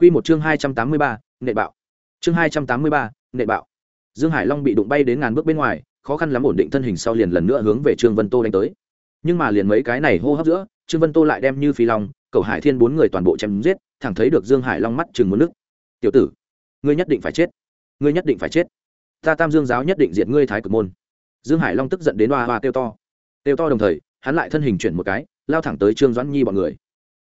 Quy một chương hai trăm tám mươi ba, nệ bạo. Chương hai trăm tám mươi ba, nệ bạo. Dương Hải Long bị đụng bay đến ngàn bước bên ngoài, khó khăn lắm ổn định thân hình sau liền lần nữa hướng về Trương Vân Tô đánh tới. Nhưng mà liền mấy cái này hô hấp giữa, Trương Vân Tô lại đem như phi long, Cầu Hải Thiên bốn người toàn bộ chém giết, thẳng thấy được Dương Hải Long mắt trừng muốn nước. "Tiểu tử, ngươi nhất định phải chết. Ngươi nhất định phải chết. Ta Tam Dương giáo nhất định diệt ngươi Thái Cực môn." Dương Hải Long tức giận đến oa oa kêu to. Kêu to đồng thời, hắn lại thân hình chuyển một cái, lao thẳng tới Trương Doãn Nhi bọn người.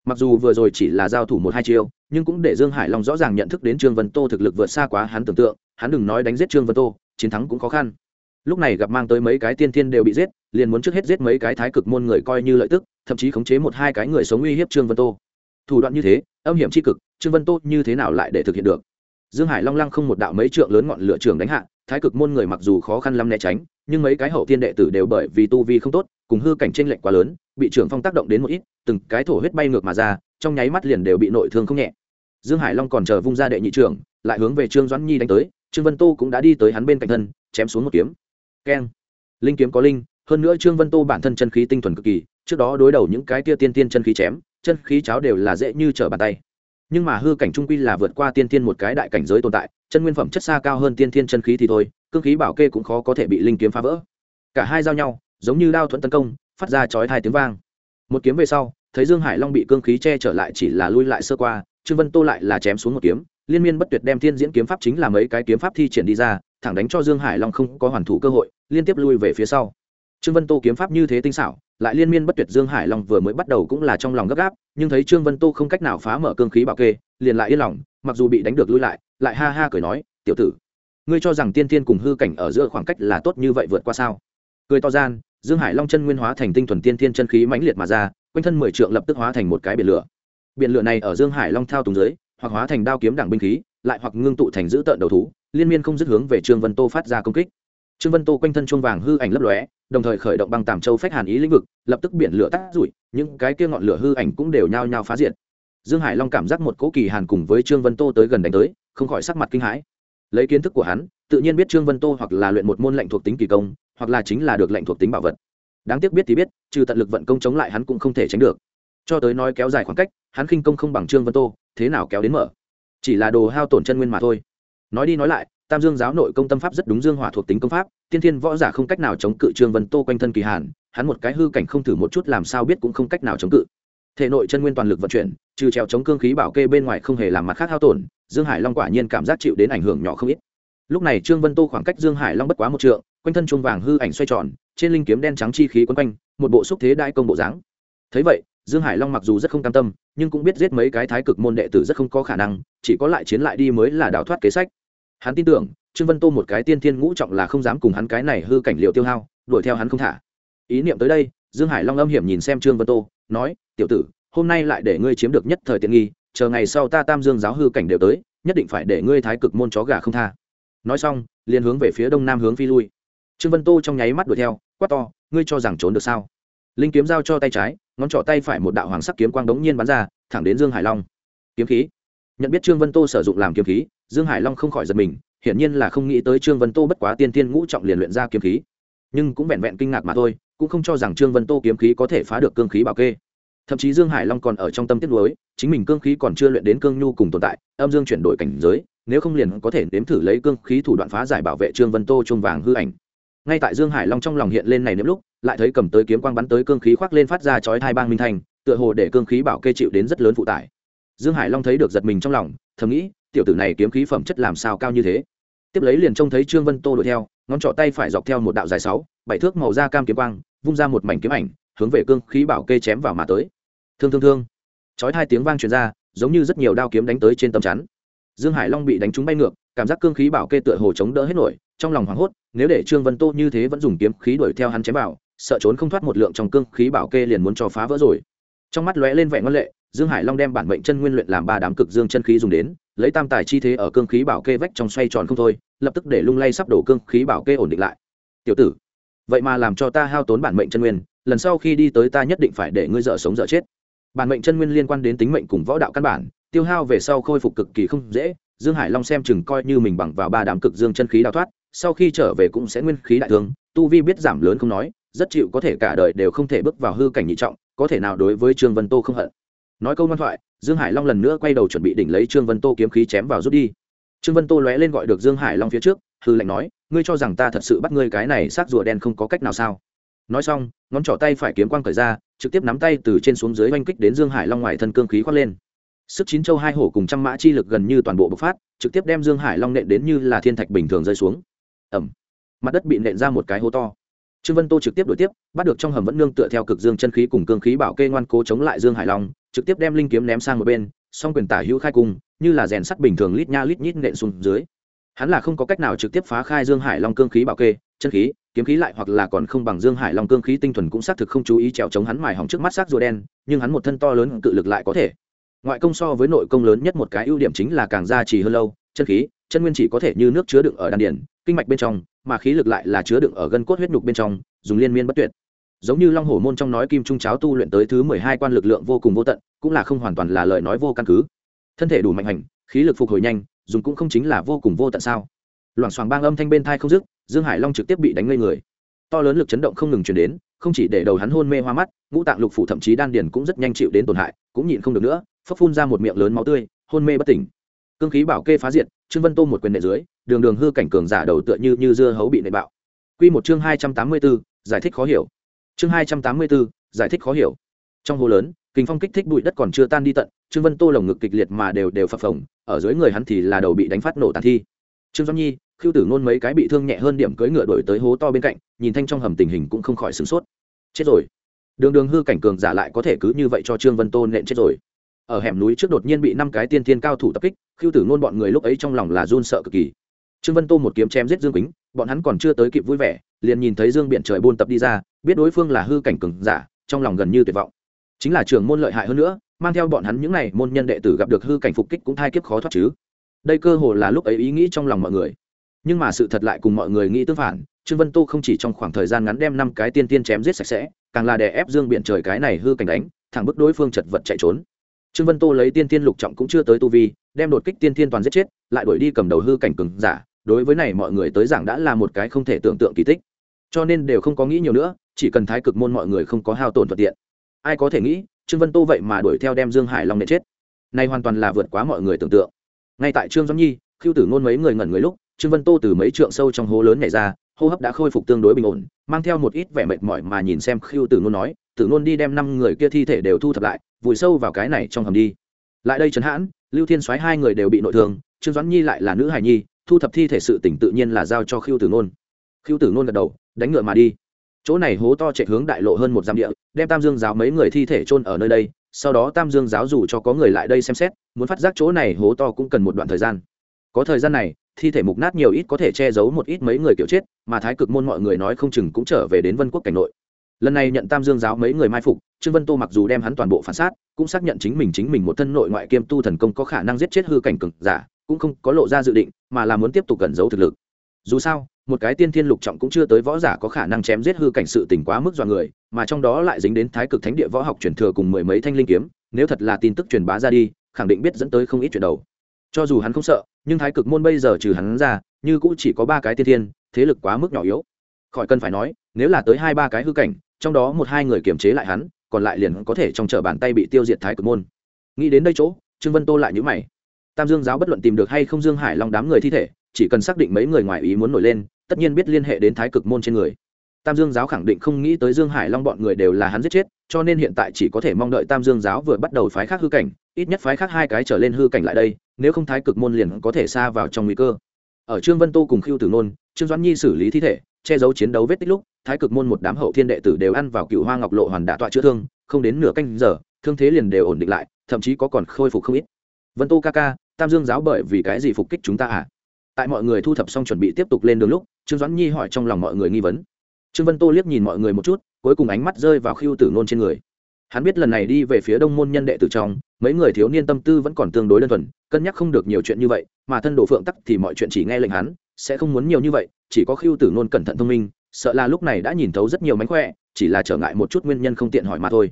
Mặc dù vừa rồi chỉ là giao thủ một hai chiêu, nhưng cũng để Dương Hải Long rõ ràng nhận thức đến Trương Vân Tô thực lực vượt xa quá hắn tưởng tượng, hắn đừng nói đánh giết Trương Vân Tô, chiến thắng cũng khó khăn. Lúc này gặp mang tới mấy cái tiên thiên đều bị giết, liền muốn trước hết giết mấy cái thái cực môn người coi như lợi tức, thậm chí khống chế một hai cái người sống uy hiếp Trương Vân Tô. Thủ đoạn như thế, âm hiểm chi cực, Trương Vân Tô như thế nào lại để thực hiện được? Dương Hải Long lăng không một đạo mấy trượng lớn ngọn lửa trường đánh hạ, thái cực môn người mặc dù khó khăn lắm né tránh, nhưng mấy cái hậu tiên đệ tử đều bởi vì tu vi không tốt, cùng hư cảnh tranh lệch quá lớn, bị trưởng phong tác động đến một ít, từng cái thổ huyết bay ngược mà ra, trong nháy mắt liền đều bị nội thương không nhẹ. Dương hải long còn chờ vung ra đệ nhị trưởng lại hướng về trương doãn nhi đánh tới trương vân tô cũng đã đi tới hắn bên cạnh thân chém xuống một kiếm. Keng. Linh kiếm có linh hơn nữa trương vân tô bản thân chân khí tinh thuần cực kỳ trước đó đối đầu những cái tia tiên tiên chân khí chém chân khí cháo đều là dễ như trở bàn tay. Nhưng mà hư cảnh trung quy là vượt qua tiên tiên một cái đại cảnh giới tồn tại chân nguyên phẩm chất xa cao hơn tiên tiên chân khí thì thôi cương khí bảo kê cũng khó có thể bị linh kiếm phá vỡ. Cả hai giao nhau giống như đao thuẫn tấn công phát ra chói hai tiếng vang. Một kiếm về sau, thấy dương hải long bị cương khí che trở lại chỉ là lui lại sơ qua, trương vân tô lại là chém xuống một kiếm, liên miên bất tuyệt đem thiên diễn kiếm pháp chính là mấy cái kiếm pháp thi triển đi ra, thẳng đánh cho dương hải long không có hoàn thủ cơ hội, liên tiếp lui về phía sau. Trương vân tô kiếm pháp như thế tinh xảo, lại liên miên bất tuyệt dương hải long vừa mới bắt đầu cũng là trong lòng gấp gáp, nhưng thấy trương vân tô không cách nào phá mở cương khí bảo kê, liền lại yên lòng, mặc dù bị đánh được lui lại lại ha ha cười nói, tiểu tử, ngươi cho rằng tiên tiên cùng hư cảnh ở giữa khoảng cách là tốt như vậy vượt qua sao? Cười to gian dương hải long chân nguyên hóa thành tinh thuần tiên thiên chân khí mãnh liệt mà ra, quanh thân mười trượng lập tức hóa thành một cái biển lửa. Biển lửa này ở dương hải long thao túng dưới, hoặc hóa thành đao kiếm đảng binh khí, lại hoặc ngưng tụ thành dữ tợn đầu thú, liên miên không dứt hướng về trương vân tô phát ra công kích. Trương vân tô quanh thân chuông vàng hư ảnh lấp lóe, đồng thời khởi động băng tàm châu phách hàn ý lĩnh vực, lập tức biển lửa tắt rủi những cái kia ngọn lửa hư ảnh cũng đều nhao nhao phá diệt. Dương hải long cảm giác một cỗ kỳ hàn cùng với trương vân tô tới gần đánh tới, không khỏi sắc mặt kinh hãi lấy kiến thức của hắn, tự nhiên biết trương vân tô hoặc là luyện một môn lệnh thuộc tính kỳ công, hoặc là chính là được lệnh thuộc tính bảo vật. Đáng tiếc biết thì biết, trừ tận lực vận công chống lại hắn cũng không thể tránh được. Cho tới nói kéo dài khoảng cách, hắn khinh công không bằng trương vân tô, thế nào kéo đến mở? Chỉ là đồ hao tổn chân nguyên mà thôi. Nói đi nói lại, tam dương giáo nội công tâm pháp rất đúng dương hỏa thuộc tính công pháp, tiên thiên võ giả không cách nào chống cự trương vân tô quanh thân kỳ hàn hắn một cái hư cảnh không thử một chút làm sao biết cũng không cách nào chống cự thể nội chân nguyên toàn lực vận chuyển, trừ trèo chống cương khí bảo kê bên ngoài không hề làm mặt khác hao tổn, dương hải long quả nhiên cảm giác chịu đến ảnh hưởng nhỏ không ít. Lúc này trương vân tô khoảng cách dương hải long bất quá một trượng, quanh thân chuông vàng hư ảnh xoay tròn, trên linh kiếm đen trắng chi khí quấn quanh, một bộ xúc thế đại công bộ dáng. Thấy vậy, dương hải long mặc dù rất không cam tâm, nhưng cũng biết giết mấy cái thái cực môn đệ tử rất không có khả năng, chỉ có lại chiến lại đi mới là đào thoát kế sách. Hắn tin tưởng, trương vân tô một cái tiên thiên ngũ trọng là không dám cùng hắn cái này hư cảnh liệu tiêu hao, đuổi theo hắn không thả. Ý niệm tới đây, dương hải long âm hiểm nhìn xem trương vân tô nói, tiểu tử, hôm nay lại để ngươi chiếm được nhất thời tiện nghi, chờ ngày sau ta tam dương giáo hư cảnh đều tới, nhất định phải để ngươi thái cực môn chó gà không tha. Nói xong, liền hướng về phía đông nam hướng phi lui. Trương vân tô trong nháy mắt đuổi theo, quát to, ngươi cho rằng trốn được sao? Linh kiếm giao cho tay trái, ngón trỏ tay phải một đạo hoàng sắc kiếm quang đống nhiên bắn ra, thẳng đến dương hải long. Kiếm khí. Nhận biết trương vân tô sử dụng làm kiếm khí, dương hải long không khỏi giật mình, hiển nhiên là không nghĩ tới trương vân tô bất quá tiên tiên ngũ trọng liền luyện ra kiếm khí. Nhưng cũng vẹn vẹn kinh ngạc mà thôi cũng không cho rằng trương vân tô kiếm khí có thể phá được cương khí bảo kê. Thậm chí dương hải long còn ở trong tâm tiết lối chính mình cương khí còn chưa luyện đến cương nhu cùng tồn tại, âm dương chuyển đổi cảnh giới, nếu không liền có thể nếm thử lấy cương khí thủ đoạn phá giải bảo vệ trương vân tô trung vàng hư ảnh. Ngay tại dương hải long trong lòng hiện lên này nếm lúc, lại thấy cầm tới kiếm quang bắn tới cương khí khoác lên phát ra chói hai bang minh thành, tựa hồ để cương khí bảo kê chịu đến rất lớn phụ tải. Dương hải long thấy được giật mình trong lòng, thầm nghĩ, tiểu tử này kiếm khí phẩm chất làm sao cao như thế. Tiếp lấy liền trông thấy trương vân tô đuổi theo, ngón trỏ tay phải dọc theo một đạo dài sáu, bảy thước màu da cam kiếm quang vung ra một mảnh kiếm ảnh, hướng về cương khí bảo kê chém vào mà tới. Thương thương thương. Chói hai tiếng vang truyền ra, giống như rất nhiều đao kiếm đánh tới trên tấm chắn. Dương hải long bị đánh trúng bay ngược, cảm giác cương khí bảo kê tựa hồ chống đỡ hết nổi, trong lòng hoảng hốt, nếu để trương vân tô như thế vẫn dùng kiếm khí đuổi theo hắn chém vào, sợ trốn không thoát một lượng trong cương khí bảo kê liền muốn cho phá vỡ rồi. Trong mắt lóe lên vẻ ngân lệ, dương hải long đem bản mệnh chân nguyên luyện làm ba đám cực dương chân khí dùng đến, lấy tam tài chi thế ở cương khí bảo kê vách trong xoay tròn không thôi, lập tức để lung lay sắp đổ cương khí bảo kê ổn định lại. Tiểu tử vậy mà làm cho ta hao tốn bản mệnh chân nguyên, lần sau khi đi tới ta nhất định phải để ngươi dở sống dở chết. Bản mệnh chân nguyên liên quan đến tính mệnh cùng võ đạo căn bản, tiêu hao về sau khôi phục cực kỳ không dễ, dương hải long xem chừng coi như mình bằng vào ba đám cực dương chân khí đào thoát, sau khi trở về cũng sẽ nguyên khí đại thương, tu vi biết giảm lớn không nói, rất chịu có thể cả đời đều không thể bước vào hư cảnh nhị trọng, có thể nào đối với trương vân tô không hận. Nói câu ngoan thoại, dương hải long lần nữa quay đầu chuẩn bị đỉnh lấy trương vân tô kiếm khí chém vào rút đi. Trương vân tô lóe lên gọi được dương hải long phía trước hư lệnh nói, ngươi cho rằng ta thật sự bắt ngươi cái này xác rùa đen không có cách nào sao? Nói xong, ngón trỏ tay phải kiếm quang cởi ra, trực tiếp nắm tay từ trên xuống dưới oanh kích đến dương hải long ngoài thân cương khí khoác lên. Sức chín châu hai hổ cùng trăm mã chi lực gần như toàn bộ bộc phát, trực tiếp đem dương hải long nện đến như là thiên thạch bình thường rơi xuống. Ẩm mặt đất bị nện ra một cái hố to. Trương vân tô trực tiếp đổi tiếp, bắt được trong hầm vẫn nương tựa theo cực dương chân khí cùng cương khí bảo kê ngoan cố chống lại dương hải long, trực tiếp đem linh kiếm ném sang một bên, song quyền tả hữu khai cung, như là rèn sắt bình thường lít nha lít nhít nện xuống dưới hắn là không có cách nào trực tiếp phá khai dương hải long cương khí bảo kê, chân khí, kiếm khí lại hoặc là còn không bằng dương hải long cương khí tinh thuần cũng xác thực không chú ý trèo chống hắn mài hỏng trước mắt xác rùa đen, nhưng hắn một thân to lớn cự lực lại có thể. Ngoại công so với nội công lớn nhất một cái ưu điểm chính là càng gia trì hơn lâu, chân khí, chân nguyên chỉ có thể như nước chứa đựng ở đan điển kinh mạch bên trong, mà khí lực lại là chứa đựng ở gân cốt huyết nhục bên trong, dùng liên miên bất tuyệt. Giống như long hổ môn trong nói kim trung cháo tu luyện tới thứ mười hai quan lực lượng vô cùng vô tận, cũng là không hoàn toàn là lời nói vô căn cứ. Thân thể đủ mạnh hành, khí lực phục hồi nhanh dùng cũng không chính là vô cùng vô tận sao? Loảng xoảng bang âm thanh bên thai không dứt, dương hải long trực tiếp bị đánh ngây người. To lớn lực chấn động không ngừng chuyển đến, không chỉ để đầu hắn hôn mê hoa mắt, ngũ tạng lục phủ thậm chí đan điền cũng rất nhanh chịu đến tổn hại, cũng nhịn không được nữa phấp phun ra một miệng lớn máu tươi, hôn mê bất tỉnh. Cương khí bảo kê phá diệt, trương vân tô một quyền nệ dưới, đường đường hư cảnh cường giả đầu tựa như như dưa hấu bị nệ bạo. Q một chương hai trăm tám mươi b giải thích khó hiểu. Chương hai trăm tám mươi b giải thích khó hiểu. Trong hồ lớn kinh phong kích thích bụi đất còn chưa tan đi tận, trương vân tô lồng ngực kịch liệt mà đều đều phập phồng, ở dưới người hắn thì là đầu bị đánh phát nổ tàn thi. Trương doãn nhi khiêu tử ngôn mấy cái bị thương nhẹ hơn điểm cưỡi ngựa đổi tới hố to bên cạnh, nhìn thanh trong hầm tình hình cũng không khỏi sửng sốt. Chết rồi. Đường đường hư cảnh cường giả lại có thể cứ như vậy cho trương vân tô nện chết rồi. Ở hẻm núi trước đột nhiên bị năm cái tiên thiên cao thủ tập kích khiêu tử ngôn bọn người lúc ấy trong lòng là run sợ cực kỳ. Trương vân tô một kiếm chém giết dương quýnh bọn hắn còn chưa tới kịp vui vẻ, liền nhìn thấy dương biển trời buôn tập đi ra, biết đối phương là hư cảnh cường giả, trong lòng gần như tuyệt vọng chính là trường môn lợi hại hơn nữa, mang theo bọn hắn những n à y môn nhân đệ tử gặp được hư cảnh phục kích cũng thai kiếp khó thoát chứ. Đây cơ hồ là lúc ấy ý nghĩ trong lòng mọi người. Nhưng mà sự thật lại cùng mọi người nghĩ tương phản, trương vân tô không chỉ trong khoảng thời gian ngắn đem năm cái tiên tiên chém giết sạch sẽ, càng là đè ép dương biển trời cái này hư cảnh đánh, thẳng bức đối phương chật vật chạy trốn. Trương vân tô lấy tiên tiên lục trọng cũng chưa tới tu vi, đem đột kích tiên tiên toàn giết chết, lại đuổi đi cầm đầu hư cảnh cừng giả, đối với này mọi người tới giảng đã là một cái không thể tưởng tượng kỳ tích. Cho nên đều không có nghĩ nhiều nữa, chỉ cần thái cực môn mọi người không có hao tổn thuận tiện ai có thể nghĩ, trương vân tô vậy mà đuổi theo đem dương hải long nện chết. Nay hoàn toàn là vượt quá mọi người tưởng tượng. Ngay tại trương doãn nhi khiêu tử ngôn mấy người ngẩn người lúc, trương vân tô từ mấy trượng sâu trong hố lớn nhảy ra, hô hấp đã khôi phục tương đối bình ổn, mang theo một ít vẻ mệt mỏi mà nhìn xem khiêu tử ngôn nói, tử ngôn đi đem năm người kia thi thể đều thu thập lại, vùi sâu vào cái này trong hầm đi. Lại đây trấn hãn, lưu thiên soái hai người đều bị nội thương, trương doãn nhi lại là nữ hài nhi, thu thập thi thể sự tỉnh tự nhiên là giao cho khiêu tử ngôn. Khiêu tử ngôn gật đầu, đánh ngựa mà đi chỗ này hố to chạy hướng đại lộ hơn một dặm địa, đem tam dương giáo mấy người thi thể chôn ở nơi đây, sau đó tam dương giáo dù cho có người lại đây xem xét, muốn phát giác chỗ này hố to cũng cần một đoạn thời gian. Có thời gian này, thi thể mục nát nhiều ít có thể che giấu một ít mấy người kiểu chết, mà thái cực môn mọi người nói không chừng cũng trở về đến vân quốc cảnh nội. Lần này nhận tam dương giáo mấy người mai phục, trương vân tô mặc dù đem hắn toàn bộ phản sát cũng xác nhận chính mình chính mình một thân nội ngoại kiêm tu thần công có khả năng giết chết hư cảnh cực giả, cũng không có lộ ra dự định, mà là muốn tiếp tục cẩn giấu thực lực dù sao, một cái tiên thiên lục trọng cũng chưa tới võ giả có khả năng chém giết hư cảnh sự tình quá mức dọa người, mà trong đó lại dính đến thái cực thánh địa võ học truyền thừa cùng mười mấy thanh linh kiếm, nếu thật là tin tức truyền bá ra đi, khẳng định biết dẫn tới không ít chuyện đầu. Cho dù hắn không sợ, nhưng thái cực môn bây giờ trừ hắn ra, như cũng chỉ có ba cái tiên thiên, thế lực quá mức nhỏ yếu. Khỏi cần phải nói, nếu là tới hai ba cái hư cảnh, trong đó một hai người kiềm chế lại hắn, còn lại liền có thể trong chở bàn tay bị tiêu diệt thái cực môn. Nghĩ đến đây chỗ, trương vân tô lại nhữ mày. Tam dương giáo bất luận tìm được hay không dương hải long đám người thi thể chỉ cần xác định mấy người ngoài ý muốn nổi lên, tất nhiên biết liên hệ đến thái cực môn trên người. Tam dương giáo khẳng định không nghĩ tới dương hải long bọn người đều là hắn giết chết, cho nên hiện tại chỉ có thể mong đợi tam dương giáo vừa bắt đầu phái khác hư cảnh, ít nhất phái khác hai cái trở lên hư cảnh lại đây, nếu không thái cực môn liền có thể xa vào trong nguy cơ. Ở trương vân tô cùng khiêu tử nôn, trương doãn nhi xử lý thi thể, che giấu chiến đấu vết tích lúc, thái cực môn một đám hậu thiên đệ tử đều ăn vào cựu hoa ngọc lộ hoàn đạ tọa chữa thương, không đến nửa canh giờ, thương thế liền đều ổn định lại, thậm chí có còn khôi phục không ít. Vân tô ca ca, tam dương giáo bởi vì cái gì phục kích chúng ta à? Tại mọi người thu thập xong chuẩn bị tiếp tục lên đường lúc, trương doãn nhi hỏi trong lòng mọi người nghi vấn. Trương vân tô liếc nhìn mọi người một chút, cuối cùng ánh mắt rơi vào khiêu tử nôn trên người. Hắn biết lần này đi về phía đông môn nhân đệ tử trong, mấy người thiếu niên tâm tư vẫn còn tương đối đơn thuần, cân nhắc không được nhiều chuyện như vậy, mà thân đồ phượng tắc thì mọi chuyện chỉ nghe lệnh hắn, sẽ không muốn nhiều như vậy, chỉ có khiêu tử nôn cẩn thận thông minh, sợ là lúc này đã nhìn thấu rất nhiều mánh khỏe, chỉ là trở ngại một chút nguyên nhân không tiện hỏi mà thôi.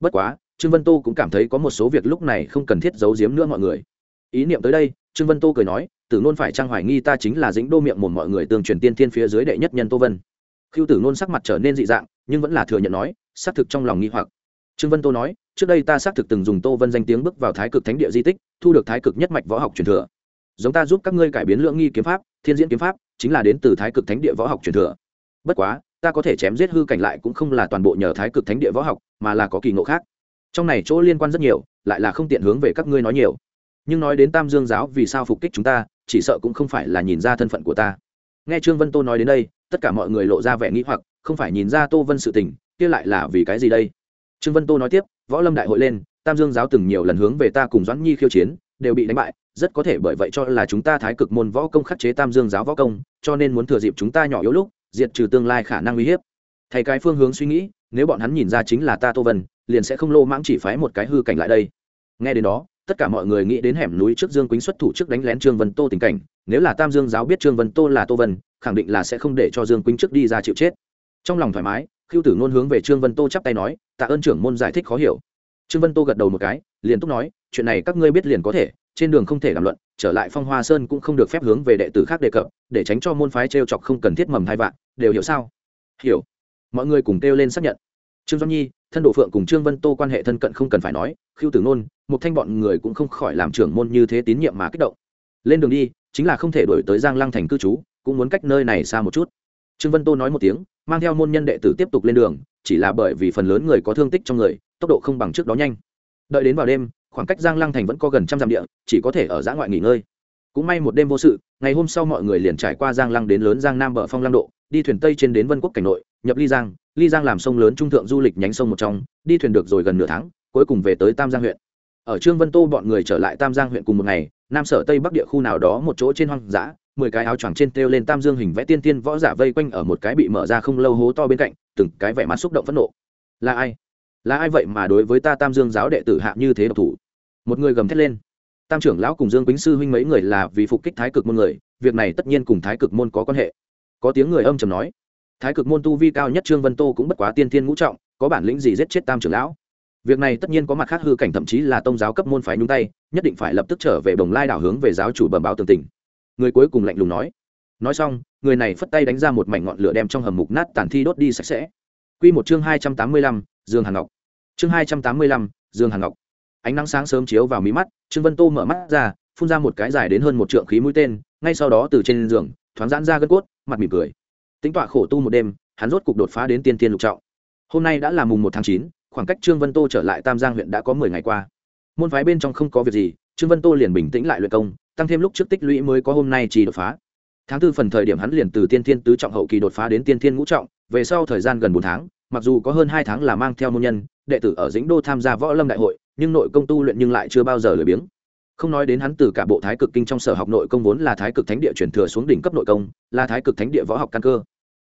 Bất quá, trương vân tô cũng cảm thấy có một số việc lúc này không cần thiết giấu giếm nữa mọi người. Ý niệm tới đây trương vân tô cười nói, tử nôn phải trang hoài nghi ta chính là dính đô miệng một mọi người tương truyền tiên thiên phía dưới đệ nhất nhân tô vân? Khiêu tử nôn sắc mặt trở nên dị dạng, nhưng vẫn là thừa nhận nói, xác thực trong lòng nghi hoặc. Trương vân tô nói, trước đây ta xác thực từng dùng tô vân danh tiếng bước vào thái cực thánh địa di tích, thu được thái cực nhất mạch võ học truyền thừa. Giống ta giúp các ngươi cải biến lưỡng nghi kiếm pháp, thiên diễn kiếm pháp, chính là đến từ thái cực thánh địa võ học truyền thừa. Bất quá, ta có thể chém giết hư cảnh lại cũng không là toàn bộ nhờ thái cực thánh địa võ học, mà là có kỳ ngộ khác. Trong này chỗ liên quan rất nhiều, lại là không tiện hướng về các ngươi nói nhiều nhưng nói đến tam dương giáo vì sao phục kích chúng ta, chỉ sợ cũng không phải là nhìn ra thân phận của ta. Nghe trương vân tô nói đến đây, tất cả mọi người lộ ra vẻ nghĩ hoặc, không phải nhìn ra tô vân sự tình, kia lại là vì cái gì đây? Trương vân tô nói tiếp, võ lâm đại hội lên, tam dương giáo từng nhiều lần hướng về ta cùng doãn nhi khiêu chiến, đều bị đánh bại, rất có thể bởi vậy cho là chúng ta thái cực môn võ công khắc chế tam dương giáo võ công, cho nên muốn thừa dịp chúng ta nhỏ yếu lúc, diệt trừ tương lai khả năng uy hiếp. Thầy cái phương hướng suy nghĩ, nếu bọn hắn nhìn ra chính là ta tô vân, liền sẽ không lô mãng chỉ phái một cái hư cảnh lại đây. Nghe đến đó tất cả mọi người nghĩ đến hẻm núi trước dương quýnh xuất thủ trước đánh lén trương vân tô tình cảnh, nếu là tam dương giáo biết trương vân tô là tô vân, khẳng định là sẽ không để cho dương quýnh trước đi ra chịu chết. Trong lòng thoải mái khiêu tử ngôn hướng về trương vân tô chắp tay nói, tạ ơn trưởng môn giải thích khó hiểu. Trương vân tô gật đầu một cái, liền túc nói, chuyện này các ngươi biết liền có thể, trên đường không thể làm luận, trở lại phong hoa sơn cũng không được phép hướng về đệ tử khác đề cập, để tránh cho môn phái t chọc không cần thiết mầm hai vạn, đều hiểu sao? Hiểu. Mọi người cùng kêu lên xác nhận trương Doanh nhi, thân độ phượng cùng trương vân tô quan hệ thân cận không cần phải nói khiêu tử nôn một thanh bọn người cũng không khỏi làm trưởng môn như thế tín nhiệm mà kích động. Lên đường đi, chính là không thể đổi tới giang lăng thành cư trú, cũng muốn cách nơi này xa một chút. Trương vân tô nói một tiếng, mang theo môn nhân đệ tử tiếp tục lên đường, chỉ là bởi vì phần lớn người có thương tích trong người, tốc độ không bằng trước đó nhanh. Đợi đến vào đêm, khoảng cách giang lăng thành vẫn có gần trăm dặm địa, chỉ có thể ở giã ngoại nghỉ ngơi. Cũng may một đêm vô sự, ngày hôm sau mọi người liền trải qua giang lăng đến lớn giang nam bờ phong lăng độ, đi thuyền tây trên đến vân quốc cảnh nội, nhập ly giang ly giang làm sông lớn trung thượng du lịch nhánh sông một trong, đi thuyền được rồi gần nửa tháng, cuối cùng về tới tam giang huyện. Ở trương vân tô bọn người trở lại tam giang huyện cùng một ngày, nam sở tây bắc địa khu nào đó một chỗ trên hoang dã, mười cái áo choàng trên têu lên tam dương hình vẽ tiên tiên võ giả vây quanh ở một cái bị mở ra không lâu hố to bên cạnh, từng cái vẻ mặt xúc động phẫn nộ. Là ai? Là ai vậy mà đối với ta tam dương giáo đệ tử hạ như thế độc thủ? Một người gầm thét lên. Tam trưởng lão cùng dương quýnh sư huynh mấy người là vì phục kích thái cực môn người, việc này tất nhiên cùng thái cực môn có quan hệ. Có tiếng người âm trầm nói thái cực môn tu vi cao nhất trương vân tô cũng bất quá tiên thiên ngũ trọng, có bản lĩnh gì giết chết tam trưởng lão? Việc này tất nhiên có mặt khác hư cảnh, thậm chí là tông giáo cấp môn phải nhung tay, nhất định phải lập tức trở về đồng lai đảo hướng về giáo chủ bẩm báo tường tình. Người cuối cùng lạnh lùng nói. Nói xong, người này phất tay đánh ra một mảnh ngọn lửa đem trong hầm mục nát tàn thi đốt đi sạch sẽ. Q một chương hai trăm tám mươi lăm, dương hàn ngọc. Chương hai trăm tám mươi lăm, dương hàn ngọc. Ánh nắng sáng sớm chiếu vào mí mắt, trương vân tô mở mắt ra, phun ra một cái dài đến hơn một trượng khí mũi tên, ngay sau đó từ trên giường, thoáng giãn ra gân cốt, mặt mỉm cười tính tọa khổ tu một đêm, hắn rốt cục đột phá đến tiên tiên lục trọng. Hôm nay đã là mùng một tháng chín, khoảng cách trương vân tô trở lại tam giang huyện đã có mười ngày qua. Môn phái bên trong không có việc gì, trương vân tô liền bình tĩnh lại luyện công, tăng thêm lúc trước tích lũy mới có hôm nay chỉ đột phá. Tháng tư phần thời điểm hắn liền từ tiên thiên tứ trọng hậu kỳ đột phá đến tiên thiên ngũ trọng, về sau thời gian gần bốn tháng, mặc dù có hơn hai tháng là mang theo môn nhân, đệ tử ở dĩnh đô tham gia võ lâm đại hội, nhưng nội công tu luyện nhưng lại chưa bao giờ lười biếng. Không nói đến hắn từ cả bộ thái cực kinh trong sở học nội công vốn là thái cực thánh địa chuyển thừa xuống đỉnh cấp nội công, là thái cực thánh địa võ học căn cơ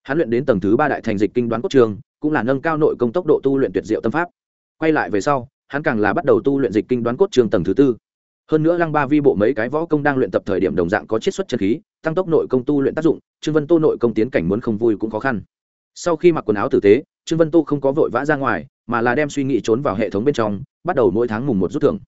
hắn luyện đến tầng thứ ba đại thành dịch kinh đoán cốt trường, cũng là nâng cao nội công tốc độ tu luyện tuyệt diệu tâm pháp. Quay lại về sau, hắn càng là bắt đầu tu luyện dịch kinh đoán cốt trường tầng thứ tư. Hơn nữa lăng ba vi bộ mấy cái võ công đang luyện tập thời điểm đồng dạng có chiết xuất chân khí, tăng tốc nội công tu luyện tác dụng, trương vân tô nội công tiến cảnh muốn không vui cũng khó khăn. Sau khi mặc quần áo tử tế, trương vân tô không có vội vã ra ngoài, mà là đem suy nghĩ trốn vào hệ thống bên trong, bắt đầu mỗi tháng mùng một rút thưởng.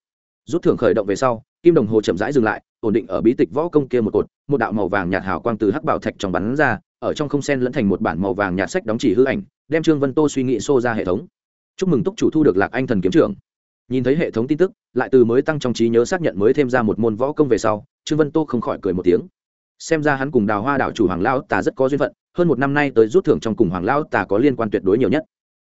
Rút thưởng khởi động về sau, kim đồng hồ chậm rãi dừng lại, ổn định ở bí tịch võ công kia một cột, một đạo màu vàng nhạt hào quang từ hắc bảo thạch trong bắn ra ở trong không sen lẫn thành một bản màu vàng nhạt sách đóng chỉ hư ảnh, đem trương vân tô suy nghĩ xô ra hệ thống. Chúc mừng túc chủ thu được lạc anh thần kiếm trưởng. Nhìn thấy hệ thống tin tức, lại từ mới tăng trong trí nhớ xác nhận mới thêm ra một môn võ công về sau, trương vân tô không khỏi cười một tiếng. Xem ra hắn cùng đào hoa đạo chủ hoàng lao tà rất có duyên phận, hơn một năm nay tới rút thưởng trong cùng hoàng lao tà có liên quan tuyệt đối nhiều nhất.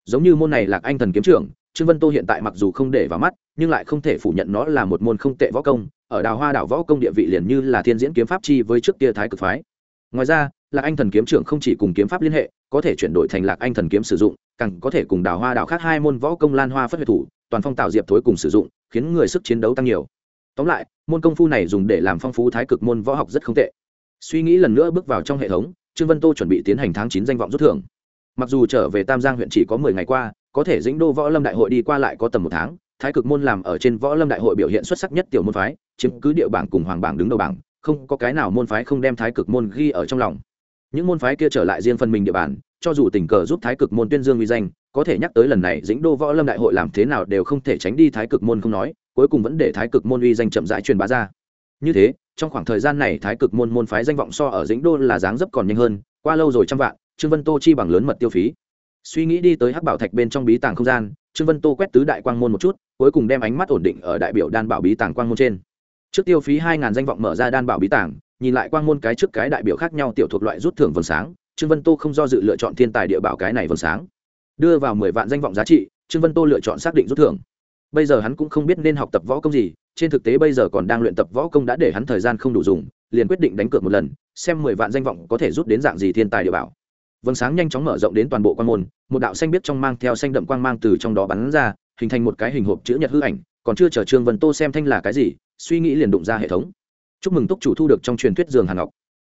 Giống như môn này lạc anh thần kiếm trưởng, trương vân tô hiện tại mặc dù không để vào mắt, nhưng lại không thể phủ nhận nó là một môn không tệ võ công, ở đào hoa đảo võ công địa vị liền như là thiên diễn kiếm pháp chi với trước kia thái cực phái ngoài ra, lạc anh thần kiếm trưởng không chỉ cùng kiếm pháp liên hệ, có thể chuyển đổi thành lạc anh thần kiếm sử dụng, càng có thể cùng đào hoa đào khác hai môn võ công lan hoa phất huyệt thủ, toàn phong tạo diệp thối cùng sử dụng, khiến người sức chiến đấu tăng nhiều. Tóm lại, môn công phu này dùng để làm phong phú thái cực môn võ học rất không tệ. Suy nghĩ lần nữa bước vào trong hệ thống, trương vân tô chuẩn bị tiến hành tháng chín danh vọng rút thưởng. Mặc dù trở về tam giang huyện chỉ có mười ngày qua, có thể dĩnh đô võ lâm đại hội đi qua lại có tầm một tháng, thái cực môn làm ở trên võ lâm đại hội biểu hiện xuất sắc nhất tiểu môn phái, chiếm cứ địa bảng cùng hoàng bảng đứng đầu bảng không có cái nào môn phái không đem thái cực môn ghi ở trong lòng. Những môn phái kia trở lại riêng phần mình địa bàn, cho dù tình cờ giúp thái cực môn tuyên dương uy danh, có thể nhắc tới lần này dĩnh đô võ lâm đại hội làm thế nào đều không thể tránh đi thái cực môn không nói, cuối cùng vẫn để thái cực môn uy danh chậm rãi truyền bá ra. Như thế, trong khoảng thời gian này thái cực môn môn phái danh vọng so ở dĩnh đô là dáng dấp còn nhanh hơn, qua lâu rồi trăm vạn, trương vân tô chi bằng lớn mật tiêu phí. Suy nghĩ đi tới hắc bảo thạch bên trong bí tàng không gian, trương vân tô quét tứ đại quang môn một chút, cuối cùng đem ánh mắt ổn định ở đại biểu đan bảo bí tàng quang môn trên trước tiêu phí hai ngàn danh vọng mở ra đan bảo bí tàng, nhìn lại quang môn cái trước cái đại biểu khác nhau tiểu thuộc loại rút thưởng vầng sáng, trương vân tô không do dự lựa chọn thiên tài địa bảo cái này vầng sáng. Đưa vào mười vạn danh vọng giá trị, trương vân tô lựa chọn xác định rút thưởng. Bây giờ hắn cũng không biết nên học tập võ công gì, trên thực tế bây giờ còn đang luyện tập võ công đã để hắn thời gian không đủ dùng, liền quyết định đánh cược một lần, xem mười vạn danh vọng có thể rút đến dạng gì thiên tài địa bảo. Vầng sáng nhanh chóng mở rộng đến toàn bộ quan môn, một đạo xanh biết trong mang theo xanh đậm quang mang từ trong đó bắn ra, hình thành một cái hình hộp chữ nhật hư ảnh, còn chưa chờ trương vân tô xem thanh là cái gì suy nghĩ liền đụng ra hệ thống. Chúc mừng túc chủ thu được trong truyền thuyết giường hàn ngọc.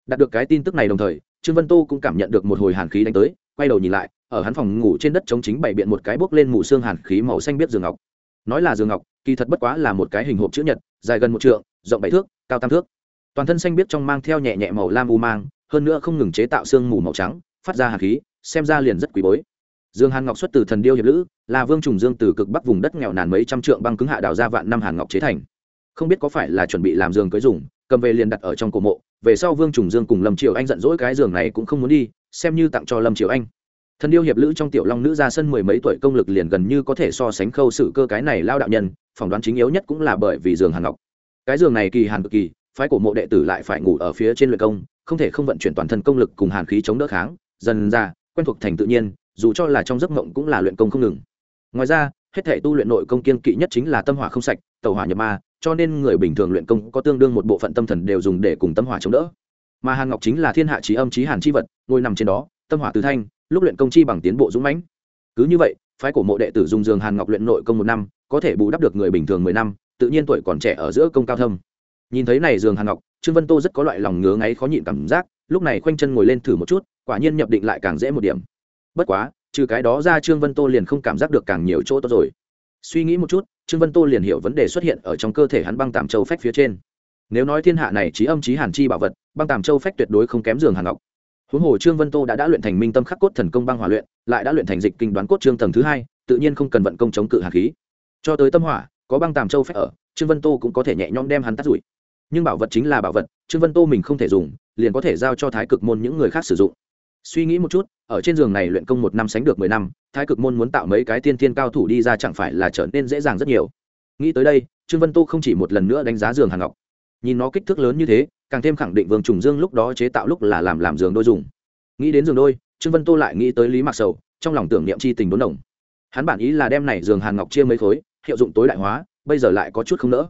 Đạt được cái tin tức này đồng thời, trương vân tô cũng cảm nhận được một hồi hàn khí đánh tới, quay đầu nhìn lại, ở hắn phòng ngủ trên đất chống chính bày biện một cái bốc lên mù xương hàn khí màu xanh biết giường ngọc. Nói là giường ngọc, kỳ thật bất quá là một cái hình hộp chữ nhật, dài gần một trượng, rộng bảy thước, cao tam thước. Toàn thân xanh biết trong mang theo nhẹ nhẹ màu lam u mang, hơn nữa không ngừng chế tạo xương mù màu trắng, phát ra hàn khí, xem ra liền rất quý bối. Dương hàn ngọc xuất từ thần điêu hiệp lữ, là vương trùng dương từ cực bắc vùng đất nghèo nàn mấy trăm trượng băng cứng hạ đào ra vạn năm hàn ngọc chế thành không biết có phải là chuẩn bị làm giường cưới dùng, cầm về liền đặt ở trong cổ mộ, về sau vương trùng dương cùng lâm triều anh giận dỗi cái giường này cũng không muốn đi, xem như tặng cho lâm triều anh. Thần điêu hiệp lữ trong tiểu long nữ ra sân mười mấy tuổi công lực liền gần như có thể so sánh khâu sự cơ cái này lao đạo nhân, phỏng đoán chính yếu nhất cũng là bởi vì giường hàn ngọc. Cái giường này kỳ hàn cực kỳ, phái cổ mộ đệ tử lại phải ngủ ở phía trên luyện công, không thể không vận chuyển toàn thân công lực cùng hàn khí chống đỡ kháng, dần ra, quen thuộc thành tự nhiên, dù cho là trong giấc mộng cũng là luyện công không ngừng. Ngoài ra, hết thể tu luyện nội công kiên kỵ nhất chính là tâm hỏa không sạch tẩu hỏa nhập ma, cho nên người bình thường luyện công có tương đương một bộ phận tâm thần đều dùng để cùng tâm hỏa chống đỡ. Mà hàn ngọc chính là thiên hạ trí âm trí hàn chi vật, ngồi nằm trên đó, tâm hỏa tứ thanh, lúc luyện công chi bằng tiến bộ dũng mãnh. Cứ như vậy, phái cổ mộ đệ tử dùng giường hàn ngọc luyện nội công một năm, có thể bù đắp được người bình thường mười năm, tự nhiên tuổi còn trẻ ở giữa công cao thâm. Nhìn thấy này giường hàn ngọc, trương vân tô rất có loại lòng ngứa ngáy khó nhịn cảm giác, lúc này khoanh chân ngồi lên thử một chút, quả nhiên nhập định lại càng dễ một điểm. Bất quá, trừ cái đó ra trương vân tô liền không cảm giác được càng nhiều chỗ tốt rồi. Suy nghĩ một chút trương vân tô liền hiểu vấn đề xuất hiện ở trong cơ thể hắn băng tàm châu phách phía trên. Nếu nói thiên hạ này trí âm trí hàn chi bảo vật, băng tàm châu phách tuyệt đối không kém giường hàn ngọc. Huống hồ trương vân tô đã đã luyện thành minh tâm khắc cốt thần công băng hỏa luyện, lại đã luyện thành dịch kinh đoán cốt trương tầng thứ hai, tự nhiên không cần vận công chống cự hàn khí. Cho tới tâm hỏa, có băng tàm châu phách ở, trương vân tô cũng có thể nhẹ nhõm đem hắn tắt rủi. Nhưng bảo vật chính là bảo vật, trương vân tô mình không thể dùng, liền có thể giao cho thái cực môn những người khác sử dụng suy nghĩ một chút, ở trên giường này luyện công một năm sánh được mười năm, thái cực môn muốn tạo mấy cái tiên thiên cao thủ đi ra chẳng phải là trở nên dễ dàng rất nhiều. Nghĩ tới đây, trương vân tô không chỉ một lần nữa đánh giá giường hàn ngọc. Nhìn nó kích thước lớn như thế, càng thêm khẳng định vương trùng dương lúc đó chế tạo lúc là làm làm giường đôi dùng. Nghĩ đến giường đôi, trương vân tô lại nghĩ tới lý mạc sầu, trong lòng tưởng niệm c h i tình đốn đồng. Hắn bản ý là đem này giường hàn ngọc chia mấy khối, hiệu dụng tối đại hóa, bây giờ lại có chút không nỡ.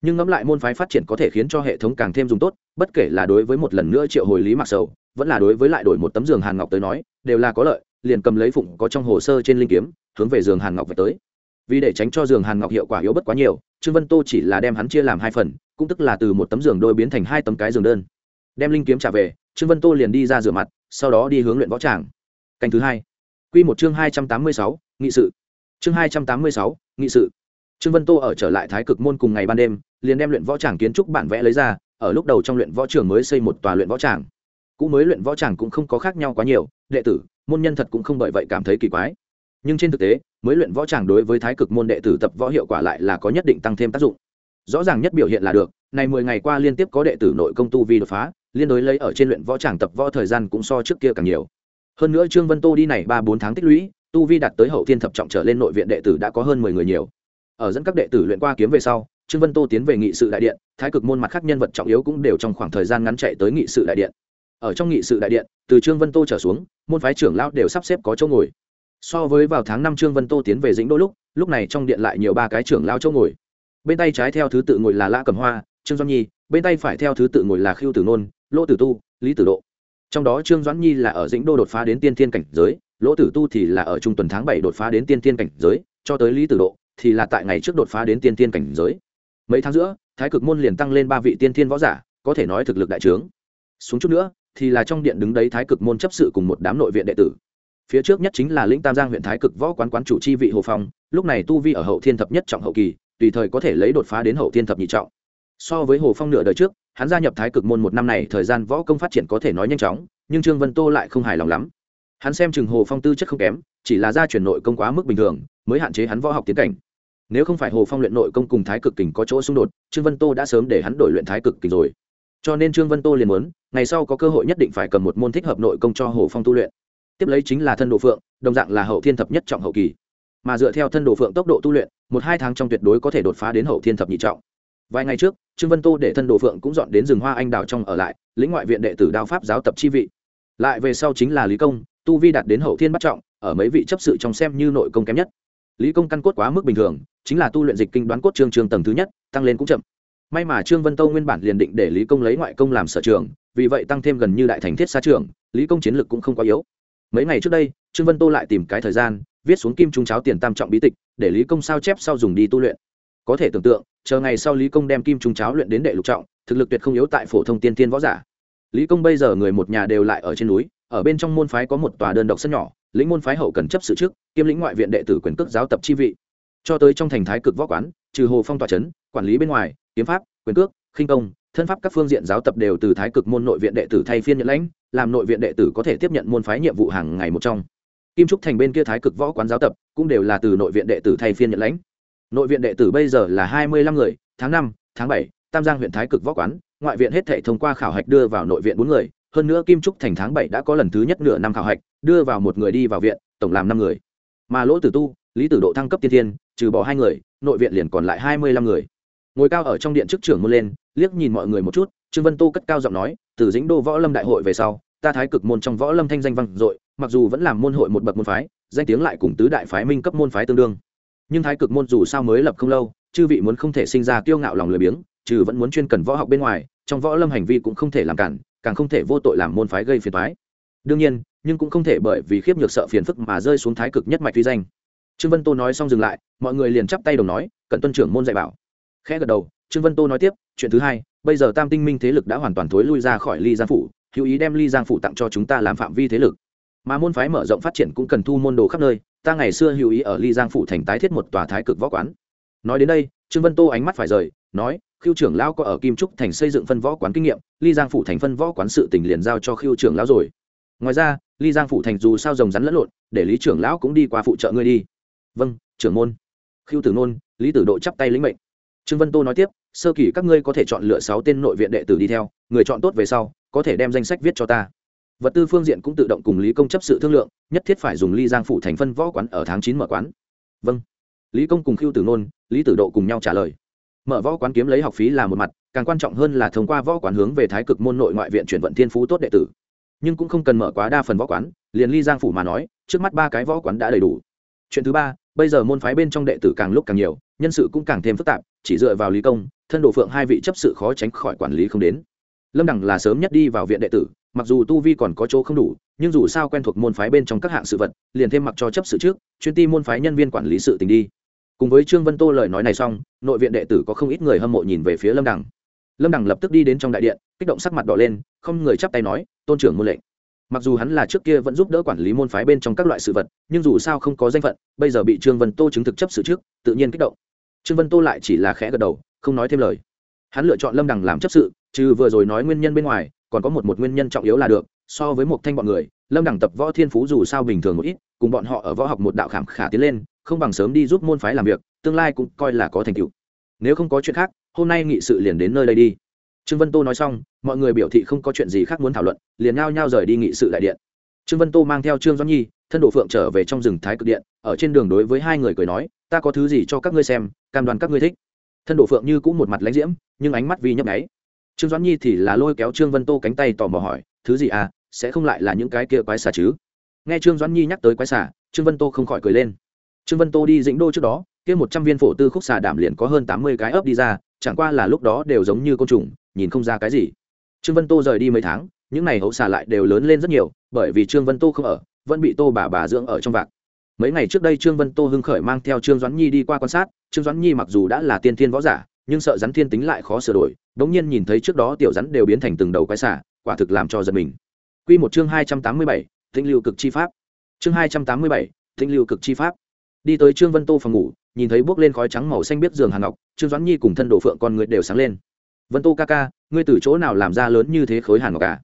Nhưng ngẫm lại môn phái phát triển có thể khiến cho hệ thống càng thêm dùng tốt, bất kể là đối với một lần nữa triệu hồi lý mạc sầu vẫn là đối với lại đổi một tấm giường hàn ngọc tới nói, đều là có lợi, liền cầm lấy phụng có trong hồ sơ trên linh kiếm, hướng về giường hàn ngọc về tới. Vì để tránh cho giường hàn ngọc hiệu quả yếu bất quá nhiều, trương vân tô chỉ là đem hắn chia làm hai phần, cũng tức là từ một tấm giường đôi biến thành hai tấm cái giường đơn. Đem linh kiếm trả về, trương vân tô liền đi ra rửa mặt, sau đó đi hướng luyện võ tràng. Canh thứ hai. Q một chương hai trăm tám mươi sáu, nghị sự. Chương hai trăm tám mươi sáu, nghị sự. Trương vân tô ở trở lại thái cực môn cùng ngày ban đêm, liền đem luyện võ tràng kiến trúc bản vẽ lấy ra, ở lúc đầu trong luyện võ trường mới xây một tòa luyện võ tràng cũ mới luyện võ tràng cũng không có khác nhau quá nhiều, đệ tử, môn nhân thật cũng không bởi vậy cảm thấy kỳ quái. Nhưng trên thực tế, mới luyện võ tràng đối với thái cực môn đệ tử tập võ hiệu quả lại là có nhất định tăng thêm tác dụng. Rõ ràng nhất biểu hiện là được, này mười ngày qua liên tiếp có đệ tử nội công tu vi đột phá, liên đối lấy ở trên luyện võ tràng tập võ thời gian cũng so trước kia càng nhiều. Hơn nữa trương vân tô đi này ba bốn tháng tích lũy, tu vi đạt tới hậu thiên thập trọng trở lên nội viện đệ tử đã có hơn mười người nhiều. Ở dẫn các đệ tử luyện qua kiếm về sau, trương vân tô tiến về nghị sự đại điện, thái cực môn mặt khác nhân vật trọng yếu cũng đều trong khoảng thời gian ngắn chạy tới nghị sự đại điện ở trong nghị sự đại điện, từ trương vân tô trở xuống, môn phái trưởng lão đều sắp xếp có chỗ ngồi. So với vào tháng năm trương vân tô tiến về dĩnh đôi lúc lúc này trong điện lại nhiều ba cái trưởng lão chỗ ngồi. Bên tay trái theo thứ tự ngồi là lã cầm hoa, trương doãn nhi, bên tay phải theo thứ tự ngồi là khiêu tử nôn, lỗ tử tu, lý tử độ. Trong đó trương doãn nhi là ở dĩnh đô đột phá đến tiên thiên cảnh giới, lỗ tử tu thì là ở trung tuần tháng bảy đột phá đến tiên thiên cảnh giới, cho tới lý tử độ thì là tại ngày trước đột phá đến tiên thiên cảnh giới. Mấy tháng giữa, thái cực môn liền tăng lên ba vị tiên thiên võ giả, có thể nói thực lực đại trướng. Xuống chút nữa thì là trong điện đứng đấy thái cực môn chấp sự cùng một đám nội viện đệ tử. Phía trước nhất chính là lĩnh tam giang huyện thái cực võ quán quán chủ chi vị hồ phong, lúc này tu vi ở hậu thiên thập nhất trọng hậu kỳ, tùy thời có thể lấy đột phá đến hậu thiên thập nhị trọng. So với hồ phong nửa đời trước, hắn gia nhập thái cực môn một năm này thời gian võ công phát triển có thể nói nhanh chóng, nhưng trương vân tô lại không hài lòng lắm. Hắn xem chừng hồ phong tư chất không kém, chỉ là gia truyền nội công quá mức bình thường, mới hạn chế hắn võ học tiến cảnh. Nếu không phải hồ phong luyện nội công cùng thái cực kình có chỗ xung đột, trương vân tô đã sớm để hắn đổi luyện thái cực kình rồi cho nên trương vân tô liền muốn, ngày sau có cơ hội nhất định phải cầm một môn thích hợp nội công cho hồ phong tu luyện. Tiếp lấy chính là thân đồ phượng, đồng dạng là hậu thiên thập nhất trọng hậu kỳ. Mà dựa theo thân đồ phượng tốc độ tu luyện, một hai tháng trong tuyệt đối có thể đột phá đến hậu thiên thập nhị trọng. Vài ngày trước, trương vân tô để thân đồ phượng cũng dọn đến rừng hoa anh đào trong ở lại, lĩnh ngoại viện đệ tử đao pháp giáo tập chi vị. Lại về sau chính là lý công, tu vi đạt đến hậu thiên bắt trọng, ở mấy vị chấp sự trong xem như nội công kém nhất. Lý công căn cốt quá mức bình thường, chính là tu luyện dịch kinh đoán cốt trương trương tầng thứ nhất, tăng lên cũng chậm may mà trương vân tô nguyên bản liền định để lý công lấy ngoại công làm sở trường, vì vậy tăng thêm gần như đại thành thiết xa trường, lý công chiến lực cũng không quá yếu. Mấy ngày trước đây, trương vân tô lại tìm cái thời gian, viết xuống kim trung cháo tiền tam trọng bí tịch, để lý công sao chép sau dùng đi tu luyện. Có thể tưởng tượng, chờ ngày sau lý công đem kim trung cháo luyện đến đệ lục trọng, thực lực tuyệt không yếu tại phổ thông tiên tiên võ giả. Lý công bây giờ người một nhà đều lại ở trên núi, ở bên trong môn phái có một tòa đơn độc sân nhỏ, lĩnh môn phái hậu cần chấp sự trước, kiêm lĩnh ngoại viện đệ tử quyền cước giáo tập chi vị cho tới trong thành thái cực võ quán, trừ hồ phong tòa trấn quản lý bên ngoài, kiếm pháp, quyền cước, khinh công, thân pháp các phương diện giáo tập đều từ thái cực môn nội viện đệ tử thay phiên nhận lãnh, làm nội viện đệ tử có thể tiếp nhận môn phái nhiệm vụ hàng ngày một trong. Kim trúc thành bên kia thái cực võ quán giáo tập cũng đều là từ nội viện đệ tử thay phiên nhận lãnh. Nội viện đệ tử bây giờ là hai mươi lăm người, tháng năm, tháng bảy, tam giang huyện thái cực võ quán, ngoại viện hết thể thông qua khảo hạch đưa vào nội viện bốn người, hơn nữa kim trúc thành tháng bảy đã có lần thứ nhất nửa năm khảo hạch, đưa vào một người đi vào viện, tổng làm năm người. Mà lỗ tử tu lý tử độ thăng cấp tiên thiên, trừ bỏ hai người, nội viện liền còn lại hai mươi lăm người. Ngồi cao ở trong điện chức trưởng môn lên, liếc nhìn mọi người một chút, trương vân tô cất cao giọng nói, từ dĩnh đô võ lâm đại hội về sau, ta thái cực môn trong võ lâm thanh danh văn dội, mặc dù vẫn làm môn hội một bậc môn phái, danh tiếng lại cùng tứ đại phái minh cấp môn phái tương đương. Nhưng thái cực môn dù sao mới lập không lâu, chư vị muốn không thể sinh ra kiêu ngạo lòng lười biếng, trừ vẫn muốn chuyên cần võ học bên ngoài, trong võ lâm hành vi cũng không thể làm cản, càng không thể vô tội làm môn phái gây phiền phái đương nhiên, nhưng cũng không thể bởi vì khiếp nhược sợ phiền phức mà rơi xuống thái cực nhất mạch vi danh trương vân tô nói xong dừng lại, mọi người liền chắp tay đồng nói cần tuân trưởng môn dạy bảo. Khẽ gật đầu, trương vân tô nói tiếp, chuyện thứ hai, bây giờ tam tinh minh thế lực đã hoàn toàn thối lui ra khỏi ly giang phủ, hữu ý đem ly giang phủ tặng cho chúng ta làm phạm vi thế lực. Mà môn phái mở rộng phát triển cũng cần thu môn đồ khắp nơi, ta ngày xưa hữu ý ở ly giang phủ thành tái thiết một tòa thái cực võ quán. Nói đến đây, trương vân tô ánh mắt phải rời, nói khiêu trưởng lão có ở kim trúc thành xây dựng phân võ quán kinh nghiệm, ly giang phủ thành phân võ quán sự tỉnh liền giao cho khiêu trưởng lão rồi. Ngoài ra, ly giang phủ thành dù sao rồng rắn lẫn lộn, để lý trưởng lão cũng đi qua phụ trợ ngươi đi vâng trưởng môn. Khiêu tử nôn, lý tử độ chắp tay lĩnh mệnh. Trương vân tô nói tiếp, sơ kỳ các ngươi có thể chọn lựa sáu tên nội viện đệ tử đi theo, người chọn tốt về sau, có thể đem danh sách viết cho ta. Vật tư phương diện cũng tự động cùng lý công chấp sự thương lượng, nhất thiết phải dùng ly giang phủ thành phân võ quán ở tháng chín mở quán. Vâng. Lý công cùng khiêu tử nôn, lý tử độ cùng nhau trả lời. Mở võ quán kiếm lấy học phí là một mặt, càng quan trọng hơn là thông qua võ quán hướng về thái cực môn nội ngoại viện chuyển vận thiên phú tốt đệ tử. Nhưng cũng không cần mở quá đa phần võ quán, liền ly giang phủ mà nói, trước mắt ba cái võ quán đã đầy đủ. Chuyện thứ ba bây giờ môn phái bên trong đệ tử càng lúc càng nhiều, nhân sự cũng càng thêm phức tạp, chỉ dựa vào lý công, thân đồ phượng hai vị chấp sự khó tránh khỏi quản lý không đến. Lâm đẳng là sớm nhất đi vào viện đệ tử, mặc dù tu vi còn có chỗ không đủ, nhưng dù sao quen thuộc môn phái bên trong các hạng sự vật, liền thêm mặc cho chấp sự trước, chuyên ti môn phái nhân viên quản lý sự tình đi. Cùng với trương vân tô lời nói này xong, nội viện đệ tử có không ít người hâm mộ nhìn về phía lâm đẳng lâm đẳng lập tức đi đến trong đại điện, kích động sắc mặt đỏ lên, không người chắp tay nói, tôn trưởng môn lệnh mặc dù hắn là trước kia vẫn giúp đỡ quản lý môn phái bên trong các loại sự vật, nhưng dù sao không có danh phận, bây giờ bị trương vân tô chứng thực chấp sự trước, tự nhiên kích động. Trương vân tô lại chỉ là khẽ gật đầu, không nói thêm lời. Hắn lựa chọn lâm đằng làm chấp sự, trừ vừa rồi nói nguyên nhân bên ngoài, còn có một một nguyên nhân trọng yếu là được, so với một thanh bọn người, lâm đẳng tập võ thiên phú dù sao bình thường một ít, cùng bọn họ ở võ học một đạo khảm khả tiến lên, không bằng sớm đi giúp môn phái làm việc, tương lai cũng coi là có thành tựu. Nếu không có chuyện khác, hôm nay nghị sự liền đến nơi đây đi trương vân tô nói xong, mọi người biểu thị không có chuyện gì khác muốn thảo luận, liền nhao nhao rời đi nghị sự đại điện. Trương vân tô mang theo trương doãn nhi, thân độ phượng trở về trong rừng thái cực điện, ở trên đường đối với hai người cười nói, ta có thứ gì cho các ngươi xem, cam đoan các ngươi thích. Thân độ phượng như cũng một mặt lãnh diễm, nhưng ánh mắt vì nhấp nháy. Trương doãn nhi thì là lôi kéo trương vân tô cánh tay tò mò hỏi, thứ gì à sẽ không lại là những cái kia quái xà chứ? Nghe trương doãn nhi nhắc tới quái xà, trương vân tô không khỏi cười lên. Trương vân tô đi dĩnh đô trước đó, kia một trăm viên phổ tư khúc xà đảm liền có hơn tám mươi cái ấp đi ra, chẳng qua là lúc đó đều giống như côn trùng nhìn không ra cái gì. Trương vân tô rời đi mấy tháng, những n à y hậu xà lại đều lớn lên rất nhiều, bởi vì trương vân tô không ở, vẫn bị tô bà bà dưỡng ở trong vạc. Mấy ngày trước đây trương vân tô hưng khởi mang theo trương doãn nhi đi qua quan sát, trương doãn nhi mặc dù đã là tiên thiên võ giả, nhưng sợ rắn thiên tính lại khó sửa đổi đ ỗ n g nhiên nhìn thấy trước đó tiểu rắn đều biến thành từng đầu quái xả quả thực làm cho giật mình. Q một chương hai trăm tám mươi bảy tinh lưu cực chi pháp. Chương hai trăm tám mươi bảy tinh lưu cực chi pháp. Đi tới trương vân tô phòng ngủ, nhìn thấy bước lên khói trắng màu xanh biết giường hàng ngọc, trương doãn nhi cùng thân đồ phượng con người đều sáng lên vân tô ca ca ngươi từ chỗ nào làm ra lớn như thế khối hàn ngọc cả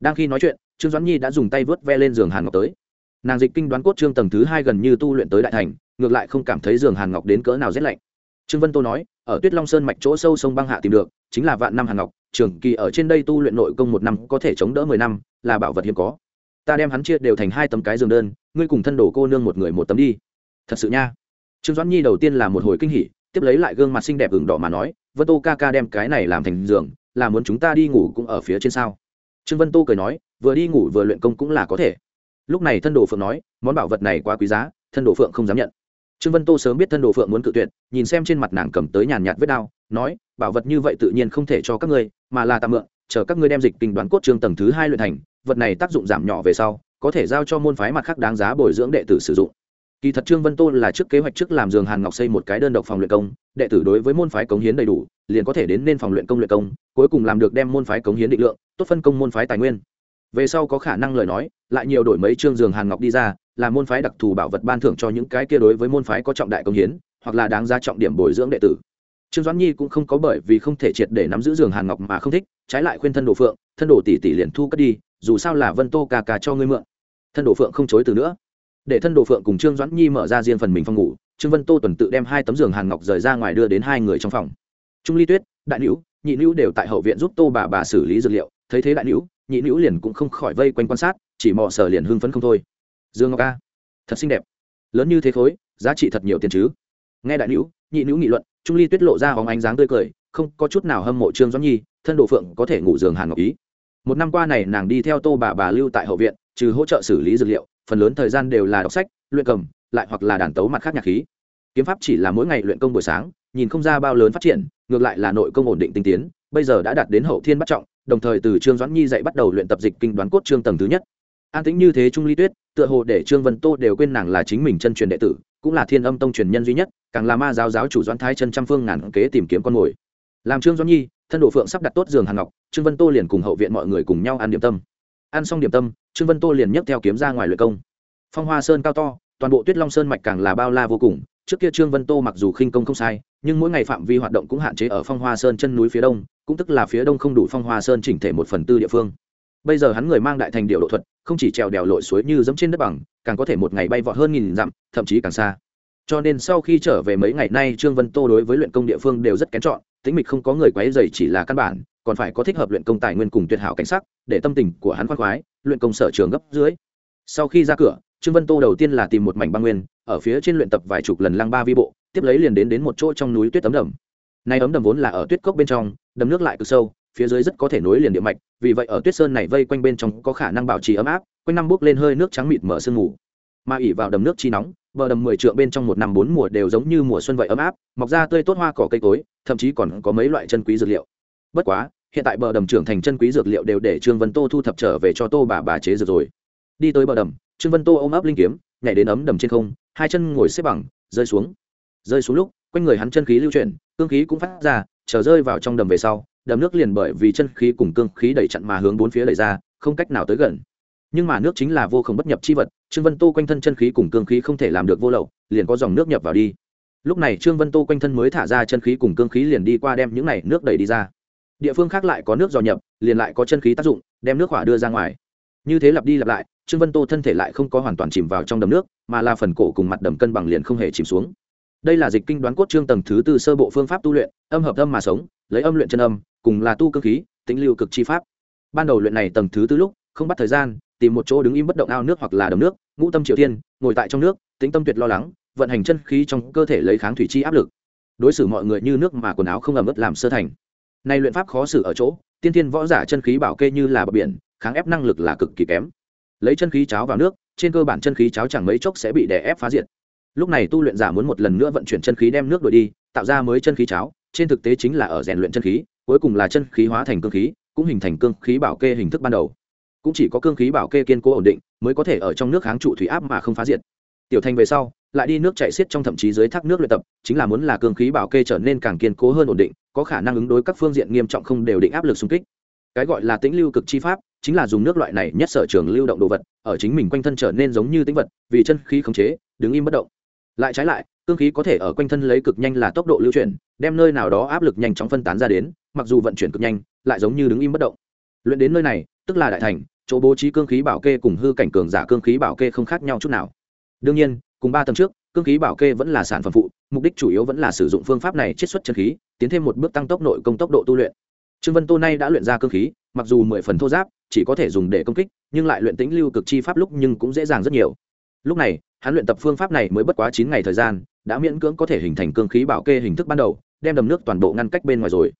đang khi nói chuyện trương doãn nhi đã dùng tay vớt ve lên giường hàn ngọc tới nàng dịch kinh đoán cốt trương tầng thứ hai gần như tu luyện tới đại thành ngược lại không cảm thấy giường hàn ngọc đến cỡ nào rét lạnh trương vân tô nói ở tuyết long sơn mạch chỗ sâu sông băng hạ tìm được chính là vạn năm hàn ngọc trường kỳ ở trên đây tu luyện nội công một năm có thể chống đỡ mười năm là bảo vật hiếm có ta đem hắn chia đều thành hai tấm cái giường đơn ngươi cùng thân đồ cô nương một người một tấm đi thật sự nha trương doãn nhi đầu tiên là một hồi kinh hỉ tiếp lấy lại gương mặt xinh đẹp ửng đỏ mà nói vân tô ca ca đem cái này làm thành giường, là muốn chúng ta đi ngủ cũng ở phía trên sao? Trương vân tô cười nói, vừa đi ngủ vừa luyện công cũng là có thể. Lúc này thân đồ phượng nói, món bảo vật này quá quý giá, thân đồ phượng không dám nhận. Trương vân tô sớm biết thân đồ phượng muốn cự tuyệt, nhìn xem trên mặt nàng cầm tới nhàn nhạt vết đao, nói, bảo vật như vậy tự nhiên không thể cho các ngươi, mà là tạm mượn, chờ các ngươi đem dịch kinh đoán cốt trương tầng thứ hai luyện thành, vật này tác dụng giảm nhỏ về sau, có thể giao cho môn phái mặt khác đáng giá bồi dưỡng đệ tử sử dụng kỳ thật trương vân tô là trước kế hoạch trước làm giường hàn ngọc xây một cái đơn độc phòng luyện công, đệ tử đối với môn phái cống hiến đầy đủ, liền có thể đến nên phòng luyện công luyện công, cuối cùng làm được đem môn phái cống hiến định lượng, tốt phân công môn phái tài nguyên. Về sau có khả năng lời nói, lại nhiều đổi mấy chương giường hàn ngọc đi ra, là môn phái đặc thù bảo vật ban thưởng cho những cái kia đối với môn phái có trọng đại công hiến, hoặc là đáng giá trọng điểm bồi dưỡng đệ tử. Trương doãn nhi cũng không có bởi vì không thể triệt để nắm giữ giường hàn ngọc mà không thích, trái lại khuyên thân đồ phượng, thân đồ tỷ tỷ liền thu cất đi, dù sao là vân tô cà cà cho ngươi mượn. Thân đồ phượng không chối từ nữa để thân đồ phượng cùng trương doãn nhi mở ra riêng phần mình phòng ngủ trương vân tô tuần tự đem hai tấm giường hàn ngọc rời ra ngoài đưa đến hai người trong phòng trung ly tuyết đại nữ nhị nữ đều tại hậu viện giúp tô bà bà xử lý dược liệu thấy thế đại nữ nhị nữ liền cũng không khỏi vây quanh quan sát chỉ mò sở liền hưng phấn không thôi dương ngọc a thật xinh đẹp lớn như thế khối giá trị thật nhiều tiền chứ nghe đại nữ nhị nữ nghị luận trung ly tuyết lộ ra hóng ánh dáng tươi cười không có chút nào hâm mộ trương doãn nhi thân đồ phượng có thể ngủ giường hàn ngọc ý một năm qua này nàng đi theo tô bà bà lưu tại hậu viện trừ hỗ trợ xử lý dược liệu phần lớn thời gian đều là đọc sách, luyện cầm, lại hoặc là đàn tấu mặt khác nhạc khí. Kiếm pháp chỉ là mỗi ngày luyện công buổi sáng, nhìn không ra bao lớn phát triển, ngược lại là nội công ổn định tinh tiến, bây giờ đã đạt đến hậu thiên bắt trọng, đồng thời từ trương doãn nhi dạy bắt đầu luyện tập dịch kinh đoán cốt trương tầng thứ nhất. An tĩnh như thế trung ly tuyết, tựa hồ để trương vân tô đều quên nàng là chính mình chân truyền đệ tử, cũng là thiên âm tông truyền nhân duy nhất, càng là ma giáo giáo chủ doãn thái chân trăm phương ngàn kế tìm kiếm con mồi. Làm trương doãn nhi, thân đồ phượng sắp đặt tốt giường hàng ngọc, trương vân tô liền cùng hậu viện mọi người cùng nhau ăn điểm tâm. Ăn xong điểm tâm trương vân tô liền nhấc theo kiếm ra ngoài luyện công. Phong hoa sơn cao to, toàn bộ tuyết long sơn mạch càng là bao la vô cùng. Trước kia trương vân tô mặc dù khinh công không sai, nhưng mỗi ngày phạm vi hoạt động cũng hạn chế ở phong hoa sơn chân núi phía đông, cũng tức là phía đông không đủ phong hoa sơn chỉnh thể một phần tư địa phương. Bây giờ hắn người mang đại thành điệu độ thuật, không chỉ trèo đèo lội suối như dẫm trên đất bằng, càng có thể một ngày bay vọt hơn nghìn dặm, thậm chí càng xa. Cho nên sau khi trở về mấy ngày nay, trương vân tô đối với luyện công địa phương đều rất kén chọn tính mịch không có người quấy dày chỉ là căn bản còn phải có thích hợp luyện công tài nguyên cùng tuyệt hảo cảnh sắc, để tâm tình của hắn khoan khoái, luyện công sở trường gấp dưới. Sau khi ra cửa, trương vân tô đầu tiên là tìm một mảnh băng nguyên, ở phía trên luyện tập vài chục lần lăng ba vi bộ, tiếp lấy liền đến đến một chỗ trong núi tuyết ấm đầm. Nay ấm đầm vốn là ở tuyết cốc bên trong, đầm nước lại cực sâu, phía dưới rất có thể nối liền địa mạch, vì vậy ở tuyết sơn này vây quanh bên trong có khả năng bảo trì ấm áp, quanh năm bước lên hơi nước trắng mịt mở sương mù. Mà ỉ vào đầm nước chi nóng, bờ đầm mười trượng bên trong một năm bốn mùa đều giống như mùa xuân vậy ấm áp, mọc ra tươi tốt hoa cỏ cây cối, thậm chí còn có mấy loại chân quý dược liệu bất quá, hiện tại bờ đầm trưởng thành chân quý dược liệu đều để trương vân tô thu thập trở về cho tô bà bà chế dược rồi. Đi tới bờ đầm, trương vân tô ôm ấp linh kiếm, nhảy đến ấm đầm trên không, hai chân ngồi xếp bằng, rơi xuống. Rơi xuống lúc, quanh người hắn chân khí lưu chuyển, cương khí cũng phát ra, chờ rơi vào trong đầm về sau, đầm nước liền bởi vì chân khí cùng cương khí đẩy chặn mà hướng bốn phía đẩy ra, không cách nào tới gần. Nhưng mà nước chính là vô không bất nhập chi vật, trương vân tô quanh thân chân khí cùng cương khí không thể làm được vô lậu, liền có dòng nước nhập vào đi. Lúc này trương vân tô quanh thân mới thả ra chân khí cùng cương khí liền đi qua đem những này nước đẩy đi ra địa phương khác lại có nước dò nhập, liền lại có chân khí tác dụng, đem nước hỏa đưa ra ngoài. Như thế lặp đi lặp lại, trương vân tô thân thể lại không có hoàn toàn chìm vào trong đầm nước, mà là phần cổ cùng mặt đầm cân bằng liền không hề chìm xuống. Đây là dịch kinh đoán cốt trương tầng thứ tư sơ bộ phương pháp tu luyện, âm hợp âm mà sống, lấy âm luyện chân âm, cùng là tu cơ khí tính lưu cực chi pháp. Ban đầu luyện này tầng thứ tư lúc, không bắt thời gian, tìm một chỗ đứng im bất động ao nước hoặc là đầm nước, ngũ tâm triều tiên, ngồi tại trong nước tính tâm tuyệt lo lắng, vận hành chân khí trong cơ thể lấy kháng thủy chi áp lực. Đối xử mọi người như nước mà quần áo không ẩm ướt làm sơ thành nay luyện pháp khó xử ở chỗ, tiên thiên võ giả chân khí bảo kê như là bờ biển, kháng ép năng lực là cực kỳ kém. Lấy chân khí cháo vào nước, trên cơ bản chân khí cháo chẳng mấy chốc sẽ bị đè ép phá diệt. Lúc này tu luyện giả muốn một lần nữa vận chuyển chân khí đem nước đổi đi, tạo ra mới chân khí cháo, trên thực tế chính là ở rèn luyện chân khí, cuối cùng là chân khí hóa thành cương khí, cũng hình thành cương khí bảo kê hình thức ban đầu. Cũng chỉ có cương khí bảo kê kiên cố ổn định, mới có thể ở trong nước kháng trụ thủy áp mà không phá diệt. Tiểu thành về sau lại đi nước chạy xiết trong thậm chí dưới thác nước luyện tập, chính là muốn là cương khí bảo kê trở nên càng kiên cố hơn ổn định, có khả năng ứng đối các phương diện nghiêm trọng không đều định áp lực xung kích. Cái gọi là tĩnh lưu cực chi pháp, chính là dùng nước loại này nhất sở trường lưu động đồ vật, ở chính mình quanh thân trở nên giống như tĩnh vật, vì chân khí khống chế, đứng im bất động. Lại trái lại, cương khí có thể ở quanh thân lấy cực nhanh là tốc độ lưu chuyển, đem nơi nào đó áp lực nhanh chóng phân tán ra đến, mặc dù vận chuyển cực nhanh, lại giống như đứng im bất động. Luyện đến nơi này, tức là đại thành, chỗ bố trí cương khí bảo kê cùng hư cảnh cường giả cương khí bảo kê không khác nhau chút nào. Đương nhiên cùng ba tầng trước, cương khí bảo kê vẫn là sản phẩm phụ, mục đích chủ yếu vẫn là sử dụng phương pháp này chiết xuất chân khí, tiến thêm một bước tăng tốc nội công tốc độ tu luyện. Trương vân tô nay đã luyện ra cương khí, mặc dù mười phần thô giáp, chỉ có thể dùng để công kích, nhưng lại luyện tính lưu cực chi pháp lúc nhưng cũng dễ dàng rất nhiều. Lúc này, hắn luyện tập phương pháp này mới bất quá chín ngày thời gian, đã miễn cưỡng có thể hình thành cương khí bảo kê hình thức ban đầu, đem đầm nước toàn bộ ngăn cách bên ngoài rồi.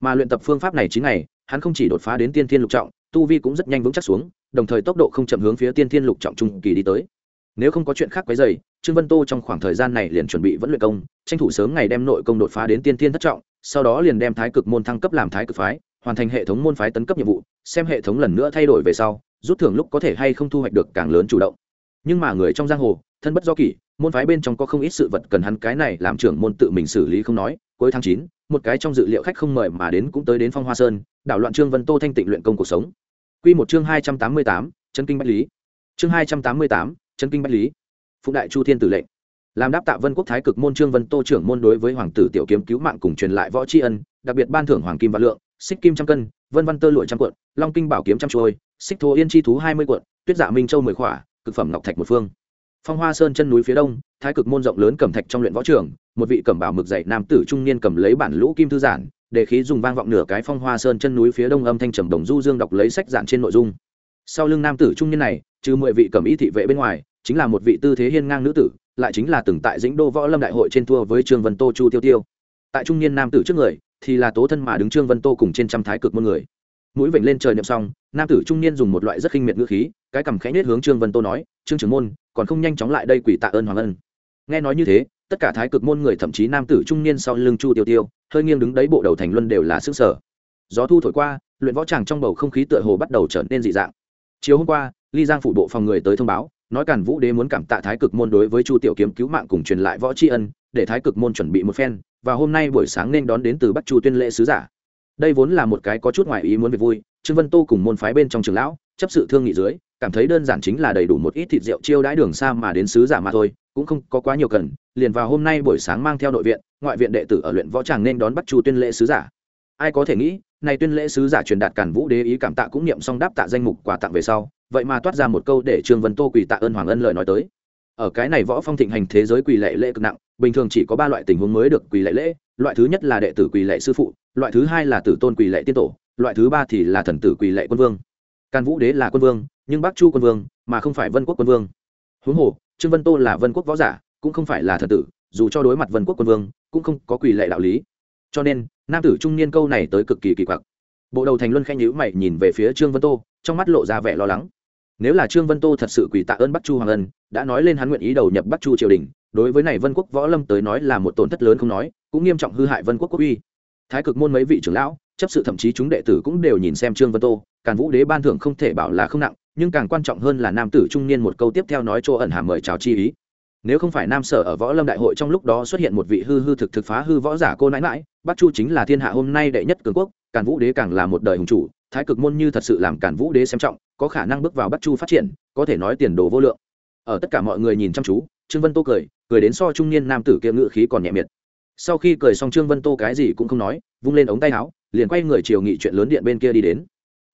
Mà luyện tập phương pháp này chín ngày, hắn không chỉ đột phá đến tiên thiên lục trọng, tu vi cũng rất nhanh vững chắc xuống, đồng thời tốc độ không chậm hướng phía tiên thiên lục trọng trung kỳ đi tới nếu không có chuyện khác quấy dày trương vân tô trong khoảng thời gian này liền chuẩn bị vẫn luyện công, tranh thủ sớm ngày đem nội công đột phá đến tiên tiên thất trọng, sau đó liền đem thái cực môn thăng cấp làm thái cực phái, hoàn thành hệ thống môn phái tấn cấp nhiệm vụ, xem hệ thống lần nữa thay đổi về sau, rút thưởng lúc có thể hay không thu hoạch được càng lớn chủ động. Nhưng mà người trong giang hồ, thân bất do kỷ, môn phái bên trong có không ít sự vật cần hắn cái này làm trưởng môn tự mình xử lý không nói, cuối tháng chín, một cái trong dự liệu khách không mời mà đến cũng tới đến phong hoa sơn, đảo loạn trương vân tô thanh tịnh luyện công cuộc sống. Quy một chương hai trăm tám mươi tám chân kinh bách lý. Chương hai trăm tám mươi tám chân kinh bách lý phụng đại chu thiên tử lệnh làm đáp tạ vân quốc thái cực môn trương vân tô trưởng môn đối với hoàng tử tiểu kiếm cứu mạng cùng truyền lại võ tri ân đặc biệt ban thưởng hoàng kim và lượng xích kim trăm cân vân văn tơ lụi trăm cuộn long kinh bảo kiếm trăm trôi xích thô yên chi thú hai mươi cuộn tuyết dạ minh châu mười khỏa cực phẩm ngọc thạch một phương phong hoa sơn chân núi phía đông thái cực môn rộng lớn cầm thạch trong luyện võ trường một vị cẩm bảo mực dạy nam tử trung niên cầm lấy bản lũ kim thư giản để khí dùng vang vọng nửa cái phong hoa sơn chân núi phía đông âm thanh trầm đồng du dương đọc lấy sách giản trên nội dung sau lưng nam tử trung niên này trừ mười vị cầm ý thị vệ bên ngoài, chính là một vị tư thế hiên ngang nữ tử, lại chính là từng tại dĩnh đô võ lâm đại hội trên thua với trương vân tô chu tiêu tiêu. Tại trung niên nam tử trước người, thì là tố thân mà đứng trương vân tô cùng trên trăm thái cực môn người. Mũi vểnh lên trời niệm xong, nam tử trung niên dùng một loại rất khinh miệt ngữ khí, cái cằm khẽ nết hướng trương vân tô nói, trương trưởng môn, còn không nhanh chóng lại đây quỷ tạ ơn hoàng ân. Nghe nói như thế, tất cả thái cực môn người thậm chí nam tử trung niên sau lưng chu tiêu tiêu, hơi nghiêng đứng đấy bộ đầu thành luân đều là sức sở gió thu thổi qua, luyện võ tràng trong bầu không khí tựa hồ bắt đầu trở nên dị dạng. Chiều hôm qua ly giang phủ bộ phòng người tới thông báo, nói cản vũ đế muốn cảm tạ thái cực môn đối với chu tiểu kiếm cứu mạng cùng truyền lại võ tri ân, để thái cực môn chuẩn bị một phen, và hôm nay buổi sáng nên đón đến từ bắc chu tuyên lễ sứ giả. Đây vốn là một cái có chút ngoài ý muốn về vui, trương vân tô cùng môn phái bên trong trường lão, chấp sự thương nghị dưới, cảm thấy đơn giản chính là đầy đủ một ít thịt rượu chiêu đãi đường xa mà đến sứ giả mà thôi, cũng không có quá nhiều cần, liền vào hôm nay buổi sáng mang theo nội viện, ngoại viện đệ tử ở luyện võ tràng nên đón bắt chu tuyên lễ sứ giả. Ai có thể nghĩ này tuyên lễ sứ giả truyền đạt cản vũ đế ý cảm tạ cũng niệm xong đáp tạ danh mục quà tặng về sau vậy mà toát ra một câu để trương vân tô quỳ tạ ơn hoàng ân lời nói tới. Ở cái này võ phong thịnh hành thế giới quỳ lệ lễ cực nặng, bình thường chỉ có ba loại tình huống mới được quỳ lệ lễ, loại thứ nhất là đệ tử quỳ lệ sư phụ, loại thứ hai là tử tôn quỳ lệ tiên tổ, loại thứ ba thì là thần tử quỳ lệ quân vương. Can vũ đế là quân vương, nhưng bắc chu quân vương, mà không phải vân quốc quân vương. Huống hồ, trương vân tô là vân quốc võ giả, cũng không phải là thần tử, dù cho đối mặt vân quốc quân vương, cũng không có quỳ lệ đạo lý. Cho nên, nam tử trung niên câu này tới cực kỳ kỳ quặc. Bộ đầu thành luân khen nhữ mày nhìn về phía trương vân tô, trong mắt lộ ra vẻ lo lắng nếu là trương vân tô thật sự quỳ tạ ơn bắc chu hoàng ân, đã nói lên hắn nguyện ý đầu nhập bắc chu triều đình, đối với này vân quốc võ lâm tới nói là một tổn thất lớn không nói, cũng nghiêm trọng hư hại vân quốc quốc uy. Thái cực môn mấy vị trưởng lão, chấp sự thậm chí chúng đệ tử cũng đều nhìn xem trương vân tô, càn vũ đế ban thưởng không thể bảo là không nặng, nhưng càng quan trọng hơn là nam tử trung niên một câu tiếp theo nói chỗ ẩn hàm mời chào chi ý. Nếu không phải nam sở ở võ lâm đại hội trong lúc đó xuất hiện một vị hư hư thực thực phá hư võ giả cô nãi mãi bắc chu chính là thiên hạ hôm nay đệ nhất cường quốc, càn vũ đế càng là một đời hùng chủ, thái cực môn như thật sự làm càn vũ đế xem trọng có khả năng bước vào bắc chu phát triển, có thể nói tiền đồ vô lượng. Ở tất cả mọi người nhìn chăm chú, trương vân tô cười cười đến so trung niên nam tử kia ngự khí còn nhẹ miệt. Sau khi cười xong trương vân tô cái gì cũng không nói, vung lên ống tay áo, liền quay người chiều nghị chuyện lớn điện bên kia đi đến.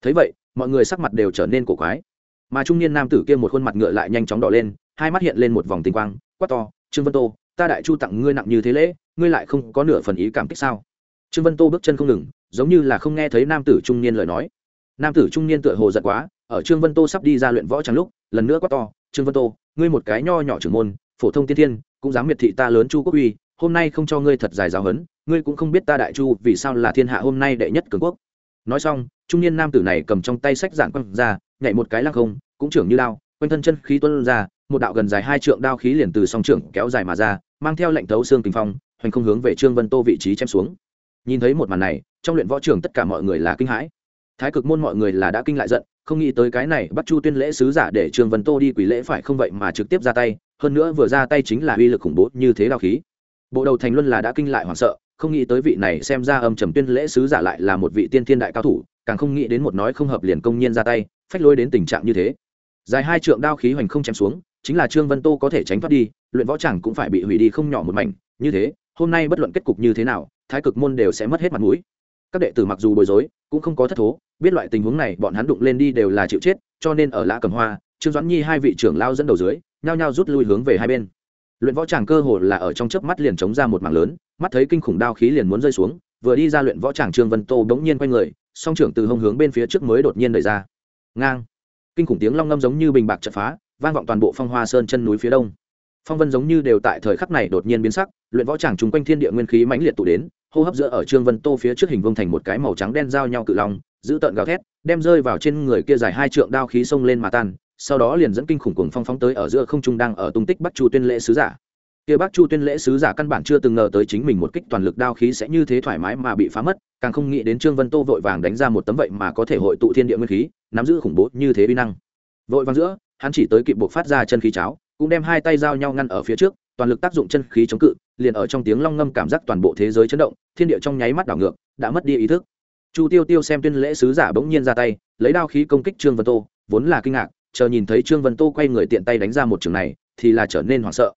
Thấy vậy, mọi người sắc mặt đều trở nên cổ quái. Mà trung niên nam tử kia một khuôn mặt ngựa lại nhanh chóng đỏ lên, hai mắt hiện lên một vòng tinh quang, quát to, trương vân tô, ta đại chu tặng ngươi nặng như thế lễ, ngươi lại không có nửa phần ý cảm kích sao? Trương vân tô bước chân không ngừng, giống như là không nghe thấy nam tử trung niên lời nói. Nam tử trung niên tựa hồ giận quá ở trương vân tô sắp đi ra luyện võ trắng lúc, lần nữa quát to, trương vân tô, ngươi một cái nho nhỏ trưởng môn, phổ thông tiên thiên, cũng dám miệt thị ta lớn chu quốc uy, hôm nay không cho ngươi thật dài giáo hấn ngươi cũng không biết ta đại chu vì sao là thiên hạ hôm nay đệ nhất cường quốc. Nói xong, trung niên nam tử này cầm trong tay sách giản quăng ra, nhảy một cái lăng không, cũng trưởng như đao quanh thân chân khí tuân ra, một đạo gần dài hai trượng đao khí liền từ song trưởng kéo dài mà ra, mang theo lệnh thấu xương kinh phong, hoành không hướng về trương vân tô vị trí chém xuống. Nhìn thấy một màn này, trong luyện võ trường tất cả mọi người là kinh hãi. Thái cực môn mọi người là đã kinh lại giận không nghĩ tới cái này bắt chu tuyên lễ sứ giả để trương vân tô đi quỷ lễ phải không vậy mà trực tiếp ra tay, hơn nữa vừa ra tay chính là uy lực khủng bố như thế đao khí. Bộ đầu thành luân là đã kinh lại hoảng sợ, không nghĩ tới vị này xem ra âm trầm tuyên lễ sứ giả lại là một vị tiên thiên đại cao thủ, càng không nghĩ đến một nói không hợp liền công nhiên ra tay, phách lối đến tình trạng như thế. Dài hai trượng đao khí hoành không chém xuống, chính là trương vân tô có thể tránh thoát đi, luyện võ chẳng cũng phải bị hủy đi không nhỏ một mảnh, như thế, hôm nay bất luận kết cục như thế nào, thái cực môn đều sẽ mất hết mặt mũi các đệ tử mặc dù bối rối, cũng không có thất thố, biết loại tình huống này, bọn hắn đụng lên đi đều là chịu chết, cho nên ở lã cầm hoa, trương doãn nhi hai vị trưởng lao dẫn đầu dưới, nhao nhao rút lui hướng về hai bên. Luyện võ tràng cơ hồ là ở trong chớp mắt liền chống ra một mảng lớn, mắt thấy kinh khủng đao khí liền muốn rơi xuống, vừa đi ra luyện võ tràng trương vân tô bỗng nhiên quay người, song trưởng từ hông hướng bên phía trước mới đột nhiên đẩy ra. Ngang! Kinh khủng tiếng long ngâm giống như bình bạc chật phá, vang vọng toàn bộ phong hoa sơn chân núi phía đông phong vân giống như đều tại thời khắc này đột nhiên biến sắc, luyện võ tràng chung quanh thiên địa nguyên khí mãnh liệt tụ đến, hô hấp giữa ở trương vân tô phía trước hình vương thành một cái màu trắng đen giao nhau cự long, giữ tợn gào thét, đem rơi vào trên người kia dài hai trượng đao khí xông lên mà tan, sau đó liền dẫn kinh khủng cuồng phong phóng tới ở giữa không trung đang ở tung tích bắc chu tuyên lễ sứ giả. Kia bắc chu tuyên lễ sứ giả căn bản chưa từng ngờ tới chính mình một kích toàn lực đao khí sẽ như thế thoải mái mà bị phá mất, càng không nghĩ đến trương vân tô vội vàng đánh ra một tấm vậy mà có thể hội tụ thiên địa nguyên khí, nắm giữ khủng bố như thế vi năng. Vội vàng giữa, hắn chỉ tới kịp buộc phát ra chân khí cháo cũng đem hai tay giao nhau ngăn ở phía trước, toàn lực tác dụng chân khí chống cự, liền ở trong tiếng long ngâm cảm giác toàn bộ thế giới chấn động, thiên địa trong nháy mắt đảo ngược, đã mất đi ý thức. Chu tiêu tiêu xem tuyên lễ sứ giả bỗng nhiên ra tay, lấy đao khí công kích trương vân tô, vốn là kinh ngạc, chờ nhìn thấy trương vân tô quay người tiện tay đánh ra một trường này, thì là trở nên hoảng sợ.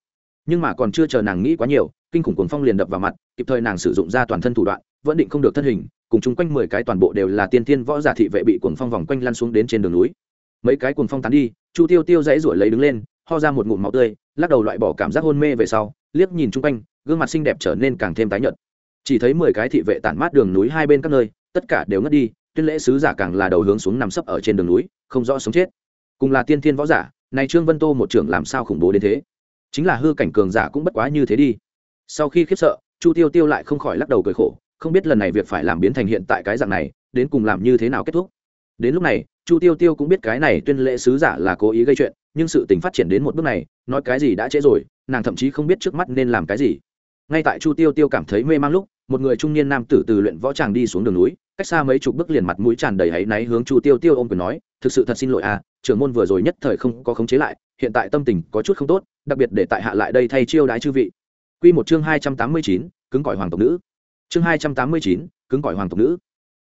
Nhưng mà còn chưa chờ nàng nghĩ quá nhiều, kinh khủng cuồng phong liền đập vào mặt, kịp thời nàng sử dụng ra toàn thân thủ đoạn, vẫn định không được thân hình, cùng chung quanh mười cái toàn bộ đều là tiên thiên võ giả thị vệ bị cuồng phong vòng quanh lăn xuống đến trên đường núi. Mấy cái cuồng phong tán đi, chu tiêu tiêu dãy ruổi lấy đứng lên ho ra một ngụm máu tươi, lắc đầu loại bỏ cảm giác hôn mê về sau, liếc nhìn chung quanh, gương mặt xinh đẹp trở nên càng thêm tái nhợt. Chỉ thấy mười cái thị vệ tản mát đường núi hai bên các nơi, tất cả đều ngất đi, tuyên lễ sứ giả càng là đầu hướng xuống nằm sấp ở trên đường núi, không rõ sống chết. Cùng là tiên thiên võ giả này trương vân tô một trưởng làm sao khủng bố đến thế? Chính là hư cảnh cường giả cũng bất quá như thế đi. Sau khi khiếp sợ, chu tiêu tiêu lại không khỏi lắc đầu cười khổ, không biết lần này việc phải làm biến thành hiện tại cái dạng này, đến cùng làm như thế nào kết thúc? Đến lúc này, chu tiêu tiêu cũng biết cái này tuyên lệ sứ giả là cố ý gây chuyện, nhưng sự tình phát triển đến một bước này, nói cái gì đã trễ rồi, nàng thậm chí không biết trước mắt nên làm cái gì. Ngay tại chu tiêu tiêu cảm thấy mê mang lúc, một người trung niên nam tử từ luyện võ tràng đi xuống đường núi, cách xa mấy chục bước liền mặt mũi tràn đầy áy náy hướng chu tiêu tiêu ôm quyền nói, thực sự thật xin lỗi à trưởng môn vừa rồi nhất thời không có khống chế lại, hiện tại tâm tình có chút không tốt, đặc biệt để tại hạ lại đây thay chiêu đái chư vị. Quy một chương hai trăm tám mươi chín, cứng cỏi hoàng tộc nữ. Chương hai trăm tám mươi chín, cứng cỏi hoàng tộc nữ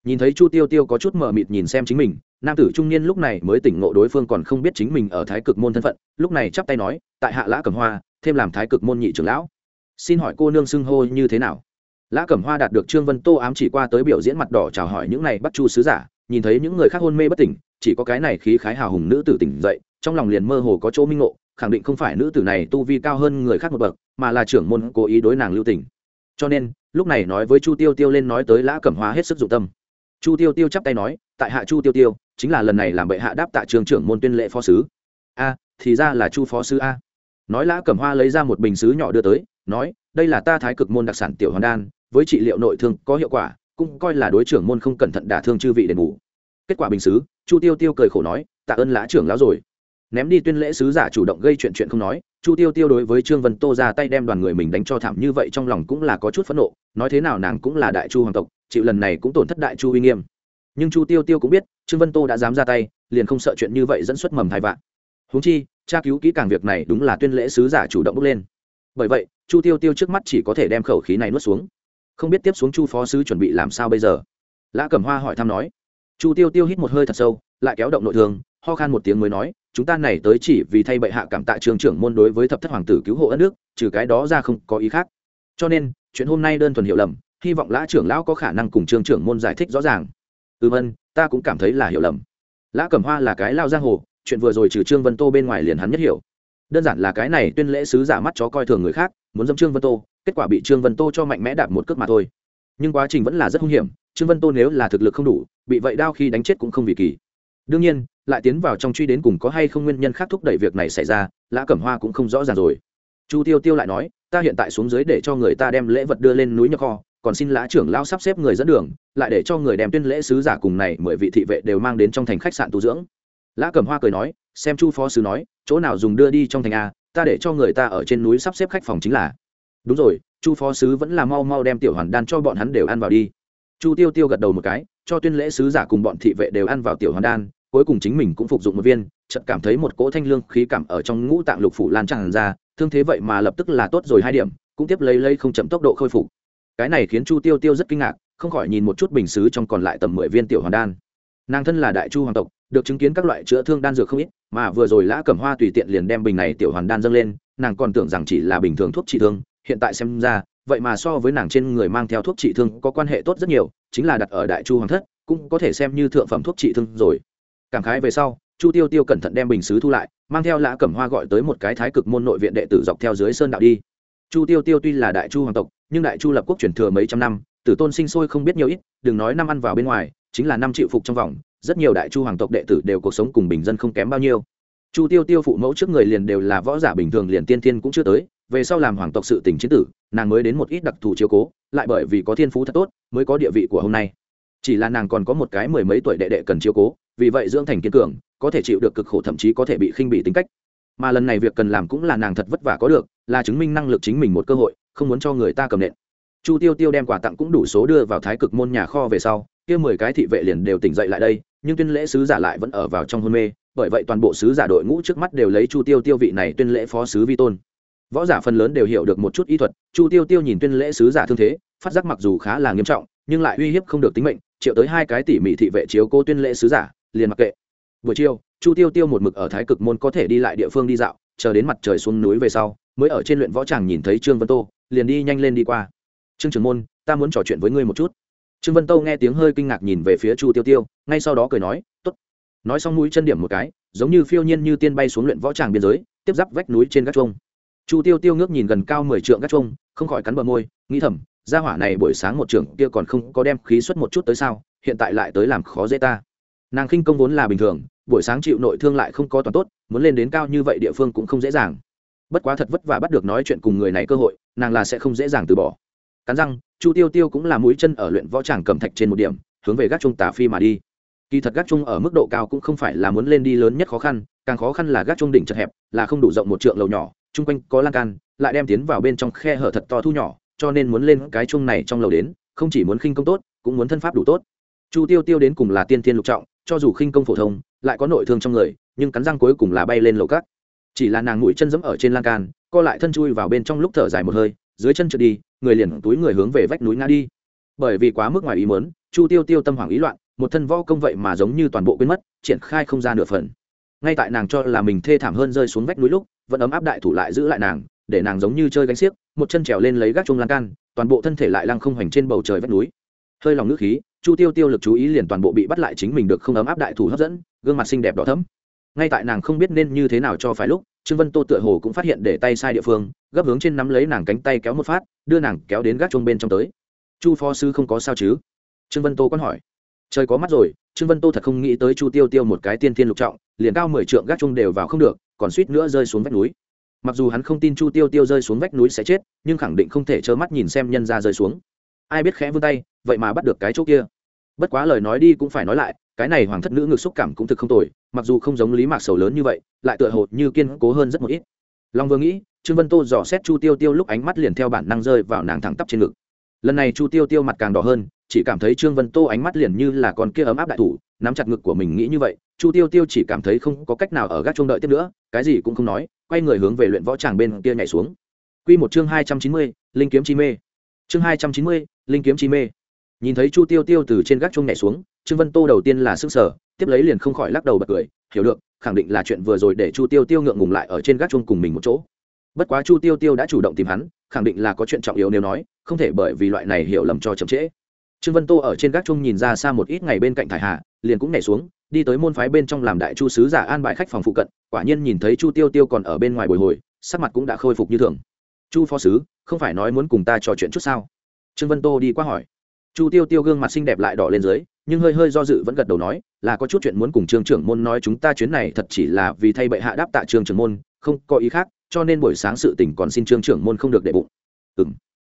nhìn thấy chu tiêu tiêu có chút mờ mịt nhìn xem chính mình, nam tử trung niên lúc này mới tỉnh ngộ đối phương còn không biết chính mình ở thái cực môn thân phận, lúc này chắp tay nói, tại hạ lã cầm hoa, thêm làm thái cực môn nhị trưởng lão. Xin hỏi cô nương xưng hô như thế nào? Lã cẩm hoa đạt được trương vân tô ám chỉ qua tới biểu diễn mặt đỏ chào hỏi những này bắt chu sứ giả, nhìn thấy những người khác hôn mê bất tỉnh, chỉ có cái này khí khái hào hùng nữ tử tỉnh dậy, trong lòng liền mơ hồ có chỗ minh ngộ, khẳng định không phải nữ tử này tu vi cao hơn người khác một bậc, mà là trưởng môn cố ý đối nàng lưu tỉnh cho nên, lúc này nói với chu tiêu tiêu lên nói tới lã cẩm hoa hết sức dụng tâm chu tiêu tiêu chắp tay nói, tại hạ chu tiêu tiêu, chính là lần này làm bệ hạ đáp tạ trường trưởng môn tuyên lệ phó sứ. A, thì ra là chu phó sứ a. Nói lã cẩm hoa lấy ra một bình sứ nhỏ đưa tới, nói, đây là ta thái cực môn đặc sản tiểu hoàn đan, với trị liệu nội thương có hiệu quả, cũng coi là đối trưởng môn không cẩn thận đả thương chư vị đền bù. Kết quả bình sứ, chu tiêu tiêu cười khổ nói, tạ ơn lã trưởng lão rồi. Ném đi tuyên lễ sứ giả chủ động gây chuyện chuyện không nói, chu tiêu tiêu đối với trương vân tô ra tay đem đoàn người mình đánh cho thảm như vậy trong lòng cũng là có chút phẫn nộ, nói thế nào nàng cũng là đại chu hoàng tộc chịu lần này cũng tổn thất đại chu uy nghiêm. Nhưng chu tiêu tiêu cũng biết, trương vân tô đã dám ra tay, liền không sợ chuyện như vậy dẫn xuất mầm thai vạn. Húng chi, tra cứu kỹ càng việc này đúng là tuyên lễ sứ giả chủ động bước lên. Bởi vậy, chu tiêu tiêu trước mắt chỉ có thể đem khẩu khí này nuốt xuống. Không biết tiếp xuống chu phó sứ chuẩn bị làm sao bây giờ? Lã cẩm hoa hỏi thăm nói. Chu tiêu tiêu hít một hơi thật sâu, lại kéo động nội thương, ho khan một tiếng mới nói, chúng ta này tới chỉ vì thay bệ hạ cảm tạ trường trưởng môn đối với thập thất hoàng tử cứu hộ đất nước trừ cái đó ra không có ý khác. Cho nên, chuyện hôm nay đơn thuần hiểu lầm hy vọng lã trưởng lão có khả năng cùng trường trưởng môn giải thích rõ ràng. Ừ vân, ta cũng cảm thấy là hiểu lầm. Lã cẩm hoa là cái lao giang hồ, chuyện vừa rồi trừ trương vân tô bên ngoài liền hắn nhất hiểu. Đơn giản là cái này tuyên lễ sứ giả mắt chó coi thường người khác, muốn dâm trương vân tô, kết quả bị trương vân tô cho mạnh mẽ đạp một cước mà thôi. Nhưng quá trình vẫn là rất hung hiểm, trương vân tô nếu là thực lực không đủ, bị vậy đau khi đánh chết cũng không vì kỳ. Đương nhiên, lại tiến vào trong truy đến cùng có hay không nguyên nhân khác thúc đẩy việc này xảy ra, lã cẩm hoa cũng không rõ ràng rồi. Chu tiêu tiêu lại nói, ta hiện tại xuống dưới để cho người ta đem lễ vật đưa lên núi nhờ kho còn xin lã trưởng lao sắp xếp người dẫn đường, lại để cho người đem tuyên lễ sứ giả cùng này mười vị thị vệ đều mang đến trong thành khách sạn tu dưỡng. Lã cẩm hoa cười nói, xem chu phó sứ nói, chỗ nào dùng đưa đi trong thành a, ta để cho người ta ở trên núi sắp xếp khách phòng chính là. Đúng rồi, chu phó sứ vẫn là mau mau đem tiểu hoàn đan cho bọn hắn đều ăn vào đi. Chu tiêu tiêu gật đầu một cái, cho tuyên lễ sứ giả cùng bọn thị vệ đều ăn vào tiểu hoàn đan, cuối cùng chính mình cũng phục dụng một viên, chợt cảm thấy một cỗ thanh lương khí cảm ở trong ngũ tạng lục phủ lan tràn ra, thương thế vậy mà lập tức là tốt rồi hai điểm, cũng tiếp lấy lấy không chậm tốc độ khôi phục cái này khiến chu tiêu tiêu rất kinh ngạc, không khỏi nhìn một chút bình xứ trong còn lại tầm mười viên tiểu hoàn đan. Nàng thân là đại chu hoàng tộc, được chứng kiến các loại chữa thương đan dược không ít, mà vừa rồi lã cẩm hoa tùy tiện liền đem bình này tiểu hoàn đan dâng lên, nàng còn tưởng rằng chỉ là bình thường thuốc trị thương, hiện tại xem ra, vậy mà so với nàng trên người mang theo thuốc trị thương có quan hệ tốt rất nhiều, chính là đặt ở đại chu hoàng thất, cũng có thể xem như thượng phẩm thuốc trị thương rồi. Cảm khái về sau, chu tiêu tiêu cẩn thận đem bình xứ thu lại, mang theo lã cẩm hoa gọi tới một cái thái cực môn nội viện đệ tử dọc theo dưới sơn đạo đi chu tiêu tiêu tuy là đại chu hoàng tộc, nhưng đại chu lập quốc truyền thừa mấy trăm năm, tử tôn sinh sôi không biết nhiều ít, đừng nói năm ăn vào bên ngoài, chính là năm triệu phục trong vòng, rất nhiều đại chu hoàng tộc đệ tử đều cuộc sống cùng bình dân không kém bao nhiêu. Chu tiêu tiêu phụ mẫu trước người liền đều là võ giả bình thường liền tiên thiên cũng chưa tới, về sau làm hoàng tộc sự tình chiến tử, nàng mới đến một ít đặc thù chiếu cố, lại bởi vì có thiên phú thật tốt, mới có địa vị của hôm nay. Chỉ là nàng còn có một cái mười mấy tuổi đệ đệ cần chiếu cố, vì vậy dưỡng thành kiên cường, có thể chịu được cực khổ thậm chí có thể bị khinh bị tính cách. Mà lần này việc cần làm cũng là nàng thật vất vả có được là chứng minh năng lực chính mình một cơ hội, không muốn cho người ta cầm nện. Chu tiêu tiêu đem quà tặng cũng đủ số đưa vào thái cực môn nhà kho về sau, kia mười cái thị vệ liền đều tỉnh dậy lại đây, nhưng tuyên lễ sứ giả lại vẫn ở vào trong hôn mê, bởi vậy toàn bộ sứ giả đội ngũ trước mắt đều lấy chu tiêu tiêu vị này tuyên lễ phó sứ vi tôn. Võ giả phần lớn đều hiểu được một chút y thuật, chu tiêu tiêu nhìn tuyên lễ sứ giả thương thế, phát giác mặc dù khá là nghiêm trọng, nhưng lại uy hiếp không được tính mệnh, triệu tới hai cái tỉ mỉ thị vệ chiếu cô tuyên lễ sứ giả, liền mặc kệ. Buổi chiều, chu tiêu tiêu một mực ở thái cực môn có thể đi lại địa phương đi dạo, chờ đến mặt trời xuống núi về sau mới ở trên luyện võ tràng nhìn thấy trương vân tô, liền đi nhanh lên đi qua. Trương trường môn, ta muốn trò chuyện với ngươi một chút. Trương vân tô nghe tiếng hơi kinh ngạc nhìn về phía chu tiêu tiêu, ngay sau đó cười nói t ố t nói xong mũi chân điểm một cái, giống như phiêu nhiên như tiên bay xuống luyện võ tràng biên giới, tiếp giáp vách núi trên gác trông chu tiêu tiêu ngước nhìn gần cao mười trượng gác trông không khỏi cắn bờ môi, nghĩ thầm, gia hỏa này buổi sáng một trưởng kia còn không có đem khí xuất một chút tới sao, hiện tại lại tới làm khó dễ ta. Nàng khinh công vốn là bình thường, buổi sáng chịu nội thương lại không có toàn tốt, muốn lên đến cao như vậy địa phương cũng không dễ dàng bất quá thật vất vả bắt được nói chuyện cùng người này cơ hội, nàng là sẽ không dễ dàng từ bỏ. Cắn răng, chu tiêu tiêu cũng là mũi chân ở luyện võ tràng cầm thạch trên một điểm, hướng về gác trung tà phi mà đi. Kỳ thật gác trung ở mức độ cao cũng không phải là muốn lên đi lớn nhất khó khăn, càng khó khăn là gác trung đỉnh chật hẹp, là không đủ rộng một trượng lầu nhỏ, chung quanh có lan can, lại đem tiến vào bên trong khe hở thật to thu nhỏ, cho nên muốn lên cái chung này trong lầu đến, không chỉ muốn khinh công tốt, cũng muốn thân pháp đủ tốt. Chu tiêu tiêu đến cùng là tiên tiên lục trọng, cho dù khinh công phổ thông, lại có nội thương trong người, nhưng cắn răng cuối cùng là bay lên lầu cát chỉ là nàng mũi chân giẫm ở trên lan can, co lại thân chui vào bên trong lúc thở dài một hơi, dưới chân trượt đi, người liền túi người hướng về vách núi ngã đi. Bởi vì quá mức ngoài ý mớn chu tiêu tiêu tâm hoảng ý loạn, một thân võ công vậy mà giống như toàn bộ quên mất, triển khai không ra nửa phần. Ngay tại nàng cho là mình thê thảm hơn rơi xuống vách núi lúc, vẫn ấm áp đại thủ lại giữ lại nàng, để nàng giống như chơi gánh xiếc, một chân trèo lên lấy gác chung lan can, toàn bộ thân thể lại lăng không hoành trên bầu trời vách núi. Hơi lòng nước khí, chu tiêu tiêu lực chú ý liền toàn bộ bị bắt lại chính mình được không ấm áp đại thủ hấp dẫn, gương mặt xinh đẹp đỏ thấm ngay tại nàng không biết nên như thế nào cho phải lúc, trương vân tô tựa hồ cũng phát hiện để tay sai địa phương, gấp hướng trên nắm lấy nàng cánh tay kéo một phát, đưa nàng kéo đến gác chuông bên trong tới. Chu phó sư không có sao chứ? Trương vân tô còn hỏi. Trời có mắt rồi, trương vân tô thật không nghĩ tới chu tiêu tiêu một cái tiên thiên lục trọng, liền cao mười trượng gác chuông đều vào không được, còn suýt nữa rơi xuống vách núi. Mặc dù hắn không tin chu tiêu tiêu rơi xuống vách núi sẽ chết, nhưng khẳng định không thể trơ mắt nhìn xem nhân ra rơi xuống. Ai biết khẽ vươn tay, vậy mà bắt được cái chỗ kia bất quá lời nói đi cũng phải nói lại, cái này hoàng thất nữ ngược xúc cảm cũng thực không tồi, mặc dù không giống lý mạc sầu lớn như vậy, lại tựa hồ như kiên cố hơn rất một ít. Long vừa nghĩ, trương vân tô dò xét chu tiêu tiêu lúc ánh mắt liền theo bản năng rơi vào nàng thẳng tắp trên ngực. Lần này chu tiêu tiêu mặt càng đỏ hơn, chỉ cảm thấy trương vân tô ánh mắt liền như là con kia ấm áp đại thủ, nắm chặt ngực của mình nghĩ như vậy, chu tiêu tiêu chỉ cảm thấy không có cách nào ở gác chuông đợi tiếp nữa, cái gì cũng không nói, quay người hướng về luyện võ tràng bên kia nhảy xuống. Quy một chương hai trăm chín mươi, linh kiếm chi mê. Chương hai trăm chín mươi, linh kiếm chi mê nhìn thấy chu tiêu tiêu từ trên gác chuông nhảy xuống, trương vân tô đầu tiên là s ư n g sở tiếp lấy liền không khỏi lắc đầu bật cười, hiểu được, khẳng định là chuyện vừa rồi để chu tiêu tiêu ngượng ngùng lại ở trên gác chuông cùng mình một chỗ. Bất quá chu tiêu tiêu đã chủ động tìm hắn, khẳng định là có chuyện trọng yếu nếu nói, không thể bởi vì loại này hiểu lầm cho chậm trễ. Trương vân tô ở trên gác chuông nhìn ra xa một ít ngày bên cạnh thải hạ liền cũng nhảy xuống, đi tới môn phái bên trong làm đại chu sứ giả an bài khách phòng phụ cận, quả nhiên nhìn thấy chu tiêu tiêu còn ở bên ngoài bồi hồi, sắc mặt cũng đã khôi phục như thường. Chu phó sứ, không phải nói muốn cùng ta trò chuyện chút sao? Trương vân tô đi qua hỏi chu tiêu tiêu gương mặt xinh đẹp lại đỏ lên dưới, nhưng hơi hơi do dự vẫn gật đầu nói, là có chút chuyện muốn cùng trương trưởng môn nói chúng ta chuyến này thật chỉ là vì thay bệ hạ đáp tạ trương trưởng môn, không có ý khác, cho nên buổi sáng sự tình còn xin trương trưởng môn không được để bụng. Ừ m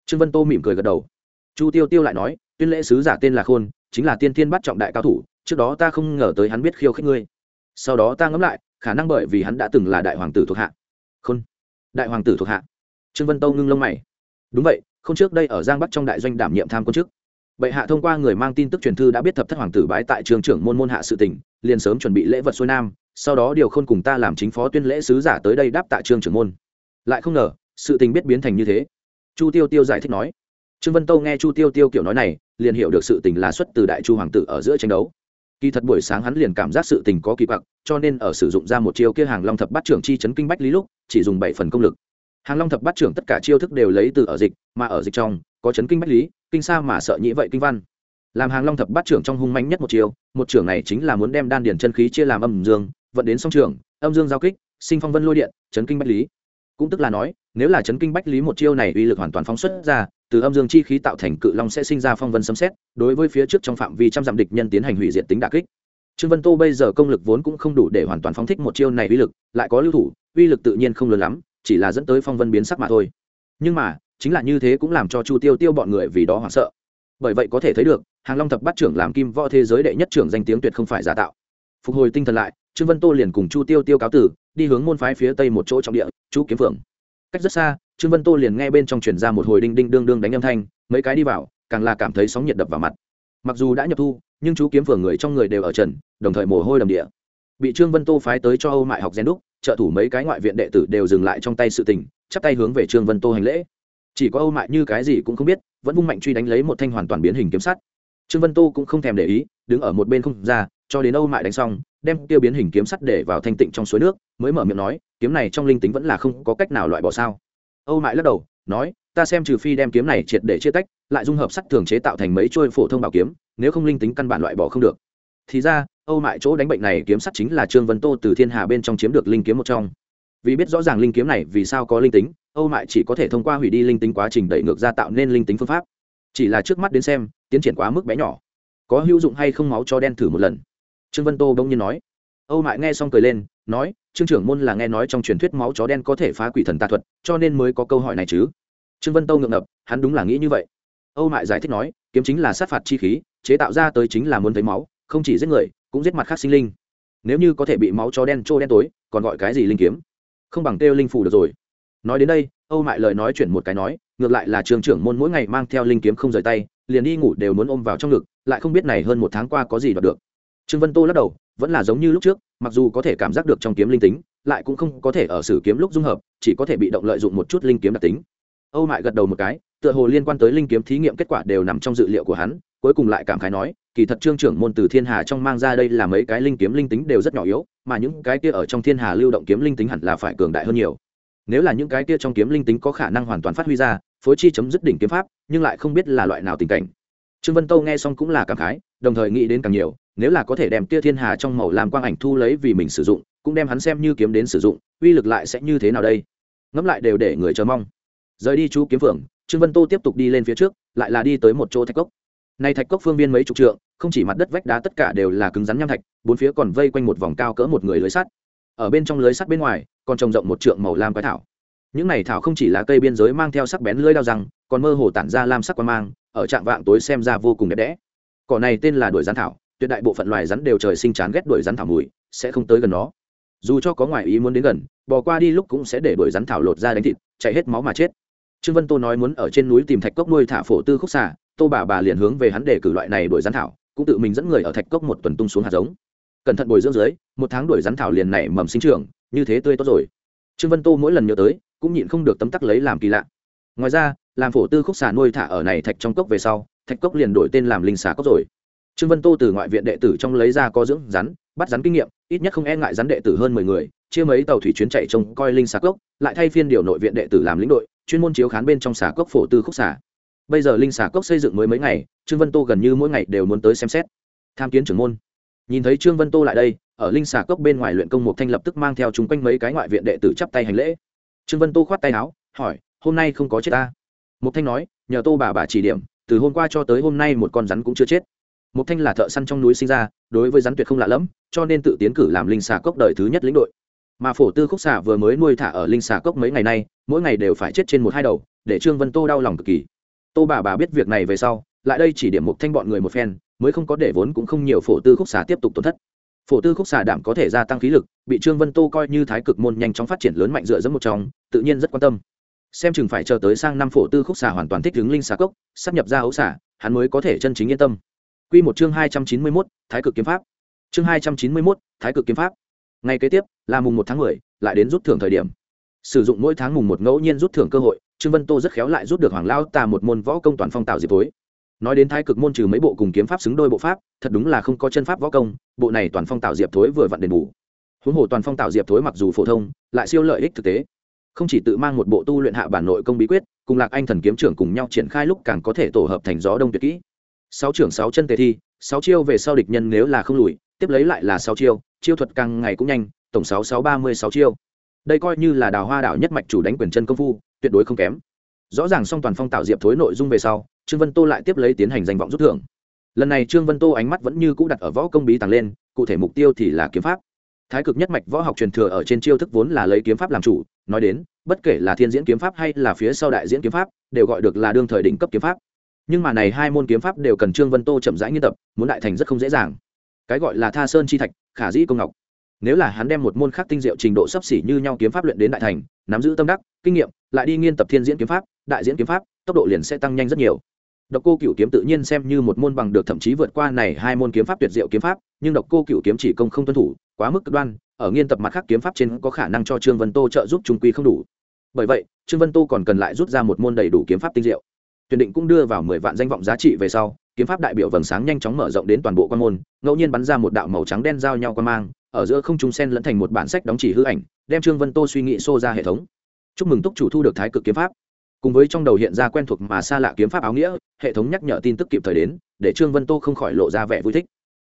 trương vân tô mỉm cười gật đầu. Chu tiêu tiêu lại nói, tuyên lễ sứ giả tên là khôn, chính là tiên thiên bắt trọng đại cao thủ, trước đó ta không ngờ tới hắn biết khiêu khích ngươi. Sau đó ta ngẫm lại, khả năng bởi vì hắn đã từng là đại hoàng tử thuộc hạ. Khôn. Đại hoàng tử thuộc hạ. Trương vân tô ngưng lông mày. Đúng vậy không trước đây ở giang bắc trong đại doanh đảm nhiệm tham quân chức bệ hạ thông qua người mang tin tức truyền thư đã biết thập thất hoàng tử bái tại trường trưởng môn môn hạ sự tỉnh liền sớm chuẩn bị lễ vật xuôi nam, sau đó điều khôn cùng ta làm chính phó tuyên lễ sứ giả tới đây đáp tại trường trưởng môn. Lại không ngờ, sự tình biết biến thành như thế. Chu tiêu tiêu giải thích nói. Trương vân tâu nghe chu tiêu tiêu kiểu nói này, liền hiểu được sự tình là xuất từ đại chu hoàng tử ở giữa tranh đấu. Kỳ thật buổi sáng hắn liền cảm giác sự tình có kỳ quặc, cho nên ở sử dụng ra một chiêu kia hàng long thập bát trưởng chi chấn kinh bách lý lúc, chỉ dùng bảy phần công lực. Hàng long thập bát trưởng tất cả chiêu thức đều lấy từ ở dịch, mà ở dịch trong có chấn kinh bách lý, kinh sa mà sợ nhĩ vậy kinh văn. Làm hàng long thập bát trưởng trong hung manh nhất một chiều, một trưởng này chính là muốn đem đan điển chân khí chia làm âm dương, vận đến song trường âm dương giao kích, sinh phong vân lôi điện, chấn kinh bách lý. Cũng tức là nói, nếu là chấn kinh bách lý một chiêu này uy lực hoàn toàn phóng xuất ra, từ âm dương chi khí tạo thành cự long sẽ sinh ra phong vân sấm xét đối với phía trước trong phạm vi trăm dặm địch nhân tiến hành hủy diệt tính đà kích. Trương vân tô bây giờ công lực vốn cũng không đủ để hoàn toàn phóng thích một chiêu này uy lực, lại có lưu thủ, uy lực tự nhiên không lớn lắm, chỉ là dẫn tới phong vân biến sắc mà thôi. Nhưng mà chính là như thế cũng làm cho chu tiêu tiêu bọn người vì đó hoảng sợ. Bởi vậy có thể thấy được, hàng long thập bắt trưởng làm kim võ thế giới đệ nhất trưởng danh tiếng tuyệt không phải giả tạo. Phục hồi tinh thần lại, trương vân tô liền cùng chu tiêu tiêu cáo tử đi hướng môn phái phía tây một chỗ trọng địa chú kiếm phượng. Cách rất xa, trương vân tô liền nghe bên trong truyền ra một hồi đinh đinh đương đương đánh âm thanh, mấy cái đi vào, càng là cảm thấy sóng nhiệt đập vào mặt. Mặc dù đã nhập thu, nhưng chú kiếm Phượng người trong người đều ở trần, đồng thời mồ hôi đầm địa. Bị trương vân tô phái tới cho âu mại học gen đúc, trợ thủ mấy cái ngoại viện đệ tử đều dừng lại trong tay sự tình, chắp tay hướng về trương vân tô hành lễ chỉ có âu mại như cái gì cũng không biết, vẫn vung mạnh truy đánh lấy một thanh hoàn toàn biến hình kiếm sắt. Trương vân tô cũng không thèm để ý, đứng ở một bên không ra, cho đến âu mại đánh xong, đem tiêu biến hình kiếm sắt để vào thanh tịnh trong suối nước, mới mở miệng nói, kiếm này trong linh tính vẫn là không có cách nào loại bỏ sao? Âu mại lắc đầu, nói, ta xem trừ phi đem kiếm này triệt để chia tách, lại dung hợp sắt thường chế tạo thành mấy trôi phổ thông bảo kiếm, nếu không linh tính căn bản loại bỏ không được. Thì ra, âu mại chỗ đánh bệnh này kiếm sắt chính là trương vân tô từ thiên hà bên trong chiếm được linh kiếm một trong. Vì biết rõ ràng linh kiếm này vì sao có linh tính âu mại chỉ có thể thông qua hủy đi linh tính quá trình đẩy ngược ra tạo nên linh tính phương pháp. Chỉ là trước mắt đến xem, tiến triển quá mức bé nhỏ. Có hữu dụng hay không máu cho đen thử một lần? Trương vân tô bỗng nhiên nói. Âu mại nghe xong cười lên, nói, trương trưởng môn là nghe nói trong truyền thuyết máu chó đen có thể phá quỷ thần tà thuật, cho nên mới có câu hỏi này chứ. Trương vân tô ngượng ngập, hắn đúng là nghĩ như vậy. Âu mại giải thích nói, kiếm chính là sát phạt chi khí, chế tạo ra tới chính là muốn thấy máu, không chỉ giết người, cũng giết mặt khác sinh linh. Nếu như có thể bị máu chó đen trô đen tối, còn gọi cái gì linh kiếm? Không bằng kêu linh phủ được rồi nói đến đây, âu mại lời nói chuyển một cái nói, ngược lại là trường trưởng môn mỗi ngày mang theo linh kiếm không rời tay, liền đi ngủ đều muốn ôm vào trong ngực, lại không biết này hơn một tháng qua có gì đoạt được. Trương vân tô lắc đầu, vẫn là giống như lúc trước, mặc dù có thể cảm giác được trong kiếm linh tính, lại cũng không có thể ở sử kiếm lúc dung hợp, chỉ có thể bị động lợi dụng một chút linh kiếm đặc tính. Âu mại gật đầu một cái, tựa hồ liên quan tới linh kiếm thí nghiệm kết quả đều nằm trong dự liệu của hắn, cuối cùng lại cảm khái nói, kỳ thật trương trưởng môn từ thiên hà trong mang ra đây là mấy cái linh kiếm linh tính đều rất nhỏ yếu, mà những cái kia ở trong thiên hà lưu động kiếm linh tính hẳn là phải cường đại hơn nhiều nếu là những cái kia trong kiếm linh tính có khả năng hoàn toàn phát huy ra, phối chi chấm dứt đỉnh kiếm pháp, nhưng lại không biết là loại nào tình cảnh. Trương vân tâu nghe xong cũng là cảm khái, đồng thời nghĩ đến càng nhiều, nếu là có thể đem tia thiên hà trong màu làm quang ảnh thu lấy vì mình sử dụng, cũng đem hắn xem như kiếm đến sử dụng, uy lực lại sẽ như thế nào đây? Ngẫm lại đều để người chờ mong. Rời đi chú kiếm phượng, trương vân tô tiếp tục đi lên phía trước, lại là đi tới một chỗ thạch cốc. Nay thạch cốc phương viên mấy chục trượng, không chỉ mặt đất vách đá tất cả đều là cứng rắn nham thạch, bốn phía còn vây quanh một vòng cao cỡ một người lưới sắt. Ở bên trong lưới sắt bên ngoài còn trồng rộng một trượng màu lam quái thảo. Những này thảo không chỉ là cây biên giới mang theo sắc bén lưỡi đao răng, còn mơ hồ tản ra lam sắc quan mang, ở trạng vạng tối xem ra vô cùng đẹp đẽ. Cỏ này tên là đuổi rắn thảo, tuyệt đại bộ phận loài rắn đều trời sinh chán ghét đuổi rắn thảo mùi, sẽ không tới gần nó. Dù cho có ngoại ý muốn đến gần, bò qua đi lúc cũng sẽ để đuổi rắn thảo lột ra đánh thịt, chạy hết máu mà chết. Trương vân tô nói muốn ở trên núi tìm thạch cốc nuôi thả phổ tư khúc xà, tô bà bà liền hướng về hắn để cử loại này đuổi rắn thảo, cũng tự mình dẫn người ở thạch cốc một tuần tung xuống hạt giống. Cẩn thận bồi dưỡng dưới, một tháng đuổi rắn thảo liền nảy mầm sinh trưởng như thế tươi tốt rồi. Trương vân tô mỗi lần nhớ tới, cũng nhịn không được tấm tắc lấy làm kỳ lạ. Ngoài ra, làm phổ tư khúc xà nuôi thả ở này thạch trong cốc về sau, thạch cốc liền đổi tên làm linh xà cốc rồi. Trương vân tô từ ngoại viện đệ tử trong lấy ra có dưỡng rắn, bắt rắn kinh nghiệm, ít nhất không e ngại rắn đệ tử hơn mười người, chia mấy tàu thủy chuyến chạy trông coi linh xà cốc, lại thay phiên điều nội viện đệ tử làm lĩnh đội, chuyên môn chiếu khán bên trong xà cốc phổ tư khúc xà. Bây giờ linh xà cốc xây dựng mới mấy ngày, trương vân tô gần như mỗi ngày đều muốn tới xem xét. Tham kiến trưởng môn nhìn thấy trương vân tô lại đây, ở linh xà cốc bên ngoài luyện công một thanh lập tức mang theo chúng quanh mấy cái ngoại viện đệ tử chắp tay hành lễ. Trương vân tô khoát tay áo, hỏi, hôm nay không có chết ta? Một thanh nói, nhờ tô bà bà chỉ điểm, từ hôm qua cho tới hôm nay một con rắn cũng chưa chết. Một thanh là thợ săn trong núi sinh ra, đối với rắn tuyệt không lạ lẫm, cho nên tự tiến cử làm linh xà cốc đời thứ nhất lĩnh đội. Mà phổ tư khúc xà vừa mới nuôi thả ở linh xà cốc mấy ngày nay, mỗi ngày đều phải chết trên một hai đầu, để trương vân tô đau lòng cực kỳ. Tô bà bà biết việc này về sau, lại đây chỉ điểm một thanh bọn người một phen mới không có để vốn cũng không nhiều phổ tư khúc xà tiếp tục tổn thất phổ tư khúc xà đảm có thể gia tăng khí lực bị trương vân tô coi như thái cực môn nhanh chóng phát triển lớn mạnh dựa dẫn một trong tự nhiên rất quan tâm xem chừng phải chờ tới sang năm phổ tư khúc xà hoàn toàn thích ứng linh xà cốc sắp nhập ra ấu xà hắn mới có thể chân chính yên tâm Quy một chương hai trăm chín mươi 291, Thái cực kiếm pháp. Chương hai trăm chín mươi 291, Thái cực kiếm pháp. Ngày kế tiếp, là mùng một tháng mười, lại đến rút thưởng thời điểm. Sử dụng mỗi tháng mùng một ngẫu nhiên rút thưởng cơ hội, Trương Vân Tô rất khéo lại rút được Hoàng Lao Tà một môn võ công toàn phong tạo dịp tối nói đến thái cực môn trừ mấy bộ cùng kiếm pháp xứng đôi bộ pháp, thật đúng là không có chân pháp võ công, bộ này toàn phong tạo diệp thối vừa vặn đền bù. Huống hồ toàn phong tạo diệp thối mặc dù phổ thông, lại siêu lợi ích thực tế. Không chỉ tự mang một bộ tu luyện hạ bản nội công bí quyết, cùng lạc anh thần kiếm trưởng cùng nhau triển khai lúc càng có thể tổ hợp thành gió đông tuyệt kỹ. Sáu trưởng sáu chân tề thi, sáu chiêu về sau địch nhân nếu là không lùi, tiếp lấy lại là sáu chiêu chiêu thuật càng ngày cũng nhanh, tổng sáu sáu ba mươi sáu chiêu. Đây coi như là đào hoa đảo nhất mạch chủ đánh quyền chân công phu, tuyệt đối không kém. Rõ ràng song toàn phong tạo diệp thối nội dung về sau trương vân tô lại tiếp lấy tiến hành danh vọng rút thưởng. Lần này trương vân tô ánh mắt vẫn như cũ đặt ở võ công bí tàng lên, cụ thể mục tiêu thì là kiếm pháp. Thái cực nhất mạch võ học truyền thừa ở trên chiêu thức vốn là lấy kiếm pháp làm chủ, nói đến, bất kể là thiên diễn kiếm pháp hay là phía sau đại diễn kiếm pháp, đều gọi được là đương thời đỉnh cấp kiếm pháp. Nhưng mà này hai môn kiếm pháp đều cần trương vân tô chậm rãi nghiên tập, muốn đại thành rất không dễ dàng. Cái gọi là tha sơn chi thạch, khả dĩ công ngọc. Nếu là hắn đem một môn khác tinh diệu trình độ sấp xỉ như nhau kiếm pháp luyện đến đại thành, nắm giữ tâm đắc, kinh nghiệm, lại đi nghiên tập thiên diễn kiếm pháp, đại diễn kiếm pháp, tốc độ liền sẽ tăng nhanh rất nhiều độc cô cửu kiếm tự nhiên xem như một môn bằng được thậm chí vượt qua này hai môn kiếm pháp tuyệt diệu kiếm pháp, nhưng độc cô cửu kiếm chỉ công không tuân thủ, quá mức cực đoan, ở nghiên tập mặt khác kiếm pháp trên có khả năng cho trương vân tô trợ giúp trung quy không đủ. Bởi vậy, trương vân tô còn cần lại rút ra một môn đầy đủ kiếm pháp tinh diệu. Tuyển định cũng đưa vào mười vạn danh vọng giá trị về sau, kiếm pháp đại biểu vầng sáng nhanh chóng mở rộng đến toàn bộ quan môn, ngẫu nhiên bắn ra một đạo màu trắng đen giao nhau qua mang, ở giữa không trung sen lẫn thành một bản sách đóng chỉ hư ảnh, đem trương vân tô suy nghĩ xô ra hệ thống. Chúc mừng túc chủ thu được thái cực kiếm pháp cùng với trong đầu hiện ra quen thuộc mà xa lạ kiếm pháp áo nghĩa, hệ thống nhắc nhở tin tức kịp thời đến, để trương vân tô không khỏi lộ ra vẻ vui thích.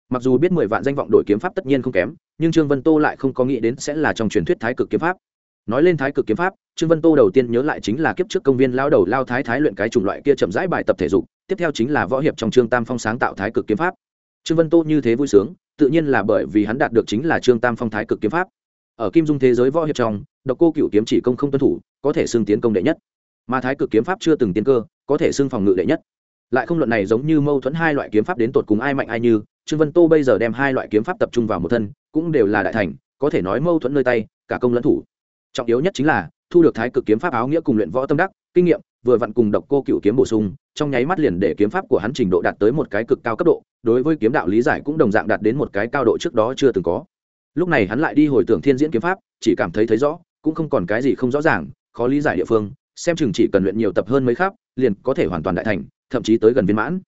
Mặc dù biết mười vạn danh vọng đội kiếm pháp tất nhiên không kém, nhưng trương vân tô lại không có nghĩ đến sẽ là trong truyền thuyết thái cực kiếm pháp. Nói lên thái cực kiếm pháp, trương vân tô đầu tiên nhớ lại chính là kiếp trước công viên lao đầu lao thái thái luyện cái chủng loại kia chậm rãi bài tập thể dục, tiếp theo chính là võ hiệp trong trương tam phong sáng tạo thái cực kiếm pháp. Trương vân tô như thế vui sướng, tự nhiên là bởi vì hắn đạt được chính là trương tam phong thái cực kiếm pháp. Ở kim dung thế giới võ hiệp trong, độc cô cựu kiếm chỉ công không tuân thủ, có thể xưng tiến công đệ nhất mà thái cực kiếm pháp chưa từng tiên cơ, có thể xưng phòng ngự đệ nhất. Lại không luận này giống như mâu thuẫn hai loại kiếm pháp đến tột cùng ai mạnh ai như, trương vân tô bây giờ đem hai loại kiếm pháp tập trung vào một thân, cũng đều là đại thành, có thể nói mâu thuẫn nơi tay, cả công lẫn thủ. Trọng yếu nhất chính là, thu được thái cực kiếm pháp áo nghĩa cùng luyện võ tâm đắc, kinh nghiệm, vừa vặn cùng độc cô cựu kiếm bổ sung, trong nháy mắt liền để kiếm pháp của hắn trình độ đạt tới một cái cực cao cấp độ, đối với kiếm đạo lý giải cũng đồng dạng đạt đến một cái cao độ trước đó chưa từng có. Lúc này hắn lại đi hồi tưởng thiên diễn kiếm pháp, chỉ cảm thấy thấy rõ, cũng không còn cái gì không rõ ràng, khó lý giải địa phương xem chừng chỉ cần luyện nhiều tập hơn mấy khắp, liền có thể hoàn toàn đại thành, thậm chí tới gần viên mãn.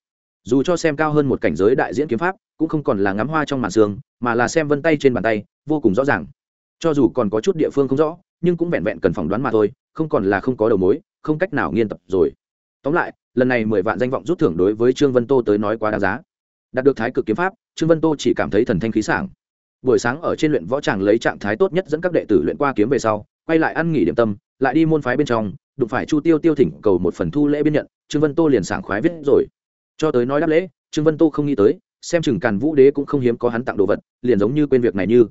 Dù cho xem cao hơn một cảnh giới đại diễn kiếm pháp, cũng không còn là ngắm hoa trong màn xương mà là xem vân tay trên bàn tay, vô cùng rõ ràng. Cho dù còn có chút địa phương không rõ, nhưng cũng vẹn vẹn cần phỏng đoán mà thôi, không còn là không có đầu mối, không cách nào nghiên tập rồi. Tóm lại, lần này mười vạn danh vọng rút thưởng đối với trương vân tô tới nói quá đáng giá. Đạt được thái cực kiếm pháp, trương vân tô chỉ cảm thấy thần thanh khí sảng. Buổi sáng ở trên luyện võ tràng lấy trạng thái tốt nhất dẫn các đệ tử luyện qua kiếm về sau, quay lại ăn nghỉ điểm tâm, lại đi môn phái bên trong đụng phải chu tiêu tiêu thỉnh cầu một phần thu lễ biên nhận, trương vân tô liền sảng khoái viết rồi. Cho tới nói đáp lễ, trương vân tô không nghĩ tới, xem chừng càn vũ đế cũng không hiếm có hắn tặng đồ vật, liền giống như quên việc này như.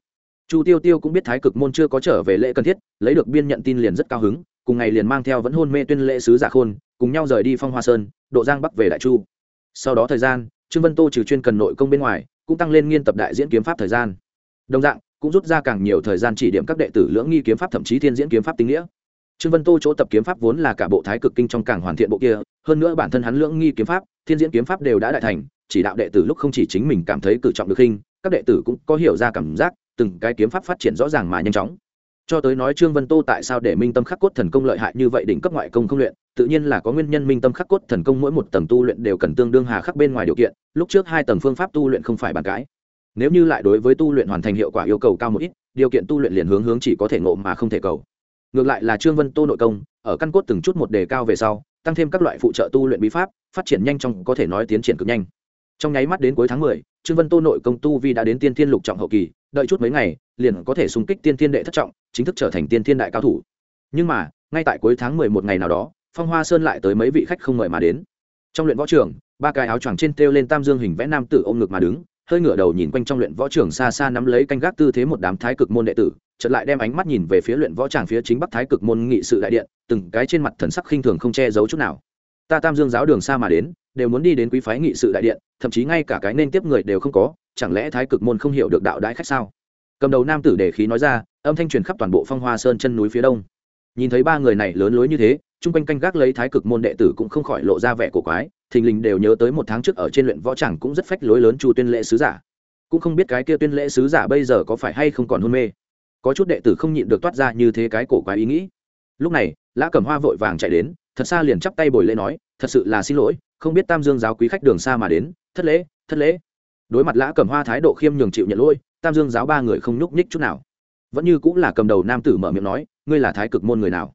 Chu tiêu tiêu cũng biết thái cực môn chưa có trở về lễ cần thiết, lấy được biên nhận tin liền rất cao hứng, cùng ngày liền mang theo vẫn hôn mê tuyên lễ sứ giả khôn, cùng nhau rời đi phong hoa sơn, độ giang bắc về đại chu. Sau đó thời gian, trương vân tô trừ chuyên cần nội công bên ngoài, cũng tăng lên nghiên tập đại diễn kiếm pháp thời gian. Đồng dạng, cũng rút ra càng nhiều thời gian chỉ điểm các đệ tử lưỡng nghi kiếm pháp thậm chí thiên diễn kiếm pháp tinh nghĩa trương vân tô chỗ tập kiếm pháp vốn là cả bộ thái cực kinh trong càng hoàn thiện bộ kia, hơn nữa bản thân hắn lưỡng nghi kiếm pháp, thiên diễn kiếm pháp đều đã đại thành, chỉ đạo đệ tử lúc không chỉ chính mình cảm thấy cử trọng được khinh các đệ tử cũng có hiểu ra cảm giác, từng cái kiếm pháp phát triển rõ ràng mà nhanh chóng. Cho tới nói trương vân tô tại sao để minh tâm khắc cốt thần công lợi hại như vậy đỉnh cấp ngoại công không luyện, tự nhiên là có nguyên nhân minh tâm khắc cốt thần công mỗi một tầng tu luyện đều cần tương đương hà khắc bên ngoài điều kiện, lúc trước hai tầng phương pháp tu luyện không phải bàn cãi. Nếu như lại đối với tu luyện hoàn thành hiệu quả yêu cầu cao một ít, điều kiện tu luyện liền hướng hướng chỉ có thể ngộ mà không thể cầu ngược lại là trương vân tô nội công ở căn cốt từng chút một đề cao về sau tăng thêm các loại phụ trợ tu luyện bí pháp phát triển nhanh trong có thể nói tiến triển cực nhanh. Trong nháy mắt đến cuối tháng mười, trương vân tô nội công tu vi đã đến tiên thiên lục trọng hậu kỳ đợi chút mấy ngày liền có thể xung kích tiên thiên đệ thất trọng chính thức trở thành tiên thiên đại cao thủ. Nhưng mà ngay tại cuối tháng mười một ngày nào đó phong hoa sơn lại tới mấy vị khách không mời mà đến. Trong luyện võ trường ba cái áo choàng trên tiêu lên tam dương hình vẽ nam tử ôm ngực mà đứng hơi ngửa đầu nhìn quanh trong luyện võ trường xa xa nắm lấy canh gác tư thế một đám thái cực môn đệ tử chợt lại đem ánh mắt nhìn về phía luyện võ tràng phía chính bắc thái cực môn nghị sự đại điện, từng cái trên mặt thần sắc khinh thường không che giấu chút nào. Ta tam dương giáo đường xa mà đến, đều muốn đi đến quý phái nghị sự đại điện, thậm chí ngay cả cái nên tiếp người đều không có, chẳng lẽ thái cực môn không hiểu được đạo đãi khách sao? Cầm đầu nam tử để khí nói ra, âm thanh truyền khắp toàn bộ phong hoa sơn chân núi phía đông. Nhìn thấy ba người này lớn lối như thế, chung quanh canh gác lấy thái cực môn đệ tử cũng không khỏi lộ ra vẻ cổ quái, thình lình đều nhớ tới một tháng trước ở trên luyện võ tràng cũng rất phách lối lớn chu tuyên lễ sứ giả. Cũng không biết cái kia tuyên lễ sứ giả bây giờ có phải hay không còn hôn mê có chút đệ tử không nhịn được toát ra như thế cái cổ quái ý nghĩ. Lúc này, lã cẩm hoa vội vàng chạy đến, thật xa liền chắp tay bồi lễ nói, thật sự là xin lỗi, không biết tam dương giáo quý khách đường xa mà đến, thất lễ thất lễ. Đối mặt lã cẩm hoa thái độ khiêm nhường chịu nhận lỗi, tam dương giáo ba người không nhúc nhích chút nào. Vẫn như cũng là cầm đầu nam tử mở miệng nói, ngươi là thái cực môn người nào?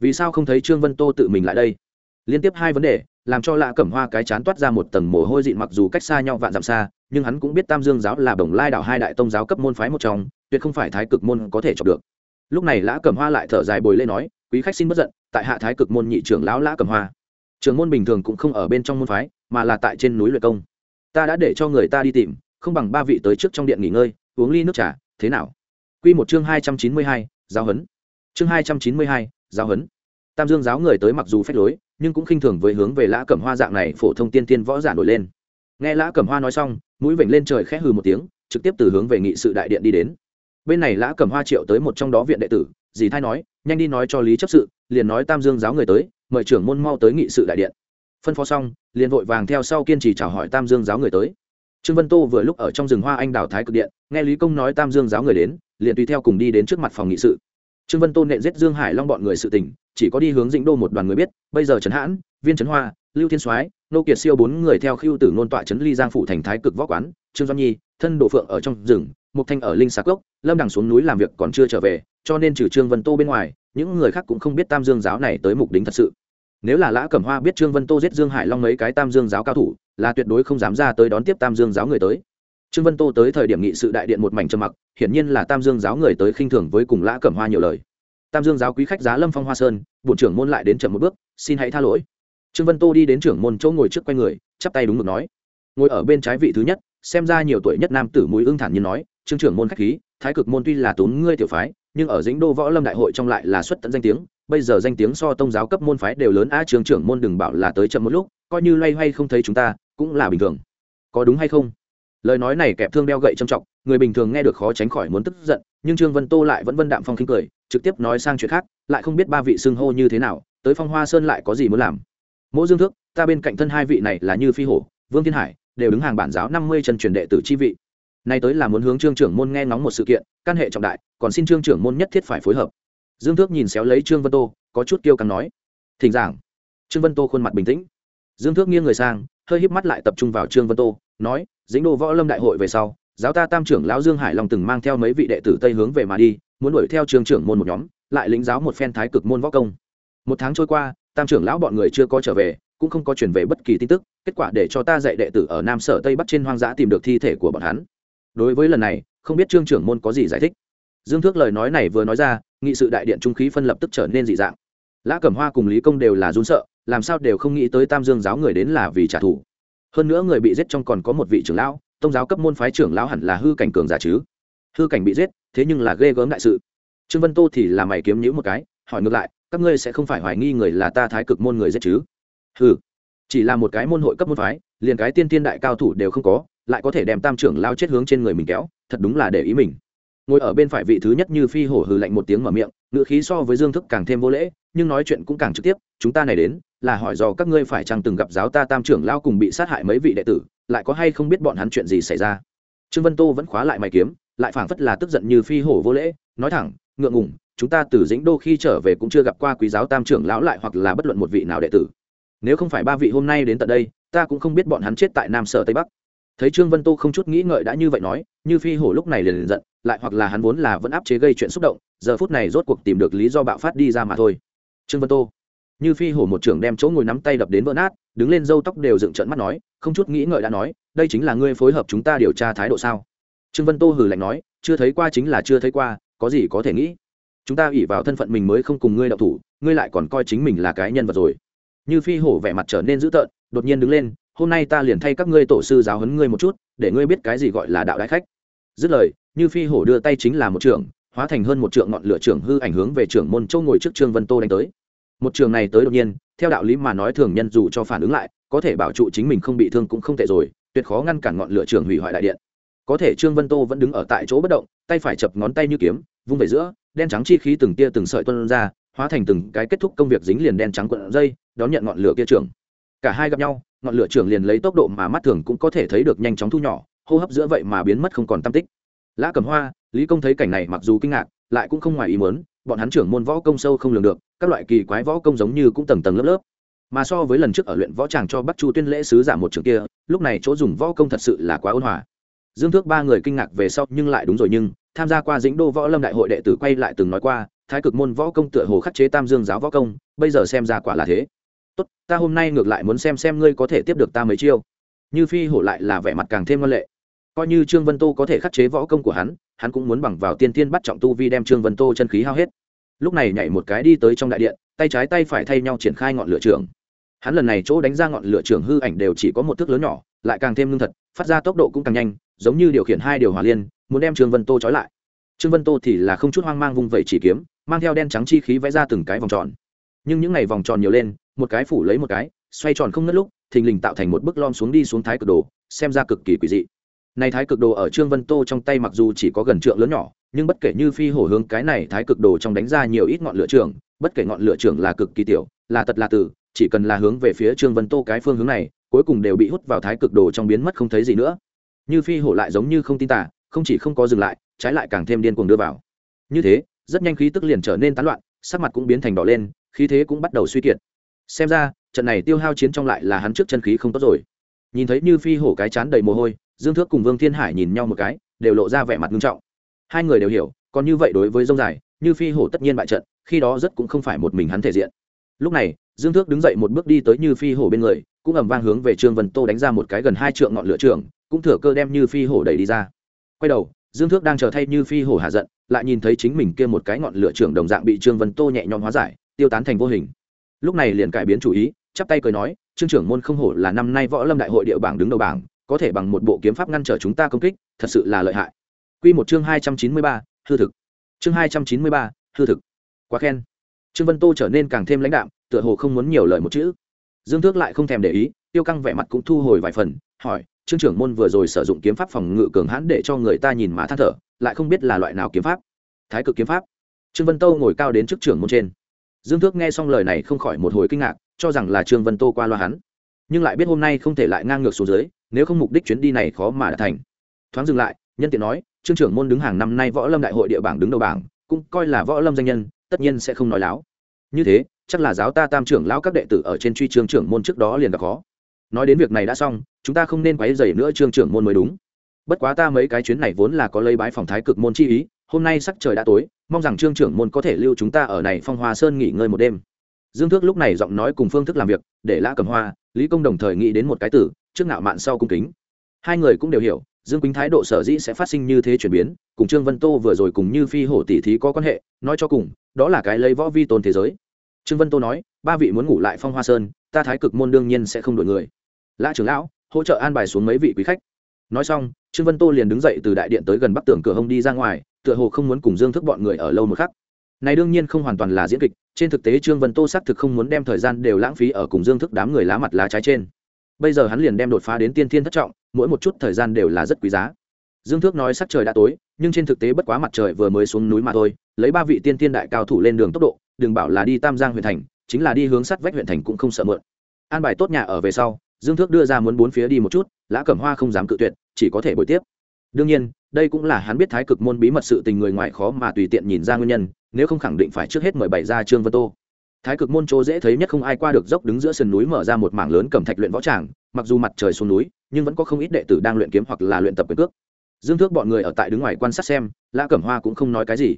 Vì sao không thấy trương vân tô tự mình lại đây? Liên tiếp hai vấn đề, làm cho lạ cẩm hoa cái chán toát ra một tầng mồ hôi dịn mặc dù cách xa nhau vạn dặm xa, nhưng hắn cũng biết tam dương giáo là bồng lai đạo hai đại tông giáo cấp môn phái một trong tuyệt không phải thái cực môn có thể chọc được. Lúc này lã cẩm hoa lại thở dài bồi lên nói, quý khách xin bất giận, tại hạ thái cực môn nhị trưởng lão lã cẩm hoa. Trường môn bình thường cũng không ở bên trong môn phái, mà là tại trên núi luyện công. Ta đã để cho người ta đi tìm, không bằng ba vị tới trước trong điện nghỉ ngơi, uống ly nước trà, thế nào? Quy một chương hai trăm chín mươi hai, giáo huấn. Chương hai trăm chín mươi hai, giáo huấn. Tam dương giáo người tới mặc dù phép lối, nhưng cũng khinh thường với hướng về lã cẩm hoa dạng này phổ thông tiên tiên võ giả nổi lên. Nghe lã cẩm hoa nói xong, mũi vểnh lên trời khẽ hừ một tiếng, trực tiếp từ hướng về nghị sự đại điện đi đến bên này lã cầm hoa triệu tới một trong đó viện đệ tử, dì thai nói, nhanh đi nói cho lý chấp sự, liền nói tam dương giáo người tới, mời trưởng môn mau tới nghị sự đại điện. Phân phó xong, liền vội vàng theo sau kiên trì chào hỏi tam dương giáo người tới. Trương vân tô vừa lúc ở trong rừng hoa anh đào thái cực điện, nghe lý công nói tam dương giáo người đến, liền tùy theo cùng đi đến trước mặt phòng nghị sự. Trương vân tô nện giết dương hải long bọn người sự tỉnh chỉ có đi hướng dĩnh đô một đoàn người biết, bây giờ trấn hãn, viên trấn hoa, lưu thiên soái, nô kiệt siêu bốn người theo khiêu tử nôn tọa trấn ly giang phụ thành thái cực võ quán, trương doan nhi, thân độ phượng ở trong rừng mục thanh ở linh xà cốc, lâm đằng xuống núi làm việc còn chưa trở về, cho nên trừ trương vân tô bên ngoài, những người khác cũng không biết tam dương giáo này tới mục đích thật sự. Nếu là lã cẩm hoa biết trương vân tô giết dương hải long mấy cái tam dương giáo cao thủ, là tuyệt đối không dám ra tới đón tiếp tam dương giáo người tới. Trương vân tô tới thời điểm nghị sự đại điện một mảnh trầm mặc, hiển nhiên là tam dương giáo người tới khinh thường với cùng lã cẩm hoa nhiều lời. Tam dương giáo quý khách giá lâm phong hoa sơn bộ trưởng môn lại đến chậm một bước, xin hãy tha lỗi. Trương vân tô đi đến trưởng môn chỗ ngồi trước quay người, chắp tay đúng mực nói. Ngồi ở bên trái vị thứ nhất, xem ra nhiều tuổi nhất nam tử mũi ưng thản nhiên nói trương trưởng môn khách khí, thái cực môn tuy là tốn ngươi tiểu phái, nhưng ở dĩnh đô võ lâm đại hội trong lại là xuất tận danh tiếng, bây giờ danh tiếng so tông giáo cấp môn phái đều lớn, a trường trưởng môn đừng bảo là tới chậm một lúc, coi như loay hoay không thấy chúng ta, cũng là bình thường. Có đúng hay không? Lời nói này kẹp thương đeo gậy trầm trọng, người bình thường nghe được khó tránh khỏi muốn tức giận, nhưng trương vân tô lại vẫn vân đạm phong khinh cười, trực tiếp nói sang chuyện khác, lại không biết ba vị xưng hô như thế nào, tới phong hoa sơn lại có gì muốn làm. Mỗ dương thước, ta bên cạnh thân hai vị này là như phi hổ, vương thiên hải, đều đứng hàng bản giáo năm mươi chân truyền đệ tử chi vị nay tới là muốn hướng trương trưởng môn nghe ngóng một sự kiện, căn hệ trọng đại, còn xin trương trưởng môn nhất thiết phải phối hợp. Dương thước nhìn xéo lấy trương vân tô, có chút kiêu căng nói. Thỉnh giảng. Trương vân tô khuôn mặt bình tĩnh. Dương thước nghiêng người sang, hơi híp mắt lại tập trung vào trương vân tô, nói, dĩnh đô võ lâm đại hội về sau, giáo ta tam trưởng lão dương hải long từng mang theo mấy vị đệ tử tây hướng về mà đi, muốn đuổi theo trường trưởng môn một nhóm, lại lĩnh giáo một phen thái cực môn võ công. Một tháng trôi qua, tam trưởng lão bọn người chưa có trở về, cũng không có chuyển về bất kỳ tin tức, kết quả để cho ta dạy đệ tử ở nam sở tây bắc trên hoang dã tìm được thi thể của bọn hắn đối với lần này không biết trương trưởng môn có gì giải thích. Dương thước lời nói này vừa nói ra nghị sự đại điện trung khí phân lập tức trở nên dị dạng. Lã cẩm hoa cùng lý công đều là run sợ làm sao đều không nghĩ tới tam dương giáo người đến là vì trả thù. Hơn nữa người bị giết trong còn có một vị trưởng lão tông giáo cấp môn phái trưởng lão hẳn là hư cảnh cường giả chứ. Hư cảnh bị giết thế nhưng là ghê gớm đại sự. Trương vân tô thì là mày kiếm nhữ một cái hỏi ngược lại các ngươi sẽ không phải hoài nghi người là ta thái cực môn người giết chứ? Hừ, chỉ là một cái môn hội cấp môn phái liền cái tiên tiên đại cao thủ đều không có lại có thể đem tam trưởng lao chết hướng trên người mình kéo, thật đúng là để ý mình. Ngồi ở bên phải vị thứ nhất như phi hổ hừ lạnh một tiếng mở miệng, ngữ khí so với dương thức càng thêm vô lễ, nhưng nói chuyện cũng càng trực tiếp, chúng ta này đến, là hỏi do các ngươi phải chăng từng gặp giáo ta tam trưởng lao cùng bị sát hại mấy vị đệ tử, lại có hay không biết bọn hắn chuyện gì xảy ra? Trương vân tô vẫn khóa lại mày kiếm, lại phảng phất là tức giận như phi hổ vô lễ, nói thẳng, ngượng ngùng, chúng ta từ dĩnh đô khi trở về cũng chưa gặp qua quý giáo tam trưởng lão lại hoặc là bất luận một vị nào đệ tử. Nếu không phải ba vị hôm nay đến tận đây, ta cũng không biết bọn hắn chết tại nam sở tây bắc thấy trương vân tô không chút nghĩ ngợi đã như vậy nói, như phi hổ lúc này liền liền giận, lại hoặc là hắn vốn là vẫn áp chế gây chuyện xúc động, giờ phút này rốt cuộc tìm được lý do bạo phát đi ra mà thôi. Trương vân tô. Như phi hổ một trưởng đem chỗ ngồi nắm tay đập đến vỡ nát, đứng lên râu tóc đều dựng trận mắt nói, không chút nghĩ ngợi đã nói, đây chính là ngươi phối hợp chúng ta điều tra thái độ sao? Trương vân tô hừ lạnh nói, chưa thấy qua chính là chưa thấy qua, có gì có thể nghĩ? Chúng ta ủy vào thân phận mình mới không cùng ngươi đậu thủ, ngươi lại còn coi chính mình là cái nhân vật rồi. Như phi hổ vẻ mặt trở nên dữ tợn, đột nhiên đứng lên hôm nay ta liền thay các ngươi tổ sư giáo huấn ngươi một chút, để ngươi biết cái gì gọi là đạo đại khách. Dứt lời, như phi hổ đưa tay chính là một trưởng hóa thành hơn một trượng ngọn lửa trưởng hư ảnh hướng về trưởng môn châu ngồi trước trương vân tô đánh tới. Một trường này tới đột nhiên, theo đạo lý mà nói thường nhân dù cho phản ứng lại, có thể bảo trụ chính mình không bị thương cũng không tệ rồi, tuyệt khó ngăn cản ngọn lửa trường hủy hoại đại điện. Có thể trương vân tô vẫn đứng ở tại chỗ bất động, tay phải chập ngón tay như kiếm, vung về giữa, đen trắng chi khí từng tia từng sợi tuân ra, hóa thành từng cái kết thúc công việc dính liền đen trắng quận dây, đón nhận ngọn lửa kia trường cả hai gặp nhau ngọn lửa trưởng liền lấy tốc độ mà mắt thường cũng có thể thấy được nhanh chóng thu nhỏ, hô hấp giữa vậy mà biến mất không còn tam tích. Lã cầm hoa, lý công thấy cảnh này mặc dù kinh ngạc, lại cũng không ngoài ý muốn, bọn hắn trưởng môn võ công sâu không lường được, các loại kỳ quái võ công giống như cũng tầng tầng lớp lớp. Mà so với lần trước ở luyện võ tràng cho bắc chu tuyên lễ sứ giả một trường kia, lúc này chỗ dùng võ công thật sự là quá ôn hòa. Dương thước ba người kinh ngạc về sau nhưng lại đúng rồi nhưng, tham gia qua dĩnh đô võ lâm đại hội đệ tử quay lại từng nói qua, thái cực môn võ công tựa hồ khắc chế tam dương giáo võ công, bây giờ xem ra quả là thế tốt, ta hôm nay ngược lại muốn xem xem ngươi có thể tiếp được ta mấy chiêu. Như phi hổ lại là vẻ mặt càng thêm ngân lệ. Coi như trương vân tô có thể khắc chế võ công của hắn hắn cũng muốn bằng vào tiên tiên bắt trọng tu vi đem trương vân tô chân khí hao hết. Lúc này nhảy một cái đi tới trong đại điện, tay trái tay phải thay nhau triển khai ngọn lửa trường. Hắn lần này chỗ đánh ra ngọn lửa trường hư ảnh đều chỉ có một thước lớn nhỏ, lại càng thêm lương thật, phát ra tốc độ cũng càng nhanh, giống như điều khiển hai điều hòa liên, muốn đem trương vân tô trói lại. Trương vân tô thì là không chút hoang mang vung vẩy chỉ kiếm, mang theo đen trắng chi khí vẽ ra từng cái vòng tròn nhưng những ngày vòng tròn nhiều lên, một cái phủ lấy một cái, xoay tròn không ngất lúc, thình lình tạo thành một bức lom xuống đi xuống thái cực đồ, xem ra cực kỳ quỷ dị. Này thái cực đồ ở trương vân tô trong tay mặc dù chỉ có gần trượng lớn nhỏ, nhưng bất kể như phi hổ hướng cái này thái cực đồ trong đánh ra nhiều ít ngọn lửa trường, bất kể ngọn lửa trường là cực kỳ tiểu, là tật là tử, chỉ cần là hướng về phía trương vân tô cái phương hướng này, cuối cùng đều bị hút vào thái cực đồ trong biến mất không thấy gì nữa. Như phi hổ lại giống như không tin tả không chỉ không có dừng lại, trái lại càng thêm điên cuồng đưa vào. Như thế, rất nhanh khí tức liền trở nên tán loạn, sắc mặt cũng biến thành đỏ lên khí thế cũng bắt đầu suy kiệt. Xem ra, trận này tiêu hao chiến trong lại là hắn trước chân khí không tốt rồi. Nhìn thấy như phi hổ cái chán đầy mồ hôi, dương thước cùng vương thiên hải nhìn nhau một cái, đều lộ ra vẻ mặt nghiêm trọng. Hai người đều hiểu, còn như vậy đối với dông dài, như phi hổ tất nhiên bại trận, khi đó rất cũng không phải một mình hắn thể diện. Lúc này, dương thước đứng dậy một bước đi tới như phi hổ bên người, cũng ầm vang hướng về trương vân tô đánh ra một cái gần hai trượng ngọn lửa trường, cũng thừa cơ đem như phi hổ đẩy đi ra. Quay đầu, dương thước đang chờ thay như phi hổ hạ giận, lại nhìn thấy chính mình kia một cái ngọn lửa trường đồng dạng bị trương vân tô nhẹ nhõm hóa giải tiêu tán thành vô hình lúc này liền cải biến chủ ý chắp tay cười nói trương trưởng môn không hổ là năm nay võ lâm đại hội địa bảng đứng đầu bảng có thể bằng một bộ kiếm pháp ngăn trở chúng ta công kích thật sự là lợi hại Quy một chương hai trăm chín mươi ba, hư thực. Chương hai trăm chín mươi ba, hư thực. Quá khen. Trương Vân Tô trở nên càng thêm lãnh đạm, tựa hồ không muốn nhiều lời một chữ. Dương Thước lại không thèm để ý, Tiêu Căng vẻ mặt cũng thu hồi vài phần, hỏi: "Trương trưởng môn vừa rồi sử dụng kiếm pháp phòng ngự cường hãn để cho người ta nhìn mà than thở, lại không biết là loại nào kiếm pháp?" Thái cực kiếm pháp. Trương Vân Tô ngồi cao đến trước trưởng môn trên. Dương Thước nghe xong lời này không khỏi một hồi kinh ngạc, cho rằng là Trương Vân Tô qua loa hắn, nhưng lại biết hôm nay không thể lại ngang ngược xuống dưới, nếu không mục đích chuyến đi này khó mà đạt thành. Thoáng dừng lại, nhân tiện nói: "Trương trưởng môn đứng hàng năm nay võ lâm đại hội địa bảng đứng đầu bảng, cũng coi là võ lâm danh nhân, tất nhiên sẽ không nói láo." Như thế, chắc là giáo ta tam trưởng lão các đệ tử ở trên truy trương trưởng môn trước đó liền gặp khó. Nói đến việc này đã xong, chúng ta không nên quấy rầy nữa trương trưởng môn mới đúng. Bất quá ta mấy cái chuyến này vốn là có lấy bái phòng thái cực môn chi ý, hôm nay sắc trời đã tối, mong rằng trương trưởng môn có thể lưu chúng ta ở này phong hoa sơn nghỉ ngơi một đêm. Dương thước lúc này giọng nói cùng phương thức làm việc để lã cầm hoa lý công đồng thời nghĩ đến một cái tử trước ngạo mạn sau cung kính. Hai người cũng đều hiểu dương quýnh thái độ sở dĩ sẽ phát sinh như thế chuyển biến cùng trương vân tô vừa rồi cùng như phi hổ tỷ thí có quan hệ nói cho cùng đó là cái lấy võ vi tôn thế giới. Trương vân tô nói ba vị muốn ngủ lại phong hoa sơn ta thái cực môn đương nhiên sẽ không đổi người. Lã trưởng lão hỗ trợ an bài xuống mấy vị quý khách. Nói xong trương vân tô liền đứng dậy từ đại điện tới gần bắc tường cửa hông đi ra ngoài tựa hồ không muốn cùng dương thức bọn người ở lâu một khắc. Này đương nhiên không hoàn toàn là diễn kịch, trên thực tế trương vân tô xác thực không muốn đem thời gian đều lãng phí ở cùng dương thức đám người lá mặt lá trái trên. Bây giờ hắn liền đem đột phá đến tiên thiên thất trọng, mỗi một chút thời gian đều là rất quý giá. Dương thước nói sắc trời đã tối, nhưng trên thực tế bất quá mặt trời vừa mới xuống núi mà thôi, lấy ba vị tiên thiên đại cao thủ lên đường tốc độ, đừng bảo là đi tam giang huyện thành, chính là đi hướng sắt vách huyện thành cũng không sợ mượn. An bài tốt nhà ở về sau, dương thước đưa ra muốn bốn phía đi một chút, lã cẩm hoa không dám cự tuyệt, chỉ có thể bồi tiếp. Đương nhiên đây cũng là hắn biết thái cực môn bí mật sự tình người ngoài khó mà tùy tiện nhìn ra nguyên nhân, nếu không khẳng định phải trước hết mời bày ra trương vân tô. Thái cực môn chỗ dễ thấy nhất không ai qua được dốc đứng giữa sườn núi mở ra một mảng lớn cầm thạch luyện võ tràng, mặc dù mặt trời xuống núi, nhưng vẫn có không ít đệ tử đang luyện kiếm hoặc là luyện tập quyền cước. Dương thước bọn người ở tại đứng ngoài quan sát xem, lã cẩm hoa cũng không nói cái gì.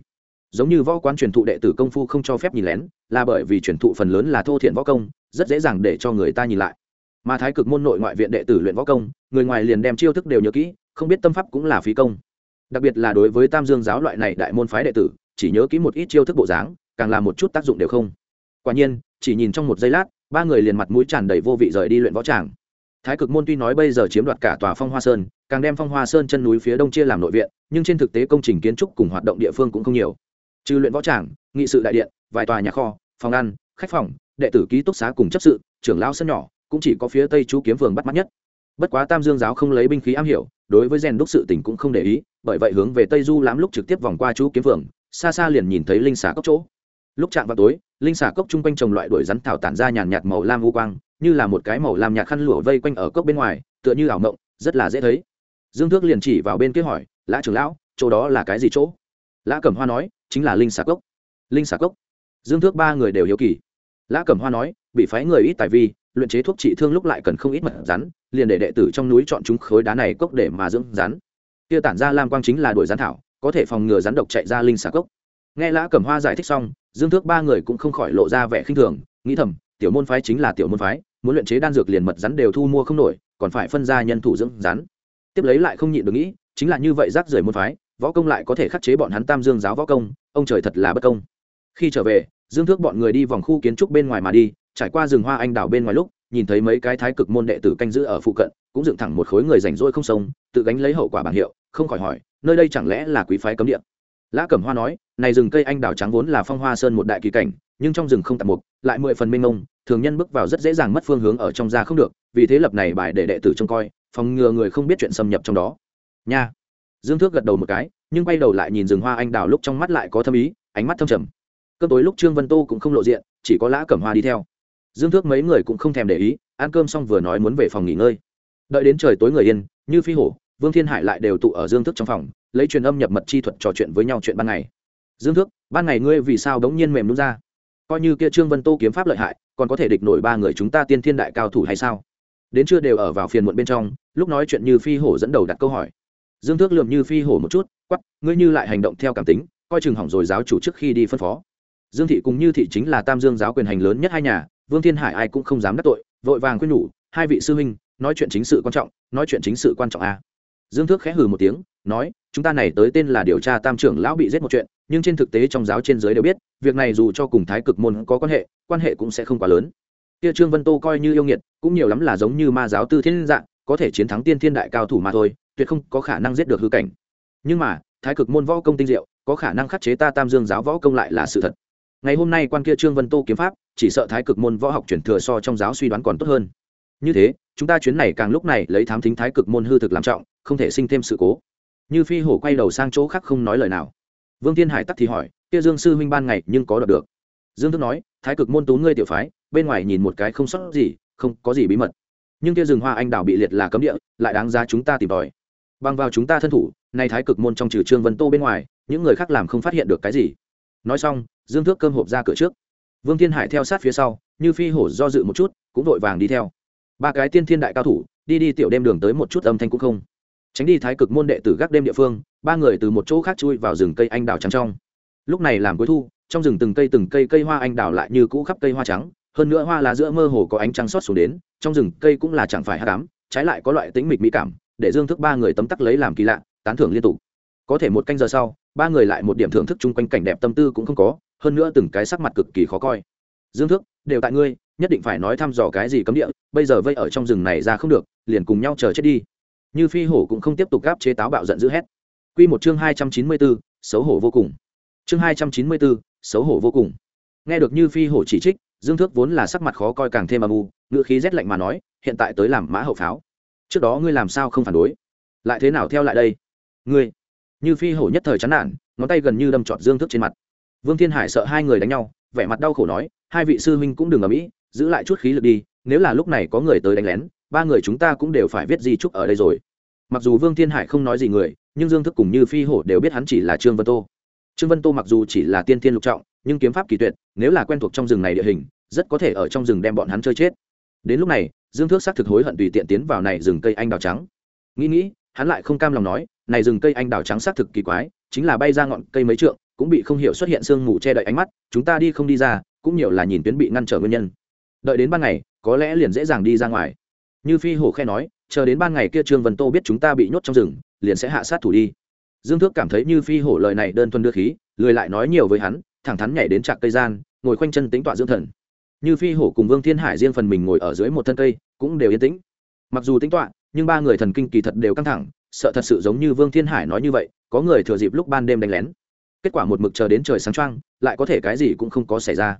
Giống như võ quán truyền thụ đệ tử công phu không cho phép nhìn lén, là bởi vì truyền thụ phần lớn là thô thiện võ công, rất dễ dàng để cho người ta nhìn lại. Mà thái cực môn nội ngoại viện đệ tử luyện võ công, người ngoài liền đem chiêu thức đều nhớ kỹ, không biết tâm pháp cũng là phí công đặc biệt là đối với tam dương giáo loại này đại môn phái đệ tử, chỉ nhớ kỹ một ít chiêu thức bộ dáng, càng làm một chút tác dụng đều không. Quả nhiên, chỉ nhìn trong một giây lát, ba người liền mặt mũi tràn đầy vô vị rời đi luyện võ tràng. Thái cực môn tuy nói bây giờ chiếm đoạt cả tòa phong hoa sơn, càng đem phong hoa sơn chân núi phía đông chia làm nội viện, nhưng trên thực tế công trình kiến trúc cùng hoạt động địa phương cũng không nhiều. Trừ luyện võ tràng, nghị sự đại điện, vài tòa nhà kho, phòng ăn, khách phòng, đệ tử ký túc xá cùng chấp sự, trưởng lao sân nhỏ, cũng chỉ có phía tây chú kiếm phường bắt mắt nhất bất quá tam dương giáo không lấy binh khí am hiểu, đối với rèn đúc sự tình cũng không để ý, bởi vậy hướng về tây du lãm lúc trực tiếp vòng qua chú kiếm phường xa xa liền nhìn thấy linh xà cốc chỗ. Lúc chạm vào tối, linh xà cốc chung quanh trồng loại đuổi rắn thảo tản ra nhàn nhạt màu lam u quang, như là một cái màu lam nhạt khăn lụa vây quanh ở cốc bên ngoài, tựa như ảo mộng, rất là dễ thấy. Dương thước liền chỉ vào bên kia hỏi, lã trưởng lão, chỗ đó là cái gì chỗ? Lã cẩm hoa nói, chính là linh xà cốc. Linh xà cốc? Dương thước ba người đều hiếu kỳ. Lã cẩm hoa nói, bị phái người ít tài vi luyện chế thuốc trị thương lúc lại cần không ít mật rắn, liền để đệ tử trong núi chọn chúng khối đá này cốc để mà dưỡng rắn. Kia tản ra lam quang chính là đuổi rắn thảo, có thể phòng ngừa rắn độc chạy ra linh xà cốc. Nghe lã cẩm hoa giải thích xong, dương thước ba người cũng không khỏi lộ ra vẻ khinh thường, nghĩ thầm, tiểu môn phái chính là tiểu môn phái, muốn luyện chế đan dược liền mật rắn đều thu mua không nổi, còn phải phân ra nhân thủ dưỡng rắn. Tiếp lấy lại không nhịn được nghĩ, chính là như vậy rác rưởi môn phái, võ công lại có thể khắc chế bọn hắn tam dương giáo võ công, ông trời thật là bất công. Khi trở về, dương thước bọn người đi vòng khu kiến trúc bên ngoài mà đi trải qua rừng hoa anh đào bên ngoài lúc, nhìn thấy mấy cái thái cực môn đệ tử canh giữ ở phụ cận, cũng dựng thẳng một khối người rảnh rỗi không sông, tự gánh lấy hậu quả bảng hiệu, không khỏi hỏi, nơi đây chẳng lẽ là quý phái cấm địa? Lã cẩm hoa nói, này rừng cây anh đào trắng vốn là phong hoa sơn một đại kỳ cảnh, nhưng trong rừng không tạm mục, lại mười phần mênh mông, thường nhân bước vào rất dễ dàng mất phương hướng ở trong ra không được, vì thế lập này bài để đệ tử trông coi, phòng ngừa người không biết chuyện xâm nhập trong đó. Nha. Dương thước gật đầu một cái, nhưng quay đầu lại nhìn rừng hoa anh đào lúc trong mắt lại có thâm ý, ánh mắt thâm trầm. Cơn tối lúc trương vân tô cũng không lộ diện, chỉ có lã cẩm hoa đi theo dương thước mấy người cũng không thèm để ý ăn cơm xong vừa nói muốn về phòng nghỉ ngơi. Đợi đến trời tối người yên như phi hổ vương thiên hải lại đều tụ ở dương Thước trong phòng lấy truyền âm nhập mật chi thuật trò chuyện với nhau chuyện ban ngày. Dương Thước, ban ngày ngươi vì sao đống nhiên mềm đúng ra? Coi như kia trương vân tô kiếm pháp lợi hại còn có thể địch nổi ba người chúng ta tiên thiên đại cao thủ hay sao? Đến chưa đều ở vào phiền muộn bên trong lúc nói chuyện như phi hổ dẫn đầu đặt câu hỏi. Dương thước lượm như phi hổ một chút quắp ngươi như lại hành động theo cảm tính coi chừng hỏng rồi giáo chủ trước khi đi phân phó. Dương thị cùng như thị chính là tam dương giáo quyền hành lớn nhất hai nhà vương thiên hải ai cũng không dám đắc tội, vội vàng khuyên nhủ, hai vị sư huynh, nói chuyện chính sự quan trọng, nói chuyện chính sự quan trọng a. À. dương thước khẽ hừ một tiếng, nói, chúng ta này tới tên là điều tra tam trưởng lão bị giết một chuyện, nhưng trên thực tế trong giáo trên giới đều biết, việc này dù cho cùng thái cực môn có quan hệ quan hệ cũng sẽ không quá lớn. Kia trương vân tô coi như yêu nghiệt, cũng nhiều lắm là giống như ma giáo tư thiên dạng, có thể chiến thắng tiên thiên đại cao thủ mà thôi, tuyệt không có khả năng giết được hư cảnh. Nhưng mà, thái cực môn võ công tinh diệu, có khả năng khắc chế ta tam dương giáo võ công lại là sự thật ngày hôm nay quan kia trương vân tô kiếm pháp, chỉ sợ thái cực môn võ học chuyển thừa so trong giáo suy đoán còn tốt hơn. Như thế, chúng ta chuyến này càng lúc này lấy thám thính thái cực môn hư thực làm trọng, không thể sinh thêm sự cố. Như phi hổ quay đầu sang chỗ khác không nói lời nào. Vương thiên hải tắc thì hỏi, kia dương sư huynh ban ngày nhưng có đọc được? Dương thức nói, thái cực môn tú ngươi tiểu phái, bên ngoài nhìn một cái không sót gì, không có gì bí mật. Nhưng kia rừng hoa anh đào bị liệt là cấm địa, lại đáng giá chúng ta tìm tòi. Bằng vào chúng ta thân thủ, nay thái cực môn trong trừ trương vân tô bên ngoài, những người khác làm không phát hiện được cái gì nói xong, dương thước cơm hộp ra cửa trước. Vương thiên hải theo sát phía sau, như phi hổ do dự một chút, cũng vội vàng đi theo. Ba cái tiên thiên đại cao thủ, đi đi tiểu đêm đường tới một chút âm thanh cũng không. Tránh đi thái cực môn đệ tử gác đêm địa phương, ba người từ một chỗ khác chui vào rừng cây anh đào trắng trong. Lúc này làm cuối thu, trong rừng từng cây từng cây cây hoa anh đào lại như cũ khắp cây hoa trắng, hơn nữa hoa lá giữa mơ hồ có ánh trăng xót xuống đến, trong rừng cây cũng là chẳng phải hát cám trái lại có loại tính mịch mỹ cảm, để dương thức ba người tấm tắc lấy làm kỳ lạ, tán thưởng liên tục. Có thể một canh giờ sau ba người lại một điểm thưởng thức chung quanh cảnh đẹp tâm tư cũng không có hơn nữa từng cái sắc mặt cực kỳ khó coi. Dương Thước, đều tại ngươi nhất định phải nói thăm dò cái gì cấm địa bây giờ vây ở trong rừng này ra không được liền cùng nhau chờ chết đi. Như phi hổ cũng không tiếp tục gáp chế táo bạo giận dữ hét. Q một chương hai trăm chín mươi bốn xấu hổ vô cùng. Chương hai trăm chín mươi bốn xấu hổ vô cùng. Nghe được như phi hổ chỉ trích dương thước vốn là sắc mặt khó coi càng thêm âm u ngựa khí rét lạnh mà nói hiện tại tới làm mã hậu pháo. Trước đó ngươi làm sao không phản đối? Lại thế nào theo lại đây? Ngươi như phi hổ nhất thời chán nản, ngón tay gần như đâm trọt dương thức trên mặt. Vương thiên hải sợ hai người đánh nhau, vẻ mặt đau khổ nói, hai vị sư huynh cũng đừng ở mỹ giữ lại chút khí lực đi, nếu là lúc này có người tới đánh lén, ba người chúng ta cũng đều phải viết di trúc ở đây rồi. Mặc dù vương thiên hải không nói gì người, nhưng dương thức cùng như phi hổ đều biết hắn chỉ là trương vân tô. Trương vân tô mặc dù chỉ là tiên Thiên lục trọng, nhưng kiếm pháp kỳ tuyệt, nếu là quen thuộc trong rừng này địa hình, rất có thể ở trong rừng đem bọn hắn chơi chết. Đến lúc này, dương thước xác thực hối hận tùy tiện tiến vào này rừng cây anh đào trắng. Nghĩ nghĩ, hắn lại không cam lòng nói này rừng cây anh đào trắng xác thực kỳ quái, chính là bay ra ngọn cây mấy trượng, cũng bị không hiểu xuất hiện sương mù che đậy ánh mắt, chúng ta đi không đi ra, cũng nhiều là nhìn tuyến bị ngăn trở nguyên nhân. Đợi đến ban ngày, có lẽ liền dễ dàng đi ra ngoài. Như phi hổ khe nói, chờ đến ban ngày kia trương vân tô biết chúng ta bị nhốt trong rừng, liền sẽ hạ sát thủ đi. Dương thước cảm thấy như phi hổ lời này đơn thuần đưa khí, lười lại nói nhiều với hắn, thẳng thắn nhảy đến trạc cây gian, ngồi khoanh chân tính tọa dưỡng thần. Như phi hổ cùng vương thiên hải riêng phần mình ngồi ở dưới một thân cây, cũng đều yên tĩnh. Mặc dù tính tọa nhưng ba người thần kinh kỳ thật đều căng thẳng sợ thật sự giống như vương thiên hải nói như vậy, có người thừa dịp lúc ban đêm đánh lén. Kết quả một mực chờ đến trời sáng trăng lại có thể cái gì cũng không có xảy ra.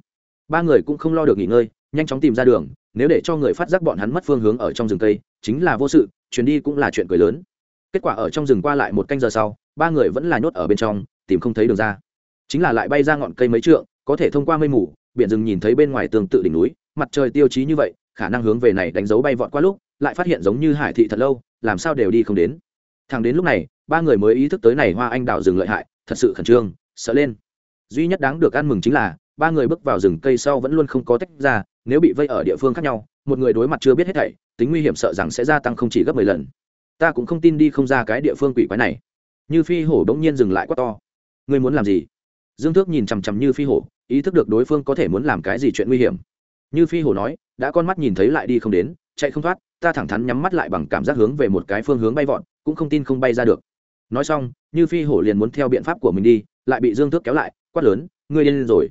Ba người cũng không lo được nghỉ ngơi, nhanh chóng tìm ra đường, nếu để cho người phát giác bọn hắn mất phương hướng ở trong rừng cây, chính là vô sự, chuyến đi cũng là chuyện cười lớn. Kết quả ở trong rừng qua lại một canh giờ sau, ba người vẫn là nhốt ở bên trong, tìm không thấy đường ra. Chính là lại bay ra ngọn cây mấy trượng, có thể thông qua mây mù, biển rừng nhìn thấy bên ngoài tương tự đỉnh núi, mặt trời tiêu chí như vậy, khả năng hướng về này đánh dấu bay vọt qua lúc, lại phát hiện giống như hải thị thật lâu, làm sao đều đi không đến thằng đến lúc này, ba người mới ý thức tới này hoa anh đào rừng lợi hại, thật sự khẩn trương, sợ lên. Duy nhất đáng được ăn mừng chính là, ba người bước vào rừng cây sau vẫn luôn không có tách ra, nếu bị vây ở địa phương khác nhau, một người đối mặt chưa biết hết thảy, tính nguy hiểm sợ rằng sẽ gia tăng không chỉ gấp mười lần. Ta cũng không tin đi không ra cái địa phương quỷ quái này. Như phi hổ bỗng nhiên dừng lại quá to. Ngươi muốn làm gì? Dương thước nhìn chằm chằm như phi hổ, ý thức được đối phương có thể muốn làm cái gì chuyện nguy hiểm. Như phi hổ nói, đã con mắt nhìn thấy lại đi không đến, chạy không thoát, ta thẳng thắn nhắm mắt lại bằng cảm giác hướng về một cái phương hướng bay vọt cũng không tin không bay ra được. Nói xong, như phi hổ liền muốn theo biện pháp của mình đi, lại bị dương thước kéo lại, quát lớn, ngươi lên rồi.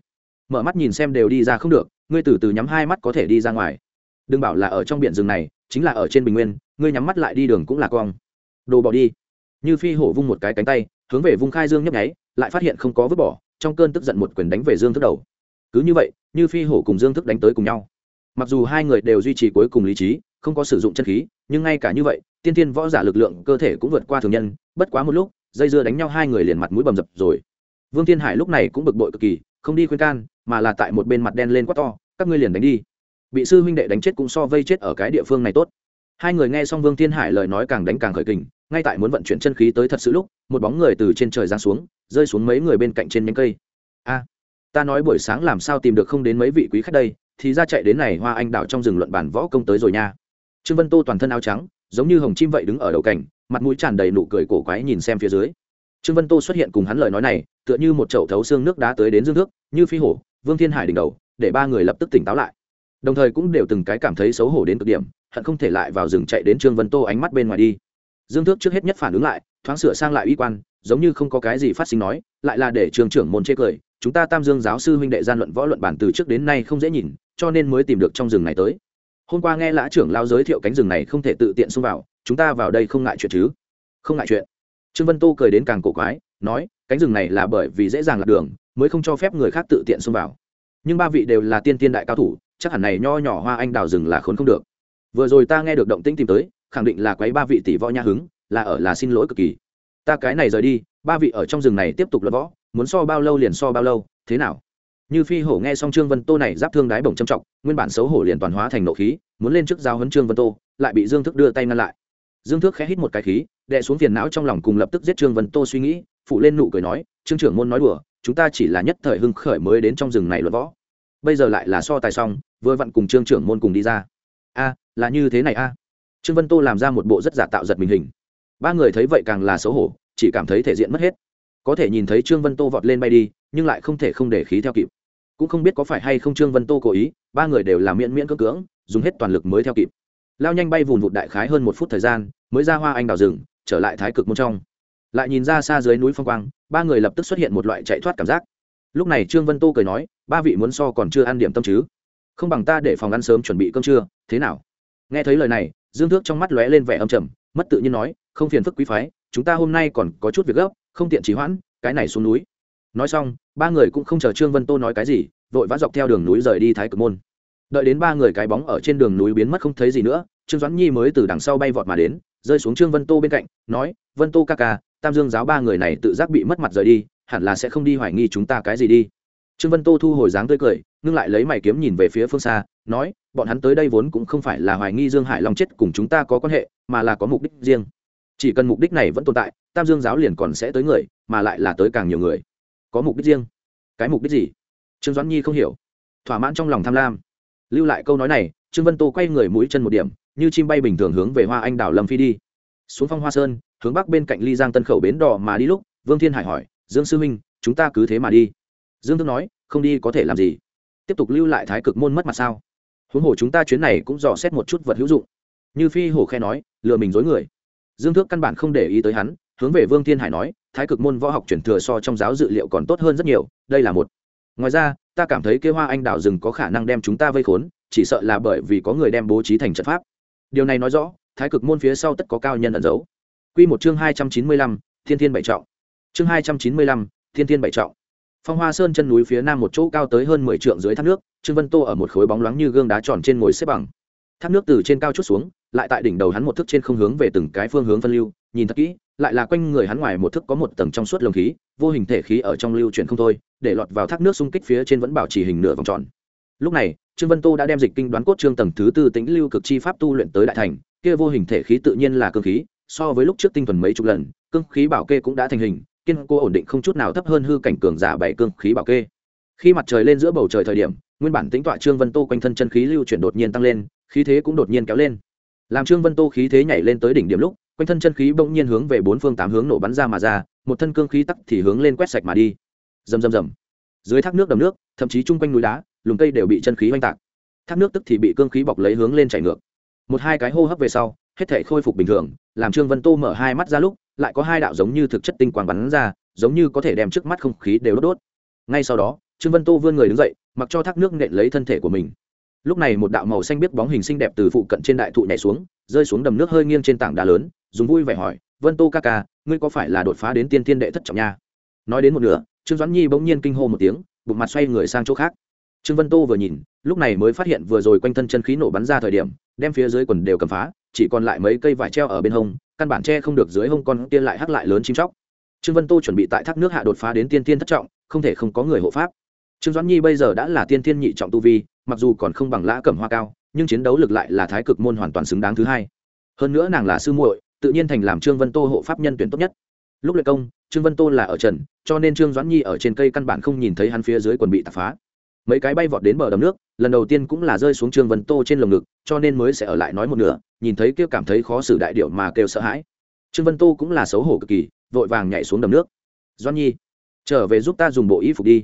Mở mắt nhìn xem đều đi ra không được, ngươi từ từ nhắm hai mắt có thể đi ra ngoài. Đừng bảo là ở trong biển rừng này, chính là ở trên bình nguyên, ngươi nhắm mắt lại đi đường cũng là cong. Đồ bỏ đi. Như phi hổ vung một cái cánh tay, hướng về vung khai dương nhấp nháy, lại phát hiện không có vứt bỏ, trong cơn tức giận một quyền đánh về dương thức đầu. Cứ như vậy, như phi hổ cùng dương thức đánh tới cùng nhau. Mặc dù hai người đều duy trì cuối cùng lý trí, không có sử dụng chân khí, nhưng ngay cả như vậy tiên tiên võ giả lực lượng cơ thể cũng vượt qua thường nhân, bất quá một lúc, dây dưa đánh nhau hai người liền mặt mũi bầm dập rồi. Vương thiên hải lúc này cũng bực bội cực kỳ, không đi khuyên can, mà là tại một bên mặt đen lên quát to, các ngươi liền đánh đi. Bị sư huynh đệ đánh chết cũng so vây chết ở cái địa phương này tốt. Hai người nghe xong vương thiên hải lời nói càng đánh càng khởi kình, ngay tại muốn vận chuyển chân khí tới thật sự lúc, một bóng người từ trên trời giáng xuống, rơi xuống mấy người bên cạnh trên nhánh cây. A, ta nói buổi sáng làm sao tìm được không đến mấy vị quý khách đây, thì ra chạy đến này hoa anh đảo trong rừng luận bản võ công tới rồi nha. Trương vân tô toàn thân áo trắng giống như hồng chim vậy đứng ở đầu cảnh, mặt mũi tràn đầy nụ cười cổ quái nhìn xem phía dưới. Trương vân tô xuất hiện cùng hắn lời nói này, tựa như một chậu thấu xương nước đá tới đến dương nước như phi hổ, vương thiên hải đỉnh đầu, để ba người lập tức tỉnh táo lại. Đồng thời cũng đều từng cái cảm thấy xấu hổ đến cực điểm, hận không thể lại vào rừng chạy đến trương vân tô ánh mắt bên ngoài đi. Dương thước trước hết nhất phản ứng lại, thoáng sửa sang lại uy quan, giống như không có cái gì phát sinh nói, lại là để trường trưởng môn chê cười, chúng ta tam dương giáo sư huynh đệ gian luận võ luận bản từ trước đến nay không dễ nhìn, cho nên mới tìm được trong rừng này tới hôm qua nghe lã trưởng lao giới thiệu cánh rừng này không thể tự tiện xông vào, chúng ta vào đây không ngại chuyện chứ? Không ngại chuyện. Trương vân tô cười đến càng cổ quái, nói, cánh rừng này là bởi vì dễ dàng lạc đường, mới không cho phép người khác tự tiện xông vào. Nhưng ba vị đều là tiên tiên đại cao thủ, chắc hẳn này nho nhỏ hoa anh đào rừng là khốn không được. Vừa rồi ta nghe được động tĩnh tìm tới, khẳng định là quấy ba vị tỷ võ nha hứng, là ở là xin lỗi cực kỳ. Ta cái này rời đi, ba vị ở trong rừng này tiếp tục luận võ, muốn so bao lâu liền so bao lâu, thế nào? Như phi hổ nghe xong trương vân tô này giáp thương đái bổng châm trọng, nguyên bản xấu hổ liền toàn hóa thành nộ khí, muốn lên trước giao huấn trương vân tô, lại bị dương thức đưa tay ngăn lại. Dương thức khẽ hít một cái khí đệ xuống phiền não trong lòng cùng lập tức giết trương vân tô suy nghĩ, phụ lên nụ cười nói, trương trưởng môn nói đùa, chúng ta chỉ là nhất thời hưng khởi mới đến trong rừng này luận võ. Bây giờ lại là so tài xong, vừa vặn cùng trương trưởng môn cùng đi ra. A, là như thế này a. Trương vân tô làm ra một bộ rất giả tạo giật mình hình. Ba người thấy vậy càng là xấu hổ, chỉ cảm thấy thể diện mất hết. Có thể nhìn thấy trương vân tô vọt lên bay đi nhưng lại không thể không để khí theo kịp. Cũng không biết có phải hay không trương vân tô cố ý, ba người đều làm miễn miễn cưỡng cưỡng, dùng hết toàn lực mới theo kịp. Lao nhanh bay vùn vụt đại khái hơn một phút thời gian, mới ra hoa anh đào rừng, trở lại thái cực môn trong. Lại nhìn ra xa dưới núi phong quang, ba người lập tức xuất hiện một loại chạy thoát cảm giác. Lúc này trương vân tô cười nói, ba vị muốn so còn chưa ăn điểm tâm chứ? Không bằng ta để phòng ăn sớm chuẩn bị cơm trưa, thế nào? Nghe thấy lời này, dương thước trong mắt lóe lên vẻ âm trầm, mất tự nhiên nói, không phiền phức quý phái, chúng ta hôm nay còn có chút việc gấp, không tiện trì hoãn, cái này xuống núi nói xong, ba người cũng không chờ trương vân tô nói cái gì, vội vã dọc theo đường núi rời đi thái cực môn. Đợi đến ba người cái bóng ở trên đường núi biến mất không thấy gì nữa, trương doãn nhi mới từ đằng sau bay vọt mà đến, rơi xuống trương vân tô bên cạnh, nói, vân tô ca ca, tam dương giáo ba người này tự giác bị mất mặt rời đi, hẳn là sẽ không đi hoài nghi chúng ta cái gì đi. Trương vân tô thu hồi dáng tươi cười, ngưng lại lấy mày kiếm nhìn về phía phương xa, nói, bọn hắn tới đây vốn cũng không phải là hoài nghi dương hải long chết cùng chúng ta có quan hệ, mà là có mục đích riêng. Chỉ cần mục đích này vẫn tồn tại, tam dương giáo liền còn sẽ tới người, mà lại là tới càng nhiều người có mục đích riêng. Cái mục đích gì? Trương doãn nhi không hiểu. Thỏa mãn trong lòng tham lam. Lưu lại câu nói này, trương vân tô quay người mũi chân một điểm, như chim bay bình thường hướng về hoa anh đảo lâm phi đi. Xuống phong hoa sơn, hướng bắc bên cạnh ly giang tân khẩu bến đỏ mà đi lúc, vương thiên hải hỏi, dương sư huynh, chúng ta cứ thế mà đi. Dương thương nói, không đi có thể làm gì. Tiếp tục lưu lại thái cực môn mất mặt sao? Huống hồ chúng ta chuyến này cũng dò xét một chút vật hữu dụng. Như phi hổ khe nói, lừa mình dối người. Dương thước căn bản không để ý tới hắn, hướng về vương thiên hải nói thái cực môn võ học chuyển thừa so trong giáo dự liệu còn tốt hơn rất nhiều, đây là một. Ngoài ra, ta cảm thấy kế hoa anh đào rừng có khả năng đem chúng ta vây khốn, chỉ sợ là bởi vì có người đem bố trí thành trận pháp. Điều này nói rõ, thái cực môn phía sau tất có cao nhân ẩn giấu. Q một chương hai trăm chín mươi lăm, thiên thiên bảy trọng. Chương hai trăm chín mươi lăm, thiên thiên bảy trọng. Phong hoa sơn chân núi phía nam một chỗ cao tới hơn mười trượng dưới thác nước, trương vân tô ở một khối bóng loáng như gương đá tròn trên ngồi xếp bằng. Thác nước từ trên cao chút xuống, lại tại đỉnh đầu hắn một thức trên không hướng về từng cái phương hướng phân lưu nhìn thật kỹ, lại là quanh người hắn ngoài một thức có một tầng trong suốt lồng khí, vô hình thể khí ở trong lưu chuyển không thôi, để lọt vào thác nước xung kích phía trên vẫn bảo trì hình nửa vòng tròn. Lúc này, trương vân tô đã đem dịch kinh đoán cốt trương tầng thứ tư tính lưu cực chi pháp tu luyện tới đại thành, kia vô hình thể khí tự nhiên là cơ khí, so với lúc trước tinh thuần mấy chục lần cương khí bảo kê cũng đã thành hình, kiên cố ổn định không chút nào thấp hơn hư cảnh cường giả bảy cương khí bảo kê. Khi mặt trời lên giữa bầu trời thời điểm, nguyên bản tính tọa trương vân tô quanh thân chân khí lưu chuyển đột nhiên tăng lên, khí thế cũng đột nhiên kéo lên. Làm trương vân tô khí thế nhảy lên tới đỉnh điểm lúc quanh thân chân khí bỗng nhiên hướng về bốn phương tám hướng nổ bắn ra mà ra, một thân cương khí tắc thì hướng lên quét sạch mà đi. Rầm rầm rầm. Dưới thác nước đầm nước, thậm chí chung quanh núi đá, lùm cây đều bị chân khí oanh tạc. Thác nước tức thì bị cương khí bọc lấy hướng lên chảy ngược. Một hai cái hô hấp về sau, hết thể khôi phục bình thường, làm trương vân tô mở hai mắt ra lúc, lại có hai đạo giống như thực chất tinh quang bắn ra, giống như có thể đem trước mắt không khí đều đốt đốt. Ngay sau đó, trương vân tô vươn người đứng dậy, mặc cho thác nước nện lấy thân thể của mình. Lúc này một đạo màu xanh biết bóng hình xinh đẹp từ phụ cận trên đại thụ nhảy xuống, rơi xuống đầm nước hơi nghiêng trên tảng đá lớn dùng vui vẻ hỏi, vân tô ca ca, ngươi có phải là đột phá đến tiên thiên đệ thất trọng nha? Nói đến một nửa, trương doãn nhi bỗng nhiên kinh hô một tiếng, bụng mặt xoay người sang chỗ khác. Trương vân tô vừa nhìn, lúc này mới phát hiện vừa rồi quanh thân chân khí nổ bắn ra thời điểm, đem phía dưới quần đều cầm phá, chỉ còn lại mấy cây vải treo ở bên hông, căn bản tre không được dưới hông con kia lại hắc lại lớn chim chóc. Trương vân tô chuẩn bị tại thác nước hạ đột phá đến tiên tiên thất trọng, không thể không có người hộ pháp. Trương doãn nhi bây giờ đã là tiên thiên nhị trọng tu vi, mặc dù còn không bằng lã cẩm hoa cao, nhưng chiến đấu lực lại là thái cực môn hoàn toàn xứng đáng thứ hai. Hơn nữa nàng là sư muội tự nhiên thành làm trương vân tô hộ pháp nhân tuyển tốt nhất. Lúc luyện công, trương vân tô là ở trần, cho nên trương doãn nhi ở trên cây căn bản không nhìn thấy hắn phía dưới quần bị tạp phá. Mấy cái bay vọt đến bờ đầm nước, lần đầu tiên cũng là rơi xuống trương vân tô trên lồng ngực, cho nên mới sẽ ở lại nói một nửa, nhìn thấy kêu cảm thấy khó xử đại điệu mà kêu sợ hãi. Trương vân tô cũng là xấu hổ cực kỳ, vội vàng nhảy xuống đầm nước. Doãn nhi, trở về giúp ta dùng bộ y phục đi.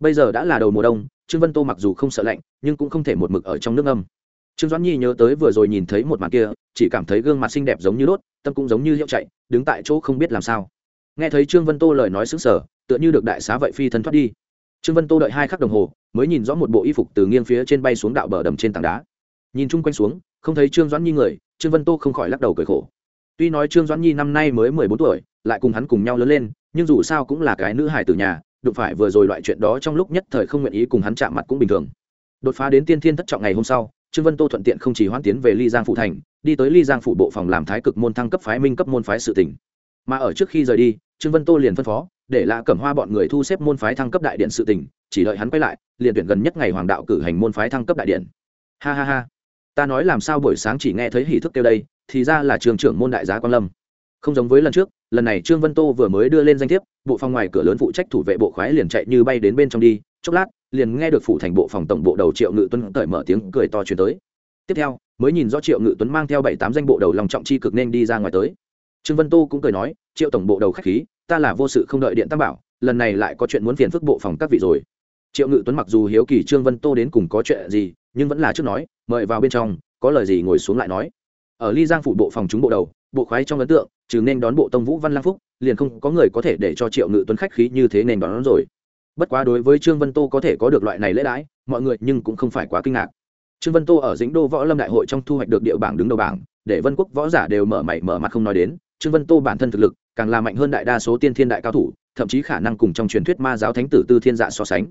Bây giờ đã là đầu mùa đông, trương vân tô mặc dù không sợ lạnh, nhưng cũng không thể một mực ở trong nước âm trương doãn nhi nhớ tới vừa rồi nhìn thấy một màn kia, chỉ cảm thấy gương mặt xinh đẹp giống như đốt, tâm cũng giống như hiệu chạy, đứng tại chỗ không biết làm sao. Nghe thấy trương vân tô lời nói xứng sở tựa như được đại xá vậy phi thân thoát đi. Trương vân tô đợi hai khắc đồng hồ, mới nhìn rõ một bộ y phục từ nghiêng phía trên bay xuống đạo bờ đầm trên tảng đá. Nhìn chung quanh xuống, không thấy trương doãn nhi người, trương vân tô không khỏi lắc đầu cười khổ. Tuy nói trương doãn nhi năm nay mới mười bốn tuổi, lại cùng hắn cùng nhau lớn lên, nhưng dù sao cũng là cái nữ hài từ nhà, đụng phải vừa rồi loại chuyện đó trong lúc nhất thời không nguyện ý cùng hắn chạm mặt cũng bình thường. Đột phá đến tiên thiên thất trọng ngày hôm sau trương vân tô thuận tiện không chỉ hoãn tiến về ly giang phụ thành, đi tới ly giang phụ bộ phòng làm thái cực môn thăng cấp phái minh cấp môn phái sự tỉnh. Mà ở trước khi rời đi, trương vân tô liền phân phó, để lạ cẩm hoa bọn người thu xếp môn phái thăng cấp đại điện sự tỉnh, chỉ đợi hắn quay lại, liền tuyển gần nhất ngày hoàng đạo cử hành môn phái thăng cấp đại điện. Ha ha ha. Ta nói làm sao buổi sáng chỉ nghe thấy hỉ thức kêu đây, thì ra là trường trưởng môn đại giá quan lâm. Không giống với lần trước, lần này trương vân tô vừa mới đưa lên danh thiếp, bộ phòng ngoài cửa lớn phụ trách thủ vệ bộ khoái liền chạy như bay đến bên trong đi chốc lát liền nghe được phủ thành bộ phòng tổng bộ đầu triệu ngự tuấn cởi mở tiếng cười to chuyển tới. Tiếp theo mới nhìn do triệu ngự tuấn mang theo bảy tám danh bộ đầu lòng trọng chi cực nên đi ra ngoài tới. Trương vân tô cũng cười nói triệu tổng bộ đầu khách khí ta là vô sự không đợi điện tam bảo lần này lại có chuyện muốn phiền phức bộ phòng các vị rồi. Triệu ngự tuấn mặc dù hiếu kỳ trương vân tô đến cùng có chuyện gì nhưng vẫn là trước nói mời vào bên trong có lời gì ngồi xuống lại nói. Ở ly giang phủ bộ phòng chúng bộ đầu bộ khoái trong ấn tượng trừ nên đón bộ tông vũ văn lang phúc liền không có người có thể để cho triệu ngự tuấn khách khí như thế nên đón, đón rồi bất quá đối với trương vân tô có thể có được loại này lễ đãi, mọi người nhưng cũng không phải quá kinh ngạc. Trương vân tô ở dĩnh đô võ lâm đại hội trong thu hoạch được địa bảng đứng đầu bảng, để vân quốc võ giả đều mở mày mở mặt không nói đến, trương vân tô bản thân thực lực càng là mạnh hơn đại đa số tiên thiên đại cao thủ, thậm chí khả năng cùng trong truyền thuyết ma giáo thánh tử tư thiên dạ so sánh.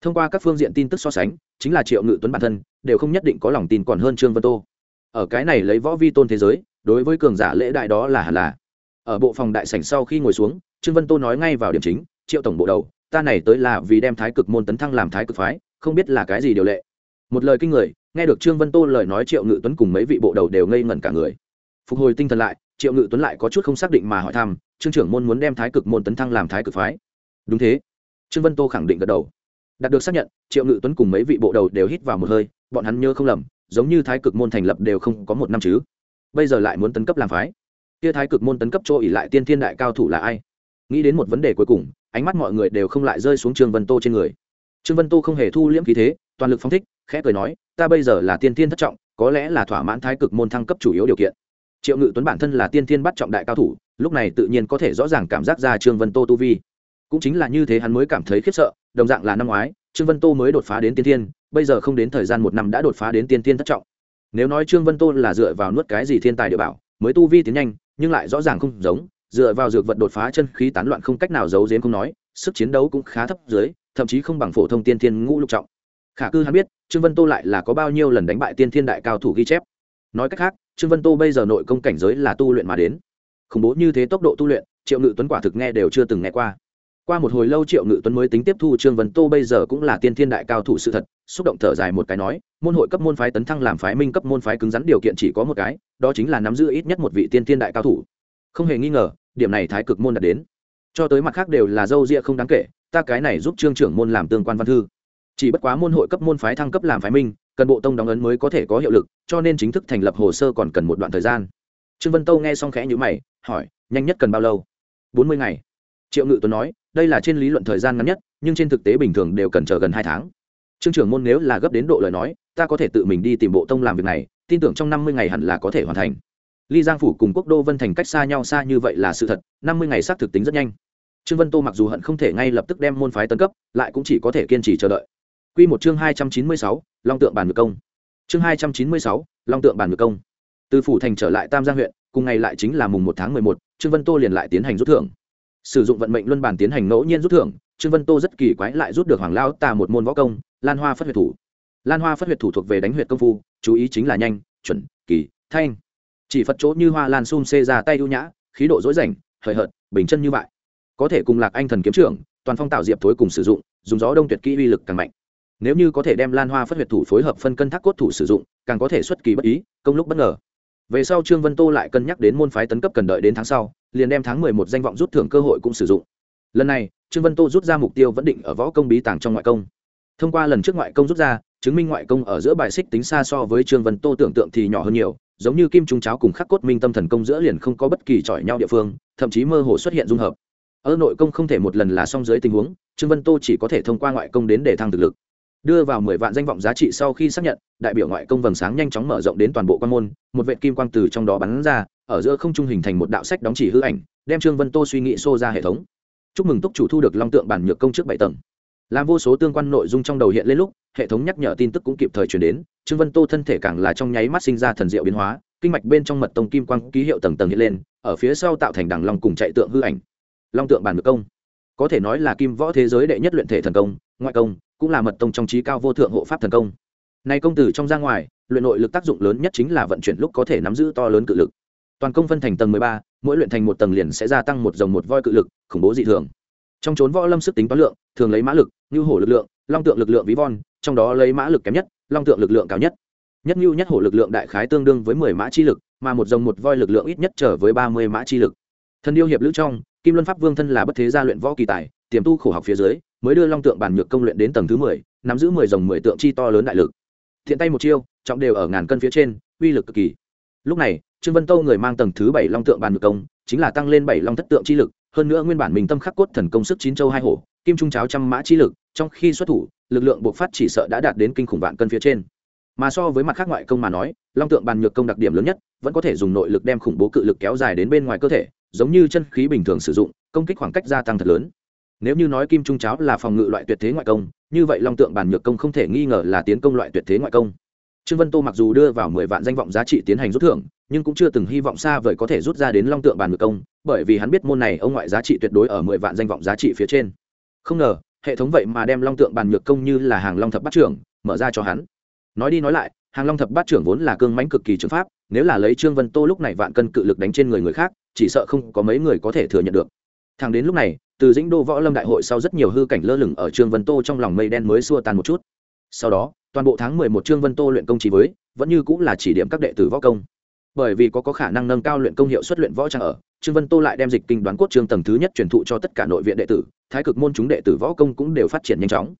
Thông qua các phương diện tin tức so sánh, chính là triệu ngự tuấn bản thân, đều không nhất định có lòng tin còn hơn trương vân tô. Ở cái này lấy võ vi tôn thế giới, đối với cường giả lễ đại đó là hẳn là. Ở bộ phòng đại sảnh sau khi ngồi xuống, trương vân tô nói ngay vào điểm chính, triệu tổng bộ đầu ta này tới là vì đem thái cực môn tấn thăng làm thái cực phái, không biết là cái gì điều lệ. Một lời kinh người, nghe được trương vân tô lời nói triệu ngự tuấn cùng mấy vị bộ đầu đều ngây ngẩn cả người. Phục hồi tinh thần lại, triệu ngự tuấn lại có chút không xác định mà hỏi thăm, trương trưởng môn muốn đem thái cực môn tấn thăng làm thái cực phái? Đúng thế. Trương vân tô khẳng định gật đầu. Đạt được xác nhận, triệu ngự tuấn cùng mấy vị bộ đầu đều hít vào một hơi, bọn hắn nhớ không lầm, giống như thái cực môn thành lập đều không có một năm chứ. Bây giờ lại muốn tấn cấp làm phái. Kia thái cực môn tấn cấp chỗ ỉ lại tiên thiên đại cao thủ là ai? Nghĩ đến một vấn đề cuối cùng ánh mắt mọi người đều không lại rơi xuống trương vân tô trên người. Trương vân tô không hề thu liễm khí thế, toàn lực phong thích, khẽ cười nói, ta bây giờ là tiên thiên thất trọng, có lẽ là thỏa mãn thái cực môn thăng cấp chủ yếu điều kiện. Triệu ngự tuấn bản thân là tiên thiên bắt trọng đại cao thủ, lúc này tự nhiên có thể rõ ràng cảm giác ra trương vân tô tu vi. Cũng chính là như thế hắn mới cảm thấy khiếp sợ, đồng dạng là năm ngoái, trương vân tô mới đột phá đến tiên thiên, bây giờ không đến thời gian một năm đã đột phá đến tiên thiên thất trọng. Nếu nói trương vân tô là dựa vào nuốt cái gì thiên tài địa bảo, mới tu vi tiến nhanh, nhưng lại rõ ràng không giống dựa vào dược vật đột phá chân khí tán loạn không cách nào giấu giếm không nói, sức chiến đấu cũng khá thấp dưới, thậm chí không bằng phổ thông tiên thiên ngũ lục trọng. Khả cư hắn biết, trương vân tô lại là có bao nhiêu lần đánh bại tiên thiên đại cao thủ ghi chép. Nói cách khác, trương vân tô bây giờ nội công cảnh giới là tu luyện mà đến. Khủng bố như thế tốc độ tu luyện, triệu ngự tuấn quả thực nghe đều chưa từng nghe qua. Qua một hồi lâu triệu ngự tuấn mới tính tiếp thu trương vân tô bây giờ cũng là tiên thiên đại cao thủ sự thật, xúc động thở dài một cái nói, môn hội cấp môn phái tấn thăng làm phái minh cấp môn phái cứng rắn điều kiện chỉ có một cái, đó chính là nắm giữ ít nhất một vị tiên thiên đại cao thủ không hề nghi ngờ, điểm này thái cực môn đạt đến. Cho tới mặt khác đều là dâu ria không đáng kể, ta cái này giúp trương trưởng môn làm tương quan văn thư. Chỉ bất quá môn hội cấp môn phái thăng cấp làm phái minh, cần bộ tông đóng ấn mới có thể có hiệu lực, cho nên chính thức thành lập hồ sơ còn cần một đoạn thời gian. Trương vân tâu nghe xong khẽ nhữ mày, hỏi, nhanh nhất cần bao lâu? Bốn mươi ngày. Triệu ngự tuấn nói, đây là trên lý luận thời gian ngắn nhất, nhưng trên thực tế bình thường đều cần chờ gần hai tháng. Trương trưởng môn nếu là gấp đến độ lời nói, ta có thể tự mình đi tìm bộ tông làm việc này, tin tưởng trong năm mươi ngày hẳn là có thể hoàn thành ly giang phủ cùng quốc đô vân thành cách xa nhau xa như vậy là sự thật, năm mươi ngày xác thực tính rất nhanh. Trương vân tô mặc dù hận không thể ngay lập tức đem môn phái tấn cấp, lại cũng chỉ có thể kiên trì chờ đợi. Q một chương hai trăm chín mươi sáu, long tượng bàn ngược công. Chương hai trăm chín mươi sáu, long tượng bàn ngược công. Từ phủ thành trở lại tam giang huyện, cùng ngày lại chính là mùng một tháng mười một, trương vân tô liền lại tiến hành rút thưởng. Sử dụng vận mệnh luân bản tiến hành ngẫu nhiên rút thưởng, trương vân tô rất kỳ quái lại rút được hoàng lao tà một môn võ công, lan hoa phất huyệt thủ. Lan hoa phất huyệt thủ thuộc về đánh huyệt công phu, chú ý chính là nhanh, chuẩn, kỳ, thanh chỉ phật chỗ như hoa lan xung xê ra tay ưu nhã, khí độ dối rảnh, hời hợt, bình chân như vậy. Có thể cùng lạc anh thần kiếm trưởng, toàn phong tạo diệp thối cùng sử dụng, dùng gió đông tuyệt kỹ uy lực càng mạnh. Nếu như có thể đem lan hoa phất huyệt thủ phối hợp phân cân thác cốt thủ sử dụng, càng có thể xuất kỳ bất ý, công lúc bất ngờ. Về sau trương vân tô lại cân nhắc đến môn phái tấn cấp cần đợi đến tháng sau, liền đem tháng mười một danh vọng rút thưởng cơ hội cũng sử dụng. Lần này, trương vân tô rút ra mục tiêu vẫn định ở võ công bí tàng trong ngoại công. Thông qua lần trước ngoại công rút ra, chứng minh ngoại công ở giữa bài xích tính xa so với trương vân tô tưởng tượng thì nhỏ hơn nhiều giống như kim trung cháo cùng khắc cốt minh tâm thần công giữa liền không có bất kỳ chọi nhau địa phương, thậm chí mơ hồ xuất hiện dung hợp. Ở nội công không thể một lần là xong dưới tình huống, trương vân tô chỉ có thể thông qua ngoại công đến để thăng thực lực. Đưa vào mười vạn danh vọng giá trị sau khi xác nhận, đại biểu ngoại công vầng sáng nhanh chóng mở rộng đến toàn bộ quan môn, một vệ kim quang từ trong đó bắn ra, ở giữa không trung hình thành một đạo sách đóng chỉ hư ảnh, đem trương vân tô suy nghĩ xô ra hệ thống. Chúc mừng túc chủ thu được long tượng bản nhược công trước bảy tầng làm vô số tương quan nội dung trong đầu hiện lên lúc, hệ thống nhắc nhở tin tức cũng kịp thời chuyển đến, trương vân tô thân thể càng là trong nháy mắt sinh ra thần diệu biến hóa, kinh mạch bên trong mật tông kim quang ký hiệu tầng tầng hiện lên, ở phía sau tạo thành đằng long cùng chạy tượng hư ảnh. Long tượng bản ngược công. Có thể nói là kim võ thế giới đệ nhất luyện thể thần công, ngoại công, cũng là mật tông trong trí cao vô thượng hộ pháp thần công. Này công tử trong ra ngoài, luyện nội lực tác dụng lớn nhất chính là vận chuyển lúc có thể nắm giữ to lớn cự lực. Toàn công phân thành tầng mười ba, mỗi luyện thành một tầng liền sẽ gia tăng một dòng một voi cự lực, khủng bố dị thường trong chốn võ lâm sức tính toán lượng, thường lấy mã lực, như hổ lực lượng, long tượng lực lượng ví von, trong đó lấy mã lực kém nhất, long tượng lực lượng cao nhất. Nhất như nhất hổ lực lượng đại khái tương đương với mười mã chi lực, mà một dòng một voi lực lượng ít nhất trở với ba mươi mã chi lực. Thân điêu hiệp lữ trong, kim luân pháp vương thân là bất thế gia luyện võ kỳ tài, tiềm tu khổ học phía dưới, mới đưa long tượng bản nhược công luyện đến tầng thứ mười, nắm giữ mười dòng mười tượng chi to lớn đại lực. Thiện tay một chiêu, trọng đều ở ngàn cân phía trên, uy lực cực kỳ. Lúc này, trương vân tâu người mang tầng thứ bảy long tượng bản nhược công, chính là tăng lên bảy long thất tượng chi lực hơn nữa nguyên bản mình tâm khắc cốt thần công sức chín châu hai hổ, kim trung cháo trăm mã chi lực, trong khi xuất thủ, lực lượng buộc phát chỉ sợ đã đạt đến kinh khủng vạn cân phía trên. Mà so với mặt khác ngoại công mà nói, long tượng bàn nhược công đặc điểm lớn nhất, vẫn có thể dùng nội lực đem khủng bố cự lực kéo dài đến bên ngoài cơ thể, giống như chân khí bình thường sử dụng, công kích khoảng cách gia tăng thật lớn. Nếu như nói kim trung cháo là phòng ngự loại tuyệt thế ngoại công, như vậy long tượng bàn nhược công không thể nghi ngờ là tiến công loại tuyệt thế ngoại công trương vân tô mặc dù đưa vào mười vạn danh vọng giá trị tiến hành rút thưởng, nhưng cũng chưa từng hy vọng xa vời có thể rút ra đến long tượng bàn ngược công, bởi vì hắn biết môn này ông ngoại giá trị tuyệt đối ở mười vạn danh vọng giá trị phía trên. Không ngờ, hệ thống vậy mà đem long tượng bàn nhược công như là hàng long thập bát trưởng, mở ra cho hắn. Nói đi nói lại, hàng long thập bát trưởng vốn là cương mãnh cực kỳ trường pháp, nếu là lấy trương vân tô lúc này vạn cân cự lực đánh trên người người khác, chỉ sợ không có mấy người có thể thừa nhận được. Thằng đến lúc này, từ dĩnh đô võ lâm đại hội sau rất nhiều hư cảnh lơ lửng ở trương vân tô trong lòng mây đen mới xua tan một chút. Sau đó toàn bộ tháng mười một trương vân tô luyện công trí với, vẫn như cũng là chỉ điểm các đệ tử võ công. Bởi vì có có khả năng nâng cao luyện công hiệu suất luyện võ trang ở, trương vân tô lại đem dịch kinh đoán cốt trương tầng thứ nhất truyền thụ cho tất cả nội viện đệ tử, thái cực môn chúng đệ tử võ công cũng đều phát triển nhanh chóng.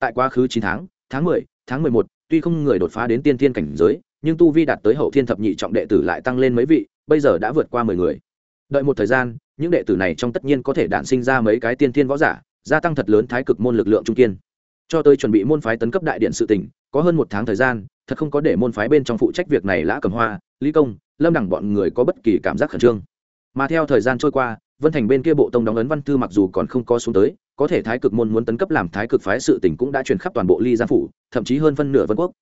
Tại quá khứ chín tháng tháng mười tháng mười một, tuy không người đột phá đến tiên thiên cảnh giới, nhưng tu vi đạt tới hậu thiên thập nhị trọng đệ tử lại tăng lên mấy vị, bây giờ đã vượt qua mười người. Đợi một thời gian, những đệ tử này trong tất nhiên có thể đản sinh ra mấy cái tiên thiên võ giả, gia tăng thật lớn thái cực môn lực lượng trung kiên cho tới chuẩn bị môn phái tấn cấp đại điện sự tỉnh có hơn một tháng thời gian, thật không có để môn phái bên trong phụ trách việc này lã cầm hoa, lý công, lâm đẳng bọn người có bất kỳ cảm giác khẩn trương. Mà theo thời gian trôi qua, vân thành bên kia bộ tông đóng ấn văn thư mặc dù còn không có xuống tới, có thể thái cực môn muốn tấn cấp làm thái cực phái sự tỉnh cũng đã truyền khắp toàn bộ ly giang phủ, thậm chí hơn phân nửa vân quốc.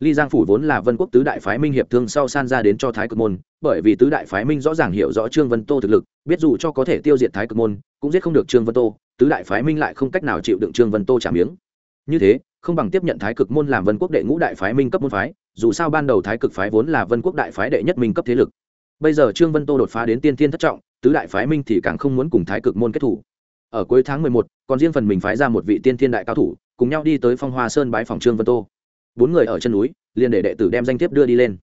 Ly giang phủ vốn là vân quốc tứ đại phái minh hiệp thương sau san ra đến cho thái cực môn, bởi vì tứ đại phái minh rõ ràng hiểu rõ trương vân tô thực lực, biết dù cho có thể tiêu diệt thái cực môn, cũng giết không được trương vân tô, tứ đại phái minh lại không cách nào chịu đựng trương vân tô trả miếng như thế, không bằng tiếp nhận thái cực môn làm vân quốc đệ ngũ đại phái minh cấp môn phái, dù sao ban đầu thái cực phái vốn là vân quốc đại phái đệ nhất minh cấp thế lực. Bây giờ trương vân tô đột phá đến tiên thiên thất trọng, tứ đại phái minh thì càng không muốn cùng thái cực môn kết thủ. Ở cuối tháng mười một, còn riêng phần mình phái ra một vị tiên thiên đại cao thủ, cùng nhau đi tới phong hoa sơn bái phòng trương vân tô. Bốn người ở chân núi, liền để đệ tử đem danh thiếp đưa đi lên.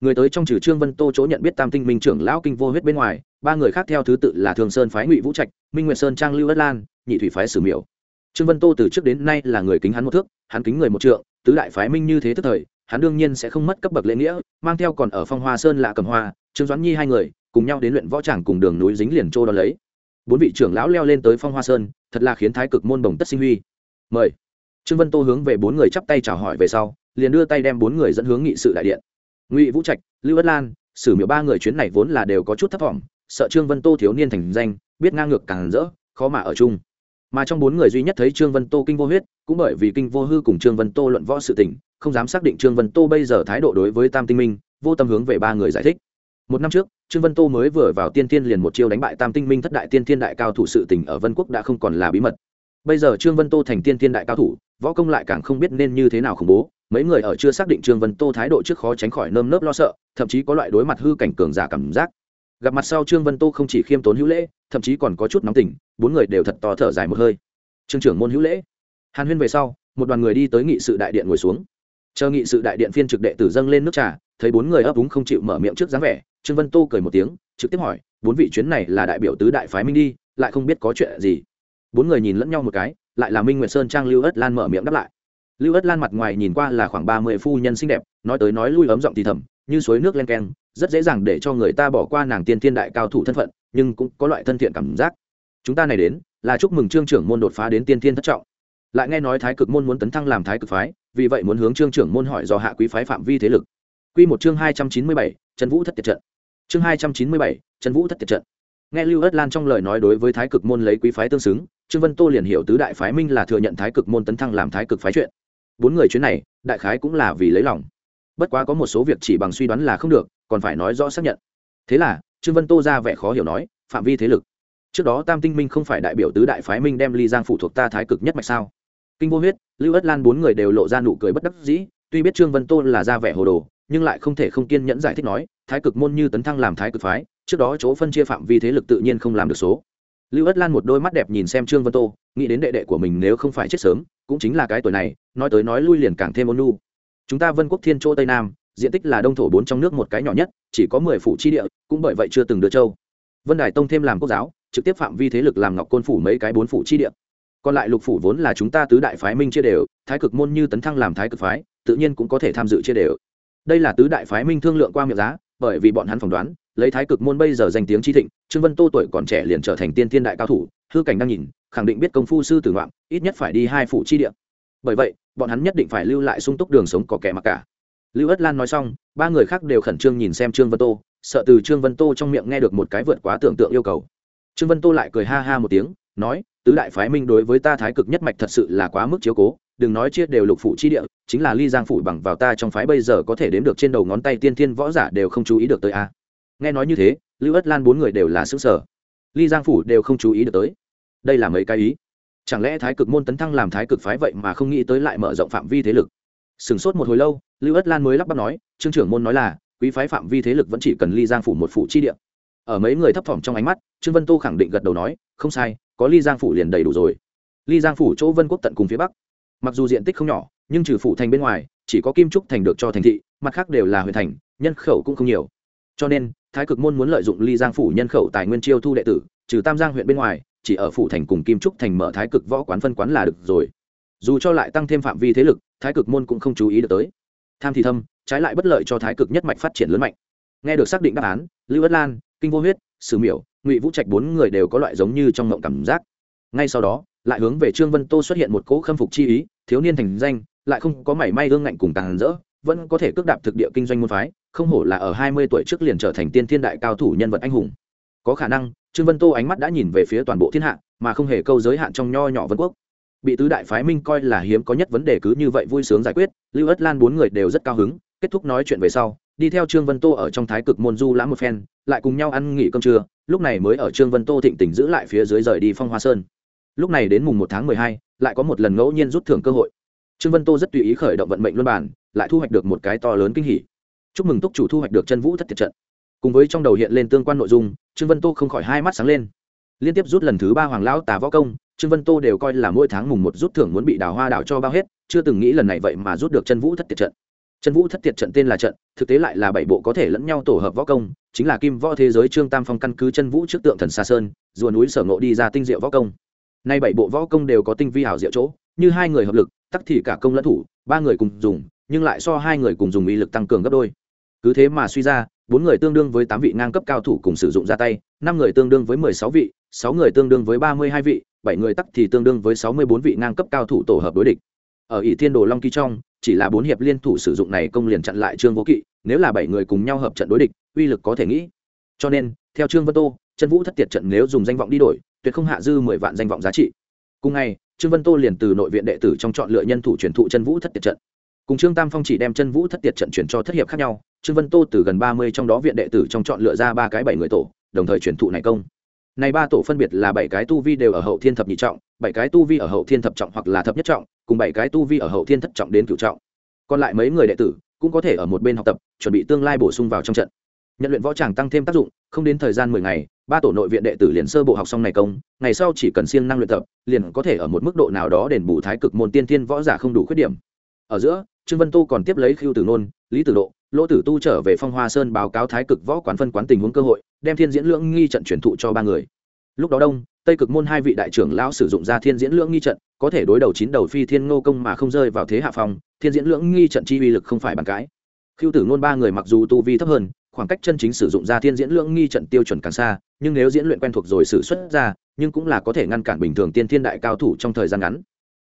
Người tới trong trừ trương vân tô chỗ nhận biết tam tinh minh trưởng lão kinh vô huyết bên ngoài, ba người khác theo thứ tự là thường sơn phái ngụy vũ trạch, minh nguyệt sơn trang lưu ất lan, nhị thủy phái sử miểu trương vân tô từ trước đến nay là người kính hắn một thước, hắn kính người một trượng, tứ đại phái minh như thế tức thời, hắn đương nhiên sẽ không mất cấp bậc lễ nghĩa, mang theo còn ở phong hoa sơn lạ cầm hoa, trương doãn nhi hai người, cùng nhau đến luyện võ tràng cùng đường núi dính liền trô đ lấy. Bốn vị trưởng lão leo lên tới phong hoa sơn, thật là khiến thái cực môn đồng tất sinh huy. Mời. Trương vân tô hướng về bốn người chắp tay chào hỏi về sau, liền đưa tay đem bốn người dẫn hướng nghị sự đại điện. Ngụy vũ trạch, lưu ất lan, sử miểu ba người chuyến này vốn là đều có chút thấp thỏm, sợ trương vân tô thiếu niên thành danh, biết ngang ngược càng rỡ, khó mà ở chung mà trong bốn người duy nhất thấy trương vân tô kinh vô huyết, cũng bởi vì kinh vô hư cùng trương vân tô luận võ sự tình, không dám xác định trương vân tô bây giờ thái độ đối với tam tinh minh, vô tâm hướng về ba người giải thích. Một năm trước, trương vân tô mới vừa vào tiên tiên liền một chiêu đánh bại tam tinh minh thất đại tiên thiên đại cao thủ sự tình ở vân quốc đã không còn là bí mật. Bây giờ trương vân tô thành tiên thiên đại cao thủ, võ công lại càng không biết nên như thế nào khủng bố, mấy người ở chưa xác định trương vân tô thái độ trước khó tránh khỏi nơm nớp lo sợ, thậm chí có loại đối mặt hư cảnh cường giả cảm giác gặp mặt sau trương vân tô không chỉ khiêm tốn hữu lễ thậm chí còn có chút nóng tỉnh bốn người đều thật to thở dài một hơi. Trương trưởng môn hữu lễ. Hàn huyên về sau, một đoàn người đi tới nghị sự đại điện ngồi xuống. Chờ nghị sự đại điện phiên trực đệ tử dâng lên nước trà, thấy bốn người ấp úng không chịu mở miệng trước dáng vẻ, trương vân tô cười một tiếng, trực tiếp hỏi, bốn vị chuyến này là đại biểu tứ đại phái minh đi, lại không biết có chuyện gì? Bốn người nhìn lẫn nhau một cái, lại là minh nguyệt sơn trang lưu ất lan mở miệng đáp lại lưu ất lan mặt ngoài nhìn qua là khoảng ba mươi phu nhân xinh đẹp nói tới nói lui ấm giọng thì thầm như suối nước len keng rất dễ dàng để cho người ta bỏ qua nàng tiên thiên đại cao thủ thân phận nhưng cũng có loại thân thiện cảm giác chúng ta này đến là chúc mừng trương trưởng môn đột phá đến tiên thiên thất trọng lại nghe nói thái cực môn muốn tấn thăng làm thái cực phái vì vậy muốn hướng trương trưởng môn hỏi do hạ quý phái phạm vi thế lực Quy một chương hai trăm chín mươi bảy, Trần Vũ thất tiệt trận. Chương hai trăm chín mươi bảy, Trần Vũ thất tiệt trận. Nghe Lưu Ất Lan trong lời nói đối với Thái Cực môn lấy quý phái tương xứng, Trương Vân Tô liền hiểu tứ đại phái minh là thừa nhận Thái Cực môn tấn thăng làm Thái Cực phái chuyện. Bốn người chuyến này, đại khái cũng là vì lấy lòng. Bất quá có một số việc chỉ bằng suy đoán là không được, còn phải nói rõ xác nhận. Thế là, Trương Vân Tô ra vẻ khó hiểu nói, phạm vi thế lực. Trước đó Tam Tinh Minh không phải đại biểu tứ đại phái minh đem Ly Giang phụ thuộc ta Thái Cực nhất mạch sao? Kinh Vô Huyết, Lưu Ất Lan bốn người đều lộ ra nụ cười bất đắc dĩ, tuy biết Trương Vân Tô là ra vẻ hồ đồ, nhưng lại không thể không kiên nhẫn giải thích nói thái cực môn như tấn thăng làm thái cực phái trước đó chỗ phân chia phạm vi thế lực tự nhiên không làm được số lưu ất lan một đôi mắt đẹp nhìn xem trương vân tô nghĩ đến đệ đệ của mình nếu không phải chết sớm cũng chính là cái tuổi này, nói tới nói lui liền càng thêm ôn nu chúng ta vân quốc thiên chỗ tây nam, diện tích là đông thổ bốn trong nước một cái nhỏ nhất, chỉ có mười phủ chi địa, cũng bởi vậy chưa từng đưa châu. Vân đài tông thêm làm quốc giáo, trực tiếp phạm vi thế lực làm ngọc côn phủ mấy cái bốn phủ chi địa. Còn lại lục phủ vốn là chúng ta tứ đại phái minh chia đều, thái cực môn như tấn thăng làm thái cực phái, tự nhiên cũng có thể tham dự chia đều. Đây là tứ đại phái minh thương lượng qua miệng giá, bởi vì bọn hắn phỏng đoán, lấy thái cực môn bây giờ danh tiếng chi thịnh, trương vân tô tuổi còn trẻ liền trở thành tiên thiên đại cao thủ, hư cảnh đang nhìn khẳng định biết công phu sư tử ngoạn ít nhất phải đi hai phủ chi địa. Bởi vậy, bọn hắn nhất định phải lưu lại sung túc đường sống có kẻ mặc cả. Lưu ất lan nói xong, ba người khác đều khẩn trương nhìn xem trương vân tô, sợ từ trương vân tô trong miệng nghe được một cái vượt quá tưởng tượng yêu cầu. Trương vân tô lại cười ha ha một tiếng, nói, tứ đại phái minh đối với ta thái cực nhất mạch thật sự là quá mức chiếu cố, đừng nói chia đều lục phủ chi địa, chính là ly giang phủ bằng vào ta trong phái bây giờ có thể đếm được trên đầu ngón tay tiên thiên võ giả đều không chú ý được tới a. Nghe nói như thế, lưu ất lan bốn người đều là xứ sở ly giang phủ đều không chú ý được tới đây là mấy cái ý. Chẳng lẽ thái cực môn tấn thăng làm thái cực phái vậy mà không nghĩ tới lại mở rộng phạm vi thế lực? Sửng sốt một hồi lâu, lưu ất lan mới lắp bắp nói, trương trưởng môn nói là, quý phái phạm vi thế lực vẫn chỉ cần ly giang phủ một phủ chi địa. Ở mấy người thấp thỏm trong ánh mắt, trương vân tô khẳng định gật đầu nói, không sai, có ly giang phủ liền đầy đủ rồi. Ly giang phủ chỗ vân quốc tận cùng phía bắc. Mặc dù diện tích không nhỏ, nhưng trừ phủ thành bên ngoài, chỉ có kim trúc thành được cho thành thị, mặt khác đều là huyện thành, nhân khẩu cũng không nhiều. Cho nên, thái cực môn muốn lợi dụng ly giang phủ nhân khẩu tài nguyên chiêu thu đệ tử, trừ tam giang huyện bên ngoài chỉ ở phủ thành cùng kim trúc thành mở thái cực võ quán phân quán là được rồi. Dù cho lại tăng thêm phạm vi thế lực, thái cực môn cũng không chú ý được tới. Tham thì thâm, trái lại bất lợi cho thái cực nhất mạch phát triển lớn mạnh. Nghe được xác định đáp án, lưu ất lan, kinh vô huyết, sử miểu, ngụy vũ trạch bốn người đều có loại giống như trong mộng cảm giác. Ngay sau đó, lại hướng về trương vân tô xuất hiện một cỗ khâm phục chi ý, thiếu niên thành danh, lại không có mảy may gương ngạnh cùng càng rỡ, vẫn có thể cước đạp thực địa kinh doanh môn phái, không hổ là ở hai mươi tuổi trước liền trở thành tiên thiên đại cao thủ nhân vật anh hùng. Có khả năng trương vân tô ánh mắt đã nhìn về phía toàn bộ thiên hạ, mà không hề câu giới hạn trong nho nhỏ vân quốc. Bị tứ đại phái minh coi là hiếm có nhất vấn đề cứ như vậy vui sướng giải quyết, lưu ất lan bốn người đều rất cao hứng, kết thúc nói chuyện về sau, đi theo trương vân tô ở trong thái cực môn du lãm một phen, lại cùng nhau ăn nghỉ cơm trưa, lúc này mới ở trương vân tô thịnh tỉnh giữ lại phía dưới rời đi phong hoa sơn. Lúc này đến mùng một tháng mười hai, lại có một lần ngẫu nhiên rút thưởng cơ hội. Trương vân tô rất tùy ý khởi động vận mệnh luân bản lại thu hoạch được một cái to lớn kinh hỉ. Chúc mừng túc chủ thu hoạch được chân vũ thất tiệt trận cùng với trong đầu hiện lên tương quan nội dung, trương vân tô không khỏi hai mắt sáng lên. Liên tiếp rút lần thứ ba hoàng lão tà võ công, trương vân tô đều coi là mỗi tháng mùng một rút thưởng muốn bị đào hoa đào cho bao hết, chưa từng nghĩ lần này vậy mà rút được chân vũ thất tiệt trận. Chân vũ thất tiệt trận tên là trận, thực tế lại là bảy bộ có thể lẫn nhau tổ hợp võ công, chính là kim võ thế giới trương tam phong căn cứ chân vũ trước tượng thần xa sơn, rùa núi sở ngộ đi ra tinh diệu võ công. Nay bảy bộ võ công đều có tinh vi hảo diệu chỗ, như hai người hợp lực, tắc thì cả công lẫn thủ, ba người cùng dùng, nhưng lại so hai người cùng dùng uy lực tăng cường gấp đôi. Cứ thế mà suy ra bốn người tương đương với tám vị ngang cấp cao thủ cùng sử dụng ra tay, năm người tương đương với mười sáu vị, sáu người tương đương với ba mươi hai vị, bảy người tắc thì tương đương với sáu mươi bốn vị ngang cấp cao thủ tổ hợp đối địch. Ở ỷ thiên đồ long ký trong, chỉ là bốn hiệp liên thủ sử dụng này công liền chặn lại trương vô kỵ, nếu là bảy người cùng nhau hợp trận đối địch, uy lực có thể nghĩ. Cho nên, theo trương vân tô, Trần vũ thất tiệt trận nếu dùng danh vọng đi đổi, tuyệt không hạ dư mười vạn danh vọng giá trị. Cùng ngày, trương vân tô liền từ nội viện đệ tử trong chọn lựa nhân thủ truyền thụ Trần vũ thất tiệt trận cùng trương tam phong chỉ đem chân vũ thất tiệt trận chuyển cho thất hiệp khác nhau, trương vân tô từ gần ba mươi trong đó viện đệ tử trong chọn lựa ra ba cái bảy người tổ, đồng thời chuyển thụ này công. Này ba tổ phân biệt là bảy cái tu vi đều ở hậu thiên thập nhị trọng, bảy cái tu vi ở hậu thiên thập trọng hoặc là thập nhất trọng, cùng bảy cái tu vi ở hậu thiên thất trọng đến cửu trọng. Còn lại mấy người đệ tử cũng có thể ở một bên học tập, chuẩn bị tương lai bổ sung vào trong trận. Nhận luyện võ tràng tăng thêm tác dụng, không đến thời gian mười ngày, ba tổ nội viện đệ tử liền sơ bộ học xong này công, ngày sau chỉ cần siêng năng luyện tập, liền có thể ở một mức độ nào đó đền bù thái cực môn tiên thiên võ giả không đủ khuyết điểm ở giữa, trương vân tu còn tiếp lấy khiêu tử nôn, lý tử độ, lỗ tử tu trở về phong hoa sơn báo cáo thái cực võ quán phân quán tình huống cơ hội, đem thiên diễn lưỡng nghi trận truyền thụ cho ba người. Lúc đó đông, tây cực môn hai vị đại trưởng lão sử dụng ra thiên diễn lưỡng nghi trận, có thể đối đầu chín đầu phi thiên ngô công mà không rơi vào thế hạ phong, thiên diễn lưỡng nghi trận chi uy lực không phải bàn cãi. Khiêu tử ngôn ba người mặc dù tu vi thấp hơn, khoảng cách chân chính sử dụng ra thiên diễn lưỡng nghi trận tiêu chuẩn càng xa, nhưng nếu diễn luyện quen thuộc rồi sử xuất ra, nhưng cũng là có thể ngăn cản bình thường tiên thiên đại cao thủ trong thời gian ngắn.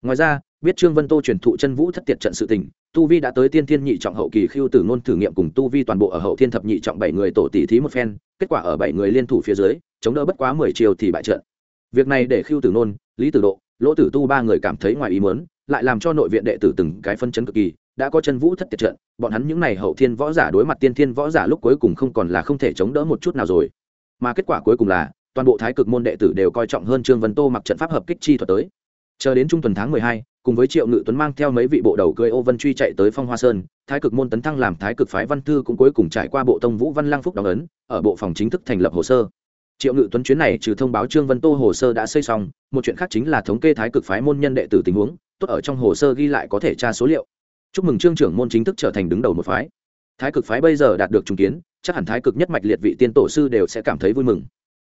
Ngoài ra biết trương vân tô truyền thụ chân vũ thất tiệt trận sự tình, tu vi đã tới tiên thiên nhị trọng hậu kỳ khiêu tử ngôn thử nghiệm cùng tu vi toàn bộ ở hậu thiên thập nhị trọng bảy người tổ tỷ thí một phen, kết quả ở bảy người liên thủ phía dưới, chống đỡ bất quá mười chiều thì bại trận. Việc này để khiêu tử nôn lý tử độ, lỗ tử tu ba người cảm thấy ngoài ý muốn, lại làm cho nội viện đệ tử từng cái phân chấn cực kỳ, đã có chân vũ thất tiệt trận, bọn hắn những n à y hậu thiên võ giả đối mặt tiên thiên võ giả lúc cuối cùng không còn là không thể chống đỡ một chút nào rồi. Mà kết quả cuối cùng là, toàn bộ thái cực môn đệ tử đều coi trọng hơn trương vân tô mặc trận pháp hợp kích chi thuật tới. Chờ đến trung tuần tháng mười hai cùng với triệu ngự tuấn mang theo mấy vị bộ đầu cưới ô vân truy chạy tới phong hoa sơn, thái cực môn tấn thăng làm thái cực phái văn thư cũng cuối cùng trải qua bộ tông vũ văn lang phúc đóng ấn, ở bộ phòng chính thức thành lập hồ sơ. Triệu ngự tuấn chuyến này trừ thông báo trương vân tô hồ sơ đã xây xong, một chuyện khác chính là thống kê thái cực phái môn nhân đệ tử tình huống, tốt ở trong hồ sơ ghi lại có thể tra số liệu. Chúc mừng trương trưởng môn chính thức trở thành đứng đầu một phái. Thái cực phái bây giờ đạt được trùng kiến, chắc hẳn thái cực nhất mạch liệt vị tiên tổ sư đều sẽ cảm thấy vui mừng.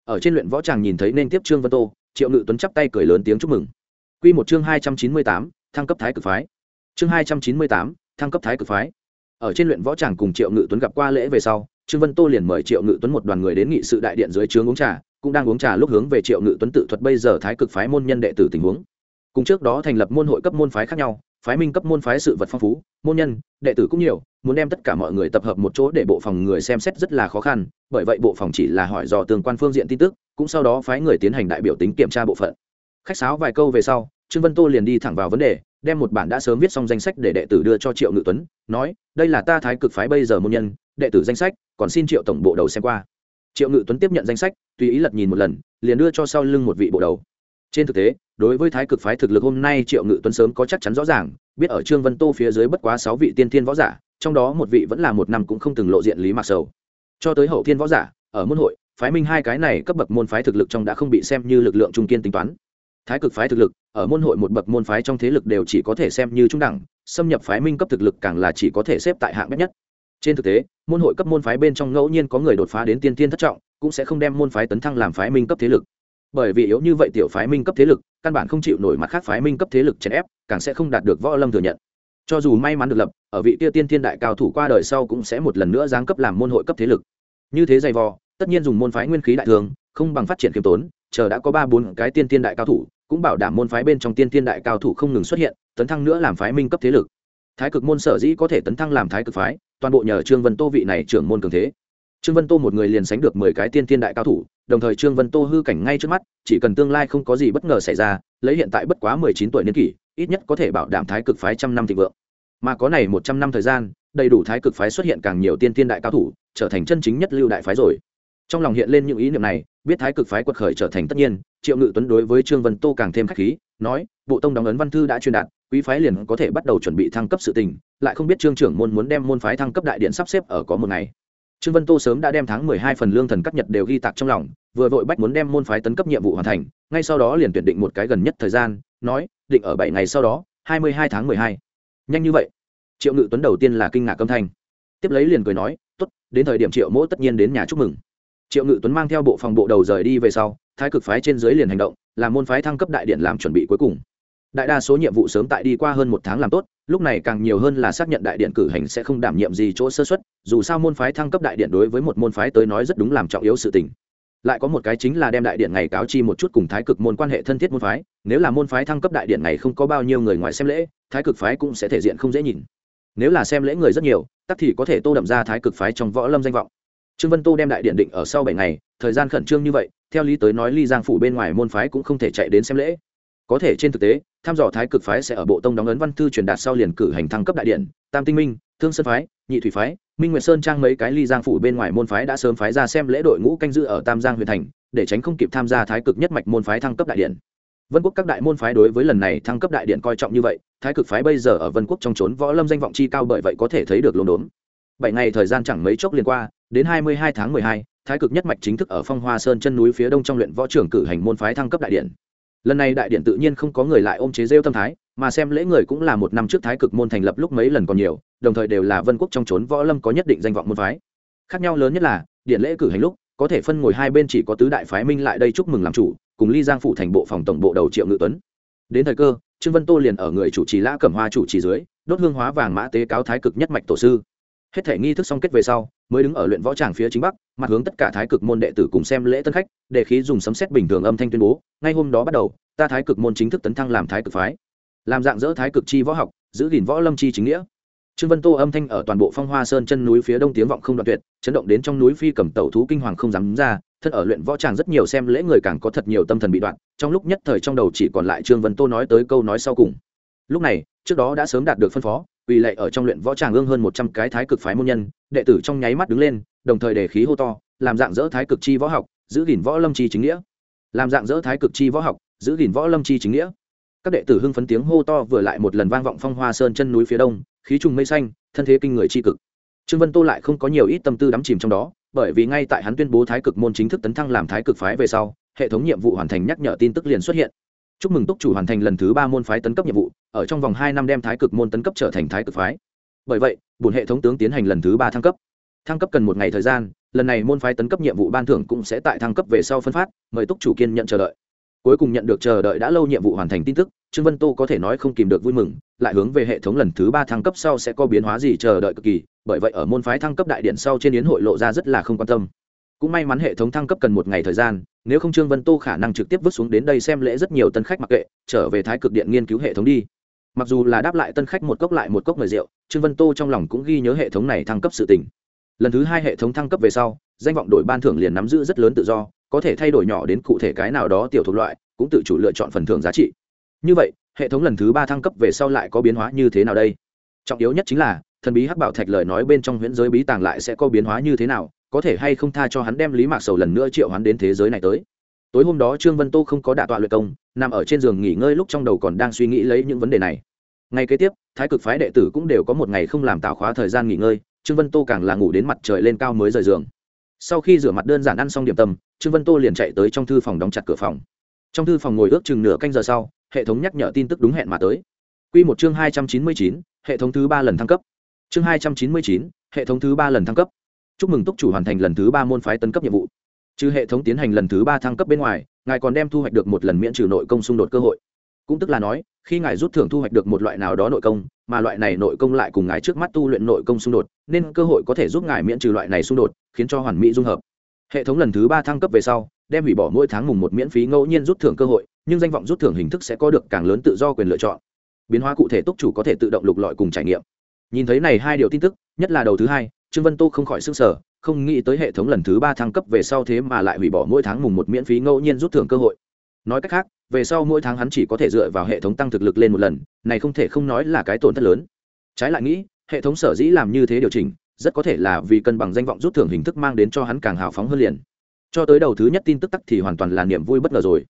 Ở trên luyện võ tràng nhìn thấy nên tiếp trương vân tô, triệu ngự tuấn chắp tay cười lớn tiếng chúc mừng. Quy một chương 298, thăng cấp thái cực phái. Chương 298, thăng cấp thái cực phái. Ở trên luyện võ tràng cùng Triệu Ngự Tuấn gặp qua lễ về sau, Trương Vân Tô liền mời Triệu Ngự Tuấn một đoàn người đến nghị sự đại điện dưới trướng uống trà, cũng đang uống trà lúc hướng về Triệu Ngự Tuấn tự thuật bây giờ thái cực phái môn nhân đệ tử tình huống. Cùng trước đó thành lập môn hội cấp môn phái khác nhau, phái minh cấp môn phái sự vật phong phú, môn nhân, đệ tử cũng nhiều, muốn đem tất cả mọi người tập hợp một chỗ để bộ phòng người xem xét rất là khó khăn, bởi vậy bộ phòng chỉ là hỏi dò tương quan phương diện tin tức, cũng sau đó phái người tiến hành đại biểu tính kiểm tra bộ phận. Khách sáo vài câu về sau, trương vân tô liền đi thẳng vào vấn đề đem một bản đã sớm viết xong danh sách để đệ tử đưa cho triệu ngự tuấn nói đây là ta thái cực phái bây giờ môn nhân đệ tử danh sách còn xin triệu tổng bộ đầu xem qua. Triệu ngự tuấn tiếp nhận danh sách tùy ý lật nhìn một lần liền đưa cho sau lưng một vị bộ đầu. Trên thực tế đối với thái cực phái thực lực hôm nay triệu ngự tuấn sớm có chắc chắn rõ ràng biết ở trương vân tô phía dưới bất quá sáu vị tiên thiên võ giả trong đó một vị vẫn là một năm cũng không từng lộ diện lý mạc sầu. Cho tới hậu thiên võ giả ở môn hội phái minh hai cái này cấp bậc môn phái thực lực trong đã không bị xem như lực lượng trung kiên tính toán thái cực phái thực lực, ở môn hội một bậc môn phái trong thế lực đều chỉ có thể xem như trung đẳng, xâm nhập phái minh cấp thực lực càng là chỉ có thể xếp tại hạng bét nhất. Trên thực tế, môn hội cấp môn phái bên trong ngẫu nhiên có người đột phá đến tiên tiên thất trọng, cũng sẽ không đem môn phái tấn thăng làm phái minh cấp thế lực. Bởi vì yếu như vậy tiểu phái minh cấp thế lực, căn bản không chịu nổi mặt khác phái minh cấp thế lực chèn ép, càng sẽ không đạt được võ lâm thừa nhận. Cho dù may mắn được lập, ở vị tiêu tiên thiên đại cao thủ qua đời sau cũng sẽ một lần nữa giáng cấp làm môn hội cấp thế lực. Như thế dày vò, tất nhiên dùng môn phái nguyên khí đại thường, không bằng phát triển khiêm tốn chờ đã có ba bốn cái tiên tiên đại cao thủ, cũng bảo đảm môn phái bên trong tiên tiên đại cao thủ không ngừng xuất hiện, tấn thăng nữa làm phái minh cấp thế lực. Thái cực môn sở dĩ có thể tấn thăng làm thái cực phái, toàn bộ nhờ trương vân tô vị này trưởng môn cường thế. Trương vân tô một người liền sánh được mười cái tiên tiên đại cao thủ, đồng thời trương vân tô hư cảnh ngay trước mắt, chỉ cần tương lai không có gì bất ngờ xảy ra, lấy hiện tại bất quá mười chín tuổi niên kỷ, ít nhất có thể bảo đảm thái cực phái trăm năm thịnh vượng. Mà có này một trăm năm thời gian, đầy đủ thái cực phái xuất hiện càng nhiều tiên tiên đại cao thủ, trở thành chân chính nhất lưu đại phái rồi trong lòng hiện lên những ý niệm này, biết thái cực phái quật khởi trở thành tất nhiên, triệu ngự tuấn đối với trương vân tô càng thêm k h á c h khí, nói, bộ tông đóng ấn văn thư đã truyền đạt, quý phái liền có thể bắt đầu chuẩn bị thăng cấp sự tình, lại không biết trương trưởng môn muốn đem môn phái thăng cấp đại điện sắp xếp ở có một ngày. Trương vân tô sớm đã đem tháng mười hai phần lương thần cắt nhật đều ghi tạc trong lòng, vừa vội bách muốn đem môn phái tấn cấp nhiệm vụ hoàn thành, ngay sau đó liền tuyển định một cái gần nhất thời gian, nói, định ở bảy ngày sau đó, hai mươi hai tháng mười hai. Nhanh như vậy, triệu ngự tuấn đầu tiên là kinh ngạc âm thanh. Tiếp lấy liền cười nói t ố t đến thời điểm triệu mỗ tất nhiên đến nhà chúc mừng triệu ngự tuấn mang theo bộ phòng bộ đầu rời đi về sau, thái cực phái trên dưới liền hành động, làm môn phái thăng cấp đại điện làm chuẩn bị cuối cùng. Đại đa số nhiệm vụ sớm tại đi qua hơn một tháng làm tốt, lúc này càng nhiều hơn là xác nhận đại điện cử hành sẽ không đảm nhiệm gì chỗ sơ xuất dù sao môn phái thăng cấp đại điện đối với một môn phái tới nói rất đúng làm trọng yếu sự tình. Lại có một cái chính là đem đại điện ngày cáo chi một chút cùng thái cực môn quan hệ thân thiết môn phái, nếu là môn phái thăng cấp đại điện này không có bao nhiêu người ngoài xem lễ, thái cực phái cũng sẽ thể diện không dễ nhìn. Nếu là xem lễ người rất nhiều, tắc thì có thể tô đậm ra thái cực phái trong võ lâm danh vọng trương vân tô đem đại điện định ở sau bảy ngày, thời gian khẩn trương như vậy, theo lý tới nói ly giang phủ bên ngoài môn phái cũng không thể chạy đến xem lễ. Có thể trên thực tế, tham dò thái cực phái sẽ ở bộ tông đóng ấn văn thư truyền đạt sau liền cử hành thăng cấp đại điện, tam tinh minh, thương sơn phái, nhị thủy phái, minh nguyệt sơn trang mấy cái ly giang phủ bên ngoài môn phái đã sớm phái ra xem lễ đội ngũ canh dự ở tam giang huyện thành, để tránh không kịp tham gia thái cực nhất mạch môn phái thăng cấp đại điện. Vân quốc các đại môn phái đối với lần này thăng cấp đại điện coi trọng như vậy, thái cực phái bây giờ ở vân quốc trong trốn võ lâm danh vọng chi cao bởi vậy có thể thấy được lồn đốn. Bảy ngày thời gian chẳng mấy chốc liền qua đến hai mươi hai tháng mười hai, thái cực nhất mạch chính thức ở phong hoa sơn chân núi phía đông trong luyện võ trưởng cử hành môn phái thăng cấp đại điện. Lần này đại điện tự nhiên không có người lại ôm chế rêu tâm thái, mà xem lễ người cũng là một năm trước thái cực môn thành lập lúc mấy lần còn nhiều, đồng thời đều là vân quốc trong trốn võ lâm có nhất định danh vọng môn phái. Khác nhau lớn nhất là, điện lễ cử hành lúc, có thể phân ngồi hai bên chỉ có tứ đại phái minh lại đây chúc mừng làm chủ, cùng ly giang phụ thành bộ phòng tổng bộ đầu triệu ngự tuấn. Đến thời cơ, trương vân tô liền ở người chủ trì lã cẩm hoa chủ trì dưới, đốt hương hóa vàng mã tế cáo thái cực nhất mạch tổ sư hết thể nghi thức xong kết về sau, mới đứng ở luyện võ tràng phía chính bắc, mặt hướng tất cả thái cực môn đệ tử cùng xem lễ tân khách, để khí dùng sấm xét bình thường âm thanh tuyên bố, ngay hôm đó bắt đầu, ta thái cực môn chính thức tấn thăng làm thái cực phái. Làm dạng dỡ thái cực chi võ học, giữ gìn võ lâm chi chính nghĩa. Trương vân tô âm thanh ở toàn bộ phong hoa sơn chân núi phía đông tiếng vọng không đoạn tuyệt, chấn động đến trong núi phi cầm tẩu thú kinh hoàng không dám ra, thân ở luyện võ tràng rất nhiều xem lễ người càng có thật nhiều tâm thần bị đoạn, trong lúc nhất thời trong đầu chỉ còn lại trương vân tô nói tới câu nói sau cùng. Lúc này, trước đó đã sớm đạt được phân phó vì lệ ở trong luyện võ tràng ương hơn một trăm cái thái cực phái môn nhân, đệ tử trong nháy mắt đứng lên, đồng thời đề khí hô to, làm dạng dỡ thái cực chi võ học, giữ gìn võ lâm chi chính nghĩa. Làm dạng dỡ thái cực chi võ học, giữ gìn võ lâm chi chính nghĩa. Các đệ tử hưng phấn tiếng hô to vừa lại một lần vang vọng phong hoa sơn chân núi phía đông, khí trùng mây xanh, thân thế kinh người chi cực. Trương vân tô lại không có nhiều ít tâm tư đắm chìm trong đó, bởi vì ngay tại hắn tuyên bố thái cực môn chính thức tấn thăng làm thái cực phái về sau, hệ thống nhiệm vụ hoàn thành nhắc nhở tin tức liền xuất hiện chúc mừng túc chủ hoàn thành lần thứ ba môn phái tấn cấp nhiệm vụ, ở trong vòng hai năm đem thái cực môn tấn cấp trở thành thái cực phái. Bởi vậy, bổn hệ thống tướng tiến hành lần thứ ba thăng cấp. Thăng cấp cần một ngày thời gian, lần này môn phái tấn cấp nhiệm vụ ban thưởng cũng sẽ tại thăng cấp về sau phân phát, mời túc chủ kiên nhận chờ đợi. Cuối cùng nhận được chờ đợi đã lâu nhiệm vụ hoàn thành tin tức, trương vân tô có thể nói không kìm được vui mừng, lại hướng về hệ thống lần thứ ba thăng cấp sau sẽ có biến hóa gì chờ đợi cực kỳ, bởi vậy ở môn phái thăng cấp đại điện sau trên yến hội lộ ra rất là không quan tâm cũng may mắn hệ thống thăng cấp cần một ngày thời gian, nếu không trương vân tô khả năng trực tiếp vứt xuống đến đây xem lễ rất nhiều tân khách mặc kệ, trở về thái cực điện nghiên cứu hệ thống đi. Mặc dù là đáp lại tân khách một cốc lại một cốc mời rượu, trương vân tô trong lòng cũng ghi nhớ hệ thống này thăng cấp sự tình. Lần thứ hai hệ thống thăng cấp về sau, danh vọng đổi ban thưởng liền nắm giữ rất lớn tự do, có thể thay đổi nhỏ đến cụ thể cái nào đó tiểu thuộc loại, cũng tự chủ lựa chọn phần thưởng giá trị. Như vậy, hệ thống lần thứ ba thăng cấp về sau lại có biến hóa như thế nào đây? Trọng yếu nhất chính là, thần bí hắc bảo thạch lời nói bên trong huyễn giới bí tàng lại sẽ có biến hóa như thế nào có thể hay không tha cho hắn đem lý mạc sầu lần nữa triệu hắn đến thế giới này tới. Tối hôm đó trương vân tô không có đạ tọa luyện công, nằm ở trên giường nghỉ ngơi lúc trong đầu còn đang suy nghĩ lấy những vấn đề này. Ngay kế tiếp, thái cực phái đệ tử cũng đều có một ngày không làm tạo khóa thời gian nghỉ ngơi, trương vân tô càng là ngủ đến mặt trời lên cao mới rời giường. Sau khi rửa mặt đơn giản ăn xong điểm tâm, trương vân tô liền chạy tới trong thư phòng đóng chặt cửa phòng. Trong thư phòng ngồi ước chừng nửa canh giờ sau, hệ thống nhắc nhở tin tức đúng hẹn mà tới. Quy một chương hai trăm chín mươi chín, hệ thống thứ ba lần thăng cấp. Chương hai trăm chín mươi chín, hệ thống thứ ba lần thăng cấp chúc mừng túc chủ hoàn thành lần thứ ba môn phái tấn cấp nhiệm vụ. Trừ hệ thống tiến hành lần thứ ba thăng cấp bên ngoài, ngài còn đem thu hoạch được một lần miễn trừ nội công xung đột cơ hội. Cũng tức là nói, khi ngài rút thưởng thu hoạch được một loại nào đó nội công, mà loại này nội công lại cùng ngài trước mắt tu luyện nội công xung đột, nên cơ hội có thể giúp ngài miễn trừ loại này xung đột, khiến cho hoàn mỹ dung hợp. Hệ thống lần thứ ba thăng cấp về sau, đem hủy bỏ mỗi tháng mùng một miễn phí ngẫu nhiên rút thưởng cơ hội, nhưng danh vọng rút thưởng hình thức sẽ có được càng lớn tự do quyền lựa chọn. Biến hóa cụ thể túc chủ có thể tự động lục lọi cùng trải nghiệm. Nhìn thấy này hai điều tin tức, nhất là đầu thứ hai trương vân tô không khỏi s ư n g sở không nghĩ tới hệ thống lần thứ ba thăng cấp về sau thế mà lại hủy bỏ mỗi tháng mùng một miễn phí ngẫu nhiên rút thưởng cơ hội. Nói cách khác, về sau mỗi tháng hắn chỉ có thể dựa vào hệ thống tăng thực lực lên một lần, này không thể không nói là cái tổn thất lớn. Trái lại nghĩ, hệ thống sở dĩ làm như thế điều chỉnh, rất có thể là vì cân bằng danh vọng rút thưởng hình thức mang đến cho hắn càng hào phóng hơn liền. Cho tới đầu thứ nhất tin tức tắc thì hoàn toàn là niềm vui bất ngờ rồi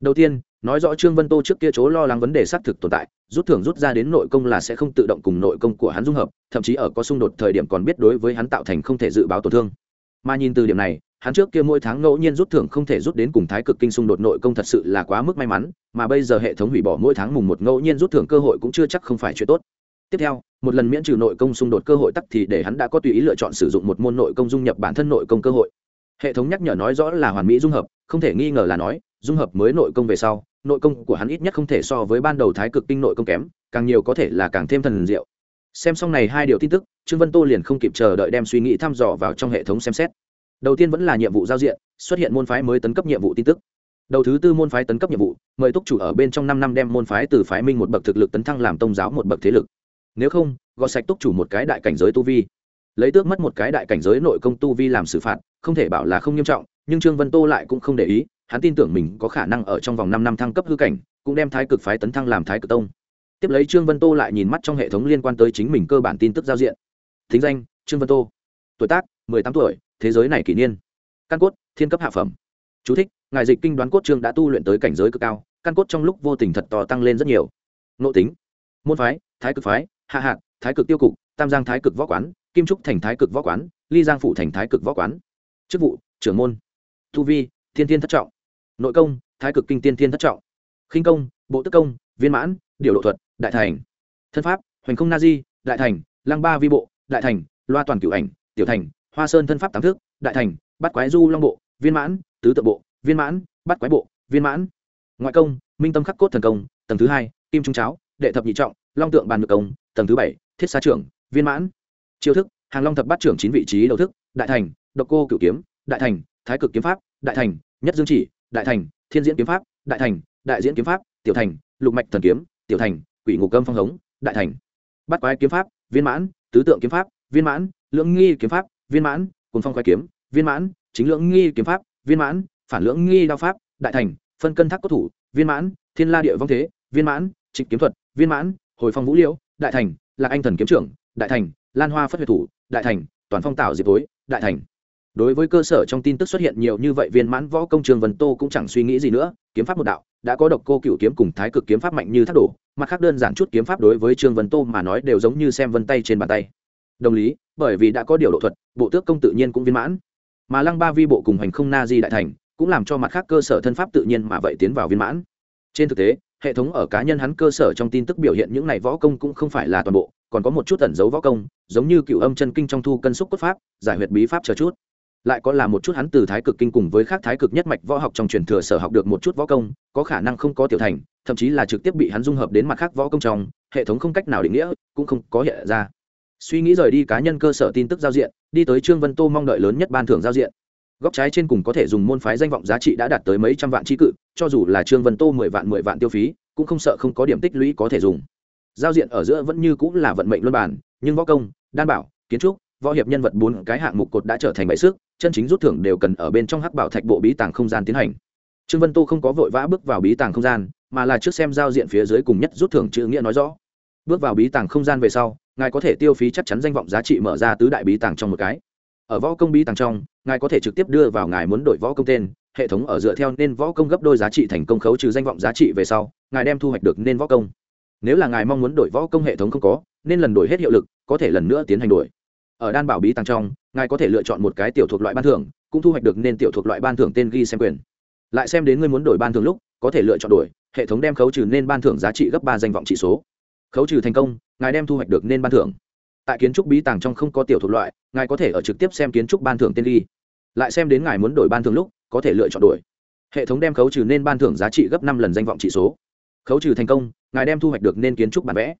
đầu tiên, nói rõ trương vân tô trước kia chỗ lo lắng vấn đề xác thực tồn tại, rút thưởng rút ra đến nội công là sẽ không tự động cùng nội công của hắn dung hợp, thậm chí ở có xung đột thời điểm còn biết đối với hắn tạo thành không thể dự báo tổn thương. Mà nhìn từ điểm này, hắn trước kia mỗi tháng ngẫu nhiên rút thưởng không thể rút đến cùng thái cực kinh xung đột nội công thật sự là quá mức may mắn, mà bây giờ hệ thống hủy bỏ mỗi tháng mùng một ngẫu nhiên rút thưởng cơ hội cũng chưa chắc không phải chuyện tốt. Tiếp theo, một lần miễn trừ nội công xung đột cơ hội tắc thì để hắn đã có tùy ý lựa chọn sử dụng một môn nội công dung nhập bản thân nội công cơ hội. Hệ thống nhắc nhở nói rõ là hoàn mỹ dung hợp, không thể nghi ngờ là nói dung hợp mới nội công về sau, nội công của hắn ít nhất không thể so với ban đầu thái cực kinh nội công kém, càng nhiều có thể là càng thêm thần diệu. Xem xong này hai điều tin tức, trương vân tô liền không kịp chờ đợi đem suy nghĩ thăm dò vào trong hệ thống xem xét. Đầu tiên vẫn là nhiệm vụ giao diện, xuất hiện môn phái mới tấn cấp nhiệm vụ tin tức. Đầu thứ tư môn phái tấn cấp nhiệm vụ, mời túc chủ ở bên trong năm năm đem môn phái từ phái minh một bậc thực lực tấn thăng làm tông giáo một bậc thế lực. Nếu không gọt sạch túc chủ một cái đại cảnh giới tu vi. Lấy tước mất một cái đại cảnh giới nội công tu vi làm xử phạt, không thể bảo là không nghiêm trọng, nhưng trương vân tô lại cũng không để ý hắn tin tưởng mình có khả năng ở trong vòng năm năm thăng cấp hư cảnh cũng đem thái cực phái tấn thăng làm thái cực tông. Tiếp lấy trương vân tô lại nhìn mắt trong hệ thống liên quan tới chính mình cơ bản tin tức giao diện. Thính danh trương vân tô. Tuổi tác mười tám tuổi thế giới này kỷ niên. Căn cốt thiên cấp hạ phẩm. Chú thích, ngài dịch kinh đoán cốt trương đã tu luyện tới cảnh giới cực cao căn cốt trong lúc vô tình thật to tăng lên rất nhiều. Nội tính môn phái thái cực phái hạ hạt thái cực tiêu cục tam giang thái cực võ quán kim trúc thành thái cực võ quán ly giang phủ thành thái cực võ quán. Chức vụ trưởng môn. Thu vi thiên thiên thất trọng nội công, thái cực kinh tiên thiên thất trọng. Khinh công, bộ tức công, viên mãn, điều độ thuật, đại thành. Thân pháp, hoành không na di, đại thành. Lăng ba vi bộ, đại thành. Loa toàn cửu ảnh, tiểu thành. Hoa sơn thân pháp tám thước, đại thành. Bắt quái du long bộ, viên mãn, tứ tự bộ, viên mãn bắt quái bộ, viên mãn. Ngoại công, minh tâm khắc cốt thần công, tầng thứ hai, kim trung cháo, đệ thập nhị trọng, long tượng bàn ngược công, tầng thứ bảy, thiết xa trưởng, viên mãn. Chiêu thức, hàng long thập bát trưởng chín vị trí đầu thức, đại thành. Độc cô cửu kiếm, đại thành. Thái cực kiếm pháp, đại thành. Nhất dương chỉ đại thành, thiên diễn kiếm pháp, đại thành, đại diễn kiếm pháp, tiểu thành, lục mạch thần kiếm, tiểu thành, quỷ ngục cơm phong hống, đại thành. Bắt quái kiếm pháp, viên mãn, tứ tượng kiếm pháp, viên mãn, lưỡng nghi kiếm pháp, viên mãn cùng phong Quái kiếm, viên mãn, chính lưỡng nghi kiếm pháp, viên mãn, phản lưỡng nghi đao pháp, đại thành, phân cân thác cốt thủ, viên mãn, thiên la địa vong thế, viên mãn trịch kiếm thuật, viên mãn, hồi phong vũ liễu, đại thành, lạc anh thần kiếm trưởng, đại thành, lan hoa phất huyệt thủ, đại thành, toàn phong tạo diệp tối, đại thành đối với cơ sở trong tin tức xuất hiện nhiều như vậy viên mãn võ công trường vân tô cũng chẳng suy nghĩ gì nữa, kiếm pháp một đạo, đã có độc cô cựu kiếm cùng thái cực kiếm pháp mạnh như thác đổ, mặt khác đơn giản chút kiếm pháp đối với trương vân tô mà nói đều giống như xem vân tay trên bàn tay. Đồng lý, bởi vì đã có điều độ thuật, bộ tước công tự nhiên cũng viên mãn. Mà lăng ba vi bộ cùng hành không na di đại thành, cũng làm cho mặt khác cơ sở thân pháp tự nhiên mà vậy tiến vào viên mãn. Trên thực tế, hệ thống ở cá nhân hắn cơ sở trong tin tức biểu hiện những này võ công cũng không phải là toàn bộ, còn có một chút ẩn dấu võ công, giống như cựu âm chân kinh trong thu cân xúc cốt pháp, giải huyệt bí pháp chờ chút lại có là một chút hắn từ thái cực kinh cùng với khác thái cực nhất mạch võ học trong truyền thừa sở học được một chút võ công, có khả năng không có tiểu thành, thậm chí là trực tiếp bị hắn dung hợp đến mặt khác võ công trong, hệ thống không cách nào định nghĩa, cũng không có hiện ra. Suy nghĩ rời đi cá nhân cơ sở tin tức giao diện, đi tới trương vân tô mong đợi lớn nhất ban thưởng giao diện. Góc trái trên cùng có thể dùng môn phái danh vọng giá trị đã đạt tới mấy trăm vạn trí cự, cho dù là trương vân tô mười vạn mười vạn tiêu phí, cũng không sợ không có điểm tích lũy có thể dùng. Giao diện ở giữa vẫn như cũng là vận mệnh luân bản nhưng võ công, đan bảo, kiến trúc võ hiệp nhân vật bốn cái hạng mục cột đã trở thành bẫy sức chân chính rút thưởng đều cần ở bên trong hắc bảo thạch bộ bí tàng không gian tiến hành. Trương vân tô không có vội vã bước vào bí tàng không gian, mà là trước xem giao diện phía dưới cùng nhất rút thưởng chữ nghĩa nói rõ. Bước vào bí tàng không gian về sau, ngài có thể tiêu phí chắc chắn danh vọng giá trị mở ra tứ đại bí tàng trong một cái. Ở võ công bí tàng trong, ngài có thể trực tiếp đưa vào ngài muốn đổi võ công tên, hệ thống ở dựa theo nên võ công gấp đôi giá trị thành công khấu trừ danh vọng giá trị về sau, ngài đem thu hoạch được nên võ công. Nếu là ngài mong muốn đổi võ công hệ thống không có, nên lần đổi hết hiệu lực, có thể lần nữa tiến hành đổi ở đan bảo bí tàng trong, ngài có thể lựa chọn một cái tiểu thuộc loại ban thưởng, cũng thu hoạch được nên tiểu thuộc loại ban thưởng tên ghi xem quyền. Lại xem đến ngươi muốn đổi ban thưởng lúc, có thể lựa chọn đổi, hệ thống đem khấu trừ nên ban thưởng giá trị gấp ba danh vọng trị số. Khấu trừ thành công, ngài đem thu hoạch được nên ban thưởng. Tại kiến trúc bí tàng trong không có tiểu thuộc loại, ngài có thể ở trực tiếp xem kiến trúc ban thưởng tên ghi. Lại xem đến ngài muốn đổi ban thưởng lúc, có thể lựa chọn đổi. Hệ thống đem khấu trừ nên ban thưởng giá trị gấp năm lần danh vọng trị số. Khấu trừ thành công, ngài đem thu hoạch được nên kiến trúc bản vẽ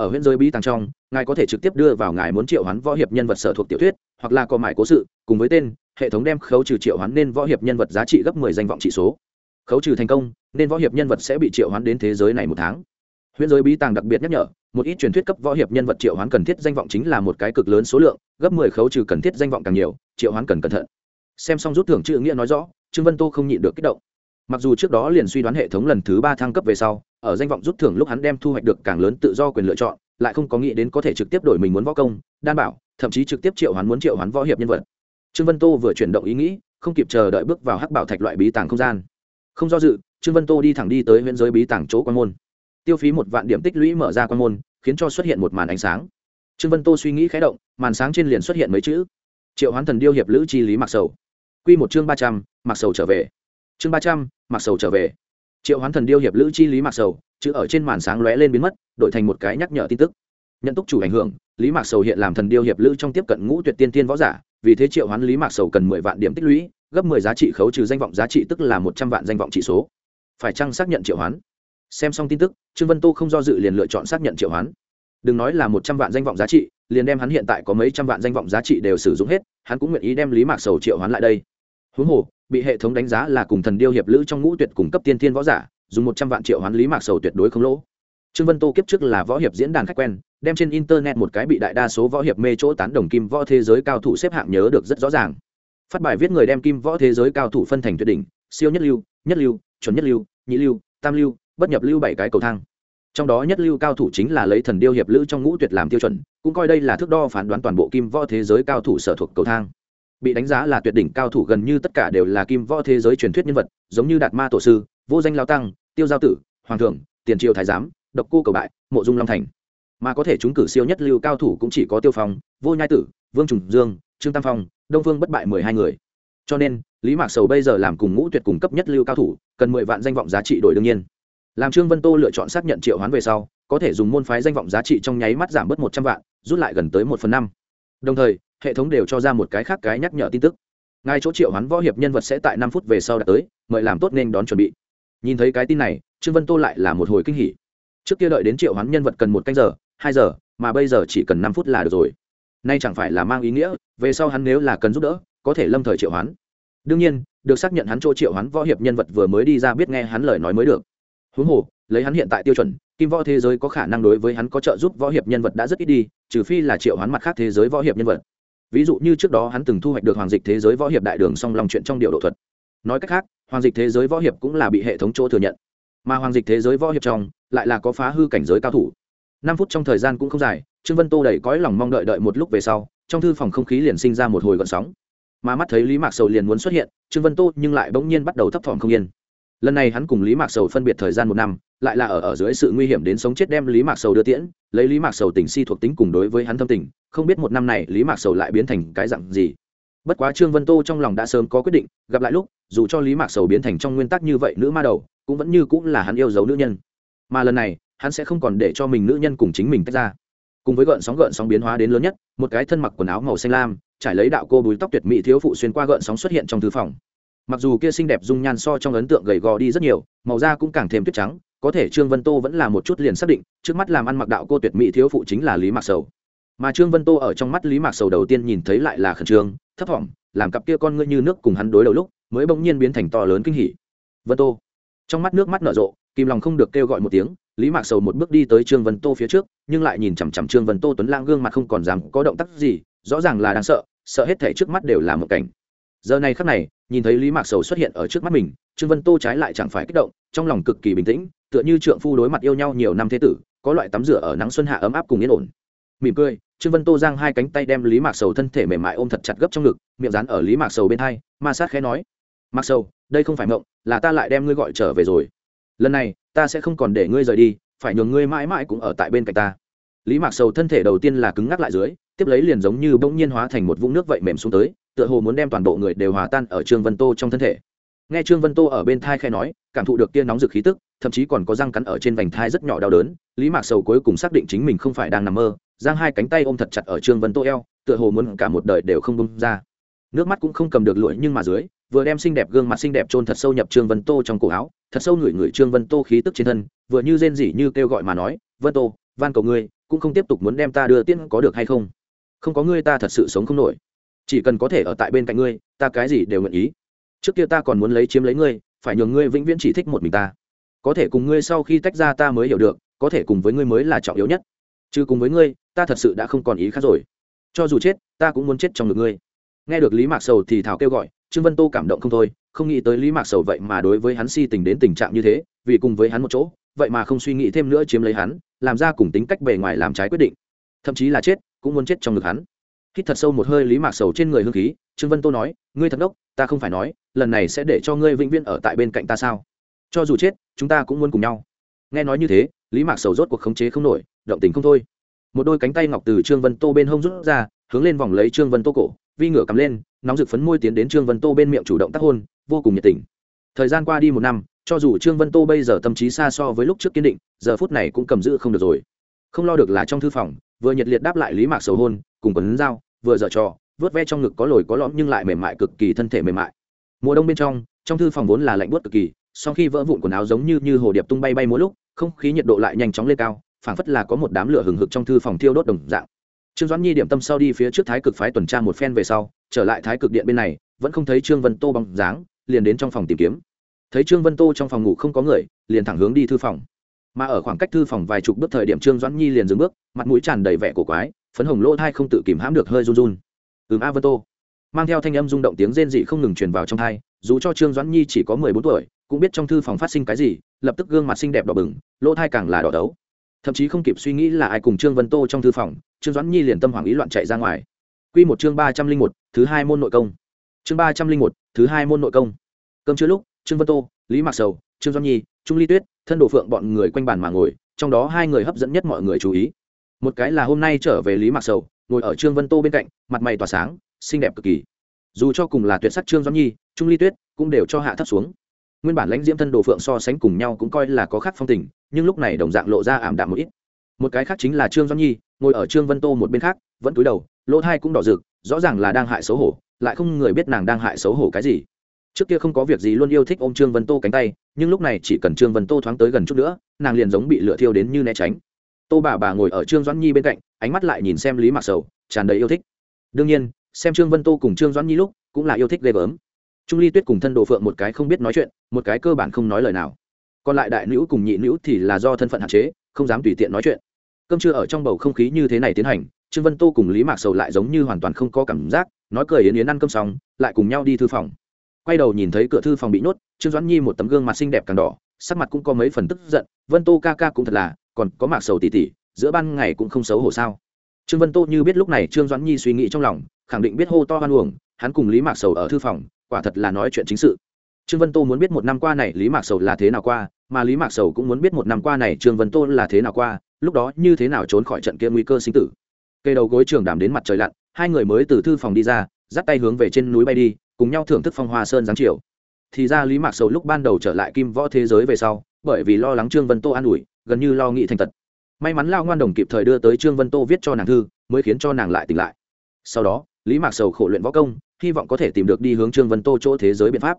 ở huyện giới bí tàng trong, ngài có thể trực tiếp đưa vào ngài muốn triệu hoán võ hiệp nhân vật sở thuộc tiểu thuyết, hoặc là có mải cố sự, cùng với tên, hệ thống đem khấu trừ triệu hoán nên võ hiệp nhân vật giá trị gấp mười danh vọng trị số. Khấu trừ thành công, nên võ hiệp nhân vật sẽ bị triệu hoán đến thế giới này một tháng. Huyện giới bí tàng đặc biệt nhắc nhở, một ít truyền thuyết cấp võ hiệp nhân vật triệu hoán cần thiết danh vọng chính là một cái cực lớn số lượng, gấp mười khấu trừ cần thiết danh vọng càng nhiều, triệu hoán cần cẩn thận. Xem xong rút thưởng chữ nghĩa nói rõ, trương vân tô không nhịn được kích động. Mặc dù trước đó liền suy đoán hệ thống lần thứ ba thăng cấp về sau ở danh vọng rút thưởng lúc hắn đem thu hoạch được càng lớn tự do quyền lựa chọn, lại không có nghĩ đến có thể trực tiếp đổi mình muốn võ công, đan bảo, thậm chí trực tiếp triệu hoán muốn triệu hoán võ hiệp nhân vật. Trương vân tô vừa chuyển động ý nghĩ, không kịp chờ đợi bước vào hắc bảo thạch loại bí tàng không gian. Không do dự, trương vân tô đi thẳng đi tới huyện giới bí tàng chỗ quan môn. Tiêu phí một vạn điểm tích lũy mở ra quan môn, khiến cho xuất hiện một màn ánh sáng. Trương vân tô suy nghĩ khé động, màn sáng trên liền xuất hiện mấy chữ. Triệu hoán thần điêu hiệp lữ chi lý mặc sầu. Q một chương ba trăm mặc sầu trở về. Chương ba trăm mặc sầu trở về triệu hoán thần điêu hiệp lữ chi lý mặc sầu, chữ ở trên màn sáng lóe lên biến mất, đổi thành một cái nhắc nhở tin tức. Nhận túc chủ ảnh hưởng, lý mạc sầu hiện làm thần điêu hiệp lữ trong tiếp cận ngũ tuyệt tiên tiên võ giả, vì thế triệu hoán lý mạc sầu cần mười vạn điểm tích lũy, gấp mười giá trị khấu trừ danh vọng giá trị tức là một trăm vạn danh vọng trị số. Phải chăng xác nhận triệu hoán? Xem xong tin tức, trương vân tô không do dự liền lựa chọn xác nhận triệu hoán. Đừng nói là một trăm vạn danh vọng giá trị, liền đem hắn hiện tại có mấy trăm vạn danh vọng giá trị đều sử dụng hết, hắn cũng nguyện ý đem lý mạc sầu triệu hoán lại đây. Huống hồ bị hệ thống đánh giá là cùng thần điêu hiệp lữ trong ngũ tuyệt cung cấp tiên thiên võ giả, dùng một trăm vạn triệu hoán lý mạc sầu tuyệt đối không lỗ. Trương vân tô kiếp trước là võ hiệp diễn đàn khách quen, đem trên internet một cái bị đại đa số võ hiệp mê chỗ tán đồng kim võ thế giới cao thủ xếp hạng nhớ được rất rõ ràng. Phát bài viết người đem kim võ thế giới cao thủ phân thành tuyệt đỉnh, siêu nhất lưu nhất lưu, chuẩn nhất lưu, nhị lưu, tam lưu, bất nhập lưu bảy cái cầu thang. Trong đó nhất lưu cao thủ chính là lấy thần điêu hiệp lữ trong ngũ tuyệt làm tiêu chuẩn, cũng coi đây là thước đo phán đoán toàn bộ kim võ thế giới cao thủ sở thuộc cầu thang bị đánh giá là tuyệt đỉnh cao thủ gần như tất cả đều là kim võ thế giới truyền thuyết nhân vật, giống như đạt ma tổ sư, vô danh lao tăng, tiêu giao tử, hoàng thượng, tiền triều thái giám, độc cô cầu bại, mộ dung long thành. Mà có thể chúng cử siêu nhất lưu cao thủ cũng chỉ có tiêu phong, vô nhai tử, vương trùng dương, trương tam phong, đông vương bất bại mười hai người. Cho nên, lý mạc sầu bây giờ làm cùng ngũ tuyệt cùng cấp nhất lưu cao thủ, cần mười vạn danh vọng giá trị đổi đương nhiên. Làm trương vân tô lựa chọn xác nhận triệu hoán về sau, có thể dùng môn phái danh vọng giá trị trong nháy mắt giảm bớt một trăm vạn, rút lại gần tới một phần năm. Đồng thời hệ thống đều cho ra một cái khác cái nhắc nhở tin tức. Ngay chỗ triệu hoán võ hiệp nhân vật sẽ tại năm phút về sau đã tới, mời làm tốt nên đón chuẩn bị. Nhìn thấy cái tin này, trương vân tô lại là một hồi kinh hỉ. Trước kia đợi đến triệu hoán nhân vật cần một canh giờ, hai giờ, mà bây giờ chỉ cần năm phút là được rồi. Nay chẳng phải là mang ý nghĩa, về sau hắn nếu là cần giúp đỡ, có thể lâm thời triệu hoán. Đương nhiên, được xác nhận hắn chỗ triệu hoán võ hiệp nhân vật vừa mới đi ra biết nghe hắn lời nói mới được. Huống hồ, lấy hắn hiện tại tiêu chuẩn, kim võ thế giới có khả năng đối với hắn có trợ giúp võ hiệp nhân vật đã rất ít đi, trừ phi là triệu hoán mặt khác thế giới võ hiệp nhân vật ví dụ như trước đó hắn từng thu hoạch được hoàng dịch thế giới võ hiệp đại đường song lòng chuyện trong điệu độ thuật. Nói cách khác, hoàng dịch thế giới võ hiệp cũng là bị hệ thống chỗ thừa nhận. Mà hoàng dịch thế giới võ hiệp trong, lại là có phá hư cảnh giới cao thủ. Năm phút trong thời gian cũng không dài, trương vân tô đầy cõi lòng mong đợi đợi một lúc về sau, trong thư phòng không khí liền sinh ra một hồi gợn sóng. Mà mắt thấy lý mạc sầu liền muốn xuất hiện, trương vân tô nhưng lại bỗng nhiên bắt đầu thấp thỏm không yên. Lần này hắn cùng lý mạc sầu phân biệt thời gian một năm lại là ở ở dưới sự nguy hiểm đến sống chết đem lý mạc sầu đưa tiễn, lấy lý mạc sầu tình si thuộc tính cùng đối với hắn thâm tình, không biết một năm này lý mạc sầu lại biến thành cái dặn gì. Bất quá trương vân tô trong lòng đã sớm có quyết định, gặp lại lúc, dù cho lý mạc sầu biến thành trong nguyên tắc như vậy nữ ma đầu, cũng vẫn như cũng là hắn yêu dấu nữ nhân. Mà lần này, hắn sẽ không còn để cho mình nữ nhân cùng chính mình tách ra. Cùng với gợn sóng gợn sóng biến hóa đến lớn nhất, một cái thân mặc quần áo màu xanh lam, trải lấy đạo cô búi tóc tuyệt mỹ thiếu phụ xuyên qua gợn sóng xuất hiện trong thư phòng. Mặc dù kia xinh đẹp dung nhan so trong ấn tượng gầy gò đi rất nhiều, màu da cũng càng thêm tuyết trắng có thể trương vân tô vẫn là một chút liền xác định, trước mắt làm ăn mặc đạo cô tuyệt mỹ thiếu phụ chính là lý mạc sầu. Mà trương vân tô ở trong mắt lý mạc sầu đầu tiên nhìn thấy lại là khẩn trương, thấp thỏm, làm cặp kia con ngươi như nước cùng hắn đối đầu lúc, mới bỗng nhiên biến thành to lớn kinh hỉ. Vân tô. Trong mắt nước mắt nở rộ kim lòng không được kêu gọi một tiếng, lý mạc sầu một bước đi tới trương vân tô phía trước, nhưng lại nhìn chằm chằm trương vân tô tuấn lang gương mặt không còn dám có động tác gì, rõ ràng là đáng sợ sợ hết thể trước mắt đều là một cảnh. Giờ này khắc này, nhìn thấy lý mạc sầu xuất hiện ở trước mắt mình, trương vân tô trái lại chẳng phải kích động, trong lòng cực kỳ bình tĩnh tựa như trượng phu đối mặt yêu nhau nhiều năm thế tử, có loại tắm rửa ở nắng xuân hạ ấm áp cùng yên ổn. Mỉm cười, trương vân tô giang hai cánh tay đem lý mạc sầu thân thể mềm mại ôm thật chặt gấp trong ngực, miệng rán ở lý mạc sầu bên hai, ma sát khẽ nói Mặc sầu, đây không phải mộng, là ta lại đem ngươi gọi trở về rồi. Lần này, ta sẽ không còn để ngươi rời đi, phải nhường ngươi mãi mãi cũng ở tại bên cạnh ta. Lý mạc sầu thân thể đầu tiên là cứng ngắc lại dưới, tiếp lấy liền giống như bỗng nhiên hóa thành một vũng nước vậy mềm xuống tới, tựa hồ muốn đem toàn bộ người đều hòa tan ở trương vân tô trong thân thể. Nghe trương vân tô ở bên thai khẽ nói, cảm thụ được tia nóng rực khí tức thậm chí còn có răng cắn ở trên vành thai rất nhỏ đau đớn, lý mạc sầu cuối cùng xác định chính mình không phải đang nằm mơ, giang hai cánh tay ôm thật chặt ở trương vân tô eo, tựa hồ muốn cả một đời đều không bông ra. Nước mắt cũng không cầm được lụi nhưng mà dưới, vừa đem xinh đẹp gương mặt xinh đẹp trôn thật sâu nhập trương vân tô trong cổ áo, thật sâu ngửi ngửi trương vân tô khí tức trên thân, vừa như rên rỉ như kêu gọi mà nói, vân tô, van cầu ngươi, cũng không tiếp tục muốn đem ta đưa tiễn có được hay không? Không có ngươi ta thật sự sống không nổi. Chỉ cần có thể ở tại bên cạnh ngươi, ta cái gì đều nguyện ý. Trước kia ta còn muốn lấy chiếm lấy ngươi, phải nhường ngươi vĩnh viễn chỉ thích một mình ta có thể cùng ngươi sau khi tách ra ta mới hiểu được, có thể cùng với ngươi mới là trọng yếu nhất. Chứ cùng với ngươi, ta thật sự đã không còn ý khác rồi. Cho dù chết, ta cũng muốn chết trong ngực ngươi. Nghe được lý mạc sầu thì thảo kêu gọi, trương vân tô cảm động không thôi, không nghĩ tới lý mạc sầu vậy mà đối với hắn si tình đến tình trạng như thế, vì cùng với hắn một chỗ, vậy mà không suy nghĩ thêm nữa chiếm lấy hắn, làm ra cùng tính cách bề ngoài làm trái quyết định. Thậm chí là chết, cũng muốn chết trong ngực hắn. Hít thật sâu một hơi lý mạc sầu trên người hương khí, trương vân tô nói, ngươi thật đốc ta không phải nói, lần này sẽ để cho ngươi vĩnh viễn ở tại bên cạnh ta sao? Cho dù chết chúng ta cũng muốn cùng nhau. Nghe nói như thế, lý mạc sầu rốt cuộc khống chế không nổi, động tình không thôi. Một đôi cánh tay ngọc từ trương vân tô bên hông rút ra, hướng lên vòng lấy trương vân tô cổ, vi ngửa cầm lên, nóng rực phấn môi tiến đến trương vân tô bên miệng chủ động tác hôn, vô cùng nhiệt tình. Thời gian qua đi một năm, cho dù trương vân tô bây giờ tâm trí xa so với lúc trước kiên định, giờ phút này cũng cầm giữ không được rồi. Không lo được là trong thư phòng, vừa nhiệt liệt đáp lại lý mạc sầu hôn, cùng quấn dao vừa dở trò, vớt ve trong ngực có lồi có lõm nhưng lại mềm mại, cực kỳ thân thể mềm mại. Mùa đông bên trong trong thư phòng vốn là lạnh buốt cực kỳ sau khi vỡ vụn quần áo giống như như hồ điệp tung bay bay mỗi lúc, không khí nhiệt độ lại nhanh chóng lên cao, phảng phất là có một đám lửa hừng hực trong thư phòng thiêu đốt đồng dạng. Trương doãn nhi điểm tâm sau đi phía trước thái cực phái tuần tra một phen về sau, trở lại thái cực điện bên này, vẫn không thấy trương vân tô bóng dáng, liền đến trong phòng tìm kiếm. Thấy trương vân tô trong phòng ngủ không có người, liền thẳng hướng đi thư phòng. Mà ở khoảng cách thư phòng vài chục bước thời điểm trương doãn nhi liền dừng bước, mặt mũi tràn đầy vẻ cổ quái, phấn hồng lỗ thai không tự kìm hãm được hơi run run. Ừm, a vân tô. Mang theo thanh âm rung động tiếng rên dị không ngừng truyền vào trong thai, dù cho trương doãn nhi chỉ có mười bốn tuổi cũng biết trong thư phòng phát sinh cái gì, lập tức gương mặt xinh đẹp đỏ bừng, lỗ thai càng là đỏ đấu. Thậm chí không kịp suy nghĩ là ai cùng trương vân tô trong thư phòng, trương doãn nhi liền tâm hoàng ý loạn chạy ra ngoài. Q một chương ba trăm linh một, thứ hai môn nội công. Chương ba trăm linh một, thứ hai môn nội công. Cơm chưa lúc, trương vân tô, lý mạc sầu, trương doãn nhi, trung ly tuyết, thân đồ phượng bọn người quanh bàn mà ngồi, trong đó hai người hấp dẫn nhất mọi người chú ý. Một cái là hôm nay trở về lý mạc sầu, ngồi ở trương vân tô bên cạnh, mặt mày tỏa sáng, xinh đẹp cực kỳ. Dù cho cùng là tuyệt sắc trương doãn nhi, trung ly tuyết cũng đều cho hạ thấp xuống nguyên bản lãnh diễm thân đồ phượng so sánh cùng nhau cũng coi là có khác phong tình, nhưng lúc này đồng dạng lộ ra ảm đạm một ít. Một cái khác chính là trương doãn nhi, ngồi ở trương vân tô một bên khác, vẫn cúi đầu, lỗ thai cũng đỏ rực, rõ ràng là đang hại xấu hổ, lại không người biết nàng đang hại xấu hổ cái gì. Trước kia không có việc gì luôn yêu thích ôm trương vân tô cánh tay, nhưng lúc này chỉ cần trương vân tô thoáng tới gần chút nữa, nàng liền giống bị lửa thiêu đến như né tránh. Tô bà bà ngồi ở trương doãn nhi bên cạnh, ánh mắt lại nhìn xem lý mạc sầu, tràn đầy yêu thích. Đương nhiên, xem trương vân tô cùng trương doãn nhi lúc, cũng là yêu thích ghê gớm trung ly tuyết cùng thân đồ phượng một cái không biết nói chuyện, một cái cơ bản không nói lời nào. Còn lại đại nữ cùng nhị nữ thì là do thân phận hạn chế, không dám tùy tiện nói chuyện. Cơm trưa ở trong bầu không khí như thế này tiến hành, trương vân tô cùng lý mạc sầu lại giống như hoàn toàn không có cảm giác, nói cười yến yến ăn cơm xong, lại cùng nhau đi thư phòng. Quay đầu nhìn thấy cửa thư phòng bị nhốt, trương doãn nhi một tấm gương mặt xinh đẹp càng đỏ, sắc mặt cũng có mấy phần tức giận, vân tô ca ca cũng thật là, còn có mạc sầu tỉ tỉ giữa ban ngày cũng không xấu hổ sao. Trương vân tô như biết lúc này trương doãn nhi suy nghĩ trong lòng, khẳng định biết hô to hoan uổng, hắn cùng lý mạc sầu ở thư phòng quả thật là nói chuyện chính sự. Trương vân tô muốn biết một năm qua này lý mạc sầu là thế nào qua, mà lý mạc sầu cũng muốn biết một năm qua này trương vân tô là thế nào qua, lúc đó như thế nào trốn khỏi trận kia nguy cơ sinh tử. Cây đầu gối trường đàm đến mặt trời lặn, hai người mới từ thư phòng đi ra, dắt tay hướng về trên núi bay đi, cùng nhau thưởng thức phong hoa sơn giáng chiều. Thì ra lý mạc sầu lúc ban đầu trở lại kim võ thế giới về sau, bởi vì lo lắng trương vân tô an ủi, gần như lo nghĩ thành tật may mắn lao ngoan đồng kịp thời đưa tới trương vân tô viết cho nàng thư, mới khiến cho nàng lại tỉnh lại. Sau đó, lý mạc sầu khổ luyện võ công hy vọng có thể tìm được đi hướng trương vân tô chỗ thế giới biện pháp.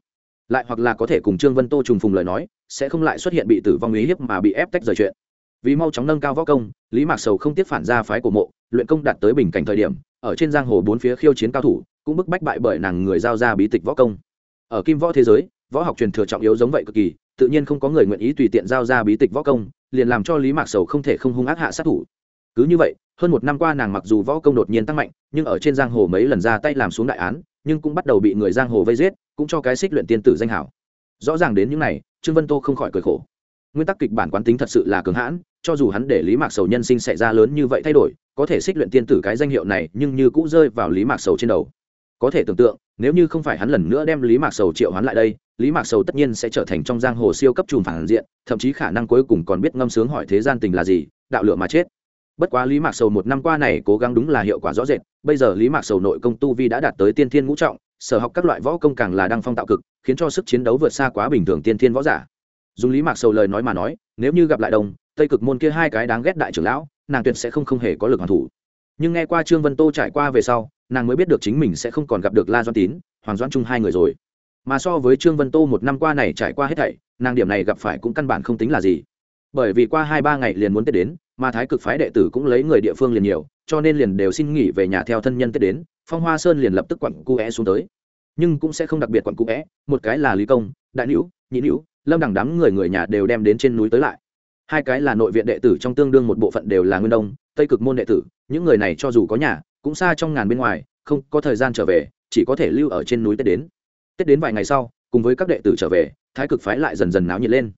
Lại hoặc là có thể cùng trương vân tô trùng phùng lời nói, sẽ không lại xuất hiện bị tử vong ý hiếp mà bị ép tách rời chuyện. Vì mau chóng nâng cao võ công, lý mạc sầu không tiếp phản ra phái của mộ, luyện công đạt tới bình cảnh thời điểm, ở trên giang hồ bốn phía khiêu chiến cao thủ, cũng bức bách bại bởi nàng người giao ra bí tịch võ công. Ở kim võ thế giới, võ học truyền thừa trọng yếu giống vậy cực kỳ, tự nhiên không có người nguyện ý tùy tiện giao ra bí tịch võ công, liền làm cho lý mạc sầu không thể không hung ác hạ sát thủ. Cứ như vậy, hơn một năm qua nàng mặc dù võ công đột nhiên tăng mạnh, nhưng ở trên giang hồ mấy lần ra tay làm xuống đại án nhưng cũng bắt đầu bị người giang hồ vây giết, cũng cho cái xích luyện tiên tử danh hảo. Rõ ràng đến những này, trương vân tô không khỏi cười khổ. Nguyên tắc kịch bản quán tính thật sự là cường hãn, cho dù hắn để lý mạc sầu nhân sinh xảy ra lớn như vậy thay đổi, có thể xích luyện tiên tử cái danh hiệu này nhưng như cũng rơi vào lý mạc sầu trên đầu. Có thể tưởng tượng, nếu như không phải hắn lần nữa đem lý mạc sầu triệu hắn lại đây, lý mạc sầu tất nhiên sẽ trở thành trong giang hồ siêu cấp trùm phản diện, thậm chí khả năng cuối cùng còn biết ngâm sướng hỏi thế gian tình là gì, đạo lựa mà chết bất quá lý mạc sầu một năm qua này cố gắng đúng là hiệu quả rõ rệt, bây giờ lý mạc sầu nội công tu vi đã đạt tới tiên thiên ngũ trọng, sở học các loại võ công càng là đăng phong tạo cực, khiến cho sức chiến đấu vượt xa quá bình thường tiên thiên võ giả. Dùng lý mạc sầu lời nói mà nói, nếu như gặp lại đông, tây cực môn kia hai cái đáng ghét đại trưởng lão, nàng tuyệt sẽ không không hề có lực hoàn thủ. Nhưng nghe qua trương vân tô trải qua về sau, nàng mới biết được chính mình sẽ không còn gặp được la doan tín, hoàng doan trung hai người rồi. Mà so với trương vân tô một năm qua này trải qua hết thảy, nàng điểm này gặp phải cũng căn bản không tính là gì bởi vì qua hai ba ngày liền muốn tết đến, mà thái cực phái đệ tử cũng lấy người địa phương liền nhiều, cho nên liền đều xin nghỉ về nhà theo thân nhân tết đến, phong hoa sơn liền lập tức quặn cụ é xuống tới. Nhưng cũng sẽ không đặc biệt quặn cụ é, một cái là lý công, đại nữ nhị nữ lâm đẳng đám người người nhà đều đem đến trên núi tới lại. Hai cái là nội viện đệ tử trong tương đương một bộ phận đều là nguyên đông, tây cực môn đệ tử, những người này cho dù có nhà, cũng xa trong ngàn bên ngoài, không có thời gian trở về, chỉ có thể lưu ở trên núi tết đến. Tết đến vài ngày sau, cùng với các đệ tử trở về, thái cực phái lại dần dần náo nhiệt lên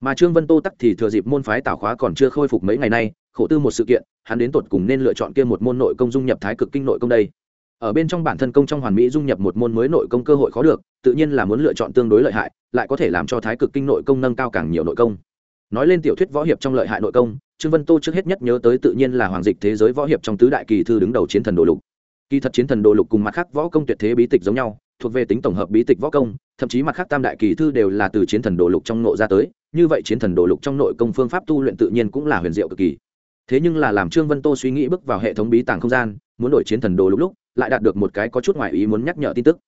mà trương vân tô tắc thì thừa dịp môn phái tảo khóa còn chưa khôi phục mấy ngày nay, khổ tư một sự kiện, hắn đến tột cùng nên lựa chọn kia một môn nội công dung nhập thái cực kinh nội công đây. Ở bên trong bản thân công trong hoàn mỹ dung nhập một môn mới nội công cơ hội khó được, tự nhiên là muốn lựa chọn tương đối lợi hại, lại có thể làm cho thái cực kinh nội công nâng cao càng nhiều nội công. Nói lên tiểu thuyết võ hiệp trong lợi hại nội công, trương vân tô trước hết nhất nhớ tới tự nhiên là hoàng dịch thế giới võ hiệp trong tứ đại kỳ thư đứng đầu chiến thần đồ lục. Kỳ thật chiến thần đồ lục cùng mặt khác võ công tuyệt thế bí tịch giống nhau thuộc về tính tổng hợp bí tịch võ công, thậm chí mặt khác tam đại kỳ thư đều là từ chiến thần đồ lục trong nội ra tới, như vậy chiến thần đồ lục trong nội công phương pháp tu luyện tự nhiên cũng là huyền diệu cực kỳ. Thế nhưng là làm trương vân tô suy nghĩ bước vào hệ thống bí tàng không gian, muốn đổi chiến thần đồ lục lúc, lại đạt được một cái có chút ngoại ý muốn nhắc nhở tin tức.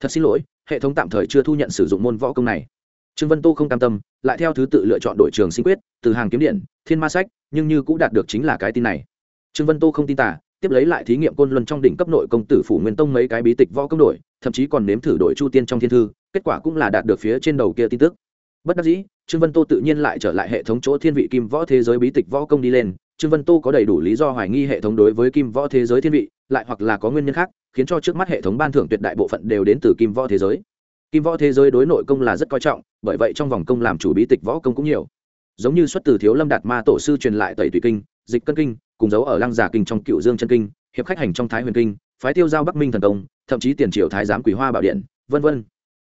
Thật xin lỗi, hệ thống tạm thời chưa thu nhận sử dụng môn võ công này. Trương vân tô không cam tâm, lại theo thứ tự lựa chọn đội trường sinh quyết, từ hàng kiếm điện, thiên ma sách, nhưng như cũng đạt được chính là cái tin này. Trương vân tô không tin tả tiếp lấy lại thí nghiệm côn luân trong đỉnh cấp nội công tử phủ nguyên tông mấy cái bí tịch võ công đổi, thậm chí còn nếm thử đổi chu tiên trong thiên thư, kết quả cũng là đạt được phía trên đầu kia tin tức. Bất đắc dĩ, trương vân tô tự nhiên lại trở lại hệ thống chỗ thiên vị kim võ thế giới bí tịch võ công đi lên, trương vân tô có đầy đủ lý do hoài nghi hệ thống đối với kim võ thế giới thiên vị, lại hoặc là có nguyên nhân khác, khiến cho trước mắt hệ thống ban thưởng tuyệt đại bộ phận đều đến từ kim võ thế giới. Kim võ thế giới đối nội công là rất coi trọng, bởi vậy trong vòng công làm chủ bí tịch võ công cũng nhiều. Giống như xuất từ thiếu lâm đạt ma tổ sư truyền lại tẩy tùy kinh dịch cân kinh, cùng dấu ở lăng giả kinh trong cựu dương chân kinh, hiệp khách hành trong thái huyền kinh, phái tiêu giao bắc minh thần công, thậm chí tiền triều thái giám quỷ hoa bảo điện, vân vân.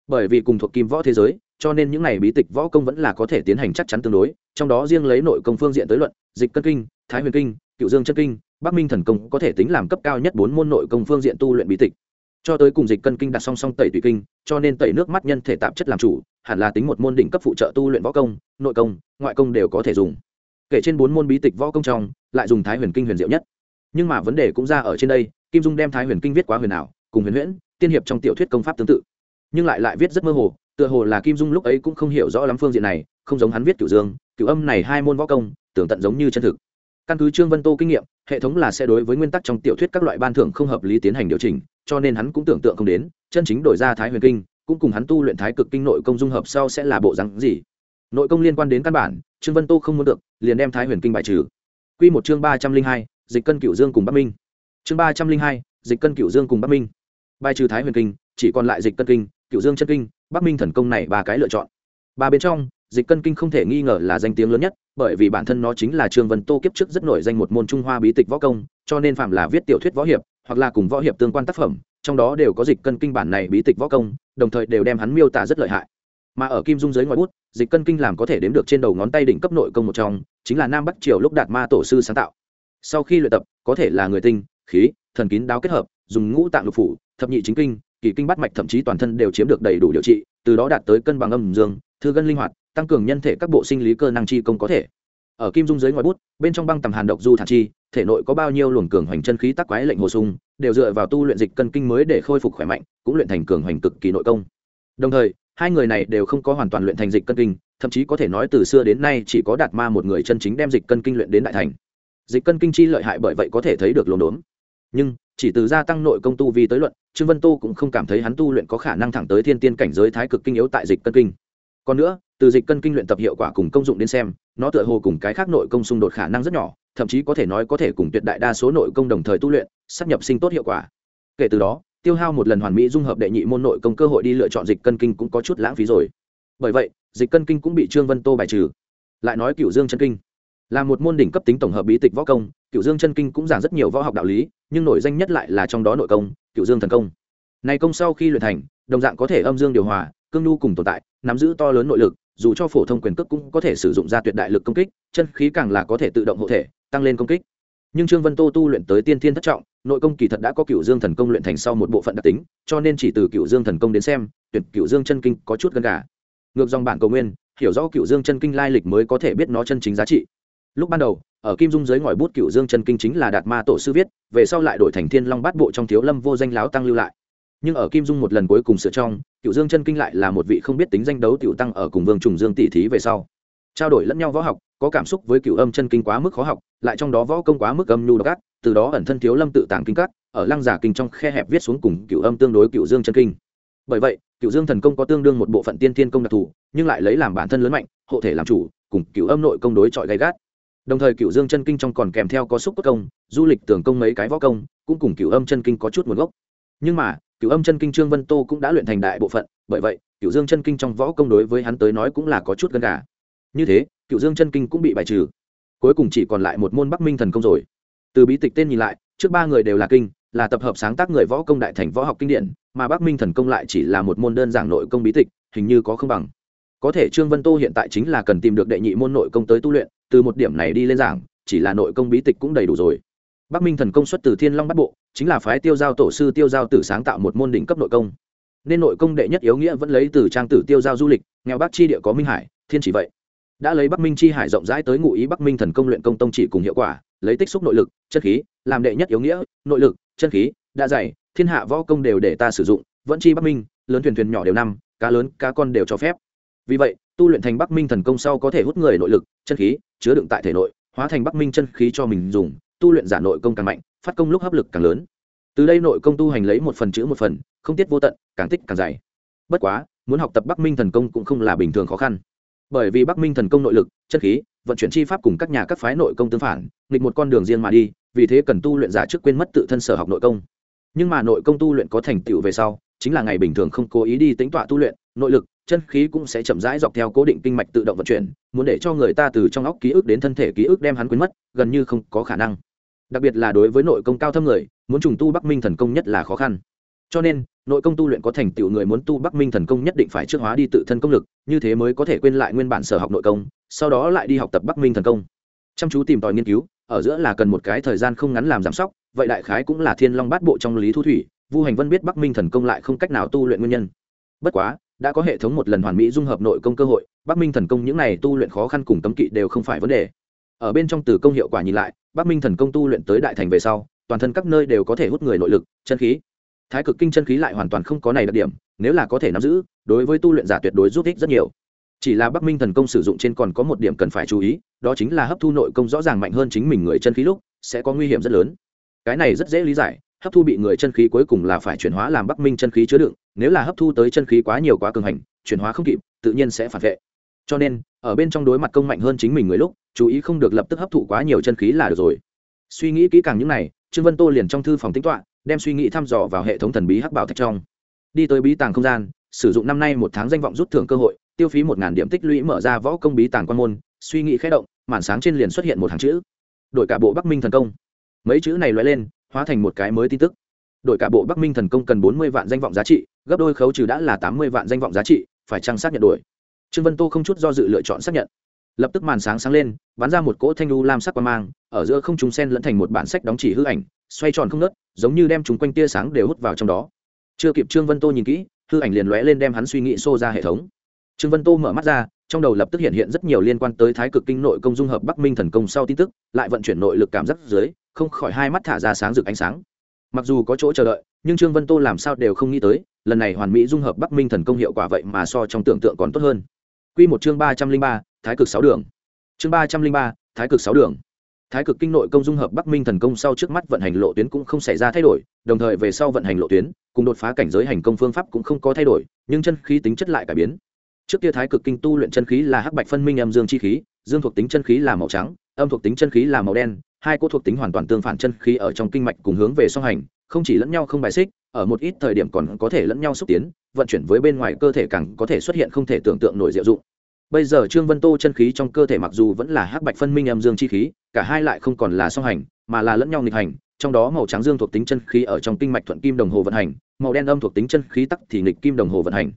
Bởi vì cùng thuộc kim võ thế giới, cho nên những này bí tịch võ công vẫn là có thể tiến hành chắc chắn tương đối, trong đó riêng lấy nội công phương diện tới luận, dịch cân kinh, thái huyền kinh, cựu dương chân kinh, bắc minh thần công có thể tính làm cấp cao nhất bốn môn nội công phương diện tu luyện bí tịch. Cho tới cùng dịch cân kinh đặt song song tẩy tùy kinh, cho nên tẩy nước mắt nhân thể tạp chất làm chủ, hẳn là tính một môn đỉnh cấp phụ trợ tu luyện võ công, nội công, ngoại công đều có thể dùng kể trên bốn môn bí tịch võ công trong, lại dùng thái huyền kinh huyền diệu nhất. Nhưng mà vấn đề cũng ra ở trên đây, kim dung đem thái huyền kinh viết quá huyền ảo, cùng huyền huyễn, tiên hiệp trong tiểu thuyết công pháp tương tự. Nhưng lại lại viết rất mơ hồ, tựa hồ là kim dung lúc ấy cũng không hiểu rõ lắm phương diện này, không giống hắn viết cửu dương, cửu âm này hai môn võ công, tưởng tận giống như chân thực. Căn cứ trương vân tô kinh nghiệm, hệ thống là sẽ đối với nguyên tắc trong tiểu thuyết các loại ban thưởng không hợp lý tiến hành điều chỉnh, cho nên hắn cũng tưởng tượng không đến, chân chính đổi ra thái huyền kinh, cũng cùng hắn tu luyện thái cực kinh nội công dung hợp sau sẽ là bộ rắn gì nội công liên quan đến căn bản, trương vân tô không muốn được, liền đem thái huyền kinh bài trừ. Quy một chương ba trăm linh hai, dịch cân cửu dương cùng bắc minh. Chương ba trăm linh hai, dịch cân cửu dương cùng bắc minh. Bài trừ thái huyền kinh, chỉ còn lại dịch cân kinh, cửu dương chân kinh, bắc minh thần công này ba cái lựa chọn. Ba bên trong, dịch cân kinh không thể nghi ngờ là danh tiếng lớn nhất, bởi vì bản thân nó chính là trương vân tô kiếp trước rất nổi danh một môn trung hoa bí tịch võ công, cho nên phạm là viết tiểu thuyết võ hiệp, hoặc là cùng võ hiệp tương quan tác phẩm, trong đó đều có dịch cân kinh bản này bí tịch võ công, đồng thời đều đem hắn miêu tả rất lợi hại. Mà ở kim dung giới ngoài bút dịch cân kinh làm có thể đếm được trên đầu ngón tay đỉnh cấp nội công một trong, chính là nam bắc triều lúc đạt ma tổ sư sáng tạo. Sau khi luyện tập, có thể là người tinh, khí, thần kín đáo kết hợp, dùng ngũ tạng lục phủ, thập nhị chính kinh, kỳ kinh bắt mạch thậm chí toàn thân đều chiếm được đầy đủ điều trị, từ đó đạt tới cân bằng âm dương, thư gân linh hoạt, tăng cường nhân thể các bộ sinh lý cơ năng chi công có thể. Ở kim dung dưới ngoài bút, bên trong băng tầm hàn độc du thản chi, thể nội có bao nhiêu luồng cường hoành chân khí tắc quái lệnh hồ sung, đều dựa vào tu luyện dịch cân kinh mới để khôi phục khỏe mạnh, cũng luyện thành cường hoành cực kỳ nội công. Đồng thời hai người này đều không có hoàn toàn luyện thành dịch cân kinh, thậm chí có thể nói từ xưa đến nay chỉ có đạt ma một người chân chính đem dịch cân kinh luyện đến đại thành. Dịch cân kinh chi lợi hại bởi vậy có thể thấy được lồn đốn. Nhưng, chỉ từ gia tăng nội công tu vi tới luận, trương vân tô cũng không cảm thấy hắn tu luyện có khả năng thẳng tới thiên tiên cảnh giới thái cực kinh yếu tại dịch cân kinh. Còn nữa, từ dịch cân kinh luyện tập hiệu quả cùng công dụng đến xem, nó tựa hồ cùng cái khác nội công xung đột khả năng rất nhỏ, thậm chí có thể nói có thể cùng tuyệt đại đa số nội công đồng thời tu luyện, sắp nhập sinh tốt hiệu quả. Kể từ đó tiêu hao một lần hoàn mỹ dung hợp đệ nhị môn nội công cơ hội đi lựa chọn dịch cân kinh cũng có chút lãng phí rồi. Bởi vậy, dịch cân kinh cũng bị trương vân tô bài trừ. Lại nói cựu dương chân kinh. Là một môn đỉnh cấp tính tổng hợp bí tịch võ công cựu dương chân kinh cũng giảng rất nhiều võ học đạo lý, nhưng nổi danh nhất lại là trong đó nội công cựu dương thần công. Này công sau khi luyện thành, đồng dạng có thể âm dương điều hòa, cương nhu cùng tồn tại, nắm giữ to lớn nội lực, dù cho phổ thông quyền cước cũng có thể sử dụng ra tuyệt đại lực công kích, chân khí càng là có thể tự động hộ thể, tăng lên công kích nhưng trương vân tô tu luyện tới tiên thiên thất trọng, nội công kỳ thật đã có cựu dương thần công luyện thành sau một bộ phận đặc tính, cho nên chỉ từ cựu dương thần công đến xem tuyệt cựu dương chân kinh có chút gần cả ngược dòng bản cầu nguyên, hiểu rõ cựu dương chân kinh lai lịch mới có thể biết nó chân chính giá trị. Lúc ban đầu, ở kim dung dưới ngòi bút cựu dương chân kinh chính là đạt ma tổ sư viết, về sau lại đổi thành thiên long bát bộ trong thiếu lâm vô danh láo tăng lưu lại. Nhưng ở kim dung một lần cuối cùng sửa trong cựu dương chân kinh lại là một vị không biết tính danh đấu tiểu tăng ở cùng vương trùng dương tỷ thí về sau trao đổi lẫn nhau võ học, có cảm xúc với cựu âm chân kinh quá mức khó học, lại trong đó võ công quá mức âm nhu độc ác, từ đó ẩn thân thiếu lâm tự tàng kinh cắt ở lăng giả kinh trong khe hẹp viết xuống cùng cựu âm tương đối cựu dương chân kinh. Bởi vậy cựu dương thần công có tương đương một bộ phận tiên tiên công đặc thù, nhưng lại lấy làm bản thân lớn mạnh, hộ thể làm chủ, cùng cựu âm nội công đối chọi gay gắt. Đồng thời cựu dương chân kinh trong còn kèm theo có xúc cốt công, du lịch tưởng công mấy cái võ công, cũng cùng cựu âm chân kinh có chút nguồn gốc. Nhưng mà cựu âm chân kinh trương vân tô cũng đã luyện thành đại bộ phận, bởi vậy cựu dương chân kinh trong võ công đối với hắn tới nói cũng là có chút gần cả như thế, cựu dương chân kinh cũng bị bài trừ. Cuối cùng chỉ còn lại một môn bắc minh thần công rồi. Từ bí tịch tên nhìn lại, trước ba người đều là kinh, là tập hợp sáng tác người võ công đại thành võ học kinh điển, mà bắc minh thần công lại chỉ là một môn đơn giản nội công bí tịch, hình như có không bằng. Có thể trương vân tô hiện tại chính là cần tìm được đệ nhị môn nội công tới tu luyện, từ một điểm này đi lên giảng, chỉ là nội công bí tịch cũng đầy đủ rồi. Bắc minh thần công xuất từ thiên long bắc bộ, chính là phái tiêu giao tổ sư tiêu giao tử sáng tạo một môn đỉnh cấp nội công. Nên nội công đệ nhất yếu nghĩa vẫn lấy từ trang tử tiêu giao du lịch, nghèo bắc chi địa có minh hải, thiên chỉ vậy đã lấy bắc minh chi hải rộng rãi tới ngụ ý bắc minh thần công luyện công tông chỉ cùng hiệu quả, lấy tích xúc nội lực, chân khí, làm đệ nhất yếu nghĩa, nội lực, chân khí đã dày, thiên hạ võ công đều để ta sử dụng, vẫn chi bắc minh, lớn thuyền thuyền nhỏ đều năm, cá lớn, cá con đều cho phép. Vì vậy, tu luyện thành bắc minh thần công sau có thể hút người nội lực, chân khí, chứa đựng tại thể nội, hóa thành bắc minh chân khí cho mình dùng, tu luyện giả nội công càng mạnh, phát công lúc hấp lực càng lớn. Từ đây nội công tu hành lấy một phần chữ một phần, không tiết vô tận, càng tích càng dày. Bất quá, muốn học tập bắc minh thần công cũng không là bình thường khó khăn bởi vì bắc minh thần công nội lực chân khí, vận chuyển chi pháp cùng các nhà các phái nội công tương phản, nghịch một con đường riêng mà đi, vì thế cần tu luyện giả trước quên mất tự thân sở học nội công. Nhưng mà nội công tu luyện có thành tựu về sau, chính là ngày bình thường không cố ý đi tính tọa tu luyện, nội lực, chân khí cũng sẽ chậm rãi dọc theo cố định kinh mạch tự động vận chuyển, muốn để cho người ta từ trong óc ký ức đến thân thể ký ức đem hắn quên mất, gần như không có khả năng. Đặc biệt là đối với nội công cao thâm người, muốn trùng tu bắc minh thần công nhất là khó khăn cho nên, nội công tu luyện có thành tựu người muốn tu bắc minh thần công nhất định phải trước hóa đi tự thân công lực, như thế mới có thể quên lại nguyên bản sở học nội công, sau đó lại đi học tập bắc minh thần công. Chăm chú tìm tòi nghiên cứu, ở giữa là cần một cái thời gian không ngắn làm giảm sóc, vậy đại khái cũng là thiên long bát bộ trong lý thu thủy, vu hành vân biết bắc minh thần công lại không cách nào tu luyện nguyên nhân. Bất quá, đã có hệ thống một lần hoàn mỹ dung hợp nội công cơ hội, bắc minh thần công những này tu luyện khó khăn cùng cấm kỵ đều không phải vấn đề. Ở bên trong từ công hiệu quả nhìn lại, bắc minh thần công tu luyện tới đại thành về sau, toàn thân các nơi đều có thể hút người nội lực, chân khí thái cực kinh chân khí lại hoàn toàn không có này đặc điểm, nếu là có thể nắm giữ, đối với tu luyện giả tuyệt đối giúp ích rất nhiều. Chỉ là bắc minh thần công sử dụng trên còn có một điểm cần phải chú ý, đó chính là hấp thu nội công rõ ràng mạnh hơn chính mình người chân khí lúc, sẽ có nguy hiểm rất lớn. Cái này rất dễ lý giải, hấp thu bị người chân khí cuối cùng là phải chuyển hóa làm bắc minh chân khí chứa đựng, nếu là hấp thu tới chân khí quá nhiều quá cường hành, chuyển hóa không kịp, tự nhiên sẽ phản vệ. Cho nên, ở bên trong đối mặt công mạnh hơn chính mình người lúc, chú ý không được lập tức hấp thụ quá nhiều chân khí là được rồi. Suy nghĩ kỹ càng những này, trương vân tô liền trong thư phòng tính toạ đem suy nghĩ thăm dò vào hệ thống thần bí hắc bảo thạch trong. Đi tới bí tàng không gian, sử dụng năm nay một tháng danh vọng rút thưởng cơ hội, tiêu phí một ngàn điểm tích lũy mở ra võ công bí tàng quan môn, suy nghĩ khé động, màn sáng trên liền xuất hiện một hàng chữ. Đổi cả bộ bắc minh thần công. Mấy chữ này loại lên, hóa thành một cái mới tin tức. Đổi cả bộ bắc minh thần công cần bốn mươi vạn danh vọng giá trị, gấp đôi khấu trừ đã là tám mươi vạn danh vọng giá trị, phải chăng xác nhận đổi? Trương vân tô không chút do dự lựa chọn xác nhận lập tức màn sáng sáng lên, bắn ra một cỗ thanh lưu lam sắc qua mang, ở giữa không chúng sen lẫn thành một bản sách đóng chỉ hư ảnh, xoay tròn không nớt giống như đem chúng quanh tia sáng đều hút vào trong đó. Chưa kịp trương vân tô nhìn kỹ, hư ảnh liền lóe lên đem hắn suy nghĩ xô ra hệ thống. Trương vân tô mở mắt ra, trong đầu lập tức hiện hiện rất nhiều liên quan tới thái cực kinh nội công dung hợp bắc minh thần công sau tin tức, lại vận chuyển nội lực cảm giác dưới, không khỏi hai mắt thả ra sáng rực ánh sáng. Mặc dù có chỗ chờ đợi, nhưng trương vân tô làm sao đều không nghĩ tới, lần này hoàn mỹ dung hợp bắc minh thần công hiệu quả vậy mà so trong tưởng tượng còn tốt hơn. Quy một chương ba trăm linh ba, thái cực sáu đường. Chương ba trăm linh ba, thái cực sáu đường. Thái cực kinh nội công dung hợp bắc minh thần công sau trước mắt vận hành lộ tuyến cũng không xảy ra thay đổi, đồng thời về sau vận hành lộ tuyến, cùng đột phá cảnh giới hành công phương pháp cũng không có thay đổi, nhưng chân khí tính chất lại cải biến. Trước kia thái cực kinh tu luyện chân khí là hắc bạch phân minh âm dương chi khí, dương thuộc tính chân khí là màu trắng, âm thuộc tính chân khí là màu đen, hai cỗ thuộc tính hoàn toàn tương phản chân khí ở trong kinh mạch cùng hướng về song hành, không chỉ lẫn nhau không bài xích ở một ít thời điểm còn có thể lẫn nhau xúc tiến, vận chuyển với bên ngoài cơ thể càng có thể xuất hiện không thể tưởng tượng nổi diệu dụng. Bây giờ trương vân tô chân khí trong cơ thể mặc dù vẫn là hắc bạch phân minh âm dương chi khí, cả hai lại không còn là song hành, mà là lẫn nhau nghịch hành, trong đó màu trắng dương thuộc tính chân khí ở trong kinh mạch thuận kim đồng hồ vận hành, màu đen âm thuộc tính chân khí tắc thì nghịch kim đồng hồ vận hành.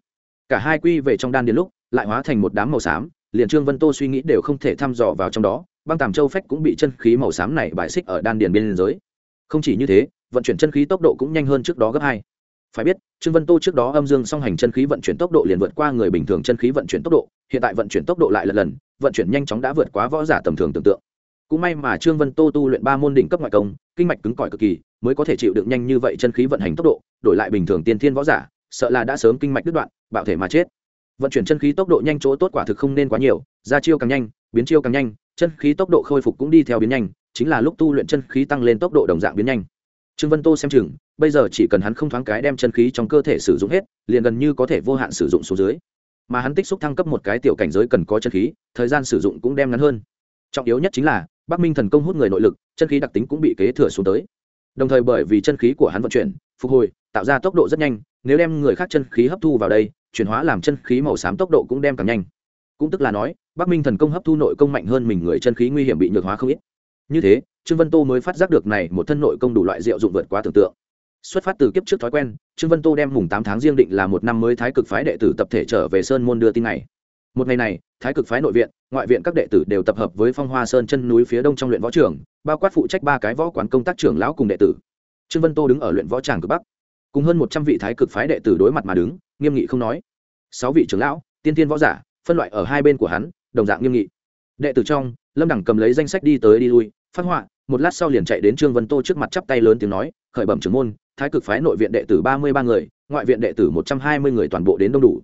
Cả hai quy về trong đan điền lúc, lại hóa thành một đám màu xám, liền trương vân tô suy nghĩ đều không thể thăm dò vào trong đó, băng tàm châu phách cũng bị chân khí màu xám này bài xích ở đan điền biên giới. Không chỉ như thế vận chuyển chân khí tốc độ cũng nhanh hơn trước đó gấp hai. Phải biết, trương vân tô trước đó âm dương song hành chân khí vận chuyển tốc độ liền vượt qua người bình thường chân khí vận chuyển tốc độ, hiện tại vận chuyển tốc độ lại lần lần, vận chuyển nhanh chóng đã vượt quá võ giả tầm thường tưởng tượng. Cũng may mà trương vân tô tu luyện ba môn đỉnh cấp ngoại công, kinh mạch cứng cỏi cực kỳ, mới có thể chịu đựng nhanh như vậy chân khí vận hành tốc độ, đổi lại bình thường tiên thiên võ giả, sợ là đã sớm kinh mạch đứt đoạn, bạo thể mà chết. Vận chuyển chân khí tốc độ nhanh chỗ tốt quả thực không nên quá nhiều, ra chiêu càng nhanh, biến chiêu càng nhanh, chân khí tốc độ khôi phục cũng đi theo biến nhanh, chính là lúc tu luyện chân khí tăng lên tốc độ đồng dạng biến nhanh trương vân tô xem chừng, bây giờ chỉ cần hắn không thoáng cái đem chân khí trong cơ thể sử dụng hết, liền gần như có thể vô hạn sử dụng số dưới. Mà hắn tích xúc thăng cấp một cái tiểu cảnh giới cần có chân khí, thời gian sử dụng cũng đem ngắn hơn. Trọng yếu nhất chính là, bắc minh thần công hút người nội lực, chân khí đặc tính cũng bị kế thừa xuống tới. Đồng thời bởi vì chân khí của hắn vận chuyển, phục hồi, tạo ra tốc độ rất nhanh, nếu đem người khác chân khí hấp thu vào đây, chuyển hóa làm chân khí màu xám tốc độ cũng đem càng nhanh. Cũng tức là nói, bắc minh thần công hấp thu nội công mạnh hơn mình người chân khí nguy hiểm bị nhược hóa không ít. Như thế trương vân tô mới phát giác được này một thân nội công đủ loại diệu dụng vượt quá tưởng tượng. Xuất phát từ kiếp trước thói quen, trương vân tô đem mùng tám tháng riêng định là một năm mới thái cực phái đệ tử tập thể trở về sơn môn đưa tin này. Một ngày này, thái cực phái nội viện, ngoại viện các đệ tử đều tập hợp với phong hoa sơn chân núi phía đông trong luyện võ trường, bao quát phụ trách ba cái võ quán công tác trưởng lão cùng đệ tử. Trương vân tô đứng ở luyện võ tràng cực bắc. Cùng hơn một trăm vị thái cực phái đệ tử đối mặt mà đứng, nghiêm nghị không nói. Sáu vị trưởng lão, tiên tiên võ giả, phân loại ở hai bên của hắn, đồng dạng nghiêm nghị. Đệ tử trong, lâm đẳng cầm lấy danh sách đi tới đi lui phát họa, một lát sau liền chạy đến trương vân tô trước mặt chắp tay lớn tiếng nói, khởi bẩm trưởng môn, thái cực phái nội viện đệ tử ba mươi ba người, ngoại viện đệ tử một trăm hai mươi người toàn bộ đến đông đủ.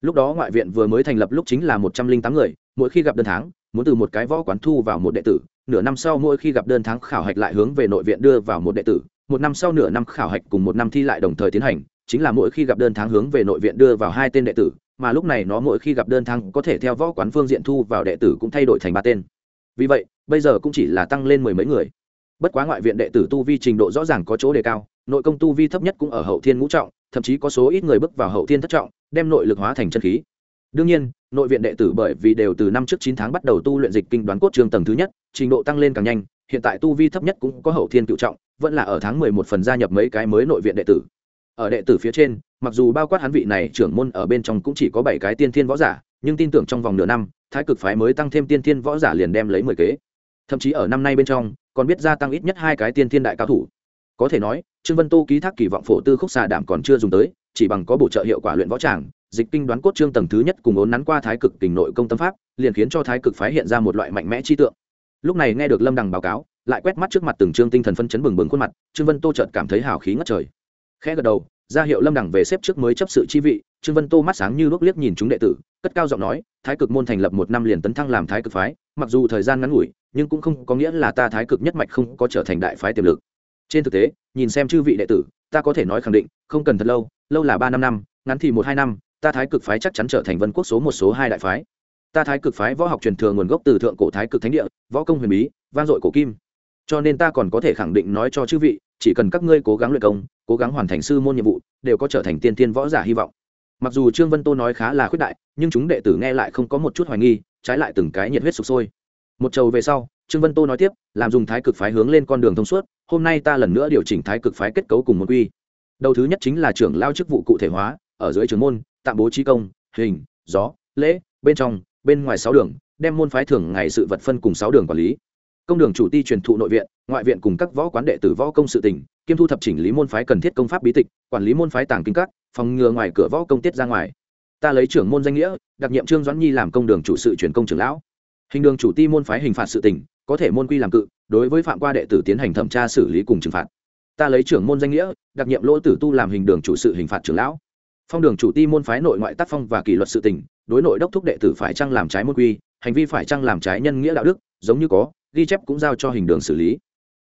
Lúc đó ngoại viện vừa mới thành lập lúc chính là một trăm linh tám người, mỗi khi gặp đơn tháng, muốn từ một cái võ quán thu vào một đệ tử, nửa năm sau mỗi khi gặp đơn tháng khảo hạch lại hướng về nội viện đưa vào một đệ tử, một năm sau nửa năm khảo hạch cùng một năm thi lại đồng thời tiến hành, chính là mỗi khi gặp đơn tháng hướng về nội viện đưa vào hai tên đệ tử, mà lúc này nó mỗi khi gặp đơn tháng có thể theo võ quán phương diện thu vào đệ tử cũng thay đổi thành ba tên. Vì vậy bây giờ cũng chỉ là tăng lên mười mấy người. Bất quá ngoại viện đệ tử tu vi trình độ rõ ràng có chỗ đề cao, nội công tu vi thấp nhất cũng ở hậu thiên ngũ trọng, thậm chí có số ít người bước vào hậu thiên thất trọng, đem nội lực hóa thành chân khí. Đương nhiên, nội viện đệ tử bởi vì đều từ năm trước chín tháng bắt đầu tu luyện dịch kinh đoán cốt trường tầng thứ nhất, trình độ tăng lên càng nhanh, hiện tại tu vi thấp nhất cũng có hậu thiên cựu trọng, vẫn là ở tháng mười một phần gia nhập mấy cái mới nội viện đệ tử. Ở đệ tử phía trên, mặc dù bao quát hắn vị này trưởng môn ở bên trong cũng chỉ có bảy cái tiên thiên võ giả, nhưng tin tưởng trong vòng nửa năm, thái cực phái mới tăng thêm tiên thiên võ giả liền đem lấy mười kế thậm chí ở năm nay bên trong, còn biết gia tăng ít nhất hai cái tiên thiên đại cao thủ. Có thể nói, trương vân tô ký thác kỳ vọng phổ tư khúc xà đảm còn chưa dùng tới, chỉ bằng có bổ trợ hiệu quả luyện võ tràng, dịch kinh đoán cốt trương tầng thứ nhất cùng ốn nắn qua thái cực kình nội công tâm pháp, liền khiến cho thái cực phái hiện ra một loại mạnh mẽ chi tượng. Lúc này nghe được lâm đằng báo cáo, lại quét mắt trước mặt từng trương tinh thần phân chấn bừng bừng khuôn mặt, trương vân tô chợt cảm thấy hào khí ngất trời. Khẽ gật đầu, ra hiệu lâm đằng về xếp trước mới chấp sự chi vị, trương vân tô mắt sáng như lúc liếc nhìn chúng đệ tử, cất cao giọng nói, thái cực môn thành lập một năm liền tấn thăng làm thái cực phái mặc dù thời gian ngắn ngủi, nhưng cũng không có nghĩa là ta thái cực nhất mạch không có trở thành đại phái tiềm lực. Trên thực tế, nhìn xem chư vị đệ tử, ta có thể nói khẳng định, không cần thật lâu lâu là ba năm năm, ngắn thì một hai năm, ta thái cực phái chắc chắn trở thành vân quốc số một số hai đại phái. Ta thái cực phái võ học truyền thừa nguồn gốc từ thượng cổ thái cực thánh địa, võ công huyền bí, vang dội cổ kim. Cho nên ta còn có thể khẳng định nói cho chư vị, chỉ cần các ngươi cố gắng luyện công, cố gắng hoàn thành sư môn nhiệm vụ, đều có trở thành tiên tiên võ giả hy vọng. Mặc dù trương vân tô nói khá là khuyết đại, nhưng chúng đệ tử nghe lại không có một chút hoài nghi trái lại từng cái nhiệt huyết sụp sôi. Một trầu về sau, trương vân tô nói tiếp, làm dùng thái cực phái hướng lên con đường thông suốt, hôm nay ta lần nữa điều chỉnh thái cực phái kết cấu cùng một quy. Đầu thứ nhất chính là trưởng lao chức vụ cụ thể hóa, ở dưới trường môn, tạm bố trí công, hình, gió, lễ, bên trong, bên ngoài sáu đường, đem môn phái thường ngày sự vật phân cùng sáu đường quản lý. Công đường chủ ti truyền thụ nội viện, ngoại viện cùng các võ quán đệ tử võ công sự tỉnh kiêm thu thập chỉnh lý môn phái cần thiết công pháp bí tịch, quản lý môn phái tàng kinh các, phòng ngừa ngoài cửa võ công tiết ra ngoài ta lấy trưởng môn danh nghĩa, đặc nhiệm trương doãn nhi làm công đường chủ sự truyền công trưởng lão. Hình đường chủ ti môn phái hình phạt sự tỉnh có thể môn quy làm cự, đối với phạm qua đệ tử tiến hành thẩm tra xử lý cùng trừng phạt. Ta lấy trưởng môn danh nghĩa, đặc nhiệm lỗ tử tu làm hình đường chủ sự hình phạt trưởng lão. Phong đường chủ ti môn phái nội ngoại tác phong và kỷ luật sự tỉnh đối nội đốc thúc đệ tử phải chăng làm trái môn quy, hành vi phải chăng làm trái nhân nghĩa đạo đức, giống như có, ghi chép cũng giao cho hình đường xử lý.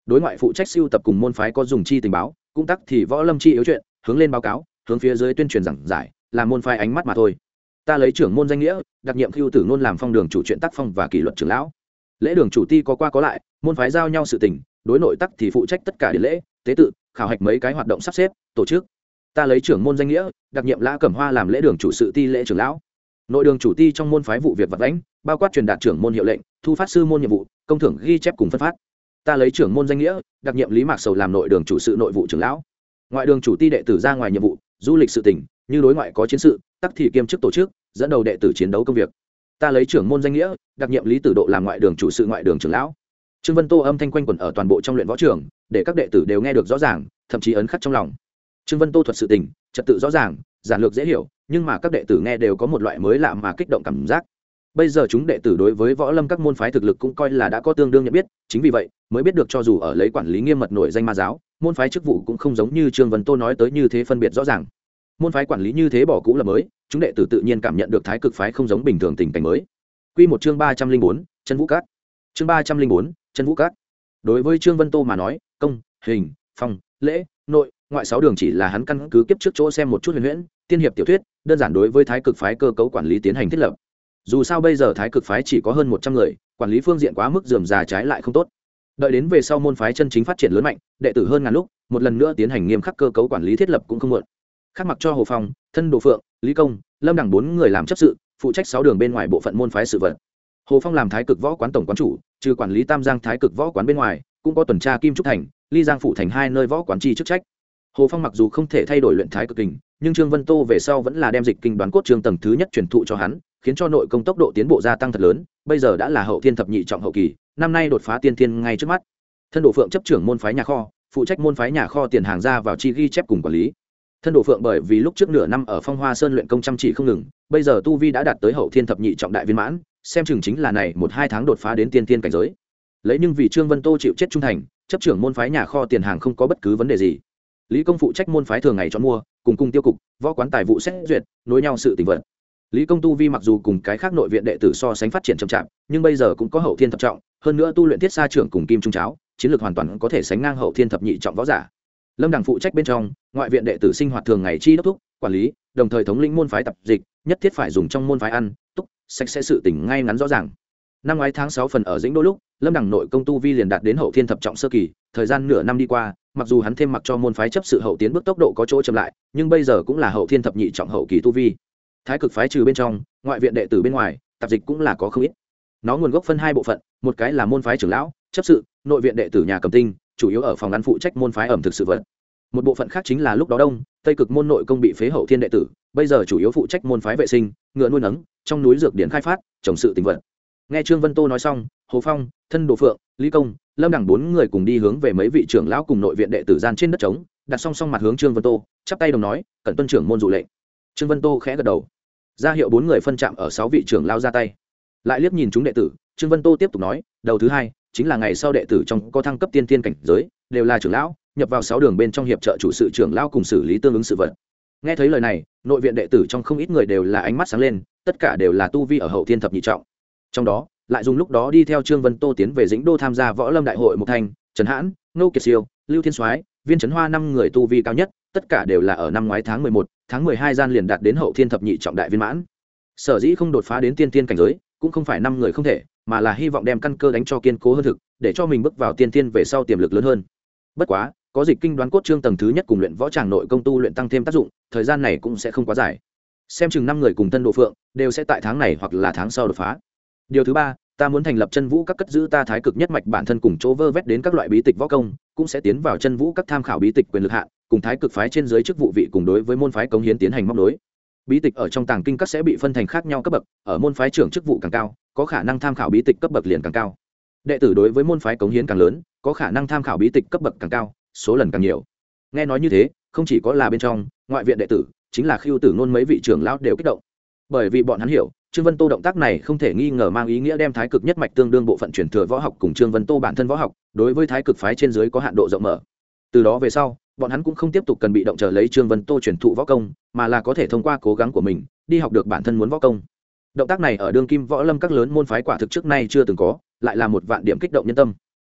Đối ngoại phụ trách siêu tập cùng môn phái có dùng chi tình báo, cũng tắc thì võ lâm chi yếu chuyện, hướng lên báo cáo, hướng phía dưới tuyên truyền giảng giải là môn phái ánh mắt mà thôi. Ta lấy trưởng môn danh nghĩa, đặc nhiệm khiêu tử ngôn làm phong đường chủ chuyện tác phong và kỷ luật trưởng lão. Lễ đường chủ ti có qua có lại, môn phái giao nhau sự tình, đối nội tắc thì phụ trách tất cả điện lễ, tế tự, khảo hạch mấy cái hoạt động sắp xếp, tổ chức. Ta lấy trưởng môn danh nghĩa, đặc nhiệm lã cẩm hoa làm lễ đường chủ sự ti lễ trưởng lão. Nội đường chủ ti trong môn phái vụ việc vật lãnh bao quát truyền đạt trưởng môn hiệu lệnh, thu phát sư môn nhiệm vụ, công thưởng ghi chép cùng phân phát. Ta lấy trưởng môn danh nghĩa, đặc nhiệm lý mạc sầu làm nội đường chủ sự nội vụ trưởng lão. Ngoại đường chủ ti đệ tử ra ngoài nhiệm vụ du lịch sự tỉnh như đối ngoại có chiến sự, tắc thì kiêm chức tổ chức, dẫn đầu đệ tử chiến đấu công việc. Ta lấy trưởng môn danh nghĩa, đặc nhiệm lý tử độ làm ngoại đường chủ sự ngoại đường trưởng lão. Trương vân tô âm thanh quanh quẩn ở toàn bộ trong luyện võ trường, để các đệ tử đều nghe được rõ ràng, thậm chí ấn khắc trong lòng. Trương vân tô thuật sự tình, trật tự rõ ràng, giản lược dễ hiểu, nhưng mà các đệ tử nghe đều có một loại mới lạ mà kích động cảm giác bây giờ chúng đệ tử đối với võ lâm các môn phái thực lực cũng coi là đã có tương đương nhận biết, chính vì vậy, mới biết được cho dù ở lấy quản lý nghiêm mật nổi danh ma giáo, môn phái chức vụ cũng không giống như trương vân tô nói tới như thế phân biệt rõ ràng. Môn phái quản lý như thế bỏ cũ là mới, chúng đệ tử tự nhiên cảm nhận được thái cực phái không giống bình thường tình cảnh mới. Quy một chương ba trăm linh bốn chân vũ cát. Chương ba trăm linh bốn chân vũ cát. Đối với trương vân tô mà nói, công, hình, phong, lễ, nội, ngoại sáu đường chỉ là hắn căn cứ kiếp trước chỗ xem một chút huyền huyễn, tiên hiệp tiểu thuyết, đơn giản đối với thái cực phái cơ cấu quản lý tiến hành thiết lập dù sao bây giờ thái cực phái chỉ có hơn một trăm người, quản lý phương diện quá mức dườm già trái lại không tốt. Đợi đến về sau môn phái chân chính phát triển lớn mạnh, đệ tử hơn ngàn lúc, một lần nữa tiến hành nghiêm khắc cơ cấu quản lý thiết lập cũng không muộn. Khác mặc cho hồ phong, thân đồ phượng, lý công, lâm đẳng bốn người làm chấp sự, phụ trách sáu đường bên ngoài bộ phận môn phái sự vật. Hồ phong làm thái cực võ quán tổng quán chủ, trừ quản lý tam giang thái cực võ quán bên ngoài, cũng có tuần tra kim trúc thành, ly giang phủ thành hai nơi võ quán chi chức trách. Hồ phong mặc dù không thể thay đổi luyện thái cực kình nhưng trương vân tô về sau vẫn là đem dịch kinh đoán cốt trương tầng thứ nhất truyền thụ cho hắn khiến cho nội công tốc độ tiến bộ gia tăng thật lớn, bây giờ đã là hậu thiên thập nhị trọng hậu kỳ, năm nay đột phá tiên thiên ngay trước mắt. Thân đồ phượng chấp trưởng môn phái nhà kho, phụ trách môn phái nhà kho tiền hàng ra vào chi ghi chép cùng quản lý. Thân đồ phượng bởi vì lúc trước nửa năm ở phong hoa sơn luyện công chăm chỉ không ngừng, bây giờ tu vi đã đạt tới hậu thiên thập nhị trọng đại viên mãn, xem chừng chính là này một hai tháng đột phá đến tiên thiên cảnh giới. Lấy nhưng vì trương vân tô chịu chết trung thành, chấp trưởng môn phái nhà kho tiền hàng không có bất cứ vấn đề gì. Lý công phụ trách môn phái thường ngày chọn mua, cùng cung tiêu cục, võ quán tài vụ xét duyệt, nối nhau sự tình vận lý công tu vi mặc dù cùng cái khác nội viện đệ tử so sánh phát triển chậm chạp, nhưng bây giờ cũng có hậu thiên thập trọng, hơn nữa tu luyện thiết xa trưởng cùng kim trung cháo, chiến lược hoàn toàn có thể sánh ngang hậu thiên thập nhị trọng võ giả. Lâm đằng phụ trách bên trong, ngoại viện đệ tử sinh hoạt thường ngày chi đốc thúc, quản lý, đồng thời thống lĩnh môn phái tập dịch, nhất thiết phải dùng trong môn phái ăn, túc, sạch sẽ sự tỉnh ngay ngắn rõ ràng. Năm ngoái tháng sáu phần ở dĩnh đô lúc, lâm đằng nội công tu vi liền đạt đến hậu thiên thập trọng sơ kỳ, thời gian nửa năm đi qua, mặc dù hắn thêm mặc cho môn phái chấp sự hậu tiến bước tốc độ có chỗ chậm lại, nhưng bây giờ cũng là hậu thiên thập nhị trọng hậu kỳ tu vi thái cực phái trừ bên trong, ngoại viện đệ tử bên ngoài, tạp dịch cũng là có không ít. Nó nguồn gốc phân hai bộ phận, một cái là môn phái trưởng lão, chấp sự, nội viện đệ tử nhà cầm tinh, chủ yếu ở phòng ăn phụ trách môn phái ẩm thực sự vật. Một bộ phận khác chính là lúc đó đông, tây cực môn nội công bị phế hậu thiên đệ tử, bây giờ chủ yếu phụ trách môn phái vệ sinh, ngựa nuôi nấng, trong núi dược điển khai phát, trồng sự tình vật. Nghe trương vân tô nói xong, hồ phong, thân đồ phượng, lý công, lâm đẳng bốn người cùng đi hướng về mấy vị trưởng lão cùng nội viện đệ tử gian trên đất trống, đặt song song mặt hướng trương vân tô, chắp tay đồng nói, cẩn tuân trưởng môn dụ lệnh trương vân tô khẽ gật đầu. Ra hiệu bốn người phân chạm ở sáu vị trưởng lao ra tay. Lại liếc nhìn chúng đệ tử, trương vân tô tiếp tục nói, đầu thứ hai, chính là ngày sau đệ tử trong có thăng cấp tiên tiên cảnh giới, đều là trưởng lão, nhập vào sáu đường bên trong hiệp trợ chủ sự trưởng lao cùng xử lý tương ứng sự vật. Nghe thấy lời này, nội viện đệ tử trong không ít người đều là ánh mắt sáng lên, tất cả đều là tu vi ở hậu thiên thập nhị trọng. Trong đó, lại dùng lúc đó đi theo trương vân tô tiến về dĩnh đô tham gia võ lâm đại hội mục thanh trần hãn nô kiệt siêu, lưu thiên soái, viên trấn hoa năm người tu vi cao nhất tất cả đều là ở năm ngoái tháng mười một, tháng mười hai gian liền đạt đến hậu thiên thập nhị trọng đại viên mãn. Sở dĩ không đột phá đến tiên tiên cảnh giới, cũng không phải năm người không thể, mà là hy vọng đem căn cơ đánh cho kiên cố hơn thực, để cho mình bước vào tiên tiên về sau tiềm lực lớn hơn. Bất quá, có dịch kinh đoán cốt trương tầng thứ nhất cùng luyện võ tràng nội công tu luyện tăng thêm tác dụng, thời gian này cũng sẽ không quá dài. Xem chừng năm người cùng tân độ phượng, đều sẽ tại tháng này hoặc là tháng sau đột phá. Điều thứ ba, ta muốn thành lập chân vũ các cất giữ ta thái cực nhất mạch bản thân cùng chỗ vơ vét đến các loại bí tịch võ công cũng sẽ tiến vào chân vũ các tham khảo bí tịch quyền lực hạ, cùng thái cực phái trên dưới chức vụ vị cùng đối với môn phái cống hiến tiến hành móc đối bí tịch ở trong tàng kinh các sẽ bị phân thành khác nhau cấp bậc, ở môn phái trưởng chức vụ càng cao, có khả năng tham khảo bí tịch cấp bậc liền càng cao. Đệ tử đối với môn phái cống hiến càng lớn, có khả năng tham khảo bí tịch cấp bậc càng cao, số lần càng nhiều. Nghe nói như thế, không chỉ có là bên trong, ngoại viện đệ tử, chính là khiêu tử nôn mấy vị trưởng lão đều kích động. Bởi vì bọn hắn hiểu trương vân tô động tác này không thể nghi ngờ mang ý nghĩa đem thái cực nhất mạch tương đương bộ phận truyền thừa võ học cùng trương vân tô bản thân võ học, đối với thái cực phái trên dưới có hạn độ rộng mở. Từ đó về sau, bọn hắn cũng không tiếp tục cần bị động chờ lấy trương vân tô truyền thụ võ công, mà là có thể thông qua cố gắng của mình, đi học được bản thân muốn võ công. Động tác này ở đương kim võ lâm các lớn môn phái quả thực trước nay chưa từng có, lại là một vạn điểm kích động nhân tâm.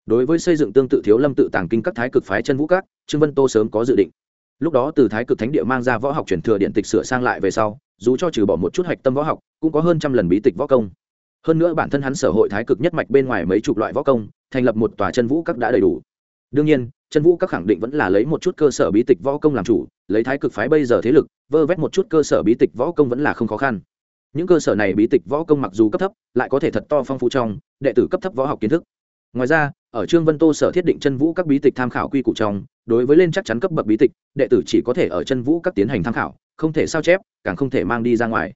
Đối với xây dựng tương tự thiếu lâm tự tàng kinh các thái cực phái chân vũ các, trương vân tô sớm có dự định. Lúc đó từ thái cực thánh địa mang ra võ học truyền thừa điện tịch sửa sang lại về sau dù cho trừ bỏ một chút hạch tâm võ học, cũng có hơn trăm lần bí tịch võ công. Hơn nữa bản thân hắn sở hội thái cực nhất mạch bên ngoài mấy chục loại võ công, thành lập một tòa chân vũ các đã đầy đủ. Đương nhiên, chân vũ các khẳng định vẫn là lấy một chút cơ sở bí tịch võ công làm chủ, lấy thái cực phái bây giờ thế lực, vơ vét một chút cơ sở bí tịch võ công vẫn là không khó khăn. Những cơ sở này bí tịch võ công mặc dù cấp thấp, lại có thể thật to phong phú trong, đệ tử cấp thấp võ học kiến thức. Ngoài ra, ở trương vân tô sở thiết định chân vũ các bí tịch tham khảo quy củ trong đối với lên chắc chắn cấp bậc bí tịch, đệ tử chỉ có thể ở chân vũ các tiến hành tham khảo, không thể sao chép, càng không thể mang đi ra ngoài.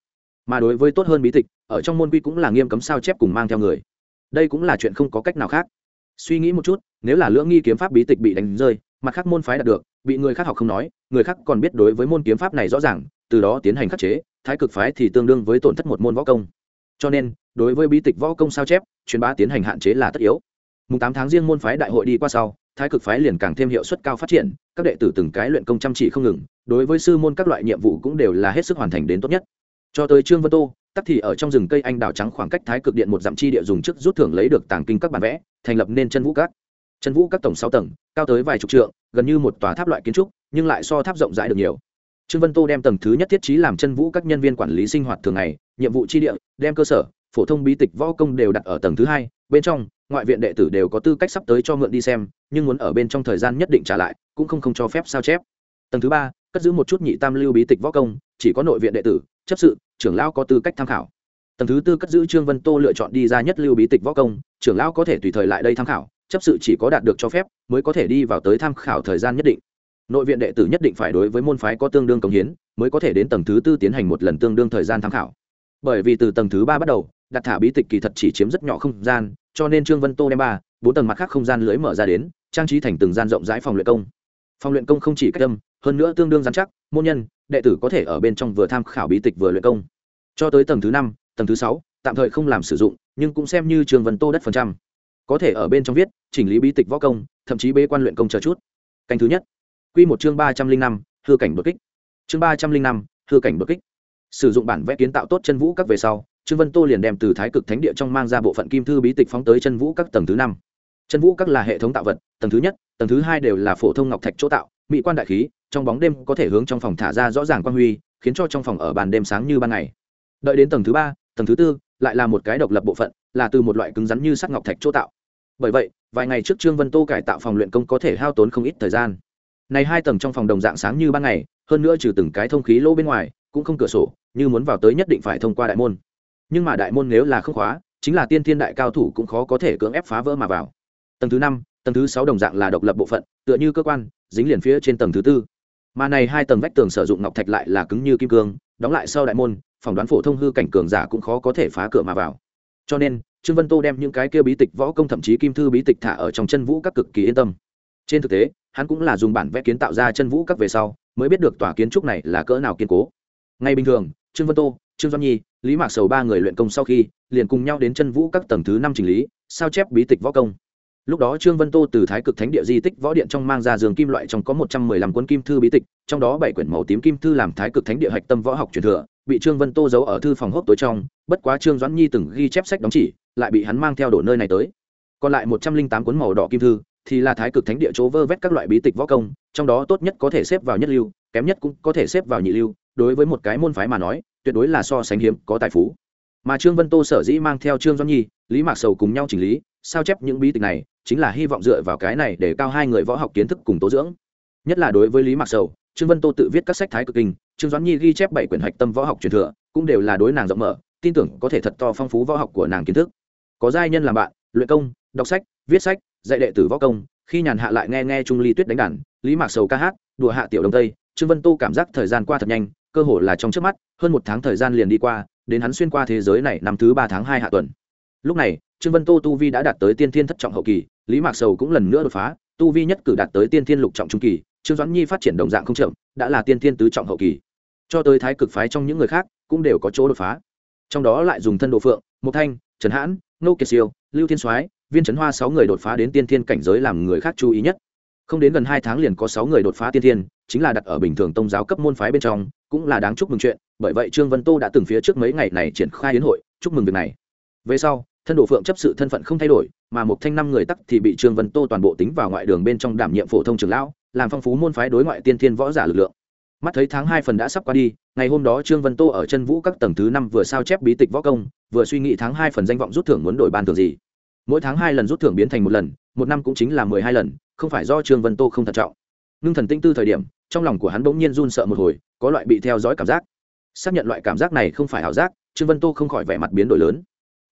Mà đối với tốt hơn bí tịch, ở trong môn quy cũng là nghiêm cấm sao chép cùng mang theo người. Đây cũng là chuyện không có cách nào khác. Suy nghĩ một chút, nếu là lưỡng nghi kiếm pháp bí tịch bị đánh rơi, mặt khác môn phái đạt được, bị người khác học không nói, người khác còn biết đối với môn kiếm pháp này rõ ràng, từ đó tiến hành khắc chế, thái cực phái thì tương đương với tổn thất một môn võ công. Cho nên, đối với bí tịch võ công sao chép, truyền bá tiến hành hạn chế là tất yếu. Mùng tám tháng riêng môn phái đại hội đi qua sau thái cực phái liền càng thêm hiệu suất cao phát triển, các đệ tử từng cái luyện công chăm chỉ không ngừng, đối với sư môn các loại nhiệm vụ cũng đều là hết sức hoàn thành đến tốt nhất. Cho tới trương vân tô, tắc thì ở trong rừng cây anh đào trắng khoảng cách thái cực điện một dặm chi địa dùng chức rút thưởng lấy được tàng kinh các bản vẽ, thành lập nên chân vũ các. Chân vũ các tổng sáu tầng, cao tới vài chục trượng, gần như một tòa tháp loại kiến trúc, nhưng lại so tháp rộng rãi được nhiều. Trương vân tô đem tầng thứ nhất thiết trí làm chân vũ các nhân viên quản lý sinh hoạt thường ngày, nhiệm vụ chi địa, đem cơ sở, phổ thông bí tịch võ công đều đặt ở tầng thứ hai, bên trong ngoại viện đệ tử đều có tư cách sắp tới cho mượn đi xem, nhưng muốn ở bên trong thời gian nhất định trả lại, cũng không không cho phép sao chép. Tầng thứ ba, cất giữ một chút nhị tam lưu bí tịch võ công, chỉ có nội viện đệ tử, chấp sự, trưởng lão có tư cách tham khảo. Tầng thứ tư, cất giữ trương vân tô lựa chọn đi ra nhất lưu bí tịch võ công, trưởng lão có thể tùy thời lại đây tham khảo, chấp sự chỉ có đạt được cho phép, mới có thể đi vào tới tham khảo thời gian nhất định. Nội viện đệ tử nhất định phải đối với môn phái có tương đương công hiến, mới có thể đến tầng thứ tư tiến hành một lần tương đương thời gian tham khảo. Bởi vì từ tầng thứ ba bắt đầu, đặt thả bí tịch kỳ thật chỉ chiếm rất nhỏ không gian cho nên trương vân tô đem ba, bốn tầng mặt khác không gian lưới mở ra đến, trang trí thành từng gian rộng rãi phòng luyện công. Phòng luyện công không chỉ cách âm, hơn nữa tương đương giám chắc, môn nhân, đệ tử có thể ở bên trong vừa tham khảo bí tịch vừa luyện công. Cho tới tầng thứ năm, tầng thứ sáu, tạm thời không làm sử dụng, nhưng cũng xem như trường vân tô đất phần trăm. Có thể ở bên trong viết, chỉnh lý bí tịch võ công, thậm chí bế quan luyện công chờ chút. Canh thứ nhất q một chương ba trăm linh năm, hư cảnh đột kích. Chương ba trăm linh năm, hư cảnh đột kích. Sử dụng bản vẽ kiến tạo tốt chân vũ các về sau trương vân tô liền đem từ thái cực thánh địa trong mang ra bộ phận kim thư bí tịch phóng tới chân vũ các tầng thứ năm. Chân vũ các là hệ thống tạo vật, tầng thứ nhất, tầng thứ hai đều là phổ thông ngọc thạch chỗ tạo, mỹ quan đại khí, trong bóng đêm có thể hướng trong phòng thả ra rõ ràng quan huy, khiến cho trong phòng ở bàn đêm sáng như ban ngày. Đợi đến tầng thứ ba, tầng thứ tư, lại là một cái độc lập bộ phận, là từ một loại cứng rắn như sắt ngọc thạch chỗ tạo. Bởi vậy, vài ngày trước trương vân tô cải tạo phòng luyện công có thể hao tốn không ít thời gian. Này hai tầng trong phòng đồng dạng sáng như ban ngày, hơn nữa trừ từng cái thông khí lỗ bên ngoài, cũng không cửa sổ, như muốn vào tới nhất định phải thông qua đại môn nhưng mà đại môn nếu là không khóa, chính là tiên thiên đại cao thủ cũng khó có thể cưỡng ép phá vỡ mà vào. Tầng thứ năm, tầng thứ sáu đồng dạng là độc lập bộ phận, tựa như cơ quan, dính liền phía trên tầng thứ tư. Mà này hai tầng vách tường sử dụng ngọc thạch lại là cứng như kim cương, đóng lại sau đại môn, phỏng đoán phổ thông hư cảnh cường giả cũng khó có thể phá cửa mà vào. Cho nên, trương vân tô đem những cái kia bí tịch võ công thậm chí kim thư bí tịch thả ở trong chân vũ các cực kỳ yên tâm. Trên thực tế, hắn cũng là dùng bản vẽ kiến tạo ra chân vũ các về sau, mới biết được tòa kiến trúc này là cỡ nào kiên cố. Ngay bình thường, trương vân tô trương doan nhi, lý mạc sầu ba người luyện công sau khi, liền cùng nhau đến chân vũ các tầng thứ năm trình lý, sao chép bí tịch võ công. Lúc đó trương vân tô từ thái cực thánh địa di tích võ điện trong mang ra giường kim loại trong có một trăm mười lăm cuốn kim thư bí tịch, trong đó bảy quyển màu tím kim thư làm thái cực thánh địa hạch tâm võ học truyền thừa, bị trương vân tô giấu ở thư phòng hốc tối trong, bất quá trương doãn nhi từng ghi chép sách đóng chỉ, lại bị hắn mang theo đổ nơi này tới. Còn lại một trăm linh tám cuốn màu đỏ kim thư, thì là thái cực thánh địa chỗ vơ vét các loại bí tịch võ công, trong đó tốt nhất có thể xếp vào nhất lưu, kém nhất cũng có thể xếp vào nhị lưu, đối với một cái môn phái mà nói tuyệt đối là so sánh hiếm, có tài phú. Mà trương vân tô sở dĩ mang theo trương doãn nhi, lý mạc sầu cùng nhau chỉnh lý, sao chép những bí tịch này, chính là hy vọng dựa vào cái này để cao hai người võ học kiến thức cùng tố dưỡng. Nhất là đối với lý mạc sầu, trương vân tô tự viết các sách thái cực kinh, trương doãn nhi ghi chép bảy quyển hạch tâm võ học truyền thừa, cũng đều là đối nàng rộng mở, tin tưởng có thể thật to phong phú võ học của nàng kiến thức. Có giai nhân làm bạn, luyện công, đọc sách, viết sách, dạy đệ tử võ công, khi nhàn hạ lại nghe nghe trung ly tuyết đánh đàn, lý mạc sầu ca hát, đùa hạ tiểu đông tây, trương vân tô cảm giác thời gian qua thật nhanh cơ hồ là trong trước mắt, hơn một tháng thời gian liền đi qua, đến hắn xuyên qua thế giới này năm thứ ba tháng hai hạ tuần. Lúc này, trương vân tô tu vi đã đạt tới tiên thiên thất trọng hậu kỳ, lý mạc sầu cũng lần nữa đột phá, tu vi nhất cử đạt tới tiên thiên lục trọng trung kỳ, trương doãn nhi phát triển đồng dạng không chậm, đã là tiên thiên tứ trọng hậu kỳ. Cho tới thái cực phái trong những người khác, cũng đều có chỗ đột phá. Trong đó lại dùng thân độ phượng, mộc thanh, trần hãn, nô kiệt siêu, lưu thiên soái, viên trấn hoa sáu người đột phá đến tiên thiên cảnh giới làm người khác chú ý nhất. Không đến gần hai tháng liền có sáu người đột phá tiên thiên, chính là đặt ở bình thường tông giáo cấp môn phái bên trong cũng là đáng chúc mừng chuyện, bởi vậy trương vân tô đã từng phía trước mấy ngày này triển khai hiến hội, chúc mừng việc này. Về sau, thân đồ phượng chấp sự thân phận không thay đổi, mà một thanh năm người tắc thì bị trương vân tô toàn bộ tính vào ngoại đường bên trong đảm nhiệm phổ thông trường lão, làm phong phú môn phái đối ngoại tiên thiên võ giả lực lượng. Mắt thấy tháng hai phần đã sắp qua đi, ngày hôm đó trương vân tô ở chân vũ các tầng thứ năm vừa sao chép bí tịch võ công, vừa suy nghĩ tháng hai phần danh vọng rút thưởng muốn đổi ban thường gì. Mỗi tháng hai lần rút thưởng biến thành một lần, một năm cũng chính là mười hai lần, không phải do trương vân tô không thận trọng ngưng thần tinh tư thời điểm, trong lòng của hắn bỗng nhiên run sợ một hồi, có loại bị theo dõi cảm giác. Xác nhận loại cảm giác này không phải ảo giác, trương vân tô không khỏi vẻ mặt biến đổi lớn.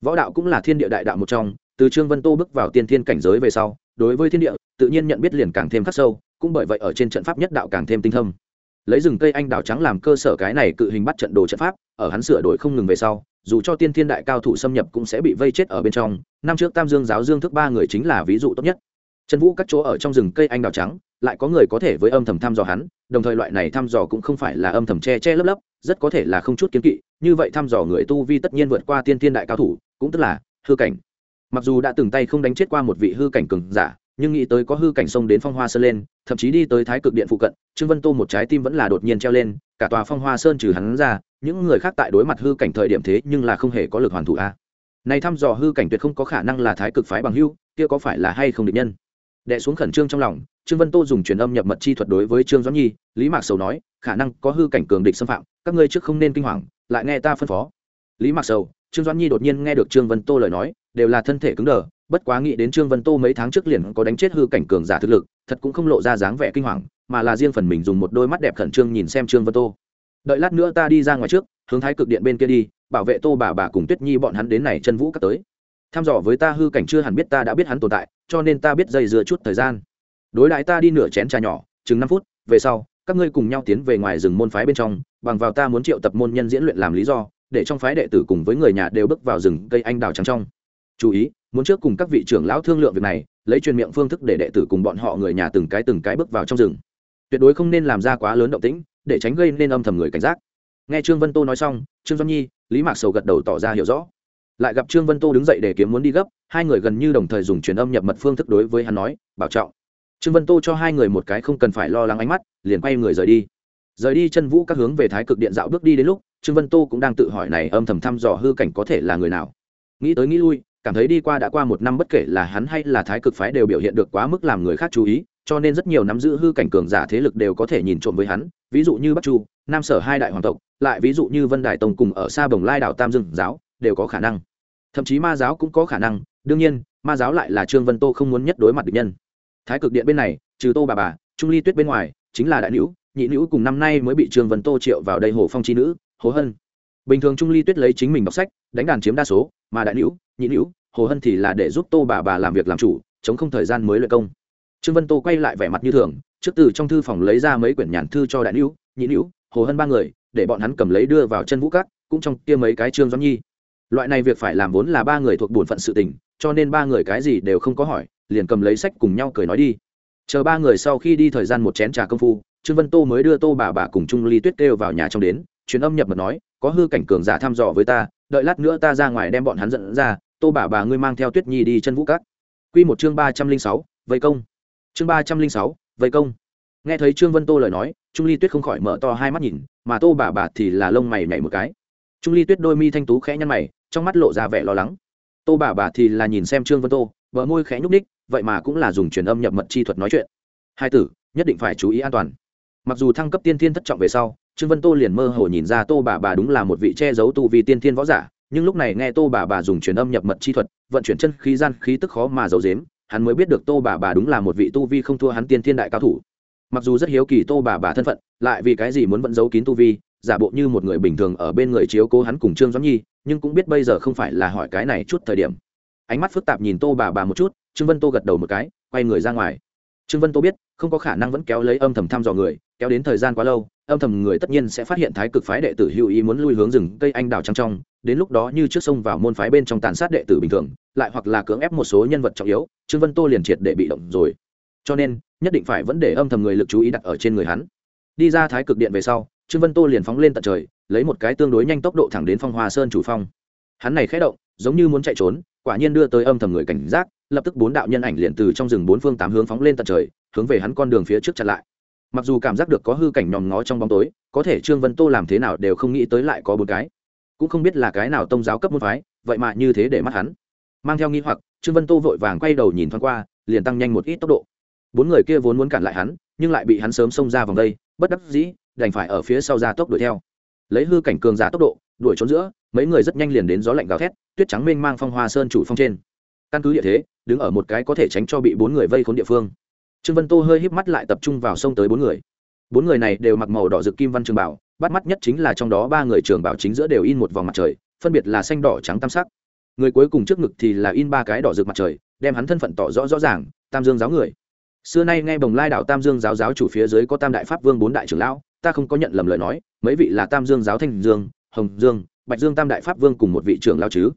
Võ đạo cũng là thiên địa đại đạo một trong, từ trương vân tô bước vào tiên thiên cảnh giới về sau, đối với thiên địa, tự nhiên nhận biết liền càng thêm khắc sâu, cũng bởi vậy ở trên trận pháp nhất đạo càng thêm tinh thâm. Lấy rừng cây anh đào trắng làm cơ sở cái này cự hình bắt trận đồ trận pháp, ở hắn sửa đổi không ngừng về sau, dù cho tiên thiên đại cao thủ xâm nhập cũng sẽ bị vây chết ở bên trong. Năm trước tam dương giáo dương thức ba người chính là ví dụ tốt nhất trần vũ các chỗ ở trong rừng cây anh đào trắng, lại có người có thể với âm thầm thăm dò hắn, đồng thời loại này thăm dò cũng không phải là âm thầm che che lấp lấp, rất có thể là không chút kiến kỵ, như vậy thăm dò người tu vi tất nhiên vượt qua tiên thiên đại cao thủ, cũng tức là hư cảnh. Mặc dù đã từng tay không đánh chết qua một vị hư cảnh cường giả, nhưng nghĩ tới có hư cảnh sông đến phong hoa sơn lên, thậm chí đi tới thái cực điện phụ cận, trương vân tô một trái tim vẫn là đột nhiên treo lên, cả tòa phong hoa sơn trừ hắn ra, những người khác tại đối mặt hư cảnh thời điểm thế nhưng là không hề có lực hoàn thủ a. Này thăm dò hư cảnh tuyệt không có khả năng là thái cực phái bằng hưu, kia có phải là hay không địch nhân? Đệ xuống khẩn trương trong lòng, trương vân tô dùng truyền âm nhập mật chi thuật đối với trương doãn nhi, lý mạc sầu nói, khả năng có hư cảnh cường địch xâm phạm, các ngươi trước không nên kinh hoàng, lại nghe ta phân phó. Lý mạc sầu, trương doãn nhi đột nhiên nghe được trương vân tô lời nói, đều là thân thể cứng đờ, bất quá nghĩ đến trương vân tô mấy tháng trước liền có đánh chết hư cảnh cường giả thực lực, thật cũng không lộ ra dáng vẻ kinh hoàng, mà là riêng phần mình dùng một đôi mắt đẹp khẩn trương nhìn xem trương vân tô. Đợi lát nữa ta đi ra ngoài trước, hướng thái cực điện bên kia đi, bảo vệ tô bà bà cùng tuyết nhi bọn hắn đến này chân vũ các tới tham dò với ta hư cảnh chưa hẳn biết ta đã biết hắn tồn tại, cho nên ta biết dây dưa chút thời gian. Đối lại ta đi nửa chén trà nhỏ, chừng năm phút, về sau, các ngươi cùng nhau tiến về ngoài rừng môn phái bên trong, bằng vào ta muốn triệu tập môn nhân diễn luyện làm lý do, để trong phái đệ tử cùng với người nhà đều bước vào rừng cây anh đào trắng trong. Chú ý, muốn trước cùng các vị trưởng lão thương lượng việc này, lấy truyền miệng phương thức để đệ tử cùng bọn họ người nhà từng cái từng cái bước vào trong rừng. Tuyệt đối không nên làm ra quá lớn động tĩnh, để tránh gây nên âm thầm người cảnh giác. Nghe trương vân tô nói xong, trương doan nhi, lý mạc sầu gật đầu tỏ ra hiểu rõ lại gặp trương vân tô đứng dậy để kiếm muốn đi gấp, hai người gần như đồng thời dùng truyền âm nhập mật phương thức đối với hắn nói, bảo trọng. Trương vân tô cho hai người một cái không cần phải lo lắng ánh mắt, liền quay người rời đi. Rời đi chân vũ các hướng về thái cực điện dạo bước đi đến lúc, trương vân tô cũng đang tự hỏi này âm thầm thăm dò hư cảnh có thể là người nào. Nghĩ tới nghĩ lui, cảm thấy đi qua đã qua một năm bất kể là hắn hay là thái cực phái đều biểu hiện được quá mức làm người khác chú ý, cho nên rất nhiều nắm giữ hư cảnh cường giả thế lực đều có thể nhìn trộm với hắn, ví dụ như bắc chu, nam sở hai đại hoàng tộc, lại ví dụ như vân đại tông cùng ở xa bồng lai đảo tam dương giáo đều có khả năng. Thậm chí ma giáo cũng có khả năng, đương nhiên, ma giáo lại là trương vân tô không muốn nhất đối mặt địch nhân. Thái cực điện bên này, trừ tô bà bà, trung ly tuyết bên ngoài, chính là đại nữ, nhị nữ cùng năm nay mới bị trương vân tô triệu vào đây hồ phong chi nữ, hồ hân. Bình thường trung ly tuyết lấy chính mình đọc sách, đánh đàn chiếm đa số, mà đại nữ, nhị nữ, hồ hân thì là để giúp tô bà bà làm việc làm chủ, chống không thời gian mới lợi công. Trương vân tô quay lại vẻ mặt như thường, trước từ trong thư phòng lấy ra mấy quyển nhàn thư cho đại nữ, nhị nữ, hồ hân ba người, để bọn hắn cầm lấy đưa vào chân vũ cát, cũng trong kia mấy cái trương doãn nhi loại này việc phải làm vốn là ba người thuộc bổn phận sự tình, cho nên ba người cái gì đều không có hỏi, liền cầm lấy sách cùng nhau cười nói đi. Chờ ba người sau khi đi thời gian một chén trà công phu, trương vân tô mới đưa tô bà bà cùng trung ly tuyết kêu vào nhà trong đến, truyền âm nhập mật nói, có hư cảnh cường giả thăm dò với ta, đợi lát nữa ta ra ngoài đem bọn hắn dẫn ra, tô bà bà ngươi mang theo tuyết nhi đi chân vũ cát q một chương ba trăm linh sáu, vây công. Chương ba trăm linh sáu, vây công. Nghe thấy trương vân tô lời nói, trung ly tuyết không khỏi mở to hai mắt nhìn, mà tô bà bà thì là lông mày nhảy một cái trung ly tuyết đôi mi thanh tú khẽ nhăn mày, trong mắt lộ ra vẻ lo lắng. Tô bà bà thì là nhìn xem trương vân tô vợ môi khẽ nhúc ních vậy mà cũng là dùng truyền âm nhập mật chi thuật nói chuyện. Hai tử, nhất định phải chú ý an toàn. Mặc dù thăng cấp tiên thiên thất trọng về sau, trương vân tô liền mơ hồ nhìn ra tô bà bà đúng là một vị che giấu tu vì tiên thiên võ giả, nhưng lúc này nghe tô bà bà dùng truyền âm nhập mật chi thuật, vận chuyển chân khí gian khí tức khó mà giấu dếm hắn mới biết được tô bà bà đúng là một vị tu vi không thua hắn tiên thiên đại cao thủ. Mặc dù rất hiếu kỳ tô bà bà thân phận, lại vì cái gì muốn vẫn giấu kín tu vi giả bộ như một người bình thường ở bên người chiếu cố hắn cùng trương doãn nhi, nhưng cũng biết bây giờ không phải là hỏi cái này chút thời điểm. Ánh mắt phức tạp nhìn tô bà bà một chút, trương vân tô gật đầu một cái, quay người ra ngoài. Trương vân tô biết, không có khả năng vẫn kéo lấy âm thầm thăm dò người, kéo đến thời gian quá lâu, âm thầm người tất nhiên sẽ phát hiện thái cực phái đệ tử hữu ý muốn lui hướng rừng cây anh đào trăng trong, đến lúc đó như trước sông vào môn phái bên trong tàn sát đệ tử bình thường, lại hoặc là cưỡng ép một số nhân vật trọng yếu, trương vân tô liền triệt để bị động rồi. Cho nên, nhất định phải vẫn để âm thầm người lực chú ý đặt ở trên người hắn. Đi ra thái cực điện về sau trương vân tô liền phóng lên tận trời, lấy một cái tương đối nhanh tốc độ thẳng đến phong hoa sơn chủ phong. Hắn này khé động, giống như muốn chạy trốn, quả nhiên đưa tới âm thầm người cảnh giác, lập tức bốn đạo nhân ảnh liền từ trong rừng bốn phương tám hướng phóng lên tận trời, hướng về hắn con đường phía trước chặn lại. Mặc dù cảm giác được có hư cảnh nhòm ngó trong bóng tối, có thể trương vân tô làm thế nào đều không nghĩ tới lại có bốn cái. Cũng không biết là cái nào tông giáo cấp môn phái, vậy mà như thế để mắt hắn. Mang theo nghi hoặc, trương vân tô vội vàng quay đầu nhìn thoáng qua, liền tăng nhanh một ít tốc độ. Bốn người kia vốn muốn cản lại hắn, nhưng lại bị hắn sớm xông ra vòng đây, bất đắc dĩ đành phải ở phía sau ra tốc đuổi theo. Lấy hư cảnh cường giả tốc độ, đuổi trốn giữa, mấy người rất nhanh liền đến gió lạnh gào thét, tuyết trắng mênh mang phong hoa sơn chủ phong trên. Căn cứ địa thế, đứng ở một cái có thể tránh cho bị bốn người vây khốn địa phương. Trương vân tô hơi híp mắt lại tập trung vào sông tới bốn người. Bốn người này đều mặc màu đỏ rực kim văn trường bảo, bắt mắt nhất chính là trong đó ba người trường bảo chính giữa đều in một vòng mặt trời, phân biệt là xanh đỏ trắng tam sắc. Người cuối cùng trước ngực thì là in ba cái đỏ rực mặt trời, đem hắn thân phận tỏ rõ rõ ràng, tam dương giáo người. Xưa nay nghe bồng lai đạo tam dương giáo giáo chủ phía dưới có tam đại pháp vương bốn đại trưởng lão ta không có nhận lầm lời nói, mấy vị là tam dương giáo thanh dương, hồng dương, bạch dương tam đại pháp vương cùng một vị trưởng lão chứ.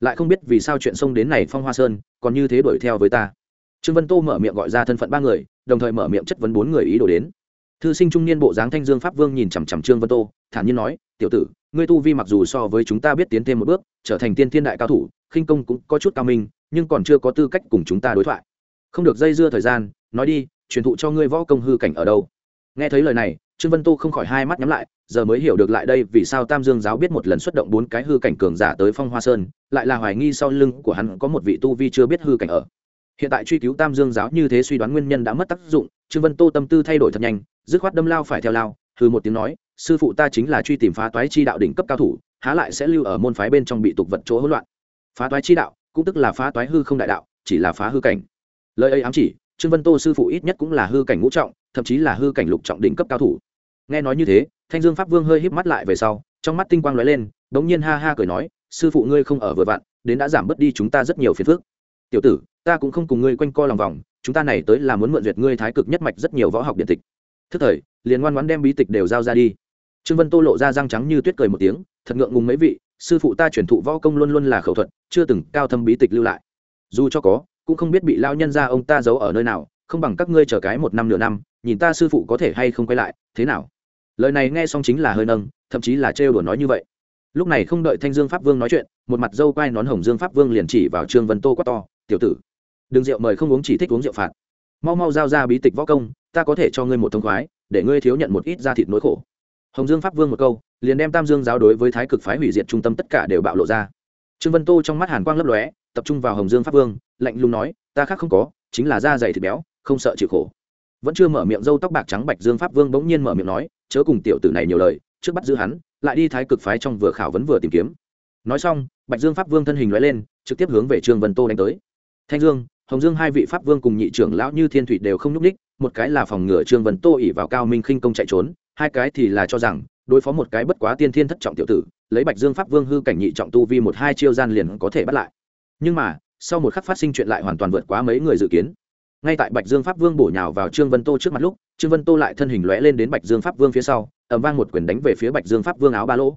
Lại không biết vì sao chuyện xông đến này phong hoa sơn, còn như thế đuổi theo với ta. Trương vân tô mở miệng gọi ra thân phận ba người, đồng thời mở miệng chất vấn bốn người ý đồ đến. Thư sinh trung niên bộ dáng thanh dương pháp vương nhìn chằm chằm trương vân tô, thản nhiên nói, tiểu tử, ngươi tu vi mặc dù so với chúng ta biết tiến thêm một bước, trở thành tiên thiên đại cao thủ, khinh công cũng có chút cao minh, nhưng còn chưa có tư cách cùng chúng ta đối thoại. Không được dây dưa thời gian, nói đi, truyền thụ cho ngươi võ công hư cảnh ở đâu. Nghe thấy lời này trương vân tô không khỏi hai mắt nhắm lại, giờ mới hiểu được lại đây vì sao tam dương giáo biết một lần xuất động bốn cái hư cảnh cường giả tới phong hoa sơn, lại là hoài nghi sau lưng của hắn có một vị tu vi chưa biết hư cảnh ở. Hiện tại truy cứu tam dương giáo như thế suy đoán nguyên nhân đã mất tác dụng, trương vân tô tâm tư thay đổi thật nhanh, dứt khoát đâm lao phải theo lao hư một tiếng nói, sư phụ ta chính là truy tìm phá toái chi đạo đỉnh cấp cao thủ, há lại sẽ lưu ở môn phái bên trong bị tục vật chỗ hỗn loạn. Phá toái chi đạo, cũng tức là phá toái hư không đại đạo, chỉ là phá hư cảnh. Lời ấy ám chỉ, trương vân tô sư phụ ít nhất cũng là hư cảnh ngũ trọng, thậm chí là hư cảnh lục trọng đỉnh cấp cao thủ nghe nói như thế, thanh dương pháp vương hơi híp mắt lại về sau, trong mắt tinh quang lóe lên bỗng nhiên ha ha cười nói, sư phụ ngươi không ở vừa vặn, đến đã giảm bớt đi chúng ta rất nhiều phiền phức. Tiểu tử, ta cũng không cùng ngươi quanh co lòng vòng, chúng ta này tới là muốn mượn duyệt ngươi thái cực nhất mạch rất nhiều võ học điện tịch. Thức thời, liền ngoan ngoãn đem bí tịch đều giao ra đi. Trương vân tô lộ ra răng trắng như tuyết cười một tiếng, thật ngượng ngùng mấy vị, sư phụ ta truyền thụ võ công luôn luôn là khẩu thuật, chưa từng cao thâm bí tịch lưu lại. Dù cho có, cũng không biết bị lao nhân ra ông ta giấu ở nơi nào, không bằng các ngươi chờ cái một năm nửa năm, nhìn ta sư phụ có thể hay không quay lại, thế nào? Lời này nghe xong chính là hơi nâng, thậm chí là trêu đùa nói như vậy. Lúc này không đợi thanh dương pháp vương nói chuyện, một mặt dâu quai nón hồng dương pháp vương liền chỉ vào trương vân tô quát to, tiểu tử, đừng rượu mời không uống chỉ thích uống rượu phạt. Mau mau giao ra bí tịch võ công, ta có thể cho ngươi một thông khoái, để ngươi thiếu nhận một ít da thịt nỗi khổ. Hồng dương pháp vương một câu, liền đem tam dương giáo đối với thái cực phái hủy diệt trung tâm tất cả đều bạo lộ ra. Trương vân tô trong mắt hàn quang lấp lóe, tập trung vào hồng dương pháp vương, lạnh lùng nói, ta khác không có, chính là da dày thịt béo, không sợ chịu khổ vẫn chưa mở miệng dâu tóc bạc trắng bạch dương pháp vương bỗng nhiên mở miệng nói, chớ cùng tiểu tử này nhiều lời, trước bắt giữ hắn, lại đi thái cực phái trong vừa khảo vấn vừa tìm kiếm. Nói xong, bạch dương pháp vương thân hình nói lên, trực tiếp hướng về trương vân tô đánh tới. Thanh dương, hồng dương hai vị pháp vương cùng nhị trưởng lão như thiên thủy đều không nhúc ních một cái là phòng ngừa trương vân tô ỉ vào cao minh khinh công chạy trốn, hai cái thì là cho rằng, đối phó một cái bất quá tiên thiên thất trọng tiểu tử, lấy bạch dương pháp vương hư cảnh nhị trọng tu vi một hai chiêu gian liền có thể bắt lại. Nhưng mà, sau một khắc phát sinh chuyện lại hoàn toàn vượt quá mấy người dự kiến ngay tại bạch dương pháp vương bổ nhào vào trương vân tô trước mặt lúc, trương vân tô lại thân hình lóe lên đến bạch dương pháp vương phía sau ẩm vang một quyền đánh về phía bạch dương pháp vương áo ba lỗ.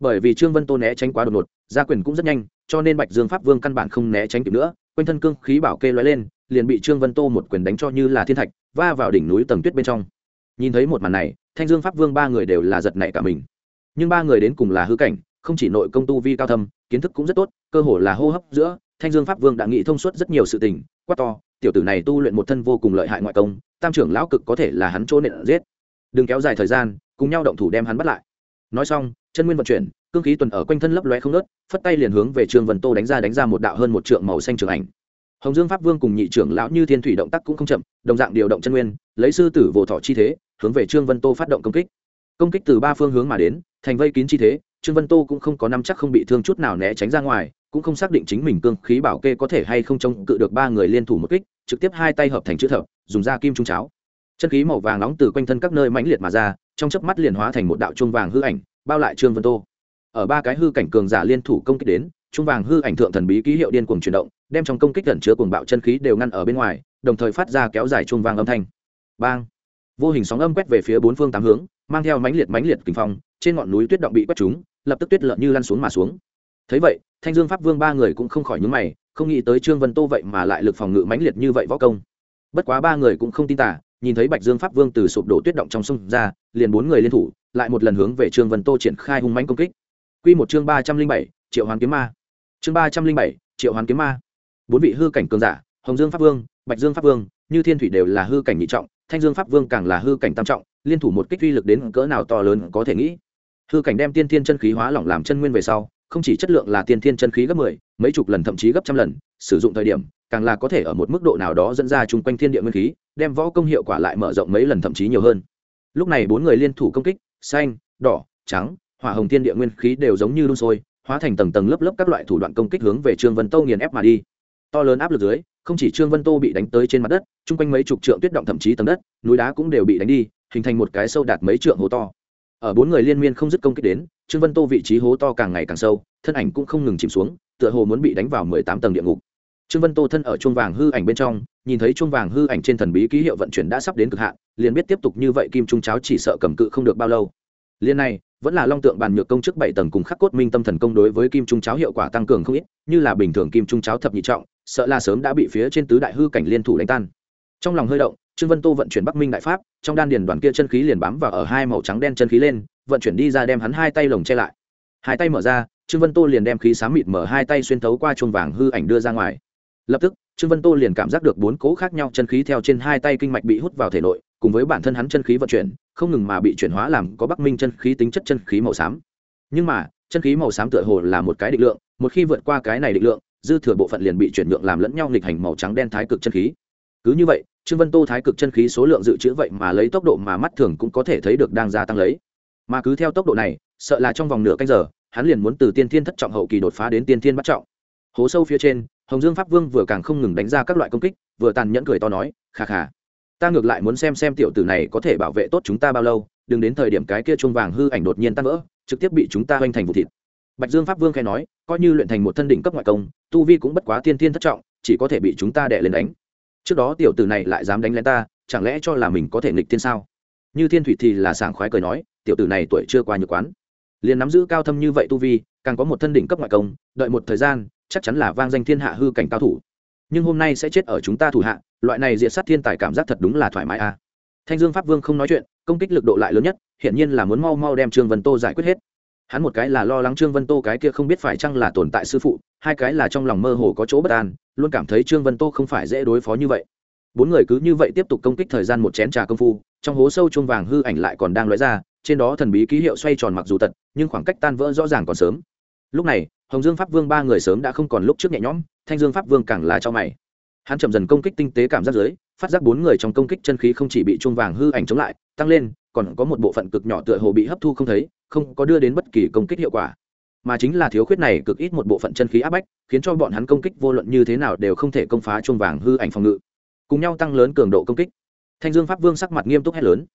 Bởi vì trương vân tô né tránh quá đột ngột, ra quyền cũng rất nhanh, cho nên bạch dương pháp vương căn bản không né tránh kịp nữa, quanh thân cương khí bảo kê lóe lên, liền bị trương vân tô một quyền đánh cho như là thiên thạch, va vào đỉnh núi tầng tuyết bên trong. Nhìn thấy một màn này, thanh dương pháp vương ba người đều là giật nảy cả mình. Nhưng ba người đến cùng là hư cảnh, không chỉ nội công tu vi cao thâm, kiến thức cũng rất tốt, cơ hồ là hô hấp giữa, thanh dương pháp vương đã nghĩ thông suốt rất nhiều sự tình, quát to tiểu tử này tu luyện một thân vô cùng lợi hại ngoại công, tam trưởng lão cực có thể là hắn chỗ nện giết. Đừng kéo dài thời gian, cùng nhau động thủ đem hắn bắt lại. Nói xong, chân nguyên vận chuyển, cương khí tuần ở quanh thân lấp lóe không nớt phất tay liền hướng về trương vân tô đánh ra đánh ra một đạo hơn một trượng màu xanh trường ảnh. Hồng dương pháp vương cùng nhị trưởng lão như thiên thủy động tác cũng không chậm, đồng dạng điều động chân nguyên, lấy sư tử vỗ thọ chi thế, hướng về trương vân tô phát động công kích. Công kích từ ba phương hướng mà đến, thành vây kín chi thế, trương vân tô cũng không có năm chắc không bị thương chút nào né tránh ra ngoài, cũng không xác định chính mình cương khí bảo kê có thể hay không chống cự được ba người liên thủ một kích trực tiếp hai tay hợp thành chữ thập, dùng da kim trung cháo. Chân khí màu vàng nóng từ quanh thân các nơi mãnh liệt mà ra, trong chớp mắt liền hóa thành một đạo chuông vàng hư ảnh, bao lại trương vân tô. Ở ba cái hư cảnh cường giả liên thủ công kích đến, chuông vàng hư ảnh thượng thần bí ký hiệu điên cuồng chuyển động, đem trong công kích gần chứa cuồng bạo chân khí đều ngăn ở bên ngoài, đồng thời phát ra kéo dài chuông vàng âm thanh. Bang! Vô hình sóng âm quét về phía bốn phương tám hướng, mang theo mãnh liệt mãnh liệt kinh phong, trên ngọn núi tuyết động bị quét trúng, lập tức tuyết lợn như lăn xuống mà xuống. Thấy vậy, thanh dương pháp vương ba người cũng không khỏi nhúng mày không nghĩ tới trương vân tô vậy mà lại lực phòng ngự mãnh liệt như vậy võ công. Bất quá ba người cũng không tin tả nhìn thấy bạch dương pháp vương từ sụp đổ tuyết động trong sông ra, liền bốn người liên thủ, lại một lần hướng về trương vân tô triển khai hung mãnh công kích. Q một chương ba trăm linh bảy, triệu hoàn kiếm ma. Chương ba trăm linh bảy, triệu hoàn kiếm ma. Bốn vị hư cảnh cường giả, hồng dương pháp vương, bạch dương pháp vương, như thiên thủy đều là hư cảnh nhị trọng, thanh dương pháp vương càng là hư cảnh tam trọng, liên thủ một kích uy lực đến cỡ nào to lớn có thể nghĩ. Hư cảnh đem tiên thiên chân khí hóa lỏng làm chân nguyên về sau không chỉ chất lượng là tiên thiên chân khí gấp mười, mấy chục lần thậm chí gấp trăm lần, sử dụng thời điểm, càng là có thể ở một mức độ nào đó dẫn ra chung quanh thiên địa nguyên khí, đem võ công hiệu quả lại mở rộng mấy lần thậm chí nhiều hơn. Lúc này bốn người liên thủ công kích, xanh, đỏ, trắng, hỏa hồng thiên địa nguyên khí đều giống như đun sôi, hóa thành tầng tầng lớp lớp các loại thủ đoạn công kích hướng về trương vân tô nghiền ép mà đi. To lớn áp lực dưới, không chỉ trương vân tô bị đánh tới trên mặt đất, chung quanh mấy chục trượng tuyết động thậm chí tầng đất, núi đá cũng đều bị đánh đi, hình thành một cái sâu đạt mấy trượng hố to ở bốn người liên miên không dứt công kích đến, trương vân tô vị trí hố to càng ngày càng sâu, thân ảnh cũng không ngừng chìm xuống, tựa hồ muốn bị đánh vào mười tám tầng địa ngục. Trương vân tô thân ở chuông vàng hư ảnh bên trong, nhìn thấy chuông vàng hư ảnh trên thần bí ký hiệu vận chuyển đã sắp đến cực hạn, liền biết tiếp tục như vậy kim trung cháo chỉ sợ cầm cự không được bao lâu. Liên này, vẫn là long tượng bàn nhược công chức bảy tầng cùng khắc cốt minh tâm thần công đối với kim trung cháo hiệu quả tăng cường không ít, như là bình thường kim trung cháo thập nhị trọng, sợ là sớm đã bị phía trên tứ đại hư cảnh liên thủ đánh tan. Trong lòng hơi động trương vân tô vận chuyển bắc minh đại pháp, trong đan điền đoàn kia chân khí liền bám vào ở hai màu trắng đen chân khí lên, vận chuyển đi ra đem hắn hai tay lồng che lại. Hai tay mở ra, trương vân tô liền đem khí sáng mịt mở hai tay xuyên thấu qua chuông vàng hư ảnh đưa ra ngoài. Lập tức, trương vân tô liền cảm giác được bốn cố khác nhau chân khí theo trên hai tay kinh mạch bị hút vào thể nội, cùng với bản thân hắn chân khí vận chuyển, không ngừng mà bị chuyển hóa làm có bắc minh chân khí tính chất chân khí màu xám. Nhưng mà, chân khí màu xám tựa hồ là một cái định lượng, một khi vượt qua cái này định lượng, dư thừa bộ phận liền bị chuyển nhượng làm lẫn nhau nghịch hành màu trắng đen thái cực chân khí. Cứ như vậy trương vân tô thái cực chân khí số lượng dự trữ vậy mà lấy tốc độ mà mắt thường cũng có thể thấy được đang gia tăng lấy. Mà cứ theo tốc độ này, sợ là trong vòng nửa canh giờ, hắn liền muốn từ tiên thiên thất trọng hậu kỳ đột phá đến tiên thiên bắt trọng. Hố sâu phía trên, hồng dương pháp vương vừa càng không ngừng đánh ra các loại công kích, vừa tàn nhẫn cười to nói khà khà ta ngược lại muốn xem xem tiểu tử này có thể bảo vệ tốt chúng ta bao lâu, đừng đến thời điểm cái kia chuông vàng hư ảnh đột nhiên tan vỡ, trực tiếp bị chúng ta hoành thành vụ thịt. Bạch dương pháp vương khai nói, coi như luyện thành một thân đỉnh cấp ngoại công, tu vi cũng bất quá tiên thiên thất trọng, chỉ có thể bị chúng ta đè lên đánh trước đó tiểu tử này lại dám đánh lên ta, chẳng lẽ cho là mình có thể nghịch thiên sao? Như thiên thủy thì là sảng khoái cười nói, tiểu tử này tuổi chưa qua nhược quán. Liền nắm giữ cao thâm như vậy tu vi, càng có một thân đỉnh cấp ngoại công, đợi một thời gian, chắc chắn là vang danh thiên hạ hư cảnh cao thủ. Nhưng hôm nay sẽ chết ở chúng ta thủ hạ, loại này diệt sát thiên tài cảm giác thật đúng là thoải mái a à. thanh dương pháp vương không nói chuyện, công kích lực độ lại lớn nhất hiện nhiên là muốn mau mau đem trương vân tô giải quyết hết. Hắn một cái là lo lắng trương vân tô cái kia không biết phải chăng là tồn tại sư phụ, hai cái là trong lòng mơ hồ có chỗ bất an luôn cảm thấy trương vân tô không phải dễ đối phó như vậy. Bốn người cứ như vậy tiếp tục công kích thời gian một chén trà công phu, trong hố sâu chuông vàng hư ảnh lại còn đang lóe ra, trên đó thần bí ký hiệu xoay tròn mặc dù tật, nhưng khoảng cách tan vỡ rõ ràng còn sớm. Lúc này, hồng dương pháp vương ba người sớm đã không còn lúc trước nhẹ nhõm, thanh dương pháp vương càng là cho mày. Hắn chậm dần công kích tinh tế cảm giác dưới, phát giác bốn người trong công kích chân khí không chỉ bị chuông vàng hư ảnh chống lại, tăng lên, còn có một bộ phận cực nhỏ tựa hồ bị hấp thu không thấy, không có đưa đến bất kỳ công kích hiệu quả mà chính là thiếu khuyết này cực ít một bộ phận chân khí áp bách, khiến cho bọn hắn công kích vô luận như thế nào đều không thể công phá chuông vàng hư ảnh phòng ngự. Cùng nhau tăng lớn cường độ công kích. Thanh dương pháp vương sắc mặt nghiêm túc hét lớn.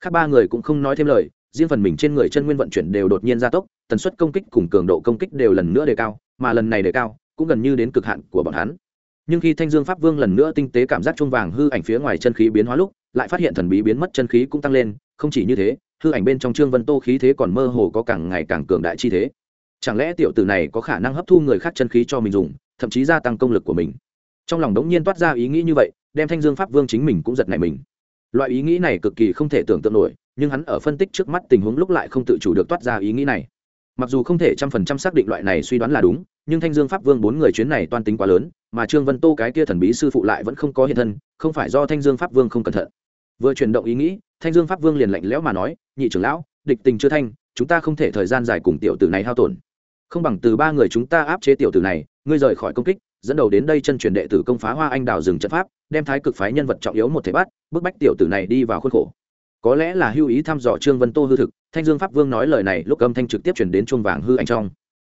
Khác ba người cũng không nói thêm lời, riêng phần mình trên người chân nguyên vận chuyển đều đột nhiên gia tốc, tần suất công kích cùng cường độ công kích đều lần nữa đề cao, mà lần này đề cao, cũng gần như đến cực hạn của bọn hắn. Nhưng khi thanh dương pháp vương lần nữa tinh tế cảm giác chuông vàng hư ảnh phía ngoài chân khí biến hóa lúc, lại phát hiện thần bí biến mất chân khí cũng tăng lên, không chỉ như thế, hư ảnh bên trong trương vân tô khí thế còn mơ hồ có càng ngày càng cường đại chi thế chẳng lẽ tiểu tử này có khả năng hấp thu người khác chân khí cho mình dùng, thậm chí gia tăng công lực của mình? Trong lòng đống nhiên toát ra ý nghĩ như vậy, đem thanh dương pháp vương chính mình cũng giật nảy mình. Loại ý nghĩ này cực kỳ không thể tưởng tượng nổi, nhưng hắn ở phân tích trước mắt tình huống lúc lại không tự chủ được toát ra ý nghĩ này. Mặc dù không thể trăm phần trăm xác định loại này suy đoán là đúng, nhưng thanh dương pháp vương bốn người chuyến này toan tính quá lớn, mà trương vân tô cái kia thần bí sư phụ lại vẫn không có hiện thân, không phải do thanh dương pháp vương không cẩn thận. Vừa chuyển động ý nghĩ, thanh dương pháp vương liền lạnh lẽo mà nói, nhị trưởng lão, địch tình chưa thanh, chúng ta không thể thời gian dài cùng tiểu tử này hao tổn không bằng từ ba người chúng ta áp chế tiểu tử này, ngươi rời khỏi công kích, dẫn đầu đến đây chân truyền đệ tử công phá hoa anh đào rừng trận pháp, đem thái cực phái nhân vật trọng yếu một thể bắt, bức bách tiểu tử này đi vào khuôn khổ. Có lẽ là hưu ý thăm dò trương vân tô hư thực, thanh dương pháp vương nói lời này lúc âm thanh trực tiếp chuyển đến chuông vàng hư anh trong.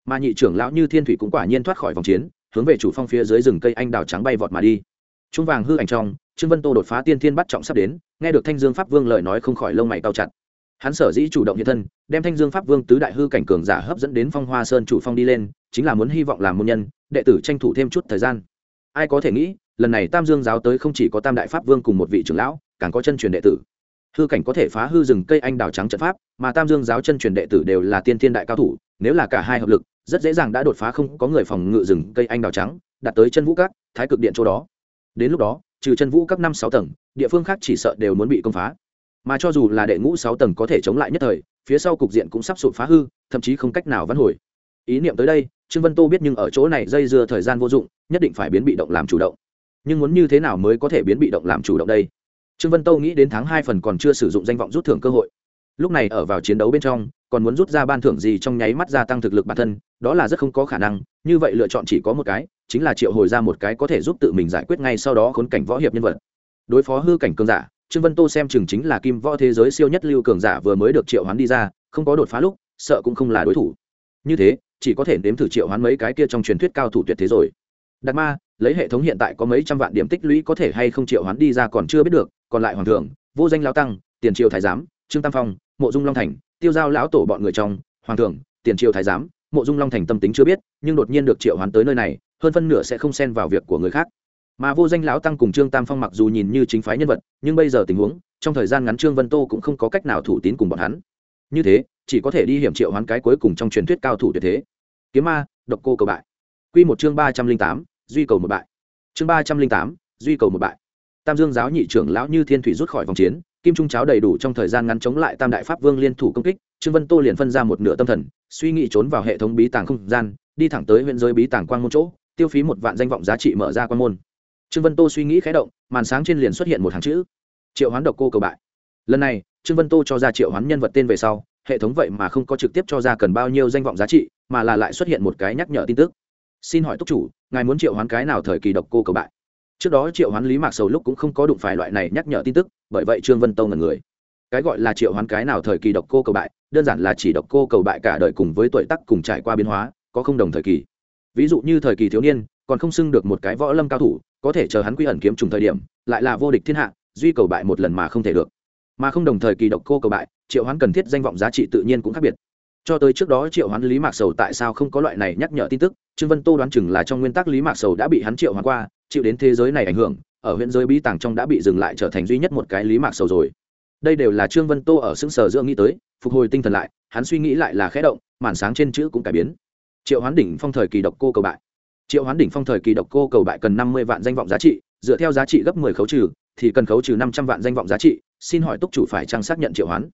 Mà nhị trưởng lão như thiên thủy cũng quả nhiên thoát khỏi vòng chiến, hướng về chủ phong phía dưới rừng cây anh đào trắng bay vọt mà đi. Chuông vàng hư ảnh trong, trương vân tô đột phá tiên thiên bắt trọng sắp đến, nghe được thanh dương pháp vương lời nói không khỏi lông mày cao chặt hắn sở dĩ chủ động hiện thân, đem thanh dương pháp vương tứ đại hư cảnh cường giả hấp dẫn đến phong hoa sơn chủ phong đi lên, chính là muốn hy vọng làm môn nhân, đệ tử tranh thủ thêm chút thời gian. Ai có thể nghĩ, lần này tam dương giáo tới không chỉ có tam đại pháp vương cùng một vị trưởng lão, càng có chân truyền đệ tử. Hư cảnh có thể phá hư rừng cây anh đào trắng trận pháp, mà tam dương giáo chân truyền đệ tử đều là tiên thiên đại cao thủ, nếu là cả hai hợp lực, rất dễ dàng đã đột phá không có người phòng ngự rừng cây anh đào trắng, đạt tới chân vũ các, thái cực điện chỗ đó. Đến lúc đó, trừ chân vũ các năm sáu tầng, địa phương khác chỉ sợ đều muốn bị công phá mà cho dù là đệ ngũ sáu tầng có thể chống lại nhất thời, phía sau cục diện cũng sắp sụp phá hư, thậm chí không cách nào vãn hồi. Ý niệm tới đây, trương vân tô biết nhưng ở chỗ này dây dưa thời gian vô dụng, nhất định phải biến bị động làm chủ động. Nhưng muốn như thế nào mới có thể biến bị động làm chủ động đây? Trương vân tô nghĩ đến tháng hai phần còn chưa sử dụng danh vọng rút thưởng cơ hội. Lúc này ở vào chiến đấu bên trong, còn muốn rút ra ban thưởng gì trong nháy mắt gia tăng thực lực bản thân, đó là rất không có khả năng, như vậy lựa chọn chỉ có một cái, chính là triệu hồi ra một cái có thể giúp tự mình giải quyết ngay sau đó khốn cảnh võ hiệp nhân vật. Đối phó hư cảnh cơn giả trương vân tô xem chừng chính là kim võ thế giới siêu nhất lưu cường giả vừa mới được triệu hoán đi ra, không có đột phá lúc, sợ cũng không là đối thủ. Như thế, chỉ có thể nếm thử triệu hoán mấy cái kia trong truyền thuyết cao thủ tuyệt thế rồi. Đạt ma, lấy hệ thống hiện tại có mấy trăm vạn điểm tích lũy có thể hay không triệu hoán đi ra còn chưa biết được, còn lại hoàng thượng, vô danh lao tăng, tiền triều thái giám, trương tam phong, mộ dung long thành, tiêu giao lão tổ bọn người trong, hoàng thượng, tiền triều thái giám, mộ dung long thành tâm tính chưa biết, nhưng đột nhiên được triệu hoán tới nơi này, hơn phân nửa sẽ không xen vào việc của người khác mà vô danh lão tăng cùng trương tam phong mặc dù nhìn như chính phái nhân vật, nhưng bây giờ tình huống, trong thời gian ngắn trương vân tô cũng không có cách nào thủ tín cùng bọn hắn. Như thế, chỉ có thể đi hiểm triệu hoán cái cuối cùng trong truyền thuyết cao thủ tuyệt thế. Kiếm ma, độc cô cầu bại. Q một chương ba trăm linh tám, duy cầu một bại. Chương ba trăm linh tám, duy cầu một bại. Tam dương giáo nhị trưởng lão như thiên thủy rút khỏi vòng chiến, kim trung cháo đầy đủ trong thời gian ngắn chống lại tam đại pháp vương liên thủ công kích, trương vân tô liền phân ra một nửa tâm thần, suy nghĩ trốn vào hệ thống bí tàng không gian, đi thẳng tới huyện giới bí tàng quang môn chỗ, tiêu phí một vạn danh vọng giá trị mở ra quan môn trương vân tô suy nghĩ khé động, màn sáng trên liền xuất hiện một hàng chữ. Triệu hoán độc cô cầu bại. Lần này, trương vân tô cho ra triệu hoán nhân vật tên về sau, hệ thống vậy mà không có trực tiếp cho ra cần bao nhiêu danh vọng giá trị, mà là lại xuất hiện một cái nhắc nhở tin tức. Xin hỏi túc chủ, ngài muốn triệu hoán cái nào thời kỳ độc cô cầu bại? Trước đó triệu hoán lý mạc sầu lúc cũng không có đụng phải loại này nhắc nhở tin tức, bởi vậy trương vân tô là người. Cái gọi là triệu hoán cái nào thời kỳ độc cô cầu bại, đơn giản là chỉ độc cô cầu bại cả đời cùng với tuổi tác cùng trải qua biến hóa, có không đồng thời kỳ. Ví dụ như thời kỳ thiếu niên, còn không xưng được một cái võ lâm cao thủ có thể chờ hắn quy ẩn kiếm trùng thời điểm, lại là vô địch thiên hạ, duy cầu bại một lần mà không thể được. Mà không đồng thời kỳ độc cô cầu bại, triệu hoán cần thiết danh vọng giá trị tự nhiên cũng khác biệt. Cho tới trước đó triệu hoán lý mạc sầu tại sao không có loại này nhắc nhở tin tức, trương vân tô đoán chừng là trong nguyên tắc lý mạc sầu đã bị hắn triệu hoán qua, chịu đến thế giới này ảnh hưởng, ở huyện giới bí tàng trong đã bị dừng lại trở thành duy nhất một cái lý mạc sầu rồi. Đây đều là trương vân tô ở xứng sở giữa nghĩ tới, phục hồi tinh thần lại, hắn suy nghĩ lại là khẽ động, màn sáng trên chữ cũng cải biến. Triệu hoán đỉnh phong thời kỳ độc cô cầu bại triệu hoán đỉnh phong thời kỳ độc cô cầu bại cần năm mươi vạn danh vọng giá trị, dựa theo giá trị gấp mười khấu trừ, thì cần khấu trừ năm trăm vạn danh vọng giá trị, xin hỏi túc chủ phải trang xác nhận triệu hoán.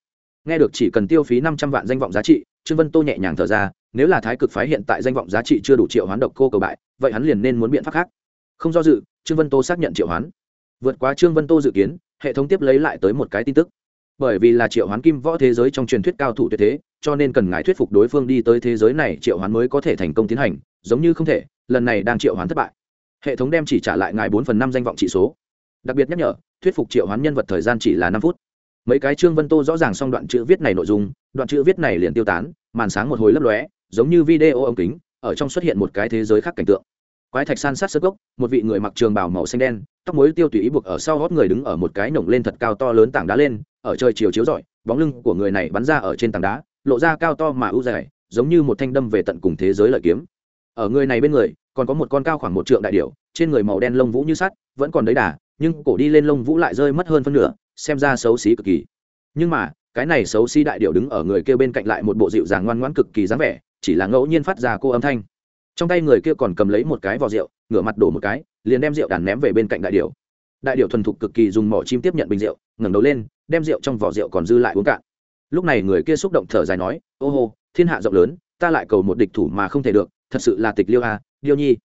Nghe được chỉ cần tiêu phí năm trăm vạn danh vọng giá trị, trương vân tô nhẹ nhàng thở ra, nếu là thái cực phái hiện tại danh vọng giá trị chưa đủ triệu hoán độc cô cầu bại, vậy hắn liền nên muốn biện pháp khác. Không do dự, trương vân tô xác nhận triệu hoán. Vượt quá trương vân tô dự kiến, hệ thống tiếp lấy lại tới một cái tin tức. Bởi vì là triệu hoán kim võ thế giới trong truyền thuyết cao thủ tuyệt thế, cho nên cần ngài thuyết phục đối phương đi tới thế giới này, triệu hoán mới có thể thành công tiến hành giống như không thể, lần này đang triệu hoán thất bại. Hệ thống đem chỉ trả lại ngài bốn phần năm danh vọng trị số. Đặc biệt nhắc nhở, thuyết phục triệu hoán nhân vật thời gian chỉ là năm phút. Mấy cái trương vân tô rõ ràng xong đoạn chữ viết này nội dung, đoạn chữ viết này liền tiêu tán, màn sáng một hồi lấp lóe, giống như video ống kính, ở trong xuất hiện một cái thế giới khác cảnh tượng. Quái thạch san sát sơ gốc một vị người mặc trường bào màu xanh đen, tóc mối tiêu tùy ý buộc ở sau gót người đứng ở một cái nổng lên thật cao to lớn tảng đá lên, ở trời chiều chiếu rọi, bóng lưng của người này bắn ra ở trên tảng đá, lộ ra cao to mà ưu dài giống như một thanh đâm về tận cùng thế giới lợi kiếm ở người này bên người, còn có một con cao khoảng một trượng đại điểu, trên người màu đen lông vũ như sắt, vẫn còn đấy đà, nhưng cổ đi lên lông vũ lại rơi mất hơn phân nửa, xem ra xấu xí cực kỳ. Nhưng mà, cái này xấu xí đại điểu đứng ở người kia bên cạnh lại một bộ dịu dàng ngoan ngoãn cực kỳ dáng vẻ, chỉ là ngẫu nhiên phát ra cô âm thanh. Trong tay người kia còn cầm lấy một cái vò rượu, ngửa mặt đổ một cái, liền đem rượu đàn ném về bên cạnh đại điểu. Đại điểu thuần thục cực kỳ dùng mỏ chim tiếp nhận bình rượu, ngẩng đầu lên, đem rượu trong vỏ rượu còn dư lại uống cạn. Lúc này người kia xúc động thở dài nói, ô hô, thiên hạ rộng lớn, ta lại cầu một địch thủ mà không thể được thật sự là tịch liêu a à, điêu nhi.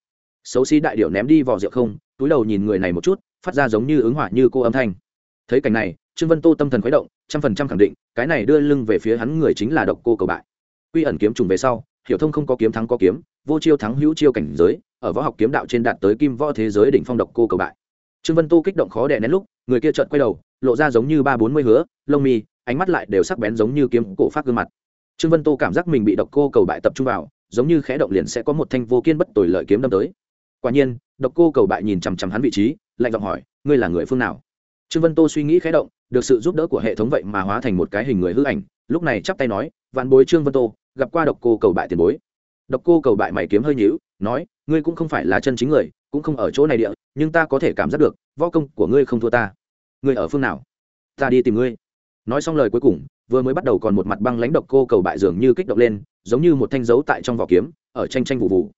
Xấu xí đại điệu ném đi vỏ rượu không túi đầu nhìn người này một chút phát ra giống như ứng hỏa như cô âm thanh. Thấy cảnh này trương vân tô tâm thần khuấy động trăm phần trăm khẳng định cái này đưa lưng về phía hắn người chính là độc cô cầu bại. Quy ẩn kiếm trùng về sau hiểu thông không có kiếm thắng có kiếm vô chiêu thắng hữu chiêu cảnh giới ở võ học kiếm đạo trên đạt tới kim võ thế giới đỉnh phong độc cô cầu bại. Trương vân tô kích động khó đè nén lúc người kia chợt quay đầu lộ ra giống như ba bốn mươi hứa lông mi ánh mắt lại đều sắc bén giống như kiếm cổ phát gương mặt. Trương vân tô cảm giác mình bị độc cô cầu bại tập trung vào giống như khẽ động liền sẽ có một thanh vô kiên bất tồi lợi kiếm đâm tới. Quả nhiên, độc cô cầu bại nhìn chằm chằm hắn vị trí, lạnh giọng hỏi, ngươi là người phương nào? Trương vân tô suy nghĩ khẽ động, được sự giúp đỡ của hệ thống vậy mà hóa thành một cái hình người hư ảnh, lúc này chắp tay nói, vạn bối trương vân tô, gặp qua độc cô cầu bại tiền bối. Độc cô cầu bại mày kiếm hơi nhíu, nói, ngươi cũng không phải là chân chính người, cũng không ở chỗ này địa, nhưng ta có thể cảm giác được, võ công của ngươi không thua ta. Ngươi ở phương nào? Ta đi tìm ngươi. Nói xong lời cuối cùng vừa mới bắt đầu còn một mặt băng lãnh độc cô cầu bại dường như kích động lên, giống như một thanh dấu tại trong vỏ kiếm, ở tranh tranh vụ vụ.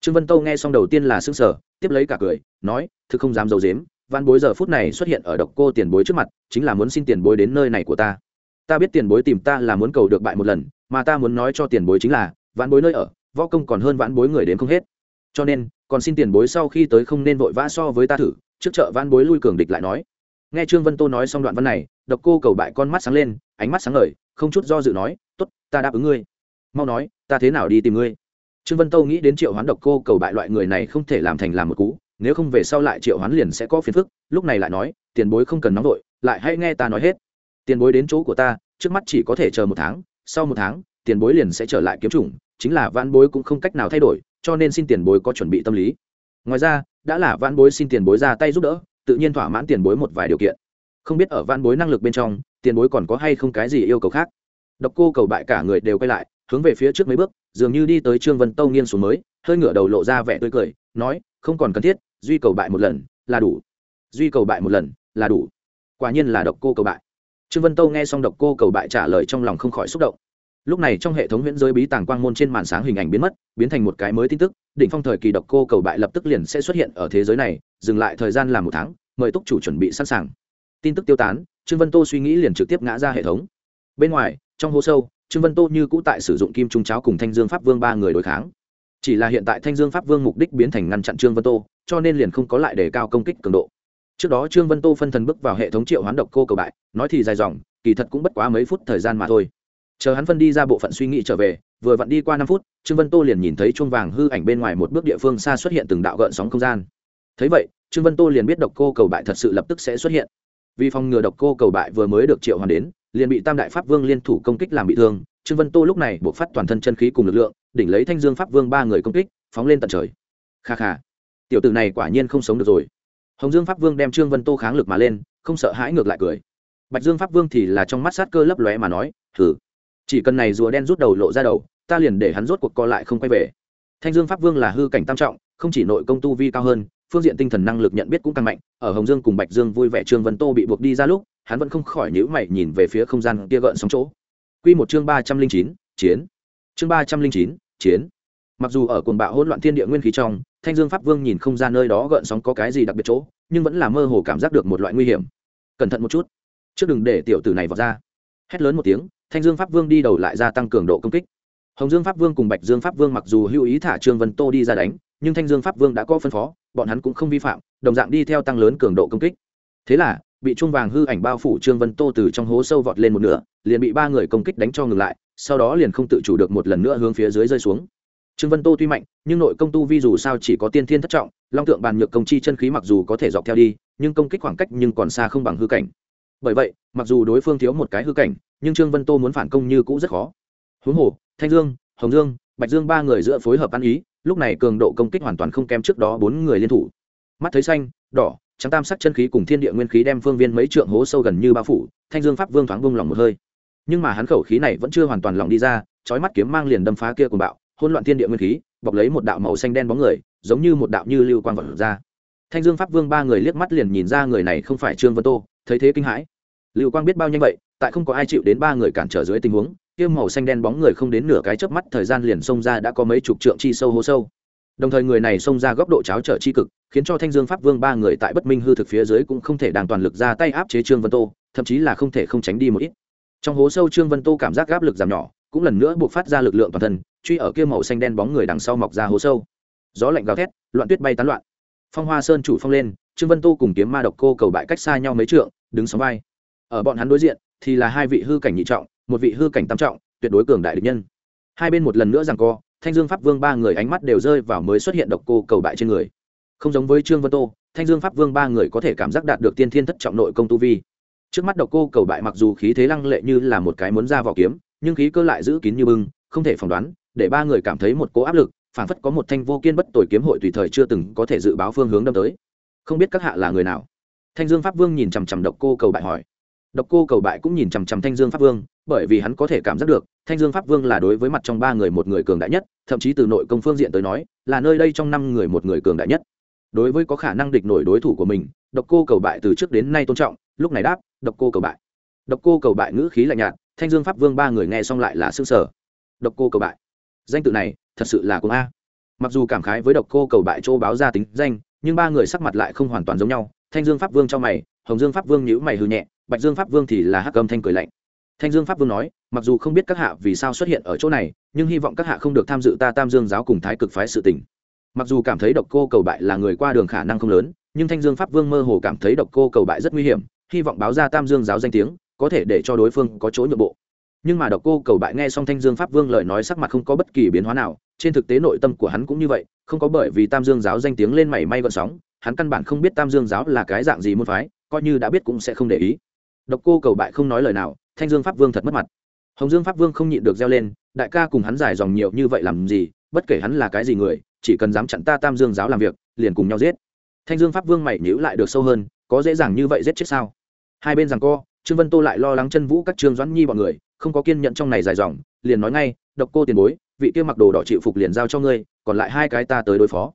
Trương vân tâu nghe xong đầu tiên là s ư n g sở tiếp lấy cả cười, nói, thực không dám d i ấ u dếm văn bối giờ phút này xuất hiện ở độc cô tiền bối trước mặt, chính là muốn xin tiền bối đến nơi này của ta. Ta biết tiền bối tìm ta là muốn cầu được bại một lần, mà ta muốn nói cho tiền bối chính là, vãn bối nơi ở, võ công còn hơn vãn bối người đến không hết. Cho nên, còn xin tiền bối sau khi tới không nên vội vã so với ta thử, trước chợ vãn bối lui cường địch lại nói. Nghe trương vân tô nói xong đoạn văn này, độc cô cầu bại con mắt sáng lên ánh mắt sáng ngời, không chút do dự nói t ố t ta đáp ứng ngươi. Mau nói, ta thế nào đi tìm ngươi? Trương vân tâu nghĩ đến triệu hoán độc cô cầu bại loại người này không thể làm thành làm một cú, nếu không về sau lại triệu hoán liền sẽ có phiền phức, lúc này lại nói, tiền bối không cần nóng vội, lại hãy nghe ta nói hết. Tiền bối đến chỗ của ta, trước mắt chỉ có thể chờ một tháng, sau một tháng, tiền bối liền sẽ trở lại kiếm chủng, chính là vãn bối cũng không cách nào thay đổi, cho nên xin tiền bối có chuẩn bị tâm lý. Ngoài ra, đã là vãn bối xin tiền bối ra tay giúp đỡ, tự nhiên thỏa mãn tiền bối một vài điều kiện không biết ở van bối năng lực bên trong, tiền bối còn có hay không cái gì yêu cầu khác. Độc cô cầu bại cả người đều quay lại, hướng về phía trước mấy bước, dường như đi tới trương vân tâu nghiêng xuống mới, hơi ngửa đầu lộ ra vẻ tươi cười, nói, không còn cần thiết, duy cầu bại một lần, là đủ. Duy cầu bại một lần, là đủ. Quả nhiên là độc cô cầu bại. Trương vân tâu nghe xong độc cô cầu bại trả lời trong lòng không khỏi xúc động. Lúc này trong hệ thống huyễn giới bí tàng quang môn trên màn sáng hình ảnh biến mất, biến thành một cái mới tin tức, đỉnh phong thời kỳ độc cô cầu bại lập tức liền sẽ xuất hiện ở thế giới này, dừng lại thời gian là một tháng, mời túc chủ chuẩn bị sẵn sàng tin tức tiêu tán, trương vân tô suy nghĩ liền trực tiếp ngã ra hệ thống. Bên ngoài, trong hố sâu, trương vân tô như cũ tại sử dụng kim trung cháo cùng thanh dương pháp vương ba người đối kháng. Chỉ là hiện tại thanh dương pháp vương mục đích biến thành ngăn chặn trương vân tô, cho nên liền không có lại đề cao công kích cường độ. Trước đó trương vân tô phân thần bước vào hệ thống triệu hoán độc cô cầu bại, nói thì dài dòng, kỳ thật cũng bất quá mấy phút thời gian mà thôi. Chờ hắn phân đi ra bộ phận suy nghĩ trở về, vừa vặn đi qua năm phút, trương vân tô liền nhìn thấy chuông vàng hư ảnh bên ngoài một bước địa phương xa xuất hiện từng đạo gợn sóng không gian. Thấy vậy, trương vân tô liền biết độc cô cầu bại thật sự lập tức sẽ xuất hiện vì phòng ngừa độc cô cầu bại vừa mới được triệu hoàn đến, liền bị tam đại pháp vương liên thủ công kích làm bị thương. Trương vân tô lúc này buộc phát toàn thân chân khí cùng lực lượng, đỉnh lấy thanh dương pháp vương ba người công kích, phóng lên tận trời. Kha kha. Tiểu tử này quả nhiên không sống được rồi. Hồng dương pháp vương đem trương vân tô kháng lực mà lên, không sợ hãi ngược lại cười. Bạch dương pháp vương thì là trong mắt sát cơ lấp lóe mà nói thử chỉ cần này rùa đen rút đầu lộ ra đầu, ta liền để hắn rốt cuộc co lại không quay về. Thanh dương pháp vương là hư cảnh tam trọng, không chỉ nội công tu vi cao hơn phương diện tinh thần năng lực nhận biết cũng càng mạnh, ở hồng dương cùng bạch dương vui vẻ trương vân tô bị buộc đi ra lúc, hắn vẫn không khỏi nhíu mày nhìn về phía không gian kia gợn sóng chỗ. Quy một chương ba trăm linh chín, chiến. Chương ba trăm linh chín, chiến. Mặc dù ở cuồng bạo hỗn loạn thiên địa nguyên khí trong, thanh dương pháp vương nhìn không ra nơi đó gợn sóng có cái gì đặc biệt chỗ, nhưng vẫn là mơ hồ cảm giác được một loại nguy hiểm. Cẩn thận một chút. Trước đừng để tiểu tử này vào ra. Hét lớn một tiếng, thanh dương pháp vương đi đầu lại gia tăng cường độ công kích hồng dương pháp vương cùng bạch dương pháp vương mặc dù hữu ý thả trương vân tô đi ra đánh, nhưng thanh dương pháp vương đã có phân phó, bọn hắn cũng không vi phạm, đồng dạng đi theo tăng lớn cường độ công kích. Thế là, bị chuông vàng hư ảnh bao phủ trương vân tô từ trong hố sâu vọt lên một nửa, liền bị ba người công kích đánh cho ngừng lại, sau đó liền không tự chủ được một lần nữa hướng phía dưới rơi xuống. Trương vân tô tuy mạnh, nhưng nội công tu vi dù sao chỉ có tiên thiên thất trọng, long tượng bàn nhược công chi chân khí mặc dù có thể dọc theo đi, nhưng công kích khoảng cách nhưng còn xa không bằng hư cảnh. Bởi vậy, mặc dù đối phương thiếu một cái hư cảnh, nhưng trương vân tô muốn phản công như cũ rất khó huống hồ, thanh dương, hồng dương, bạch dương ba người giữa phối hợp ăn ý, lúc này cường độ công kích hoàn toàn không kém trước đó bốn người liên thủ. Mắt thấy xanh, đỏ, trắng tam sắc chân khí cùng thiên địa nguyên khí đem phương viên mấy trượng hố sâu gần như bao phủ, thanh dương pháp vương thoáng vung lòng một hơi. Nhưng mà hắn khẩu khí này vẫn chưa hoàn toàn lòng đi ra, chói mắt kiếm mang liền đâm phá kia cùng bạo hôn loạn thiên địa nguyên khí, bọc lấy một đạo màu xanh đen bóng người, giống như một đạo như lưu quang vật ra. Thanh dương pháp vương ba người liếc mắt liền nhìn ra người này không phải trương vân tô, thấy thế kinh hãi. Lưu quang biết bao nhanh vậy, tại không có ai chịu đến ba người cản trở dưới tình huống kia màu xanh đen bóng người không đến nửa cái chớp mắt, thời gian liền xông ra đã có mấy chục trượng chi sâu hố sâu. Đồng thời người này xông ra góc độ cháo trở chi cực, khiến cho thanh dương pháp vương ba người tại bất minh hư thực phía dưới cũng không thể đàng toàn lực ra tay áp chế trương vân tô, thậm chí là không thể không tránh đi một ít. Trong hố sâu trương vân tô cảm giác áp lực giảm nhỏ, cũng lần nữa buộc phát ra lực lượng toàn thân, truy ở kia màu xanh đen bóng người đằng sau mọc ra hố sâu. Gió lạnh gào thét, loạn tuyết bay tán loạn. Phong hoa sơn chủ phong lên, trương vân tô cùng kiếm ma độc cô cầu bại cách xa nhau mấy trượng, đứng sóng vai. Ở bọn hắn đối diện thì là hai vị hư cảnh nhị trọng một vị hư cảnh tam trọng, tuyệt đối cường đại địch nhân. Hai bên một lần nữa rằng co, thanh dương pháp vương ba người ánh mắt đều rơi vào mới xuất hiện độc cô cầu bại trên người. Không giống với trương vân tô, thanh dương pháp vương ba người có thể cảm giác đạt được tiên thiên thất trọng nội công tu vi. Trước mắt độc cô cầu bại mặc dù khí thế lăng lệ như là một cái muốn ra vỏ kiếm, nhưng khí cơ lại giữ kín như bưng, không thể phỏng đoán, để ba người cảm thấy một cố áp lực, phảng phất có một thanh vô kiên bất tồi kiếm hội tùy thời chưa từng có thể dự báo phương hướng đâm tới. Không biết các hạ là người nào? Thanh dương pháp vương nhìn chằm chằm độc cô cầu bại hỏi. Độc cô cầu bại cũng nhìn chằm chằm thanh dương pháp vương bởi vì hắn có thể cảm giác được, thanh dương pháp vương là đối với mặt trong ba người một người cường đại nhất, thậm chí từ nội công phương diện tới nói, là nơi đây trong năm người một người cường đại nhất. Đối với có khả năng địch nổi đối thủ của mình, độc cô cầu bại từ trước đến nay tôn trọng, lúc này đáp, độc cô cầu bại. Độc cô cầu bại ngữ khí lạnh nhạt, thanh dương pháp vương ba người nghe xong lại là xương sở độc cô cầu bại, danh tự này thật sự là cùng a. Mặc dù cảm khái với độc cô cầu bại chỗ báo ra tính danh, nhưng ba người sắc mặt lại không hoàn toàn giống nhau. Thanh dương pháp vương cho mày, hồng dương pháp vương nhữ mày hư nhẹ, bạch dương pháp vương thì là hắc âm thanh cười lạnh thanh dương pháp vương nói, mặc dù không biết các hạ vì sao xuất hiện ở chỗ này, nhưng hy vọng các hạ không được tham dự ta tam dương giáo cùng thái cực phái sự tình. Mặc dù cảm thấy độc cô cầu bại là người qua đường khả năng không lớn, nhưng thanh dương pháp vương mơ hồ cảm thấy độc cô cầu bại rất nguy hiểm, hy vọng báo ra tam dương giáo danh tiếng, có thể để cho đối phương có chỗ nhượng bộ. Nhưng mà độc cô cầu bại nghe xong thanh dương pháp vương lời nói sắc mặt không có bất kỳ biến hóa nào, trên thực tế nội tâm của hắn cũng như vậy, không có bởi vì tam dương giáo danh tiếng lên mảy may gọn sóng, hắn căn bản không biết tam dương giáo là cái dạng gì môn phái, coi như đã biết cũng sẽ không để ý. Độc cô cầu bại không nói lời nào thanh dương pháp vương thật mất mặt. Hồng dương pháp vương không nhịn được reo lên, đại ca cùng hắn giải dòng nhiều như vậy làm gì, bất kể hắn là cái gì người, chỉ cần dám chặn ta tam dương giáo làm việc, liền cùng nhau giết. Thanh dương pháp vương mày nhữ lại được sâu hơn, có dễ dàng như vậy giết chết sao? Hai bên rằng co, trương vân tô lại lo lắng chân vũ các trương doãn nhi bọn người, không có kiên nhận trong này dài dòng, liền nói ngay, độc cô tiền bối, vị kia mặc đồ đỏ chịu phục liền giao cho ngươi, còn lại hai cái ta tới đối phó.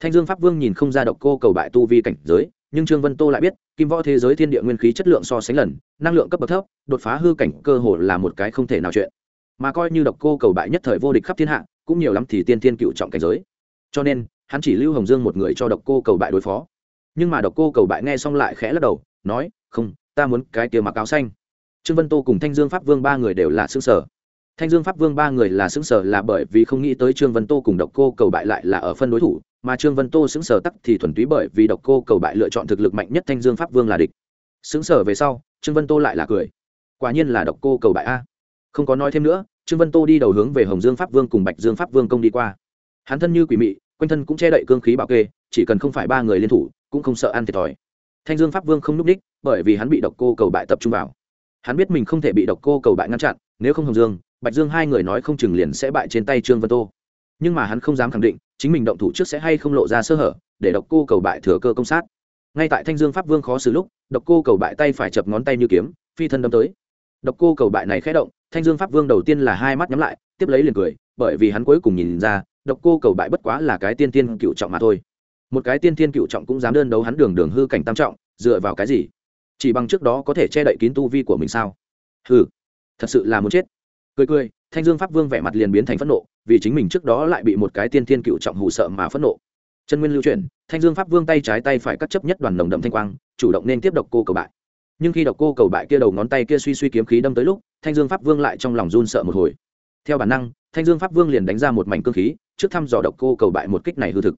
Thanh dương pháp vương nhìn không ra độc cô cầu bại tu vi cảnh giới, nhưng trương vân tô lại biết kim võ thế giới thiên địa nguyên khí chất lượng so sánh lần, năng lượng cấp bậc thấp, đột phá hư cảnh cơ hồ là một cái không thể nào chuyện. Mà coi như độc cô cầu bại nhất thời vô địch khắp thiên hạ, cũng nhiều lắm thì tiên thiên cựu trọng cảnh giới. Cho nên, hắn chỉ lưu hồng dương một người cho độc cô cầu bại đối phó. Nhưng mà độc cô cầu bại nghe xong lại khẽ lắc đầu, nói, không, ta muốn cái kia mặc áo xanh. Trương vân tô cùng thanh dương pháp vương ba người đều là xương sở. Thanh dương pháp vương ba người là xương sở là bởi vì không nghĩ tới trương vân tô cùng độc cô cầu bại lại là ở phân đối thủ mà trương vân tô xứng sở tắc thì thuần túy bởi vì độc cô cầu bại lựa chọn thực lực mạnh nhất thanh dương pháp vương là địch. Xứng sở về sau, trương vân tô lại là cười. Quả nhiên là độc cô cầu bại a. Không có nói thêm nữa, trương vân tô đi đầu hướng về hồng dương pháp vương cùng bạch dương pháp vương công đi qua. Hắn thân như quỷ mị, quanh thân cũng che đậy cương khí bảo kê, chỉ cần không phải ba người liên thủ, cũng không sợ ăn thiệt thòi. Thanh dương pháp vương không n ú c đích, bởi vì hắn bị độc cô cầu bại tập trung vào. Hắn biết mình không thể bị độc cô cầu bại ngăn chặn, nếu không hồng dương, bạch dương hai người nói không chừng liền sẽ bại trên tay trương vân tô. Nhưng mà hắn không dám khẳng định chính mình động thủ trước sẽ hay không lộ ra sơ hở, để độc cô cầu bại thừa cơ công sát. Ngay tại thanh dương pháp vương khó xử lúc, độc cô cầu bại tay phải chập ngón tay như kiếm, phi thân đâm tới. Độc cô cầu bại này khẽ động, thanh dương pháp vương đầu tiên là hai mắt nhắm lại, tiếp lấy liền cười, bởi vì hắn cuối cùng nhìn ra, độc cô cầu bại bất quá là cái tiên tiên cựu trọng mà thôi. Một cái tiên tiên cựu trọng cũng dám đơn đấu hắn đường đường hư cảnh tam trọng, dựa vào cái gì? Chỉ bằng trước đó có thể che đậy kín tu vi của mình sao? Hừ, thật sự là muốn chết cười cười, thanh dương pháp vương vẻ mặt liền biến thành phẫn nộ, vì chính mình trước đó lại bị một cái tiên thiên cựu trọng hù sợ mà phẫn nộ. Chân nguyên lưu chuyển, thanh dương pháp vương tay trái tay phải cắt chấp nhất đoàn nồng đậm thanh quang, chủ động nên tiếp độc cô cầu bại. Nhưng khi độc cô cầu bại kia đầu ngón tay kia suy suy kiếm khí đâm tới lúc, thanh dương pháp vương lại trong lòng run sợ một hồi. Theo bản năng, thanh dương pháp vương liền đánh ra một mảnh cương khí, trước thăm dò độc cô cầu bại một kích này hư thực.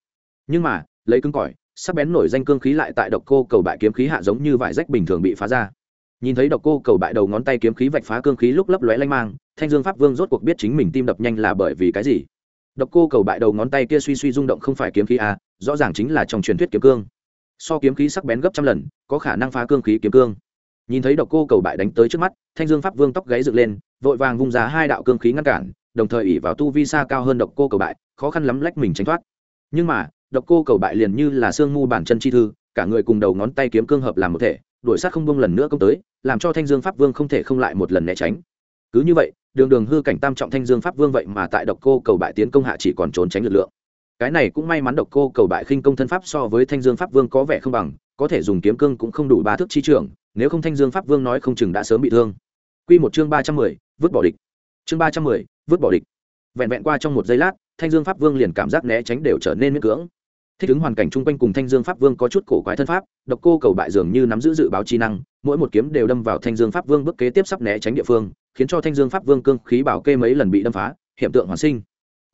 Nhưng mà, lấy cứng cỏi, sắc bén nổi danh cương khí lại tại độc cô cầu bại kiếm khí hạ giống như vải rách bình thường bị phá ra. Nhìn thấy độc cô cầu bại đầu ngón tay kiếm khí vạch phá cương khí lúc lấp lóe lanh mang thanh dương pháp vương rốt cuộc biết chính mình tim đập nhanh là bởi vì cái gì? Độc cô cầu bại đầu ngón tay kia suy suy rung động không phải kiếm khí a rõ ràng chính là trong truyền thuyết kiếm cương. So kiếm khí sắc bén gấp trăm lần, có khả năng phá cương khí kiếm cương. Nhìn thấy độc cô cầu bại đánh tới trước mắt, thanh dương pháp vương tóc gáy dựng lên, vội vàng vung ra hai đạo cương khí ngăn cản, đồng thời ỉ vào tu vi xa cao hơn độc cô cầu bại, khó khăn lắm lách mình tránh thoát. Nhưng mà, độc cô cầu bại liền như là sương mu bản chân chi thư, cả người cùng đầu ngón tay kiếm cương hợp làm một thể, đuổi sát không bông lần nữa công tới, làm cho thanh dương pháp vương không thể không lại một lần né tránh. Cứ như vậy đường đường hư cảnh tam trọng thanh dương pháp vương vậy mà tại độc cô cầu bại tiến công hạ chỉ còn trốn tránh lực lượng. Cái này cũng may mắn độc cô cầu bại khinh công thân pháp so với thanh dương pháp vương có vẻ không bằng, có thể dùng kiếm cương cũng không đủ ba thước chi trưởng nếu không thanh dương pháp vương nói không chừng đã sớm bị thương. Quy một chương ba trăm mười, vứt bỏ địch. Chương ba trăm mười, vứt bỏ địch. Vẹn vẹn qua trong một giây lát, thanh dương pháp vương liền cảm giác né tránh đều trở nên miễn cưỡng thích ứng hoàn cảnh chung quanh cùng thanh dương pháp vương có chút cổ quái thân pháp, độc cô cầu bại dường như nắm giữ dự báo chi năng, mỗi một kiếm đều đâm vào thanh dương pháp vương bước kế tiếp sắp né tránh địa phương, khiến cho thanh dương pháp vương cương khí bảo kê mấy lần bị đâm phá hiện tượng hoàn sinh.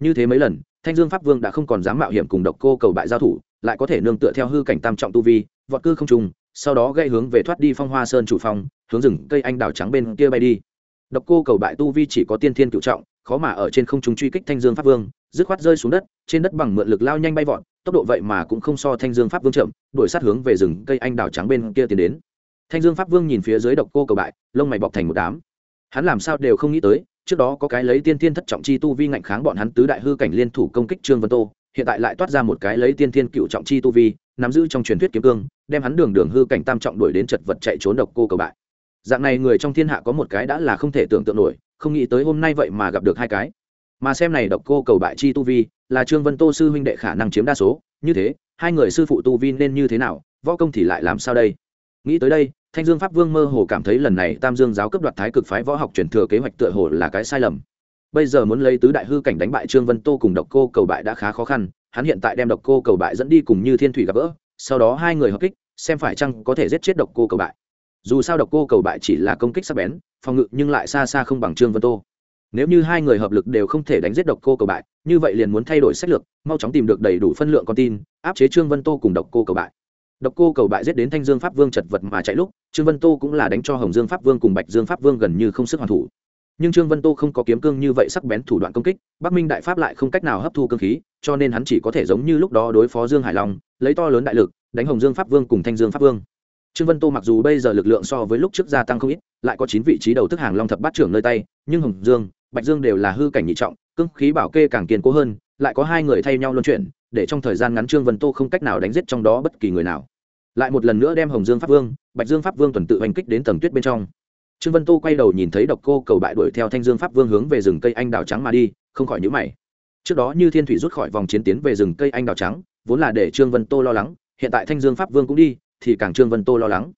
Như thế mấy lần, thanh dương pháp vương đã không còn dám mạo hiểm cùng độc cô cầu bại giao thủ, lại có thể nương tựa theo hư cảnh tam trọng tu vi, vọt cư không trùng sau đó gây hướng về thoát đi phong hoa sơn chủ phong, hướng rừng cây anh đào trắng bên kia bay đi. Độc cô cầu bại tu vi chỉ có tiên thiên cựu trọng, khó mà ở trên không trung truy kích thanh dương pháp vương dứt khoát rơi xuống đất, trên đất bằng mượn lực lao nhanh bay vọt, tốc độ vậy mà cũng không so thanh dương pháp vương chậm, đuổi sát hướng về rừng cây anh đào trắng bên kia tiến đến. Thanh dương pháp vương nhìn phía dưới độc cô cầu bại, lông mày bọc thành một đám. Hắn làm sao đều không nghĩ tới, trước đó có cái lấy tiên thiên thất trọng chi tu vi ngạnh kháng bọn hắn tứ đại hư cảnh liên thủ công kích trương vân tô, hiện tại lại toát ra một cái lấy tiên thiên cựu trọng chi tu vi, nắm giữ trong truyền thuyết kiếm cương, đem hắn đường đường hư cảnh tam trọng đuổi đến chật vật chạy trốn độc cô cầu bại. Dạng này người trong thiên hạ có một cái đã là không thể tưởng tượng nổi, không nghĩ tới hôm nay vậy mà gặp được hai cái mà xem này độc cô cầu bại chi tu vi, là trương vân tô sư huynh đệ khả năng chiếm đa số, như thế, hai người sư phụ tu vi nên như thế nào, võ công thì lại làm sao đây? Nghĩ tới đây, thanh dương pháp vương mơ hồ cảm thấy lần này tam dương giáo cấp đoạt thái cực phái võ học truyền thừa kế hoạch tựa hồ là cái sai lầm. Bây giờ muốn lấy tứ đại hư cảnh đánh bại trương vân tô cùng độc cô cầu bại đã khá khó khăn, hắn hiện tại đem độc cô cầu bại dẫn đi cùng như thiên thủy gặp gỡ, sau đó hai người hợp kích, xem phải chăng có thể giết chết độc cô cầu bại. Dù sao độc cô cầu bại chỉ là công kích sắc bén, phòng ngự nhưng lại xa xa không bằng trương vân tô nếu như hai người hợp lực đều không thể đánh giết độc cô cầu bại, như vậy liền muốn thay đổi sách lược, mau chóng tìm được đầy đủ phân lượng con tin, áp chế trương vân tô cùng độc cô cầu bại. Độc cô cầu bại giết đến thanh dương pháp vương chật vật mà chạy lúc, trương vân tô cũng là đánh cho hồng dương pháp vương cùng bạch dương pháp vương gần như không sức hoàn thủ. Nhưng trương vân tô không có kiếm cương như vậy sắc bén thủ đoạn công kích, bắc minh đại pháp lại không cách nào hấp thu cương khí, cho nên hắn chỉ có thể giống như lúc đó đối phó dương hải long, lấy to lớn đại lực, đánh hồng dương pháp vương cùng thanh dương pháp vương. Trương vân tô mặc dù bây giờ lực lượng so với lúc trước gia tăng không ít, lại có chín vị trí đầu thức hàng long thập bát trưởng nơi tay, nhưng hồng dương bạch dương đều là hư cảnh nhị trọng, cương khí bảo kê càng kiên cố hơn, lại có hai người thay nhau luân chuyển, để trong thời gian ngắn trương vân tô không cách nào đánh giết trong đó bất kỳ người nào. Lại một lần nữa đem hồng dương pháp vương, bạch dương pháp vương tuần tự hành kích đến tầng tuyết bên trong. Trương vân tô quay đầu nhìn thấy độc cô cầu bại đuổi theo thanh dương pháp vương hướng về rừng cây anh đào trắng mà đi, không khỏi nhữ mày. Trước đó như thiên thủy rút khỏi vòng chiến tiến về rừng cây anh đào trắng, vốn là để trương vân tô lo lắng, hiện tại thanh dương pháp vương cũng đi, thì càng trương vân tô lo lắng.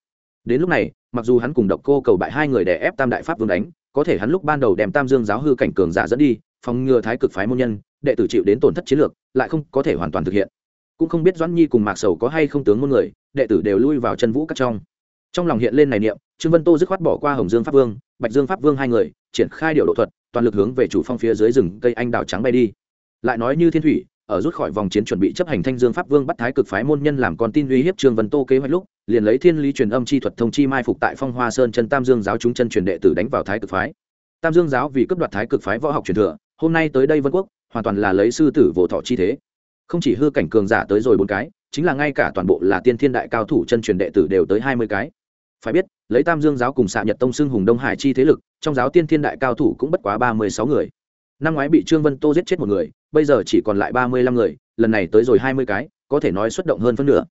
Đến lúc này, mặc dù hắn cùng độc cô cầu bại hai người để ép tam đại pháp vương đánh có thể hắn lúc ban đầu đem tam dương giáo hư cảnh cường giả dẫn đi, phòng ngừa thái cực phái môn nhân, đệ tử chịu đến tổn thất chiến lược, lại không có thể hoàn toàn thực hiện. Cũng không biết doãn nhi cùng mạc sầu có hay không tướng môn người, đệ tử đều lui vào chân vũ các trong. Trong lòng hiện lên này niệm, trương vân tô dứt khoát bỏ qua hồng dương pháp vương, bạch dương pháp vương hai người, triển khai điều độ thuật, toàn lực hướng về chủ phong phía dưới rừng cây anh đào trắng bay đi. Lại nói như thiên thủy, ở rút khỏi vòng chiến chuẩn bị chấp hành thanh dương pháp vương bắt thái cực phái môn nhân làm con tin uy hiếp trương vân tô kế hoạch lúc liền lấy thiên lý truyền âm chi thuật thông chi mai phục tại phong hoa sơn chân tam dương giáo chúng chân truyền đệ tử đánh vào thái cực phái. Tam dương giáo vì cấp đoạt thái cực phái võ học truyền thừa, hôm nay tới đây vân quốc, hoàn toàn là lấy sư tử vỗ thọ chi thế. Không chỉ hư cảnh cường giả tới rồi bốn cái, chính là ngay cả toàn bộ là tiên thiên đại cao thủ chân truyền đệ tử đều tới hai mươi cái. Phải biết, lấy tam dương giáo cùng xạ nhật tông xưng hùng đông hải chi thế lực, trong giáo tiên thiên đại cao thủ cũng bất quá ba mươi sáu người. Năm ngoái bị trương vân tô giết chết một người, bây giờ chỉ còn lại ba mươi lăm người, lần này tới rồi hai mươi cái, có thể nói xuất động hơn phân nửa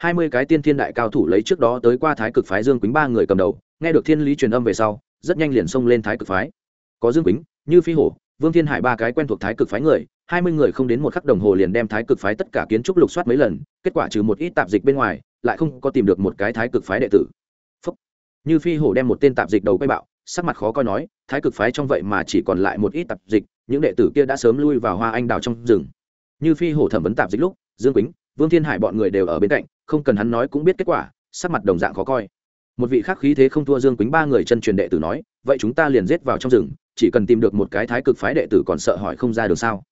hai mươi cái tiên thiên đại cao thủ lấy trước đó tới qua thái cực phái dương quýnh ba người cầm đầu, nghe được thiên lý truyền âm về sau, rất nhanh liền xông lên thái cực phái. Có dương quýnh, như phi hổ, vương thiên hải ba cái quen thuộc thái cực phái người, hai mươi người không đến một khắc đồng hồ liền đem thái cực phái tất cả kiến trúc lục soát mấy lần, kết quả trừ một ít tạp dịch bên ngoài, lại không có tìm được một cái thái cực phái đệ tử. Phúc. như phi hổ đem một tên tạp dịch đầu quay bạo, sắc mặt khó coi nói, thái cực phái trong vậy mà chỉ còn lại một ít tạp dịch, những đệ tử kia đã sớm lui vào hoa anh đào trong rừng. Như phi hổ thẩm vấn tạp dịch lúc, dương quýnh vương thiên hải bọn người đều ở bên cạnh, không cần hắn nói cũng biết kết quả, sắc mặt đồng dạng khó coi. Một vị khác khí thế không thua dương quýnh ba người chân truyền đệ tử nói, vậy chúng ta liền giết vào trong rừng, chỉ cần tìm được một cái thái cực phái đệ tử còn sợ hỏi không ra được sao?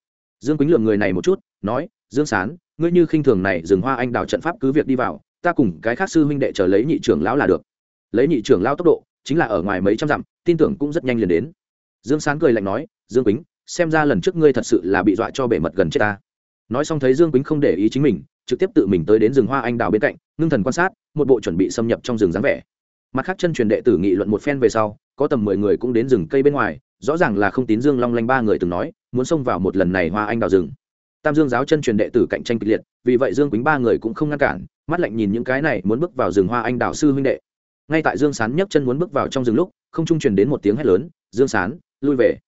Dương quýnh lượng người này một chút, nói, dương sán, ngươi như khinh thường này dừng hoa anh đào trận pháp cứ việc đi vào, ta cùng cái khác sư huynh đệ chờ lấy nhị trưởng lão là được. Lấy nhị trưởng lão tốc độ, chính là ở ngoài mấy trăm dặm, tin tưởng cũng rất nhanh liền đến. Dương sán cười lạnh nói, dương quýnh xem ra lần trước ngươi thật sự là bị dọa cho bể mật gần chết ta. Nói xong thấy dương quýnh không để ý chính mình trực tiếp tự mình tới đến rừng hoa anh đào bên cạnh, ngưng thần quan sát, một bộ chuẩn bị xâm nhập trong rừng dáng vẻ. Mặt khác chân truyền đệ tử nghị luận một phen về sau, có tầm mười người cũng đến rừng cây bên ngoài, rõ ràng là không tín dương long lanh ba người từng nói, muốn xông vào một lần này hoa anh đào rừng. Tam dương giáo chân truyền đệ tử cạnh tranh kịch liệt, vì vậy dương quýnh ba người cũng không ngăn cản, mắt lạnh nhìn những cái này muốn bước vào rừng hoa anh đào sư huynh đệ. Ngay tại dương sán nhấc chân muốn bước vào trong rừng lúc, không trung truyền đến một tiếng hét lớn, dương sán, lui về.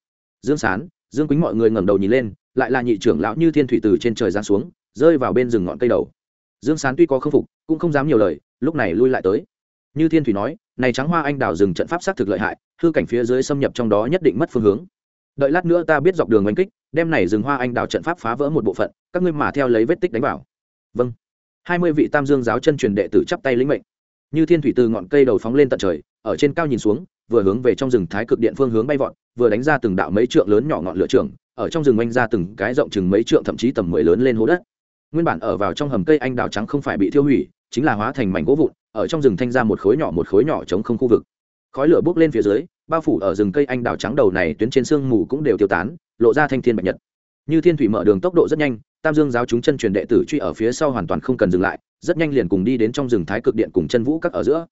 Dương sán, dương quýnh mọi người ngẩng đầu nhìn lên, lại là nhị trưởng lão như thiên thủy từ trên trời giáng xuống rơi vào bên rừng ngọn cây đầu. Dương sán tuy có khâm phục, cũng không dám nhiều lời, lúc này lui lại tới. Như thiên thủy nói, này trắng hoa anh đào rừng trận pháp xác thực lợi hại, hư cảnh phía dưới xâm nhập trong đó nhất định mất phương hướng. Đợi lát nữa ta biết dọc đường oanh kích đem này rừng hoa anh đào trận pháp phá vỡ một bộ phận, các ngươi mà theo lấy vết tích đánh vào. Vâng. Hai mươi vị tam dương giáo chân truyền đệ tử chắp tay lĩnh mệnh. Như thiên thủy từ ngọn cây đầu phóng lên tận trời, ở trên cao nhìn xuống, vừa hướng về trong rừng thái cực điện phương hướng bay vọt, vừa đánh ra từng đạo mấy trượng lớn nhỏ ngọn lửa trường, ở trong rừng oanh ra từng cái rộng chừng mấy trượng, thậm chí tầm mười lớn lên hố đất nguyên bản ở vào trong hầm cây anh đào trắng không phải bị thiêu hủy, chính là hóa thành mảnh gỗ vụn, ở trong rừng thanh ra một khối nhỏ một khối nhỏ chống không khu vực. Khói lửa bốc lên phía dưới, bao phủ ở rừng cây anh đào trắng đầu này tuyến trên sương mù cũng đều tiêu tán, lộ ra thanh thiên bạch nhật. Như thiên thủy mở đường tốc độ rất nhanh, tam dương giáo chúng chân truyền đệ tử truy ở phía sau hoàn toàn không cần dừng lại, rất nhanh liền cùng đi đến trong rừng thái cực điện cùng chân vũ các ở giữa.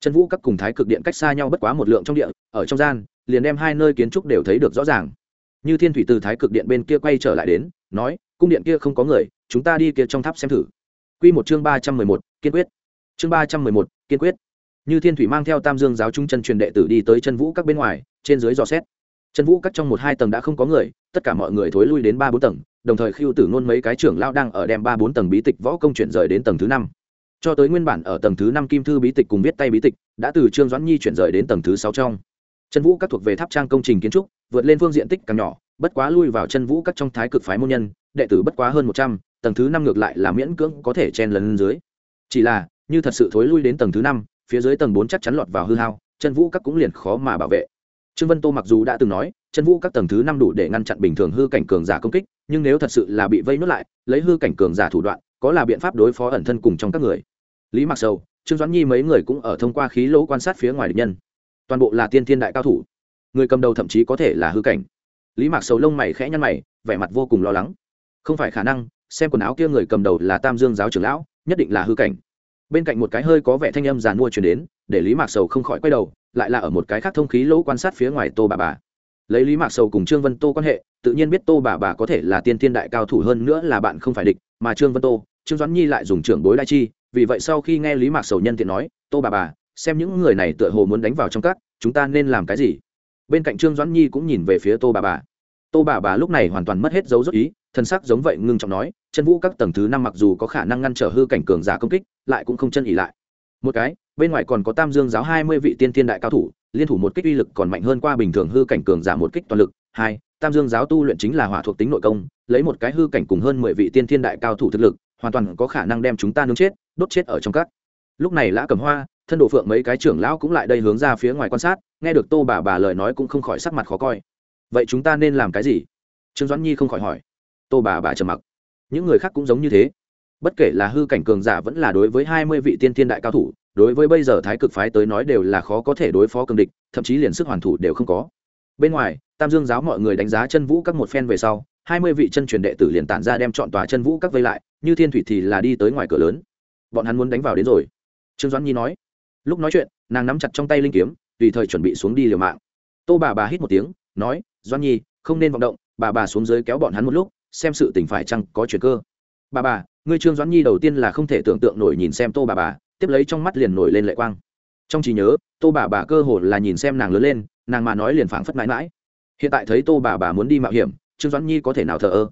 Chân vũ các cùng thái cực điện cách xa nhau bất quá một lượng trong địa, ở trong gian, liền đem hai nơi kiến trúc đều thấy được rõ ràng. Như thiên thủy từ thái cực điện bên kia quay trở lại đến, nói, cung điện kia không có người chúng ta đi kia trong tháp xem thử. Quy một chương ba trăm mười một, kiên quyết. Chương ba trăm mười một, kiên quyết. Như thiên thủy mang theo tam dương giáo trung chân truyền đệ tử đi tới chân vũ các bên ngoài, trên dưới dò xét. Chân vũ các trong một hai tầng đã không có người, tất cả mọi người thối lui đến ba bốn tầng, đồng thời khiêu tử nôn mấy cái trưởng lao đang ở đem ba bốn tầng bí tịch võ công chuyển rời đến tầng thứ năm. Cho tới nguyên bản ở tầng thứ năm kim thư bí tịch cùng viết tay bí tịch, đã từ trương doãn nhi chuyển rời đến tầng thứ sáu trong. Chân vũ các thuộc về tháp trang công trình kiến trúc, vượt lên phương diện tích càng nhỏ, bất quá lui vào chân vũ các trong thái cực phái môn nhân, đệ tử bất quá hơn một trăm tầng thứ năm ngược lại là miễn cưỡng có thể chen lần dưới. Chỉ là, như thật sự thối lui đến tầng thứ năm, phía dưới tầng bốn chắc chắn lọt vào hư hao chân vũ các cũng liền khó mà bảo vệ. Trương vân tô mặc dù đã từng nói chân vũ các tầng thứ năm đủ để ngăn chặn bình thường hư cảnh cường giả công kích, nhưng nếu thật sự là bị vây nuốt lại, lấy hư cảnh cường giả thủ đoạn, có là biện pháp đối phó ẩn thân cùng trong các người. Lý mặc sầu, trương doãn nhi mấy người cũng ở thông qua khí lỗ quan sát phía ngoài địch nhân. Toàn bộ là tiên thiên đại cao thủ. Người cầm đầu thậm chí có thể là hư cảnh. Lý mạc sầu lông mày khẽ nhăn mày, vẻ mặt vô cùng lo lắng. Không phải khả năng xem quần áo kia người cầm đầu là tam dương giáo trưởng lão, nhất định là hư cảnh. Bên cạnh một cái hơi có vẻ thanh âm giàn mua chuyển đến, để lý mạc sầu không khỏi quay đầu, lại là ở một cái khác thông khí lỗ quan sát phía ngoài tô bà bà. Lấy lý mạc sầu cùng trương vân tô quan hệ, tự nhiên biết tô bà bà có thể là tiên thiên đại cao thủ hơn nữa là bạn không phải địch, mà trương vân tô, trương doãn nhi lại dùng trưởng bối đại chi, vì vậy sau khi nghe lý mạc sầu nhân tiện nói, tô bà bà, xem những người này tựa hồ muốn đánh vào trong các, chúng ta nên làm cái gì? Bên cạnh trương doãn nhi cũng nhìn về phía tô bà bà tô bà bà lúc này hoàn toàn mất hết dấu dốt ý, thân sắc giống vậy ngưng trọng nói, chân vũ các tầng thứ năm mặc dù có khả năng ngăn trở hư cảnh cường giả công kích, lại cũng không chân ỉ lại. Một cái, bên ngoài còn có tam dương giáo hai mươi vị tiên thiên đại cao thủ, liên thủ một kích uy lực còn mạnh hơn qua bình thường hư cảnh cường giả một kích toàn lực. Hai, tam dương giáo tu luyện chính là hỏa thuộc tính nội công, lấy một cái hư cảnh cùng hơn mười vị tiên thiên đại cao thủ thực lực, hoàn toàn có khả năng đem chúng ta nướng chết, đốt chết ở trong các. Lúc này lã cầm hoa, thân độ phượng mấy cái trưởng lão cũng lại đây hướng ra phía ngoài quan sát, nghe được tô bà bà lời nói cũng không khỏi sắc mặt khó coi vậy chúng ta nên làm cái gì? Trương doãn nhi không khỏi hỏi. Tô bà bà trầm mặc. Những người khác cũng giống như thế. Bất kể là hư cảnh cường giả vẫn là đối với hai mươi vị tiên thiên đại cao thủ, đối với bây giờ thái cực phái tới nói đều là khó có thể đối phó cường địch, thậm chí liền sức hoàn thủ đều không có. Bên ngoài, tam dương giáo mọi người đánh giá chân vũ các một phen về sau, hai mươi vị chân truyền đệ tử liền tản ra đem chọn tòa chân vũ các vây lại, như thiên thủy thì là đi tới ngoài cửa lớn. Bọn hắn muốn đánh vào đến rồi. Trương doãn nhi nói. Lúc nói chuyện, nàng nắm chặt trong tay linh kiếm, tùy thời chuẩn bị xuống đi liều mạng. Tô bà bà hít một tiếng, nói doãn nhi, không nên vọng động, bà bà xuống dưới kéo bọn hắn một lúc, xem sự tình phải chăng có chuyện cơ. Bà bà, ngươi trương doãn nhi đầu tiên là không thể tưởng tượng nổi nhìn xem tô bà bà, tiếp lấy trong mắt liền nổi lên lệ quang. Trong trí nhớ, tô bà bà cơ hồ là nhìn xem nàng lớn lên, nàng mà nói liền phảng phất mãi mãi. Hiện tại thấy tô bà bà muốn đi mạo hiểm, trương doãn nhi có thể nào thờ ơ?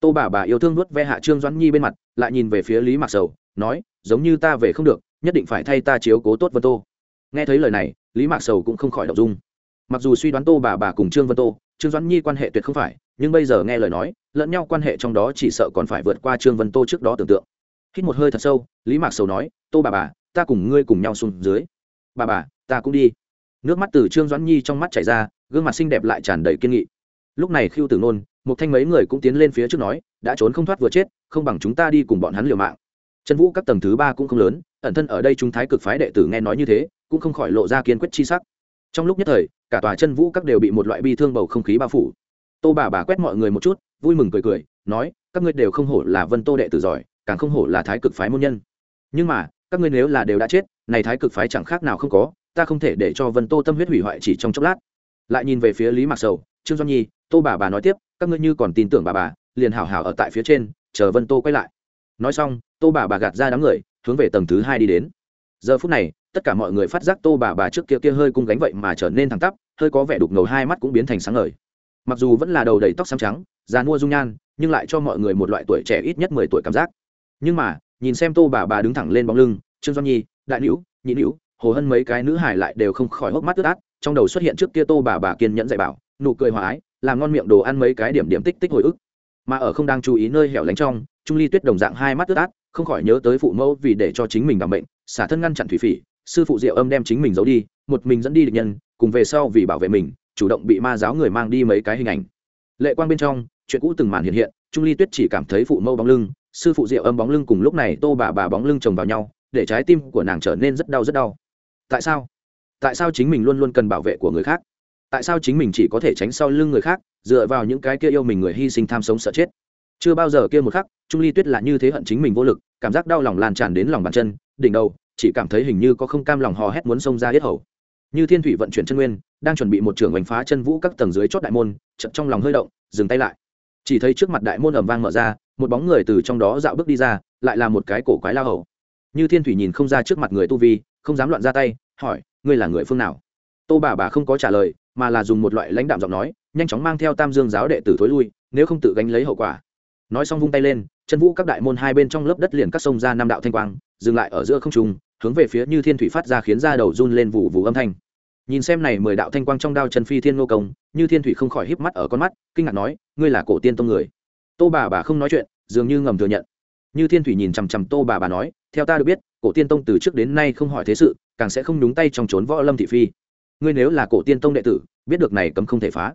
Tô bà bà yêu thương nuốt ve hạ trương doãn nhi bên mặt, lại nhìn về phía lý mạc sầu, nói, giống như ta về không được, nhất định phải thay ta chiếu cố tốt vân tô. Nghe thấy lời này, lý mạc sầu cũng không khỏi đọc dung. Mặc dù suy đoán tô bà bà cùng trương vân tô trương doãn nhi quan hệ tuyệt không phải, nhưng bây giờ nghe lời nói, lẫn nhau quan hệ trong đó chỉ sợ còn phải vượt qua trương vân tô trước đó tưởng tượng. Hít một hơi thật sâu, lý mạc sầu nói, tô bà bà, ta cùng ngươi cùng nhau xuống dưới. Bà bà, ta cũng đi. Nước mắt từ trương doãn nhi trong mắt chảy ra, gương mặt xinh đẹp lại tràn đầy kiên nghị. Lúc này khiêu tử nôn, một thanh mấy người cũng tiến lên phía trước nói, đã trốn không thoát vừa chết, không bằng chúng ta đi cùng bọn hắn liều mạng. Trần vũ các tầng thứ ba cũng không lớn, ẩn thân ở đây chúng thái cực phái đệ tử nghe nói như thế, cũng không khỏi lộ ra kiên quyết chi sắc trong lúc nhất thời, cả tòa chân vũ các đều bị một loại bi thương bầu không khí bao phủ. Tô bà bà quét mọi người một chút, vui mừng cười cười, nói, các ngươi đều không hổ là vân tô đệ tử giỏi, càng không hổ là thái cực phái môn nhân. Nhưng mà, các ngươi nếu là đều đã chết, này thái cực phái chẳng khác nào không có, ta không thể để cho vân tô tâm huyết hủy hoại chỉ trong chốc lát. Lại nhìn về phía lý mạc sầu, trương doanh nhi, tô bà bà nói tiếp, các ngươi như còn tin tưởng bà bà, liền hảo hảo ở tại phía trên, chờ vân tô quay lại. Nói xong, tô bà bà gạt ra đám người, hướng về tầng thứ hai đi đến. Giờ phút này tất cả mọi người phát giác tô bà bà trước kia kia hơi cung gánh vậy mà trở nên thẳng tắp, hơi có vẻ đục ngầu hai mắt cũng biến thành sáng ngời. Mặc dù vẫn là đầu đầy tóc xám trắng già mua dung nhan, nhưng lại cho mọi người một loại tuổi trẻ ít nhất mười tuổi cảm giác. Nhưng mà, nhìn xem tô bà bà đứng thẳng lên bóng lưng, trương doanh nhi, đại nữ nhị nữ hồ hân mấy cái nữ hải lại đều không khỏi hốc mắt ướt át, trong đầu xuất hiện trước kia tô bà bà kiên nhẫn dạy bảo, nụ cười hòa ái, làm ngon miệng đồ ăn mấy cái điểm điểm tích tích hồi ức. Mà ở không đang chú ý nơi hẻo lánh trong, trung ly tuyết đồng dạng hai mắt ướt át, không khỏi nhớ tới phụ mẫu vì để cho chính mình đảm bệnh, xả thân ngăn chặn thủy phỉ sư phụ diệu âm đem chính mình giấu đi, một mình dẫn đi địch nhân, cùng về sau vì bảo vệ mình, chủ động bị ma giáo người mang đi mấy cái hình ảnh. Lệ quang bên trong, chuyện cũ từng màn hiện hiện, trung ly tuyết chỉ cảm thấy phụ mâu bóng lưng, sư phụ diệu âm bóng lưng cùng lúc này tô bà bà bóng lưng chồng vào nhau, để trái tim của nàng trở nên rất đau rất đau. Tại sao? Tại sao chính mình luôn luôn cần bảo vệ của người khác? Tại sao chính mình chỉ có thể tránh sau lưng người khác, dựa vào những cái kia yêu mình người hy sinh tham sống sợ chết? Chưa bao giờ kia một khắc, trung ly tuyết là như thế hận chính mình vô lực, cảm giác đau lòng lan tràn đến lòng bàn chân, đỉnh đầu chỉ cảm thấy hình như có không cam lòng hò hét muốn xông ra hết hầu. Như thiên thủy vận chuyển chân nguyên, đang chuẩn bị một trường đánh phá chân vũ các tầng dưới chót đại môn chậm trong lòng hơi động, dừng tay lại. Chỉ thấy trước mặt đại môn ầm vang mở ra, một bóng người từ trong đó dạo bước đi ra, lại là một cái cổ quái lao hầu. Như thiên thủy nhìn không ra trước mặt người tu vi, không dám loạn ra tay, hỏi, ngươi là người phương nào? Tô bà bà không có trả lời, mà là dùng một loại lãnh đạm giọng nói, nhanh chóng mang theo tam dương giáo đệ tử thối lui, nếu không tự gánh lấy hậu quả. Nói xong vung tay lên, chân vũ các đại môn hai bên trong lớp đất liền cắt sông ra năm đạo thanh quang, dừng lại ở giữa không trung hướng về phía như thiên thủy phát ra khiến da đầu run lên vụ vụ âm thanh. Nhìn xem này mười đạo thanh quang trong đao chân phi thiên ngô công, như thiên thủy không khỏi híp mắt ở con mắt, kinh ngạc nói, ngươi là cổ tiên tông người? Tô bà bà không nói chuyện, dường như ngầm thừa nhận. Như thiên thủy nhìn chằm chằm tô bà bà nói, theo ta được biết, cổ tiên tông từ trước đến nay không hỏi thế sự, càng sẽ không đúng tay trong trốn võ lâm thị phi. Ngươi nếu là cổ tiên tông đệ tử, biết được này cấm không thể phá.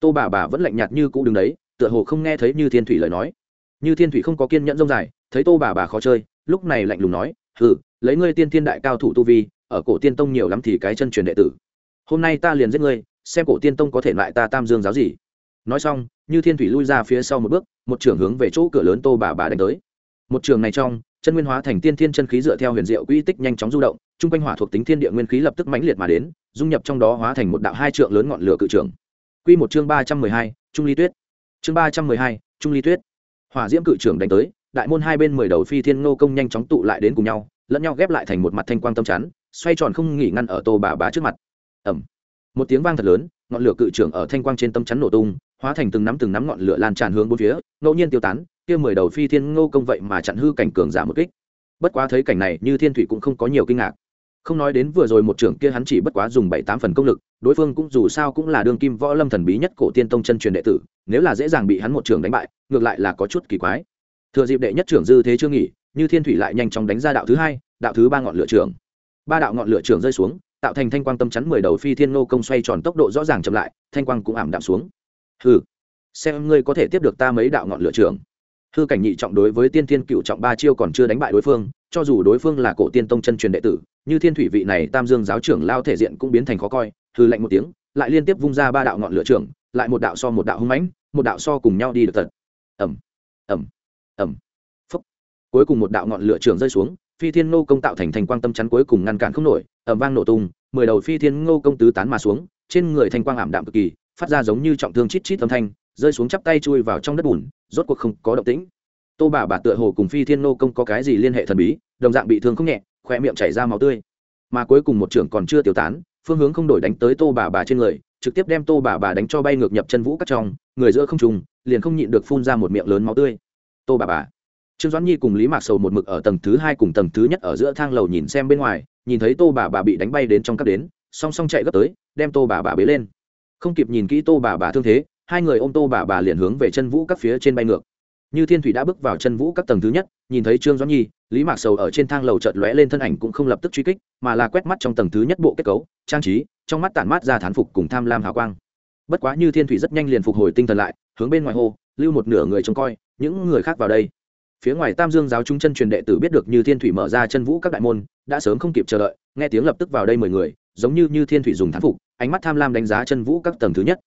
Tô bà bà vẫn lạnh nhạt như cũ đứng đấy, tựa hồ không nghe thấy như thiên thủy lời nói. Như thiên thủy không có kiên nhẫn rông dài, thấy tô bà bà khó chơi, lúc này lạnh lùng nói, hừ lấy ngươi tiên thiên đại cao thủ tu vi, ở cổ tiên tông nhiều lắm thì cái chân truyền đệ tử. Hôm nay ta liền giết ngươi, xem cổ tiên tông có thể lại ta tam dương giáo gì. Nói xong, như thiên thủy lui ra phía sau một bước, một trưởng hướng về chỗ cửa lớn tô bà bà đánh tới. Một trường này trong, chân nguyên hóa thành tiên thiên chân khí dựa theo huyền diệu quỹ tích nhanh chóng du động chung quanh hỏa thuộc tính thiên địa nguyên khí lập tức mãnh liệt mà đến, dung nhập trong đó hóa thành một đạo hai trượng lớn ngọn lửa cự trường quy một chương ba trăm mười hai, trung ly tuyết. Chương ba trăm mười hai, trung ly tuyết. Hỏa diễm cự trường đánh tới, đại môn hai bên mười đầu phi thiên ngô công nhanh chóng tụ lại đến cùng nhau lẫn nhau ghép lại thành một mặt thanh quang tâm chắn, xoay tròn không nghỉ ngăn ở tô bà bá trước mặt. Ẩm một tiếng vang thật lớn, ngọn lửa cự trưởng ở thanh quang trên tâm chắn nổ tung, hóa thành từng nắm từng nắm ngọn lửa lan tràn hướng bốn phía, ngẫu nhiên tiêu tán, kia mười đầu phi thiên ngô công vậy mà chặn hư cảnh cường giả một kích. Bất quá thấy cảnh này, như thiên thủy cũng không có nhiều kinh ngạc. Không nói đến vừa rồi một trưởng kia hắn chỉ bất quá dùng bảy tám phần công lực, đối phương cũng dù sao cũng là đương kim võ lâm thần bí nhất cổ tiên tông chân truyền đệ tử, nếu là dễ dàng bị hắn một trưởng đánh bại, ngược lại là có chút kỳ quái. Thừa dịp đệ nhất trưởng dư thế chưa nghỉ như thiên thủy lại nhanh chóng đánh ra đạo thứ hai đạo thứ ba ngọn lửa trường. ba đạo ngọn lửa trường rơi xuống tạo thành thanh quang tâm chắn mười đầu phi thiên nô công xoay tròn tốc độ rõ ràng chậm lại thanh quang cũng ảm đạm xuống hừ xem ngươi có thể tiếp được ta mấy đạo ngọn lửa trường? hư cảnh nhị trọng đối với tiên thiên cựu trọng ba chiêu còn chưa đánh bại đối phương cho dù đối phương là cổ tiên tông chân truyền đệ tử như thiên thủy vị này tam dương giáo trưởng lao thể diện cũng biến thành khó coi hư lạnh một tiếng lại liên tiếp vung ra ba đạo ngọn lửa trường, lại một đạo so một đạo hung mãnh một đạo so cùng nhau đi được tật ẩm ẩm ẩm cuối cùng một đạo ngọn lửa trưởng rơi xuống, phi thiên ngô công tạo thành thành quang tâm chắn cuối cùng ngăn cản không nổi ẩm vang nổ tung, mười đầu phi thiên ngô công tứ tán mà xuống, trên người thành quang ảm đạm cực kỳ, phát ra giống như trọng thương chít chít âm thanh, rơi xuống chắp tay chui vào trong đất bùn, rốt cuộc không có động tĩnh. Tô bà bà tựa hồ cùng phi thiên Ngô công có cái gì liên hệ thần bí, đồng dạng bị thương không nhẹ khoe miệng chảy ra máu tươi. Mà cuối cùng một trưởng còn chưa tiêu tán, phương hướng không đổi đánh tới tô bà bà trên người, trực tiếp đem tô bà bà đánh cho bay ngược nhập chân vũ cắt trong, người giữa không trùng liền không nhịn được phun ra một miệng lớn máu tươi. Tô bà bà trương doãn nhi cùng lý mạc sầu một mực ở tầng thứ hai cùng tầng thứ nhất ở giữa thang lầu nhìn xem bên ngoài, nhìn thấy tô bà bà bị đánh bay đến trong các đến, song song chạy gấp tới, đem tô bà bà bế lên. Không kịp nhìn kỹ tô bà bà thương thế, hai người ôm tô bà bà liền hướng về chân vũ các phía trên bay ngược. Như thiên thủy đã bước vào chân vũ các tầng thứ nhất, nhìn thấy trương doãn nhi, lý mạc sầu ở trên thang lầu chợt lóe lên thân ảnh cũng không lập tức truy kích, mà là quét mắt trong tầng thứ nhất bộ kết cấu, trang trí, trong mắt tản mát ra thán phục cùng tham lam hào quang. Bất quá như thiên thủy rất nhanh liền phục hồi tinh thần lại, hướng bên ngoài hồ lưu một nửa người trông coi, những người khác vào đây phía ngoài tam dương giáo trung chân truyền đệ tử biết được như thiên thủy mở ra chân vũ các đại môn, đã sớm không kịp chờ đợi, nghe tiếng lập tức vào đây mười người, giống như như thiên thủy dùng thán phục, ánh mắt tham lam đánh giá chân vũ các tầng thứ nhất.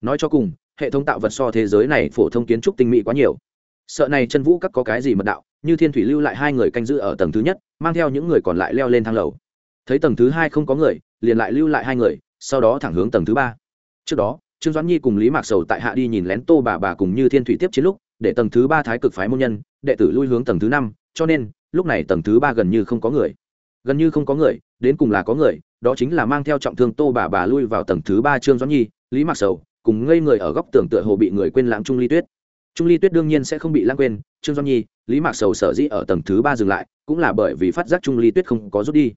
Nói cho cùng, hệ thống tạo vật so thế giới này phổ thông kiến trúc tinh mỹ quá nhiều. Sợ này chân vũ các có cái gì mật đạo, như thiên thủy lưu lại hai người canh giữ ở tầng thứ nhất, mang theo những người còn lại leo lên thang lầu. Thấy tầng thứ hai không có người, liền lại lưu lại hai người, sau đó thẳng hướng tầng thứ ba. Trước đó, trương doãn nhi cùng lý mạc sầu tại hạ đi nhìn lén tô bà bà cùng như thiên thủy tiếp chiến lúc để tầng thứ ba thái cực phái môn nhân, đệ tử lui hướng tầng thứ năm, cho nên, lúc này tầng thứ ba gần như không có người. Gần như không có người, đến cùng là có người, đó chính là mang theo trọng thương tô bà bà lui vào tầng thứ ba trương doãn nhi, lý mạc sầu, cùng ngây người ở góc tường tựa hồ bị người quên lãng trung ly tuyết. Trung ly tuyết đương nhiên sẽ không bị lãng quên, trương doãn nhi, lý mạc sầu sở dĩ ở tầng thứ ba dừng lại, cũng là bởi vì phát giác trung ly tuyết không có rút đi.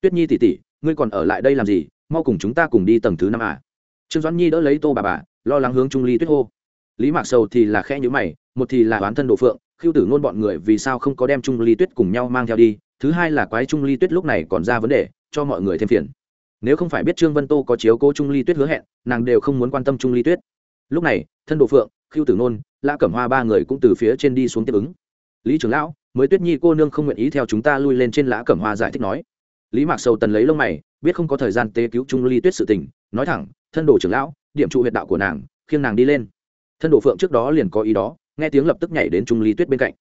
Tuyết nhi tỉ tỉ ngươi còn ở lại đây làm gì? Mau cùng chúng ta cùng đi tầng thứ năm à? Trương doãn nhi đỡ lấy tô bà bà, lo lắng hướng trung ly tuyết hô. Lý mạc sầu thì là khẽ nhữ mày một thì là oán thân độ phượng, khiêu tử ngôn bọn người vì sao không có đem trung ly tuyết cùng nhau mang theo đi, thứ hai là quái trung ly tuyết lúc này còn ra vấn đề, cho mọi người thêm phiền. Nếu không phải biết trương vân tô có chiếu cố trung ly tuyết hứa hẹn, nàng đều không muốn quan tâm trung ly tuyết. Lúc này, thân độ phượng, khiêu tử ngôn, lã cẩm hoa ba người cũng từ phía trên đi xuống tiếp ứng. Lý trưởng lão, mới tuyết nhi cô nương không nguyện ý theo chúng ta lui lên trên lã cẩm hoa giải thích nói. Lý mạc sầu tần lấy lông mày, biết không có thời gian tế cứu trung ly tuyết sự tình, nói thẳng, thân đồ trưởng lão, điểm trụ huyệt đạo của nàng, khiêng nàng đi lên. Thân đồ phượng trước đó liền có ý đó nghe tiếng lập tức nhảy đến trung ly tuyết bên cạnh.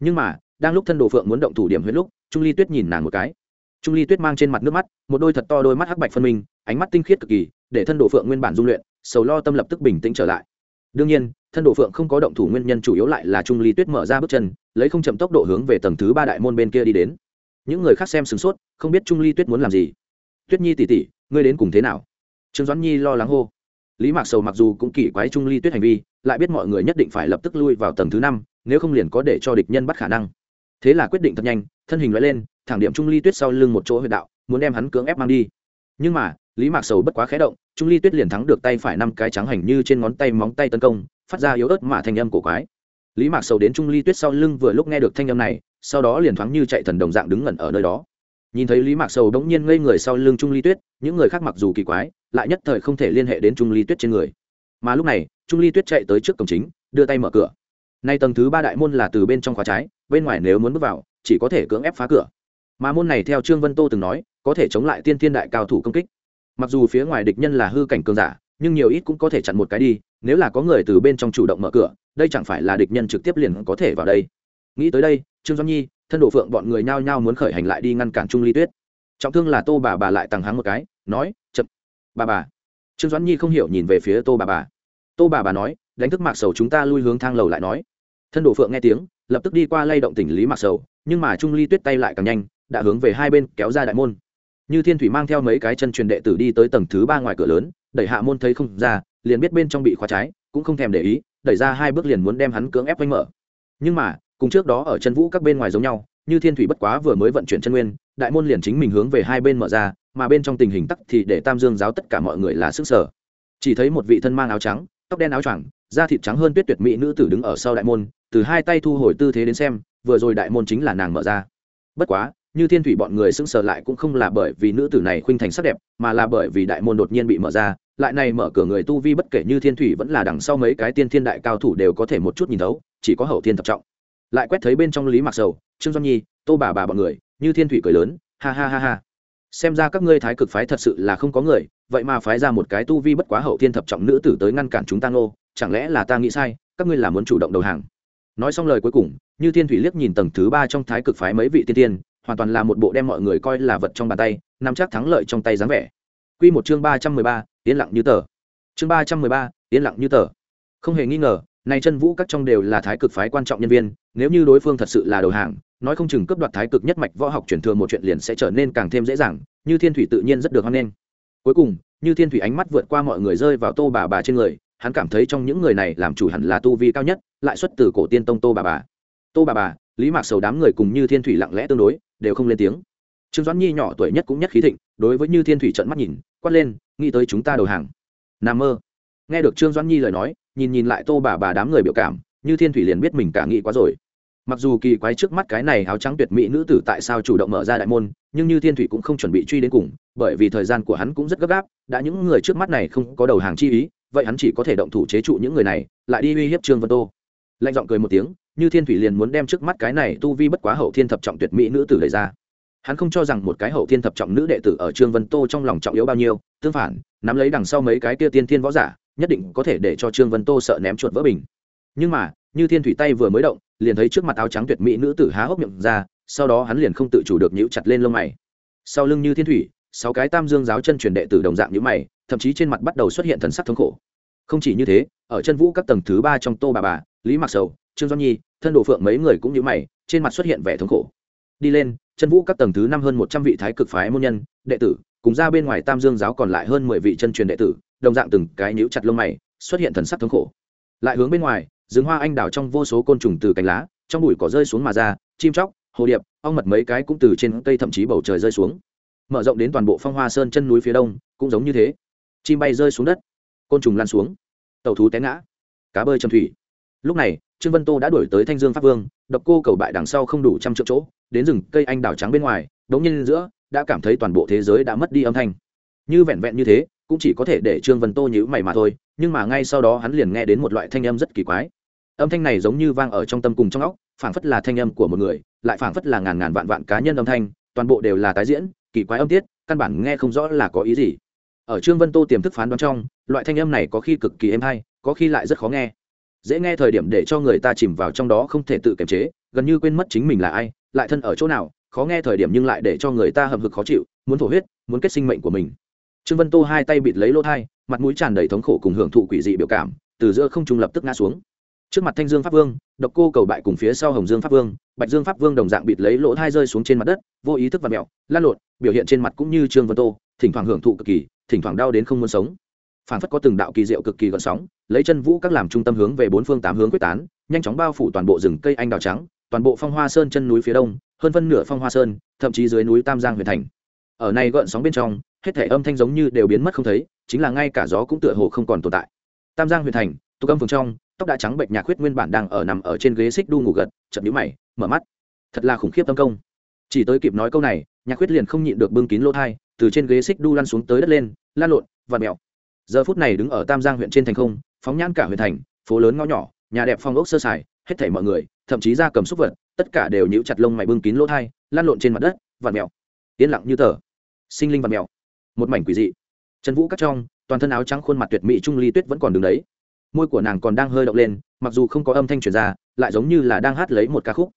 Nhưng mà, đang lúc thân đồ phượng muốn động thủ điểm huyết lúc, trung ly tuyết nhìn nàng một cái. Trung ly tuyết mang trên mặt nước mắt, một đôi thật to đôi mắt hắc bạch phân minh, ánh mắt tinh khiết cực kỳ, để thân đồ phượng nguyên bản dung luyện, sầu lo tâm lập tức bình tĩnh trở lại. Đương nhiên, thân đồ phượng không có động thủ nguyên nhân chủ yếu lại là trung ly tuyết mở ra bước chân, lấy không chậm tốc độ hướng về tầng thứ ba đại môn bên kia đi đến. Những người khác xem sửng sốt, không biết trung ly tuyết muốn làm gì. Tuyết nhi tỉ tỉ ngươi đến cùng thế nào? Trương doãn nhi lo lắng hô lý mạc sầu mặc dù cũng kỳ quái trung ly tuyết hành vi, lại biết mọi người nhất định phải lập tức lui vào tầng thứ năm, nếu không liền có để cho địch nhân bắt khả năng. Thế là quyết định thật nhanh, thân hình loại lên, thẳng điểm trung ly tuyết sau lưng một chỗ huyệt đạo, muốn đem hắn cưỡng ép mang đi. Nhưng mà, lý mạc sầu bất quá khé động, trung ly tuyết liền thắng được tay phải năm cái trắng hành như trên ngón tay móng tay tấn công, phát ra yếu ớt mà thanh âm cổ quái. Lý mạc sầu đến trung ly tuyết sau lưng vừa lúc nghe được thanh âm này, sau đó liền thoáng như chạy thần đồng dạng đứng ngẩn ở nơi đó nhìn thấy lý mạc sầu đống nhiên ngây người sau lưng trung ly tuyết, những người khác mặc dù kỳ quái, lại nhất thời không thể liên hệ đến trung ly tuyết trên người. Mà lúc này, trung ly tuyết chạy tới trước cổng chính, đưa tay mở cửa. Nay tầng thứ ba đại môn là từ bên trong khóa trái, bên ngoài nếu muốn bước vào, chỉ có thể cưỡng ép phá cửa. Mà môn này theo trương vân tô từng nói, có thể chống lại tiên thiên đại cao thủ công kích. Mặc dù phía ngoài địch nhân là hư cảnh cường giả, nhưng nhiều ít cũng có thể chặn một cái đi, nếu là có người từ bên trong chủ động mở cửa, đây chẳng phải là địch nhân trực tiếp liền có thể vào đây. Nghĩ tới đây trương doãn nhi, thân Đổ phượng bọn người nhao nhao muốn khởi hành lại đi ngăn cản trung ly tuyết. Trọng thương là tô bà bà lại tăng háng một cái, nói, chậm, bà bà. Trương doãn nhi không hiểu nhìn về phía tô bà bà. Tô bà bà nói, đánh thức mạc sầu chúng ta lui hướng thang lầu lại nói. Thân Đổ phượng nghe tiếng, lập tức đi qua lay động tỉnh lý mạc sầu, nhưng mà trung ly tuyết tay lại càng nhanh, đã hướng về hai bên kéo ra đại môn. Như thiên thủy mang theo mấy cái chân truyền đệ tử đi tới tầng thứ ba ngoài cửa lớn, đẩy hạ môn thấy không ra, liền biết bên trong bị khóa trái, cũng không thèm để ý, đẩy ra hai bước liền muốn đem hắn cưỡng ép quanh mở. Nhưng mà cùng trước đó ở chân vũ các bên ngoài giống nhau, như thiên thủy bất quá vừa mới vận chuyển chân nguyên, đại môn liền chính mình hướng về hai bên mở ra, mà bên trong tình hình tắc thì để tam dương giáo tất cả mọi người là sức sở. Chỉ thấy một vị thân mang áo trắng, tóc đen áo choàng, da thịt trắng hơn tuyết tuyệt mỹ nữ tử đứng ở sau đại môn, từ hai tay thu hồi tư thế đến xem, vừa rồi đại môn chính là nàng mở ra. Bất quá, như thiên thủy bọn người sững sờ lại cũng không là bởi vì nữ tử này khuynh thành sắc đẹp, mà là bởi vì đại môn đột nhiên bị mở ra, lại này mở cửa người tu vi bất kể như thiên thủy vẫn là đằng sau mấy cái tiên thiên đại cao thủ đều có thể một chút nhìn thấu, chỉ có hậu thiên thập trọng lại quét thấy bên trong lý mặc sầu trương doanh nhi tô bà bà bọn người như thiên thủy cười lớn ha ha ha ha xem ra các ngươi thái cực phái thật sự là không có người vậy mà phái ra một cái tu vi bất quá hậu thiên thập trọng nữ tử tới ngăn cản chúng ta ngô chẳng lẽ là ta nghĩ sai các ngươi là muốn chủ động đầu hàng nói xong lời cuối cùng như thiên thủy liếc nhìn tầng thứ ba trong thái cực phái mấy vị tiên tiên hoàn toàn là một bộ đem mọi người coi là vật trong bàn tay nắm chắc thắng lợi trong tay dáng vẻ Quy một chương ba trăm mười ba, yên lặng như tờ. Chương ba trăm mười ba, yên lặng như tờ. Không hề nghi ngờ nay chân vũ các trong đều là thái cực phái quan trọng nhân viên, nếu như đối phương thật sự là đầu hàng, nói không chừng cướp đoạt thái cực nhất mạch võ học truyền thừa một chuyện liền sẽ trở nên càng thêm dễ dàng, như thiên thủy tự nhiên rất được hoan nghênh. Cuối cùng, như thiên thủy ánh mắt vượt qua mọi người rơi vào tô bà bà trên người, hắn cảm thấy trong những người này làm chủ hẳn là tu vi cao nhất, lại xuất từ cổ tiên tông tô bà bà. Tô bà bà, lý mạc sầu đám người cùng như thiên thủy lặng lẽ tương đối, đều không lên tiếng. Trương doãn nhi nhỏ tuổi nhất cũng nhất khí thịnh, đối với như thiên thủy trận mắt nhìn, quát lên, nghĩ tới chúng ta đầu hàng. N a mơ nghe được trương doãn nhi lời nói, nhìn nhìn lại tô bà bà đám người biểu cảm, như thiên thủy liền biết mình cả nghĩ quá rồi. Mặc dù kỳ quái trước mắt cái này áo trắng tuyệt mỹ nữ tử tại sao chủ động mở ra đại môn, nhưng như thiên thủy cũng không chuẩn bị truy đến cùng, bởi vì thời gian của hắn cũng rất gấp gáp, đã những người trước mắt này không có đầu hàng chi ý, vậy hắn chỉ có thể động thủ chế trụ những người này, lại đi uy hiếp trương vân tô. Lạnh giọng cười một tiếng, như thiên thủy liền muốn đem trước mắt cái này tu vi bất quá hậu thiên thập trọng tuyệt mỹ nữ tử lấy ra. Hắn không cho rằng một cái hậu thiên thập trọng nữ đệ tử ở trương vân tô trong lòng trọng yếu bao nhiêu, tương phản, nắm lấy đằng sau mấy cái kia tiên thiên võ giả nhất định có thể để cho trương vân tô sợ ném chuột vỡ bình. Nhưng mà, như thiên thủy tay vừa mới động, liền thấy trước mặt áo trắng tuyệt mỹ nữ tử há hốc miệng ra, sau đó hắn liền không tự chủ được nhíu chặt lên lông mày. Sau lưng như thiên thủy, sáu cái tam dương giáo chân truyền đệ tử đồng dạng nhíu mày, thậm chí trên mặt bắt đầu xuất hiện thần sắc thống khổ. Không chỉ như thế, ở chân vũ các tầng thứ ba trong tô bà bà, lý mặc sầu, trương doan nhi, thân đồ phượng mấy người cũng nhíu mày, trên mặt xuất hiện vẻ thống khổ. Đi lên, chân vũ các tầng thứ năm hơn một trăm vị thái cực phái môn nhân, đệ tử, cùng ra bên ngoài tam dương giáo còn lại hơn mười vị chân truyền đệ tử đồng dạng từng cái nhíu chặt lông mày, xuất hiện thần sắc thống khổ. Lại hướng bên ngoài, rừng hoa anh đào trong vô số côn trùng từ cành lá, trong bụi cỏ rơi xuống mà ra, chim chóc, hồ điệp, ong mật mấy cái cũng từ trên cây thậm chí bầu trời rơi xuống. Mở rộng đến toàn bộ phong hoa sơn chân núi phía đông, cũng giống như thế. Chim bay rơi xuống đất, côn trùng lan xuống. Tàu thú té ngã, cá bơi châm thủy. Lúc này, trương vân tô đã đuổi tới thanh dương pháp vương, độc cô cầu bại đằng sau không đủ trăm triệu chỗ, đến rừng cây anh đào trắng bên ngoài, đống nhiên giữa, đã cảm thấy toàn bộ thế giới đã mất đi âm thanh như vẹn vẹn như thế, cũng chỉ có thể để trương vân tô nhữ mày mà thôi, nhưng mà ngay sau đó hắn liền nghe đến một loại thanh âm rất kỳ quái. Âm thanh này giống như vang ở trong tâm cùng trong óc, phảng phất là thanh âm của một người, lại phảng phất là ngàn ngàn vạn vạn cá nhân âm thanh, toàn bộ đều là tái diễn, kỳ quái âm tiết, căn bản nghe không rõ là có ý gì. Ở trương vân tô tiềm thức phán đoán trong, loại thanh âm này có khi cực kỳ êm hay, có khi lại rất khó nghe. Dễ nghe thời điểm để cho người ta chìm vào trong đó không thể tự kiềm chế, gần như quên mất chính mình là ai, lại thân ở chỗ nào, khó nghe thời điểm nhưng lại để cho người ta hầm hực khó chịu, muốn thổ huyết, muốn kết sinh mệnh của mình trương vân tô hai tay bịt lấy lỗ thai, mặt mũi tràn đầy thống khổ cùng hưởng thụ quỷ dị biểu cảm, từ giữa không trung lập tức ngã xuống. Trước mặt thanh dương pháp vương, độc cô cầu bại cùng phía sau hồng dương pháp vương, bạch dương pháp vương đồng dạng bịt lấy lỗ thai rơi xuống trên mặt đất, vô ý thức và mẹo lan lộn, biểu hiện trên mặt cũng như trương vân tô, thỉnh thoảng hưởng thụ cực kỳ, thỉnh thoảng đau đến không muốn sống. Phản phất có từng đạo kỳ diệu cực kỳ gợn sóng, lấy chân vũ các làm trung tâm hướng về bốn phương tám hướng quyết tán, nhanh chóng bao phủ toàn bộ rừng cây anh đào trắng, toàn bộ phong hoa sơn chân núi phía đông, hơn phân nửa phong hoa sơn, thậm chí dưới núi tam giang huyền thành. Ở này gợn sóng bên trong hết thể âm thanh giống như đều biến mất không thấy, chính là ngay cả gió cũng tựa hồ không còn tồn tại. Tam giang huyền thành tục âm phường trong, tóc đã trắng bệnh nhạc khuyết nguyên bản đang ở nằm ở trên ghế xích đu ngủ gật chậm nhũ mày, mở mắt. Thật là khủng khiếp tâm công. Chỉ tới kịp nói câu này, nhạc khuyết liền không nhịn được bưng kín lỗ thai, từ trên ghế xích đu lăn xuống tới đất lên, lan lộn và mèo. Giờ phút này đứng ở tam giang huyện trên thành không, phóng nhãn cả huyện thành, phố lớn ngõ nhỏ, nhà đẹp phong ốc sơ sài, hết thảy mọi người, thậm chí ra cầm xúc vật, tất cả đều nhíu chặt lông mày bưng kín lỗ thai, lan lộn trên mặt đất, vặn mèo. Yên lặng như tờ. Sinh linh vặn mèo một mảnh quỷ dị. Trần vũ cắt trong, toàn thân áo trắng khuôn mặt tuyệt mỹ trung ly tuyết vẫn còn đứng đấy. Môi của nàng còn đang hơi động lên, mặc dù không có âm thanh truyền ra, lại giống như là đang hát lấy một ca khúc.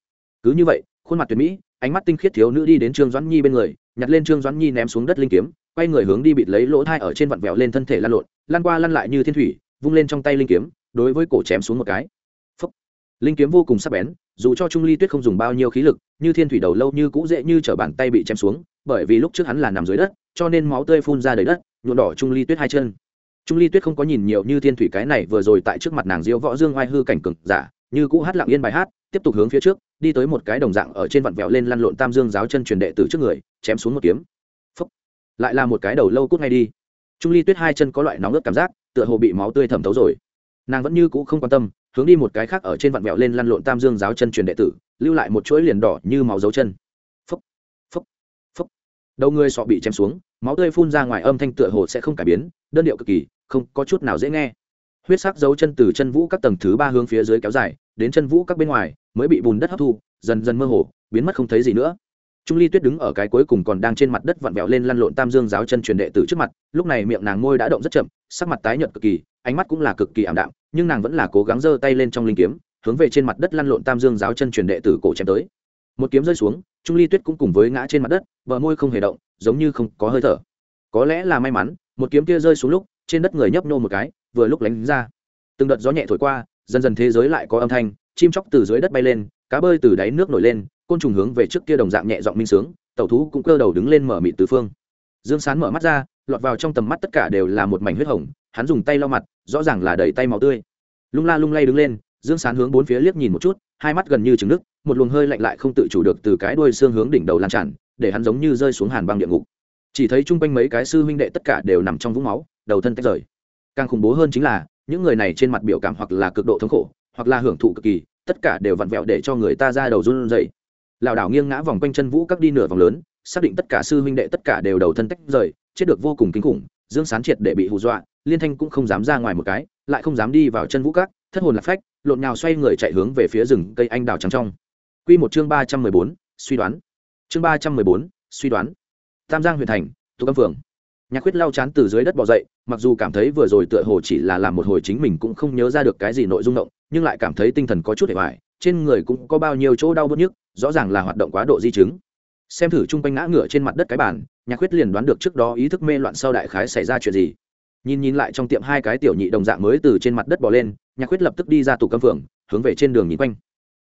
Cứ như vậy, khuôn mặt tuyệt mỹ, ánh mắt tinh khiết thiếu nữ đi đến trương doãn nhi bên người, nhặt lên trương doãn nhi ném xuống đất linh kiếm, quay người hướng đi bịt lấy lỗ thai ở trên vặn vẹo lên thân thể lăn lộn, lăn qua lăn lại như thiên thủy, vung lên trong tay linh kiếm, đối với cổ chém xuống một cái. Phúc. linh kiếm vô cùng sắc bén, dù cho trung ly tuyết không dùng bao nhiêu khí lực, như thiên thủy đầu lâu như cũ dễ như t bàn tay bị chém xuống, bởi vì lúc trước hắn là nằm dưới đất cho nên máu tươi phun ra đầy đất nhuộn đỏ trung ly tuyết hai chân. Trung ly tuyết không có nhìn nhiều như thiên thủy cái này vừa rồi tại trước mặt nàng diễu võ dương oai hư cảnh cực giả, như cũ hát lặng yên bài hát, tiếp tục hướng phía trước, đi tới một cái đồng dạng ở trên vặn vẹo lên lăn lộn tam dương giáo chân truyền đệ từ trước người, chém xuống một kiếm. Phúc. lại là một cái đầu lâu cút ngay đi. Trung ly tuyết hai chân có loại nóng ướt cảm giác, tựa hồ bị máu tươi thẩm thấu rồi. Nàng vẫn như cũ không quan tâm, hướng đi một cái khác ở trên vặn vẹo lên lăn lộn tam dương giáo chân truyền đệ tử, lưu lại một chuỗi liền đỏ như máu dấu chân đầu người sọ bị chém xuống, máu tươi phun ra ngoài âm thanh tựa hồ sẽ không cải biến, đơn điệu cực kỳ, không có chút nào dễ nghe. Huyết sắc dấu chân từ chân vũ các tầng thứ ba hướng phía dưới kéo dài, đến chân vũ các bên ngoài, mới bị bùn đất hấp thu, dần dần mơ hồ, biến mất không thấy gì nữa. Trung ly tuyết đứng ở cái cuối cùng còn đang trên mặt đất vặn vẹo lên lăn lộn tam dương giáo chân truyền đệ tử trước mặt, lúc này miệng nàng môi đã động rất chậm, sắc mặt tái nhợt cực kỳ, ánh mắt cũng là cực kỳ ảm đạm, nhưng nàng vẫn là cố gắng giơ tay lên trong linh kiếm, hướng về trên mặt đất lăn lộn tam dương giáo chân truyền đệ tử cổ chém tới một kiếm rơi xuống, trung ly tuyết cũng cùng với ngã trên mặt đất, bờ môi không hề động, giống như không có hơi thở. Có lẽ là may mắn, một kiếm kia rơi xuống lúc, trên đất người nhấp nhô một cái, vừa lúc lánh ra. Từng đợt gió nhẹ thổi qua, dần dần thế giới lại có âm thanh, chim chóc từ dưới đất bay lên, cá bơi từ đáy nước nổi lên, côn trùng hướng về trước kia đồng dạng nhẹ giọng minh sướng, tẩu thú cũng cơ đầu đứng lên mở mịt tứ phương. Dương sán mở mắt ra, lọt vào trong tầm mắt tất cả đều là một mảnh huyết hồng, hắn dùng tay lau mặt, rõ ràng là đầy tay máu tươi. Lung la lung lay đứng lên, dương sán hướng bốn phía liếc nhìn một chút, hai mắt gần như trứng nước một luồng hơi lạnh lại không tự chủ được từ cái đuôi xương hướng đỉnh đầu lan tràn, để hắn giống như rơi xuống hàn băng địa ngục. Chỉ thấy chung quanh mấy cái sư huynh đệ tất cả đều nằm trong vũng máu, đầu thân tách rời. Càng khủng bố hơn chính là, những người này trên mặt biểu cảm hoặc là cực độ thống khổ, hoặc là hưởng thụ cực kỳ, tất cả đều vặn vẹo để cho người ta ra đầu run rẩy. Lảo đảo nghiêng ngã vòng quanh chân vũ các đi nửa vòng lớn, xác định tất cả sư huynh đệ tất cả đều đầu thân tách rời, chết được vô cùng kinh khủng, dương sán triệt để bị hù dọa, liên thanh cũng không dám ra ngoài một cái, lại không dám đi vào chân vũ các, thất hồn lạc phách, lộn nhào xoay người chạy hướng về phía rừng cây anh đào trắng trong quy một chương ba trăm mười bốn, suy đoán. Chương ba trăm mười bốn, suy đoán. Tam giang huyện thành Tô Cấm phường. Nhạc khuyết lau chán từ dưới đất bò dậy, mặc dù cảm thấy vừa rồi tựa hồ chỉ là làm một hồi chính mình cũng không nhớ ra được cái gì nội dung động, nhưng lại cảm thấy tinh thần có chút hề bại trên người cũng có bao nhiêu chỗ đau bứt nhức, rõ ràng là hoạt động quá độ di chứng. Xem thử chung quanh ngã ngựa trên mặt đất cái bàn, nhạc khuyết liền đoán được trước đó ý thức mê loạn sau đại khái xảy ra chuyện gì. Nhìn nhìn lại trong tiệm hai cái tiểu nhị đồng dạng mới từ trên mặt đất bò lên, nhạc khuyết lập tức đi ra tủ cơm phượng hướng về trên đường nhìn quanh.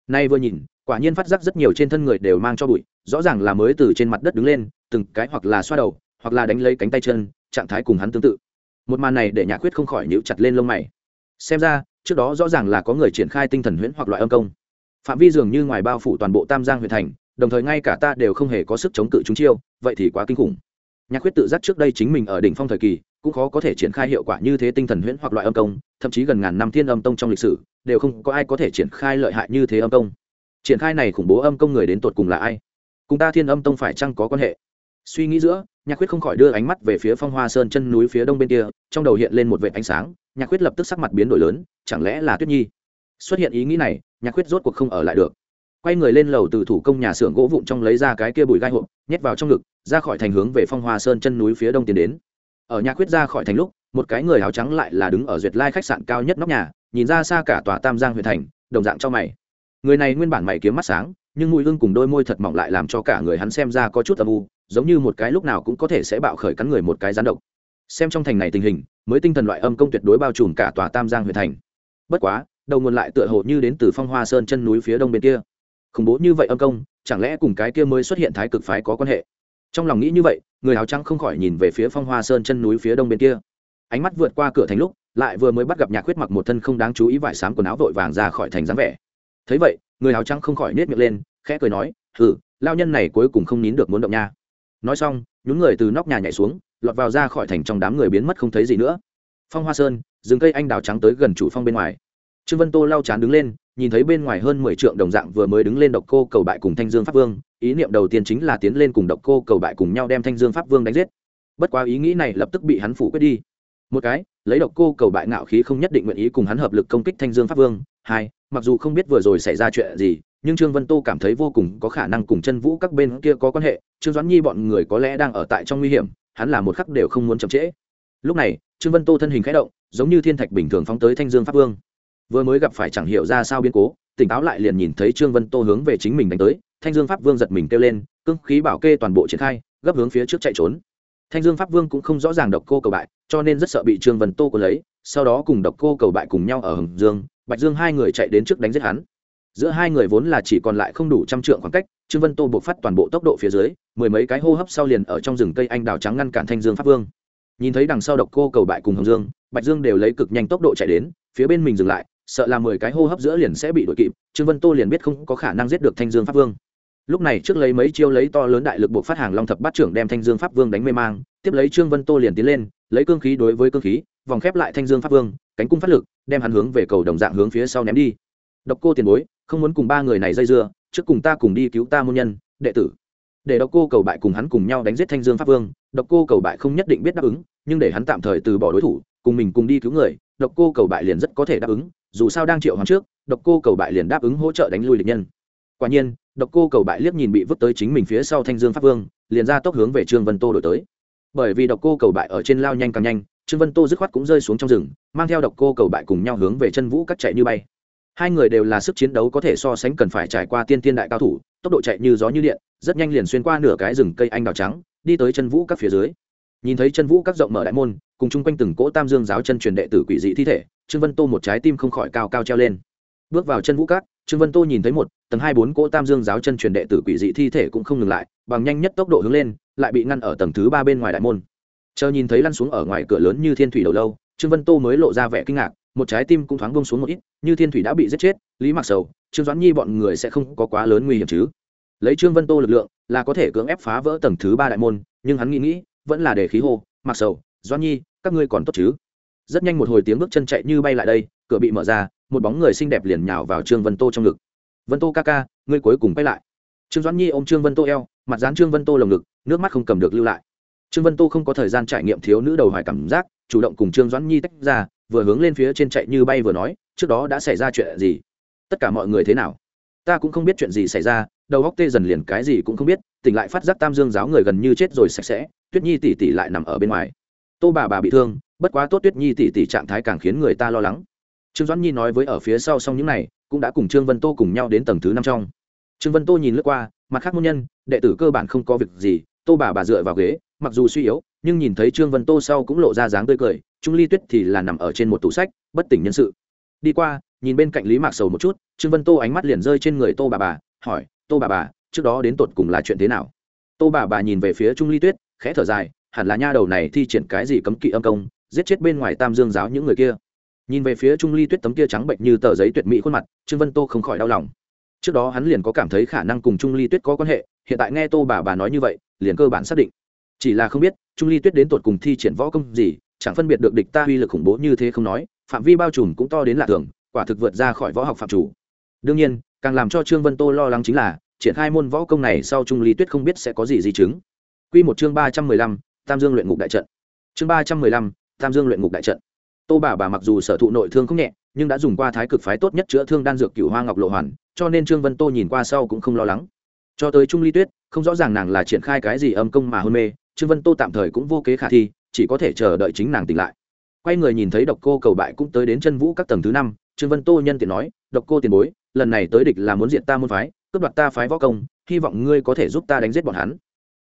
Nay vừa nhìn quả nhiên phát giác rất nhiều trên thân người đều mang cho bụi, rõ ràng là mới từ trên mặt đất đứng lên, từng cái hoặc là xoa đầu, hoặc là đánh lấy cánh tay chân, trạng thái cùng hắn tương tự. Một màn này để nhạc Quyết không khỏi nhíu chặt lên lông mày. Xem ra, trước đó rõ ràng là có người triển khai tinh thần huyễn hoặc loại âm công. Phạm vi dường như ngoài bao phủ toàn bộ tam giang huyện thành, đồng thời ngay cả ta đều không hề có sức chống cự chúng chiêu, vậy thì quá kinh khủng. Nhạc Quyết tự giác trước đây chính mình ở đỉnh phong thời kỳ, cũng khó có thể triển khai hiệu quả như thế tinh thần huyễn hoặc loại âm công, thậm chí gần ngàn năm thiên âm tông trong lịch sử, đều không có ai có thể triển khai lợi hại như thế âm công triển khai này khủng bố âm công người đến tột cùng là ai? Cùng ta thiên âm tông phải chăng có quan hệ? Suy nghĩ giữa, nhạc quyết không khỏi đưa ánh mắt về phía phong hoa sơn chân núi phía đông bên kia, trong đầu hiện lên một vệt ánh sáng, nhạc quyết lập tức sắc mặt biến đổi lớn, chẳng lẽ là tuyết nhi? Xuất hiện ý nghĩ này, nhạc quyết rốt cuộc không ở lại được. Quay người lên lầu từ thủ công nhà xưởng gỗ vụn trong lấy ra cái kia bụi gai hộp, nhét vào trong ngực, ra khỏi thành hướng về phong hoa sơn chân núi phía đông tiến đến. Ở nhạc quyết ra khỏi thành lúc, một cái người áo trắng lại là đứng ở duyệt lai khách sạn cao nhất nóc nhà, nhìn ra xa cả tòa tam giang huyện thành, đồng dạng cho mày người này nguyên bản mày kiếm mắt sáng, nhưng mùi hương cùng đôi môi thật mỏng lại làm cho cả người hắn xem ra có chút âm u, giống như một cái lúc nào cũng có thể sẽ bạo khởi cắn người một cái gián độc. Xem trong thành này tình hình, mới tinh thần loại âm công tuyệt đối bao trùm cả tòa tam giang huyện thành. Bất quá, đầu nguồn lại tựa hồ như đến từ phong hoa sơn chân núi phía đông bên kia. Khủng bố như vậy âm công, chẳng lẽ cùng cái kia mới xuất hiện thái cực phái có quan hệ? Trong lòng nghĩ như vậy, người áo trắng không khỏi nhìn về phía phong hoa sơn chân núi phía đông bên kia. Ánh mắt vượt qua cửa thành lúc, lại vừa mới bắt gặp nhạc khuyết mặc một thân không đáng chú ý vải xám quần áo vội vàng ra khỏi thành dáng vẻ thấy vậy, người áo trắng không khỏi nết miệng lên, khẽ cười nói ừ lao nhân này cuối cùng không nín được muốn động nha. Nói xong, nhún người từ nóc nhà nhảy xuống, lọt vào ra khỏi thành trong đám người biến mất không thấy gì nữa. Phong hoa sơn, rừng cây anh đào trắng tới gần chủ phong bên ngoài. Trương vân tô lau chán đứng lên, nhìn thấy bên ngoài hơn mười trượng đồng dạng vừa mới đứng lên độc cô cầu bại cùng thanh dương pháp vương, ý niệm đầu tiên chính là tiến lên cùng độc cô cầu bại cùng nhau đem thanh dương pháp vương đánh giết. Bất quá ý nghĩ này lập tức bị hắn phủ quyết đi. Một cái, lấy độc cô cầu bại ngạo khí không nhất định nguyện ý cùng hắn hợp lực công kích thanh dương pháp vương hai, mặc dù không biết vừa rồi xảy ra chuyện gì, nhưng trương vân tô cảm thấy vô cùng có khả năng cùng chân vũ các bên kia có quan hệ. Trương doãn nhi bọn người có lẽ đang ở tại trong nguy hiểm, hắn là một khắc đều không muốn chậm trễ. Lúc này, trương vân tô thân hình khẽ động, giống như thiên thạch bình thường phóng tới thanh dương pháp vương. Vừa mới gặp phải chẳng hiểu ra sao biến cố, tỉnh táo lại liền nhìn thấy trương vân tô hướng về chính mình đánh tới. Thanh dương pháp vương giật mình kêu lên cưng khí bảo kê toàn bộ triển khai, gấp hướng phía trước chạy trốn. Thanh dương pháp vương cũng không rõ ràng độc cô cầu bại, cho nên rất sợ bị trương vân tô có lấy sau đó cùng độc cô cầu bại cùng nhau ở hầm dương, bạch dương hai người chạy đến trước đánh giết hắn. Giữa hai người vốn là chỉ còn lại không đủ trăm trượng khoảng cách, trương vân tô buộc phát toàn bộ tốc độ phía dưới, mười mấy cái hô hấp sau liền ở trong rừng cây anh đào trắng ngăn cản thanh dương pháp vương. Nhìn thấy đằng sau độc cô cầu bại cùng hồng dương, bạch dương đều lấy cực nhanh tốc độ chạy đến, phía bên mình dừng lại, sợ là mười cái hô hấp giữa liền sẽ bị đội kịp, trương vân tô liền biết không có khả năng giết được thanh dương pháp vương. Lúc này trước lấy mấy chiêu lấy to lớn đại lực buộc phát hàng long thập bát trưởng đem thanh dương pháp vương đánh mê mang, tiếp lấy trương vân tô liền tiến lên, lấy cương khí đối với cương khí vòng khép lại thanh dương pháp vương, cánh cung phát lực, đem hắn hướng về cầu đồng dạng hướng phía sau ném đi. Độc cô tiền bối, không muốn cùng ba người này dây dưa, trước cùng ta cùng đi cứu ta môn nhân, đệ tử. Để độc cô cầu bại cùng hắn cùng nhau đánh giết thanh dương pháp vương, độc cô cầu bại không nhất định biết đáp ứng, nhưng để hắn tạm thời từ bỏ đối thủ, cùng mình cùng đi cứu người, độc cô cầu bại liền rất có thể đáp ứng, dù sao đang triệu hoàng trước, độc cô cầu bại liền đáp ứng hỗ trợ đánh lui địch nhân. Quả nhiên, độc cô cầu bại liếc nhìn bị vứt tới chính mình phía sau thanh dương pháp vương, liền ra tốc hướng về trương vân tô đổi tới. Bởi vì độc cô cầu bại ở trên lao nhanh càng nhanh trương vân tô dứt khoát cũng rơi xuống trong rừng, mang theo độc cô cầu bại cùng nhau hướng về chân vũ cắt chạy như bay. Hai người đều là sức chiến đấu có thể so sánh cần phải trải qua tiên tiên đại cao thủ, tốc độ chạy như gió như điện, rất nhanh liền xuyên qua nửa cái rừng cây anh đào trắng, đi tới chân vũ các phía dưới. Nhìn thấy chân vũ các rộng mở đại môn, cùng chung quanh từng cỗ tam dương giáo chân truyền đệ tử quỷ dị thi thể, trương vân tô một trái tim không khỏi cao cao treo lên. Bước vào chân vũ các trương vân tô nhìn thấy một, tầng hai bốn cỗ tam dương giáo chân truyền đệ tử quỷ dị thi thể cũng không ngừng lại, bằng nhanh nhất tốc độ hướng lên, lại bị ngăn ở tầng thứ ba bên ngoài đại môn chờ nhìn thấy lăn xuống ở ngoài cửa lớn như thiên thủy đầu lâu, trương vân tô mới lộ ra vẻ kinh ngạc, một trái tim cũng thoáng bông xuống một ít, như thiên thủy đã bị giết chết, lý mặc sầu, trương doãn nhi bọn người sẽ không có quá lớn nguy hiểm chứ. Lấy trương vân tô lực lượng, là có thể cưỡng ép phá vỡ tầng thứ ba đại môn, nhưng hắn nghĩ nghĩ, vẫn là để khí hô mặc sầu, doãn nhi, các ngươi còn tốt chứ? Rất nhanh một hồi tiếng bước chân chạy như bay lại đây, cửa bị mở ra, một bóng người xinh đẹp liền nhào vào trương vân tô trong ngực. Vân tô ca ca, ngươi cuối cùng quay lại. Trương doãn nhi ôm trương vân tô eo, mặt dán trương vân tô lồng ngực, nước mắt không cầm được lưu lại trương vân tô không có thời gian trải nghiệm thiếu nữ đầu hoài cảm giác, chủ động cùng trương doãn nhi tách ra, vừa hướng lên phía trên chạy như bay vừa nói, trước đó đã xảy ra chuyện gì? Tất cả mọi người thế nào? Ta cũng không biết chuyện gì xảy ra, đầu góc tê dần liền cái gì cũng không biết, tỉnh lại phát giác tam dương giáo người gần như chết rồi sạch sẽ, tuyết nhi tỷ tỷ lại nằm ở bên ngoài. Tô bà bà bị thương, bất quá tốt tuyết nhi tỷ tỷ trạng thái càng khiến người ta lo lắng. Trương doãn nhi nói với ở phía sau xong những này, cũng đã cùng trương vân tô cùng nhau đến tầng thứ năm trong. Trương vân tô nhìn lướt qua, mặt khác môn nhân, đệ tử cơ bản không có việc gì, tô bà bà dựa vào ghế mặc dù suy yếu, nhưng nhìn thấy trương vân tô sau cũng lộ ra dáng tươi cười, trung ly tuyết thì là nằm ở trên một tủ sách, bất tỉnh nhân sự. Đi qua, nhìn bên cạnh lý mạc sầu một chút, trương vân tô ánh mắt liền rơi trên người tô bà bà, hỏi, tô bà bà, trước đó đến tột cùng là chuyện thế nào? Tô bà bà nhìn về phía trung ly tuyết, khẽ thở dài, hẳn là nha đầu này thi triển cái gì cấm kỵ âm công, giết chết bên ngoài tam dương giáo những người kia. Nhìn về phía trung ly tuyết tấm kia trắng bệnh như tờ giấy tuyệt mỹ khuôn mặt, trương vân tô không khỏi đau lòng. Trước đó hắn liền có cảm thấy khả năng cùng trung ly tuyết có quan hệ, hiện tại nghe tô bà bà nói như vậy, liền cơ bản xác định chỉ là không biết, trung ly tuyết đến tột cùng thi triển võ công gì, chẳng phân biệt được địch ta uy lực khủng bố như thế không nói, phạm vi bao trùm cũng to đến lạ thường, quả thực vượt ra khỏi võ học phạm chủ. Đương nhiên, càng làm cho trương vân tô lo lắng chính là, triển khai môn võ công này sau trung ly tuyết không biết sẽ có gì di chứng. Q một chương ba trăm mười lăm, tam dương luyện ngục đại trận. Chương ba trăm mười lăm, tam dương luyện ngục đại trận. Tô bà bà mặc dù sở thụ nội thương không nhẹ, nhưng đã dùng qua thái cực phái tốt nhất chữa thương đan dược cựu hoa ngọc lộ hoàn, cho nên trương vân tô nhìn qua sau cũng không lo lắng. Cho tới trung ly tuyết, không rõ ràng nàng là triển khai cái gì âm công mà hôn mê trương vân tô tạm thời cũng vô kế khả thi, chỉ có thể chờ đợi chính nàng tỉnh lại. Quay người nhìn thấy độc cô cầu bại cũng tới đến chân vũ các tầng thứ năm, trương vân tô nhân tiện nói, độc cô tiền bối, lần này tới địch là muốn diện ta môn phái, cướp đoạt ta phái võ công, hy vọng ngươi có thể giúp ta đánh giết bọn hắn.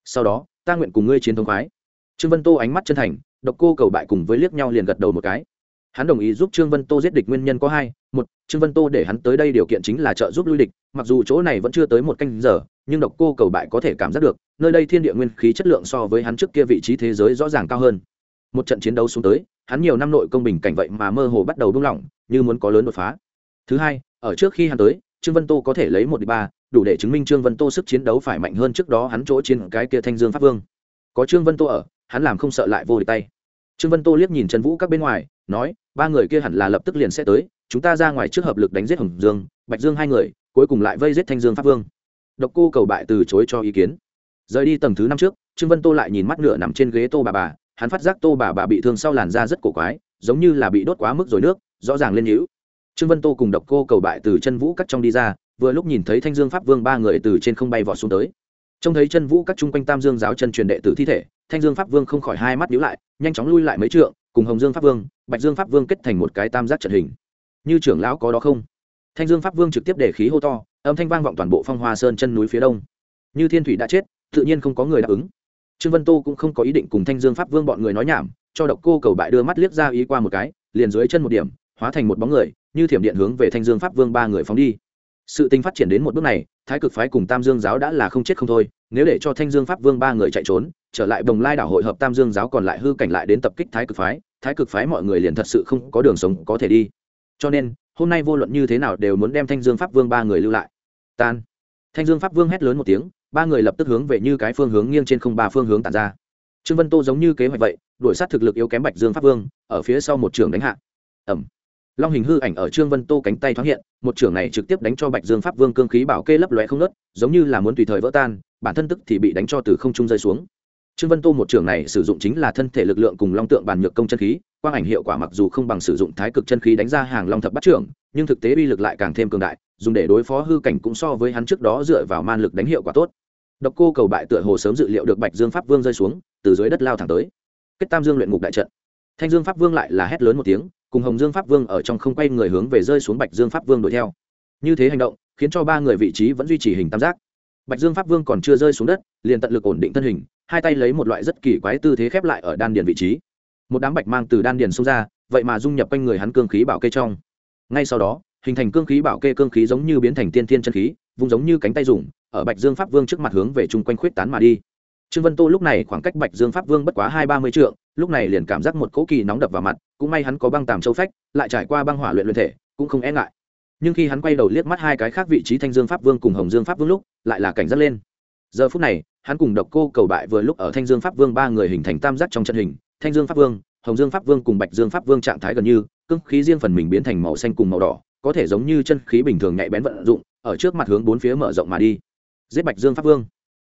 Sau đó, ta nguyện cùng ngươi chiến thống phái trương vân tô ánh mắt chân thành, độc cô cầu bại cùng với liếc nhau liền gật đầu một cái hắn đồng ý giúp trương vân tô giết địch nguyên nhân có hai. Một, trương vân tô để hắn tới đây điều kiện chính là trợ giúp lui địch, mặc dù chỗ này vẫn chưa tới một canh giờ, nhưng độc cô cầu bại có thể cảm giác được, nơi đây thiên địa nguyên khí chất lượng so với hắn trước kia vị trí thế giới rõ ràng cao hơn. Một trận chiến đấu xuống tới, hắn nhiều năm nội công bình cảnh vậy mà mơ hồ bắt đầu buông lỏng, như muốn có lớn đột phá. Thứ hai, ở trước khi hắn tới, trương vân tô có thể lấy một đi ba, đủ để chứng minh trương vân tô sức chiến đấu phải mạnh hơn trước đó hắn chỗ chiến cái kia thanh dương pháp vương. Có trương vân tô ở, hắn làm không sợ lại vô địch tay trương vân tô liếc nhìn trần vũ các bên ngoài, nói, ba người kia hẳn là lập tức liền sẽ tới, chúng ta ra ngoài trước hợp lực đánh giết hồng dương, bạch dương hai người, cuối cùng lại vây giết thanh dương pháp vương. Độc cô cầu bại từ chối cho ý kiến. Rời đi tầng thứ năm trước, trương vân tô lại nhìn mắt nửa nằm trên ghế tô bà bà, hắn phát giác tô bà bà bị thương sau làn da rất cổ quái, giống như là bị đốt quá mức rồi nước, rõ ràng lên hữu trương vân tô cùng độc cô cầu bại từ chân vũ cắt trong đi ra, vừa lúc nhìn thấy thanh dương pháp vương ba người từ trên không bay vọt xuống tới trông thấy chân vũ các chung quanh tam dương giáo chân truyền đệ tử thi thể, thanh dương pháp vương không khỏi hai mắt nhíu lại, nhanh chóng lui lại mấy trượng, cùng hồng dương pháp vương, bạch dương pháp vương kết thành một cái tam giác trận hình. Như trưởng lão có đó không? Thanh dương pháp vương trực tiếp để khí hô to, âm thanh vang vọng toàn bộ phong hoa sơn chân núi phía đông. Như thiên thủy đã chết, tự nhiên không có người đáp ứng. Trương vân tô cũng không có ý định cùng thanh dương pháp vương bọn người nói nhảm, cho độc cô cầu bại đưa mắt liếc ra ý qua một cái, liền dưới chân một điểm, hóa thành một bóng người, như thiểm điện hướng về thanh dương pháp vương ba người phóng đi sự tình phát triển đến một bước này, thái cực phái cùng tam dương giáo đã là không chết không thôi, nếu để cho thanh dương pháp vương ba người chạy trốn, trở lại đồng lai đảo hội hợp tam dương giáo còn lại hư cảnh lại đến tập kích thái cực phái, thái cực phái mọi người liền thật sự không có đường sống có thể đi. Cho nên, hôm nay vô luận như thế nào đều muốn đem thanh dương pháp vương ba người lưu lại. Tan. Thanh dương pháp vương hét lớn một tiếng, ba người lập tức hướng về như cái phương hướng nghiêng trên không ba phương hướng tàn ra. Trương vân tô giống như kế hoạch vậy, đuổi sát thực lực yếu kém bạch dương pháp vương, ở phía sau một trường đánh hạ. Ẩm long hình hư ảnh ở trương vân tô cánh tay thoáng hiện, một trường này trực tiếp đánh cho bạch dương pháp vương cương khí bảo kê lấp lóe không nớt giống như là muốn tùy thời vỡ tan, bản thân tức thì bị đánh cho từ không trung rơi xuống. Trương vân tô một trường này sử dụng chính là thân thể lực lượng cùng long tượng bàn nhược công chân khí, quang ảnh hiệu quả mặc dù không bằng sử dụng thái cực chân khí đánh ra hàng long thập bắt trưởng, nhưng thực tế uy lực lại càng thêm cường đại, dùng để đối phó hư cảnh cũng so với hắn trước đó dựa vào man lực đánh hiệu quả tốt. Độc cô cầu bại tựa hồ sớm dự liệu được bạch dương pháp vương rơi xuống, từ dưới đất lao thẳng tới. Kết tam dương luyện ngục đại trận. Thanh dương pháp vương lại là hét lớn một tiếng cùng hồng dương pháp vương ở trong không quay người hướng về rơi xuống bạch dương pháp vương đuổi theo. Như thế hành động, khiến cho ba người vị trí vẫn duy trì hình tam giác. Bạch dương pháp vương còn chưa rơi xuống đất, liền tận lực ổn định thân hình, hai tay lấy một loại rất kỳ quái tư thế khép lại ở đan điền vị trí. Một đám bạch mang từ đan điền xông ra, vậy mà dung nhập quanh người hắn cương khí bảo kê trong. Ngay sau đó, hình thành cương khí bảo kê cương khí giống như biến thành tiên thiên chân khí vùng giống như cánh tay dùng, ở bạch dương pháp vương trước mặt hướng về chung quanh khuyết tán mà đi. Trương vân tô lúc này khoảng cách bạch dương pháp vương bất quá hai ba mươi trượng lúc này liền cảm giác một cỗ kỳ nóng đập vào mặt, cũng may hắn có băng tàm châu phách, lại trải qua băng hỏa luyện luyện thể, cũng không e ngại. Nhưng khi hắn quay đầu liếc mắt hai cái khác vị trí thanh dương pháp vương cùng hồng dương pháp vương lúc, lại là cảnh giác lên. Giờ phút này, hắn cùng độc cô cầu bại vừa lúc ở thanh dương pháp vương ba người hình thành tam giác trong trận hình, thanh dương pháp vương, hồng dương pháp vương cùng bạch dương pháp vương trạng thái gần như cưng khí riêng phần mình biến thành màu xanh cùng màu đỏ, có thể giống như chân khí bình thường nhạy bén vận dụng, ở trước mặt hướng bốn phía mở rộng mà đi. Giết bạch dương pháp vương.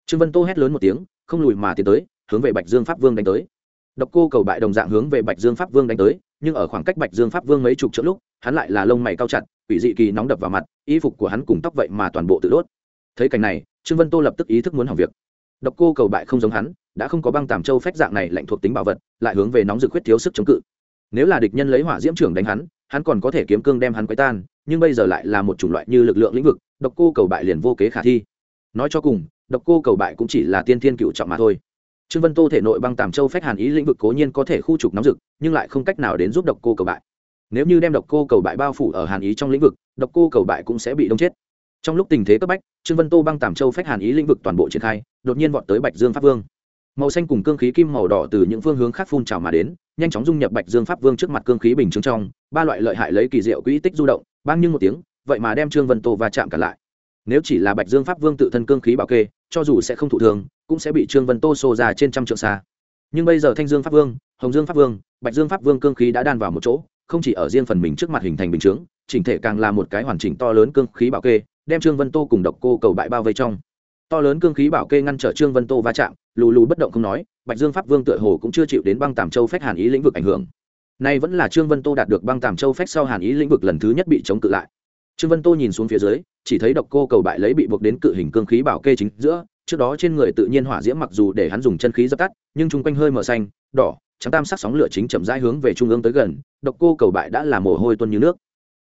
Trương vân tô hét lớn một tiếng, không lùi mà tiến tới, hướng về bạch dương pháp vương đánh tới độc cô cầu bại đồng dạng hướng về bạch dương pháp vương đánh tới, nhưng ở khoảng cách bạch dương pháp vương mấy chục trượng lúc, hắn lại là lông mày cao chặt, quỷ dị kỳ nóng đập vào mặt, y phục của hắn cùng tóc vậy mà toàn bộ tự đốt. Thấy cảnh này, trương vân tô lập tức ý thức muốn hỏng việc. Độc cô cầu bại không giống hắn, đã không có băng tàm châu phách dạng này lạnh thuộc tính bảo vật, lại hướng về nóng rực huyết thiếu sức chống cự. Nếu là địch nhân lấy hỏa diễm trưởng đánh hắn hắn còn có thể kiếm cương đem hắn quấy tan, nhưng bây giờ lại là một chủng loại như lực lượng lĩnh vực, độc cô cầu bại liền vô kế khả thi. Nói cho cùng, độc cô cầu bại cũng chỉ là tiên thiên cựu trọng mà thôi trương vân tô thể nội băng tàm châu phách hàn ý lĩnh vực cố nhiên có thể khu trục nóng rực, nhưng lại không cách nào đến giúp độc cô cầu bại. Nếu như đem độc cô cầu bại bao phủ ở hàn ý trong lĩnh vực, độc cô cầu bại cũng sẽ bị đông chết. Trong lúc tình thế cấp bách, trương vân tô băng tàm châu phách hàn ý lĩnh vực toàn bộ triển khai, đột nhiên vọt tới bạch dương pháp vương. Màu xanh cùng cương khí kim màu đỏ từ những phương hướng khác phun trào mà đến, nhanh chóng dung nhập bạch dương pháp vương trước mặt cương khí bình chứng trong, ba loại lợi hại lấy kỳ diệu quỹ tích du động băng như một tiếng, vậy mà đem trương vân tô va chạm cả lại. Nếu chỉ là bạch dương pháp vương tự thân cương khí bảo kê, cho dù sẽ không thụ thường cũng sẽ bị trương vân tô xô ra trên trăm trượng xa. Nhưng bây giờ thanh dương pháp vương, hồng dương pháp vương, bạch dương pháp vương cương khí đã đan vào một chỗ, không chỉ ở riêng phần mình trước mặt hình thành bình chướng, chỉnh thể càng là một cái hoàn chỉnh to lớn cương khí bảo kê, đem trương vân tô cùng độc cô cầu bại bao vây trong. To lớn cương khí bảo kê ngăn trở trương vân tô va chạm, lù lù bất động không nói, bạch dương pháp vương tựa hồ cũng chưa chịu đến băng tàm châu phách hàn ý lĩnh vực ảnh hưởng. Nay vẫn là trương vân tô đạt được băng tàm châu phách sau hàn ý lĩnh vực lần thứ nhất bị chống cự lại. Trương vân tô nhìn xuống phía dưới, chỉ thấy độc cô cầu bại lấy bị buộc đến cự hình cương khí bảo kê chính giữa trước đó trên người tự nhiên hỏa diễm mặc dù để hắn dùng chân khí dập tắt, nhưng chung quanh hơi mở xanh, đỏ, trắng tam sắc sóng lửa chính chậm rãi hướng về trung ương tới gần, độc cô cầu bại đã là mồ hôi tuôn như nước.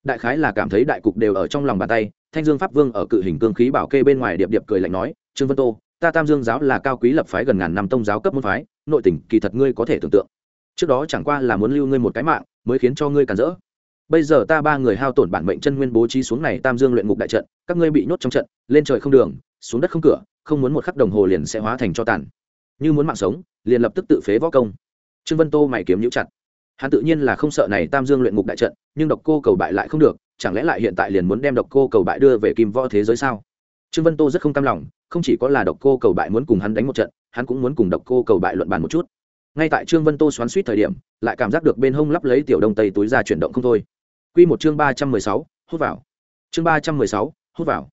Đại khái là cảm thấy đại cục đều ở trong lòng bàn tay, thanh dương pháp vương ở cự hình cương khí bảo kê bên ngoài điệp điệp cười lạnh nói, trương vân tô, ta tam dương giáo là cao quý lập phái gần ngàn năm tông giáo cấp môn phái, nội tình kỳ thật ngươi có thể tưởng tượng. Trước đó chẳng qua là muốn lưu ngươi một cái mạng, mới khiến cho ngươi cản rỡ. Bây giờ ta ba người hao tổn bản mệnh chân nguyên bố trí xuống này tam dương luyện ngục đại trận, các ngươi bị nhốt trong trận, lên trời không đường xuống đất không cửa, không muốn một khắc đồng hồ liền sẽ hóa thành cho tàn. Như muốn mạng sống, liền lập tức tự phế võ công. Trương vân tô mày kiếm nhũ chặt. Hắn tự nhiên là không sợ này tam dương luyện ngục đại trận, nhưng độc cô cầu bại lại không được, chẳng lẽ lại hiện tại liền muốn đem độc cô cầu bại đưa về kim võ thế giới sao? Trương vân tô rất không cam lòng, không chỉ có là độc cô cầu bại muốn cùng hắn đánh một trận, hắn cũng muốn cùng độc cô cầu bại luận bàn một chút. Ngay tại trương vân tô xoắn suýt thời điểm, lại cảm giác được bên hông lắp lấy tiểu đông tây túi ra chuyển động không thôi. Q một chương ba trăm mười sáu, hút vào. Chương ba trăm mười sáu, hút vào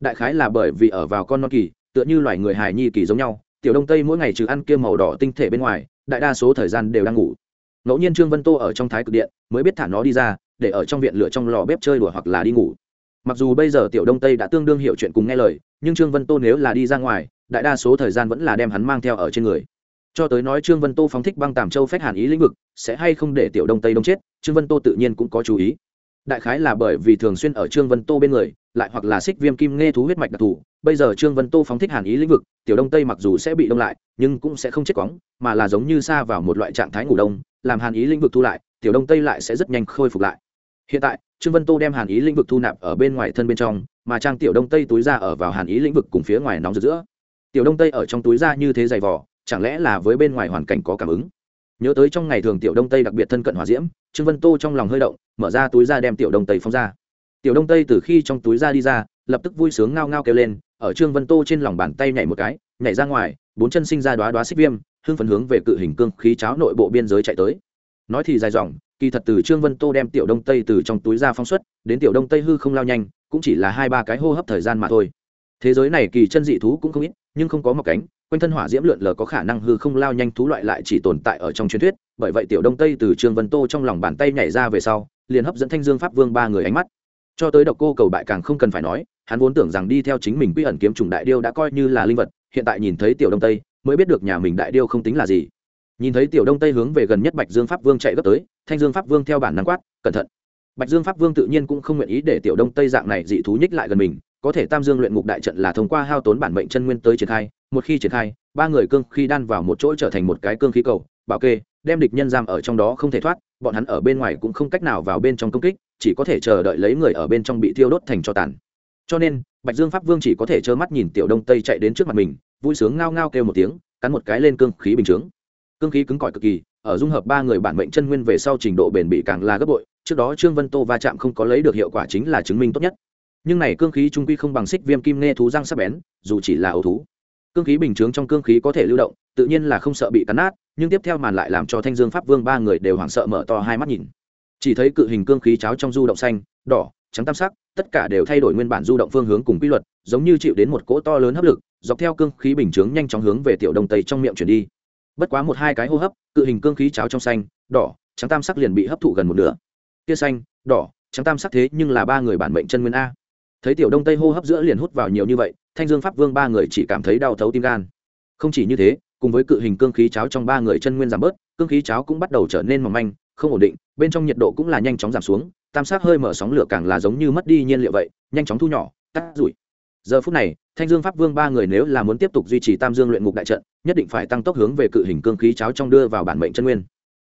đại khái là bởi vì ở vào con non kỳ, tựa như loài người hài nhi kỳ giống nhau, tiểu đông tây mỗi ngày trừ ăn kia màu đỏ tinh thể bên ngoài, đại đa số thời gian đều đang ngủ. Ngẫu nhiên trương vân tô ở trong thái cực điện mới biết thả nó đi ra, để ở trong viện lửa trong lò bếp chơi đùa hoặc là đi ngủ. Mặc dù bây giờ tiểu đông tây đã tương đương hiểu chuyện cùng nghe lời, nhưng trương vân tô nếu là đi ra ngoài, đại đa số thời gian vẫn là đem hắn mang theo ở trên người. Cho tới nói trương vân tô phóng thích băng tàm châu phách hàn ý lĩnh vực, sẽ hay không để tiểu đông tây đông chết, trương vân tô tự nhiên cũng có chú ý đại khái là bởi vì thường xuyên ở trương vân tô bên người, lại hoặc là xích viêm kim nghe thú huyết mạch đặc thù, bây giờ trương vân tô phóng thích hàn ý lĩnh vực, tiểu đông tây mặc dù sẽ bị đông lại, nhưng cũng sẽ không chết quóng mà là giống như xa vào một loại trạng thái ngủ đông, làm hàn ý lĩnh vực thu lại, tiểu đông tây lại sẽ rất nhanh khôi phục lại. Hiện tại, trương vân tô đem hàn ý lĩnh vực thu nạp ở bên ngoài thân bên trong, mà trang tiểu đông tây túi ra ở vào hàn ý lĩnh vực cùng phía ngoài nóng rực giữa. Tiểu đông tây ở trong túi ra như thế dày vỏ chẳng lẽ là với bên ngoài hoàn cảnh có cảm ứng? Nhớ tới trong ngày thường tiểu đông tây đặc biệt thân cận hòa diễm, trương vân tô trong lòng hơi động, mở ra túi ra đem tiểu đông tây phóng ra. Tiểu đông tây từ khi trong túi ra đi ra, lập tức vui sướng ngao ngao kêu lên, ở trương vân tô trên lòng bàn tay nhảy một cái, nhảy ra ngoài, bốn chân sinh ra đoá đoá xích viêm, hưng phấn hướng về cự hình cương khí cháo nội bộ biên giới chạy tới. Nói thì dài dòng, kỳ thật từ trương vân tô đem tiểu đông tây từ trong túi ra phóng xuất, đến tiểu đông tây hư không lao nhanh, cũng chỉ là hai ba cái hô hấp thời gian mà thôi. Thế giới này kỳ chân dị thú cũng không ít, nhưng không có mọc cánh quanh thân hỏa diễm lượn lờ có khả năng hư không lao nhanh thú loại lại chỉ tồn tại ở trong truyền thuyết, bởi vậy tiểu đông tây từ trương vân tô trong lòng bàn tay nhảy ra về sau, liền hấp dẫn thanh dương pháp vương ba người ánh mắt. Cho tới độc cô cầu bại càng không cần phải nói, hắn vốn tưởng rằng đi theo chính mình quy ẩn kiếm trùng đại điêu đã coi như là linh vật, hiện tại nhìn thấy tiểu đông tây, mới biết được nhà mình đại điêu không tính là gì. Nhìn thấy tiểu đông tây hướng về gần nhất bạch dương pháp vương chạy gấp tới, thanh dương pháp vương theo bản năng quát, cẩn thận. Bạch dương pháp vương tự nhiên cũng không nguyện ý để tiểu đông tây dạng này dị thú nhích lại gần mình, có thể tam dương luyện ngục đại trận là thông qua hao tốn bản mệnh chân nguyên tới triển khai một khi triển khai, ba người cương khi đan vào một chỗ trở thành một cái cương khí cầu, bảo kê, đem địch nhân giam ở trong đó không thể thoát, bọn hắn ở bên ngoài cũng không cách nào vào bên trong công kích, chỉ có thể chờ đợi lấy người ở bên trong bị thiêu đốt thành cho tàn. Cho nên, bạch dương pháp vương chỉ có thể trơ mắt nhìn tiểu đông tây chạy đến trước mặt mình, vui sướng ngao ngao kêu một tiếng, cắn một cái lên cương khí bình chướng. Cương khí cứng cỏi cực kỳ, ở dung hợp ba người bản mệnh chân nguyên về sau trình độ bền bỉ càng là gấp bội, trước đó trương vân tô va chạm không có lấy được hiệu quả chính là chứng minh tốt nhất. Nhưng này cương khí trung quy không bằng xích viêm kim nghe thú răng sắc bén, dù chỉ là ấu thú cương khí bình chướng trong cương khí có thể lưu động, tự nhiên là không sợ bị cắn nát, nhưng tiếp theo màn lại làm cho thanh dương pháp vương ba người đều hoảng sợ mở to hai mắt nhìn. Chỉ thấy cự hình cương khí cháo trong du động xanh, đỏ, trắng tam sắc, tất cả đều thay đổi nguyên bản du động phương hướng cùng quy luật, giống như chịu đến một cỗ to lớn hấp lực, dọc theo cương khí bình chướng nhanh chóng hướng về tiểu đông tây trong miệng chuyển đi. Bất quá một hai cái hô hấp, cự hình cương khí cháo trong xanh, đỏ, trắng tam sắc liền bị hấp thụ gần một nửa. Tia xanh, đỏ, trắng tam sắc thế nhưng là ba người bản mệnh chân nguyên a. Thấy tiểu đông tây hô hấp giữa liền hút vào nhiều như vậy thanh dương pháp vương ba người chỉ cảm thấy đau thấu tim gan. Không chỉ như thế, cùng với cự hình cương khí cháo trong ba người chân nguyên giảm bớt, cương khí cháo cũng bắt đầu trở nên mỏng manh, không ổn định, bên trong nhiệt độ cũng là nhanh chóng giảm xuống, tam sắc hơi mở sóng lửa càng là giống như mất đi nhiên liệu vậy, nhanh chóng thu nhỏ, tắt rủi. Giờ phút này, thanh dương pháp vương ba người nếu là muốn tiếp tục duy trì tam dương luyện ngục đại trận, nhất định phải tăng tốc hướng về cự hình cương khí cháo trong đưa vào bản mệnh chân nguyên.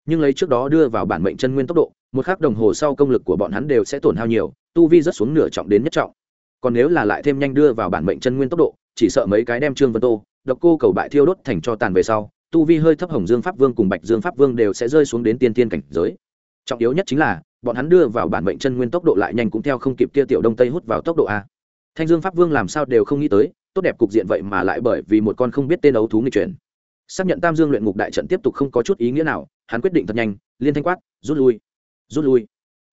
Nhưng lấy trước đó đưa vào bản mệnh chân nguyên tốc độ, một khắc đồng hồ sau công lực của bọn hắn đều sẽ tổn hao nhiều, tu vi rất xuống nửa trọng đến nhất trọng còn nếu là lại thêm nhanh đưa vào bản mệnh chân nguyên tốc độ, chỉ sợ mấy cái đem trương vân tô, độc cô cầu bại thiêu đốt thành cho tàn về sau, tu vi hơi thấp hồng dương pháp vương cùng bạch dương pháp vương đều sẽ rơi xuống đến tiên tiên cảnh giới. Trọng yếu nhất chính là, bọn hắn đưa vào bản mệnh chân nguyên tốc độ lại nhanh cũng theo không kịp kia tiểu đông tây hút vào tốc độ a. Thanh dương pháp vương làm sao đều không nghĩ tới, tốt đẹp cục diện vậy mà lại bởi vì một con không biết tên ấu thú nghịch chuyển. Xác nhận tam dương luyện ngục đại trận tiếp tục không có chút ý nghĩa nào, hắn quyết định thật nhanh, liên thanh quát, rút lui rút lui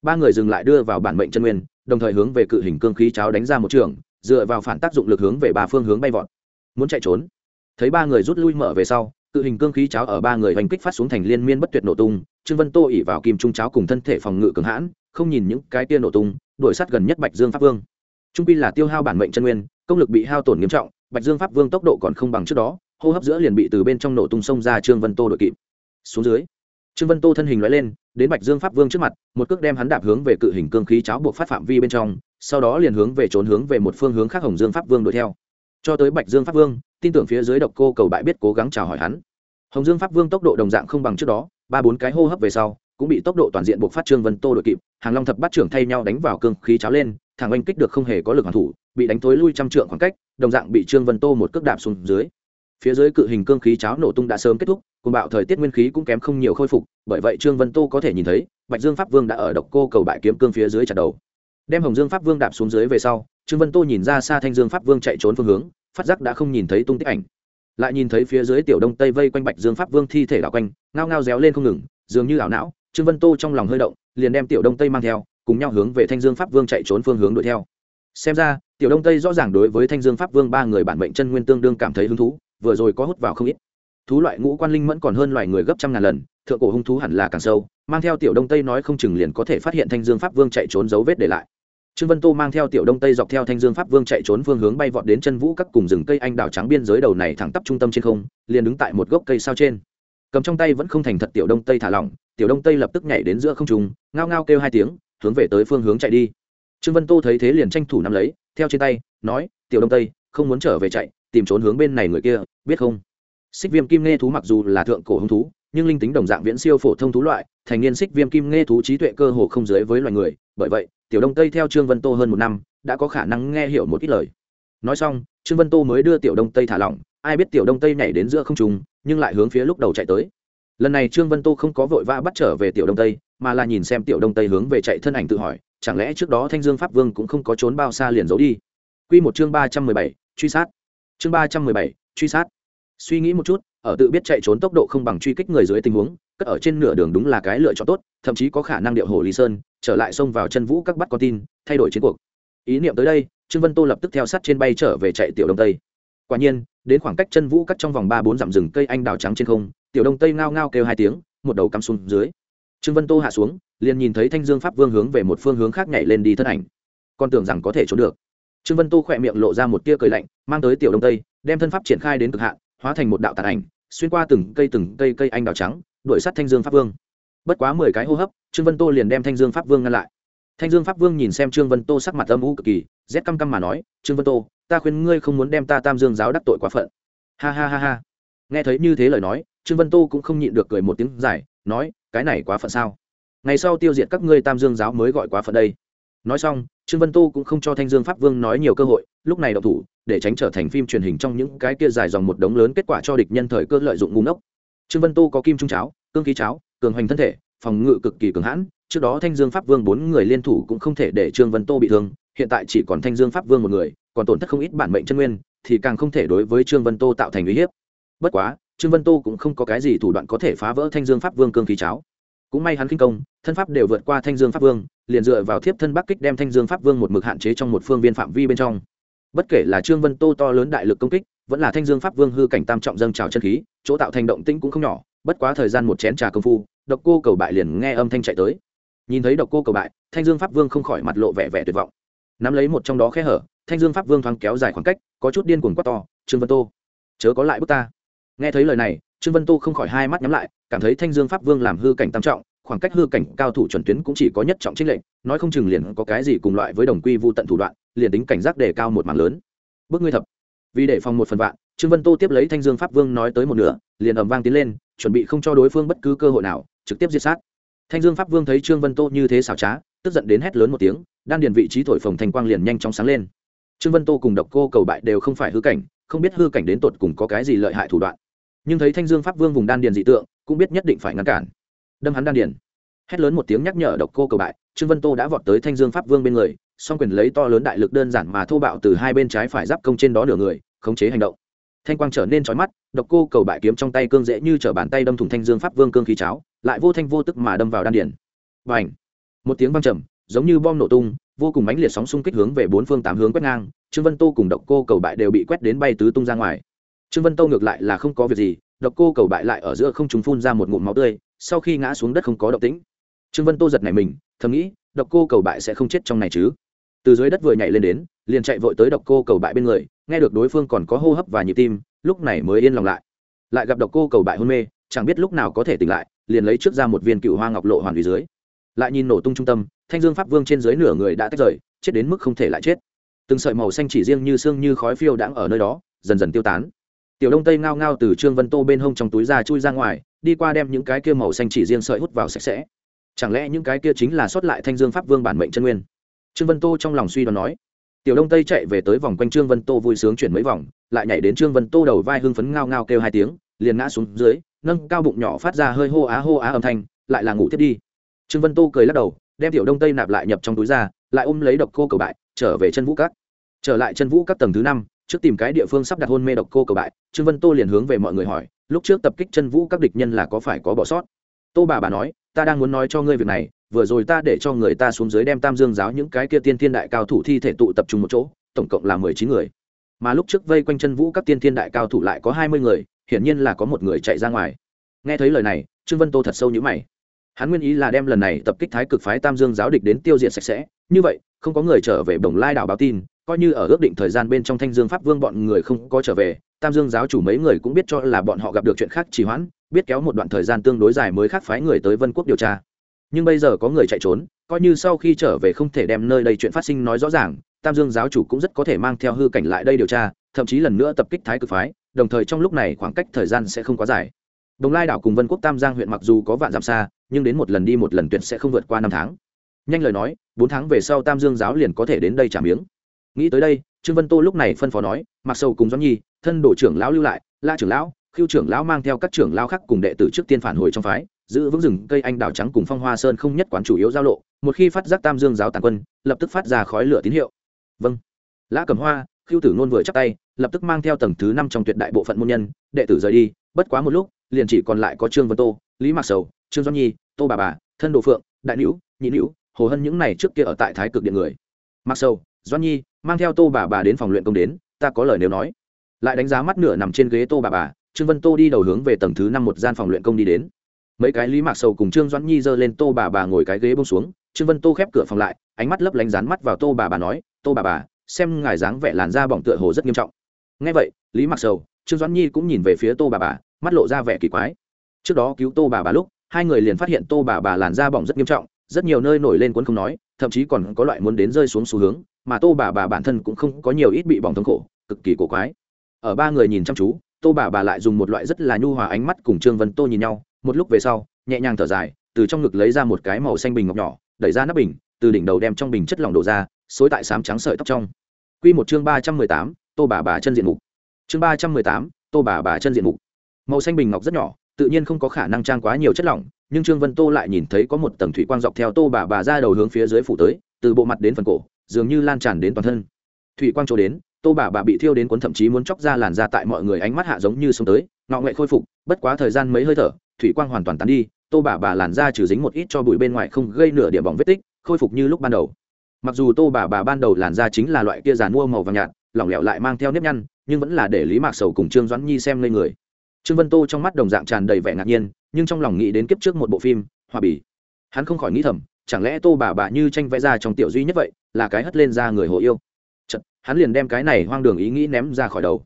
ba người dừng lại đưa vào bản mệnh chân nguyên, đồng thời hướng về cự hình cương khí cháo đánh ra một trường, dựa vào phản tác dụng lực hướng về ba phương hướng bay vọt. Muốn chạy trốn. Thấy ba người rút lui mở về sau, cự hình cương khí cháo ở ba người hành kích phát xuống thành liên miên bất tuyệt nổ tung, trương vân tô ỉ vào kim trung cháo cùng thân thể phòng ngự cường hãn, không nhìn những cái tia nổ tung, đuổi sát gần nhất bạch dương pháp vương. Trung pi là tiêu hao bản mệnh chân nguyên, công lực bị hao tổn nghiêm trọng, bạch dương pháp vương tốc độ còn không bằng trước đó, hô hấp giữa liền bị từ bên trong nổ tung sông ra trương vân tô đội kịp. Xuống dưới, trương vân tô thân hình loại lên đến bạch dương pháp vương trước mặt, một cước đem hắn đạp hướng về cự hình cương khí cháo buộc phát phạm vi bên trong, sau đó liền hướng về trốn hướng về một phương hướng khác hồng dương pháp vương đuổi theo. Cho tới bạch dương pháp vương, tin tưởng phía dưới độc cô cầu bại biết cố gắng chào hỏi hắn. Hồng dương pháp vương tốc độ đồng dạng không bằng trước đó, ba bốn cái hô hấp về sau, cũng bị tốc độ toàn diện buộc phát trương vân tô đội kịp, hàng long thập bắt trưởng thay nhau đánh vào cương khí cháo lên, thằng oanh kích được không hề có lực hoàn thủ, bị đánh tối lui trăm trượng khoảng cách, đồng dạng bị trương vân tô một cước đạp xuống dưới. Phía dưới cự hình cương khí cháo nổ tung đã sớm kết thúc cùng bạo thời tiết nguyên khí cũng kém không nhiều khôi phục, bởi vậy trương vân tô có thể nhìn thấy, bạch dương pháp vương đã ở độc cô cầu bại kiếm cương phía dưới chặt đầu. Đem hồng dương pháp vương đạp xuống dưới về sau, trương vân tô nhìn ra xa thanh dương pháp vương chạy trốn phương hướng, phát giác đã không nhìn thấy tung tích ảnh. Lại nhìn thấy phía dưới tiểu đông tây vây quanh bạch dương pháp vương thi thể đảo quanh, ngao ngao réo lên không ngừng, dường như ảo não, trương vân tô trong lòng hơi động, liền đem tiểu đông tây mang theo, cùng nhau hướng về thanh dương pháp vương chạy trốn phương hướng đuổi theo. Xem ra, tiểu đông tây rõ ràng đối với thanh dương pháp vương ba người bản mệnh chân nguyên tương đương cảm thấy hứng thú, vừa rồi có hút vào không ít thú loại ngũ quan linh mẫn còn hơn loài người gấp trăm ngàn lần, thượng cổ hung thú hẳn là càng sâu, mang theo tiểu đông tây nói không chừng liền có thể phát hiện thanh dương pháp vương chạy trốn dấu vết để lại. Trương vân tô mang theo tiểu đông tây dọc theo thanh dương pháp vương chạy trốn phương hướng bay vọt đến chân vũ các cùng rừng cây anh đào trắng biên giới đầu này thẳng tắp trung tâm trên không, liền đứng tại một gốc cây sao trên. Cầm trong tay vẫn không thành thật tiểu đông tây thả lỏng, tiểu đông tây lập tức nhảy đến giữa không trung, ngao ngao kêu hai tiếng, hướng về tới phương hướng chạy đi. Trương vân tô thấy thế liền tranh thủ nắm lấy, theo trên tay, nói, tiểu đông tây, không muốn trở về chạy, tìm trốn hướng bên này người kia, biết không? Xích viêm kim nghe thú mặc dù là thượng cổ hung thú, nhưng linh tính đồng dạng viễn siêu phổ thông thú loại, thành niên xích viêm kim nghe thú trí tuệ cơ hồ không dưới với loài người. Bởi vậy, tiểu đông tây theo trương vân tô hơn một năm, đã có khả năng nghe hiểu một ít lời. Nói xong, trương vân tô mới đưa tiểu đông tây thả lỏng. Ai biết tiểu đông tây nhảy đến giữa không trùng nhưng lại hướng phía lúc đầu chạy tới. Lần này trương vân tô không có vội vã bắt trở về tiểu đông tây, mà là nhìn xem tiểu đông tây hướng về chạy thân ảnh tự hỏi, chẳng lẽ trước đó thanh dương pháp vương cũng không có trốn bao xa liền giấu đi? Q một chương ba trăm mười bảy, truy sát. Chương ba trăm mười bảy, truy sát suy nghĩ một chút, ở tự biết chạy trốn tốc độ không bằng truy kích người dưới tình huống, cất ở trên nửa đường đúng là cái lựa chọn tốt, thậm chí có khả năng điệu hồ lý sơn, trở lại xông vào chân vũ các bắt con tin, thay đổi chiến cuộc. Ý niệm tới đây, trương vân tô lập tức theo sát trên bay trở về chạy tiểu đông tây. Quả nhiên, đến khoảng cách chân vũ cắt trong vòng ba bốn dặm rừng cây anh đào trắng trên không, tiểu đông tây ngao ngao kêu hai tiếng, một đầu cắm xuống dưới. Trương vân tô hạ xuống, liền nhìn thấy thanh dương pháp vương hướng về một phương hướng khác nhảy lên đi thân ảnh. Con tưởng rằng có thể trốn được. Trương vân tô khỏe miệng lộ ra một tia cười lạnh, mang tới tiểu đông tây, đem thân pháp triển khai đến cực hạn hóa thành một đạo tàn ảnh, xuyên qua từng cây từng cây cây anh đào trắng, đuổi sát thanh dương pháp vương. Bất quá mười cái hô hấp, trương vân tô liền đem thanh dương pháp vương ngăn lại. Thanh dương pháp vương nhìn xem trương vân tô sắc mặt âm u cực kỳ, rét căm căm mà nói, trương vân tô, ta khuyên ngươi không muốn đem ta tam dương giáo đắc tội quá phận. Ha ha ha ha. Nghe thấy như thế lời nói, trương vân tô cũng không nhịn được cười một tiếng dài, nói, cái này quá phận sao? Ngày sau tiêu diệt các ngươi tam dương giáo mới gọi quá phận đây. Nói xong, trương vân tô cũng không cho thanh dương pháp vương nói nhiều cơ hội, lúc này đậu thủ để tránh trở thành phim truyền hình trong những cái kia dài dòng một đống lớn kết quả cho địch nhân thời cơ lợi dụng ngu ngốc. Trương vân tô có kim trung cháo, cương khí cháo, cường hoành thân thể, phòng ngự cực kỳ cường hãn. Trước đó thanh dương pháp vương bốn người liên thủ cũng không thể để trương vân tô bị thương, hiện tại chỉ còn thanh dương pháp vương một người, còn tổn thất không ít bản mệnh chân nguyên, thì càng không thể đối với trương vân tô tạo thành uy hiếp. Bất quá, trương vân tô cũng không có cái gì thủ đoạn có thể phá vỡ thanh dương pháp vương cương khí cháo. Cũng may hắn kinh công, thân pháp đều vượt qua thanh dương pháp vương, liền dựa vào thiếp thân bắc kích đem thanh dương pháp vương một mực hạn chế trong một phương viên phạm vi bên trong bất kể là trương vân tô to lớn đại lực công kích, vẫn là thanh dương pháp vương hư cảnh tam trọng dâng trào chân khí, chỗ tạo thành động tĩnh cũng không nhỏ, bất quá thời gian một chén trà công phu, độc cô cầu bại liền nghe âm thanh chạy tới. Nhìn thấy độc cô cầu bại, thanh dương pháp vương không khỏi mặt lộ vẻ vẻ tuyệt vọng. Nắm lấy một trong đó khe hở, thanh dương pháp vương thoáng kéo dài khoảng cách, có chút điên cuồng quát to, trương vân tô, chớ có lại bước ta. Nghe thấy lời này, trương vân tô không khỏi hai mắt nhắm lại, cảm thấy thanh dương pháp vương làm hư cảnh tam trọng, khoảng cách hư cảnh cao thủ chuẩn tuyến cũng chỉ có nhất trọng trích lệnh nói không chừng liền có cái gì cùng loại với đồng quy vô tận thủ đoạn liền tính cảnh giác đề cao một mảng lớn. Bước ngươi thập. Vì để phòng một phần vạn, trương vân tô tiếp lấy thanh dương pháp vương nói tới một nửa, liền ầm vang tiến lên, chuẩn bị không cho đối phương bất cứ cơ hội nào, trực tiếp diệt sát. Thanh dương pháp vương thấy trương vân tô như thế xảo trá, tức giận đến hét lớn một tiếng, đan điền vị trí thổi phồng thành quang liền nhanh chóng sáng lên. Trương vân tô cùng độc cô cầu bại đều không phải hư cảnh, không biết hư cảnh đến tột cùng có cái gì lợi hại thủ đoạn. Nhưng thấy thanh dương pháp vương vùng đan điền dị tượng, cũng biết nhất định phải ngăn cản. Đâm hắn đan điền. Hét lớn một tiếng nhắc nhở độc cô cầu bại, trương vân tô đã vọt tới thanh dương pháp vương bên người song quyền lấy to lớn đại lực đơn giản mà thô bạo từ hai bên trái phải giáp công trên đó nửa người, khống chế hành động. Thanh quang trở nên trói mắt, độc cô cầu bại kiếm trong tay cương dễ như t bàn tay đâm thủng thanh dương pháp vương cương khí cháo, lại vô thanh vô tức mà đâm vào đan điển và ảnh một tiếng văng trầm, giống như bom nổ tung, vô cùng mãnh liệt sóng xung kích hướng về bốn phương tám hướng quét ngang, trương vân tô cùng độc cô cầu bại đều bị quét đến bay tứ tung ra ngoài. Trương vân tô ngược lại là không có việc gì, độc cô cầu bại lại ở giữa không trùng phun ra một ngụm máu tươi, sau khi ngã xuống đất không có động tĩnh. Trương vân tô giật này mình, thầm nghĩ, độc cô cầu bại sẽ không chết trong này chứ? Từ dưới đất vừa nhảy lên đến, liền chạy vội tới độc cô cầu bại bên người, nghe được đối phương còn có hô hấp và nhịp tim, lúc này mới yên lòng lại. Lại gặp độc cô cầu bại hôn mê, chẳng biết lúc nào có thể tỉnh lại, liền lấy trước ra một viên cựu hoa ngọc lộ hoàn vì dưới. Lại nhìn nổ tung trung tâm, thanh dương pháp vương trên dưới nửa người đã tách rời, chết đến mức không thể lại chết. Từng sợi màu xanh chỉ riêng như xương như khói phiêu đãng ở nơi đó, dần dần tiêu tán. Tiểu đông tây ngao ngao từ trương vân tô bên hông trong túi ra chui ra ngoài, đi qua đem những cái kia màu xanh chỉ riêng sợi hút vào sạch sẽ. Chẳng lẽ những cái kia chính là xuất lại thanh dương pháp vương bản mệnh chân nguyên? Trương vân tô trong lòng suy đoán nói, tiểu đông tây chạy về tới vòng quanh trương vân tô vui sướng chuyển mấy vòng, lại nhảy đến trương vân tô đầu vai hưng phấn ngao ngao kêu hai tiếng, liền ngã xuống dưới, nâng cao bụng nhỏ phát ra hơi hô á hô á âm thanh, lại là ngủ tiếp đi. Trương vân tô cười lắc đầu, đem tiểu đông tây nạp lại nhập trong túi ra, lại ôm lấy độc cô cầu bại, trở về chân vũ các. Trở lại chân vũ các tầng thứ năm, trước tìm cái địa phương sắp đặt hôn mê độc cô cầu bại, trương vân tô liền hướng về mọi người hỏi, lúc trước tập kích chân vũ các địch nhân là có phải có bỏ sót? Tô bà bà nói, ta đang muốn nói cho ngươi việc này vừa rồi ta để cho người ta xuống dưới đem tam dương giáo những cái kia tiên thiên đại cao thủ thi thể tụ tập trung một chỗ, tổng cộng là mười chín người. Mà lúc trước vây quanh chân vũ các tiên thiên đại cao thủ lại có hai mươi người, hiển nhiên là có một người chạy ra ngoài. Nghe thấy lời này, trương vân tô thật sâu như mày. Hắn nguyên ý là đem lần này tập kích thái cực phái tam dương giáo địch đến tiêu diệt sạch sẽ, như vậy, không có người trở về đồng lai đảo báo tin, coi như ở ước định thời gian bên trong thanh dương pháp vương bọn người không có trở về, tam dương giáo chủ mấy người cũng biết cho là bọn họ gặp được chuyện khác trì hoãn, biết kéo một đoạn thời gian tương đối dài mới khác phái người tới vân quốc điều tra nhưng bây giờ có người chạy trốn, coi như sau khi trở về không thể đem nơi đây chuyện phát sinh nói rõ ràng, tam dương giáo chủ cũng rất có thể mang theo hư cảnh lại đây điều tra, thậm chí lần nữa tập kích thái cực phái, đồng thời trong lúc này khoảng cách thời gian sẽ không quá dài. Đồng lai đảo cùng vân quốc tam giang huyện mặc dù có vạn dặm xa, nhưng đến một lần đi một lần tuyệt sẽ không vượt qua năm tháng. Nhanh lời nói, bốn tháng về sau tam dương giáo liền có thể đến đây trả miếng. Nghĩ tới đây, trương vân tô lúc này phân phó nói mặc sâu cùng doãn nhi, thân đổ trưởng lão lưu lại, la trưởng lão khiêu trưởng lão mang theo các trưởng lão khác cùng đệ tử trước tiên phản hồi trong phái giữ vững rừng cây anh đào trắng cùng phong hoa sơn không nhất quán chủ yếu giao lộ, một khi phát giác tam dương giáo tàn quân, lập tức phát ra khói lửa tín hiệu. Vâng. Lã cầm hoa khiêu tử nôn vừa chắc tay, lập tức mang theo tầng thứ năm trong tuyệt đại bộ phận môn nhân, đệ tử rời đi, bất quá một lúc, liền chỉ còn lại có trương vân tô, lý mạc sầu, trương doãn nhi, tô bà bà, thân đồ phượng, đại nữ nhị nữ hồ hân những này trước kia ở tại thái cực điện người. Mạc sầu, doãn nhi, mang theo tô bà bà đến phòng luyện công đến, ta có lời nếu nói. Lại đánh giá mắt nửa nằm trên ghế tô bà bà, trương vân tô đi đầu hướng về tầng thứ năm một gian phòng luyện công đi đến mấy cái lý mạc sầu cùng trương doãn nhi giơ lên tô bà bà ngồi cái ghế bông xuống, trương vân tô khép cửa phòng lại, ánh mắt lấp lánh rán mắt vào tô bà bà nói, tô bà bà, xem ngài dáng vẻ làn da bỏng tựa hồ rất nghiêm trọng. Ngay vậy, lý mạc sầu, trương doãn nhi cũng nhìn về phía tô bà bà, mắt lộ ra vẻ kỳ quái. Trước đó cứu tô bà bà lúc, hai người liền phát hiện tô bà bà làn da bỏng rất nghiêm trọng, rất nhiều nơi nổi lên cuốn không nói, thậm chí còn có loại muốn đến rơi xuống xu hướng, mà tô bà bà bản thân cũng không có nhiều ít bị bỏng thống khổ, cực kỳ cổ quái. Ở ba người nhìn chăm chú, tô bà bà lại dùng một loại rất là nhu hòa ánh mắt cùng trương vân tô nhìn nhau một lúc về sau, nhẹ nhàng thở dài, từ trong ngực lấy ra một cái màu xanh bình ngọc nhỏ, đẩy ra nắp bình, từ đỉnh đầu đem trong bình chất lỏng đổ ra, xối tại sám trắng sợi tóc trong. Q một chương ba trăm mười tám, tô bà bà chân diện mục. Chương ba trăm mười tám, tô bà bà chân diện mục. Màu xanh bình ngọc rất nhỏ, tự nhiên không có khả năng trang quá nhiều chất lỏng, nhưng trương vân tô lại nhìn thấy có một tầng thủy quang dọc theo tô bà bà ra đầu hướng phía dưới phủ tới, từ bộ mặt đến phần cổ, dường như lan tràn đến toàn thân. Thủy quang chỗ đến, tô bà bà bị thiêu đến cuốn thậm chí muốn chóc ra làn ra tại mọi người ánh mắt hạ giống như sống tới, ngọ nghệ khôi phục, bất quá thời gian mấy hơi thở thủy quang hoàn toàn tán đi tô bà bà làn da trừ dính một ít cho bụi bên ngoài không gây nửa điểm bỏng vết tích khôi phục như lúc ban đầu. Mặc dù tô bà bà ban đầu làn da chính là loại kia giàn mua màu vàng nhạt lỏng lẻo lại mang theo nếp nhăn nhưng vẫn là để lý mạc sầu cùng trương doãn nhi xem lên người. Trương vân tô trong mắt đồng dạng tràn đầy vẻ ngạc nhiên nhưng trong lòng nghĩ đến kiếp trước một bộ phim hòa bì. Hắn không khỏi nghĩ thầm chẳng lẽ tô bà bà như tranh vẽ ra trong tiểu duy nhất vậy là cái hất lên ra người hồ yêu? Chật, hắn liền đem cái này hoang đường ý nghĩ ném ra khỏi đầu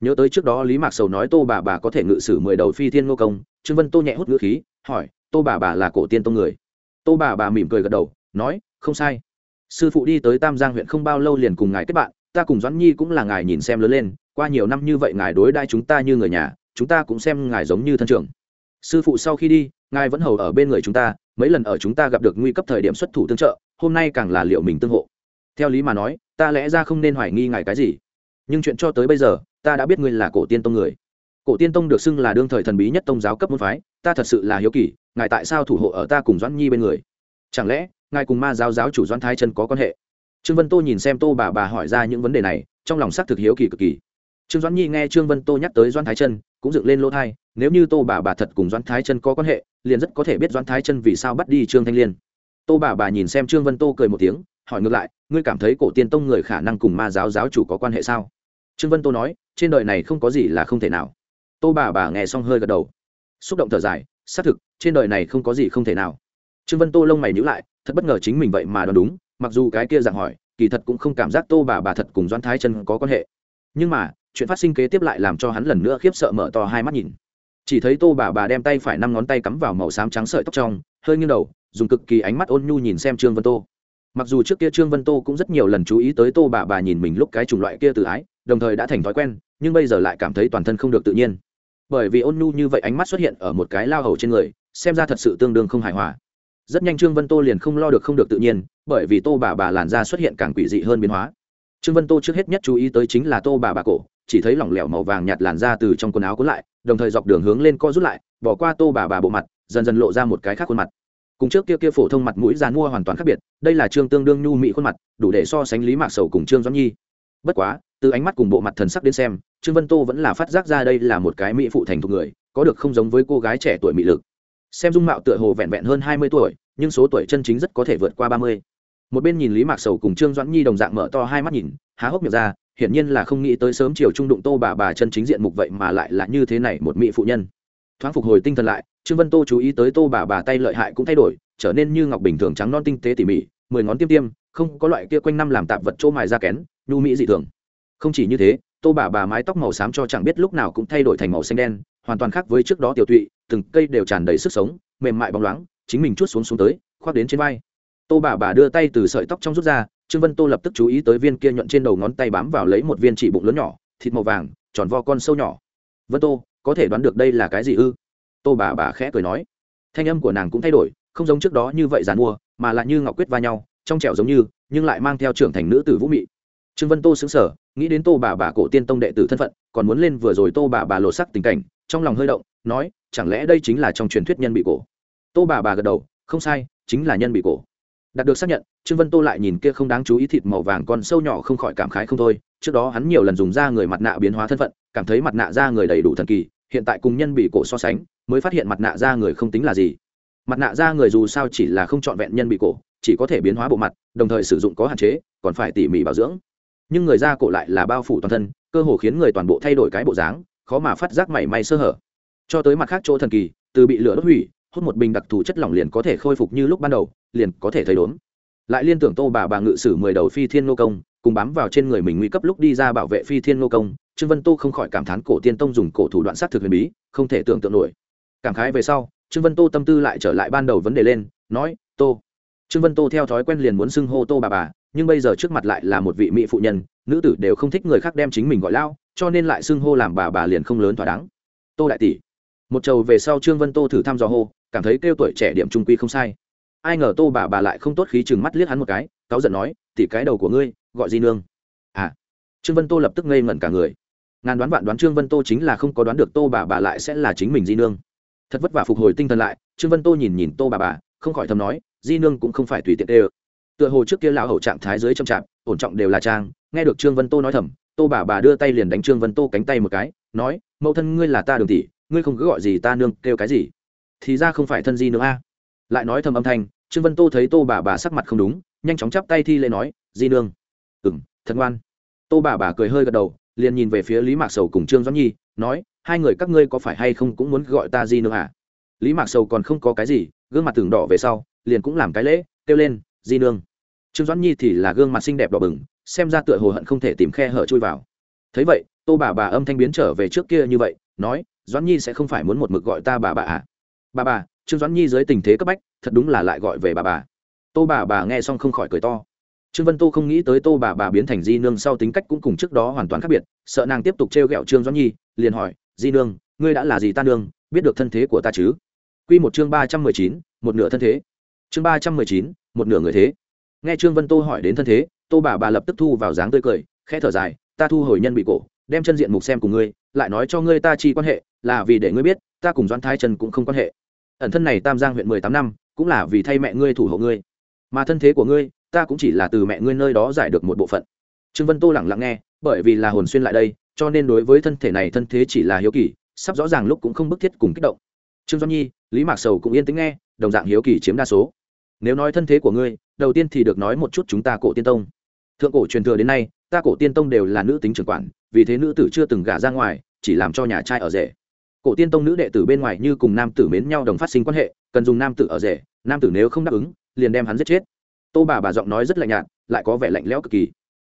nhớ tới trước đó lý mạc sầu nói tô bà bà có thể ngự sử mười đầu phi thiên ngô công, trương vân tô nhẹ hút ngữ khí, hỏi, tô bà bà là cổ tiên tông người? Tô bà bà mỉm cười gật đầu, nói, không sai. Sư phụ đi tới tam giang huyện không bao lâu liền cùng ngài kết bạn, ta cùng doãn nhi cũng là ngài nhìn xem lớn lên, qua nhiều năm như vậy ngài đối đai chúng ta như người nhà, chúng ta cũng xem ngài giống như thân trưởng. Sư phụ sau khi đi, ngài vẫn hầu ở bên người chúng ta, mấy lần ở chúng ta gặp được nguy cấp thời điểm xuất thủ tương trợ, hôm nay càng là liệu mình tương hộ. Theo lý mà nói, ta lẽ ra không nên hoài nghi ngài cái gì. Nhưng chuyện cho tới bây giờ ta đã biết ngươi là cổ tiên tông người. Cổ tiên tông được xưng là đương thời thần bí nhất tông giáo cấp môn phái, ta thật sự là hiếu kỳ, ngài tại sao thủ hộ ở ta cùng doãn nhi bên người? Chẳng lẽ, ngài cùng ma giáo giáo chủ doãn thái chân có quan hệ? Trương vân tô nhìn xem tô bà bà hỏi ra những vấn đề này, trong lòng xác thực hiếu kỳ cực kỳ. Trương doãn nhi nghe trương vân tô nhắc tới doãn thái chân cũng dựng lên lỗ thai nếu như tô bà bà thật cùng doãn thái chân có quan hệ, liền rất có thể biết doãn thái chân vì sao bắt đi trương thanh liên. Tô bà bà nhìn xem trương vân tô cười một tiếng, hỏi ngược lại, ngươi cảm thấy cổ tiên tông người khả năng cùng ma giáo giáo chủ có quan hệ sao? Trương vân tô nói trên đời này không có gì là không thể nào. Tô bà bà nghe xong hơi gật đầu. Xúc động thở dài, xác thực, trên đời này không có gì không thể nào. Trương vân tô lông mày nhữ lại, thật bất ngờ chính mình vậy mà đoán đúng, mặc dù cái kia dạng hỏi, kỳ thật cũng không cảm giác tô bà bà thật cùng doan thái chân có quan hệ. Nhưng mà, chuyện phát sinh kế tiếp lại làm cho hắn lần nữa khiếp sợ mở to hai mắt nhìn. Chỉ thấy tô bà bà đem tay phải năm ngón tay cắm vào màu xám trắng sợi tóc trong, hơi nghiêng đầu, dùng cực kỳ ánh mắt ôn nhu nhìn xem trương vân tô. Mặc dù trước kia trương vân tô cũng rất nhiều lần chú ý tới tô bà bà nhìn mình lúc cái chủng loại kia tự ái đồng thời đã thành thói quen, nhưng bây giờ lại cảm thấy toàn thân không được tự nhiên. Bởi vì ôn nhu như vậy ánh mắt xuất hiện ở một cái lao hầu trên người, xem ra thật sự tương đương không hài hòa. Rất nhanh trương vân tô liền không lo được không được tự nhiên, bởi vì tô bà bà làn da xuất hiện càng quỷ dị hơn biến hóa. Trương vân tô trước hết nhất chú ý tới chính là tô bà bà cổ, chỉ thấy lỏng lẻo màu vàng nhạt làn da từ trong quần áo cuốn lại, đồng thời dọc đường hướng lên co rút lại, bỏ qua tô bà bà bộ mặt, dần dần lộ ra một cái khác khuôn mặt. Cùng trước kia kia phổ thông mặt mũi dàn mua hoàn toàn khác biệt, đây là trương tương đương nhu mỹ khuôn mặt, đủ để so sánh lý mạc sầu cùng trương doãn nhi bất quá, từ ánh mắt cùng bộ mặt thần sắc đến xem, trương vân tô vẫn là phát giác ra đây là một cái mỹ phụ thành thục người, có được không giống với cô gái trẻ tuổi mỹ lực. Xem dung mạo tựa hồ vẹn vẹn hơn hai mươi tuổi, nhưng số tuổi chân chính rất có thể vượt qua ba mươi. Một bên nhìn lý mạc sầu cùng trương doãn nhi đồng dạng mở to hai mắt nhìn, há hốc miệng ra, hiển nhiên là không nghĩ tới sớm chiều trung đụng tô bà bà chân chính diện mục vậy mà lại là như thế này một mỹ phụ nhân. Thoáng phục hồi tinh thần lại, trương vân tô chú ý tới tô bà bà tay lợi hại cũng thay đổi, trở nên như ngọc bình thường trắng non tinh tế tỉ mỉ, mười ngón tiêm tiêm không có loại kia quanh năm làm tạp vật chỗ mài ra kén, nhu mỹ dị thường. Không chỉ như thế, tô bà bà mái tóc màu xám cho chẳng biết lúc nào cũng thay đổi thành màu xanh đen, hoàn toàn khác với trước đó tiểu tụy, từng cây đều tràn đầy sức sống, mềm mại bóng loáng, chính mình chút xuống xuống tới, khoác đến trên vai. Tô bà bà đưa tay từ sợi tóc trong rút ra, trương vân tô lập tức chú ý tới viên kia nhuận trên đầu ngón tay bám vào lấy một viên chỉ bụng lớn nhỏ, thịt màu vàng, tròn vo con sâu nhỏ. Vân tô, có thể đoán được đây là cái gì ư? Tô bà bà khẽ cười nói. Thanh âm của nàng cũng thay đổi, không giống trước đó như vậy dàn mua, mà lại như ngọc quyết va nhau trong trẻo giống như, nhưng lại mang theo trưởng thành nữ tử vũ mị. Trương vân tô xứng sở nghĩ đến tô bà bà cổ tiên tông đệ tử thân phận, còn muốn lên vừa rồi tô bà bà lộ sắc tình cảnh, trong lòng hơi động, nói, chẳng lẽ đây chính là trong truyền thuyết nhân bị cổ? Tô bà bà gật đầu, không sai, chính là nhân bị cổ. Đạt được xác nhận, trương vân tô lại nhìn kia không đáng chú ý thịt màu vàng con sâu nhỏ không khỏi cảm khái không thôi. Trước đó hắn nhiều lần dùng da người mặt nạ biến hóa thân phận, cảm thấy mặt nạ da người đầy đủ thần kỳ, hiện tại cùng nhân bị cổ so sánh, mới phát hiện mặt nạ da người không tính là gì. Mặt nạ da người dù sao chỉ là không trọn vẹn nhân bị cổ chỉ có thể biến hóa bộ mặt, đồng thời sử dụng có hạn chế, còn phải tỉ mỉ bảo dưỡng. Nhưng người da cổ lại là bao phủ toàn thân, cơ hồ khiến người toàn bộ thay đổi cái bộ dáng, khó mà phát giác mảy may sơ hở. Cho tới mặt khác chỗ thần kỳ, từ bị lửa đốt hủy, hút một bình đặc thù chất lỏng liền có thể khôi phục như lúc ban đầu, liền có thể thấy đốn. Lại liên tưởng tô bà bà ngự sử mười đầu phi thiên nô công, cùng bám vào trên người mình nguy cấp lúc đi ra bảo vệ phi thiên nô công, trương vân tô không khỏi cảm thán cổ tiên tông dùng cổ thủ đoạn sát thực huyền bí, không thể tưởng tượng nổi. Cảm khái về sau, trương vân tô tâm tư lại trở lại ban đầu vấn đề lên, nói, tô trương vân tô theo thói quen liền muốn xưng hô tô bà bà, nhưng bây giờ trước mặt lại là một vị mỹ phụ nhân, nữ tử đều không thích người khác đem chính mình gọi lao, cho nên lại xưng hô làm bà bà liền không lớn thỏa đáng. Tô đại tỷ, một trầu về sau trương vân tô thử thăm dò hô, cảm thấy kêu tuổi trẻ điểm trung quy không sai. Ai ngờ tô bà bà lại không tốt khí chừng mắt liếc hắn một cái, cáu giận nói tỉ cái đầu của ngươi, gọi di nương? À trương vân tô lập tức ngây ngẩn cả người. Ngàn đoán vạn đoán trương vân tô chính là không có đoán được tô bà bà lại sẽ là chính mình di nương. Thật vất vả phục hồi tinh thần lại, trương vân tô nhìn nhìn tô bà bà, không khỏi thầm nói di nương cũng không phải tùy tiện tê ơ tựa hồ trước kia lão hậu trạng thái dưới trong trạm ổn trọng đều là trang, nghe được trương vân tô nói thầm, tô bà bà đưa tay liền đánh trương vân tô cánh tay một cái, nói, mẫu thân ngươi là ta đường tỷ, ngươi không cứ gọi gì ta nương kêu cái gì. Thì ra không phải thân di nương a. Lại nói thầm âm thanh, trương vân tô thấy tô bà bà sắc mặt không đúng, nhanh chóng chắp tay thi lễ nói, di nương. Ừ m thật ngoan. Tô bà bà cười hơi gật đầu, liền nhìn về phía lý mạc sầu cùng trương doãn nhi, nói, hai người các ngươi có phải hay không cũng muốn gọi ta di nương à? Lý mạc sầu còn không có cái gì, gương mặt tưởng đỏ về sau liền cũng làm cái lễ, kêu lên, di nương. Trương doãn nhi thì là gương mặt xinh đẹp đỏ bừng, xem ra tựa hồ hận không thể tìm khe hở chui vào. Thấy vậy, tô bà bà âm thanh biến trở về trước kia như vậy, nói, doãn nhi sẽ không phải muốn một mực gọi ta bà bà à? Bà bà, trương doãn nhi dưới tình thế cấp bách, thật đúng là lại gọi về bà bà. Tô bà bà nghe xong không khỏi cười to. Trương vân tô không nghĩ tới tô bà bà biến thành di nương sau tính cách cũng cùng trước đó hoàn toàn khác biệt, sợ nàng tiếp tục t r e o g ẹ o trương doãn nhi, liền hỏi, di nương, ngươi đã là gì ta nương, biết được thân thế của ta chứ? Q một chương ba trăm mười chín, một nửa thân thế chương ba trăm mười chín, một nửa người thế. Nghe trương vân tô hỏi đến thân thế, tô bà bà lập tức thu vào dáng tươi cười, khẽ thở dài, ta thu hồi nhân bị cổ, đem chân diện mục xem cùng ngươi, lại nói cho ngươi ta chi quan hệ, là vì để ngươi biết, ta cùng doãn thái trần cũng không quan hệ. Ẩn thân này tam giang huyện mười tám năm, cũng là vì thay mẹ ngươi thủ hộ ngươi. Mà thân thế của ngươi, ta cũng chỉ là từ mẹ ngươi nơi đó giải được một bộ phận. Trương vân tô lẳng lặng nghe, bởi vì là hồn xuyên lại đây, cho nên đối với thân thể này thân thế chỉ là hiếu kỳ, sắp rõ ràng lúc cũng không bức thiết cùng kích động. Trương Doãn nhi, lý mạc sầu cũng yên tĩnh nghe, đồng dạng hiếu kỳ chiếm đa số nếu nói thân thế của ngươi, đầu tiên thì được nói một chút chúng ta cổ tiên tông. Thượng cổ truyền thừa đến nay, ta cổ tiên tông đều là nữ tính trưởng quản, vì thế nữ tử chưa từng gả ra ngoài, chỉ làm cho nhà trai ở rể. Cổ tiên tông nữ đệ tử bên ngoài như cùng nam tử mến nhau đồng phát sinh quan hệ, cần dùng nam tử ở rể, nam tử nếu không đáp ứng, liền đem hắn giết chết. Tô bà bà giọng nói rất lạnh nhạt, lại có vẻ lạnh lẽo cực kỳ.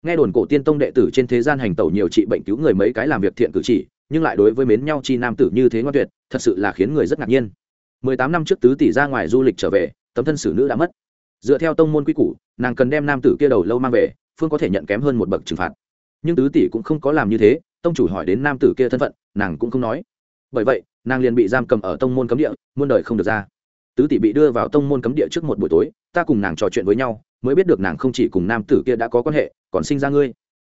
Nghe đồn cổ tiên tông đệ tử trên thế gian hành tẩu nhiều trị bệnh cứu người mấy cái làm việc thiện cử chỉ, nhưng lại đối với mến nhau chi nam tử như thế ngoan tuyệt, thật sự là khiến người rất ngạc nhiên. Mười tám năm trước tứ tỷ ra ngoài du lịch trở về tấm thân xử nữ đã mất. Dựa theo tông môn quy củ, nàng cần đem nam tử kia đầu lâu mang về, phương có thể nhận kém hơn một bậc trừng phạt. Nhưng tứ tỷ cũng không có làm như thế, tông chủ hỏi đến nam tử kia thân phận, nàng cũng không nói. Bởi vậy, nàng liền bị giam cầm ở tông môn cấm địa, muôn đời không được ra. Tứ tỷ bị đưa vào tông môn cấm địa trước một buổi tối, ta cùng nàng trò chuyện với nhau, mới biết được nàng không chỉ cùng nam tử kia đã có quan hệ, còn sinh ra ngươi.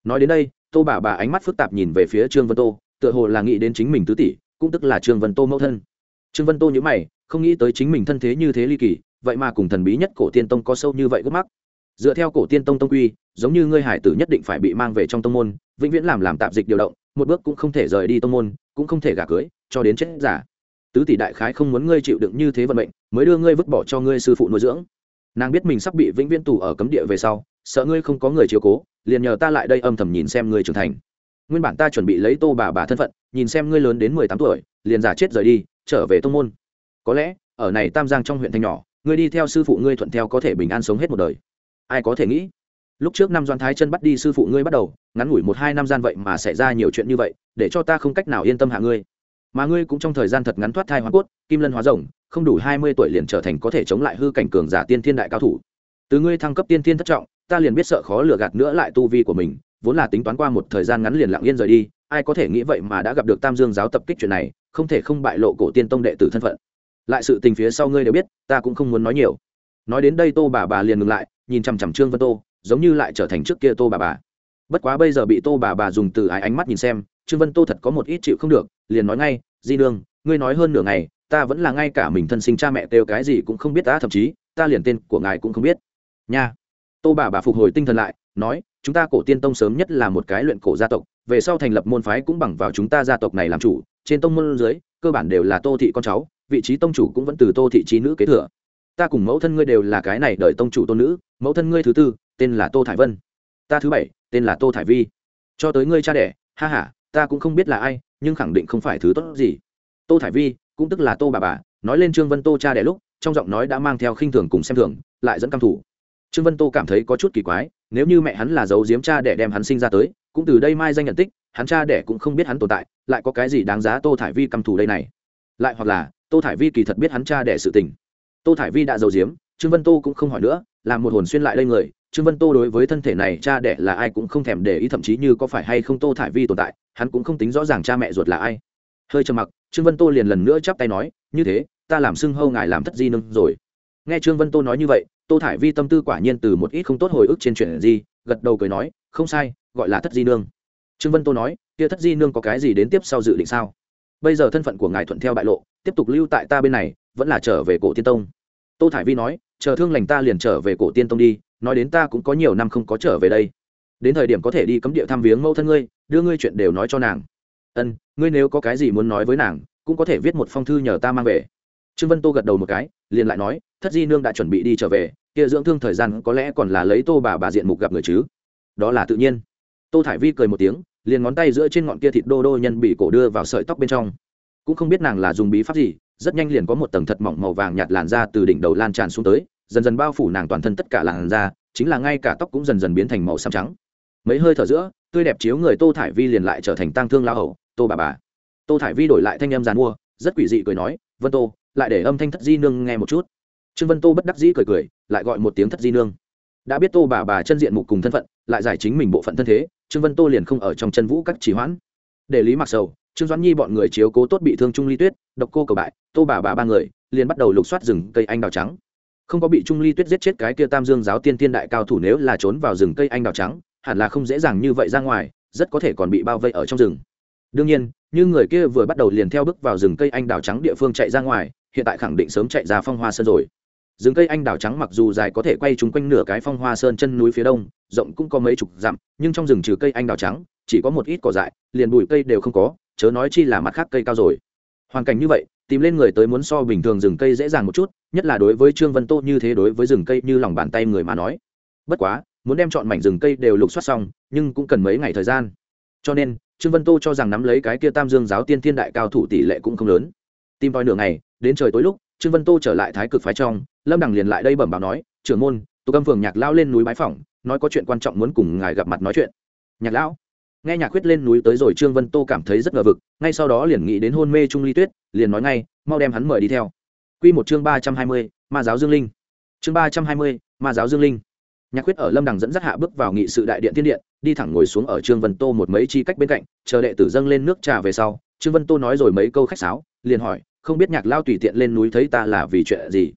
Nói đến đây, tô bà bà ánh mắt phức tạp nhìn về phía trương vân tô, tựa hồ là nghĩ đến chính mình tứ tỷ, cũng tức là trương vân tô mẫu thân. Trương vân tô nhớ mày, không nghĩ tới chính mình thân thế như thế ly kỳ vậy mà cùng thần bí nhất cổ tiên tông có sâu như vậy gấp mắc. Dựa theo cổ tiên tông tông quy, giống như ngươi hải tử nhất định phải bị mang về trong tông môn, vĩnh viễn làm làm tạp dịch điều động, một bước cũng không thể rời đi tông môn, cũng không thể gả cưới, cho đến chết giả. Tứ tỷ đại khái không muốn ngươi chịu đựng như thế vận mệnh, mới đưa ngươi vứt bỏ cho ngươi sư phụ nuôi dưỡng. Nàng biết mình sắp bị vĩnh viễn tù ở cấm địa về sau, sợ ngươi không có người chiếu cố, liền nhờ ta lại đây âm thầm nhìn xem ngươi trưởng thành. Nguyên bản ta chuẩn bị lấy tô bà bà thân phận, nhìn xem ngươi lớn đến mười tám tuổi, liền giả chết rời đi, trở về tông môn. Có lẽ, ở này tam giang trong huyện thanh nhỏ ngươi đi theo sư phụ ngươi thuận theo có thể bình an sống hết một đời. Ai có thể nghĩ? Lúc trước năm doan thái chân bắt đi sư phụ ngươi bắt đầu, ngắn ngủi một hai năm gian vậy mà xảy ra nhiều chuyện như vậy, để cho ta không cách nào yên tâm hạ ngươi. Mà ngươi cũng trong thời gian thật ngắn thoát thai hóa cốt, kim lân hóa rồng, không đủ hai mươi tuổi liền trở thành có thể chống lại hư cảnh cường giả tiên thiên đại cao thủ. Từ ngươi thăng cấp tiên thiên thất trọng, ta liền biết sợ khó lừa gạt nữa lại tu vi của mình, vốn là tính toán qua một thời gian ngắn liền lặng yên rời đi, ai có thể nghĩ vậy mà đã gặp được tam dương giáo tập kích chuyện này, không thể không bại lộ cổ tiên tông đệ tử thân phận lại sự tình phía sau ngươi đều biết, ta cũng không muốn nói nhiều. Nói đến đây tô bà bà liền ngừng lại, nhìn chằm chằm trương vân tô, giống như lại trở thành trước kia tô bà bà. Bất quá bây giờ bị tô bà bà dùng từ ái ánh mắt nhìn xem, trương vân tô thật có một ít chịu không được, liền nói ngay, di nương, ngươi nói hơn nửa ngày, ta vẫn là ngay cả mình thân sinh cha mẹ kêu cái gì cũng không biết ta thậm chí, ta liền tên của ngài cũng không biết. Nha. Tô bà bà phục hồi tinh thần lại, nói, chúng ta cổ tiên tông sớm nhất là một cái luyện cổ gia tộc, về sau thành lập môn phái cũng bằng vào chúng ta gia tộc này làm chủ, trên tông môn dưới, cơ bản đều là tô thị con cháu vị trí tông chủ cũng vẫn từ tô thị trí nữ kế thừa. Ta cùng mẫu thân ngươi đều là cái này đợi tông chủ tôn nữ, mẫu thân ngươi thứ tư, tên là tô thải vân. Ta thứ bảy, tên là tô thải vi. Cho tới ngươi cha đẻ, ha h a ta cũng không biết là ai, nhưng khẳng định không phải thứ tốt gì. Tô thải vi, cũng tức là tô bà bà, nói lên trương vân tô cha đẻ lúc, trong giọng nói đã mang theo khinh thường cùng xem thường, lại dẫn căm thủ. Trương vân tô cảm thấy có chút kỳ quái, nếu như mẹ hắn là giấu giếm cha đẻ đem hắn sinh ra tới, cũng từ đây mai danh nhận tích, hắn cha đẻ cũng không biết hắn tồn tại, lại có cái gì đáng giá tô thải vi căm thủ đây này? Lại hoặc là tô thải vi kỳ thật biết hắn cha đẻ sự tình. Tô thải vi đã giấu giếm, trương vân tô cũng không hỏi nữa làm một hồn xuyên lại đây người, trương vân tô đối với thân thể này cha đẻ là ai cũng không thèm để ý, thậm chí như có phải hay không tô thải vi tồn tại, hắn cũng không tính rõ ràng cha mẹ ruột là ai. Hơi trầm mặc, trương vân tô liền lần nữa chắp tay nói, như thế, ta làm xưng hâu ngài làm thất di nương rồi. Nghe trương vân tô nói như vậy, tô thải vi tâm tư quả nhiên từ một ít không tốt hồi ức trên chuyện gì, gật đầu cười nói, không sai, gọi là thất di nương. Trương vân tô nói, kia thất di nương có cái gì đến tiếp sau dự định sao? Bây giờ thân phận của ngài thuận theo bại lộ tiếp tục lưu tại ta bên này, vẫn là trở về cổ tiên tông. Tô thải vi nói, chờ thương lành ta liền trở về cổ tiên tông đi, nói đến ta cũng có nhiều năm không có trở về đây. Đến thời điểm có thể đi cấm địa thăm viếng mẫu thân ngươi, đưa ngươi chuyện đều nói cho nàng. Ân, ngươi nếu có cái gì muốn nói với nàng, cũng có thể viết một phong thư nhờ ta mang về. Trương vân tô gật đầu một cái, liền lại nói, thất di nương đã chuẩn bị đi trở về, kia dưỡng thương thời gian có lẽ còn là lấy tô bà bà diện mục gặp người chứ. Đó là tự nhiên. Tô thải vi cười một tiếng, liền ngón tay giữa trên ngọn kia thịt đô đô nhân bị cổ đưa vào sợi tóc bên trong cũng không biết nàng là dùng bí pháp gì, rất nhanh liền có một tầng thật mỏng màu vàng nhạt làn da từ đỉnh đầu lan tràn xuống tới, dần dần bao phủ nàng toàn thân tất cả làn da, chính là ngay cả tóc cũng dần dần biến thành màu xám trắng. Mấy hơi thở giữa, tươi đẹp chiếu người tô thải vi liền lại trở thành tang thương lao hầu, tô bà bà. Tô thải vi đổi lại thanh em dàn mua, rất quỷ dị cười nói, vân tô, lại để âm thanh thất di nương nghe một chút. Trương vân tô bất đắc dĩ cười cười, lại gọi một tiếng thất di nương. Đã biết tô bà bà chân diện mục cùng thân phận, lại giải chính mình bộ phận thân thế, trương vân tô liền không ở trong chân vũ các chỉ hoãn. Để lý mặc sầu trương doãn nhi bọn người chiếu cố tốt bị thương trung ly tuyết, độc cô cầu bại, tô bà bà ba người, liền bắt đầu lục soát rừng cây anh đào trắng. Không có bị trung ly tuyết giết chết cái kia tam dương giáo tiên tiên đại cao thủ nếu là trốn vào rừng cây anh đào trắng, hẳn là không dễ dàng như vậy ra ngoài, rất có thể còn bị bao vây ở trong rừng. Đương nhiên, như người kia vừa bắt đầu liền theo bước vào rừng cây anh đào trắng địa phương chạy ra ngoài, hiện tại khẳng định sớm chạy ra phong hoa sơn rồi. Rừng cây anh đào trắng mặc dù dài có thể quay trúng quanh nửa cái phong hoa sơn chân núi phía đông, rộng cũng có mấy chục dặm, nhưng trong rừng trừ cây anh đào trắng, chỉ có một ít cỏ dại, liền bụi cây đều không có chớ nói chi là mặt khác cây cao rồi. Hoàn cảnh như vậy, tìm lên người tới muốn so bình thường rừng cây dễ dàng một chút, nhất là đối với trương vân tô như thế đối với rừng cây như lòng bàn tay người mà nói. Bất quá, muốn đem chọn mảnh rừng cây đều lục soát xong, nhưng cũng cần mấy ngày thời gian. Cho nên, trương vân tô cho rằng nắm lấy cái kia tam dương giáo tiên thiên đại cao thủ tỷ lệ cũng không lớn. Tìm tòi nửa ngày, đến trời tối lúc, trương vân tô trở lại thái cực phái trong, lâm đằng liền lại đây bẩm báo nói, trưởng môn tục âm phường nhạc lao lên núi bái phỏng, nói có chuyện quan trọng muốn cùng ngài gặp mặt nói chuyện. Nhạc lão nghe nhạc khuyết lên núi tới rồi, trương vân tô cảm thấy rất ngờ vực, ngay sau đó liền nghĩ đến hôn mê trung ly tuyết, liền nói ngay, mau đem hắn mời đi theo. Q một chương ba trăm hai mươi, ma giáo dương linh. Chương ba trăm hai mươi, ma giáo dương linh. Nhạc khuyết ở lâm đằng dẫn dắt hạ bước vào nghị sự đại điện thiên điện, đi thẳng ngồi xuống ở trương vân tô một mấy chi cách bên cạnh, chờ đệ tử dâng lên nước trà về sau, trương vân tô nói rồi mấy câu khách sáo, liền hỏi, không biết nhạc lao tùy tiện lên núi thấy ta là vì chuyện gì?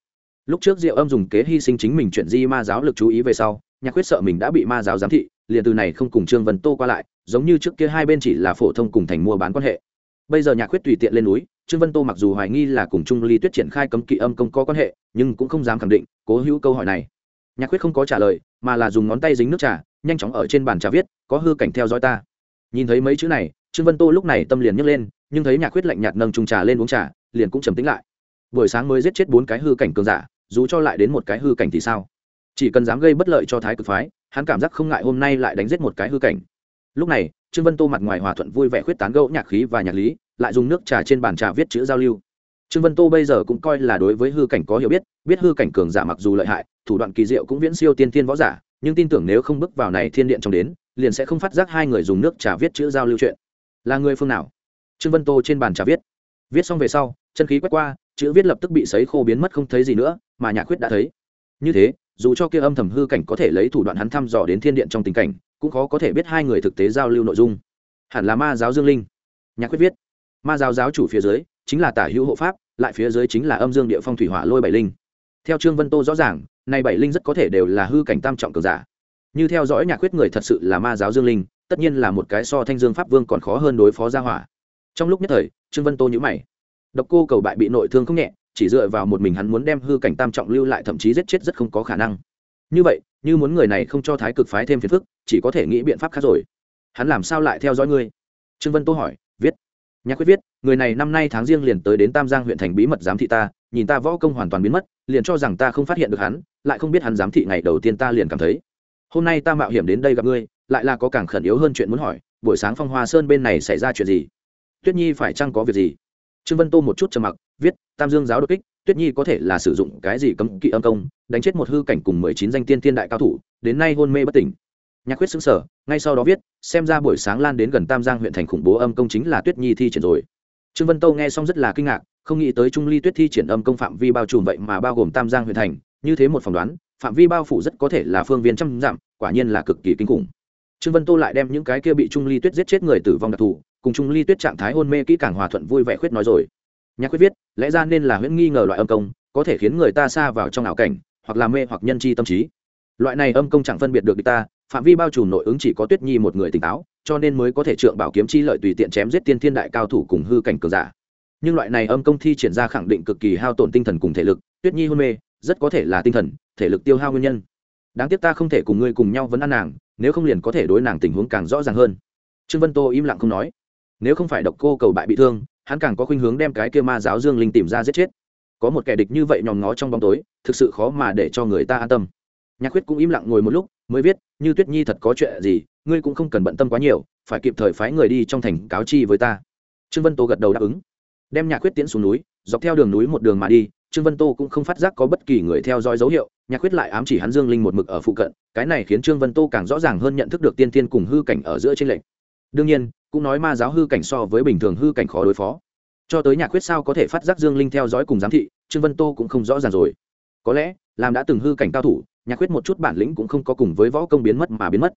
Lúc trước diệu âm dùng kế hy sinh chính mình chuyện di ma giáo lực chú ý về sau, nhạc khuyết sợ mình đã bị ma giáo giám thị liền từ này không cùng trương vân tô qua lại, giống như trước kia hai bên chỉ là phổ thông cùng thành mua bán quan hệ. Bây giờ nhạc khuyết tùy tiện lên núi, trương vân tô mặc dù hoài nghi là cùng trung ly tuyết triển khai cấm kỵ âm công có quan hệ, nhưng cũng không dám khẳng định, cố hữu câu hỏi này. Nhạc khuyết không có trả lời, mà là dùng ngón tay dính nước trà, nhanh chóng ở trên bàn trà viết, có hư cảnh theo dõi ta. Nhìn thấy mấy chữ này, trương vân tô lúc này tâm liền nhấc lên, nhưng thấy nhạc khuyết lạnh nhạt nâng trung trà lên uống trà, liền cũng trầm tính lại. Buổi sáng mới giết chết bốn cái hư cảnh cường giả, dù cho lại đến một cái hư cảnh thì sao? Chỉ cần dám gây bất lợi cho thái cực phái hắn cảm giác không ngại hôm nay lại đánh giết một cái hư cảnh. Lúc này, trương vân tô mặt ngoài hòa thuận vui vẻ khuyết tán gẫu nhạc khí và nhạc lý, lại dùng nước trà trên bàn trà viết chữ giao lưu. Trương vân tô bây giờ cũng coi là đối với hư cảnh có hiểu biết biết hư cảnh cường giả mặc dù lợi hại, thủ đoạn kỳ diệu cũng viễn siêu tiên thiên võ giả, nhưng tin tưởng nếu không bước vào này thiên điện trong đến, liền sẽ không phát giác hai người dùng nước trà viết chữ giao lưu chuyện. Là người phương nào? Trương vân tô trên bàn trà viết. Viết xong về sau, chân khí quét qua, chữ viết lập tức bị sấy khô biến mất không thấy gì nữa, mà nhạc khuyết đã thấy. Như thế dù cho kia âm thầm hư cảnh có thể lấy thủ đoạn hắn thăm dò đến thiên điện trong tình cảnh, cũng khó có thể biết hai người thực tế giao lưu nội dung. Hẳn là ma giáo dương linh. Nhạc quyết viết. Ma giáo giáo chủ phía dưới chính là tả hữu hộ pháp, lại phía dưới chính là âm dương địa phong thủy hỏa lôi bảy linh. Theo trương vân tô rõ ràng, nay bảy linh rất có thể đều là hư cảnh tam trọng cường giả. Như theo dõi nhạc quyết người thật sự là ma giáo dương linh, tất nhiên là một cái so thanh dương pháp vương còn khó hơn đối phó gia hỏa. Trong lúc nhất thời, trương vân tô nhữ mày. Độc cô cầu bại bị nội thương không nhẹ chỉ dựa vào một mình hắn muốn đem hư cảnh tam trọng lưu lại thậm chí giết chết rất không có khả năng. Như vậy, như muốn người này không cho thái cực phái thêm phiền phức, chỉ có thể nghĩ biện pháp khác rồi. Hắn làm sao lại theo dõi ngươi? Trương vân tô hỏi, viết. Nhạc quyết viết, người này năm nay tháng riêng liền tới đến tam giang huyện thành bí mật giám thị ta, nhìn ta võ công hoàn toàn biến mất, liền cho rằng ta không phát hiện được hắn, lại không biết hắn giám thị ngày đầu tiên ta liền cảm thấy. Hôm nay ta mạo hiểm đến đây gặp ngươi, lại là có càng khẩn yếu hơn chuyện muốn hỏi, buổi sáng phong hoa sơn bên này xảy ra chuyện gì? Tuyết nhi phải chăng có việc gì? Trương vân tô một chút trầm mặc, viết, tam dương giáo đột kích, tuyết nhi có thể là sử dụng cái gì cấm kỵ âm công, đánh chết một hư cảnh cùng mười chín danh tiên tiên đại cao thủ, đến nay hôn mê bất tỉnh. Nhạc quyết xứng sở ngay sau đó viết, xem ra buổi sáng lan đến gần tam giang huyện thành khủng bố âm công chính là tuyết nhi thi triển rồi. Trương vân tô nghe xong rất là kinh ngạc, không nghĩ tới trung ly tuyết thi triển âm công phạm vi bao trùm vậy mà bao gồm tam giang huyện thành, như thế một phỏng đoán, phạm vi bao phủ rất có thể là phương viên trăm dặm, quả nhiên là cực kỳ kinh khủng. Trương vân tô lại đem những cái kia bị trung ly tuyết giết chết người tử vong đặc thù cùng chung ly tuyết trạng thái hôn mê kỹ càng hòa thuận vui vẻ khuyết nói rồi. Nhạc quyết viết, lẽ ra nên là huyễn nghi ngờ loại âm công, có thể khiến người ta xa vào trong ảo cảnh, hoặc là mê hoặc nhân chi tâm trí. Loại này âm công chẳng phân biệt được địch ta, phạm vi bao trùm nội ứng chỉ có tuyết nhi một người tỉnh táo, cho nên mới có thể trượng bảo kiếm chi lợi tùy tiện chém giết tiên thiên đại cao thủ cùng hư cảnh cường giả. Nhưng loại này âm công thi triển ra khẳng định cực kỳ hao tổn tinh thần cùng thể lực, tuyết nhi hôn mê, rất có thể là tinh thần, thể lực tiêu hao nguyên nhân. Đáng tiếc ta không thể cùng ngươi cùng nhau vấn ăn nàng, nếu không liền có thể đối nàng tình huống càng rõ ràng hơn. Trương vân tô im lặng không nói nếu không phải độc cô cầu bại bị thương, hắn càng có khuynh hướng đem cái kia ma giáo dương linh tìm ra giết chết. Có một kẻ địch như vậy nhòm ngó trong bóng tối, thực sự khó mà để cho người ta an tâm. Nhạc khuyết cũng im lặng ngồi một lúc, mới viết, như tuyết nhi thật có chuyện gì, ngươi cũng không cần bận tâm quá nhiều, phải kịp thời phái người đi trong thành cáo chi với ta. Trương vân tô gật đầu đáp ứng. Đem nhạc khuyết tiễn xuống núi, dọc theo đường núi một đường mà đi, trương vân tô cũng không phát giác có bất kỳ người theo dõi dấu hiệu, nhạc khuyết lại ám chỉ hắn dương linh một mực ở phụ cận, cái này khiến trương vân tô càng rõ ràng hơn nhận thức được tiên tiên cùng hư cảnh ở giữa tranh lệch. Đương nhiên cũng nói ma giáo hư cảnh so với bình thường hư cảnh khó đối phó. Cho tới nhà khuyết sao có thể phát giác dương linh theo dõi cùng giám thị, trương vân tô cũng không rõ ràng rồi. Có lẽ, làm đã từng hư cảnh cao thủ, nhà khuyết một chút bản lĩnh cũng không có cùng với võ công biến mất mà biến mất.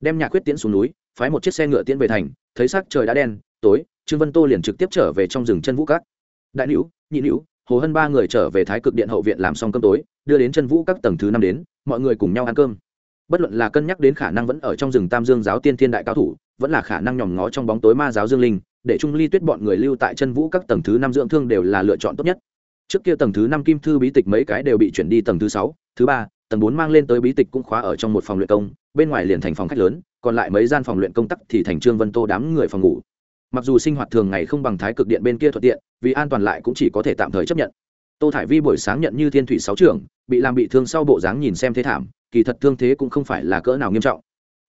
Đem nhà khuyết tiễn xuống núi, phái một chiếc xe ngựa tiễn về thành, thấy sắc trời đã đen, tối, trương vân tô liền trực tiếp trở về trong rừng chân vũ các. Đại nữ nhị nữ hồ hân ba người trở về thái cực điện hậu viện làm xong cơm tối, đưa đến chân vũ các tầng thứ năm đến, mọi người cùng nhau ăn cơm. Bất luận là cân nhắc đến khả năng vẫn ở trong rừng tam dương giáo tiên thiên đại cao thủ vẫn là khả năng nhòm ngó trong bóng tối ma giáo dương linh, để trung ly tuyết bọn người lưu tại chân vũ các tầng thứ năm dưỡng thương đều là lựa chọn tốt nhất. Trước kia tầng thứ năm kim thư bí tịch mấy cái đều bị chuyển đi tầng thứ sáu, thứ ba, tầng bốn mang lên tới bí tịch cũng khóa ở trong một phòng luyện công, bên ngoài liền thành phòng khách lớn, còn lại mấy gian phòng luyện công tắc thì thành trương vân tô đám người phòng ngủ. Mặc dù sinh hoạt thường ngày không bằng thái cực điện bên kia thuận tiện, vì an toàn lại cũng chỉ có thể tạm thời chấp nhận. Tô thải vi buổi sáng nhận như thiên thủy sáu trưởng, bị làm bị thương sau bộ dáng nhìn xem thế thảm, kỳ thật thương thế cũng không phải là cỡ nào nghiêm trọng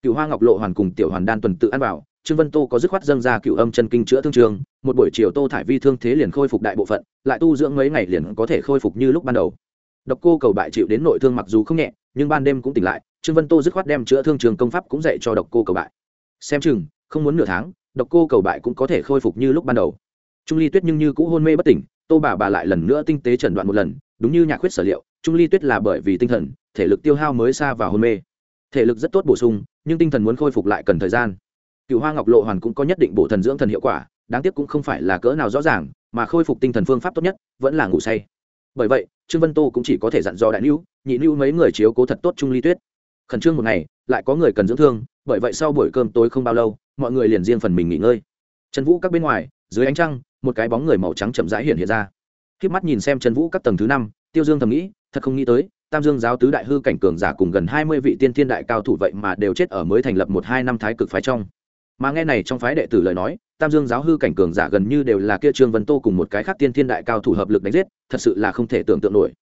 cựu hoa ngọc lộ hoàn cùng tiểu hoàn đan tuần tự ăn vào, trương vân tô có dứt khoát dâng ra cựu âm chân kinh chữa thương trường, một buổi chiều tô thải vi thương thế liền khôi phục đại bộ phận, lại tu dưỡng mấy ngày liền có thể khôi phục như lúc ban đầu. Độc cô cầu bại chịu đến nội thương mặc dù không nhẹ, nhưng ban đêm cũng tỉnh lại, trương vân tô dứt khoát đem chữa thương trường công pháp cũng dạy cho độc cô cầu bại. Xem chừng, không muốn nửa tháng, độc cô cầu bại cũng có thể khôi phục như lúc ban đầu. Trung ly tuyết nhưng như cũ hôn mê bất tỉnh, tô bà bà lại lần nữa tinh tế chẩn đoạn một lần, đúng như nhà khuyết sở liệu, trung ly tuyết là bởi vì tinh thần, thể lực tiêu hao mới xa vào hôn mê. Thể lực rất tốt bổ sung nhưng tinh thần muốn khôi phục lại cần thời gian. Cựu hoa ngọc lộ hoàn cũng có nhất định bổ thần dưỡng thần hiệu quả, đáng tiếc cũng không phải là cỡ nào rõ ràng, mà khôi phục tinh thần phương pháp tốt nhất vẫn là ngủ say. Bởi vậy, trương vân tô cũng chỉ có thể dặn dò đại lưu nhị lưu mấy người chiếu cố thật tốt trung ly tuyết. Khẩn trương một ngày, lại có người cần dưỡng thương, bởi vậy sau buổi cơm tối không bao lâu, mọi người liền riêng phần mình nghỉ ngơi. Trần vũ các bên ngoài, dưới ánh trăng, một cái bóng người màu trắng chậm rãi hiện hiện ra. Khi mắt nhìn xem trần vũ các tầng thứ năm, tiêu dương thầm nghĩ, thật không nghĩ tới tam dương giáo tứ đại hư cảnh cường giả cùng gần hai mươi vị tiên thiên đại cao thủ vậy mà đều chết ở mới thành lập một hai năm thái cực phái trong mà nghe này trong phái đệ tử lời nói tam dương giáo hư cảnh cường giả gần như đều là kia trương vân tô cùng một cái khác tiên thiên đại cao thủ hợp lực đánh giết thật sự là không thể tưởng tượng nổi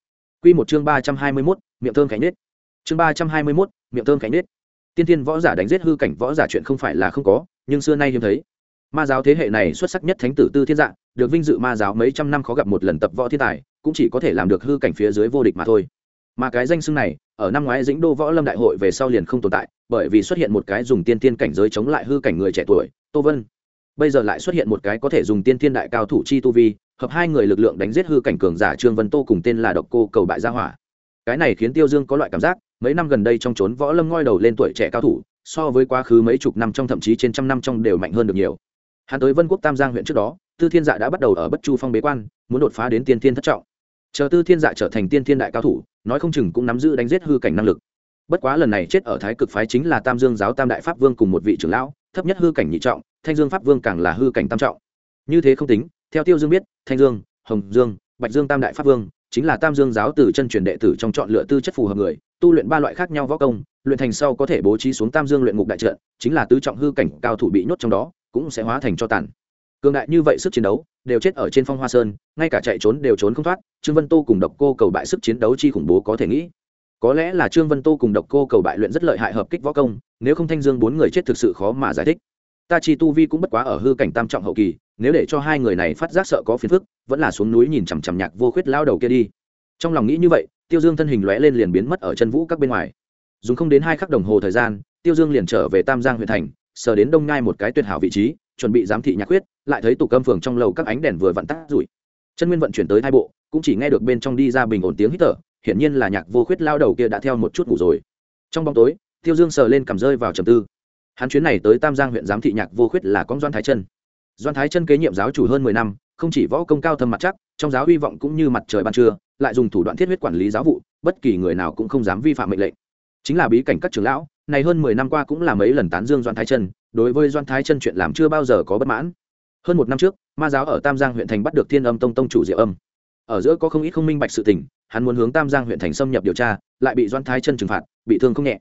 Quy một chương ba trăm hai mươi mốt miệng thơm cánh nết. Chương ba trăm hai mươi mốt miệng thơm cánh nết. Tiên thiên võ giả đánh giết hư cảnh võ giả chuyện không phải là không có, nhưng xưa nay hiếm thấy. Ma giáo thế hệ này xuất sắc nhất thánh tử Tư Thiên Dạ, được vinh dự ma giáo mấy trăm năm khó gặp một lần tập võ thiên tài, cũng chỉ có thể làm được hư cảnh phía dưới vô địch mà thôi mà cái danh xưng này, ở năm ngoái dĩnh đô võ lâm đại hội về sau liền không tồn tại, bởi vì xuất hiện một cái dùng tiên tiên cảnh giới chống lại hư cảnh người trẻ tuổi, tô vân. Bây giờ lại xuất hiện một cái có thể dùng tiên tiên đại cao thủ chi tu vi, hợp hai người lực lượng đánh giết hư cảnh cường giả trương vân tô cùng tên là độc cô cầu bại gia hỏa. Cái này khiến tiêu dương có loại cảm giác, mấy năm gần đây trong trốn võ lâm ngoi đầu lên tuổi trẻ cao thủ, so với quá khứ mấy chục năm trong thậm chí trên trăm năm trong đều mạnh hơn được nhiều. Hắn tới vân quốc tam giang huyện trước đó, tư thiên dạ đã bắt đầu ở bất chu phong bế quan, muốn đột phá đến tiên thiên thất trọng. Chờ tư thiên dạ trở thành tiên thiên đại cao thủ nói không chừng cũng nắm giữ đánh giết hư cảnh năng lực. Bất quá lần này chết ở thái cực phái chính là tam dương giáo tam đại pháp vương cùng một vị trưởng lão, thấp nhất hư cảnh nhị trọng, thanh dương pháp vương càng là hư cảnh tam trọng. Như thế không tính, theo tiêu dương biết, thanh dương, hồng dương, bạch dương tam đại pháp vương chính là tam dương giáo từ chân truyền đệ tử trong chọn lựa tư chất phù hợp người, tu luyện ba loại khác nhau võ công, luyện thành sau có thể bố trí xuống tam dương luyện ngục đại trận, chính là tứ trọng hư cảnh cao thủ bị nhốt trong đó, cũng sẽ hóa thành cho tàn cường đại như vậy sức chiến đấu, đều chết ở trên phong hoa sơn, ngay cả chạy trốn đều trốn không thoát, trương vân tô cùng độc cô cầu bại sức chiến đấu chi khủng bố có thể nghĩ. Có lẽ là trương vân tô cùng độc cô cầu bại luyện rất lợi hại hợp kích võ công, nếu không thanh dương bốn người chết thực sự khó mà giải thích. Ta chi tu vi cũng bất quá ở hư cảnh tam trọng hậu kỳ, nếu để cho hai người này phát giác sợ có phiền phức, vẫn là xuống núi nhìn chằm chằm nhạc vô khuyết lao đầu kia đi. Trong lòng nghĩ như vậy, tiêu dương thân hình lóe lên liền biến mất ở chân vũ các bên ngoài. Dùng không đến hai khắc đồng hồ thời gian, tiêu dương liền trở về tam giang huyện thành, sờ đến đông ngai một cái tuyệt hảo vị trí chuẩn bị giám thị nhạc quyết lại thấy tủ cơm phường trong lầu các ánh đèn vừa vặn tắt rủi. Chân nguyên vận chuyển tới hai bộ, cũng chỉ nghe được bên trong đi ra bình ổn tiếng hít thở, hiển nhiên là nhạc vô khuyết lao đầu kia đã theo một chút ngủ rồi. Trong bóng tối, tiêu dương sờ lên cầm rơi vào trầm tư. Hắn chuyến này tới tam giang huyện giám thị nhạc vô khuyết là con doan thái chân. Doan thái chân kế nhiệm giáo chủ hơn mười năm, không chỉ võ công cao thâm mặt chắc, trong giáo hy vọng cũng như mặt trời ban trưa, lại dùng thủ đoạn thiết huyết quản lý giáo vụ, bất kỳ người nào cũng không dám vi phạm mệnh lệnh. Chính là bí cảnh các trưởng lão, này hơn mười năm qua cũng là mấy lần tán dương doan thái chân đối với doan thái chân chuyện làm chưa bao giờ có bất mãn. Hơn một năm trước, ma giáo ở tam giang huyện thành bắt được thiên âm tông tông chủ diệu âm. Ở giữa có không ít không minh bạch sự tình, hắn muốn hướng tam giang huyện thành xâm nhập điều tra, lại bị doan thái chân trừng phạt, bị thương không nhẹ.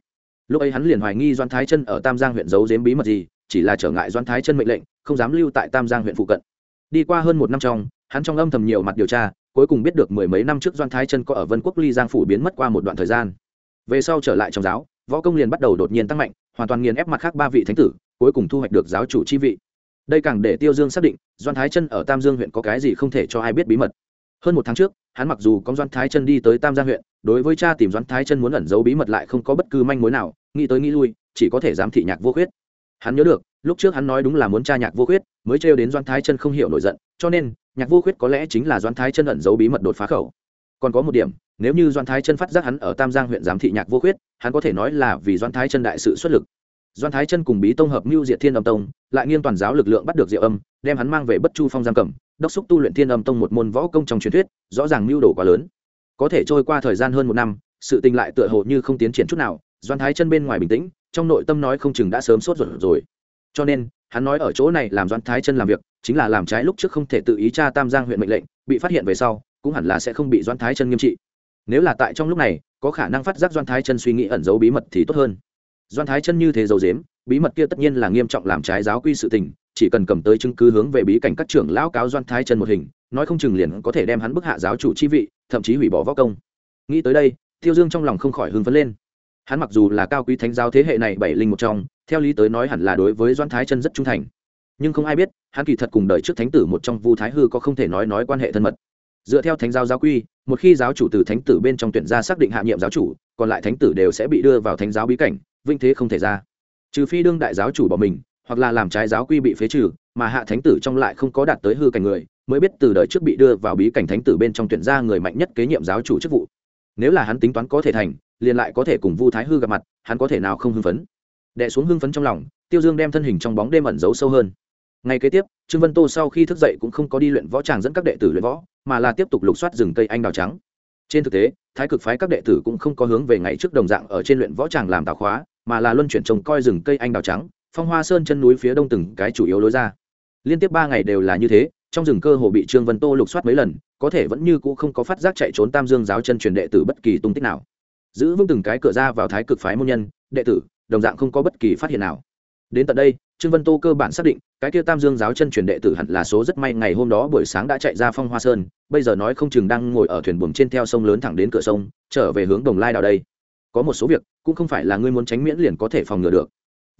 Lúc ấy hắn liền hoài nghi doan thái chân ở tam giang huyện giấu giếm bí mật gì, chỉ là trở ngại doan thái chân mệnh lệnh, không dám lưu tại tam giang huyện phụ cận. Đi qua hơn một năm trong, hắn trong âm thầm nhiều mặt điều tra, cuối cùng biết được mười mấy năm trước doan thái chân có ở vân quốc ly giang phủ biến mất qua một đoạn thời gian. Về sau trở lại trong giáo, võ công liền bắt đầu đột nhiên tăng mạnh, hoàn toàn nghiền ép mặt khác ba vị thánh tử cuối cùng thu hoạch được giáo chủ chi vị. Đây càng để tiêu dương xác định, doan thái chân ở tam dương huyện có cái gì không thể cho ai biết bí mật. Hơn một tháng trước, hắn mặc dù có doan thái chân đi tới tam giang huyện, đối với cha tìm doan thái chân muốn ẩn giấu bí mật lại không có bất cứ manh mối nào, nghĩ tới nghĩ lui, chỉ có thể giám thị nhạc vô khuyết. Hắn nhớ được, lúc trước hắn nói đúng là muốn cha nhạc vô khuyết, mới trêu đến doan thái chân không hiểu nổi giận, cho nên, nhạc vô khuyết có lẽ chính là doan thái chân ẩn giấu bí mật đột phá khẩu. Còn có một điểm, nếu như doan thái chân phát giác hắn ở tam giang huyện giám thị nhạc vô khuyết, hắn có thể nói là vì doan thái chân đại sự xuất lực doan thái chân cùng bí tông hợp mưu diệt thiên âm tông, lại nghiêng toàn giáo lực lượng bắt được diệu âm, đem hắn mang về bất chu phong giam cầm, đốc xúc tu luyện thiên âm tông một môn võ công trong truyền thuyết, rõ ràng mưu đồ quá lớn. Có thể trôi qua thời gian hơn một năm, sự tình lại tựa hồ như không tiến triển chút nào, doan thái chân bên ngoài bình tĩnh, trong nội tâm nói không chừng đã sớm sốt ruột rồi. Cho nên, hắn nói ở chỗ này làm doan thái chân làm việc, chính là làm trái lúc trước không thể tự ý tra tam giang huyện mệnh lệnh, bị phát hiện về sau, cũng hẳn là sẽ không bị doan thái chân nghiêm trị. Nếu là tại trong lúc này, có khả năng phát giác doan thái chân suy nghĩ ẩn giấu bí mật thì tốt hơn doan thái chân như thế dầu dếm bí mật kia tất nhiên là nghiêm trọng làm trái giáo quy sự tình, chỉ cần cầm tới chứng cứ hướng về bí cảnh các trưởng lão cáo doan thái chân một hình, nói không chừng liền có thể đem hắn bức hạ giáo chủ chi vị, thậm chí hủy bỏ võ công. Nghĩ tới đây, tiêu dương trong lòng không khỏi hưng phấn lên. Hắn mặc dù là cao quý thánh giáo thế hệ này bảy linh một trong, theo lý tới nói hẳn là đối với doan thái chân rất trung thành. Nhưng không ai biết, hắn kỳ thật cùng đời trước thánh tử một trong vu thái hư có không thể nói nói quan hệ thân mật. Dựa theo thánh giáo giáo quy, một khi giáo chủ từ thánh tử bên trong tuyển ra xác định hạ nhiệm giáo chủ, còn lại thánh tử đều sẽ bị đưa vào thánh giáo bí cảnh vinh thế không thể ra. Trừ phi đương đại giáo chủ bỏ mình, hoặc là làm trái giáo quy bị phế trừ, mà hạ thánh tử trong lại không có đạt tới hư cảnh người, mới biết từ đời trước bị đưa vào bí cảnh thánh tử bên trong tuyển ra người mạnh nhất kế nhiệm giáo chủ chức vụ. Nếu là hắn tính toán có thể thành, liền lại có thể cùng vu thái hư gặp mặt, hắn có thể nào không hưng phấn? Đẻ xuống hưng phấn trong lòng, tiêu dương đem thân hình trong bóng đêm ẩn giấu sâu hơn. Ngay kế tiếp, trương vân tô sau khi thức dậy cũng không có đi luyện võ tràng dẫn các đệ tử luyện võ, mà là tiếp tục lục soát rừng cây anh đào trắng. Trên thực tế, thái cực phái các đệ tử cũng không có hướng về ngày trước đồng dạng ở trên luyện võ tràng làm tào khóa mà là luân chuyển trồng coi rừng cây anh đào trắng, phong hoa sơn chân núi phía đông từng cái chủ yếu lối ra. Liên tiếp ba ngày đều là như thế, trong rừng cơ hồ bị trương vân tô lục soát mấy lần, có thể vẫn như cũ không có phát giác chạy trốn tam dương giáo chân truyền đệ tử bất kỳ tung tích nào. Giữ vững từng cái cửa ra vào thái cực phái môn nhân, đệ tử, đồng dạng không có bất kỳ phát hiện nào. Đến tận đây, trương vân tô cơ bản xác định, cái kia tam dương giáo chân truyền đệ tử hẳn là số rất may ngày hôm đó buổi sáng đã chạy ra phong hoa sơn, bây giờ nói không chừng đang ngồi ở thuyền buồm trên theo sông lớn thẳng đến cửa sông, trở về hướng đồng lai đào đây có một số việc cũng không phải là ngươi muốn tránh miễn liền có thể phòng ngừa được.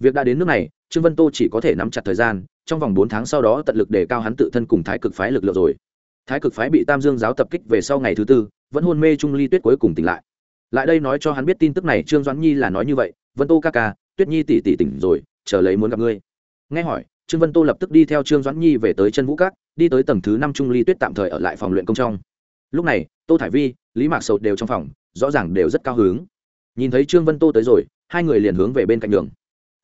Việc đã đến nước này, trương vân tô chỉ có thể nắm chặt thời gian, trong vòng bốn tháng sau đó tận lực đề cao hắn tự thân cùng thái cực phái lực lượng rồi. Thái cực phái bị tam dương giáo tập kích về sau ngày thứ tư, vẫn hôn mê trung ly tuyết cuối cùng tỉnh lại. Lại đây nói cho hắn biết tin tức này, trương doãn nhi là nói như vậy, vân tô ca ca, tuyết nhi tỷ tỷ tỉnh rồi, chờ lấy muốn gặp ngươi. Nghe hỏi, trương vân tô lập tức đi theo trương doãn nhi về tới chân vũ cát đi tới tầng thứ năm trung ly tuyết tạm thời ở lại phòng luyện công trong. Lúc này, tô thải vi, lý mạc sầu đều trong phòng, rõ ràng đều rất cao hứng nhìn thấy trương vân tô tới rồi, hai người liền hướng về bên cạnh đường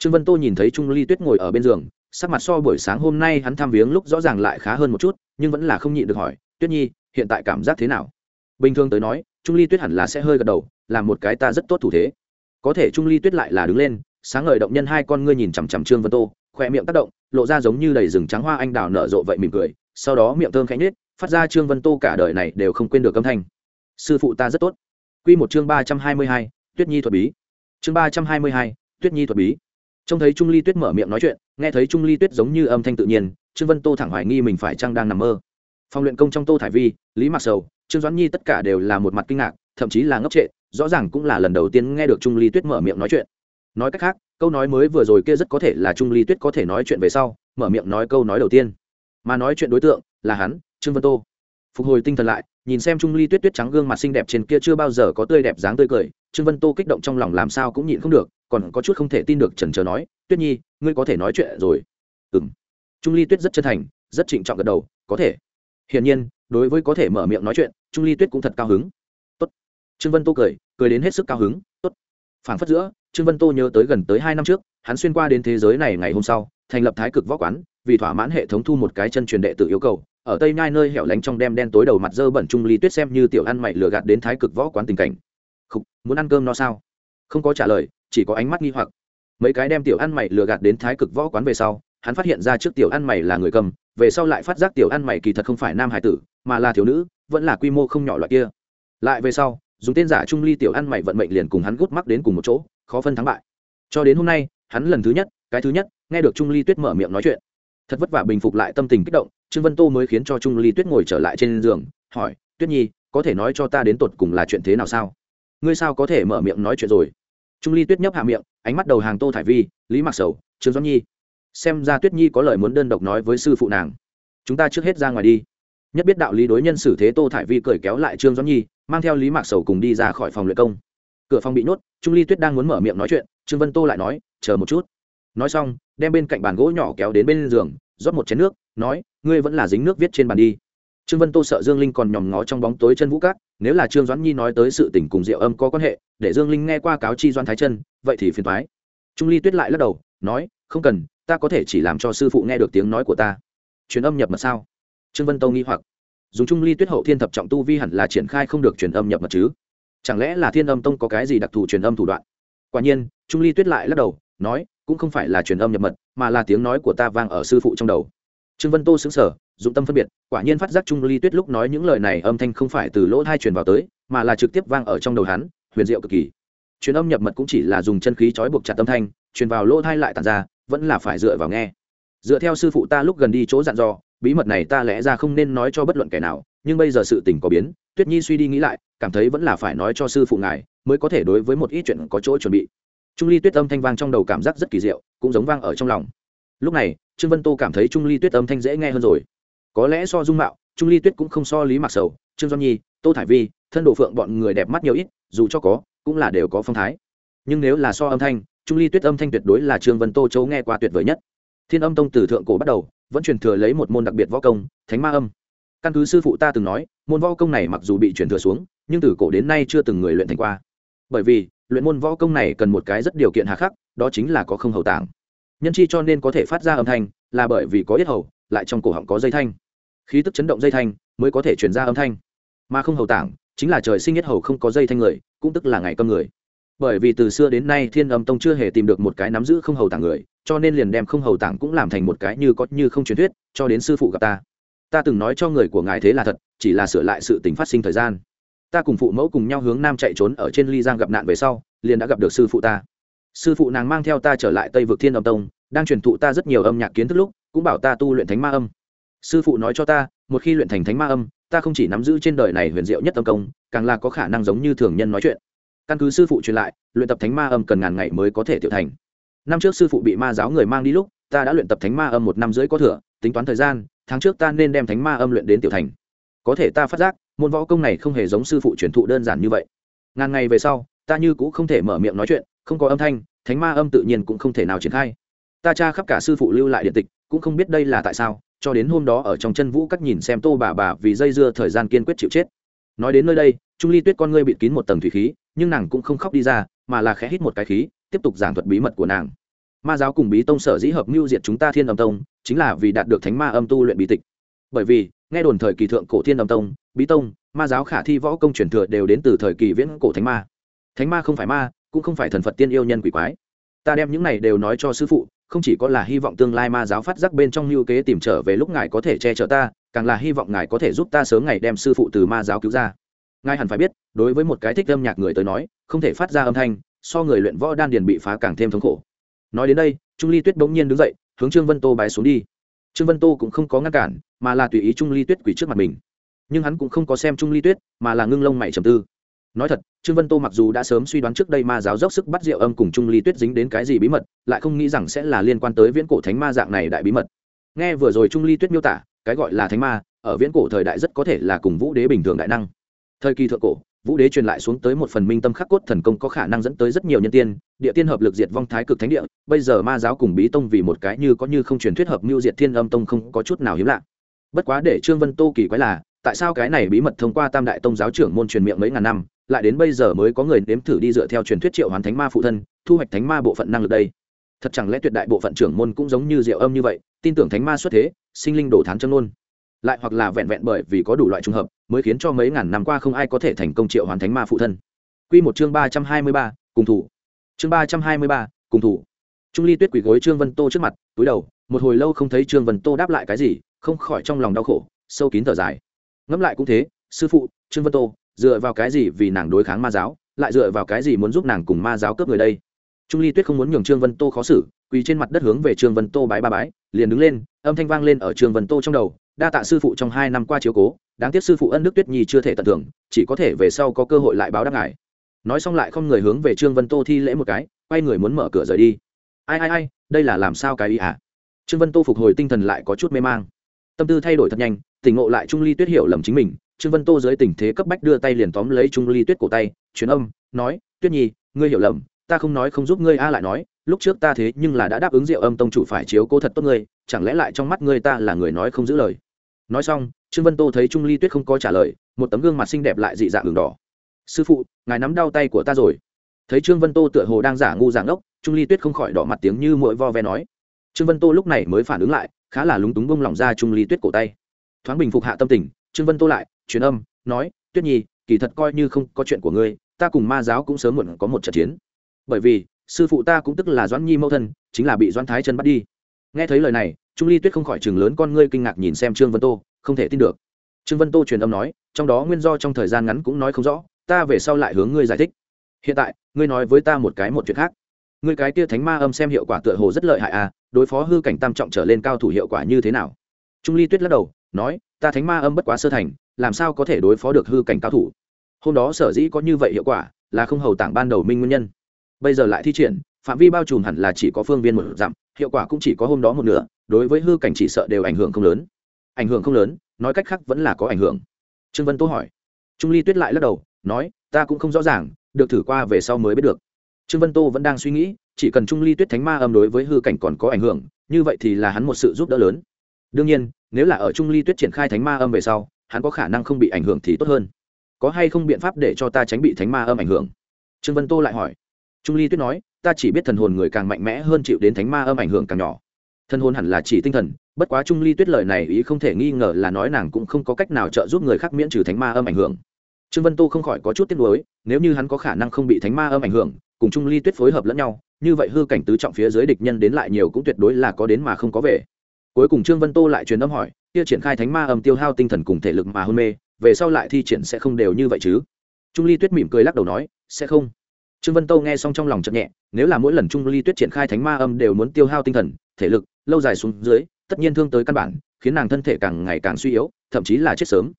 trương vân tô nhìn thấy trung ly tuyết ngồi ở bên giường, sắc mặt so buổi sáng hôm nay hắn tham viếng lúc rõ ràng lại khá hơn một chút, nhưng vẫn là không nhịn được hỏi, tuyết nhi, hiện tại cảm giác thế nào? Bình thường tới nói, trung ly tuyết hẳn là sẽ hơi gật đầu làm một cái ta rất tốt thủ thế. Có thể trung ly tuyết lại là đứng lên, sáng ngời động nhân hai con ngươi nhìn chằm chằm trương vân tô, khỏe miệng tác động, lộ ra giống như đầy rừng trắng hoa anh đào nở rộ vậy mỉm cười, sau đó miệng thơm khẽ nhếch, phát ra trương vân tô cả đời này đều không quên được âm thanh. Sư phụ ta rất tốt. Quy một chương ba trăm hai mươi hai tuyết nhi thuật bí. Chương ba trăm hai mươi hai, tuyết nhi thuật bí. Trông thấy trung ly tuyết mở miệng nói chuyện, nghe thấy trung ly tuyết giống như âm thanh tự nhiên, trương vân tô thẳng hoài nghi mình phải chăng đang nằm mơ. Phòng luyện công trong tô thải vi, lý mạc sầu, trương doãn nhi tất cả đều là một mặt kinh ngạc, thậm chí là ngốc trệ, rõ ràng cũng là lần đầu tiên nghe được trung ly tuyết mở miệng nói chuyện. Nói cách khác, câu nói mới vừa rồi kia rất có thể là trung ly tuyết có thể nói chuyện về sau, mở miệng nói câu nói đầu tiên. Mà nói chuyện đối tượng là hắn, trương vân tô. Phục hồi tinh thần lại, nhìn xem trung ly tuyết tuyết trắng gương mặt xinh đẹp trên kia chưa bao giờ có tươi đẹp dáng tươi cười trương vân tô kích động trong lòng làm sao cũng nhịn không được, còn có chút không thể tin được trần trờ nói, tuyết nhi, ngươi có thể nói chuyện rồi. Ừ m trung ly tuyết rất chân thành, rất trịnh trọng gật đầu, có thể. Hiển nhiên, đối với có thể mở miệng nói chuyện, trung ly tuyết cũng thật cao hứng. Tốt. trương vân tô cười cười đến hết sức cao hứng, Tốt. phảng phất giữa, trương vân tô nhớ tới gần tới hai năm trước, hắn xuyên qua đến thế giới này ngày hôm sau, thành lập thái cực võ quán, vì thỏa mãn hệ thống thu một cái chân truyền đệ tự yêu cầu, ở tây nhai nơi hẻo lánh trong đem đen tối đầu mặt dơ bẩn trung ly tuyết xem như tiểu ăn mày lừa gạt đến thái cực võ quán tình cảnh muốn ăn cơm no sao? Không có trả lời, chỉ có ánh mắt nghi hoặc. Mấy cái đem tiểu ăn mày lừa gạt đến thái cực võ quán về sau, hắn phát hiện ra trước tiểu ăn mày là người cầm, về sau lại phát giác tiểu ăn mày kỳ thật không phải nam hải tử, mà là thiếu nữ, vẫn là quy mô không nhỏ loại kia. Lại về sau, dùng tên giả trung ly tiểu ăn mày vận mệnh liền cùng hắn gút mắc đến cùng một chỗ, khó phân thắng bại. Cho đến hôm nay, hắn lần thứ nhất, cái thứ nhất, nghe được trung ly tuyết mở miệng nói chuyện. Thật vất vả bình phục lại tâm tình kích động, trương vân tô mới khiến cho trung ly tuyết ngồi trở lại trên giường, hỏi, tuyết nhi, có thể nói cho ta đến tột cùng là chuyện thế nào sao? Ngươi sao có thể mở miệng nói chuyện rồi? Trung ly tuyết nhấp hạ miệng, ánh mắt đầu hàng tô thải vi, lý mặc sầu, trương doãn nhi. Xem ra tuyết nhi có lời muốn đơn độc nói với sư phụ nàng. Chúng ta trước hết ra ngoài đi. Nhất biết đạo lý đối nhân xử thế tô thải vi cởi kéo lại trương doãn nhi, mang theo lý mạc sầu cùng đi ra khỏi phòng luyện công. Cửa phòng bị nhốt, trung ly tuyết đang muốn mở miệng nói chuyện, trương vân tô lại nói, chờ một chút. Nói xong, đem bên cạnh bàn gỗ nhỏ kéo đến bên giường, rót một chén nước, nói, ngươi vẫn là dính nước viết trên bàn đi trương vân tô sợ dương linh còn nhòm ngó trong bóng tối chân vũ cát, nếu là trương doãn nhi nói tới sự tình cùng diệu âm có quan hệ, để dương linh nghe qua cáo chi doan thái chân vậy thì phiền thoái trung ly tuyết lại lắc đầu, nói, không cần, ta có thể chỉ làm cho sư phụ nghe được tiếng nói của ta. Truyền âm nhập mật sao? Trương vân Tô nghi hoặc. Dùng trung ly tuyết hậu thiên thập trọng tu vi hẳn là triển khai không được truyền âm nhập mật chứ? Chẳng lẽ là thiên âm tông có cái gì đặc thù truyền âm thủ đoạn? Quả nhiên, trung ly tuyết lại lắc đầu, nói, cũng không phải là truyền âm nhập mật, mà là tiếng nói của ta vang ở sư phụ trong đầu. Trương vân tô xứng sở dụng tâm phân biệt, quả nhiên phát giác trung ly tuyết lúc nói những lời này âm thanh không phải từ lỗ thai truyền vào tới, mà là trực tiếp vang ở trong đầu hắn, huyền diệu cực kỳ. Truyền âm nhập mật cũng chỉ là dùng chân khí trói buộc chặt tâm thanh, truyền vào lỗ thai lại tàn ra, vẫn là phải dựa vào nghe. Dựa theo sư phụ ta lúc gần đi chỗ dặn dò, bí mật này ta lẽ ra không nên nói cho bất luận kẻ nào, nhưng bây giờ sự tình có biến, tuyết nhi suy đi nghĩ lại, cảm thấy vẫn là phải nói cho sư phụ ngài, mới có thể đối với một ít chuyện có chỗ chuẩn bị. Trung ly tuyết âm thanh vang trong đầu cảm giác rất kỳ diệu, cũng giống vang ở trong lòng. Lúc này, trương vân tô cảm thấy trung ly tuyết âm thanh dễ nghe hơn rồi có lẽ so dung mạo, trung ly tuyết cũng không so lý mặc sầu, trương doan nhi, tô thải vi, thân độ phượng bọn người đẹp mắt nhiều ít, dù cho có, cũng là đều có phong thái. Nhưng nếu là so âm thanh, trung ly tuyết âm thanh tuyệt đối là trương vân tô châu nghe qua tuyệt vời nhất. Thiên âm tông từ thượng cổ bắt đầu, vẫn truyền thừa lấy một môn đặc biệt võ công, thánh ma âm. Căn cứ sư phụ ta từng nói, môn võ công này mặc dù bị truyền thừa xuống, nhưng từ cổ đến nay chưa từng người luyện thành qua. Bởi vì, luyện môn võ công này cần một cái rất điều kiện hà khắc, đó chính là có không hầu tảng nhân chi cho nên có thể phát ra âm thanh, là bởi vì có yết hầu, lại trong cổ họng có dây thanh khí tức chấn động dây thanh mới có thể truyền ra âm thanh. Mà không hầu tảng, chính là trời sinh nhất hầu không có dây thanh người, cũng tức là ngày cơm người. Bởi vì từ xưa đến nay thiên âm tông chưa hề tìm được một cái nắm giữ không hầu tảng người, cho nên liền đem không hầu tảng cũng làm thành một cái như có như không truyền thuyết, cho đến sư phụ gặp ta. Ta từng nói cho người của ngài thế là thật, chỉ là sửa lại sự tình phát sinh thời gian. Ta cùng phụ mẫu cùng nhau hướng nam chạy trốn ở trên ly giang gặp nạn về sau, liền đã gặp được sư phụ ta. Sư phụ nàng mang theo ta trở lại tây vực thiên âm tông, đang truyền thụ ta rất nhiều âm nhạc kiến thức lúc, cũng bảo ta tu luyện thánh ma âm sư phụ nói cho ta, một khi luyện thành thánh ma âm, ta không chỉ nắm giữ trên đời này huyền diệu nhất tâm công, càng là có khả năng giống như thường nhân nói chuyện. Căn cứ sư phụ truyền lại, luyện tập thánh ma âm cần ngàn ngày mới có thể tiểu thành. Năm trước sư phụ bị ma giáo người mang đi lúc, ta đã luyện tập thánh ma âm một năm rưỡi có thừa, tính toán thời gian, tháng trước ta nên đem thánh ma âm luyện đến tiểu thành. Có thể ta phát giác, môn võ công này không hề giống sư phụ truyền thụ đơn giản như vậy. Ngàn ngày về sau, ta như cũng không thể mở miệng nói chuyện, không có âm thanh, thánh ma âm tự nhiên cũng không thể nào triển khai. Ta tra khắp cả sư phụ lưu lại điện tịch, cũng không biết đây là tại sao cho đến hôm đó ở trong chân vũ cắt nhìn xem tô bà bà vì dây dưa thời gian kiên quyết chịu chết. Nói đến nơi đây, trung ly tuyết con ngươi bịt kín một tầng thủy khí, nhưng nàng cũng không khóc đi ra, mà là khẽ hít một cái khí, tiếp tục giảng thuật bí mật của nàng. Ma giáo cùng bí tông sở dĩ hợp mưu diệt chúng ta thiên âm tông, chính là vì đạt được thánh ma âm tu luyện bí tịch. Bởi vì, nghe đồn thời kỳ thượng cổ thiên âm tông, bí tông, ma giáo khả thi võ công truyền thừa đều đến từ thời kỳ viễn cổ thánh ma. Thánh ma không phải ma, cũng không phải thần phật tiên yêu nhân quỷ quái. Ta đem những này đều nói cho sư phụ không chỉ có là hy vọng tương lai ma giáo phát giác bên trong lưu kế tìm trở về lúc ngài có thể che chở ta, càng là hy vọng ngài có thể giúp ta sớm ngày đem sư phụ từ ma giáo cứu ra. Ngài hẳn phải biết, đối với một cái thích âm nhạc người tới nói, không thể phát ra âm thanh, so người luyện võ đan điền bị phá càng thêm thống khổ. Nói đến đây, trung ly tuyết bỗng nhiên đứng dậy, hướng trương vân tô bái xuống đi. Trương vân tô cũng không có ngăn cản, mà là tùy ý trung ly tuyết quỷ trước mặt mình. Nhưng hắn cũng không có xem trung ly tuyết, mà là ngưng lông mày trầm tư nói thật, trương vân tô mặc dù đã sớm suy đoán trước đây ma giáo dốc sức bắt rượu âm cùng trung ly tuyết dính đến cái gì bí mật, lại không nghĩ rằng sẽ là liên quan tới viễn cổ thánh ma dạng này đại bí mật. Nghe vừa rồi trung ly tuyết miêu tả, cái gọi là thánh ma, ở viễn cổ thời đại rất có thể là cùng vũ đế bình thường đại năng. Thời kỳ thượng cổ, vũ đế truyền lại xuống tới một phần minh tâm khắc cốt thần công có khả năng dẫn tới rất nhiều nhân tiên, địa tiên hợp lực diệt vong thái cực thánh địa, bây giờ ma giáo cùng bí tông vì một cái như có như không truyền thuyết hợp mưu diệt thiên âm tông không có chút nào hiếm lạ. Bất quá để trương vân tô kỳ quái là, tại sao cái này bí mật thông qua tam đại tông giáo trưởng môn truyền miệng mấy ngàn năm lại đến bây giờ mới có người nếm thử đi dựa theo truyền thuyết triệu hoàn thánh ma phụ thân, thu hoạch thánh ma bộ phận năng lực đây. Thật chẳng lẽ tuyệt đại bộ phận trưởng môn cũng giống như diệu âm như vậy, tin tưởng thánh ma xuất thế, sinh linh đổ thán chân luôn lại hoặc là vẹn vẹn bởi vì có đủ loại trùng hợp, mới khiến cho mấy ngàn năm qua không ai có thể thành công triệu hoàn thánh ma phụ thân. Quy một chương ba trăm hai mươi ba, cùng thủ. Chương ba trăm hai mươi ba, cùng thủ. Trung ly tuyết quỳ gối trương vân tô trước mặt, túi đầu, một hồi lâu không thấy trương vân tô đáp lại cái gì, không khỏi trong lòng đau khổ, sâu kín thở dài. Ngẫm lại cũng thế, sư phụ, trương vân tô dựa vào cái gì vì nàng đối kháng ma giáo, lại dựa vào cái gì muốn giúp nàng cùng ma giáo cướp người đây? Trung ly tuyết không muốn nhường trương vân tô khó xử, quỳ trên mặt đất hướng về trương vân tô bái ba bái, liền đứng lên, âm thanh vang lên ở trương vân tô trong đầu, đa tạ sư phụ trong hai năm qua chiếu cố, đáng tiếc sư phụ ân đức tuyết nhi chưa thể tận thưởng, chỉ có thể về sau có cơ hội lại báo đáp ngài. Nói xong lại không người hướng về trương vân tô thi lễ một cái, quay người muốn mở cửa rời đi. Ai ai ai, đây là làm sao cái ý ạ? À? trương vân tô phục hồi tinh thần lại có chút mê mang. Tâm tư thay đổi thật nhanh, tỉnh ngộ lại trung ly tuyết hiểu lầm chính mình trương vân tô dưới tình thế cấp bách đưa tay liền tóm lấy trung ly tuyết cổ tay chuyến âm, nói, tuyết nhi, ngươi hiểu lầm, ta không nói không giúp ngươi a lại nói, lúc trước ta thế nhưng là đã đáp ứng rượu âm tông chủ phải chiếu cố thật tốt ngươi, chẳng lẽ lại trong mắt ngươi ta là người nói không giữ lời? Nói xong, trương vân tô thấy trung ly tuyết không có trả lời, một tấm gương mặt xinh đẹp lại dị dạng đường đỏ. Sư phụ, ngài nắm đau tay của ta rồi. Thấy trương vân tô tựa hồ đang giả ngu giả ngốc, trung ly tuyết không khỏi đỏ mặt tiếng như mỗi vo ve nói. Trương vân tô lúc này mới phản ứng lại, khá là lúng túng bông lỏng ra trung ly tuyết cổ tay. Thoáng bình phục hạ tâm tình, trương vân tô lại truyền âm, nói, tuyết nhi, kỳ thật coi như không có chuyện của ngươi, ta cùng ma giáo cũng sớm muộn có một trận chiến. Bởi vì, sư phụ ta cũng tức là doãn nhi mẫu thân, chính là bị doãn thái chân bắt đi. Nghe thấy lời này, trung ly tuyết không khỏi chừng lớn con ngươi kinh ngạc nhìn xem trương vân tô, không thể tin được. Trương vân tô truyền âm nói, trong đó nguyên do trong thời gian ngắn cũng nói không rõ, ta về sau lại hướng ngươi giải thích. Hiện tại, ngươi nói với ta một cái một chuyện khác. Ngươi cái kia thánh ma âm xem hiệu quả tựa hồ rất lợi hại à đối phó hư cảnh tam trọng trở lên cao thủ hiệu quả như thế nào? Trung ly tuyết lắc đầu, nói, ta thánh ma âm bất quá sơ thành làm sao có thể đối phó được hư cảnh cao thủ? Hôm đó sở dĩ có như vậy hiệu quả là không hầu tảng ban đầu minh nguyên nhân. Bây giờ lại thi triển, phạm vi bao trùm hẳn là chỉ có phương viên một dặm, hiệu quả cũng chỉ có hôm đó một nửa, đối với hư cảnh chỉ sợ đều ảnh hưởng không lớn. Ảnh hưởng không lớn, nói cách khác vẫn là có ảnh hưởng. Trương vân tố hỏi. Trung ly tuyết lại lắc đầu, nói, ta cũng không rõ ràng, được thử qua về sau mới biết được. Trương vân tô vẫn đang suy nghĩ, chỉ cần trung ly tuyết thánh ma âm đối với hư cảnh còn có ảnh hưởng, như vậy thì là hắn một sự giúp đỡ lớn. Đương nhiên, nếu là ở trung ly tuyết triển khai thánh ma âm về sau hắn có khả năng không bị ảnh hưởng thì tốt hơn. Có hay không biện pháp để cho ta tránh bị thánh ma âm ảnh hưởng? Trương vân tô lại hỏi. Trung ly tuyết nói, ta chỉ biết thần hồn người càng mạnh mẽ hơn chịu đến thánh ma âm ảnh hưởng càng nhỏ. Thần hồn hẳn là chỉ tinh thần, bất quá trung ly tuyết lời này ý không thể nghi ngờ là nói nàng cũng không có cách nào trợ giúp người khác miễn trừ thánh ma âm ảnh hưởng. Trương vân tô không khỏi có chút tiếc nuối, nếu như hắn có khả năng không bị thánh ma âm ảnh hưởng, cùng trung ly tuyết phối hợp lẫn nhau, như vậy hư cảnh tứ trọng phía dưới địch nhân đến lại nhiều cũng tuyệt đối là có đến mà không có về. Cuối cùng trương vân tô lại truyền âm hỏi kia triển khai thánh ma âm tiêu hao tinh thần cùng thể lực mà hôn mê, về sau lại thi triển sẽ không đều như vậy chứ? Trung ly tuyết mỉm cười lắc đầu nói, sẽ không. Trương vân tô nghe xong trong lòng chậm nhẹ, nếu là mỗi lần trung ly tuyết triển khai thánh ma âm đều muốn tiêu hao tinh thần, thể lực, lâu dài xuống dưới, tất nhiên thương tới căn bản, khiến nàng thân thể càng ngày càng suy yếu, thậm chí là chết sớm.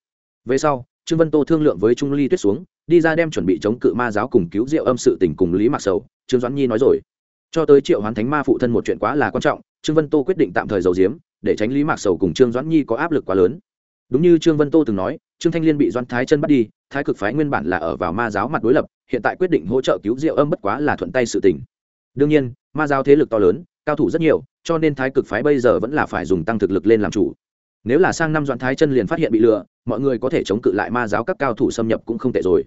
Về sau, trương vân tô thương lượng với trung ly tuyết xuống, đi ra đem chuẩn bị chống cự ma giáo cùng cứu diệu âm sự tình cùng lý mạc sầu, trương doãn nhi nói rồi. Cho tới triệu hoán thánh ma phụ thân một chuyện quá là quan trọng trương vân tô quyết định tạm thời giấu giếm, để tránh lý mạc sầu cùng trương doãn nhi có áp lực quá lớn. Đúng như trương vân tô từng nói, trương thanh liên bị doan thái chân bắt đi, thái cực phái nguyên bản là ở vào ma giáo mặt đối lập, hiện tại quyết định hỗ trợ cứu diệu âm bất quá là thuận tay sự tình. Đương nhiên, ma giáo thế lực to lớn, cao thủ rất nhiều, cho nên thái cực phái bây giờ vẫn là phải dùng tăng thực lực lên làm chủ. Nếu là sang năm doãn thái chân liền phát hiện bị lừa, mọi người có thể chống cự lại ma giáo các cao thủ xâm nhập cũng không tệ rồi.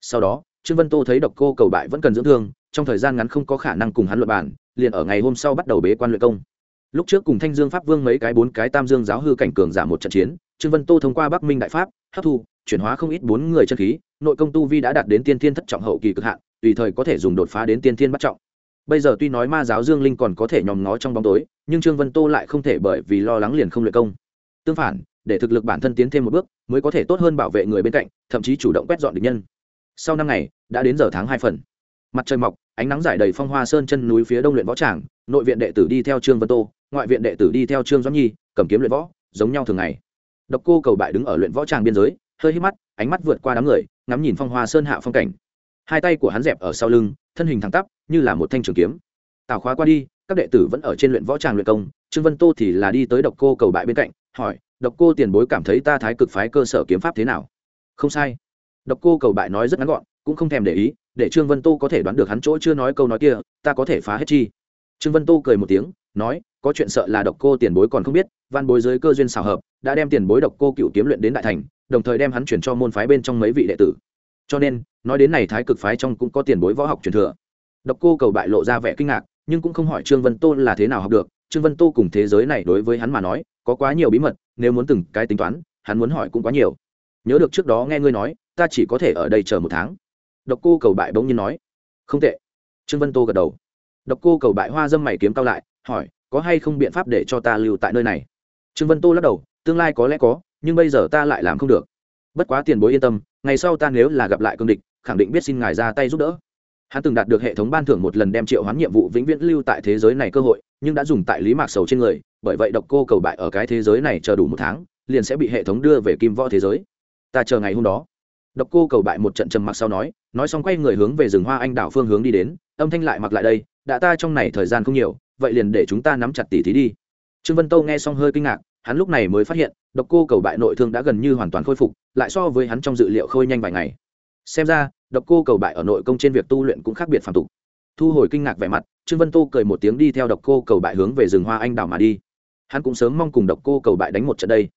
Sau đó, trương vân tô thấy độc cô cầu bại vẫn cần dưỡng thương, trong thời gian ngắn không có khả năng cùng hắn luận bàn, liền ở ngày hôm sau bắt đầu bế quan luyện công lúc trước cùng thanh dương pháp vương mấy cái bốn cái tam dương giáo hư cảnh cường giả một trận chiến, trương vân tô thông qua bắc minh đại pháp, hấp thu, chuyển hóa không ít bốn người chân khí, nội công tu vi đã đạt đến tiên thiên thất trọng hậu kỳ cực hạn, tùy thời có thể dùng đột phá đến tiên thiên bắt trọng. Bây giờ tuy nói ma giáo dương linh còn có thể nhòm ngó trong bóng tối, nhưng trương vân tô lại không thể bởi vì lo lắng liền không luyện công. Tương phản, để thực lực bản thân tiến thêm một bước, mới có thể tốt hơn bảo vệ người bên cạnh, thậm chí chủ động quét dọn địch nhân. Sau năm ngày, đã đến giờ tháng hai phần. Mặt trời mọc, ánh nắng giải đầy phong hoa sơn chân núi phía đông luyện võ tràng, nội viện đệ tử đi theo trương vân tô ngoại viện đệ tử đi theo trương doãn nhi, cầm kiếm luyện võ, giống nhau thường ngày. Độc cô cầu bại đứng ở luyện võ tràng biên giới, hơi hít mắt, ánh mắt vượt qua đám người, ngắm nhìn phong hoa sơn hạ phong cảnh. Hai tay của hắn dẹp ở sau lưng, thân hình thẳng tắp, như là một thanh trường kiếm. Tào khóa qua đi, các đệ tử vẫn ở trên luyện võ tràng luyện công. Trương vân tô thì là đi tới độc cô cầu bại bên cạnh, hỏi, độc cô tiền bối cảm thấy ta thái cực phái cơ sở kiếm pháp thế nào? Không sai. Độc cô cầu bại nói rất ngắn gọn, cũng không thèm để ý, để trương vân tô có thể đoán được hắn chỗ chưa nói câu nói kia, ta có thể phá hết chi. Trương vân tô cười một tiếng, nói có chuyện sợ là độc cô tiền bối còn không biết, văn bối giới cơ duyên xảo hợp, đã đem tiền bối độc cô cựu kiếm luyện đến đại thành, đồng thời đem hắn chuyển cho môn phái bên trong mấy vị đệ tử. Cho nên, nói đến này thái cực phái trong cũng có tiền bối võ học truyền thừa. Độc cô cầu bại lộ ra vẻ kinh ngạc, nhưng cũng không hỏi trương vân tô là thế nào học được. Trương vân tô cùng thế giới này đối với hắn mà nói, có quá nhiều bí mật, nếu muốn từng cái tính toán, hắn muốn hỏi cũng quá nhiều. Nhớ được trước đó nghe ngươi nói, ta chỉ có thể ở đây chờ một tháng. Độc cô cầu bại bỗng nhiên nói. Không tệ. Trương vân tô gật đầu. Độc cô cầu bại hoa dâm mày kiếm cao lại, hỏi có hay không biện pháp để cho ta lưu tại nơi này? Trương vân tô lắc đầu, tương lai có lẽ có, nhưng bây giờ ta lại làm không được. Bất quá tiền bối yên tâm, ngày sau ta nếu là gặp lại cương địch, khẳng định biết xin ngài ra tay giúp đỡ. Hắn từng đạt được hệ thống ban thưởng một lần đem triệu hoán nhiệm vụ vĩnh viễn lưu tại thế giới này cơ hội, nhưng đã dùng tại lý mạc sầu trên người, bởi vậy độc cô cầu bại ở cái thế giới này chờ đủ một tháng, liền sẽ bị hệ thống đưa về kim võ thế giới. Ta chờ ngày hôm đó. Độc cô cầu bại một trận trầm mặc sau nói nói xong quay người hướng về rừng hoa anh đảo phương hướng đi đến, âm thanh lại mặc lại đây, đã ta trong này thời gian không nhiều vậy liền để chúng ta nắm chặt tỉ thí đi. Trương vân tô nghe xong hơi kinh ngạc, hắn lúc này mới phát hiện, độc cô cầu bại nội thương đã gần như hoàn toàn khôi phục, lại so với hắn trong dự liệu khôi nhanh vài ngày. Xem ra, độc cô cầu bại ở nội công trên việc tu luyện cũng khác biệt phản tục. Thu hồi kinh ngạc vẻ mặt, trương vân tô cười một tiếng đi theo độc cô cầu bại hướng về rừng hoa anh đào mà đi. Hắn cũng sớm mong cùng độc cô cầu bại đánh một trận đây.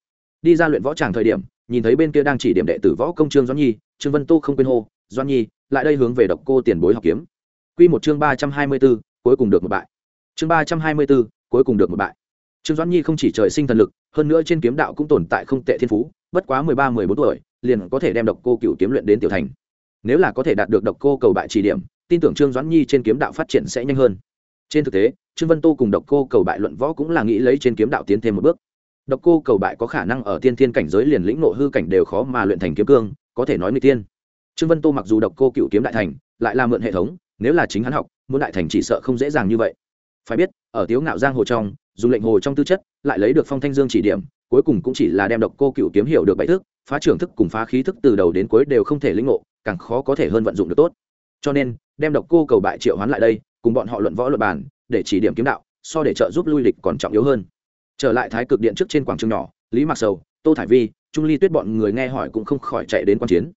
Đi ra luyện võ tràng thời điểm, nhìn thấy bên kia đang chỉ điểm đệ tử võ công trương doãn nhi, trương vân tô không quên hô, doãn nhi, lại đây hướng về độc cô tiền bối học kiếm. Quy một chương ba trăm hai mươi bốn, cuối cùng được một bại chương ba trăm hai mươi bốn, cuối cùng được một bại. Trương doãn nhi không chỉ trời sinh thần lực hơn nữa trên kiếm đạo cũng tồn tại không tệ thiên phú bất quá mười ba mười bốn tuổi liền có thể đem độc cô cựu kiếm luyện đến tiểu thành. Nếu là có thể đạt được độc cô cầu bại chỉ điểm tin tưởng trương doãn nhi trên kiếm đạo phát triển sẽ nhanh hơn. Trên thực tế trương vân tô cùng độc cô cầu bại luận võ cũng là nghĩ lấy trên kiếm đạo tiến thêm một bước. Độc cô cầu bại có khả năng ở tiên thiên cảnh giới liền lĩnh nộ hư cảnh đều khó mà luyện thành kiếm cương có thể nói người tiên. Trương vân tô mặc dù độc cô cựu kiếm đại thành lại là mượn hệ thống nếu là chính hắn học muốn đại thành chỉ sợ không dễ dàng như vậy phải biết, ở tiếu ngạo giang hồ trong, dùng lệnh hồ trong tư chất, lại lấy được phong thanh dương chỉ điểm, cuối cùng cũng chỉ là đem độc cô cựu kiếm hiểu được bảy thức, phá trưởng thức cùng phá khí thức từ đầu đến cuối đều không thể lĩnh ngộ, càng khó có thể hơn vận dụng được tốt. Cho nên, đem độc cô cầu bại triệu hoán lại đây, cùng bọn họ luận võ luận bàn, để chỉ điểm kiếm đạo, so để trợ giúp lui lịch còn trọng yếu hơn. Trở lại thái cực điện trước trên quảng trường nhỏ, lý mặc sầu, tô thải vi, trung ly tuyết bọn người nghe hỏi cũng không khỏi chạy đến quan chiến.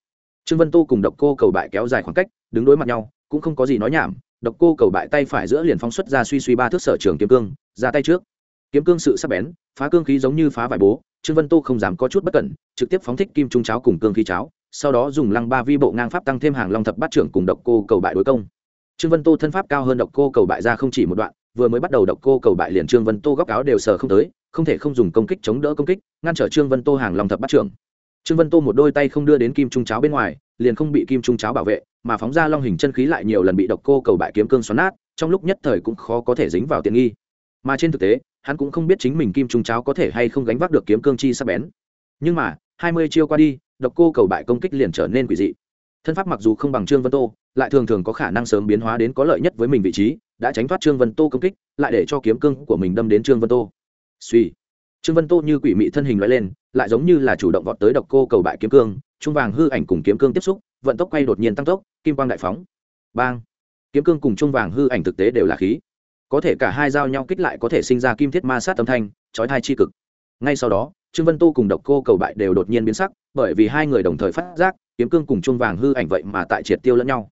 Trương vân tô cùng độc cô cầu bại kéo dài khoảng cách, đứng đối mặt nhau, cũng không có gì nói nhảm độc cô cầu bại tay phải giữa liền phóng xuất ra suy suy ba thước sở trường kiếm cương, ra tay trước. Kiếm cương sự sắc bén, phá cương khí giống như phá vải bố, trương vân tô không dám có chút bất cẩn, trực tiếp phóng thích kim trung cháo cùng cương khí cháo, sau đó dùng lăng ba vi bộ ngang pháp tăng thêm hàng long thập bát trưởng cùng độc cô cầu bại đối công. Trương vân tô thân pháp cao hơn độc cô cầu bại ra không chỉ một đoạn, vừa mới bắt đầu độc cô cầu bại liền trương vân tô góc áo đều sờ không tới, không thể không dùng công kích chống đỡ công kích, ngăn trở trương vân tô hàng long thập bát trưởng. Trương vân tô một đôi tay không đưa đến kim trung cháo bên ngoài liền không bị kim trung cháo bảo vệ, mà phóng ra long hình chân khí lại nhiều lần bị độc cô cầu bại kiếm cương xoắn nát, trong lúc nhất thời cũng khó có thể dính vào tiện nghi. Mà trên thực tế, hắn cũng không biết chính mình kim trung cháo có thể hay không gánh vác được kiếm cương chi sắc bén. Nhưng mà, hai mươi chiêu qua đi, độc cô cầu bại công kích liền trở nên quỷ dị. Thân pháp mặc dù không bằng trương vân tô, lại thường thường có khả năng sớm biến hóa đến có lợi nhất với mình vị trí, đã tránh thoát trương vân tô công kích, lại để cho kiếm cương của mình đâm đến trương vân tô. Suy trương vân tô như quỷ mị thân hình loại lên, lại giống như là chủ động vọt tới độc cô cầu bại kiếm cương, trung vàng hư ảnh cùng kiếm cương tiếp xúc, vận tốc quay đột nhiên tăng tốc, kim quang đại phóng. Bang! Kiếm cương cùng trung vàng hư ảnh thực tế đều là khí. Có thể cả hai giao nhau kích lại có thể sinh ra kim thiết ma sát âm thanh, chói thai chi cực. Ngay sau đó, trương vân tô cùng độc cô cầu bại đều đột nhiên biến sắc, bởi vì hai người đồng thời phát giác, kiếm cương cùng trung vàng hư ảnh vậy mà tại triệt tiêu lẫn nhau.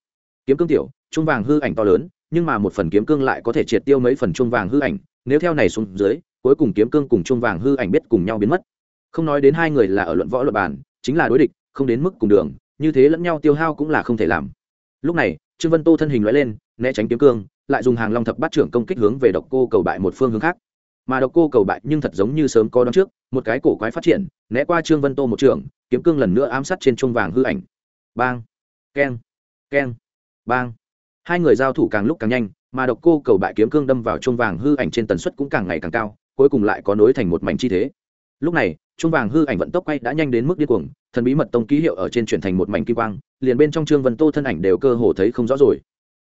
Kiếm cương tiểu, trung vàng hư ảnh to lớn, nhưng mà một phần kiếm cương lại có thể triệt tiêu mấy phần trung vàng hư ảnh, nếu theo này xuống dưới cuối cùng kiếm cương cùng trung vàng hư ảnh biết cùng nhau biến mất. Không nói đến hai người là ở luận võ luật bàn, chính là đối địch, không đến mức cùng đường, như thế lẫn nhau tiêu hao cũng là không thể làm. Lúc này, trương vân tô thân hình loại lên, né tránh kiếm cương, lại dùng hàng long thập bát trưởng công kích hướng về độc cô cầu bại một phương hướng khác. Mà độc cô cầu bại nhưng thật giống như sớm có đón trước, một cái cổ quái phát triển, né qua trương vân tô một trường kiếm cương lần nữa ám sát trên chuông vàng hư ảnh. Bang, keng keng, bang. Hai người giao thủ càng lúc càng nhanh, mà độc cô cầu bại kiếm cương đâm vào chuông vàng hư ảnh trên tần suất cũng càng ngày càng cao cuối cùng lại có nối thành một mảnh chi thế. Lúc này Trung vàng hư ảnh vận tốc quay đã nhanh đến mức điên cuồng, thần bí mật tông ký hiệu ở trên chuyển thành một mảnh kim quang, liền bên trong trương vân tô thân ảnh đều cơ hồ thấy không rõ rồi.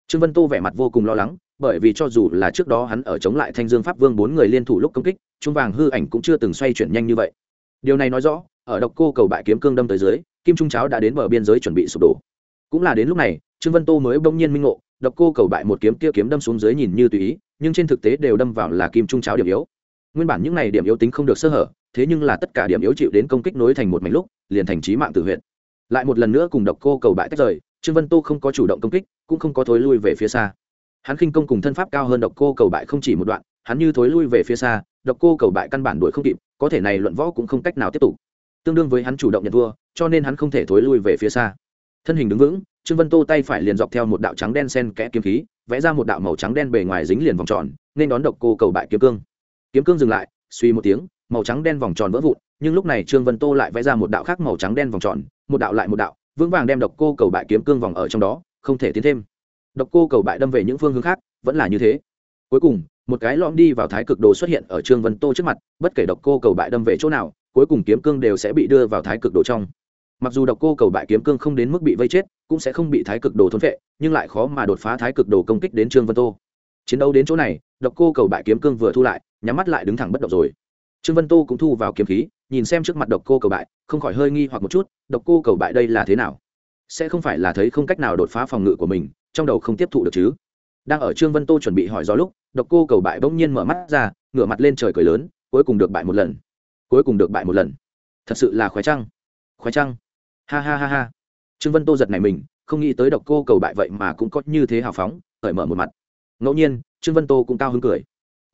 Trương vân tô vẻ mặt vô cùng lo lắng, bởi vì cho dù là trước đó hắn ở chống lại thanh dương pháp vương bốn người liên thủ lúc công kích trung vàng hư ảnh cũng chưa từng xoay chuyển nhanh như vậy. Điều này nói rõ, ở độc cô cầu bại kiếm cương đâm tới dưới, kim trung cháo đã đến bờ biên giới chuẩn bị sụp đổ. Cũng là đến lúc này, trương vân tô mới bỗng nhiên minh ngộ, độc cô cầu bại một kiếm kia kiếm đâm xuống dưới nhìn như tùy ý, nhưng trên thực tế đều đâm vào là kim trung cháo điểm yếu nguyên bản những này điểm yếu tính không được sơ hở, thế nhưng là tất cả điểm yếu chịu đến công kích nối thành một mảnh lúc, liền thành trí mạng tự huyện lại một lần nữa cùng độc cô cầu bại tách rời, trương vân tô không có chủ động công kích, cũng không có thối lui về phía xa. Hắn khinh công cùng thân pháp cao hơn độc cô cầu bại không chỉ một đoạn, hắn như thối lui về phía xa, độc cô cầu bại căn bản đuổi không kịp, có thể này luận võ cũng không cách nào tiếp tục. Tương đương với hắn chủ động nhận thua, cho nên hắn không thể thối lui về phía xa. Thân hình đứng vững, trương vân tô tay phải liền dọc theo một đạo trắng đen sen kẽ kiếm khí, vẽ ra một đạo màu trắng đen bề ngoài dính liền vòng tròn, nên đón độc cô cầu bại kiếm cương kiếm cương dừng lại, suy một tiếng, màu trắng đen vòng tròn vỡ vụn, nhưng lúc này trương vân tô lại vẽ ra một đạo khác màu trắng đen vòng tròn, một đạo lại một đạo, vững vàng đem độc cô cầu bại kiếm cương vòng ở trong đó, không thể tiến thêm. Độc cô cầu bại đâm về những phương hướng khác, vẫn là như thế. Cuối cùng, một cái lõm đi vào thái cực đồ xuất hiện ở trương vân tô trước mặt, bất kể độc cô cầu bại đâm về chỗ nào, cuối cùng kiếm cương đều sẽ bị đưa vào thái cực đồ trong. Mặc dù độc cô cầu bại kiếm cương không đến mức bị vây chết, cũng sẽ không bị thái cực đồ thốn vệ nhưng lại khó mà đột phá thái cực đồ công kích đến trương vân tô. Chiến đấu đến chỗ này, độc cô cầu bại kiếm cương vừa thu lại nhắm mắt lại đứng thẳng bất động rồi. Trương vân tô cũng thu vào kiếm khí, nhìn xem trước mặt độc cô cầu bại, không khỏi hơi nghi hoặc một chút, độc cô cầu bại đây là thế nào? Sẽ không phải là thấy không cách nào đột phá phòng ngự của mình, trong đầu không tiếp thụ được chứ? Đang ở trương vân tô chuẩn bị hỏi do lúc, độc cô cầu bại bỗng nhiên mở mắt ra, ngửa mặt lên trời cười lớn, cuối cùng được bại một lần. Cuối cùng được bại một lần. Thật sự là khoái trăng. Khoái trăng. Ha ha ha ha. Trương vân tô giật này mình, không nghĩ tới độc cô cầu bại vậy mà cũng có như thế hào phóng, cởi mở một mặt. Ngẫu nhiên, trương vân tô cũng cao hứng cười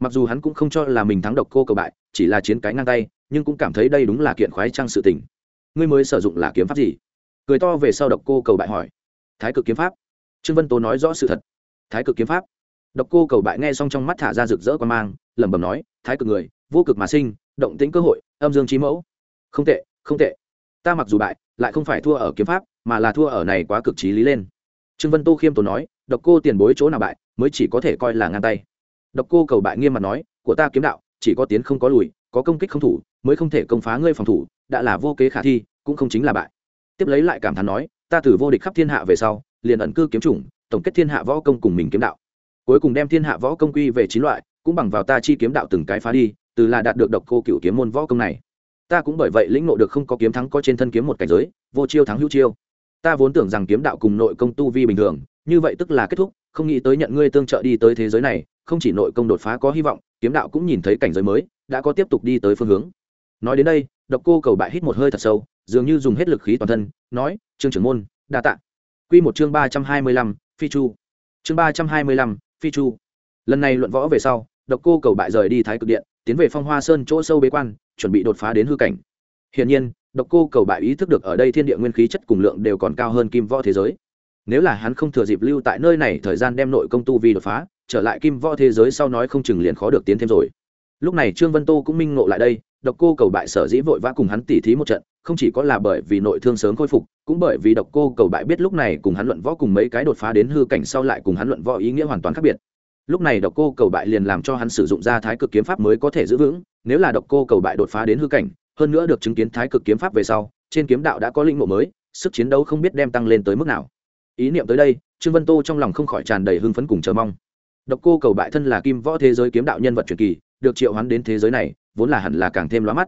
mặc dù hắn cũng không cho là mình thắng độc cô cầu bại, chỉ là chiến cái ngang tay, nhưng cũng cảm thấy đây đúng là kiện khoái trăng sự tình. Ngươi mới sử dụng là kiếm pháp gì? Cười to về sau độc cô cầu bại hỏi. Thái cực kiếm pháp. Trương vân tố nói rõ sự thật. Thái cực kiếm pháp. Độc cô cầu bại nghe xong trong mắt thả ra rực rỡ quan mang, lẩm bẩm nói, thái cực người, vô cực mà sinh, động tĩnh cơ hội, âm dương trí mẫu. Không tệ không tệ. Ta mặc dù bại, lại không phải thua ở kiếm pháp, mà là thua ở này quá cực trí lý lên. Trương vân tô khiêm tốn nói, độc cô tiền bối chỗ nào bại, mới chỉ có thể coi là ngang tay độc cô cầu bại nghiêm mặt nói, của ta kiếm đạo, chỉ có tiến không có lùi, có công kích không thủ, mới không thể công phá ngươi phòng thủ, đã là vô kế khả thi, cũng không chính là bại. Tiếp lấy lại cảm thán nói, ta từ vô địch khắp thiên hạ về sau, liền ẩn cư kiếm chủng, tổng kết thiên hạ võ công cùng mình kiếm đạo. Cuối cùng đem thiên hạ võ công quy về chín loại, cũng bằng vào ta chi kiếm đạo từng cái phá đi, từ là đạt được độc cô cựu kiếm môn võ công này. Ta cũng bởi vậy lĩnh ngộ được không có kiếm thắng có trên thân kiếm một cảnh giới, vô chiêu thắng hữu chiêu. Ta vốn tưởng rằng kiếm đạo cùng nội công tu vi bình thường, như vậy tức là kết thúc không nghĩ tới nhận ngươi tương trợ đi tới thế giới này, không chỉ nội công đột phá có hy vọng, kiếm đạo cũng nhìn thấy cảnh giới mới, đã có tiếp tục đi tới phương hướng. Nói đến đây, độc cô cầu bại hít một hơi thật sâu, dường như dùng hết lực khí toàn thân, nói, trương trưởng môn, đa tạ. Q một chương ba trăm hai mươi lăm, phi chu. Chương ba trăm hai mươi lăm, phi chu. Lần này luận võ về sau, độc cô cầu bại rời đi thái cực điện, tiến về phong hoa sơn chỗ sâu bế quan, chuẩn bị đột phá đến hư cảnh. Hiển nhiên, độc cô cầu bại ý thức được ở đây thiên địa nguyên khí chất cùng lượng đều còn cao hơn kim võ thế giới nếu là hắn không thừa dịp lưu tại nơi này thời gian đem nội công tu vi đột phá, trở lại kim võ thế giới sau nói không chừng liền khó được tiến thêm rồi. Lúc này trương vân tô cũng minh ngộ lại đây, độc cô cầu bại sở dĩ vội vã cùng hắn tỉ thí một trận, không chỉ có là bởi vì nội thương sớm khôi phục, cũng bởi vì độc cô cầu bại biết lúc này cùng hắn luận võ cùng mấy cái đột phá đến hư cảnh sau lại cùng hắn luận võ ý nghĩa hoàn toàn khác biệt. Lúc này độc cô cầu bại liền làm cho hắn sử dụng ra thái cực kiếm pháp mới có thể giữ vững, nếu là độc cô cầu bại đột phá đến hư cảnh, hơn nữa được chứng kiến thái cực kiếm pháp về sau, trên kiếm đạo đã có linh mộ mới, sức chiến đấu không biết đem tăng lên tới mức nào ý niệm tới đây, trương vân tô trong lòng không khỏi tràn đầy hưng phấn cùng chờ mong. Độc cô cầu bại thân là kim võ thế giới kiếm đạo nhân vật truyền kỳ, được triệu hoán đến thế giới này, vốn là hẳn là càng thêm lóa mắt.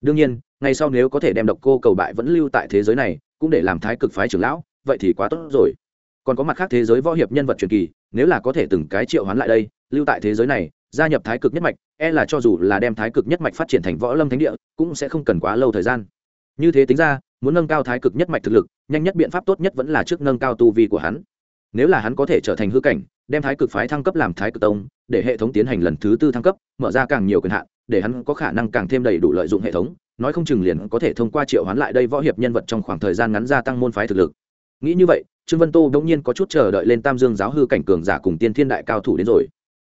Đương nhiên, ngay sau nếu có thể đem độc cô cầu bại vẫn lưu tại thế giới này, cũng để làm thái cực phái trưởng lão, vậy thì quá tốt rồi. Còn có mặt khác thế giới võ hiệp nhân vật truyền kỳ, nếu là có thể từng cái triệu hoán lại đây, lưu tại thế giới này, gia nhập thái cực nhất mạch e là cho dù là đem thái cực nhất mạch phát triển thành võ lâm thánh địa, cũng sẽ không cần quá lâu thời gian. Như thế tính ra muốn nâng cao thái cực nhất mạch thực lực, nhanh nhất biện pháp tốt nhất vẫn là trước nâng cao tu vi của hắn. Nếu là hắn có thể trở thành hư cảnh, đem thái cực phái thăng cấp làm thái cực tông, để hệ thống tiến hành lần thứ tư thăng cấp, mở ra càng nhiều quyền hạn, để hắn có khả năng càng thêm đầy đủ lợi dụng hệ thống, nói không chừng liền có thể thông qua triệu hoán lại đây võ hiệp nhân vật trong khoảng thời gian ngắn gia tăng môn phái thực lực. Nghĩ như vậy, trương vân tô đống nhiên có chút chờ đợi lên tam dương giáo hư cảnh cường giả cùng tiên thiên đại cao thủ đến rồi.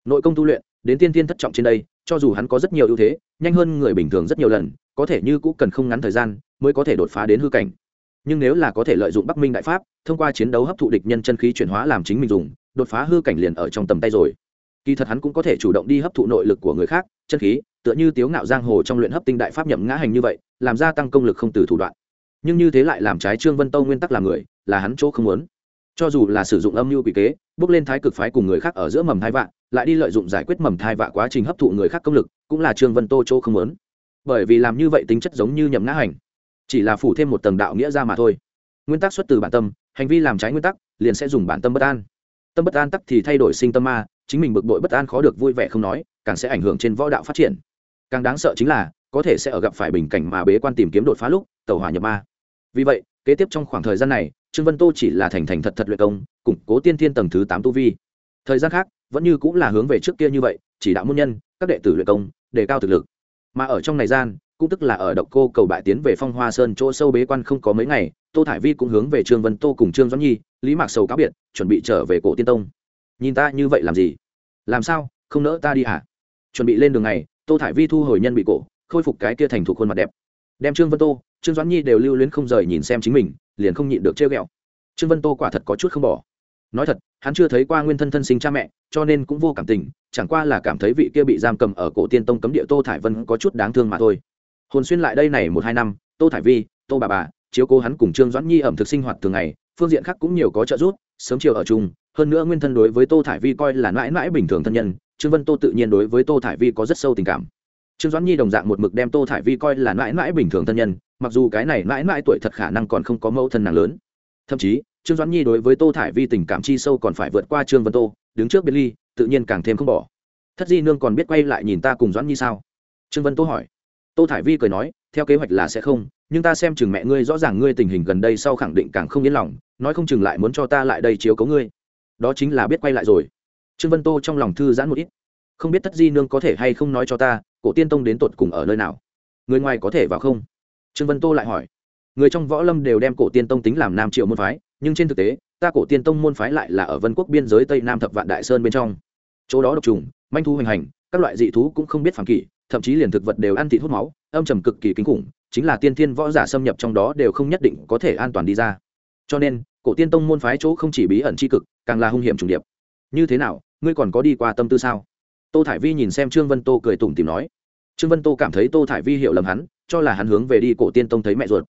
Nội công tu luyện, đến tiên thiên thất trọng trên đây, cho dù hắn có rất nhiều ưu thế, nhanh hơn người bình thường rất nhiều lần, có thể như cũng cần không ngắn thời gian mới có thể đột phá đến hư cảnh. Nhưng nếu là có thể lợi dụng bắc minh đại pháp, thông qua chiến đấu hấp thụ địch nhân chân khí chuyển hóa làm chính mình dùng, đột phá hư cảnh liền ở trong tầm tay rồi. Kỳ thật hắn cũng có thể chủ động đi hấp thụ nội lực của người khác, chân khí, tựa như tiếu ngạo giang hồ trong luyện hấp tinh đại pháp nhậm ngã hành như vậy, làm gia tăng công lực không từ thủ đoạn. Nhưng như thế lại làm trái trương vân tâu nguyên tắc làm người, là hắn chỗ không muốn. Cho dù là sử dụng âm mưu quỷ kế, bước lên thái cực phái cùng người khác ở giữa mầm thai vạ, lại đi lợi dụng giải quyết mầm thai vạ quá trình hấp thụ người khác công lực, cũng là trương vân tô chỗ không muốn. Bởi vì làm như vậy tính chất giống như nhậm ngã hành chỉ là phủ thêm một tầng đạo nghĩa ra mà thôi. Nguyên tắc xuất từ bản tâm, hành vi làm trái nguyên tắc, liền sẽ dùng bản tâm bất an. Tâm bất an tắc thì thay đổi sinh tâm ma, chính mình bực bội bất an khó được vui vẻ không nói, càng sẽ ảnh hưởng trên võ đạo phát triển. Càng đáng sợ chính là, có thể sẽ ở gặp phải bình cảnh mà bế quan tìm kiếm đột phá lúc tàu hỏa nhập ma. Vì vậy, kế tiếp trong khoảng thời gian này, trương vân tô chỉ là thành thành thật thật luyện công, củng cố tiên thiên tầng thứ tám tu vi. Thời gian khác, vẫn như cũng là hướng về trước kia như vậy, chỉ đạo môn nhân, các đệ tử luyện công, đề cao thực lực. Mà ở trong này gian cũng tức là ở độc cô cầu bại tiến về phong hoa sơn chỗ sâu bế quan không có mấy ngày, tô thải vi cũng hướng về trương vân tô cùng trương doãn nhi, lý mạc sầu cáo biệt, chuẩn bị trở về cổ tiên tông. Nhìn ta như vậy làm gì? Làm sao? Không nỡ ta đi hả? Chuẩn bị lên đường này, tô thải vi thu hồi nhân bị cổ, khôi phục cái kia thành thuộc khuôn mặt đẹp. Đem trương vân tô, trương doãn nhi đều lưu luyến không rời nhìn xem chính mình, liền không nhịn được trêu ghẹo. Trương vân tô quả thật có chút không bỏ. Nói thật, hắn chưa thấy qua nguyên thân thân sinh cha mẹ, cho nên cũng vô cảm tình, chẳng qua là cảm thấy vị kia bị giam cầm ở cổ tiên tông cấm địa tô thải vân có chút đáng thương mà thôi hồn xuyên lại đây này một hai năm, tô thải vi, tô bà bà, chiếu cố hắn cùng trương doãn nhi ẩm thực sinh hoạt thường ngày, phương diện khác cũng nhiều có trợ giúp, sớm chiều ở chung, hơn nữa nguyên thân đối với tô thải vi coi là mãi mãi bình thường thân nhân, trương vân tô tự nhiên đối với tô thải vi có rất sâu tình cảm. Trương doãn nhi đồng dạng một mực đem tô thải vi coi là mãi mãi bình thường thân nhân, mặc dù cái này mãi mãi tuổi thật khả năng còn không có mẫu thân nàng lớn. Thậm chí, trương doãn nhi đối với tô thải vi tình cảm chi sâu còn phải vượt qua trương vân tô, đứng trước biệt ly tự nhiên càng thêm không bỏ. Thất di nương còn biết quay lại nhìn ta cùng doãn nhi sao? Trương vân tô hỏi tô thải vi cười nói, theo kế hoạch là sẽ không, nhưng ta xem chừng mẹ ngươi rõ ràng ngươi tình hình gần đây sau khẳng định càng không yên lòng, nói không chừng lại muốn cho ta lại đây chiếu cấu ngươi. Đó chính là biết quay lại rồi. Trương vân tô trong lòng thư giãn một ít. Không biết tất di nương có thể hay không nói cho ta, cổ tiên tông đến tột cùng ở nơi nào? Người ngoài có thể vào không? Trương vân tô lại hỏi. Người trong võ lâm đều đem cổ tiên tông tính làm nam triệu môn phái, nhưng trên thực tế, ta cổ tiên tông môn phái lại là ở vân quốc biên giới tây nam thập vạn đại sơn bên trong. Chỗ đó độc trùng, manh thu hoành hành, các loại dị thú cũng không biết phản kỷ thậm chí liền thực vật đều ăn thịt hút máu, âm trầm cực kỳ kinh khủng, chính là tiên thiên võ giả xâm nhập trong đó đều không nhất định có thể an toàn đi ra. Cho nên, cổ tiên tông môn phái chỗ không chỉ bí ẩn tri cực, càng là hung hiểm trùng điệp. Như thế nào, ngươi còn có đi qua tâm tư sao? Tô thải vi nhìn xem trương vân tô cười tủm tìm nói. Trương vân tô cảm thấy tô thải vi hiểu lầm hắn, cho là hắn hướng về đi cổ tiên tông thấy mẹ ruột.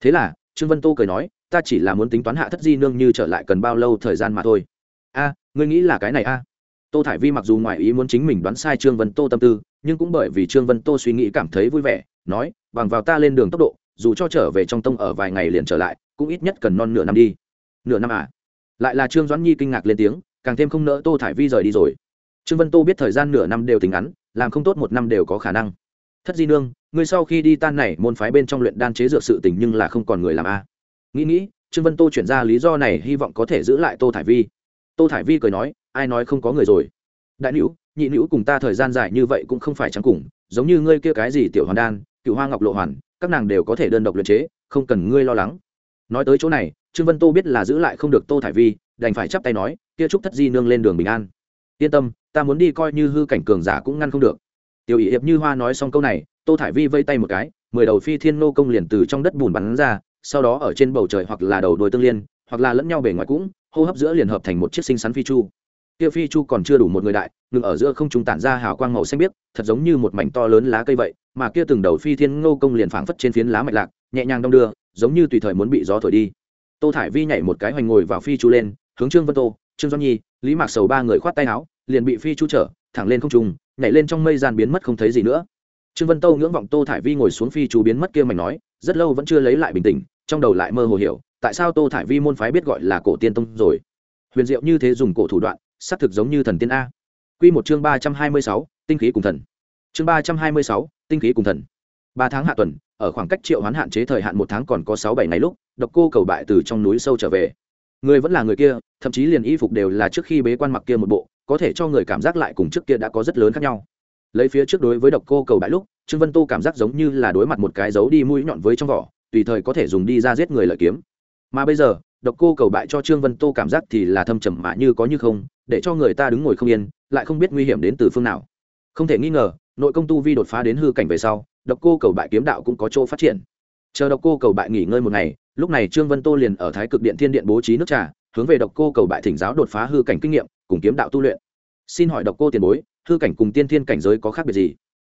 Thế là, trương vân tô cười nói, ta chỉ là muốn tính toán hạ thất di nương như trở lại cần bao lâu thời gian mà thôi. A, ngươi nghĩ là cái này a? Tô thải vi mặc dù ngoài ý muốn chính mình đoán sai trương vân tô tâm tư, nhưng cũng bởi vì trương vân tô suy nghĩ cảm thấy vui vẻ, nói, bằng vào ta lên đường tốc độ, dù cho trở về trong tông ở vài ngày liền trở lại, cũng ít nhất cần non nửa năm đi. Nửa năm à? Lại là trương doãn nhi kinh ngạc lên tiếng, càng thêm không nỡ tô thải vi rời đi rồi. Trương vân tô biết thời gian nửa năm đều tính ngắn, làm không tốt một năm đều có khả năng. Thất di nương, ngươi sau khi đi tan này môn phái bên trong luyện đan chế dược sự tình nhưng là không còn người làm a nghĩ nghĩ, trương vân tô chuyển ra lý do này, hy vọng có thể giữ lại tô thải vi. Tô thải vi cười nói ai nói không có người rồi? Đại nữ nhị nữ cùng ta thời gian dài như vậy cũng không phải trắng cùng, giống như ngươi kia cái gì tiểu hoàn đan, cựu hoa ngọc lộ hoàn, các nàng đều có thể đơn độc luyện chế, không cần ngươi lo lắng. Nói tới chỗ này, trương vân tô biết là giữ lại không được tô thải vi, đành phải chắp tay nói, kia trúc thất di nương lên đường bình an. Yên tâm, ta muốn đi coi như hư cảnh cường giả cũng ngăn không được. Tiểu ỷ hiệp như hoa nói xong câu này, tô thải vi vây tay một cái, mười đầu phi thiên nô công liền từ trong đất bùn bắn ra, sau đó ở trên bầu trời hoặc là đầu đuôi tương liên, hoặc là lẫn nhau bề ngoài cũng, hô hấp giữa liền hợp thành một chiếc sinh sắn phi chu kia phi chu còn chưa đủ một người đại, ngừng ở giữa không trung tản ra hào quang màu xanh biếc, thật giống như một mảnh to lớn lá cây vậy, mà kia từng đầu phi thiên ngô công liền phảng phất trên phiến lá mạch lạc, nhẹ nhàng đong đưa, giống như tùy thời muốn bị gió thổi đi. Tô thải vi nhảy một cái hoành ngồi vào phi chu lên, hướng trương vân tô, trương doan nhi, lý mạc sầu ba người khoát tay áo, liền bị phi chu trở thẳng lên không trung, nhảy lên trong mây gian biến mất không thấy gì nữa. Trương vân tô ngưỡng vọng tô thải vi ngồi xuống phi chu biến mất kia mảnh nói, rất lâu vẫn chưa lấy lại bình tĩnh, trong đầu lại mơ hồ hiểu, tại sao tô thải vi môn phái biết gọi là cổ tiên tông rồi? Huyền diệu như thế dùng cổ thủ đoạn xác thực giống như thần tiên a. Q một chương ba trăm hai mươi sáu, tinh khí cùng thần. Chương ba trăm hai mươi sáu, tinh khí cùng thần. Ba tháng hạ tuần, ở khoảng cách triệu hoán hạn chế thời hạn một tháng còn có sáu bảy ngày lúc, độc cô cầu bại từ trong núi sâu trở về. Người vẫn là người kia, thậm chí liền y phục đều là trước khi bế quan mặc kia một bộ, có thể cho người cảm giác lại cùng trước kia đã có rất lớn khác nhau. Lấy phía trước đối với độc cô cầu bại lúc, trương vân tô cảm giác giống như là đối mặt một cái dấu đi mũi nhọn với trong vỏ, tùy thời có thể dùng đi ra giết người lợi kiếm. Mà bây giờ, độc cô cầu bại cho trương vân tô cảm giác thì là thâm trầm mà như có như không để cho người ta đứng ngồi không yên, lại không biết nguy hiểm đến từ phương nào. Không thể nghi ngờ, nội công tu vi đột phá đến hư cảnh về sau, độc cô cầu bại kiếm đạo cũng có chỗ phát triển. Chờ độc cô cầu bại nghỉ ngơi một ngày, lúc này trương vân tô liền ở thái cực điện thiên điện bố trí nước trà, hướng về độc cô cầu bại thỉnh giáo đột phá hư cảnh kinh nghiệm, cùng kiếm đạo tu luyện. Xin hỏi độc cô tiền bối, hư cảnh cùng tiên thiên cảnh giới có khác biệt gì?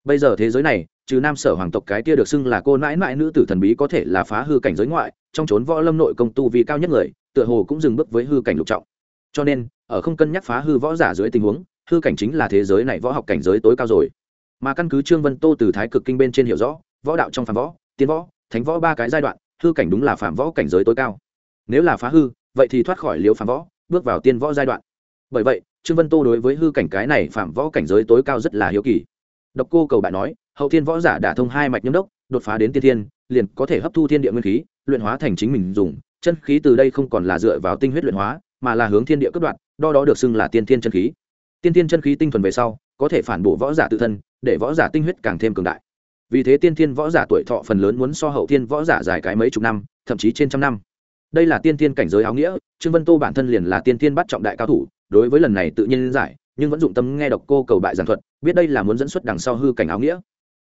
Bây giờ thế giới này, trừ nam sở hoàng tộc cái kia được xưng là cô nãi nãi nữ tử thần bí có thể là phá hư cảnh giới ngoại, trong trốn võ lâm nội công tu vì cao nhất người, tựa hồ cũng dừng bước với hư cảnh lục trọng cho nên, ở không cân nhắc phá hư võ giả dưới tình huống, hư cảnh chính là thế giới này võ học cảnh giới tối cao rồi. Mà căn cứ trương vân tô từ thái cực kinh bên trên hiểu rõ, võ đạo trong phàm võ tiến võ, thánh võ ba cái giai đoạn, hư cảnh đúng là phàm võ cảnh giới tối cao. Nếu là phá hư, vậy thì thoát khỏi liễu phàm võ, bước vào tiên võ giai đoạn. Bởi vậy, trương vân tô đối với hư cảnh cái này phạm võ cảnh giới tối cao rất là hiếu kỳ. Độc cô cầu bạn nói, hậu thiên võ giả đả thông hai mạch nhâm đốc, đột phá đến tiên thiên, liền có thể hấp thu thiên địa nguyên khí, luyện hóa thành chính mình dùng, chân khí từ đây không còn là dựa vào tinh huyết luyện hóa mà là hướng thiên địa cấp đoạn đo đó được xưng là tiên thiên chân khí. Tiên thiên chân khí tinh thuần về sau, có thể phản bổ võ giả tự thân, để võ giả tinh huyết càng thêm cường đại. Vì thế tiên thiên võ giả tuổi thọ phần lớn muốn so hậu thiên võ giả dài cái mấy chục năm, thậm chí trên trăm năm. Đây là tiên thiên cảnh giới áo nghĩa, trương vân tô bản thân liền là tiên thiên bắt trọng đại cao thủ, đối với lần này tự nhiên giải, nhưng vẫn dụng tâm nghe độc cô cầu bại giảng thuật, biết đây là muốn dẫn xuất đằng sau hư cảnh áo nghĩa.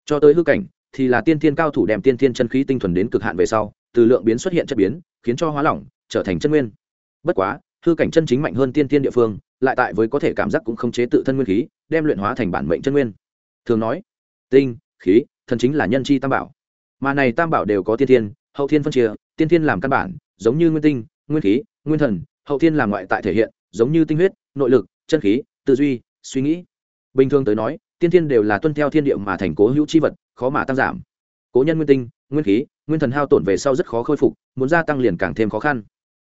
Cho tới hư cảnh, thì là tiên thiên cao thủ đem tiên thiên chân khí tinh thuần đến cực hạn về sau, từ lượng biến xuất hiện chất biến, khiến cho hóa lỏng, trở thành chân nguyên. Bất quá hư cảnh chân chính mạnh hơn tiên thiên địa phương, lại tại với có thể cảm giác cũng không chế tự thân nguyên khí, đem luyện hóa thành bản mệnh chân nguyên. Thường nói, tinh, khí, thần chính là nhân chi tam bảo. Mà này tam bảo đều có tiên thiên, hậu thiên phân chia, tiên thiên làm căn bản, giống như nguyên tinh, nguyên khí, nguyên thần, hậu thiên làm ngoại tại thể hiện, giống như tinh huyết, nội lực, chân khí, tư duy, suy nghĩ. Bình thường tới nói, tiên thiên đều là tuân theo thiên địa mà thành cố hữu chi vật, khó mà tăng giảm. Cố nhân nguyên tinh, nguyên khí, nguyên thần hao tổn về sau rất khó khôi phục, muốn gia tăng liền càng thêm khó khăn.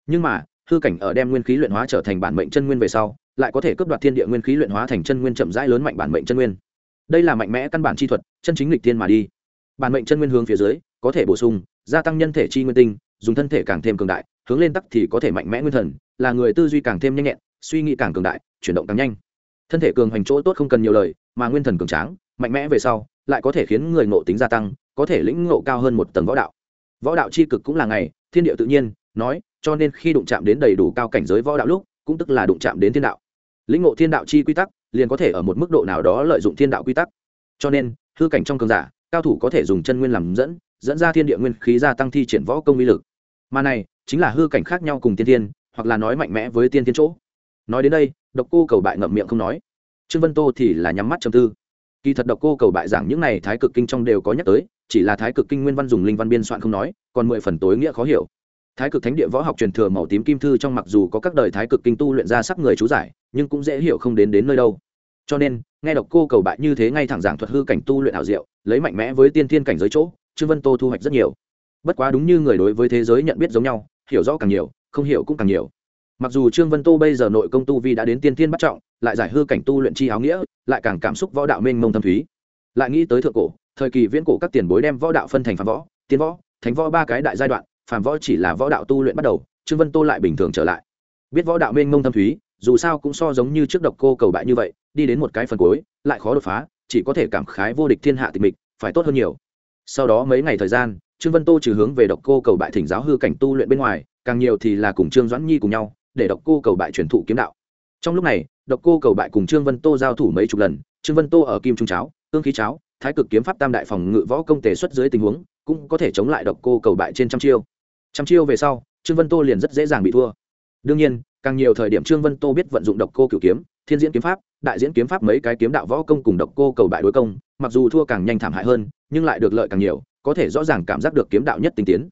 Nhưng mà hư cảnh ở đem nguyên khí luyện hóa trở thành bản mệnh chân nguyên về sau, lại có thể cướp đoạt thiên địa nguyên khí luyện hóa thành chân nguyên chậm rãi lớn mạnh bản mệnh chân nguyên. Đây là mạnh mẽ căn bản chi thuật, chân chính lịch thiên mà đi. Bản mệnh chân nguyên hướng phía dưới, có thể bổ sung, gia tăng nhân thể chi nguyên tinh, dùng thân thể càng thêm cường đại, hướng lên tắc thì có thể mạnh mẽ nguyên thần, là người tư duy càng thêm nhanh nhẹn, suy nghĩ càng cường đại, chuyển động càng nhanh. Thân thể cường hành chỗ tốt không cần nhiều lời, mà nguyên thần cường tráng, mạnh mẽ về sau, lại có thể khiến người ngộ tính gia tăng, có thể lĩnh ngộ cao hơn một tầng võ đạo. Võ đạo c h i cực cũng là ngày, thiên địa tự nhiên nói, cho nên khi đụng chạm đến đầy đủ cao cảnh giới võ đạo lúc, cũng tức là đụng chạm đến thiên đạo. Lĩnh ngộ thiên đạo chi quy tắc, liền có thể ở một mức độ nào đó lợi dụng thiên đạo quy tắc. Cho nên, hư cảnh trong cường giả, cao thủ có thể dùng chân nguyên làm dẫn dẫn ra thiên địa nguyên khí gia tăng thi triển võ công uy lực. Mà này, chính là hư cảnh khác nhau cùng tiên thiên, hoặc là nói mạnh mẽ với tiên thiên chỗ. Nói đến đây, độc cô cầu bại ngậm miệng không nói. Trương vân tô thì là nhắm mắt trầm tư. Kỳ thật độc cô cầu bại giảng những này thái cực kinh trong đều có nhắc tới, chỉ là thái cực kinh nguyên văn dùng linh văn biên soạn không nói, còn mười phần tối nghĩa khó hiểu thái cực thánh địa võ học truyền thừa màu tím kim thư trong mặc dù có các đời thái cực kinh tu luyện ra sắc người chú giải, nhưng cũng dễ hiểu không đến đến nơi đâu. Cho nên, nghe độc cô cầu bại như thế ngay thẳng giảng thuật hư cảnh tu luyện ảo diệu, lấy mạnh mẽ với tiên thiên cảnh giới chỗ, trương vân tô thu hoạch rất nhiều. Bất quá đúng như người đối với thế giới nhận biết giống nhau, hiểu rõ càng nhiều, không hiểu cũng càng nhiều. Mặc dù trương vân tô bây giờ nội công tu vi đã đến tiên tiên bắt trọng, lại giải hư cảnh tu luyện chi áo nghĩa, lại càng cảm xúc võ đạo mênh mông thâm thúy. Lại nghĩ tới thượng cổ, thời kỳ viễn cổ các tiền bối đem võ đạo phân thành phàm võ, tiên võ, thánh võ ba cái đại giai đoạn phàm võ chỉ là võ đạo tu luyện bắt đầu, trương vân tô lại bình thường trở lại. Biết võ đạo mênh mông thâm thúy, dù sao cũng so giống như trước độc cô cầu bại như vậy, đi đến một cái phần cuối, lại khó đột phá, chỉ có thể cảm khái vô địch thiên hạ tịch mịch, phải tốt hơn nhiều. Sau đó mấy ngày thời gian, trương vân tô trừ hướng về độc cô cầu bại thỉnh giáo hư cảnh tu luyện bên ngoài, càng nhiều thì là cùng trương doãn nhi cùng nhau, để độc cô cầu bại truyền thụ kiếm đạo. Trong lúc này, độc cô cầu bại cùng trương vân tô giao thủ mấy chục lần, trương vân tô ở kim trung cháo, tương khí cháo thái cực kiếm pháp tam đại phòng ngự võ công tề xuất dưới tình huống, cũng có thể chống lại độc cô cầu bại trên trăm chiêu. Trăm chiêu về sau, trương vân tô liền rất dễ dàng bị thua. Đương nhiên, càng nhiều thời điểm trương vân tô biết vận dụng độc cô cửu kiếm, thiên diễn kiếm pháp, đại diễn kiếm pháp mấy cái kiếm đạo võ công cùng độc cô cầu bại đối công, mặc dù thua càng nhanh thảm hại hơn, nhưng lại được lợi càng nhiều, có thể rõ ràng cảm giác được kiếm đạo nhất tinh tiến.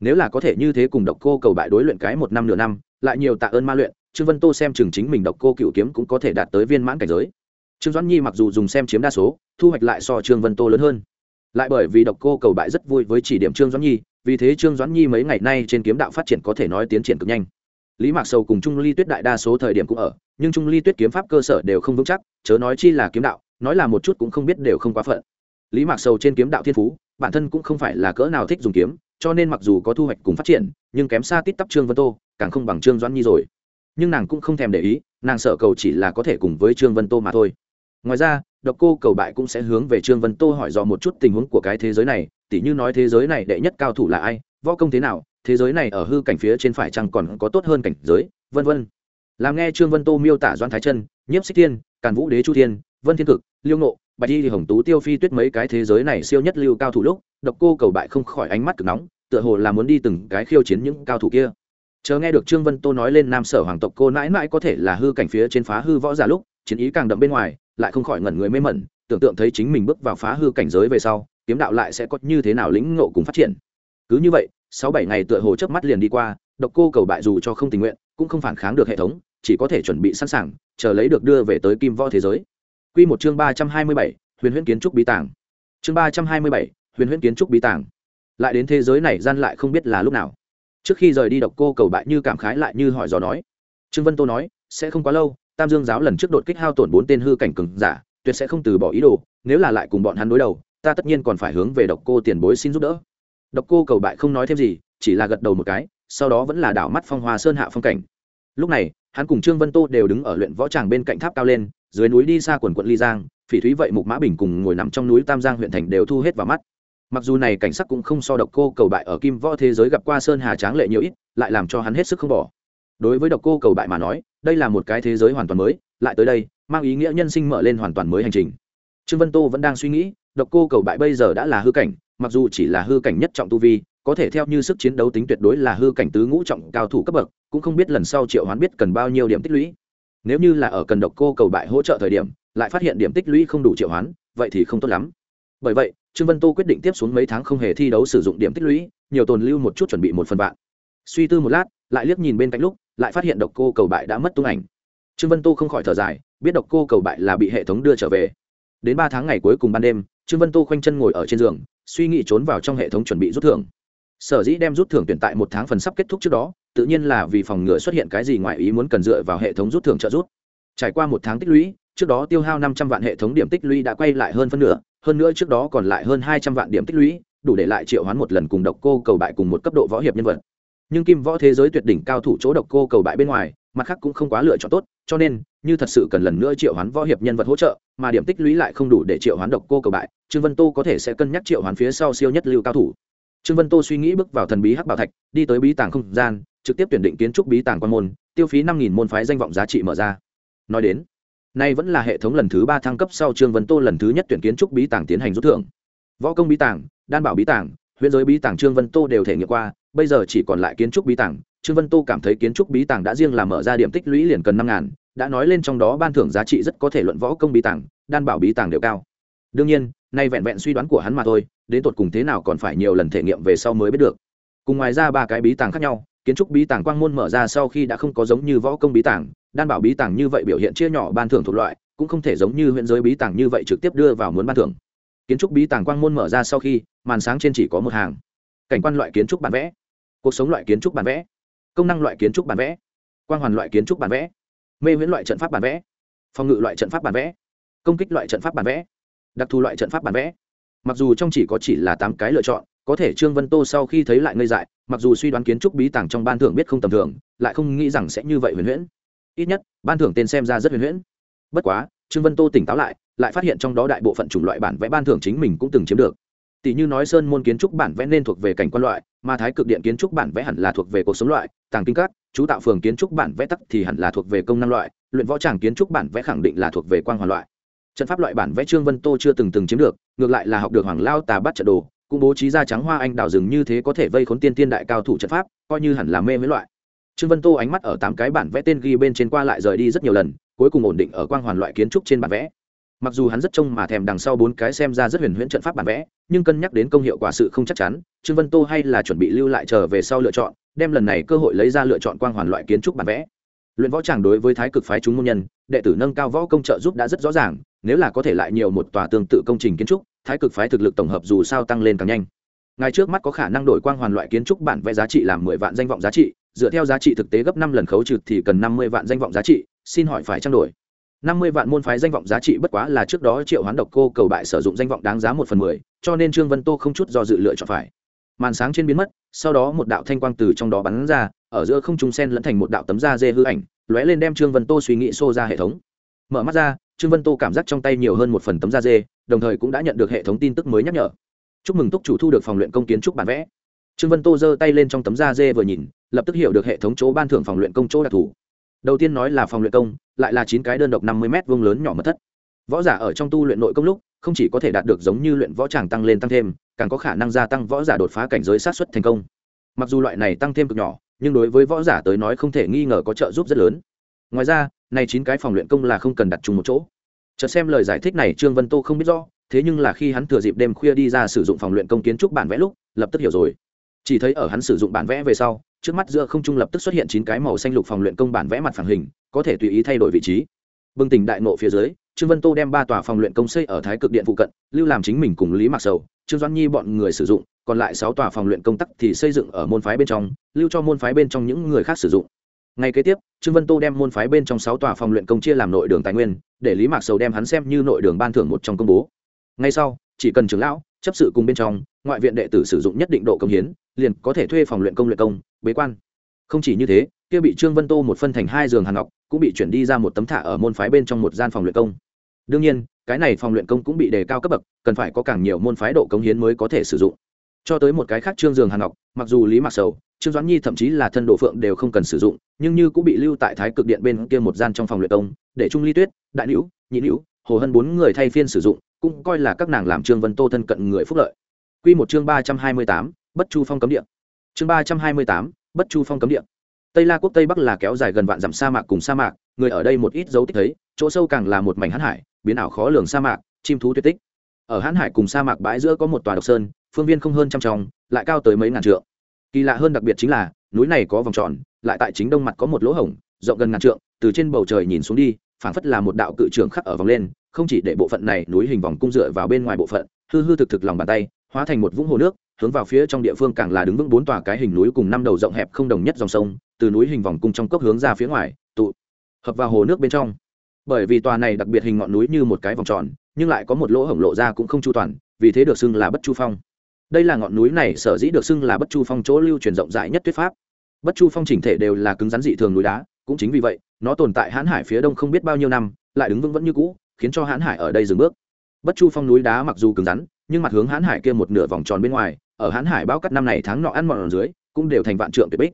Nếu là có thể như thế cùng độc cô cầu bại đối luyện cái một năm nửa năm, lại nhiều tạ ơn ma luyện, trương vân tô xem chừng chính mình độc cô cựu kiếm cũng có thể đạt tới viên mãn cảnh giới trương doãn nhi mặc dù dùng xem chiếm đa số, thu hoạch lại so trương vân tô lớn hơn. Lại bởi vì độc cô cầu bại rất vui với chỉ điểm trương doãn nhi, vì thế trương doãn nhi mấy ngày nay trên kiếm đạo phát triển có thể nói tiến triển cực nhanh. Lý mạc sầu cùng trung ly tuyết đại đa số thời điểm cũng ở, nhưng trung ly tuyết kiếm pháp cơ sở đều không vững chắc, chớ nói chi là kiếm đạo, nói là một chút cũng không biết đều không quá phận. Lý mạc sầu trên kiếm đạo thiên phú, bản thân cũng không phải là cỡ nào thích dùng kiếm, cho nên mặc dù có thu hoạch cùng phát triển, nhưng kém xa tít tắp trương vân tô, càng không bằng trương doãn nhi rồi. Nhưng nàng cũng không thèm để ý, nàng sợ cầu chỉ là có thể cùng với trương vân tô mà thôi ngoài ra, độc cô cầu bại cũng sẽ hướng về trương vân tô hỏi dò một chút tình huống của cái thế giới này, tỉ như nói thế giới này đệ nhất cao thủ là ai, võ công thế nào, thế giới này ở hư cảnh phía trên phải chăng còn có tốt hơn cảnh giới, vân vân. Làm nghe trương vân tô miêu tả doan thái chân nhiếp xích thiên, càn vũ đế chu thiên, vân thiên cực, liêu nộ bạch y hồng tú tiêu phi tuyết mấy cái thế giới này siêu nhất lưu cao thủ lúc, độc cô cầu bại không khỏi ánh mắt cực nóng, tựa hồ là muốn đi từng cái khiêu chiến những cao thủ kia. Chờ nghe được trương vân tô nói lên nam sở hoàng tộc cô mãi mãi có thể là hư cảnh phía trên phá hư võ giả lúc, chiến ý càng đậm bên ngoài lại không khỏi ngẩn người mê mẩn, tưởng tượng thấy chính mình bước vào phá hư cảnh giới về sau, kiếm đạo lại sẽ có như thế nào lĩnh ngộ cùng phát triển. Cứ như vậy, sáu bảy ngày tựa hồ chớp mắt liền đi qua, độc cô cầu bại dù cho không tình nguyện, cũng không phản kháng được hệ thống, chỉ có thể chuẩn bị sẵn sàng, chờ lấy được đưa về tới kim võ thế giới. Quy một chương ba trăm hai mươi bảy, huyền huyễn kiến trúc bí tàng. Chương ba trăm hai mươi bảy, huyền huyễn kiến trúc bí tàng. Lại đến thế giới này gian lại không biết là lúc nào. Trước khi rời đi độc cô cầu bại như cảm khái lại như hỏi dò nói. Trương vân tô nói, sẽ không quá lâu tam dương giáo lần trước đột kích hao tổn bốn tên hư cảnh cường giả, tuyệt sẽ không từ bỏ ý đồ, nếu là lại cùng bọn hắn đối đầu, ta tất nhiên còn phải hướng về độc cô tiền bối xin giúp đỡ. Độc cô cầu bại không nói thêm gì, chỉ là gật đầu một cái, sau đó vẫn là đảo mắt phong hoa sơn hạ phong cảnh. Lúc này, hắn cùng trương vân tô đều đứng ở luyện võ tràng bên cạnh tháp cao lên, dưới núi đi xa quần quận ly giang, phỉ thúy vậy mục mã bình cùng ngồi nằm trong núi tam giang huyện thành đều thu hết vào mắt. Mặc dù này cảnh sắc cũng không so độc cô cầu bại ở kim võ thế giới gặp qua sơn hà tráng lệ nhiều ít, lại làm cho hắn hết sức không bỏ đối với độc cô cầu bại mà nói, đây là một cái thế giới hoàn toàn mới, lại tới đây, mang ý nghĩa nhân sinh mở lên hoàn toàn mới hành trình. Trương vân tô vẫn đang suy nghĩ, độc cô cầu bại bây giờ đã là hư cảnh, mặc dù chỉ là hư cảnh nhất trọng tu vi, có thể theo như sức chiến đấu tính tuyệt đối là hư cảnh tứ ngũ trọng cao thủ cấp bậc, cũng không biết lần sau triệu hoán biết cần bao nhiêu điểm tích lũy. Nếu như là ở cần độc cô cầu bại hỗ trợ thời điểm, lại phát hiện điểm tích lũy không đủ triệu hoán, vậy thì không tốt lắm. Bởi vậy, trương vân tô quyết định tiếp xuống mấy tháng không hề thi đấu sử dụng điểm tích lũy, nhiều tồn lưu một chút chuẩn bị một phần bạn suy tư một lát lại liếc nhìn bên cạnh lúc, lại phát hiện độc cô cầu bại đã mất tung ảnh. Trương vân tô không khỏi thở dài, biết độc cô cầu bại là bị hệ thống đưa trở về. Đến ba tháng ngày cuối cùng ban đêm, trương vân tô khoanh chân ngồi ở trên giường, suy nghĩ trốn vào trong hệ thống chuẩn bị rút thưởng. Sở dĩ đem rút thưởng tuyển tại một tháng phần sắp kết thúc trước đó, tự nhiên là vì phòng ngừa xuất hiện cái gì ngoài ý muốn cần dựa vào hệ thống rút thưởng trợ rút trải qua một tháng tích lũy, trước đó tiêu hao năm trăm vạn hệ thống điểm tích lũy đã quay lại hơn phân nửa, hơn nữa trước đó còn lại hơn hai trăm vạn điểm tích lũy, đủ để lại triệu hoán một lần cùng độc cô cầu bại cùng một cấp độ võ hiệp nhân vật nhưng kim võ thế giới tuyệt đỉnh cao thủ chỗ độc cô cầu bại bên ngoài, mặt khác cũng không quá lựa chọn tốt, cho nên, như thật sự cần lần nữa triệu hoán võ hiệp nhân vật hỗ trợ, mà điểm tích lũy lại không đủ để triệu hoán độc cô cầu bại, trương vân tô có thể sẽ cân nhắc triệu hoán phía sau siêu nhất lưu cao thủ. Trương vân tô suy nghĩ bước vào thần bí hắc bảo thạch, đi tới bí tàng không gian, trực tiếp tuyển định kiến trúc bí tàng quan môn, tiêu phí năm nghìn môn phái danh vọng giá trị mở ra. Nói đến, nay vẫn là hệ thống lần thứ ba thăng cấp sau trương vân tô lần thứ nhất tuyển kiến trúc bí tàng tiến hành rút thưởng. Võ công bí tàng, đan bảo bí tàng huyện giới bí tàng trương vân tô đều thể nghiệm qua bây giờ chỉ còn lại kiến trúc bí tàng, trương vân tô cảm thấy kiến trúc bí tàng đã riêng làm mở ra điểm tích lũy liền cần năm ngàn, đã nói lên trong đó ban thưởng giá trị rất có thể luận võ công bí tàng, đan bảo bí tàng đều cao. Đương nhiên, nay vẹn vẹn suy đoán của hắn mà thôi, đến tột cùng thế nào còn phải nhiều lần thể nghiệm về sau mới biết được. Cùng ngoài ra ba cái bí tàng khác nhau, kiến trúc bí tàng quang môn mở ra sau khi đã không có giống như võ công bí tàng, đan bảo bí tàng như vậy biểu hiện chia nhỏ ban thưởng thuộc loại, cũng không thể giống như huyện giới bí tàng như vậy trực tiếp đưa vào muốn ban thưởng. Kiến trúc bí tàng quang môn mở ra sau khi, màn sáng trên chỉ có một hàng. Cảnh quan loại kiến trúc bản vẽ cuộc sống loại kiến trúc bản vẽ. Công năng loại kiến trúc bản vẽ. Quang hoàn loại kiến trúc bản vẽ. Mê viễn loại trận pháp bản vẽ. Phòng ngự loại trận pháp bản vẽ. Công kích loại trận pháp bản vẽ. Đặc thù loại trận pháp bản vẽ. Mặc dù trong chỉ có chỉ là tám cái lựa chọn, có thể trương vân tô sau khi thấy lại ngây dại, mặc dù suy đoán kiến trúc bí tàng trong ban thưởng biết không tầm thường, lại không nghĩ rằng sẽ như vậy huyền huyễn. Ít nhất, ban thưởng tên xem ra rất huyền huyễn. Bất quá, trương vân tô tỉnh táo lại lại phát hiện trong đó đại bộ phận chủng loại bản vẽ ban thưởng chính mình cũng từng chiếm được tỷ như nói sơn môn kiến trúc bản vẽ nên thuộc về cảnh quan loại, mà thái cực điện kiến trúc bản vẽ hẳn là thuộc về cuộc sống loại, tàng kinh các, chú tạo phường kiến trúc bản vẽ tắc thì hẳn là thuộc về công năng loại, luyện võ tràng kiến trúc bản vẽ khẳng định là thuộc về quang hoàn loại. Trận pháp loại bản vẽ trương vân tô chưa từng từng chiếm được, ngược lại là học được hoàng lao tà bắt trận đồ, cũng bố trí ra trắng hoa anh đào rừng như thế có thể vây khốn tiên tiên đại cao thủ trận pháp, coi như hẳn là mê với loại. Trương vân tô ánh mắt ở tám cái bản vẽ tên ghi bên trên qua lại rời đi rất nhiều lần, cuối cùng ổn định ở quang hoàn loại kiến trúc trên bản vẽ mặc dù hắn rất trông mà thèm đằng sau bốn cái xem ra rất huyền huyễn trận pháp bản vẽ, nhưng cân nhắc đến công hiệu quả sự không chắc chắn, trương vân tô hay là chuẩn bị lưu lại chờ về sau lựa chọn, đem lần này cơ hội lấy ra lựa chọn quang hoàn loại kiến trúc bản vẽ. Luyện võ tràng đối với thái cực phái chúng môn nhân, đệ tử nâng cao võ công trợ giúp đã rất rõ ràng, nếu là có thể lại nhiều một tòa tương tự công trình kiến trúc, thái cực phái thực lực tổng hợp dù sao tăng lên càng nhanh. Ngay trước mắt có khả năng đổi quang hoàn loại kiến trúc bản vẽ giá trị làm mười vạn danh vọng giá trị, dựa theo giá trị thực tế gấp năm lần khấu trừ thì cần năm mươi vạn danh vọng giá trị, xin hỏi phải trang đổi? Năm mươi vạn môn phái danh vọng giá trị bất quá là trước đó triệu hoán độc cô cầu bại sử dụng danh vọng đáng giá một phần mười, cho nên trương vân tô không chút do dự lựa chọn phải. Màn sáng trên biến mất, sau đó một đạo thanh quang từ trong đó bắn ra, ở giữa không trung sen lẫn thành một đạo tấm da dê hư ảnh, lóe lên đem trương vân tô suy nghĩ xô ra hệ thống. Mở mắt ra, trương vân tô cảm giác trong tay nhiều hơn một phần tấm da dê, đồng thời cũng đã nhận được hệ thống tin tức mới nhắc nhở. Chúc mừng túc chủ thu được phòng luyện công kiến trúc bản vẽ. Trương vân tô giơ tay lên trong tấm da dê vừa nhìn, lập tức hiểu được hệ thống chỗ ban thưởng phòng luyện công chỗ đặc thù đầu tiên nói là phòng luyện công, lại là chín cái đơn độc năm mươi m vông lớn nhỏ mật thất. Võ giả ở trong tu luyện nội công lúc, không chỉ có thể đạt được giống như luyện võ tràng tăng lên tăng thêm, càng có khả năng gia tăng võ giả đột phá cảnh giới sát xuất thành công. Mặc dù loại này tăng thêm cực nhỏ, nhưng đối với võ giả tới nói không thể nghi ngờ có trợ giúp rất lớn. Ngoài ra, này chín cái phòng luyện công là không cần đặt chung một chỗ. Chợt xem lời giải thích này, trương vân tô không biết rõ, thế nhưng là khi hắn thừa dịp đêm khuya đi ra sử dụng phòng luyện công kiến trúc bản vẽ lúc, lập tức hiểu rồi. Chỉ thấy ở hắn sử dụng bản vẽ về sau trước mắt giữa không trung lập tức xuất hiện chín cái màu xanh lục phòng luyện công bản vẽ mặt phẳng hình, có thể tùy ý thay đổi vị trí. Bừng tỉnh đại nộ phía dưới, trương vân tô đem ba tòa phòng luyện công xây ở thái cực điện phụ cận, lưu làm chính mình cùng lý mạc sầu, trương doãn nhi bọn người sử dụng, còn lại sáu tòa phòng luyện công tắc thì xây dựng ở môn phái bên trong, lưu cho môn phái bên trong những người khác sử dụng. Ngay kế tiếp, trương vân tô đem môn phái bên trong sáu tòa phòng luyện công chia làm nội đường tài nguyên, để lý mạc sầu đem hắn xem như nội đường ban thưởng một trong công bố. Ngay sau, chỉ cần trưởng lão, chấp sự cùng bên trong, ngoại viện đệ tử sử dụng nhất định độ công hiến liền có thể thuê phòng luyện công luyện công, bế quan. Không chỉ như thế, kia bị trương vân tô một phân thành hai giường hàng ngọc, cũng bị chuyển đi ra một tấm thả ở môn phái bên trong một gian phòng luyện công. Đương nhiên, cái này phòng luyện công cũng bị đề cao cấp bậc, cần phải có càng nhiều môn phái độ công hiến mới có thể sử dụng. Cho tới một cái khác trương giường hàng ngọc, mặc dù lý mặc sầu, trương doãn nhi thậm chí là thân độ phượng đều không cần sử dụng, nhưng như cũng bị lưu tại thái cực điện bên kia một gian trong phòng luyện công, để trung ly tuyết, đại nữ nhị nữ hồ hân bốn người thay phiên sử dụng, cũng coi là các nàng làm trương vân tô thân cận người phúc lợi. Quy một chương ba trăm hai mươi tám bất chu phong cấm địa. Chương ba trăm hai mươi tám, bất chu phong cấm địa. Tây la quốc tây bắc là kéo dài gần vạn dặm sa mạc cùng sa mạc, người ở đây một ít dấu tích thấy, chỗ sâu càng là một mảnh hãn hải, biến ảo khó lường sa mạc, chim thú tuyệt tích. Ở hãn hải cùng sa mạc bãi giữa có một tòa độc sơn, phương viên không hơn trăm tròng, lại cao tới mấy ngàn trượng. Kỳ lạ hơn đặc biệt chính là, núi này có vòng tròn, lại tại chính đông mặt có một lỗ hổng, rộng gần ngàn trượng, từ trên bầu trời nhìn xuống đi, phảng phất là một đạo cự trường khắc ở vòng lên, không chỉ để bộ phận này núi hình vòng cung dựa vào bên ngoài bộ phận, hư hư thực thực lòng bàn tay, hóa thành một vũng hồ nước hướng vào phía trong địa phương càng là đứng vững bốn tòa cái hình núi cùng năm đầu rộng hẹp không đồng nhất dòng sông, từ núi hình vòng cung trong cốc hướng ra phía ngoài, tụ, hợp vào hồ nước bên trong. Bởi vì tòa này đặc biệt hình ngọn núi như một cái vòng tròn, nhưng lại có một lỗ hổng lộ ra cũng không chu toàn, vì thế được xưng là bất chu phong. Đây là ngọn núi này sở dĩ được xưng là bất chu phong chỗ lưu truyền rộng rãi nhất thuyết pháp. Bất chu phong chỉnh thể đều là cứng rắn dị thường núi đá, cũng chính vì vậy, nó tồn tại hãn hải phía đông không biết bao nhiêu năm, lại đứng vững vẫn như cũ, khiến cho hãn hải ở đây dừng bước. Bất chu phong núi đá mặc dù cứng rắn nhưng mặt hướng hãn hải kia một nửa vòng tròn bên ngoài, ở hãn hải bao cắt năm này tháng nọ ăn mòn ở dưới, cũng đều thành vạn trượng tuyệt bích.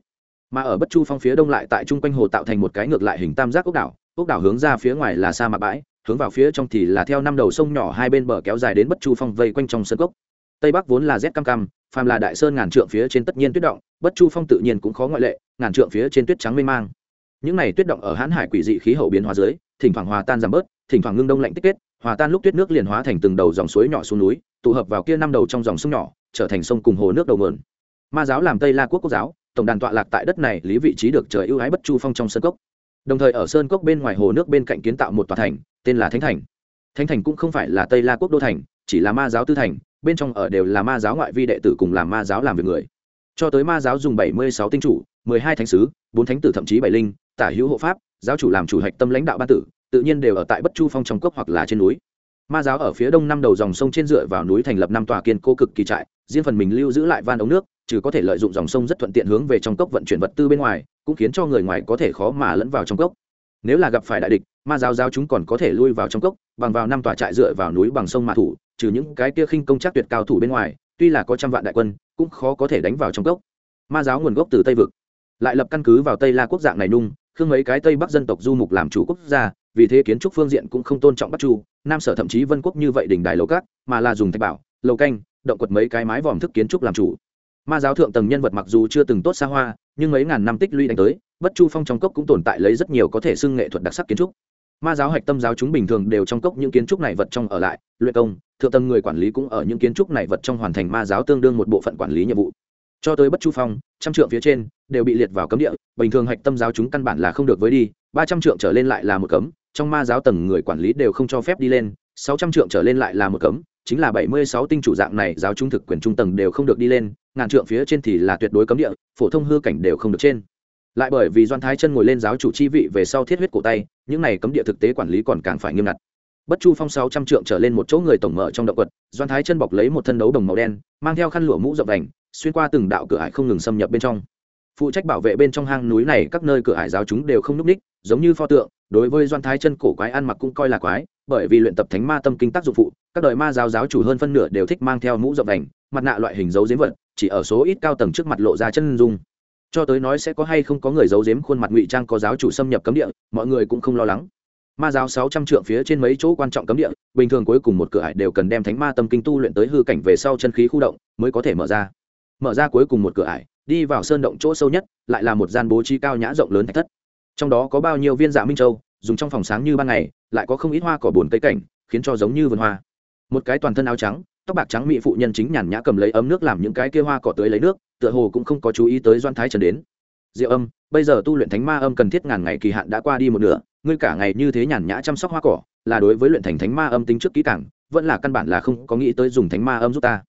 Mà ở bất chu phong phía đông lại tại trung quanh hồ tạo thành một cái ngược lại hình tam giác ốc đảo ốc đảo hướng ra phía ngoài là sa mạc bãi, hướng vào phía trong thì là theo năm đầu sông nhỏ hai bên bờ kéo dài đến bất chu phong vây quanh trong sân cốc. Tây bắc vốn là rét cam cam, phàm là đại sơn ngàn trượng phía trên tất nhiên tuyết động, bất chu phong tự nhiên cũng khó ngoại lệ, ngàn trượng phía trên tuyết trắng mênh mang. Những này tuyết động ở hãn hải quỷ dị khí hậu biến hóa dưới, thỉnh thoảng hòa tan giảm bớt, thỉnh thoảng ngưng đông lạnh tích kết hòa tan lúc tuyết nước liền hóa thành từng đầu dòng suối nhỏ xuống núi, tụ hợp vào kia năm đầu trong dòng sông nhỏ, trở thành sông cùng hồ nước đầu nguồn. Ma giáo làm tây la quốc quốc giáo, tổng đàn tọa lạc tại đất này lý vị trí được trời ưu ái bất chu phong trong sơn cốc. Đồng thời ở sơn cốc bên ngoài hồ nước bên cạnh kiến tạo một tòa thành, tên là thánh thành. Thánh thành cũng không phải là tây la quốc đô thành, chỉ là ma giáo tư thành, bên trong ở đều là ma giáo ngoại vi đệ tử cùng làm ma giáo làm việc người. Cho tới ma giáo dùng bảy mươi sáu tinh chủ, mười hai thánh sứ, bốn thánh tử thậm chí bảy linh, tả hữu hộ pháp, giáo chủ làm chủ hạch tâm lãnh đạo ban tử tự nhiên đều ở tại bất chu phong trong cốc hoặc là trên núi. Ma giáo ở phía đông năm đầu dòng sông trên dựa vào núi thành lập năm tòa kiên cố cực kỳ trại, riêng phần mình lưu giữ lại van ống nước, trừ có thể lợi dụng dòng sông rất thuận tiện hướng về trong cốc vận chuyển vật tư bên ngoài, cũng khiến cho người ngoài có thể khó mà lẫn vào trong cốc. Nếu là gặp phải đại địch, ma giáo giáo chúng còn có thể lui vào trong cốc, bằng vào năm tòa trại dựa vào núi bằng sông mà thủ, trừ những cái kia khinh công chắc tuyệt cao thủ bên ngoài, tuy là có trăm vạn đại quân, cũng khó có thể đánh vào trong cốc. Ma giáo nguồn gốc từ tây vực, lại lập căn cứ vào tây la quốc dạng này nung, khương mấy cái tây bắc dân tộc du mục làm chủ quốc gia vì thế kiến trúc phương diện cũng không tôn trọng bắc chu, nam sở thậm chí vân quốc như vậy đỉnh đài lầu cát mà là dùng thạch bảo, lầu canh, động quật mấy cái mái vòm thức kiến trúc làm chủ. Ma giáo thượng tầng nhân vật mặc dù chưa từng tốt xa hoa, nhưng mấy ngàn năm tích lũy đánh tới, bất chu phong trong cốc cũng tồn tại lấy rất nhiều có thể xưng nghệ thuật đặc sắc kiến trúc. Ma giáo hạch tâm giáo chúng bình thường đều trong cốc những kiến trúc này vật trong ở lại, luyện công, thượng tầng người quản lý cũng ở những kiến trúc này vật trong hoàn thành ma giáo tương đương một bộ phận quản lý nhiệm vụ. Cho tới bất chu phong, trăm trượng phía trên, đều bị liệt vào cấm địa, bình thường hạch tâm giáo chúng căn bản là không được với đi, ba trăm trượng trở lên lại là một cấm trong ma giáo tầng người quản lý đều không cho phép đi lên, sáu trăm trượng trở lên lại là một cấm, chính là bảy mươi sáu tinh chủ dạng này giáo trung thực quyền trung tầng đều không được đi lên, ngàn trượng phía trên thì là tuyệt đối cấm địa, phổ thông hư cảnh đều không được trên. Lại bởi vì doan thái chân ngồi lên giáo chủ chi vị về sau thiết huyết cổ tay, những này cấm địa thực tế quản lý còn càng phải nghiêm ngặt. Bất chu phong sáu trăm trượng trở lên một chỗ người tổng mở trong động quật, doan thái chân bọc lấy một thân đấu đồng màu đen, mang theo khăn lụa mũ rộng đành xuyên qua từng đạo cửa ải không ngừng xâm nhập bên trong. Phụ trách bảo vệ bên trong hang núi này, các nơi cửa ải giáo chúng đều không núp ních giống như pho tượng, đối với doan thái chân cổ quái ăn mặc cũng coi là quái, bởi vì luyện tập thánh ma tâm kinh tác dụng phụ, các đời ma giáo giáo chủ hơn phân nửa đều thích mang theo mũ rộng đành, mặt nạ loại hình dấu diếm vật, chỉ ở số ít cao tầng trước mặt lộ ra chân dung. Cho tới nói sẽ có hay không có người giấu giếm khuôn mặt ngụy trang có giáo chủ xâm nhập cấm địa, mọi người cũng không lo lắng. Ma giáo sáu trăm trượng phía trên mấy chỗ quan trọng cấm địa, bình thường cuối cùng một cửa ải đều cần đem thánh ma tâm kinh tu luyện tới hư cảnh về sau chân khí khu động mới có thể mở ra. Mở ra cuối cùng một cửa ải, đi vào sơn động chỗ sâu nhất, lại là một gian bố trí cao nhã rộng lớn thạch thất trong đó có bao nhiêu viên dạ minh châu, dùng trong phòng sáng như ban ngày, lại có không ít hoa cỏ bồn cây cảnh, khiến cho giống như vườn hoa. Một cái toàn thân áo trắng, tóc bạc trắng mỹ phụ nhân chính nhàn nhã cầm lấy ấm nước làm những cái kia hoa cỏ tưới lấy nước, tựa hồ cũng không có chú ý tới doan thái trần đến. Diệu âm, bây giờ tu luyện thánh ma âm cần thiết ngàn ngày kỳ hạn đã qua đi một nửa, ngươi cả ngày như thế nhàn nhã chăm sóc hoa cỏ, là đối với luyện thành thánh ma âm tính trước kỹ càng, vẫn là căn bản là không có nghĩ tới dùng thánh ma âm giúp ta.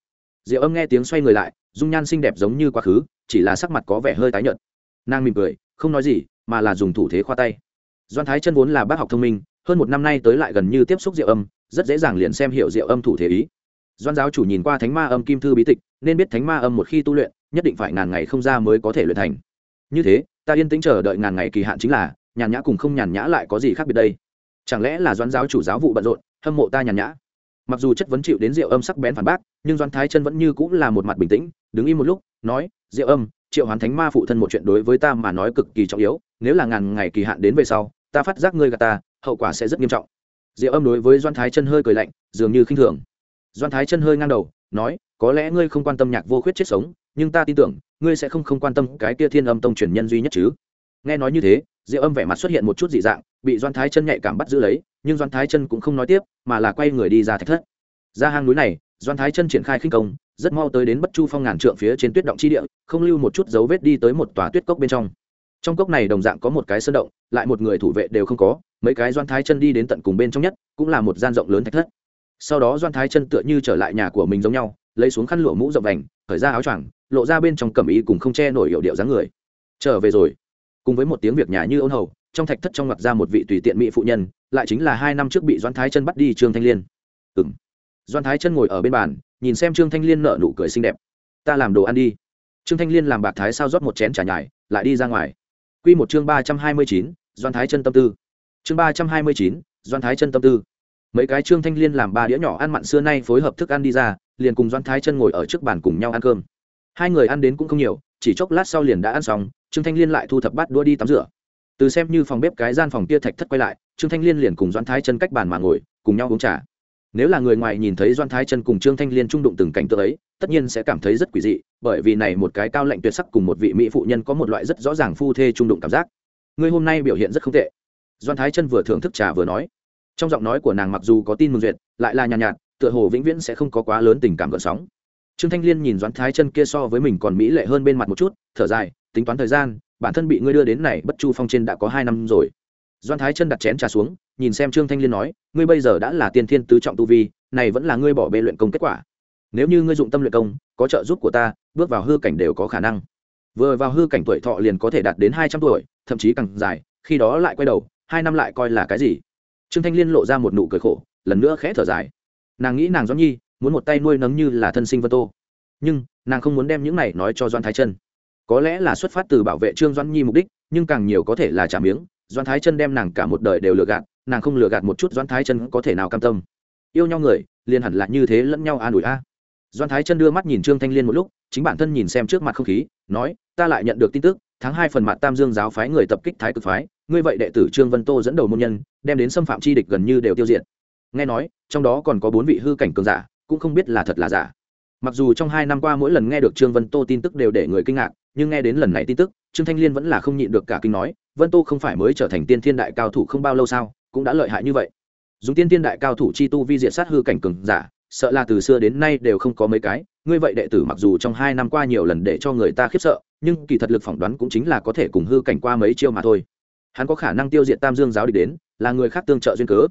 Diệu âm nghe tiếng xoay người lại, dung nhan xinh đẹp giống như quá khứ, chỉ là sắc mặt có vẻ hơi tái nhợt. Nàng mỉm cười không nói gì, mà là dùng thủ thế khoa tay. Doan thái chân vốn là bác học thông minh, hơn một năm nay tới lại gần như tiếp xúc diệu âm, rất dễ dàng liền xem hiểu diệu âm thủ thế ý. Doan giáo chủ nhìn qua thánh ma âm kim thư bí tịch, nên biết thánh ma âm một khi tu luyện, nhất định phải ngàn ngày không ra mới có thể luyện thành. Như thế, ta yên tĩnh chờ đợi ngàn ngày kỳ hạn chính là, nhàn nhã cùng không nhàn nhã lại có gì khác biệt đây? Chẳng lẽ là doan giáo chủ giáo vụ bận rộn, hâm mộ ta nhàn nhã? Mặc dù chất vấn chịu đến rượu âm sắc bén phản bác, nhưng doan thái chân vẫn như cũng là một mặt bình tĩnh, đứng im một lúc, nói rượu âm triệu Hoán thánh ma phụ thân một chuyện đối với ta mà nói cực kỳ trọng yếu, nếu là ngàn ngày kỳ hạn đến về sau, ta phát giác ngươi gà ta, hậu quả sẽ rất nghiêm trọng. Diệu âm đối với doan thái chân hơi cười lạnh, dường như khinh thường. Doan thái chân hơi ngang đầu, nói, có lẽ ngươi không quan tâm nhạc vô khuyết chết sống, nhưng ta tin tưởng, ngươi sẽ không không quan tâm cái kia thiên âm tông truyền nhân duy nhất chứ. Nghe nói như thế, diệu âm vẻ mặt xuất hiện một chút dị dạng, bị doan thái chân nhạy cảm bắt giữ lấy, nhưng doan thái chân cũng không nói tiếp, mà là quay người đi ra thạch thất. Ra hang núi này doan thái chân triển khai khinh công rất mau tới đến bất chu phong ngàn trượng phía trên tuyết động chi địa, không lưu một chút dấu vết đi tới một tòa tuyết cốc bên trong. Trong cốc này đồng dạng có một cái sơn động, lại một người thủ vệ đều không có, mấy cái doan thái chân đi đến tận cùng bên trong nhất, cũng là một gian rộng lớn thạch thất. Sau đó doan thái chân tựa như trở lại nhà của mình giống nhau, lấy xuống khăn lụa mũ rộng vành khởi ra áo choàng, lộ ra bên trong cẩm ý cùng không che nổi hiệu điệu dáng người. Trở về rồi. Cùng với một tiếng việc nhà như ôn hầu, trong thạch thất trong mặt ra một vị tùy tiện mỹ phụ nhân, lại chính là hai năm trước bị doan thái chân bắt đi trương thanh liên. Ừ m doan thái chân ngồi ở bên bàn, nhìn xem trương thanh liên nợ nụ cười xinh đẹp. Ta làm đồ ăn đi. Trương thanh liên làm bạc thái sao rót một chén trà nhải, lại đi ra ngoài. Q một chương ba trăm hai mươi chín, doan thái chân tâm tư. Chương ba trăm hai mươi chín, doan thái chân tâm tư. Mấy cái trương thanh liên làm ba đĩa nhỏ ăn mặn xưa nay phối hợp thức ăn đi ra, liền cùng doan thái chân ngồi ở trước bàn cùng nhau ăn cơm. Hai người ăn đến cũng không nhiều, chỉ chốc lát sau liền đã ăn xong, trương thanh liên lại thu thập bát đua đi tắm rửa. Từ xem như phòng bếp cái gian phòng kia thạch thất quay lại, trương thanh liên liền cùng doan thái chân cách bàn mà ngồi, cùng nhau uống trà nếu là người ngoài nhìn thấy doan thái chân cùng trương thanh liên trung đụng từng cảnh tượng ấy tất nhiên sẽ cảm thấy rất quỷ dị bởi vì này một cái cao lạnh tuyệt sắc cùng một vị mỹ phụ nhân có một loại rất rõ ràng phu thê trung đụng cảm giác. Ngươi hôm nay biểu hiện rất không tệ. Doan thái chân vừa thưởng thức trà vừa nói. Trong giọng nói của nàng mặc dù có tin mừng duyệt lại là nhàn nhạt, nhạt tựa hồ vĩnh viễn sẽ không có quá lớn tình cảm gợn sóng. Trương thanh liên nhìn Doan thái chân kia so với mình còn mỹ lệ hơn bên mặt một chút thở dài tính toán thời gian bản thân bị ngươi đưa đến này bất chu phong trên đã có hai năm rồi. Doan thái chân đặt chén trà xuống nhìn xem trương thanh liên nói, ngươi bây giờ đã là tiên thiên tứ trọng tu vi, này vẫn là ngươi bỏ bê luyện công kết quả. Nếu như ngươi dụng tâm luyện công, có trợ giúp của ta, bước vào hư cảnh đều có khả năng. Vừa vào hư cảnh tuổi thọ liền có thể đạt đến hai trăm tuổi, thậm chí càng dài, khi đó lại quay đầu, hai năm lại coi là cái gì? Trương thanh liên lộ ra một nụ cười khổ, lần nữa khẽ thở dài. Nàng nghĩ nàng doãn nhi, muốn một tay nuôi nấng như là thân sinh vân tô. Nhưng, nàng không muốn đem những này nói cho doan thái chân. Có lẽ là xuất phát từ bảo vệ trương doãn nhi mục đích, nhưng càng nhiều có thể là trả miếng doan thái chân đem nàng cả một đời đều lừa gạt nàng không lừa gạt một chút doãn thái chân có thể nào cam tâm. Yêu nhau người, liền hẳn là như thế lẫn nhau an ủi a. Doãn thái chân đưa mắt nhìn trương thanh liên một lúc, chính bản thân nhìn xem trước mặt không khí, nói, ta lại nhận được tin tức, tháng hai phần mặt tam dương giáo phái người tập kích thái cực phái, ngươi vậy đệ tử trương vân tô dẫn đầu môn nhân, đem đến xâm phạm chi địch gần như đều tiêu diệt. Nghe nói, trong đó còn có bốn vị hư cảnh cường giả, cũng không biết là thật là giả. Mặc dù trong hai năm qua mỗi lần nghe được trương vân tô tin tức đều để người kinh ngạc, nhưng nghe đến lần này tin tức, trương thanh liên vẫn là không nhịn được cả kinh nói, vân tô không phải mới trở thành tiên thiên đại cao thủ không bao lâu sao? Cũng đã lợi hại như vậy. Dùng tiên thiên đại cao thủ chi tu vi Diệt sát hư cảnh cường giả, sợ là từ xưa đến nay đều không có mấy cái. Ngươi vậy đệ tử mặc dù trong hai năm qua nhiều lần để cho người ta khiếp sợ, nhưng kỳ thật lực phỏng đoán cũng chính là có thể cùng hư cảnh qua mấy chiêu mà thôi. Hắn có khả năng tiêu diệt tam dương giáo đi đến, là người khác tương trợ duyên cớ.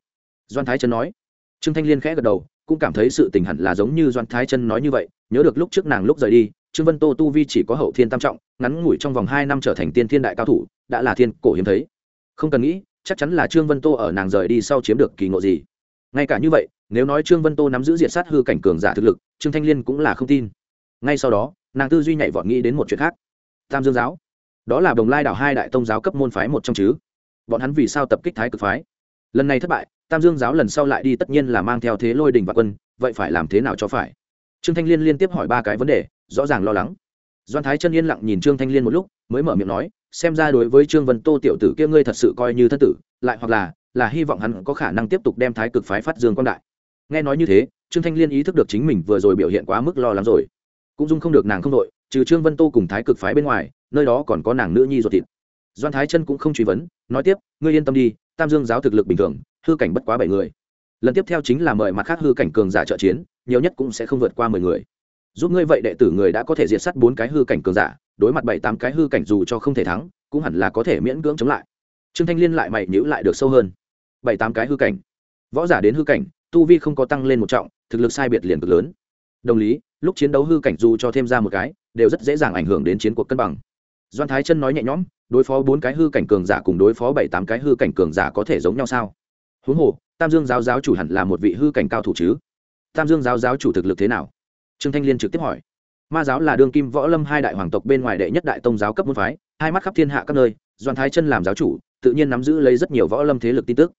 Doan thái Trân nói. Trương thanh liên khẽ gật đầu, cũng cảm thấy sự tình hẳn là giống như doan thái Trân nói như vậy, nhớ được lúc trước nàng lúc rời đi, trương vân tô tu vi chỉ có hậu thiên tam trọng, ngắn ngủi trong vòng hai năm trở thành tiên thiên đại cao thủ, đã là thiên cổ hiếm thấy. Không cần nghĩ chắc chắn là trương vân tô ở nàng rời đi sau chiếm được kỳ ngộ gì. Ngay cả như vậy, nếu nói trương vân tô nắm giữ diệt sát hư cảnh cường giả thực lực, trương thanh liên cũng là không tin. Ngay sau đó, nàng tư duy nhảy vọt nghĩ đến một chuyện khác. Tam dương giáo, đó là đồng lai đảo hai đại tông giáo cấp môn phái một trong chứ. Bọn hắn vì sao tập kích thái cực phái? Lần này thất bại, tam dương giáo lần sau lại đi tất nhiên là mang theo thế lôi đình và quân, vậy phải làm thế nào cho phải? Trương thanh liên liên tiếp hỏi ba cái vấn đề, rõ ràng lo lắng. Doan thái chân yên lặng nhìn trương thanh liên một lúc, mới mở miệng nói xem ra đối với trương vân tô tiểu tử kia ngươi thật sự coi như thân tử, lại hoặc là là hy vọng hắn có khả năng tiếp tục đem thái cực phái phát dương quan đại. Nghe nói như thế, trương thanh liên ý thức được chính mình vừa rồi biểu hiện quá mức lo lắng rồi. Cũng dung không được nàng không đội, trừ trương vân tô cùng thái cực phái bên ngoài, nơi đó còn có nàng nữ nhi ruột thịt. Doan thái chân cũng không truy vấn, nói tiếp, ngươi yên tâm đi, tam dương giáo thực lực bình thường, hư cảnh bất quá bảy người. Lần tiếp theo chính là mời mặt khác hư cảnh cường giả trợ chiến, nhiều nhất cũng sẽ không vượt qua mười người. Giúp ngươi vậy đệ tử người đã có thể diệt sát bốn cái hư cảnh cường giả đối mặt bảy tám cái hư cảnh dù cho không thể thắng, cũng hẳn là có thể miễn cưỡng chống lại. Trương thanh liên lại mày nhữ lại được sâu hơn. Bảy tám cái hư cảnh. Võ giả đến hư cảnh, tu vi không có tăng lên một trọng, thực lực sai biệt liền cực lớn. Đồng lý, lúc chiến đấu hư cảnh dù cho thêm ra một cái, đều rất dễ dàng ảnh hưởng đến chiến cuộc cân bằng. Doan thái chân nói nhẹ nhõm, đối phó bốn cái hư cảnh cường giả cùng đối phó bảy tám cái hư cảnh cường giả có thể giống nhau sao? Huống hồ, tam dương giáo giáo chủ hẳn là một vị hư cảnh cao thủ chứ? Tam dương giáo giáo chủ thực lực thế nào? Trương thanh liên trực tiếp hỏi ma giáo là đương kim võ lâm hai đại hoàng tộc bên ngoài đệ nhất đại tông giáo cấp môn phái, hai mắt khắp thiên hạ các nơi, doan thái chân làm giáo chủ, tự nhiên nắm giữ lấy rất nhiều võ lâm thế lực tin tức.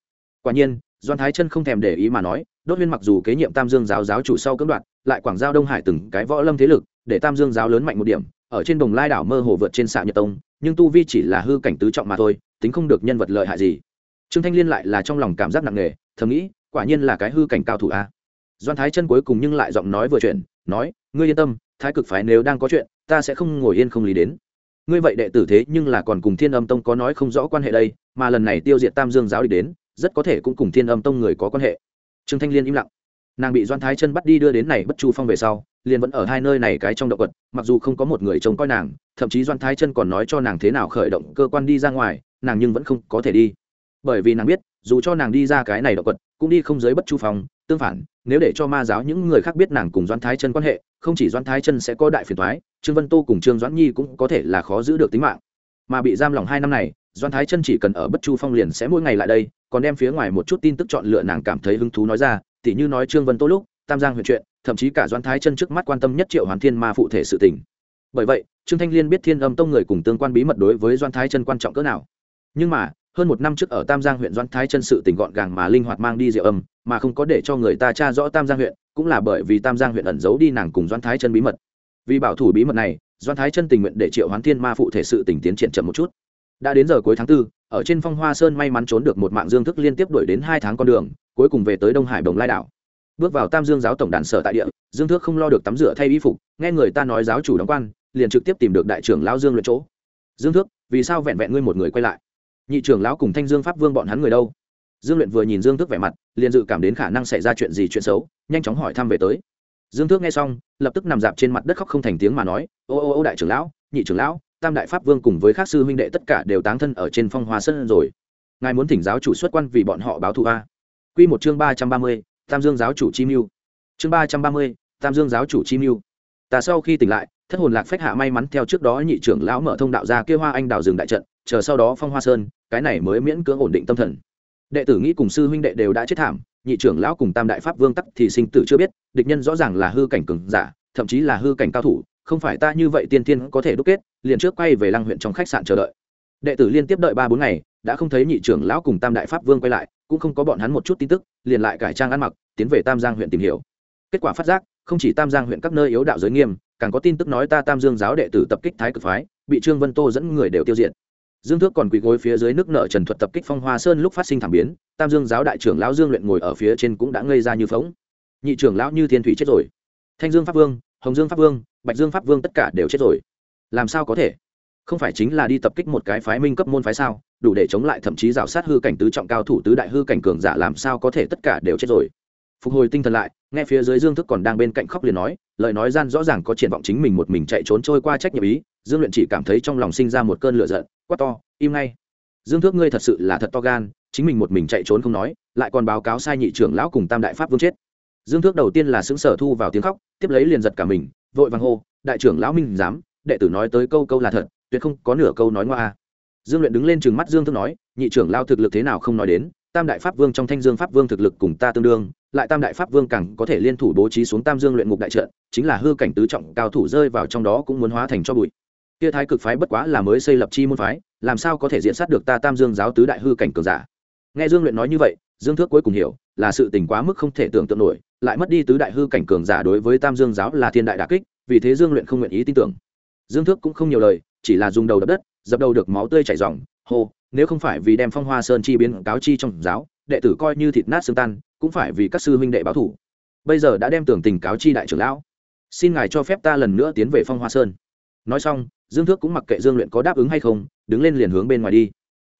Quả nhiên, doan thái chân không thèm để ý mà nói, đốt huyên mặc dù kế nhiệm tam dương giáo giáo chủ sau cưỡng đoạt, lại quảng giao đông hải từng cái võ lâm thế lực, để tam dương giáo lớn mạnh một điểm, ở trên đồng lai đảo mơ hồ vượt trên xạ nhật tông, nhưng tu vi chỉ là hư cảnh tứ trọng mà thôi, tính không được nhân vật lợi hại gì. Trương thanh liên lại là trong lòng cảm giác nặng nề, thầm nghĩ, quả nhiên là cái hư cảnh cao thủ a. Doan thái chân cuối cùng nhưng lại giọng nói vừa chuyện nói, ngươi yên tâm thái cực phái nếu đang có chuyện, ta sẽ không ngồi yên không lý đến. Ngươi vậy đệ tử thế nhưng là còn cùng thiên âm tông có nói không rõ quan hệ đây, mà lần này tiêu diệt tam dương giáo đi đến, rất có thể cũng cùng thiên âm tông người có quan hệ. Trương thanh liên im lặng. Nàng bị doan thái chân bắt đi đưa đến này bất chu phong về sau, liền vẫn ở hai nơi này cái trong động quật, mặc dù không có một người trông coi nàng, thậm chí doan thái chân còn nói cho nàng thế nào khởi động cơ quan đi ra ngoài, nàng nhưng vẫn không có thể đi. Bởi vì nàng biết, dù cho nàng đi ra cái này động quật, cũng đi không dưới bất chu phong, tương phản nếu để cho ma giáo những người khác biết nàng cùng doan thái chân quan hệ, không chỉ doan thái chân sẽ có đại phiền thoái trương vân tô cùng trương doãn nhi cũng có thể là khó giữ được tính mạng. Mà bị giam lòng hai năm này doan thái chân chỉ cần ở bất chu phong liền sẽ mỗi ngày lại đây, còn đem phía ngoài một chút tin tức chọn lựa nàng cảm thấy hứng thú nói ra, tỉ như nói trương vân tô lúc, tam giang huyện chuyện, thậm chí cả doan thái chân trước mắt quan tâm nhất triệu hoàn thiên ma phụ thể sự tình. Bởi vậy, trương thanh liên biết thiên âm tông người cùng tương quan bí mật đối với doan thái chân quan trọng cỡ nào. Nhưng mà hơn một năm trước ở tam giang huyện doãn thái chân sự tình gọn gàng mà linh hoạt mang đi rượu âm, mà không có để cho người ta tra rõ tam giang huyện, cũng là bởi vì tam giang huyện ẩn giấu đi nàng cùng doãn thái chân bí mật. Vì bảo thủ bí mật này, doãn thái chân tình nguyện để triệu hoán thiên ma phụ thể sự tình tiến triển chậm một chút. Đã đến giờ cuối tháng tư, ở trên phong hoa sơn may mắn trốn được một mạng dương thức liên tiếp đuổi đến hai tháng con đường, cuối cùng về tới đông hải đồng lai đảo. Bước vào tam dương giáo tổng đàn sở tại địa, dương thước không lo được tắm rửa thay y phục, nghe người ta nói giáo chủ đóng quan, liền trực tiếp tìm được đại trưởng lão dương luyện chỗ. Dương thước, vì sao vẹn vẹn ngươi một người quay lại? Nhị trưởng lão cùng thanh dương pháp vương bọn hắn người đâu? Dương luyện vừa nhìn dương thước vẻ mặt, liền dự cảm đến khả năng xảy ra chuyện gì chuyện xấu, nhanh chóng hỏi thăm về tới. Dương thước nghe xong, lập tức nằm dạp trên mặt đất khóc không thành tiếng mà nói, ô ô ô, đại trưởng lão, nhị trưởng lão, tam đại pháp vương cùng với các sư huynh đệ tất cả đều táng thân ở trên phong hoa sân rồi. Ngài muốn thỉnh giáo chủ xuất quan vì bọn họ báo thù a. Q một chương ba trăm ba mươi, tam dương giáo chủ chi mưu. Chương ba trăm ba mươi, tam dương giáo chủ chi mưu. Ta sau khi tỉnh lại, thất hồn lạc phách hạ may mắn theo trước đó nhị trưởng lão mở thông đạo ra kêu hoa anh đào rừng đại trận chờ sau đó phong hoa sơn, cái này mới miễn cưỡng ổn định tâm thần. Đệ tử nghĩ cùng sư huynh đệ đều đã chết thảm, nhị trưởng lão cùng tam đại pháp vương tắc thì sinh tử chưa biết, địch nhân rõ ràng là hư cảnh cường giả, thậm chí là hư cảnh cao thủ, không phải ta như vậy tiên tiên có thể đúc kết, liền trước quay về lăng huyện trong khách sạn chờ đợi. Đệ tử liên tiếp đợi ba bốn ngày, đã không thấy nhị trưởng lão cùng tam đại pháp vương quay lại, cũng không có bọn hắn một chút tin tức, liền lại cải trang ăn mặc, tiến về tam giang huyện tìm hiểu. Kết quả phát giác, không chỉ tam giang huyện các nơi yếu đạo giới nghiêm, càng có tin tức nói ta tam dương giáo đệ tử tập kích thái cực phái, bị trương vân tô dẫn người đều tiêu diệt dương thước còn quỳ gối phía dưới nước nợ trần thuật tập kích phong hoa sơn lúc phát sinh thảm biến, tam dương giáo đại trưởng lão dương luyện ngồi ở phía trên cũng đã ngây ra như phóng nhị trưởng lão như thiên thủy chết rồi. Thanh dương pháp vương, hồng dương pháp vương, bạch dương pháp vương tất cả đều chết rồi. Làm sao có thể? Không phải chính là đi tập kích một cái phái minh cấp môn phái sao? Đủ để chống lại thậm chí rào sát hư cảnh tứ trọng cao thủ tứ đại hư cảnh cường giả làm sao có thể tất cả đều chết rồi? Phục hồi tinh thần lại, nghe phía dưới dương thức còn đang bên cạnh khóc liền nói, lời nói gian rõ ràng có triển vọng chính mình một mình chạy trốn trôi qua trách nhiệm ý dương luyện chỉ cảm thấy trong lòng sinh ra một cơn lửa giận, quát to, im ngay. Dương thước ngươi thật sự là thật to gan, chính mình một mình chạy trốn không nói, lại còn báo cáo sai nhị trưởng lão cùng tam đại pháp vương chết. Dương thước đầu tiên là xứng sở thu vào tiếng khóc, tiếp lấy liền giật cả mình, vội vàng hô, đại trưởng lão minh dám đệ tử nói tới câu câu là thật, tuyệt không có nửa câu nói ngoa. Dương luyện đứng lên trừng mắt dương thước nói, nhị trưởng lao thực lực thế nào không nói đến, tam đại pháp vương trong thanh dương pháp vương thực lực cùng ta tương đương, lại tam đại pháp vương càng có thể liên thủ bố trí xuống tam dương luyện ngục đại trận, chính là hư cảnh tứ trọng cao thủ rơi vào trong đó cũng muốn hóa thành cho bụi kia thái cực phái bất quá là mới xây lập chi môn phái, làm sao có thể diện sát được ta tam dương giáo tứ đại hư cảnh cường giả? Nghe dương luyện nói như vậy, dương thước cuối cùng hiểu, là sự tình quá mức không thể tưởng tượng nổi, lại mất đi tứ đại hư cảnh cường giả đối với tam dương giáo là thiên đại đà kích, vì thế dương luyện không nguyện ý tin tưởng. Dương thước cũng không nhiều lời, chỉ là dùng đầu đập đất, dập đầu được máu tươi chảy ròng, hô, nếu không phải vì đem phong hoa sơn chi biến cáo chi trong giáo, đệ tử coi như thịt nát xương tan, cũng phải vì các sư huynh đệ báo thủ. Bây giờ đã đem tưởng tình cáo chi đại trưởng lão. Xin ngài cho phép ta lần nữa tiến về phong hoa sơn. Nói xong dương thước cũng mặc kệ dương luyện có đáp ứng hay không, đứng lên liền hướng bên ngoài đi.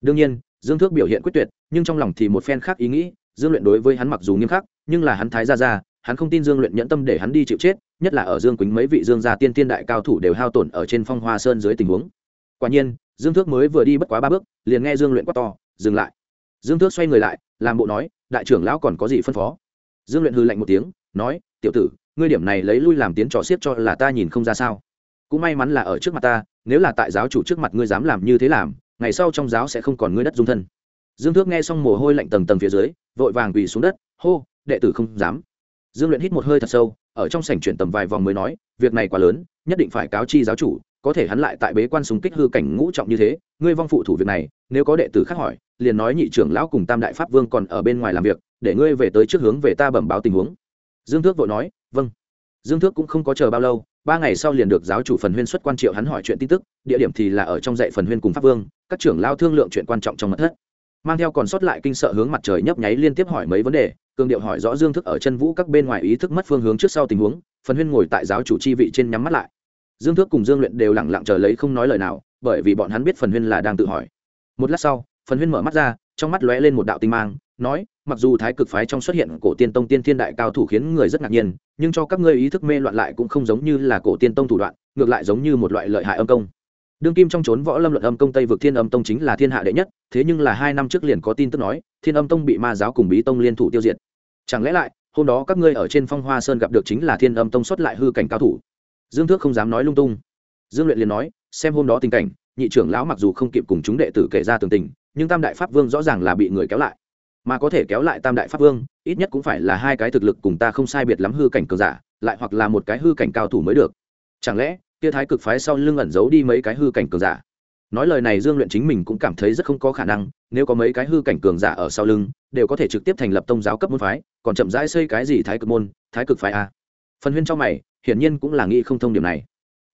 Đương nhiên, dương thước biểu hiện quyết tuyệt, nhưng trong lòng thì một phen khác ý nghĩ, dương luyện đối với hắn mặc dù nghiêm khắc, nhưng là hắn thái ra ra hắn không tin dương luyện nhẫn tâm để hắn đi chịu chết, nhất là ở dương quýnh mấy vị dương gia tiên tiên đại cao thủ đều hao tổn ở trên phong hoa sơn dưới tình huống. Quả nhiên, dương thước mới vừa đi bất quá ba bước, liền nghe dương luyện quát to, dừng lại. Dương thước xoay người lại, làm bộ nói, đại trưởng lão còn có gì phân phó? Dương luyện hư lạnh một tiếng, nói, tiểu tử, ngươi điểm này lấy lui làm tiến trò xiết cho là ta nhìn không ra sao cũng may mắn là ở trước mặt ta, nếu là tại giáo chủ trước mặt ngươi dám làm như thế làm, ngày sau trong giáo sẽ không còn ngươi đất dung thân. Dương thước nghe xong mồ hôi lạnh tầng tầng phía dưới, vội vàng quỳ xuống đất, hô, đệ tử không dám. Dương luyện hít một hơi thật sâu, ở trong sảnh chuyển tầm vài vòng mới nói, việc này quá lớn, nhất định phải cáo chi giáo chủ, có thể hắn lại tại bế quan súng kích hư cảnh ngũ trọng như thế, ngươi vong phụ thủ việc này, nếu có đệ tử khác hỏi, liền nói nhị trưởng lão cùng tam đại pháp vương còn ở bên ngoài làm việc, để ngươi về tới trước hướng về ta bẩm báo tình huống. Dương thước vội nói vâng dương thước cũng không có chờ bao lâu, ba ngày sau liền được giáo chủ phần huyên xuất quan triệu hắn hỏi chuyện tin tức, địa điểm thì là ở trong dạy phần huyên cùng pháp vương, các trưởng lao thương lượng chuyện quan trọng trong mật thất. Mang theo còn sót lại kinh sợ hướng mặt trời nhấp nháy liên tiếp hỏi mấy vấn đề, cường điệu hỏi rõ dương thức ở chân vũ các bên ngoài ý thức mất phương hướng trước sau tình huống, phần huyên ngồi tại giáo chủ chi vị trên nhắm mắt lại. Dương thước cùng dương luyện đều lẳng lặng chờ lấy không nói lời nào, bởi vì bọn hắn biết phần huyên là đang tự hỏi. Một lát sau, phần huyên mở mắt ra, trong mắt lóe lên một đạo tinh mang nói, mặc dù thái cực phái trong xuất hiện cổ tiên tông tiên thiên đại cao thủ khiến người rất ngạc nhiên, nhưng cho các ngươi ý thức mê loạn lại cũng không giống như là cổ tiên tông thủ đoạn, ngược lại giống như một loại lợi hại âm công. Đương kim trong trốn võ lâm luận âm công tây vực thiên âm tông chính là thiên hạ đệ nhất, thế nhưng là hai năm trước liền có tin tức nói, thiên âm tông bị ma giáo cùng bí tông liên thủ tiêu diệt. Chẳng lẽ lại, hôm đó các ngươi ở trên phong hoa sơn gặp được chính là thiên âm tông xuất lại hư cảnh cao thủ? Dương thước không dám nói lung tung. Dương luyện liền nói, xem hôm đó tình cảnh, nhị trưởng lão mặc dù không kịp cùng chúng đệ tử kể ra tường tình, nhưng tam đại pháp vương rõ ràng là bị người kéo lại mà có thể kéo lại tam đại pháp vương, ít nhất cũng phải là hai cái thực lực cùng ta không sai biệt lắm hư cảnh cường giả, lại hoặc là một cái hư cảnh cao thủ mới được. Chẳng lẽ, kia thái cực phái sau lưng ẩn giấu đi mấy cái hư cảnh cường giả? Nói lời này dương luyện chính mình cũng cảm thấy rất không có khả năng, nếu có mấy cái hư cảnh cường giả ở sau lưng, đều có thể trực tiếp thành lập tông giáo cấp môn phái, còn chậm rãi xây cái gì thái cực môn, thái cực phái a? Phần huyên trong mày, hiển nhiên cũng là nghĩ không thông điểm này.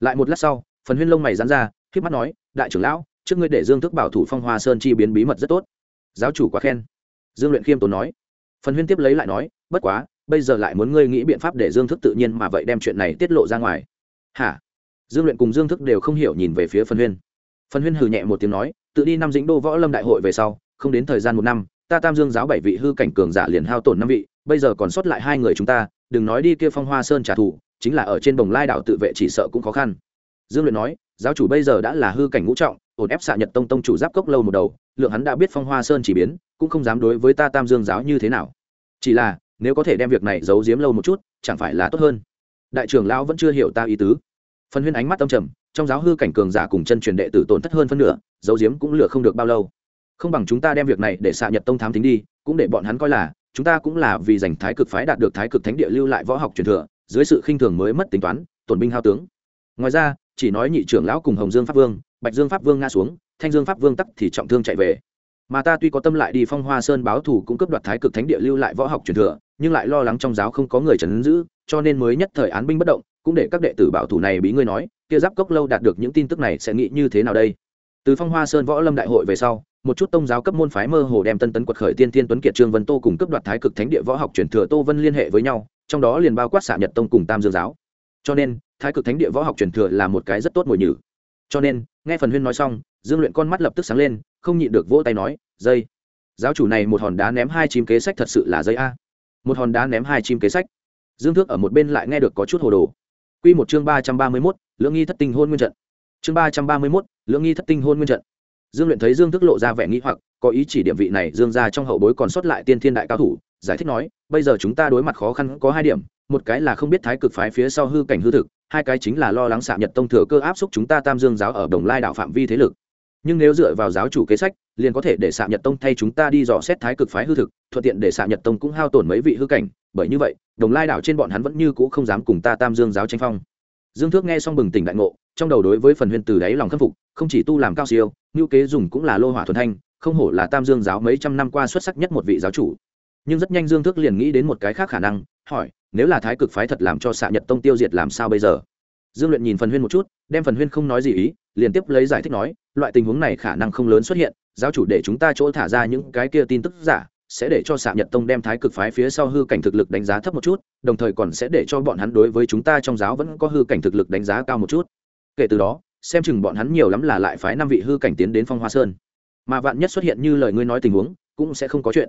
Lại một lát sau, phần huyên lông mày dán ra k mắt nói, đại trưởng lão, trước ngươi để dương thức bảo thủ phong hoa sơn chi biến bí mật rất tốt. Giáo chủ quá khen dương luyện khiêm tốn nói. Phần huyên tiếp lấy lại nói, bất quá, bây giờ lại muốn ngươi nghĩ biện pháp để dương thức tự nhiên mà vậy đem chuyện này tiết lộ ra ngoài. Hả? Dương luyện cùng dương thức đều không hiểu nhìn về phía phần huyên. Phần huyên hừ nhẹ một tiếng nói, tự đi năm dĩnh đô võ lâm đại hội về sau, không đến thời gian một năm, ta tam dương giáo bảy vị hư cảnh cường giả liền hao tổn năm vị, bây giờ còn sót lại hai người chúng ta, đừng nói đi kia phong hoa sơn trả thù, chính là ở trên đồng lai đảo tự vệ chỉ sợ cũng khó khăn. Dương luyện nói, giáo chủ bây giờ đã là hư cảnh ngũ trọng, ổn ép xạ nhật tông tông chủ giáp cốc lâu một đầu, lượng hắn đã biết phong hoa sơn chỉ biến cũng không dám đối với ta tam dương giáo như thế nào. Chỉ là, nếu có thể đem việc này giấu giếm lâu một chút, chẳng phải là tốt hơn. Đại trưởng lão vẫn chưa hiểu ta ý tứ. Phần huyên ánh mắt âm trầm, trong giáo hư cảnh cường giả cùng chân truyền đệ tử tổn thất hơn phân nửa, giấu giếm cũng lựa không được bao lâu. Không bằng chúng ta đem việc này để xạ nhật tông thám tính đi, cũng để bọn hắn coi là, chúng ta cũng là vì giành thái cực phái đạt được thái cực thánh địa lưu lại võ học truyền thừa, dưới sự khinh thường mới mất tính toán, tổn binh hao tướng. Ngoài ra, chỉ nói nhị trưởng lão cùng hồng dương pháp vương, bạch dương pháp vương ngã xuống, thanh dương pháp vương tắc thì trọng thương chạy về mà ta tuy có tâm lại đi phong hoa sơn báo thù cũng cấp đoạt thái cực thánh địa lưu lại võ học truyền thừa, nhưng lại lo lắng trong giáo không có người trấn giữ, cho nên mới nhất thời án binh bất động, cũng để các đệ tử bảo thủ này bí ngươi nói, kia giáp cốc lâu đạt được những tin tức này sẽ nghĩ như thế nào đây? Từ phong hoa sơn võ lâm đại hội về sau, một chút tông giáo cấp môn phái mơ hồ đem tân tấn quật khởi tiên tiên tuấn kiệt trương vân tô cùng cấp đoạt thái cực thánh địa võ học truyền thừa tô vân liên hệ với nhau, trong đó liền bao quát xạ nhật tông cùng tam dương giáo. Cho nên, thái cực thánh địa võ học truyền thừa là một cái rất tốt mồi nhử. Cho nên, nghe phần huyên nói xong, dương luyện con mắt lập tức sáng lên không nhịn được vỗ tay nói, dây, giáo chủ này một hòn đá ném hai chim kế sách thật sự là dây a. Một hòn đá ném hai chim kế sách. Dương thước ở một bên lại nghe được có chút hồ đồ. Q một chương ba trăm ba mươi mốt, lưỡng nghi thất tinh hôn nguyên trận. Chương ba trăm ba mươi mốt, lưỡng nghi thất tinh hôn nguyên trận. Dương luyện thấy dương thức lộ ra vẻ nghĩ hoặc, có ý chỉ điểm vị này dương ra trong hậu bối còn sót lại tiên thiên đại cao thủ, giải thích nói, bây giờ chúng ta đối mặt khó khăn có hai điểm, một cái là không biết thái cực phái phía sau hư cảnh hư thực, hai cái chính là lo lắng xạ nhật tông thừa cơ áp xúc chúng ta tam dương giáo ở đồng lai đạo phạm vi thế lực nhưng nếu dựa vào giáo chủ kế sách, liền có thể để xạ nhật tông thay chúng ta đi dò xét thái cực phái hư thực, thuận tiện để xạ nhật tông cũng hao tổn mấy vị hư cảnh. Bởi như vậy, đồng lai đảo trên bọn hắn vẫn như cũ không dám cùng ta tam dương giáo tranh phong. Dương thước nghe xong bừng tỉnh đại ngộ, trong đầu đối với phần huyền từ đáy lòng khâm phục, không chỉ tu làm cao siêu, ngữ kế dùng cũng là lô hỏa thuần thanh, không hổ là tam dương giáo mấy trăm năm qua xuất sắc nhất một vị giáo chủ. Nhưng rất nhanh dương thước liền nghĩ đến một cái khác khả năng, hỏi, nếu là thái cực phái thật làm cho xạ nhật tông tiêu diệt làm sao bây giờ? Dương luyện nhìn phần huyên một chút, đem phần huyên không nói gì ý liền tiếp lấy giải thích nói loại tình huống này khả năng không lớn xuất hiện, giáo chủ để chúng ta chỗ thả ra những cái kia tin tức giả, sẽ để cho xạ nhật tông đem thái cực phái phía sau hư cảnh thực lực đánh giá thấp một chút, đồng thời còn sẽ để cho bọn hắn đối với chúng ta trong giáo vẫn có hư cảnh thực lực đánh giá cao một chút. Kể từ đó, xem chừng bọn hắn nhiều lắm là lại phái năm vị hư cảnh tiến đến phong hoa sơn. Mà vạn nhất xuất hiện như lời ngươi nói tình huống, cũng sẽ không có chuyện.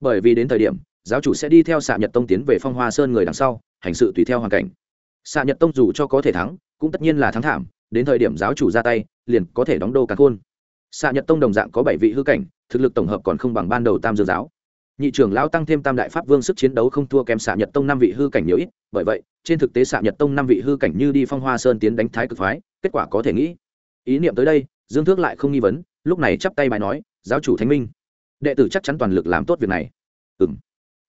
Bởi vì đến thời điểm, giáo chủ sẽ đi theo xạ nhật tông tiến về phong hoa sơn người đằng sau, hành sự tùy theo hoàn cảnh. Xạ nhật tông dù cho có thể thắng, cũng tất nhiên là thắng thảm, đến thời điểm giáo chủ ra tay liền có thể đóng đô cả khôn. Xạ nhật tông đồng dạng có bảy vị hư cảnh, thực lực tổng hợp còn không bằng ban đầu tam dương giáo. Nhị trưởng lão tăng thêm tam đại pháp vương sức chiến đấu không thua kém xạ nhật tông năm vị hư cảnh nhiều ít, bởi vậy, trên thực tế xạ nhật tông năm vị hư cảnh như đi phong hoa sơn tiến đánh thái cực phái, kết quả có thể nghĩ. Ý niệm tới đây, dương thước lại không nghi vấn, lúc này chắp tay bài nói, giáo chủ thánh minh, đệ tử chắc chắn toàn lực làm tốt việc này. Ừ m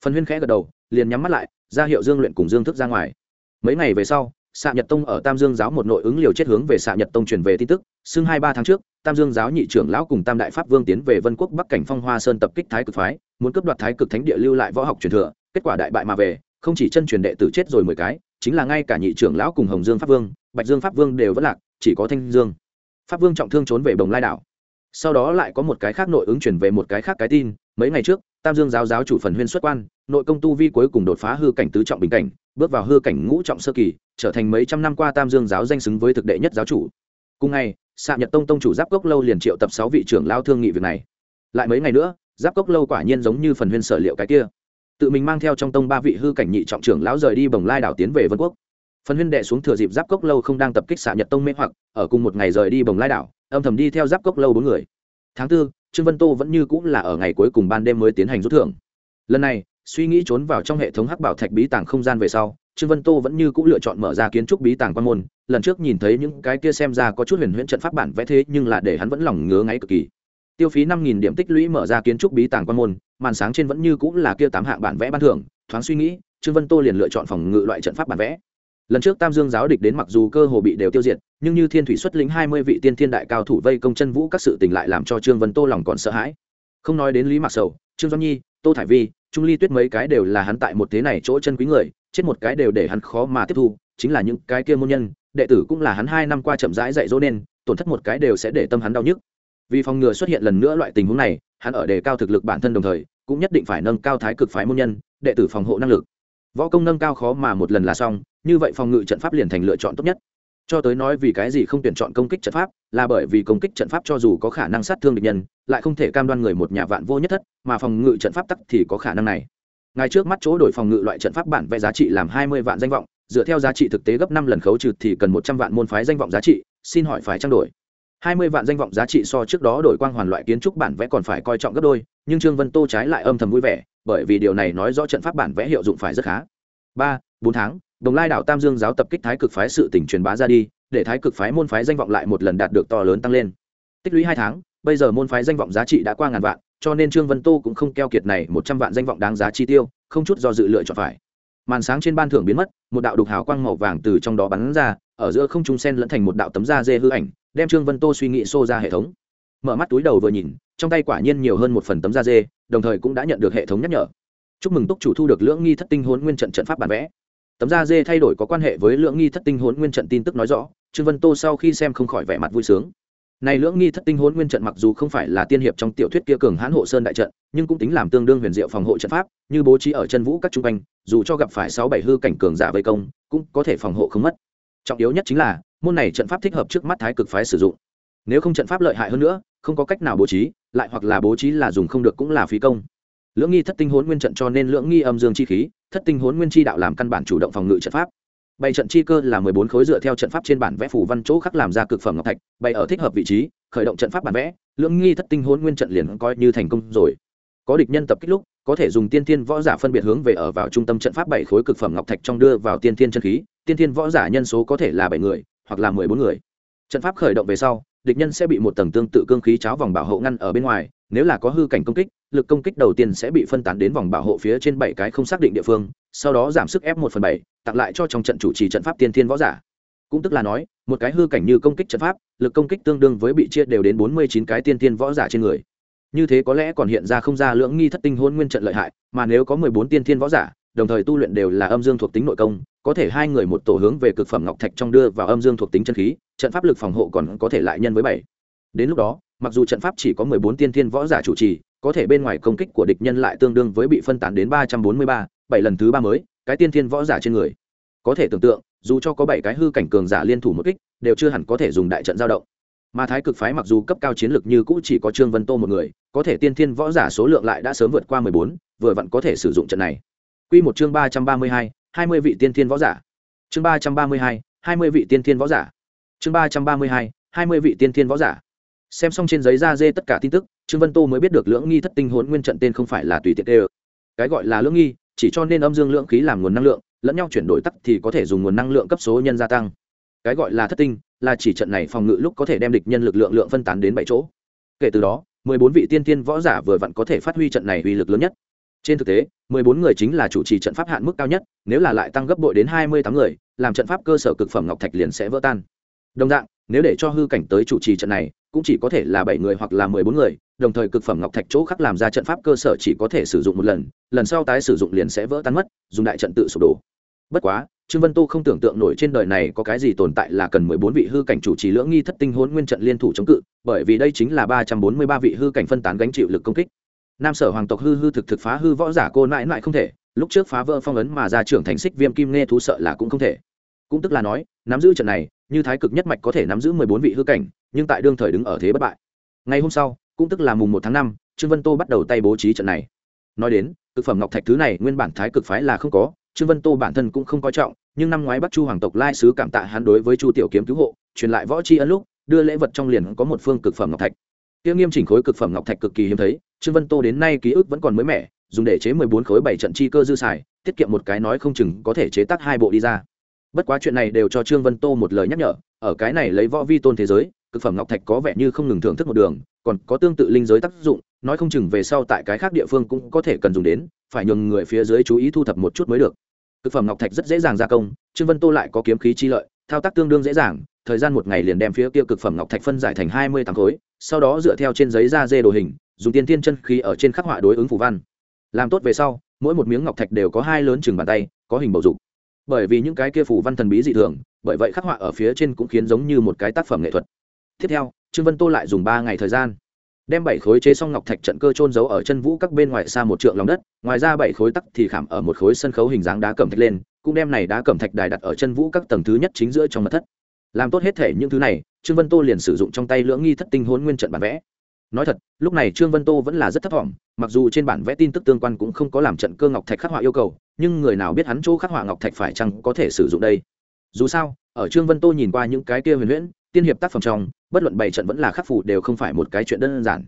phần huyên khẽ gật đầu, liền nhắm mắt lại, ra hiệu dương luyện cùng dương thức ra ngoài. Mấy ngày về sau xạ nhật tông ở tam dương giáo một nội ứng liều chết hướng về xạ nhật tông truyền về tin tức, xưng hai ba tháng trước, tam dương giáo nhị trưởng lão cùng tam đại pháp vương tiến về vân quốc bắc cảnh phong hoa sơn tập kích thái cực phái, muốn cướp đoạt thái cực thánh địa lưu lại võ học truyền thừa, kết quả đại bại mà về, không chỉ chân truyền đệ tử chết rồi mười cái, chính là ngay cả nhị trưởng lão cùng hồng dương pháp vương, bạch dương pháp vương đều vẫn lạc, chỉ có thanh dương. Pháp vương trọng thương trốn về bồng lai đảo. Sau đó lại có một cái khác nội ứng chuyển về một cái khác cái tin, mấy ngày trước, tam dương giáo giáo chủ phần huyên xuất quan, nội công tu vi cuối cùng đột phá hư cảnh tứ trọng bình cảnh, bước vào hư cảnh ngũ trọng sơ kỳ trở thành mấy trăm năm qua tam dương giáo danh xứng với thực đệ nhất giáo chủ. Cùng ngày xạ nhật tông tông chủ giáp cốc lâu liền triệu tập sáu vị trưởng lao thương nghị việc này. Lại mấy ngày nữa, giáp cốc lâu quả nhiên giống như phần huyên sở liệu cái kia. Tự mình mang theo trong tông ba vị hư cảnh nhị trọng trưởng lão rời đi bồng lai đảo tiến về vân quốc. Phần huyên đệ xuống thừa dịp giáp cốc lâu không đang tập kích xạ nhật tông mê hoặc, ở cùng một ngày rời đi bồng lai đảo, âm thầm đi theo giáp cốc lâu bốn người. Tháng tư, trương vân tô vẫn như cũng là ở ngày cuối cùng ban đêm mới tiến hành rút thưởng. Lần này, suy nghĩ trốn vào trong hệ thống hắc bảo thạch bí tàng không gian về sau trương vân tô vẫn như cũng lựa chọn mở ra kiến trúc bí tàng quan môn, lần trước nhìn thấy những cái kia xem ra có chút huyền huyễn trận pháp bản vẽ thế nhưng là để hắn vẫn lòng ngứa ngáy cực kỳ. Tiêu phí năm nghìn điểm tích lũy mở ra kiến trúc bí tàng quan môn, màn sáng trên vẫn như cũng là kia tám hạng bản vẽ ban thưởng, thoáng suy nghĩ, trương vân tô liền lựa chọn phòng ngự loại trận pháp bản vẽ. Lần trước tam dương giáo địch đến mặc dù cơ hồ bị đều tiêu diệt, nhưng như thiên thủy xuất lĩnh hai mươi vị tiên thiên đại cao thủ vây công chân vũ các sự tình lại làm cho trương vân tô lòng còn sợ hãi. Không nói đến lý mạc sầu, trương doan nhi, tô thải vi, trung ly tuyết mấy cái đều là hắn tại một thế này chỗ chân quý người chết một cái đều để hắn khó mà tiếp thu, chính là những cái kia môn nhân, đệ tử cũng là hắn hai năm qua chậm rãi dạy dỗ nên, tổn thất một cái đều sẽ để tâm hắn đau nhức. Vì phòng ngừa xuất hiện lần nữa loại tình huống này, hắn ở đề cao thực lực bản thân đồng thời, cũng nhất định phải nâng cao thái cực phái môn nhân, đệ tử phòng hộ năng lực. Võ công nâng cao khó mà một lần là xong, như vậy phòng ngự trận pháp liền thành lựa chọn tốt nhất. Cho tới nói vì cái gì không tuyển chọn công kích trận pháp, là bởi vì công kích trận pháp cho dù có khả năng sát thương địch nhân, lại không thể cam đoan người một nhà vạn vô nhất thất, mà phòng ngự trận pháp tắc thì có khả năng này ngay trước mắt chỗ đổi phòng ngự loại trận pháp bản vẽ giá trị làm hai mươi vạn danh vọng, dựa theo giá trị thực tế gấp năm lần khấu trừ thì cần một trăm vạn môn phái danh vọng giá trị, xin hỏi phải trang đổi. hai mươi vạn danh vọng giá trị so trước đó đổi quang hoàn loại kiến trúc bản vẽ còn phải coi trọng gấp đôi, nhưng trương vân tô trái lại âm thầm vui vẻ, bởi vì điều này nói rõ trận pháp bản vẽ hiệu dụng phải rất khá. ba, bốn tháng, đồng lai đảo tam dương giáo tập kích thái cực phái sự tỉnh truyền bá ra đi, để thái cực phái môn phái danh vọng lại một lần đạt được to lớn tăng lên. Tích lũy hai tháng, bây giờ môn phái danh vọng giá trị đã qua ngàn vạn cho nên trương vân tô cũng không keo kiệt này một trăm vạn danh vọng đáng giá chi tiêu, không chút do dự lựa chọn phải. Màn sáng trên ban thưởng biến mất, một đạo đục hào quang màu vàng từ trong đó bắn ra, ở giữa không trung sen lẫn thành một đạo tấm da dê hư ảnh, đem trương vân tô suy nghĩ xô ra hệ thống. Mở mắt túi đầu vừa nhìn, trong tay quả nhiên nhiều hơn một phần tấm da dê, đồng thời cũng đã nhận được hệ thống nhắc nhở. Chúc mừng túc chủ thu được lưỡng nghi thất tinh hốn nguyên trận trận pháp bản vẽ. Tấm da dê thay đổi có quan hệ với lưỡng nghi thất tinh hốn nguyên trận tin tức nói rõ, trương vân tô sau khi xem không khỏi vẻ mặt vui sướng này lưỡng nghi thất tinh hốn nguyên trận mặc dù không phải là tiên hiệp trong tiểu thuyết kia cường hãn hộ sơn đại trận, nhưng cũng tính làm tương đương huyền diệu phòng hộ trận pháp, như bố trí ở chân vũ các trung quanh, dù cho gặp phải sáu bảy hư cảnh cường giả vây công, cũng có thể phòng hộ không mất. Trọng yếu nhất chính là, môn này trận pháp thích hợp trước mắt thái cực phái sử dụng. Nếu không trận pháp lợi hại hơn nữa, không có cách nào bố trí, lại hoặc là bố trí là dùng không được cũng là phí công. Lưỡng nghi thất tinh hốn nguyên trận cho nên lưỡng nghi âm dương chi khí, thất tinh hốn nguyên chi đạo làm căn bản chủ động phòng ngự trận pháp bày trận chi cơ là mười bốn khối dựa theo trận pháp trên bản vẽ phủ văn chỗ khắc làm ra cực phẩm ngọc thạch bày ở thích hợp vị trí, khởi động trận pháp bản vẽ, lưỡng nghi thất tinh hồn nguyên trận liền coi như thành công rồi. Có địch nhân tập kích lúc, có thể dùng tiên thiên võ giả phân biệt hướng về ở vào trung tâm trận pháp bảy khối cực phẩm ngọc thạch trong đưa vào tiên thiên chân khí, tiên thiên võ giả nhân số có thể là bảy người, hoặc là mười bốn người. Trận pháp khởi động về sau, địch nhân sẽ bị một tầng tương tự cương khí cháo vòng bảo hộ ngăn ở bên ngoài, nếu là có hư cảnh công kích, lực công kích đầu tiên sẽ bị phân tán đến vòng bảo hộ phía trên bảy cái không xác định địa phương sau đó giảm sức ép một phần bảy, tặng lại cho trong trận chủ trì trận pháp tiên thiên võ giả. Cũng tức là nói, một cái hư cảnh như công kích trận pháp, lực công kích tương đương với bị chia đều đến bốn mươi chín cái tiên thiên võ giả trên người. Như thế có lẽ còn hiện ra không ra lưỡng nghi thất tinh hôn nguyên trận lợi hại, mà nếu có mười bốn tiên thiên võ giả, đồng thời tu luyện đều là âm dương thuộc tính nội công, có thể hai người một tổ hướng về cực phẩm ngọc thạch trong đưa vào âm dương thuộc tính chân khí, trận pháp lực phòng hộ còn có thể lại nhân với bảy. Đến lúc đó, mặc dù trận pháp chỉ có mười bốn tiên thiên võ giả chủ trì, có thể bên ngoài công kích của địch nhân lại tương đương với bị phân tán đến ba trăm bốn mươi ba bảy lần thứ ba mới, cái tiên thiên võ giả trên người. Có thể tưởng tượng, dù cho có bảy cái hư cảnh cường giả liên thủ một kích, đều chưa hẳn có thể dùng đại trận giao động. Mà thái cực phái mặc dù cấp cao chiến lược như cũ chỉ có trương vân tô một người, có thể tiên thiên võ giả số lượng lại đã sớm vượt qua mười bốn, vừa vặn có thể sử dụng trận này. Q một chương ba trăm ba mươi hai hai mươi vị tiên thiên võ giả. Chương ba trăm ba mươi hai hai mươi vị tiên thiên võ giả. Chương ba trăm ba mươi hai hai mươi vị tiên thiên võ giả. Xem xong trên giấy da dê tất cả tin tức, trương vân tô mới biết được lưỡng nghi thất tinh hốn nguyên trận tên không phải là tùy tiện tê ơ cái gọi là lưỡng nghi chỉ cho nên âm dương lượng khí làm nguồn năng lượng, lẫn nhau chuyển đổi tắc thì có thể dùng nguồn năng lượng cấp số nhân gia tăng. Cái gọi là thất tinh, là chỉ trận này phòng ngự lúc có thể đem địch nhân lực lượng lượng phân tán đến bảy chỗ. Kể từ đó, mười bốn vị tiên tiên võ giả vừa vặn có thể phát huy trận này uy lực lớn nhất. Trên thực tế, mười bốn người chính là chủ trì trận pháp hạn mức cao nhất, nếu là lại tăng gấp bội đến hai mươi tám người, làm trận pháp cơ sở cực phẩm ngọc thạch liền sẽ vỡ tan. Đồng dạng, nếu để cho hư cảnh tới chủ trì trận này, cũng chỉ có thể là bảy người hoặc là mười bốn người đồng thời cực phẩm ngọc thạch chỗ khắc làm ra trận pháp cơ sở chỉ có thể sử dụng một lần lần sau tái sử dụng liền sẽ vỡ tan mất, dùng đại trận tự sụp đổ. Bất quá, trương vân tô không tưởng tượng nổi trên đời này có cái gì tồn tại là cần mười bốn vị hư cảnh chủ trì lưỡng nghi thất tinh hôn nguyên trận liên thủ chống cự, bởi vì đây chính là ba trăm bốn mươi ba vị hư cảnh phân tán gánh chịu lực công kích. Nam sở hoàng tộc hư hư thực thực phá hư võ giả cô nãi nãi không thể, lúc trước phá vỡ phong ấn mà ra trưởng thành xích viêm kim nghe thú sợ là cũng không thể. Cũng tức là nói, nắm giữ trận này, như thái cực nhất mạch có thể nắm giữ mười bốn vị hư cảnh, nhưng tại đương thời đứng ở thế bất bại. Ngày hôm sau cũng tức là mùng một tháng năm, trương vân tô bắt đầu tay bố trí trận này. Nói đến thực phẩm ngọc thạch thứ này nguyên bản thái cực phái là không có, trương vân tô bản thân cũng không coi trọng, nhưng năm ngoái bắc chu hoàng tộc lai sứ cảm tạ hắn đối với chu tiểu kiếm cứu hộ, truyền lại võ tri ân lúc, đưa lễ vật trong liền có một phương cực phẩm ngọc thạch. Tiêu nghiêm chỉnh khối cực phẩm ngọc thạch cực kỳ hiếm thấy, trương vân tô đến nay ký ức vẫn còn mới mẻ, dùng để chế mười bốn khối bảy trận chi cơ dư xài, tiết kiệm một cái nói không chừng có thể chế tác hai bộ đi ra. Bất quá chuyện này đều cho trương vân tô một lời nhắc nhở, ở cái này lấy võ vi tôn thế giới cực phẩm ngọc thạch có vẻ như không ngừng thưởng thức một đường, còn có tương tự linh giới tác dụng, nói không chừng về sau tại cái khác địa phương cũng có thể cần dùng đến, phải nhường người phía dưới chú ý thu thập một chút mới được. Cực phẩm ngọc thạch rất dễ dàng gia công, trương vân tô lại có kiếm khí chi lợi, thao tác tương đương dễ dàng, thời gian một ngày liền đem phía kia cực phẩm ngọc thạch phân giải thành hai mươi tám khối, sau đó dựa theo trên giấy da dê đồ hình, dùng tiên thiên chân khí ở trên khắc họa đối ứng phù văn. Làm tốt về sau, mỗi một miếng ngọc thạch đều có hai lớn chừng bàn tay, có hình bầu dục. Bởi vì những cái kia phù văn thần bí dị thường, bởi vậy khắc họa ở phía trên cũng khiến giống như một cái tác phẩm nghệ thuật tiếp theo trương vân tô lại dùng ba ngày thời gian đem bảy khối chế xong ngọc thạch trận cơ trôn giấu ở chân vũ các bên ngoài xa một trượng lòng đất ngoài ra bảy khối tắc thì khảm ở một khối sân khấu hình dáng đá cẩm thạch lên cũng đem này đá cẩm thạch đài đặt ở chân vũ các tầng thứ nhất chính giữa trong mật thất. Làm tốt hết thể những thứ này trương vân tô liền sử dụng trong tay lưỡng nghi thất tinh hôn nguyên trận bản vẽ. Nói thật lúc này trương vân tô vẫn là rất thất vọng, mặc dù trên bản vẽ tin tức tương quan cũng không có làm trận cơ ngọc thạch khắc họa yêu cầu nhưng người nào biết hắn chỗ khắc họa ngọc thạch phải chăng có thể sử dụng đây. Dù sao ở trương vân tô nhìn qua những cái kia huyền huyễn tiên hiệp tác phẩm trong bất luận bảy trận vẫn là khắc phủ đều không phải một cái chuyện đơn giản.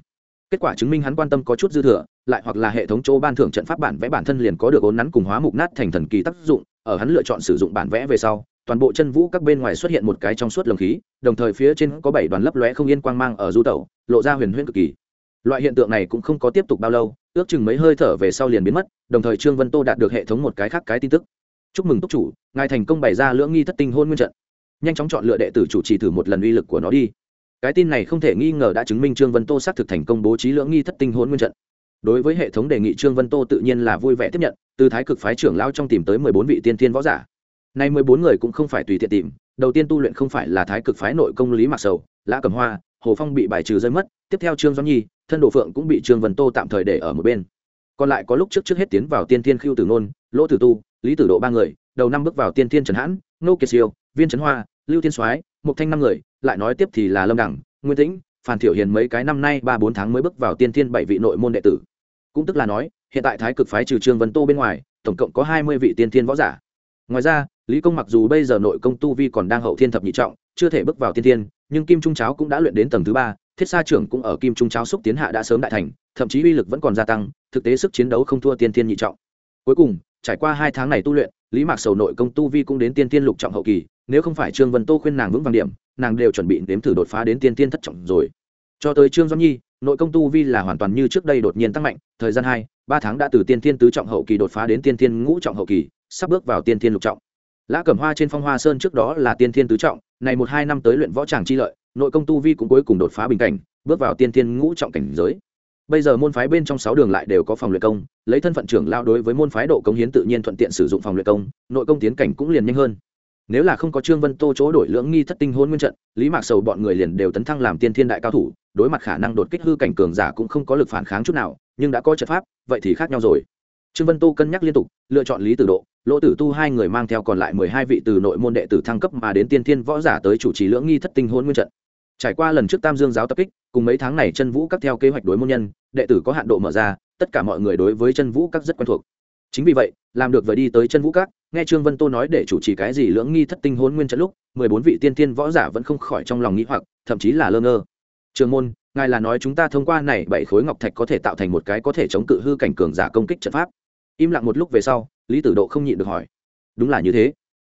Kết quả chứng minh hắn quan tâm có chút dư thừa, lại hoặc là hệ thống chỗ ban thưởng trận pháp bản vẽ bản thân liền có được ốn nắn cùng hóa mục nát thành thần kỳ tác dụng, ở hắn lựa chọn sử dụng bản vẽ về sau, toàn bộ chân vũ các bên ngoài xuất hiện một cái trong suốt lồng khí, đồng thời phía trên có bảy đoàn lấp lóe không yên quang mang ở du tẩu, lộ ra huyền huyễn cực kỳ. Loại hiện tượng này cũng không có tiếp tục bao lâu, ước chừng mấy hơi thở về sau liền biến mất, đồng thời trương vân tô đạt được hệ thống một cái khác cái tin tức. Chúc mừng túc chủ, ngài thành công bày ra lưỡng nghi thất tinh hôn nguyên trận. Nhanh chóng chọn lựa đệ tử chủ trì thử một lần uy lực của nó đi cái tin này không thể nghi ngờ đã chứng minh trương vân tô xác thực thành công bố trí lưỡng nghi thất tinh hôn nguyên trận. Đối với hệ thống đề nghị trương vân tô tự nhiên là vui vẻ tiếp nhận, từ thái cực phái trưởng lao trong tìm tới mười bốn vị tiên thiên võ giả. Nay mười bốn người cũng không phải tùy tiện tìm, đầu tiên tu luyện không phải là thái cực phái nội công lý mạc sầu, lã cầm hoa, hồ phong bị bài trừ rơi mất, tiếp theo trương doãn nhi, thân đồ phượng cũng bị trương vân tô tạm thời để ở một bên. Còn lại có lúc trước trước hết tiến vào tiên thiên khiêu tử nôn, lỗ tử tu, lý tử độ ba người, đầu năm bước vào tiên thiên trần hãn nô kiệt siêu, viên trấn hoa, lưu tiên soái mục thanh năm người lại nói tiếp thì là lâm đẳng nguyên tĩnh, phan thiểu hiền mấy cái năm nay ba bốn tháng mới bước vào tiên thiên bảy vị nội môn đệ tử. Cũng tức là nói, hiện tại thái cực phái trừ trương vân tô bên ngoài, tổng cộng có hai mươi vị tiên thiên võ giả. Ngoài ra, lý công mặc dù bây giờ nội công tu vi còn đang hậu thiên thập nhị trọng, chưa thể bước vào tiên thiên, nhưng kim trung cháo cũng đã luyện đến tầng thứ ba, thiết sa trưởng cũng ở kim trung cháo xúc tiến hạ đã sớm đại thành, thậm chí uy lực vẫn còn gia tăng, thực tế sức chiến đấu không thua tiên thiên nhị trọng. Cuối cùng, trải qua hai tháng này tu luyện, lý mạc sầu nội công tu vi cũng đến tiên thiên lục trọng hậu kỳ nếu không phải trương vân tô khuyên nàng vững vàng điểm, nàng đều chuẩn bị nếm thử đột phá đến tiên thiên thất trọng rồi. Cho tới trương doãn nhi, nội công tu vi là hoàn toàn như trước đây đột nhiên tăng mạnh, thời gian hai, ba tháng đã từ tiên thiên tứ trọng hậu kỳ đột phá đến tiên thiên ngũ trọng hậu kỳ, sắp bước vào tiên thiên lục trọng. Lã cẩm hoa trên phong hoa sơn trước đó là tiên thiên tứ trọng, này một hai năm tới luyện võ tràng chi lợi, nội công tu vi cũng cuối cùng đột phá bình cảnh, bước vào tiên thiên ngũ trọng cảnh giới. Bây giờ môn phái bên trong sáu đường lại đều có phòng luyện công, lấy thân phận trưởng lao đối với môn phái độ công hiến tự nhiên thuận tiện sử dụng phòng luyện công, nội công tiến cảnh cũng liền nhanh hơn nếu là không có trương vân tô chỗ đổi lưỡng nghi thất tinh hôn nguyên trận, lý mạc sầu bọn người liền đều tấn thăng làm tiên thiên đại cao thủ, đối mặt khả năng đột kích hư cảnh cường giả cũng không có lực phản kháng chút nào, nhưng đã có trận pháp, vậy thì khác nhau rồi. Trương vân tô cân nhắc liên tục, lựa chọn lý tử độ, lỗ tử tu hai người mang theo còn lại mười hai vị từ nội môn đệ tử thăng cấp mà đến tiên thiên võ giả tới chủ trì lưỡng nghi thất tinh hôn nguyên trận. Trải qua lần trước tam dương giáo tập kích, cùng mấy tháng này chân vũ các theo kế hoạch đối môn nhân, đệ tử có hạn độ mở ra, tất cả mọi người đối với chân vũ các rất quen thuộc chính vì vậy, làm được vừa đi tới chân vũ các, nghe trương vân tô nói để chủ trì cái gì lưỡng nghi thất tinh hôn nguyên trận lúc, mười bốn vị tiên tiên võ giả vẫn không khỏi trong lòng nghĩ hoặc, thậm chí là lơ ngơ. Trường môn, ngài là nói chúng ta thông qua này bảy khối ngọc thạch có thể tạo thành một cái có thể chống cự hư cảnh cường giả công kích trận pháp. Im lặng một lúc về sau, lý tử độ không nhịn được hỏi. Đúng là như thế.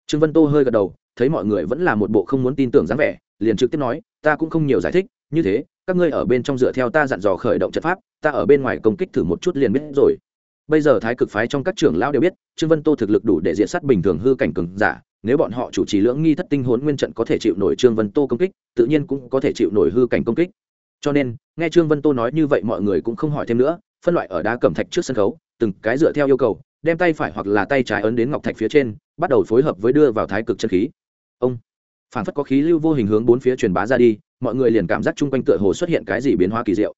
Trương vân tô hơi gật đầu, thấy mọi người vẫn là một bộ không muốn tin tưởng dáng vẻ, liền trực tiếp nói, ta cũng không nhiều giải thích, như thế, các ngươi ở bên trong dựa theo ta dặn dò khởi động trận pháp, ta ở bên ngoài công kích thử một chút liền biết rồi bây giờ thái cực phái trong các trưởng lão đều biết, trương vân tô thực lực đủ để diện sát bình thường hư cảnh cường giả. Nếu bọn họ chủ trì lưỡng nghi thất tinh hốn nguyên trận có thể chịu nổi trương vân tô công kích, tự nhiên cũng có thể chịu nổi hư cảnh công kích. Cho nên, nghe trương vân tô nói như vậy mọi người cũng không hỏi thêm nữa, phân loại ở đá cẩm thạch trước sân khấu, từng cái dựa theo yêu cầu, đem tay phải hoặc là tay trái ấn đến ngọc thạch phía trên, bắt đầu phối hợp với đưa vào thái cực chân khí. Ông phản phất có khí lưu vô hình hướng bốn phía truyền bá ra đi, mọi người liền cảm giác chung quanh tựa hồ xuất hiện cái gì biến hóa kỳ diệu.